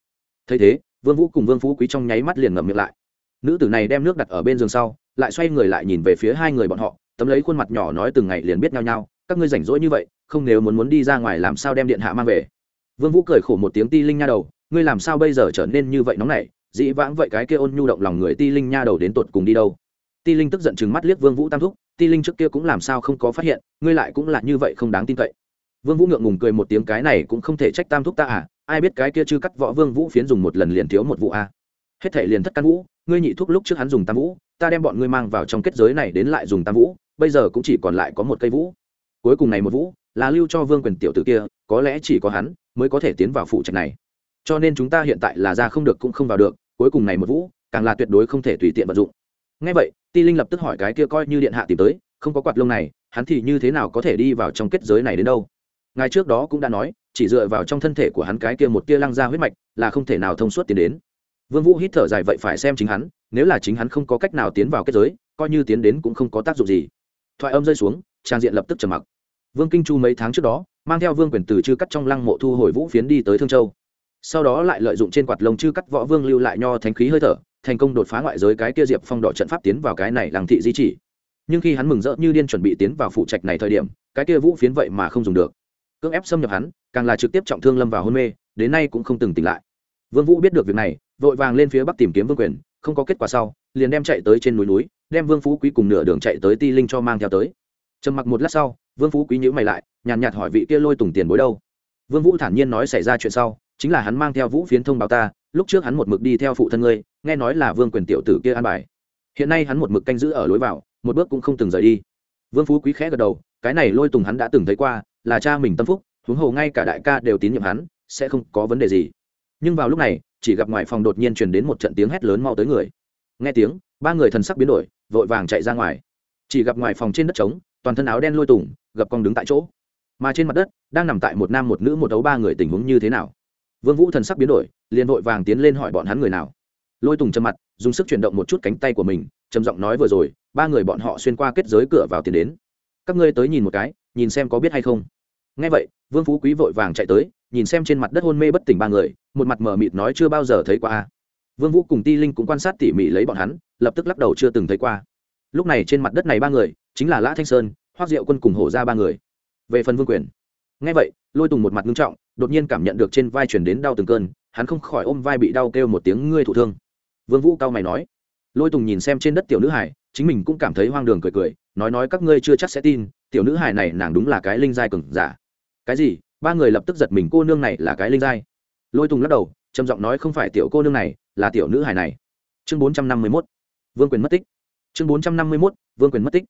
Thấy thế, vương vũ cùng vương phú quý trong nháy mắt liền ngậm miệng lại. Nữ tử này đem nước đặt ở bên giường sau, lại xoay người lại nhìn về phía hai người bọn họ, tấm lấy khuôn mặt nhỏ nói từng ngày liền biết nhau nhau các ngươi rảnh rỗi như vậy, không nếu muốn muốn đi ra ngoài làm sao đem điện hạ mang về? Vương vũ cười khổ một tiếng ti linh nha đầu, ngươi làm sao bây giờ trở nên như vậy nóng nảy? Dĩ vãng vậy cái kia ôn nhu động lòng người ti linh nha đầu đến tột cùng đi đâu? Ti linh tức giận chừng mắt liếc vương vũ tam thúc, ti linh trước kia cũng làm sao không có phát hiện, ngươi lại cũng là như vậy không đáng tin cậy. Vương vũ ngượng ngùng cười một tiếng, cái này cũng không thể trách tam thúc ta à ai biết cái kia chưa cắt võ vương vũ phiến dùng một lần liền thiếu một vụ a à. hết thể liền thất căn vũ, ngươi nhị thuốc lúc trước hắn dùng tam vũ, ta đem bọn ngươi mang vào trong kết giới này đến lại dùng tam vũ, bây giờ cũng chỉ còn lại có một cây vũ. Cuối cùng này một vũ, là lưu cho vương quyền tiểu tử kia, có lẽ chỉ có hắn mới có thể tiến vào phụ trạch này. Cho nên chúng ta hiện tại là ra không được cũng không vào được cuối cùng này một vũ, càng là tuyệt đối không thể tùy tiện vận dụng. Ngay vậy, ti linh lập tức hỏi cái kia coi như điện hạ tìm tới, không có quạt lông này, hắn thì như thế nào có thể đi vào trong kết giới này đến đâu? Ngài trước đó cũng đã nói, chỉ dựa vào trong thân thể của hắn cái kia một tia lăng ra huyết mạch, là không thể nào thông suốt tiến đến. Vương vũ hít thở dài vậy phải xem chính hắn, nếu là chính hắn không có cách nào tiến vào kết giới, coi như tiến đến cũng không có tác dụng gì. Thoại âm rơi xuống, trang diện lập tức trầm mặc. Vương kinh chu mấy tháng trước đó, mang theo vương quyền từ chư cắt trong lăng mộ thu hồi vũ phiến đi tới thương châu sau đó lại lợi dụng trên quạt lông chư cắt võ vương lưu lại nho thánh khí hơi thở, thành công đột phá ngoại giới cái kia diệp phong đỏ trận pháp tiến vào cái này làng thị di chỉ. Nhưng khi hắn mừng rỡ như điên chuẩn bị tiến vào phụ trạch này thời điểm, cái kia vũ phiến vậy mà không dùng được. Cưỡng ép xâm nhập hắn, càng là trực tiếp trọng thương lâm vào hôn mê, đến nay cũng không từng tỉnh lại. Vương vũ biết được việc này, vội vàng lên phía bắc tìm kiếm vương quyền, không có kết quả sau, liền đem chạy tới trên núi núi, đem vương phú quý cùng nửa đường chạy tới ti linh cho mang theo tới. Trầm mặc một lát sau, vương phú quý nhíu mày lại, nhàn nhạt hỏi vị kia lôi tùng tiền bối đâu. Vương vũ thản nhiên nói xảy ra chuyện sau chính là hắn mang theo vũ phiến thông báo ta, lúc trước hắn một mực đi theo phụ thân ngươi, nghe nói là vương quyền tiểu tử kia an bài. Hiện nay hắn một mực canh giữ ở lối vào, một bước cũng không từng rời đi. Vương phú quý khẽ gật đầu, cái này lôi tùng hắn đã từng thấy qua, là cha mình tâm phúc, huống hồ ngay cả đại ca đều tín nhiệm hắn, sẽ không có vấn đề gì. Nhưng vào lúc này, chỉ gặp ngoài phòng đột nhiên truyền đến một trận tiếng hét lớn mau tới người. Nghe tiếng, ba người thần sắc biến đổi, vội vàng chạy ra ngoài. Chỉ gặp ngoài phòng trên đất trống, toàn thân áo đen lôi tùng, gặp con đứng tại chỗ. Mà trên mặt đất, đang nằm tại một nam một nữ một đấu ba người tình huống như thế nào? Vương vũ thần sắc biến đổi, liền vội vàng tiến lên hỏi bọn hắn người nào. Lôi tùng trầm mặt, dùng sức chuyển động một chút cánh tay của mình, trầm giọng nói vừa rồi, ba người bọn họ xuyên qua kết giới cửa vào tiền đến. Các ngươi tới nhìn một cái, nhìn xem có biết hay không. Nghe vậy, vương phú quý vội vàng chạy tới, nhìn xem trên mặt đất hôn mê bất tỉnh ba người, một mặt mờ mịt nói chưa bao giờ thấy qua vương vũ cùng ti linh cũng quan sát tỉ mỉ lấy bọn hắn, lập tức lắc đầu chưa từng thấy qua. Lúc này trên mặt đất này ba người, chính là lã thanh sơn hoác diệu quân cùng hổ ra ba người. Về phần vương quyền. Nghe vậy, lôi tùng một mặt nghiêm trọng đột nhiên cảm nhận được trên vai chuyển đến đau từng cơn, hắn không khỏi ôm vai bị đau kêu một tiếng, ngươi thụ thương. Vương vũ cao mày nói. Lôi tùng nhìn xem trên đất tiểu nữ hải chính mình cũng cảm thấy hoang đường cười cười, nói nói các ngươi chưa chắc sẽ tin, tiểu nữ hải này nàng đúng là cái linh giai cường giả. Cái gì? Ba người lập tức giật mình, cô nương này là cái linh giai? Lôi tùng lắc đầu, trầm giọng nói, không phải tiểu cô nương này, là tiểu nữ hải này. Chương bốn trăm năm mươi mốt. Vương quyền mất tích. Chương bốn trăm năm mươi mốt, vương quyền mất tích.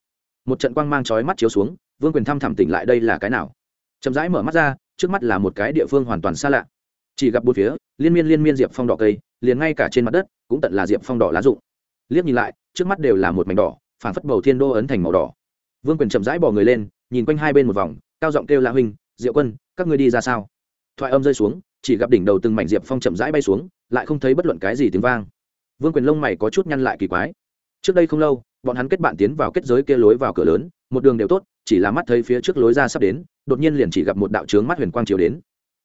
Một trận quang mang chói mắt chiếu xuống, vương quyền thăm thẳm tỉnh lại đây là cái nào? Chậm rãi mở mắt ra trước mắt là một cái địa phương hoàn toàn xa lạ. Chỉ gặp bốn phía, liên miên liên miên diệp phong đỏ cây, liền ngay cả trên mặt đất cũng tận là diệp phong đỏ lá rụng. Liếc nhìn lại, trước mắt đều là một mảnh đỏ phản phất bầu thiên đô ấn thành màu đỏ. Vương quyền chậm rãi bỏ người lên, nhìn quanh hai bên một vòng, cao giọng kêu la huynh, diệu quân, các ngươi đi ra sao? Thoại âm rơi xuống, chỉ gặp đỉnh đầu từng mảnh diệp phong chậm rãi bay xuống, lại không thấy bất luận cái gì tiếng vang. Vương quyền lông mày có chút nhăn lại kỳ quái. Trước đây không lâu, bọn hắn kết bạn tiến vào kết giới kia lối vào cửa lớn, một đường đều tốt, chỉ là mắt thấy phía trước lối ra sắp đến đột nhiên liền chỉ gặp một đạo trướng mắt huyền quang chiếu đến.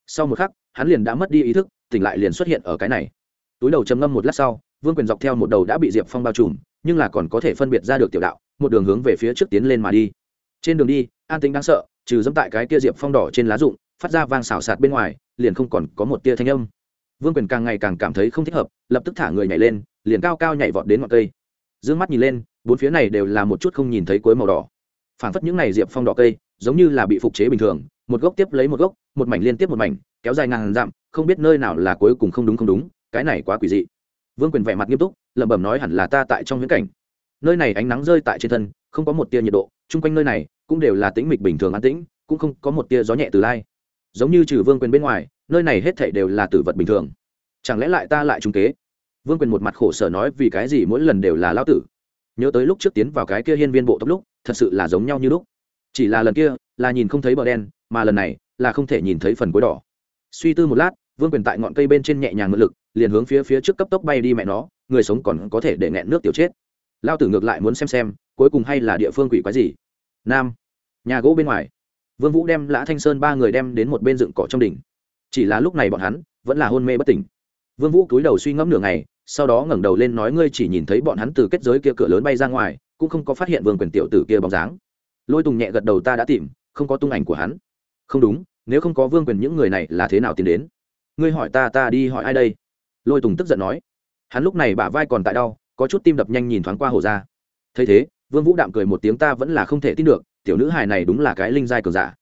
Sau một khắc, hắn liền đã mất đi ý thức, tỉnh lại liền xuất hiện ở cái này. Túi đầu trầm ngâm một lát sau, vương quyền dọc theo một đầu đã bị diệp phong bao trùm, nhưng là còn có thể phân biệt ra được tiểu đạo, một đường hướng về phía trước tiến lên mà đi. Trên đường đi, an tính đáng sợ, trừ dẫm tại cái kia diệp phong đỏ trên lá rụng, phát ra vang xào sạt bên ngoài, liền không còn có một tia thanh âm. Vương quyền càng ngày càng cảm thấy không thích hợp, lập tức thả người nhảy lên, liền cao cao nhảy vọt đến ngọn cây. D ư ơ n g mắt nhìn lên, bốn phía này đều là một chút không nhìn thấy cuối màu đỏ phản phất những này diệp phong đỏ cây, giống như là bị phục chế bình thường, một gốc tiếp lấy một gốc, một mảnh liên tiếp một mảnh, kéo dài ngàn dặm, không biết nơi nào là cuối cùng không đúng không đúng, cái này quá quỷ dị. Vương quyền vẻ mặt nghiêm túc, lẩm bẩm nói hẳn là ta tại trong viễn cảnh. Nơi này ánh nắng rơi tại trên thân, không có một tia nhiệt độ, chung quanh nơi này cũng đều là tĩnh mịch bình thường an tĩnh, cũng không có một tia gió nhẹ từ lai. Giống như trừ vương quyền bên ngoài, nơi này hết thảy đều là tử vật bình thường. Chẳng lẽ lại ta lại trung kế? Vương quyền một mặt khổ sở nói vì cái gì mỗi lần đều là lao tử. Nhớ tới lúc trước tiến vào cái kia hiên viên bộ tốc lúc thật sự là giống nhau như lúc. Chỉ là lần kia, là nhìn không thấy bờ đen, mà lần này, là không thể nhìn thấy phần cuối đỏ. Suy tư một lát, vương quyền tại ngọn cây bên trên nhẹ nhàng ngự lực, liền hướng phía phía trước cấp tốc bay đi mẹ nó, người sống còn có thể để nghẹn nước tiểu chết. Lao tử ngược lại muốn xem xem, cuối cùng hay là địa phương quỷ quái gì. Nam, nhà gỗ bên ngoài. Vương vũ đem lã thanh sơn ba người đem đến một bên dựng cỏ trong đỉnh. Chỉ là lúc này bọn hắn, vẫn là hôn mê bất tỉnh. Vương vũ cúi đầu suy ngẫm nửa ngày, sau đó ngẩng đầu lên nói ngươi chỉ nhìn thấy bọn hắn từ kết giới kia cửa lớn bay ra ngoài cũng không có phát hiện vương quyền tiểu tử kia bóng dáng. Lôi tùng nhẹ gật đầu, ta đã tìm, không có tung ảnh của hắn. Không đúng, nếu không có vương quyền những người này là thế nào tiến đến? Ngươi hỏi ta ta đi hỏi ai đây? Lôi tùng tức giận nói. Hắn lúc này bả vai còn tại đau, có chút tim đập nhanh nhìn thoáng qua hồ ra. Thấy thế, vương vũ đạm cười một tiếng, ta vẫn là không thể tin được, tiểu nữ hài này đúng là cái linh giai cường giả.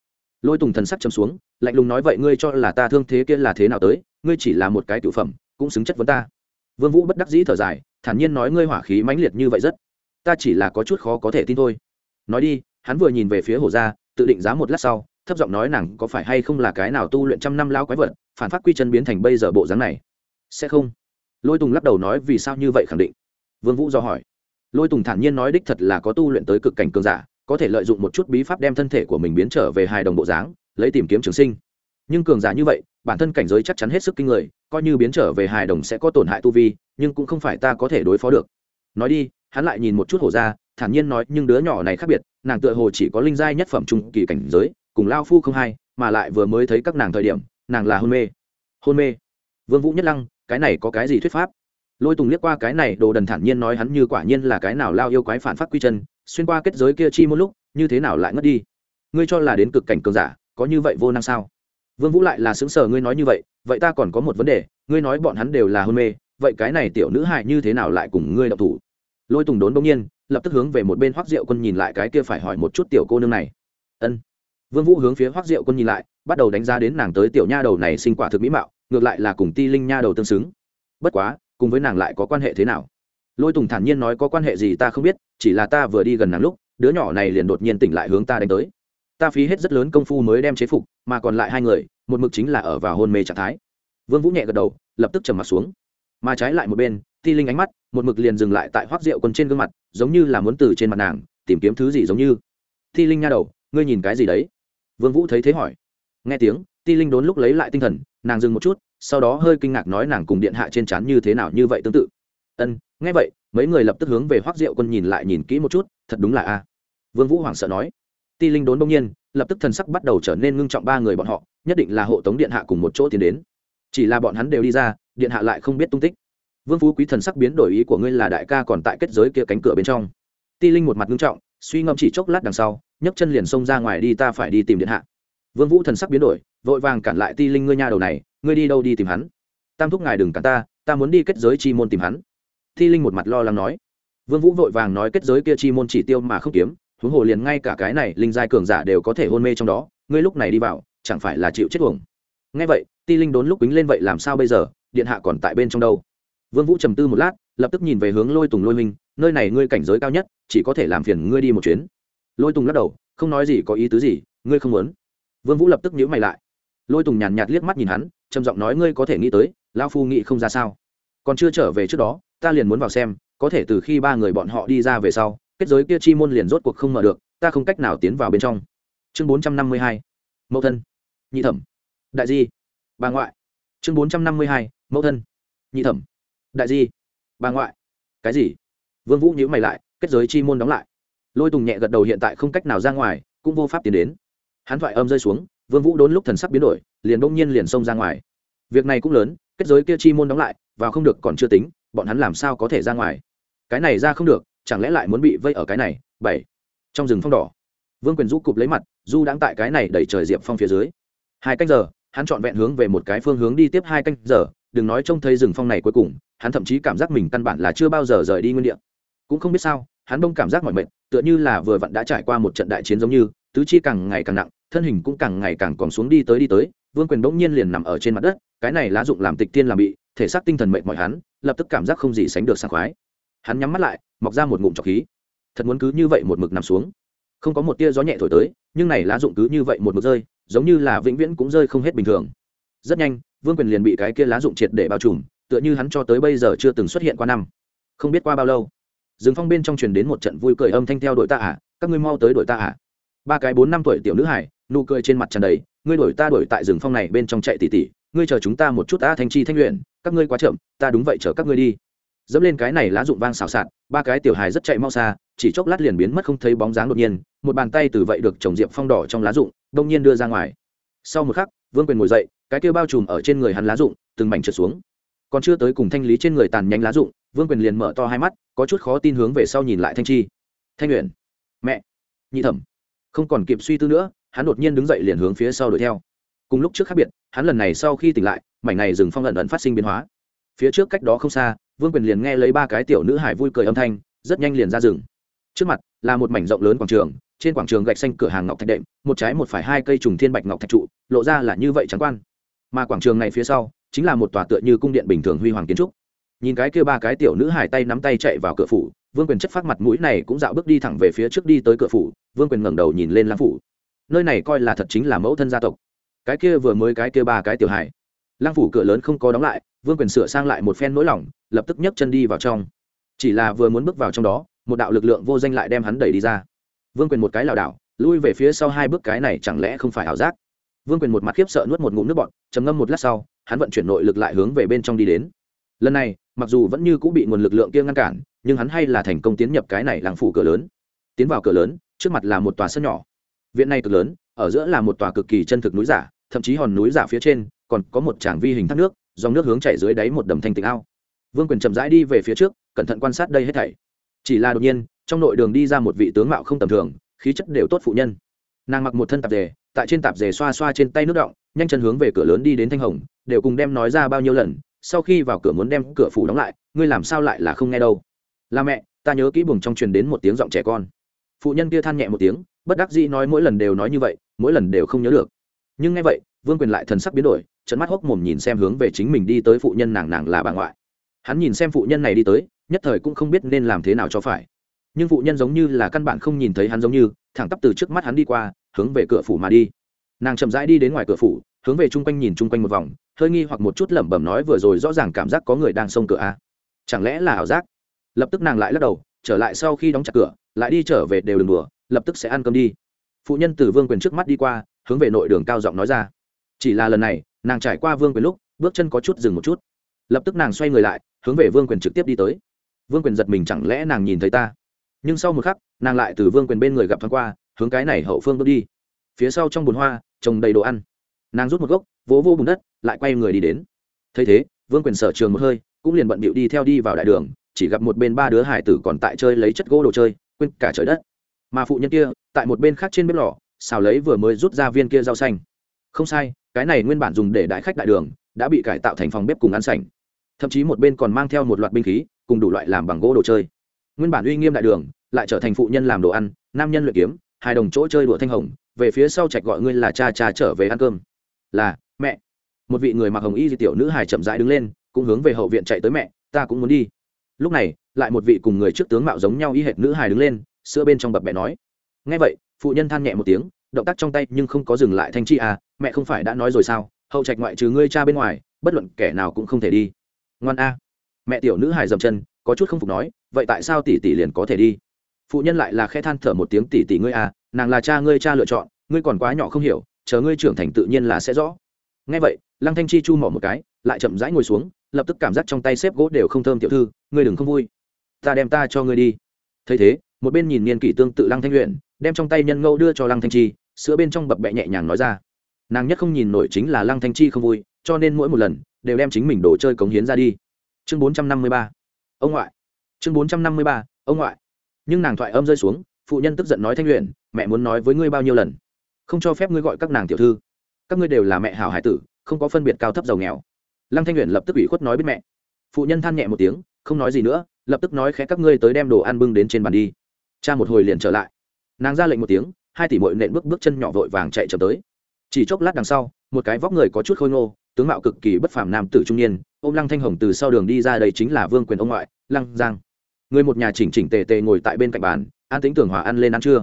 Lôi tùng thần sắc chấm xuống, lạnh lùng nói, vậy ngươi cho là ta thương thế kia là thế nào tới? Ngươi chỉ là một cái tiểu phẩm, cũng xứng chất vấn ta. Vương vũ bất đắc dĩ thở dài, thản nhiên nói, ngươi hỏa khí mãnh liệt như vậy rất ta chỉ là có chút khó có thể tin thôi. Nói đi hắn vừa nhìn về phía hồ ra, tự định giá một lát sau thấp giọng nói nàng có phải hay không là cái nào tu luyện trăm năm lao quái vật phản phát quy chân biến thành bây giờ bộ dáng này? Sẽ không. Lôi tùng lắc đầu nói vì sao như vậy khẳng định. Vương vũ do hỏi. Lôi tùng thản nhiên nói đích thật là có tu luyện tới cực cảnh cường giả có thể lợi dụng một chút bí pháp đem thân thể của mình biến trở về hài đồng bộ dáng lấy tìm kiếm trường sinh. Nhưng cường giả như vậy bản thân cảnh giới chắc chắn hết sức kinh người coi như biến trở về hài đồng sẽ có tổn hại tu vi nhưng cũng không phải ta có thể đối phó được. Nói đi hắn lại nhìn một chút hổ ra, thản nhiên nói, nhưng đứa nhỏ này khác biệt, nàng tựa hồ chỉ có linh giai nhất phẩm trung kỳ cảnh giới, cùng lao phu không hay mà lại vừa mới thấy các nàng thời điểm, nàng là hôn mê. Hôn mê? Vương vũ nhất lăng, cái này có cái gì thuyết pháp? Lôi tùng liếc qua cái này, đồ đần thản nhiên nói, hắn như quả nhiên là cái nào lao yêu quái phản phát quy chân, xuyên qua kết giới kia chi một lúc, như thế nào lại ngất đi? Ngươi cho là đến cực cảnh cường giả, có như vậy vô năng sao? Vương vũ lại là xứng sở ngươi nói như vậy vậy ta còn có một vấn đề, ngươi nói bọn hắn đều là hôn mê, vậy cái này tiểu nữ hại như thế nào lại cùng ngươi đậu thủ? Lôi tùng đốn bỗng nhiên, lập tức hướng về một bên hoắc diệu quân nhìn lại cái kia phải hỏi một chút tiểu cô nương này. Ân. Vương vũ hướng phía hoắc diệu quân nhìn lại, bắt đầu đánh giá đến nàng tới tiểu nha đầu này sinh quả thực mỹ mạo, ngược lại là cùng ti linh nha đầu tương xứng. Bất quá, cùng với nàng lại có quan hệ thế nào? Lôi tùng thản nhiên nói có quan hệ gì ta không biết, chỉ là ta vừa đi gần nàng lúc, đứa nhỏ này liền đột nhiên tỉnh lại hướng ta đánh tới. Ta phí hết rất lớn công phu mới đem chế phục, mà còn lại hai người, một mực chính là ở vào hôn mê trạng thái. Vương vũ nhẹ gật đầu, lập tức trầm mặt xuống. Mà trái lại một bên, ti linh ánh mắt một mực liền dừng lại tại hoác rượu quân trên gương mặt, giống như là muốn từ trên mặt nàng tìm kiếm thứ gì giống như. Thi linh nha đầu, ngươi nhìn cái gì đấy? Vương vũ thấy thế hỏi. Nghe tiếng ti linh đốn lúc lấy lại tinh thần, nàng dừng một chút, sau đó hơi kinh ngạc nói nàng cùng điện hạ trên trán như thế nào như vậy tương tự. Ân, nghe vậy, mấy người lập tức hướng về hoác diệu quân nhìn lại nhìn kỹ một chút, thật đúng là a. Vương vũ hoảng sợ nói. Ti linh đốn đông nhiên, lập tức thần sắc bắt đầu trở nên ngưng trọng ba người bọn họ, nhất định là hộ tống điện hạ cùng một chỗ tiến đến. Chỉ là bọn hắn đều đi ra, điện hạ lại không biết tung tích vương phú quý thần sắc biến đổi ý của ngươi là đại ca còn tại kết giới kia cánh cửa bên trong. Ti linh một mặt ngưng trọng, suy ngẫm chỉ chốc lát đằng sau, nhấc chân liền xông ra ngoài đi, ta phải đi tìm điện hạ. Vương vũ thần sắc biến đổi, vội vàng cản lại ti linh ngươi nha đầu này, ngươi đi đâu đi tìm hắn? Tam thúc ngài đừng cản ta ta muốn đi kết giới chi môn tìm hắn. Ti linh một mặt lo lắng nói. Vương vũ vội vàng nói kết giới kia chi môn chỉ tiêu mà không kiếm, huống hồ liền ngay cả cái này linh giai cường giả đều có thể hôn mê trong đó, ngươi lúc này đi vào, chẳng phải là chịu chết uổng. Nghe vậy, ti linh đốn lúc quýnh lên vậy làm sao bây giờ, điện hạ còn tại bên trong đâu? Vương vũ trầm tư một lát, lập tức nhìn về hướng lôi tùng lôi minh, nơi này ngươi cảnh giới cao nhất, chỉ có thể làm phiền ngươi đi một chuyến. Lôi tùng lắc đầu, không nói gì có ý tứ gì, ngươi không muốn. Vương vũ lập tức nhíu mày lại. Lôi tùng nhàn nhạt liếc mắt nhìn hắn, trầm giọng nói, ngươi có thể nghĩ tới lao phu nghĩ không ra sao? Còn chưa trở về trước đó, ta liền muốn vào xem, có thể từ khi ba người bọn họ đi ra về sau, kết giới kia chi môn liền rốt cuộc không mở được, ta không cách nào tiến vào bên trong. Chương bốn trăm năm mươi hai, mẫu thân, nhị thẩm. Đại di, bà ngoại. Chương bốn trăm năm mươi hai, mẫu thân, nhị thẩm đại di, bà ngoại. Cái gì? Vương vũ nhíu mày lại, kết giới chi môn đóng lại. Lôi tùng nhẹ gật đầu hiện tại không cách nào ra ngoài, cũng vô pháp tiến đến. Hắn thoại âm rơi xuống, vương vũ đốn lúc thần sắc biến đổi, liền bỗng nhiên liền xông ra ngoài. Việc này cũng lớn, kết giới kia chi môn đóng lại và không được còn chưa tính, bọn hắn làm sao có thể ra ngoài? Cái này ra không được, chẳng lẽ lại muốn bị vây ở cái này? Bảy. Trong rừng phong đỏ. Vương quyền du cụp lấy mặt, du đang tại cái này đẩy trời diệp phong phía dưới. Hai canh giờ, hắn chọn vẹn hướng về một cái phương hướng đi tiếp hai canh giờ đừng nói trông thấy rừng phong này cuối cùng, hắn thậm chí cảm giác mình căn bản là chưa bao giờ rời đi nguyên địa. Cũng không biết sao, hắn đông cảm giác mọi mệt, tựa như là vừa vặn đã trải qua một trận đại chiến giống như, tứ chi càng ngày càng nặng, thân hình cũng càng ngày càng còn xuống đi tới đi tới, vương quyền bỗng nhiên liền nằm ở trên mặt đất, cái này lá dụng làm tịch tiên làm bị, thể xác tinh thần mệt mỏi hắn, lập tức cảm giác không gì sánh được sảng khoái. Hắn nhắm mắt lại, mọc ra một ngụm trọc khí. Thật muốn cứ như vậy một mực nằm xuống. Không có một tia gió nhẹ thổi tới, nhưng này lá dụng cứ như vậy một mực rơi, giống như là vĩnh viễn cũng rơi không hết bình thường. Rất nhanh vương quyền liền bị cái kia lá dụng triệt để bao trùm, tựa như hắn cho tới bây giờ chưa từng xuất hiện qua năm. Không biết qua bao lâu, rừng phong bên trong truyền đến một trận vui cười âm thanh theo đội ta à các ngươi mau tới đội ta à. Ba cái bốn năm tuổi tiểu nữ hải, nụ cười trên mặt tràn đầy, ngươi đổi ta đổi tại rừng phong này bên trong chạy tỉ tỉ, ngươi chờ chúng ta một chút ta thanh chi thanh luyện các ngươi quá chậm, ta đúng vậy chở các ngươi đi. Dẫm lên cái này lá dụng vang xào xạc, ba cái tiểu hài rất chạy mau xa, chỉ chốc lát liền biến mất không thấy bóng dáng đột nhiên, một bàn tay từ vậy được trồng diệp phong đỏ trong lá dụng, đông nhiên đưa ra ngoài. Sau một khắc, vương quyền ngồi dậy cái kia bao trùm ở trên người hắn lá dụng từng mảnh trượt xuống. Còn chưa tới cùng thanh lý trên người tàn nhánh lá dụng vương quyền liền mở to hai mắt, có chút khó tin hướng về sau nhìn lại thanh chi. Thanh nguyện mẹ, nhị thẩm. Không còn kịp suy tư nữa, hắn đột nhiên đứng dậy liền hướng phía sau đuổi theo. Cùng lúc trước khác biệt, hắn lần này sau khi tỉnh lại, mảnh này rừng phong lần ẩn phát sinh biến hóa. Phía trước cách đó không xa, vương quyền liền nghe lấy ba cái tiểu nữ hải vui cười âm thanh, rất nhanh liền ra rừng. Trước mặt là một mảnh rộng lớn quảng trường, trên quảng trường gạch xanh cửa hàng ngọc thạch đệm, một trái một phải hai cây trùng thiên bạch ngọc thạch trụ, lộ ra là như vậy trắng quan mà quảng trường này phía sau chính là một tòa tựa như cung điện bình thường huy hoàng kiến trúc. Nhìn cái kia ba cái tiểu nữ hải tay nắm tay chạy vào cửa phủ, vương quyền chất phát mặt mũi này cũng dạo bước đi thẳng về phía trước đi tới cửa phủ, vương quyền ngẩng đầu nhìn lên lang phủ. Nơi này coi là thật chính là mẫu thân gia tộc. Cái kia vừa mới cái kia ba cái tiểu hải lang phủ cửa lớn không có đóng lại, vương quyền sửa sang lại một phen nỗi lòng, lập tức nhấc chân đi vào trong. Chỉ là vừa muốn bước vào trong đó, một đạo lực lượng vô danh lại đem hắn đẩy đi ra. Vương quyền một cái lảo đảo, lui về phía sau hai bước cái này chẳng lẽ không phải ảo giác? Vương quyền một mặt khiếp sợ nuốt một ngụm nước bọt, trầm ngâm một lát sau, hắn vận chuyển nội lực lại hướng về bên trong đi đến. Lần này, mặc dù vẫn như cũng bị nguồn lực lượng kia ngăn cản, nhưng hắn hay là thành công tiến nhập cái này làng phủ cửa lớn. Tiến vào cửa lớn, trước mặt là một tòa sân nhỏ. Viện này cực lớn, ở giữa là một tòa cực kỳ chân thực núi giả, thậm chí hòn núi giả phía trên, còn có một tràng vi hình thác nước, dòng nước hướng chảy dưới đáy một đầm thanh tịnh ao. Vương quyền chậm rãi đi về phía trước, cẩn thận quan sát đây hết thảy. Chỉ là đột nhiên, trong nội đường đi ra một vị tướng mạo không tầm thường, khí chất đều tốt phụ nhân. Nàng mặc một thân tạp dề tại trên tạp dề xoa xoa trên tay nước động, nhanh chân hướng về cửa lớn đi đến thanh hồng, đều cùng đem nói ra bao nhiêu lần, sau khi vào cửa muốn đem cửa phủ đóng lại, ngươi làm sao lại là không nghe đâu? Là mẹ, ta nhớ kỹ buồng trong truyền đến một tiếng giọng trẻ con. Phụ nhân kia than nhẹ một tiếng, bất đắc dĩ nói mỗi lần đều nói như vậy, mỗi lần đều không nhớ được. Nhưng nghe vậy, vương quyền lại thần sắc biến đổi trận mắt hốc mồm nhìn xem hướng về chính mình đi tới phụ nhân nàng nàng là bà ngoại. Hắn nhìn xem phụ nhân này đi tới, nhất thời cũng không biết nên làm thế nào cho phải. Nhưng phụ nhân giống như là căn bản không nhìn thấy hắn giống như, thẳng tắp từ trước mắt hắn đi qua hướng về cửa phủ mà đi. Nàng chậm rãi đi đến ngoài cửa phủ, hướng về chung quanh nhìn chung quanh một vòng, hơi nghi hoặc một chút lẩm bẩm nói vừa rồi rõ ràng cảm giác có người đang xông cửa a. Chẳng lẽ là ảo giác? Lập tức nàng lại lắc đầu, trở lại sau khi đóng chặt cửa, lại đi trở về đều đường đùa, lập tức sẽ ăn cơm đi. Phụ nhân từ vương quyền trước mắt đi qua, hướng về nội đường cao giọng nói ra. Chỉ là lần này, nàng trải qua vương quyền lúc, bước chân có chút dừng một chút. Lập tức nàng xoay người lại, hướng về vương quyền trực tiếp đi tới. Vương quyền giật mình chẳng lẽ nàng nhìn thấy ta? Nhưng sau một khắc, nàng lại từ vương quyền bên người gặp thoáng qua hướng cái này hậu phương bước đi. Phía sau trong bùn hoa, trồng đầy đồ ăn. Nàng rút một gốc, vỗ vô bùn đất, lại quay người đi đến. Thấy thế, vương quyền sở trường một hơi, cũng liền bận bịu đi theo đi vào đại đường, chỉ gặp một bên ba đứa hải tử còn tại chơi lấy chất gỗ đồ chơi, quên cả trời đất. Mà phụ nhân kia, tại một bên khác trên bếp lò, xào lấy vừa mới rút ra viên kia rau xanh. Không sai, cái này nguyên bản dùng để đãi khách đại đường, đã bị cải tạo thành phòng bếp cùng ăn sảnh. Thậm chí một bên còn mang theo một loạt binh khí, cùng đủ loại làm bằng gỗ đồ chơi. Nguyên bản uy nghiêm đại đường, lại trở thành phụ nhân làm đồ ăn, nam nhân luyện kiếm hai đồng chỗ chơi đùa thanh hồng, về phía sau trạch gọi ngươi là cha cha trở về ăn cơm. Là, mẹ. Một vị người mặc hồng y di tiểu nữ hài chậm rãi đứng lên, cũng hướng về hậu viện chạy tới mẹ, ta cũng muốn đi. Lúc này, lại một vị cùng người trước tướng mạo giống nhau y hệt nữ hài đứng lên, sữa bên trong bập mẹ nói. Ngay vậy, phụ nhân than nhẹ một tiếng, động tác trong tay nhưng không có dừng lại thanh chi à mẹ không phải đã nói rồi sao? Hậu trạch ngoại trừ ngươi cha bên ngoài, bất luận kẻ nào cũng không thể đi. Ngoan a. Mẹ tiểu nữ hài dầm chân, có chút không phục nói, vậy tại sao tỷ tỷ liền có thể đi? Phụ nhân lại là khẽ than thở một tiếng, tỷ tỷ ngươi à nàng là cha ngươi cha lựa chọn, ngươi còn quá nhỏ không hiểu, chờ ngươi trưởng thành tự nhiên là sẽ rõ. Ngay vậy, lăng thanh chi chu mỏ một cái, lại chậm rãi ngồi xuống, lập tức cảm giác trong tay xếp gỗ đều không thơm tiểu thư, ngươi đừng không vui, ta đem ta cho ngươi đi. Thấy thế, một bên nhìn niên kỷ tương tự lăng thanh luyện đem trong tay nhân ngẫu đưa cho lăng thanh chi, sữa bên trong bập bẹ nhẹ nhàng nói ra, nàng nhất không nhìn nổi chính là lăng thanh chi không vui, cho nên mỗi một lần đều đem chính mình đồ chơi cống hiến ra đi. Chương bốn trăm năm mươi ba, ông ngoại. Chương bốn trăm năm mươi ba, ông ngoại nhưng nàng thoại âm rơi xuống, phụ nhân tức giận nói thanh luyện mẹ muốn nói với ngươi bao nhiêu lần? Không cho phép ngươi gọi các nàng tiểu thư. Các ngươi đều là mẹ hảo hải tử, không có phân biệt cao thấp giàu nghèo. Lăng thanh luyện lập tức ủy khuất nói biết mẹ. Phụ nhân than nhẹ một tiếng, không nói gì nữa, lập tức nói khẽ các ngươi tới đem đồ ăn bưng đến trên bàn đi. Cha một hồi liền trở lại. Nàng ra lệnh một tiếng, hai tỷ mội nện bước bước chân nhỏ vội vàng chạy chậm tới. Chỉ chốc lát đằng sau, một cái vóc người có chút khôi ngô, tướng mạo cực kỳ bất phàm nam tử trung niên, ôm lăng thanh hồng từ sau đường đi ra đây chính là vương quyền ông ngoại, lăng giang người một nhà chỉnh chỉnh tề tề ngồi tại bên cạnh bàn, an tính tưởng hòa ăn lên ăn trưa.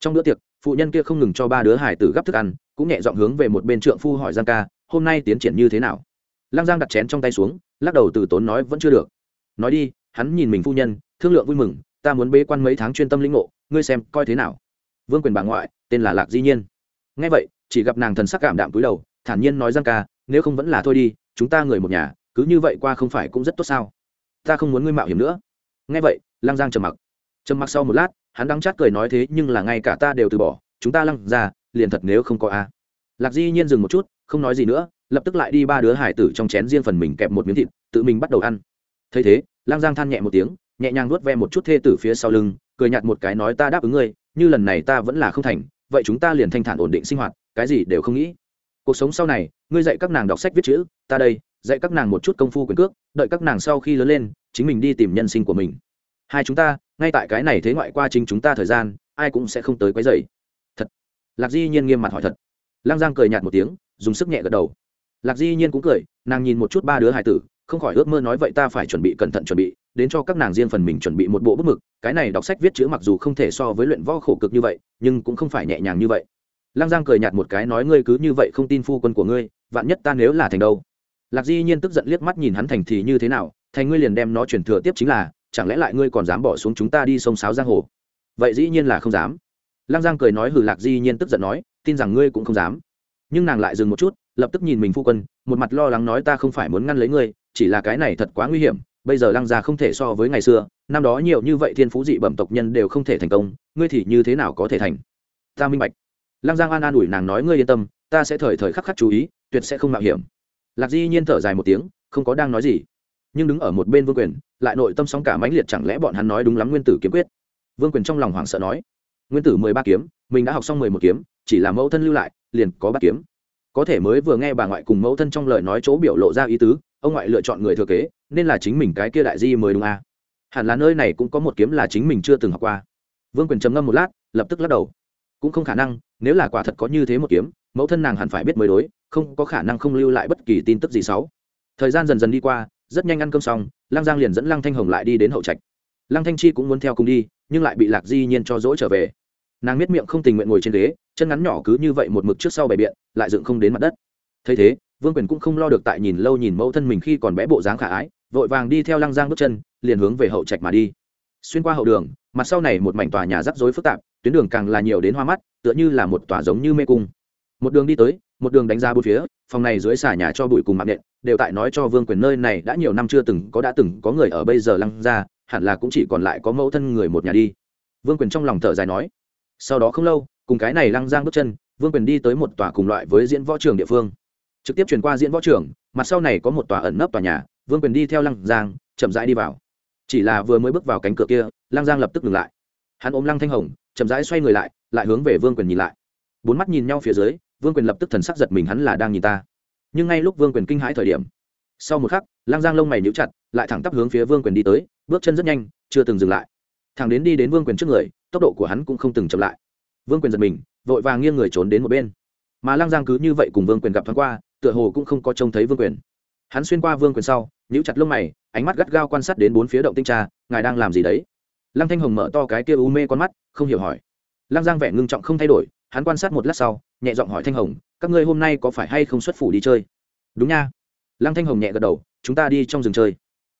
Trong bữa tiệc, phụ nhân kia không ngừng cho ba đứa hải tử gấp thức ăn, cũng nhẹ dọn hướng về một bên trượng phu hỏi giang ca, hôm nay tiến triển như thế nào? Lăng giang đặt chén trong tay xuống, lắc đầu từ tốn nói vẫn chưa được. Nói đi, hắn nhìn mình phu nhân, thương lượng vui mừng, ta muốn bế quan mấy tháng chuyên tâm lĩnh ngộ, ngươi xem coi thế nào? Vương quyền bà ngoại, tên là lạc di nhiên. Ngay vậy, chỉ gặp nàng thần sắc cảm đạm túi đầu, thản nhiên nói giang ca, nếu không vẫn là thôi đi, chúng ta người một nhà, cứ như vậy qua không phải cũng rất tốt sao? Ta không muốn ngươi mạo hiểm nữa nghe vậy, lăng giang trầm mặc. Trầm mặc sau một lát, hắn đắng chát cười nói thế nhưng là ngay cả ta đều từ bỏ, chúng ta lăng ra, liền thật nếu không có a. Lạc di nhiên dừng một chút, không nói gì nữa, lập tức lại đi ba đứa hải tử trong chén riêng phần mình kẹp một miếng thịt, tự mình bắt đầu ăn. Thấy thế, lăng giang than nhẹ một tiếng, nhẹ nhàng nuốt ve một chút thê tử phía sau lưng, cười nhạt một cái nói ta đáp ứng ngươi, như lần này ta vẫn là không thành, vậy chúng ta liền thanh thản ổn định sinh hoạt, cái gì đều không nghĩ. Cuộc sống sau này, ngươi dạy các nàng đọc sách viết chữ, ta đây, dạy các nàng một chút công phu quyền cước, đợi các nàng sau khi lớn lên chính mình đi tìm nhân sinh của mình. Hai chúng ta, ngay tại cái này thế ngoại qua chính chúng ta thời gian, ai cũng sẽ không tới quấy dày thật. Lạc di nhiên nghiêm mặt hỏi thật. Lăng giang cười nhạt một tiếng, dùng sức nhẹ gật đầu. Lạc di nhiên cũng cười, nàng nhìn một chút ba đứa hải tử, không khỏi ước mơ nói vậy ta phải chuẩn bị cẩn thận chuẩn bị, đến cho các nàng riêng phần mình chuẩn bị một bộ bức mực. Cái này đọc sách viết chữ mặc dù không thể so với luyện võ khổ cực như vậy, nhưng cũng không phải nhẹ nhàng như vậy. Lăng giang cười nhạt một cái nói ngươi cứ như vậy không tin phu quân của ngươi, vạn nhất ta nếu là thành đâu. Lạc di nhiên tức giận liếc mắt nhìn hắn thành thì như thế nào thành ngươi liền đem nó chuyển thừa tiếp chính là, chẳng lẽ lại ngươi còn dám bỏ xuống chúng ta đi sông sáo giang hồ? Vậy dĩ nhiên là không dám. Lăng giang cười nói hừ lạc di nhiên tức giận nói, tin rằng ngươi cũng không dám. Nhưng nàng lại dừng một chút, lập tức nhìn mình phu quân, một mặt lo lắng nói ta không phải muốn ngăn lấy ngươi, chỉ là cái này thật quá nguy hiểm, bây giờ lăng gia không thể so với ngày xưa, năm đó nhiều như vậy thiên phú dị bẩm tộc nhân đều không thể thành công, ngươi thì như thế nào có thể thành? Ta minh bạch. Lăng giang an an ủi nàng nói ngươi yên tâm, ta sẽ thời thời khắc khắc chú ý, tuyệt sẽ không mạo hiểm. Lạc di nhiên thở dài một tiếng, không có đang nói gì nhưng đứng ở một bên vương quyền, lại nội tâm sóng cả mãnh liệt chẳng lẽ bọn hắn nói đúng lắm nguyên tử kiếm quyết? Vương quyền trong lòng hoảng sợ nói, nguyên tử mười ba kiếm, mình đã học xong mười một kiếm, chỉ là mẫu thân lưu lại, liền có bắt kiếm. Có thể mới vừa nghe bà ngoại cùng mẫu thân trong lời nói chỗ biểu lộ ra ý tứ, ông ngoại lựa chọn người thừa kế, nên là chính mình cái kia đại di mới đúng à. hẳn là nơi này cũng có một kiếm là chính mình chưa từng học qua. Vương quyền trầm ngâm một lát, lập tức lắc đầu. Cũng không khả năng, nếu là quả thật có như thế một kiếm, mẫu thân nàng hẳn phải biết mới đối, không có khả năng không lưu lại bất kỳ tin tức gì xấu. Thời gian dần dần đi qua rất nhanh ăn cơm xong, lăng giang liền dẫn lăng thanh hồng lại đi đến hậu trạch. Lăng thanh chi cũng muốn theo cùng đi, nhưng lại bị lạc di nhiên cho dỗi trở về. Nàng miết miệng không tình nguyện ngồi trên ghế, chân ngắn nhỏ cứ như vậy một mực trước sau bày biện, lại dựng không đến mặt đất. Thấy thế, vương quyền cũng không lo được tại nhìn lâu nhìn mẫu thân mình khi còn bé bộ dáng khả ái, vội vàng đi theo lăng giang bước chân, liền hướng về hậu trạch mà đi. Xuyên qua hậu đường, mặt sau này một mảnh tòa nhà rắc rối phức tạp, tuyến đường càng là nhiều đến hoa mắt, tựa như là một tòa giống như mê cung. Một đường đi tới một đường đánh ra bốn phía, phòng này dưới xà nhà cho bụi cùng mạng nện, đều tại nói cho vương quyền nơi này đã nhiều năm chưa từng có đã từng có người ở bây giờ lăng ra, hẳn là cũng chỉ còn lại có mẫu thân người một nhà đi. Vương quyền trong lòng thở dài nói. Sau đó không lâu, cùng cái này lăng giang bước chân, vương quyền đi tới một tòa cùng loại với diễn võ trường địa phương. Trực tiếp chuyển qua diễn võ trường, mặt sau này có một tòa ẩn nấp tòa nhà, vương quyền đi theo lăng giang, chậm rãi đi vào. Chỉ là vừa mới bước vào cánh cửa kia, lăng giang lập tức ngừng lại. Hắn ôm lăng thanh hồng, chậm rãi xoay người lại lại hướng về vương quyền nhìn lại. Bốn mắt nhìn nhau phía dưới vương quyền lập tức thần sắc giật mình, hắn là đang nhìn ta. Nhưng ngay lúc vương quyền kinh hãi thời điểm, sau một khắc, Lang giang lông mày níu chặt, lại thẳng tắp hướng phía vương quyền đi tới, bước chân rất nhanh, chưa từng dừng lại. Thẳng đến đi đến vương quyền trước người, tốc độ của hắn cũng không từng chậm lại. Vương quyền giật mình, vội vàng nghiêng người trốn đến một bên. Mà Lang giang cứ như vậy cùng vương quyền gặp thoáng qua, tựa hồ cũng không có trông thấy vương quyền. Hắn xuyên qua vương quyền sau, nhíu chặt lông mày, ánh mắt gắt gao quan sát đến bốn phía động tinh tra, ngài đang làm gì đấy? Lăng thanh hồng mở to cái kia u mê con mắt, không hiểu hỏi. Lăng giang vẻ ngưng trọng không thay đổi hắn quan sát một lát sau, nhẹ giọng hỏi thanh hồng, các ngươi hôm nay có phải hay không xuất phủ đi chơi? Đúng nha. Lăng thanh hồng nhẹ gật đầu, chúng ta đi trong rừng chơi.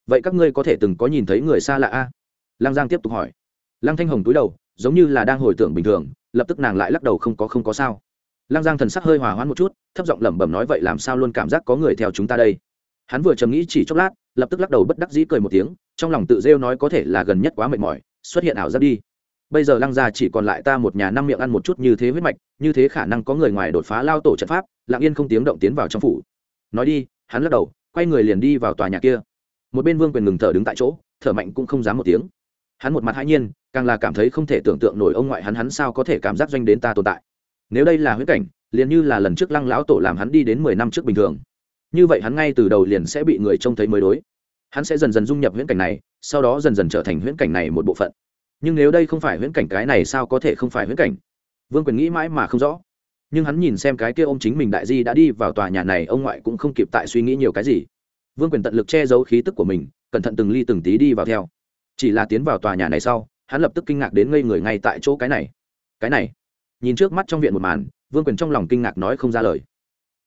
Vậy các ngươi có thể từng có nhìn thấy người xa lạ a? Lăng giang tiếp tục hỏi. Lăng thanh hồng túi đầu, giống như là đang hồi tưởng bình thường, lập tức nàng lại lắc đầu không có không có sao. Lăng giang thần sắc hơi hòa hoãn một chút, thấp giọng lẩm bẩm nói, vậy làm sao luôn cảm giác có người theo chúng ta đây? Hắn vừa trầm nghĩ chỉ chốc lát, lập tức lắc đầu bất đắc dĩ cười một tiếng, trong lòng tự rêu nói có thể là gần nhất quá mệt mỏi, xuất hiện ảo giác đi bây giờ lăng gia chỉ còn lại ta một nhà năm miệng ăn một chút như thế huyết mạch, như thế khả năng có người ngoài đột phá lao tổ trận pháp, lặng yên không tiếng động tiến vào trong phủ. Nói đi, hắn lắc đầu, quay người liền đi vào tòa nhà kia. Một bên vương quyền ngừng thở đứng tại chỗ, thở mạnh cũng không dám một tiếng. Hắn một mặt hãi nhiên, càng là cảm thấy không thể tưởng tượng nổi ông ngoại hắn hắn sao có thể cảm giác doanh đến ta tồn tại. Nếu đây là huyết cảnh, liền như là lần trước lăng lão tổ làm hắn đi đến mười năm trước bình thường. Như vậy hắn ngay từ đầu liền sẽ bị người trông thấy mới đối. Hắn sẽ dần dần dung nhập huyễn cảnh này, sau đó dần dần trở thành huyễn cảnh này một bộ phận nhưng nếu đây không phải huyễn cảnh cái này sao có thể không phải huyễn cảnh? Vương quyền nghĩ mãi mà không rõ. Nhưng hắn nhìn xem cái kia ô m chính mình đại di đã đi vào tòa nhà này, ông ngoại cũng không kịp tại suy nghĩ nhiều cái gì. Vương quyền tận lực che giấu khí tức của mình, cẩn thận từng ly từng tí đi vào theo. Chỉ là tiến vào tòa nhà này sau, hắn lập tức kinh ngạc đến ngây người ngay tại chỗ cái này. Cái này. Nhìn trước mắt trong viện một màn, vương quyền trong lòng kinh ngạc nói không ra lời.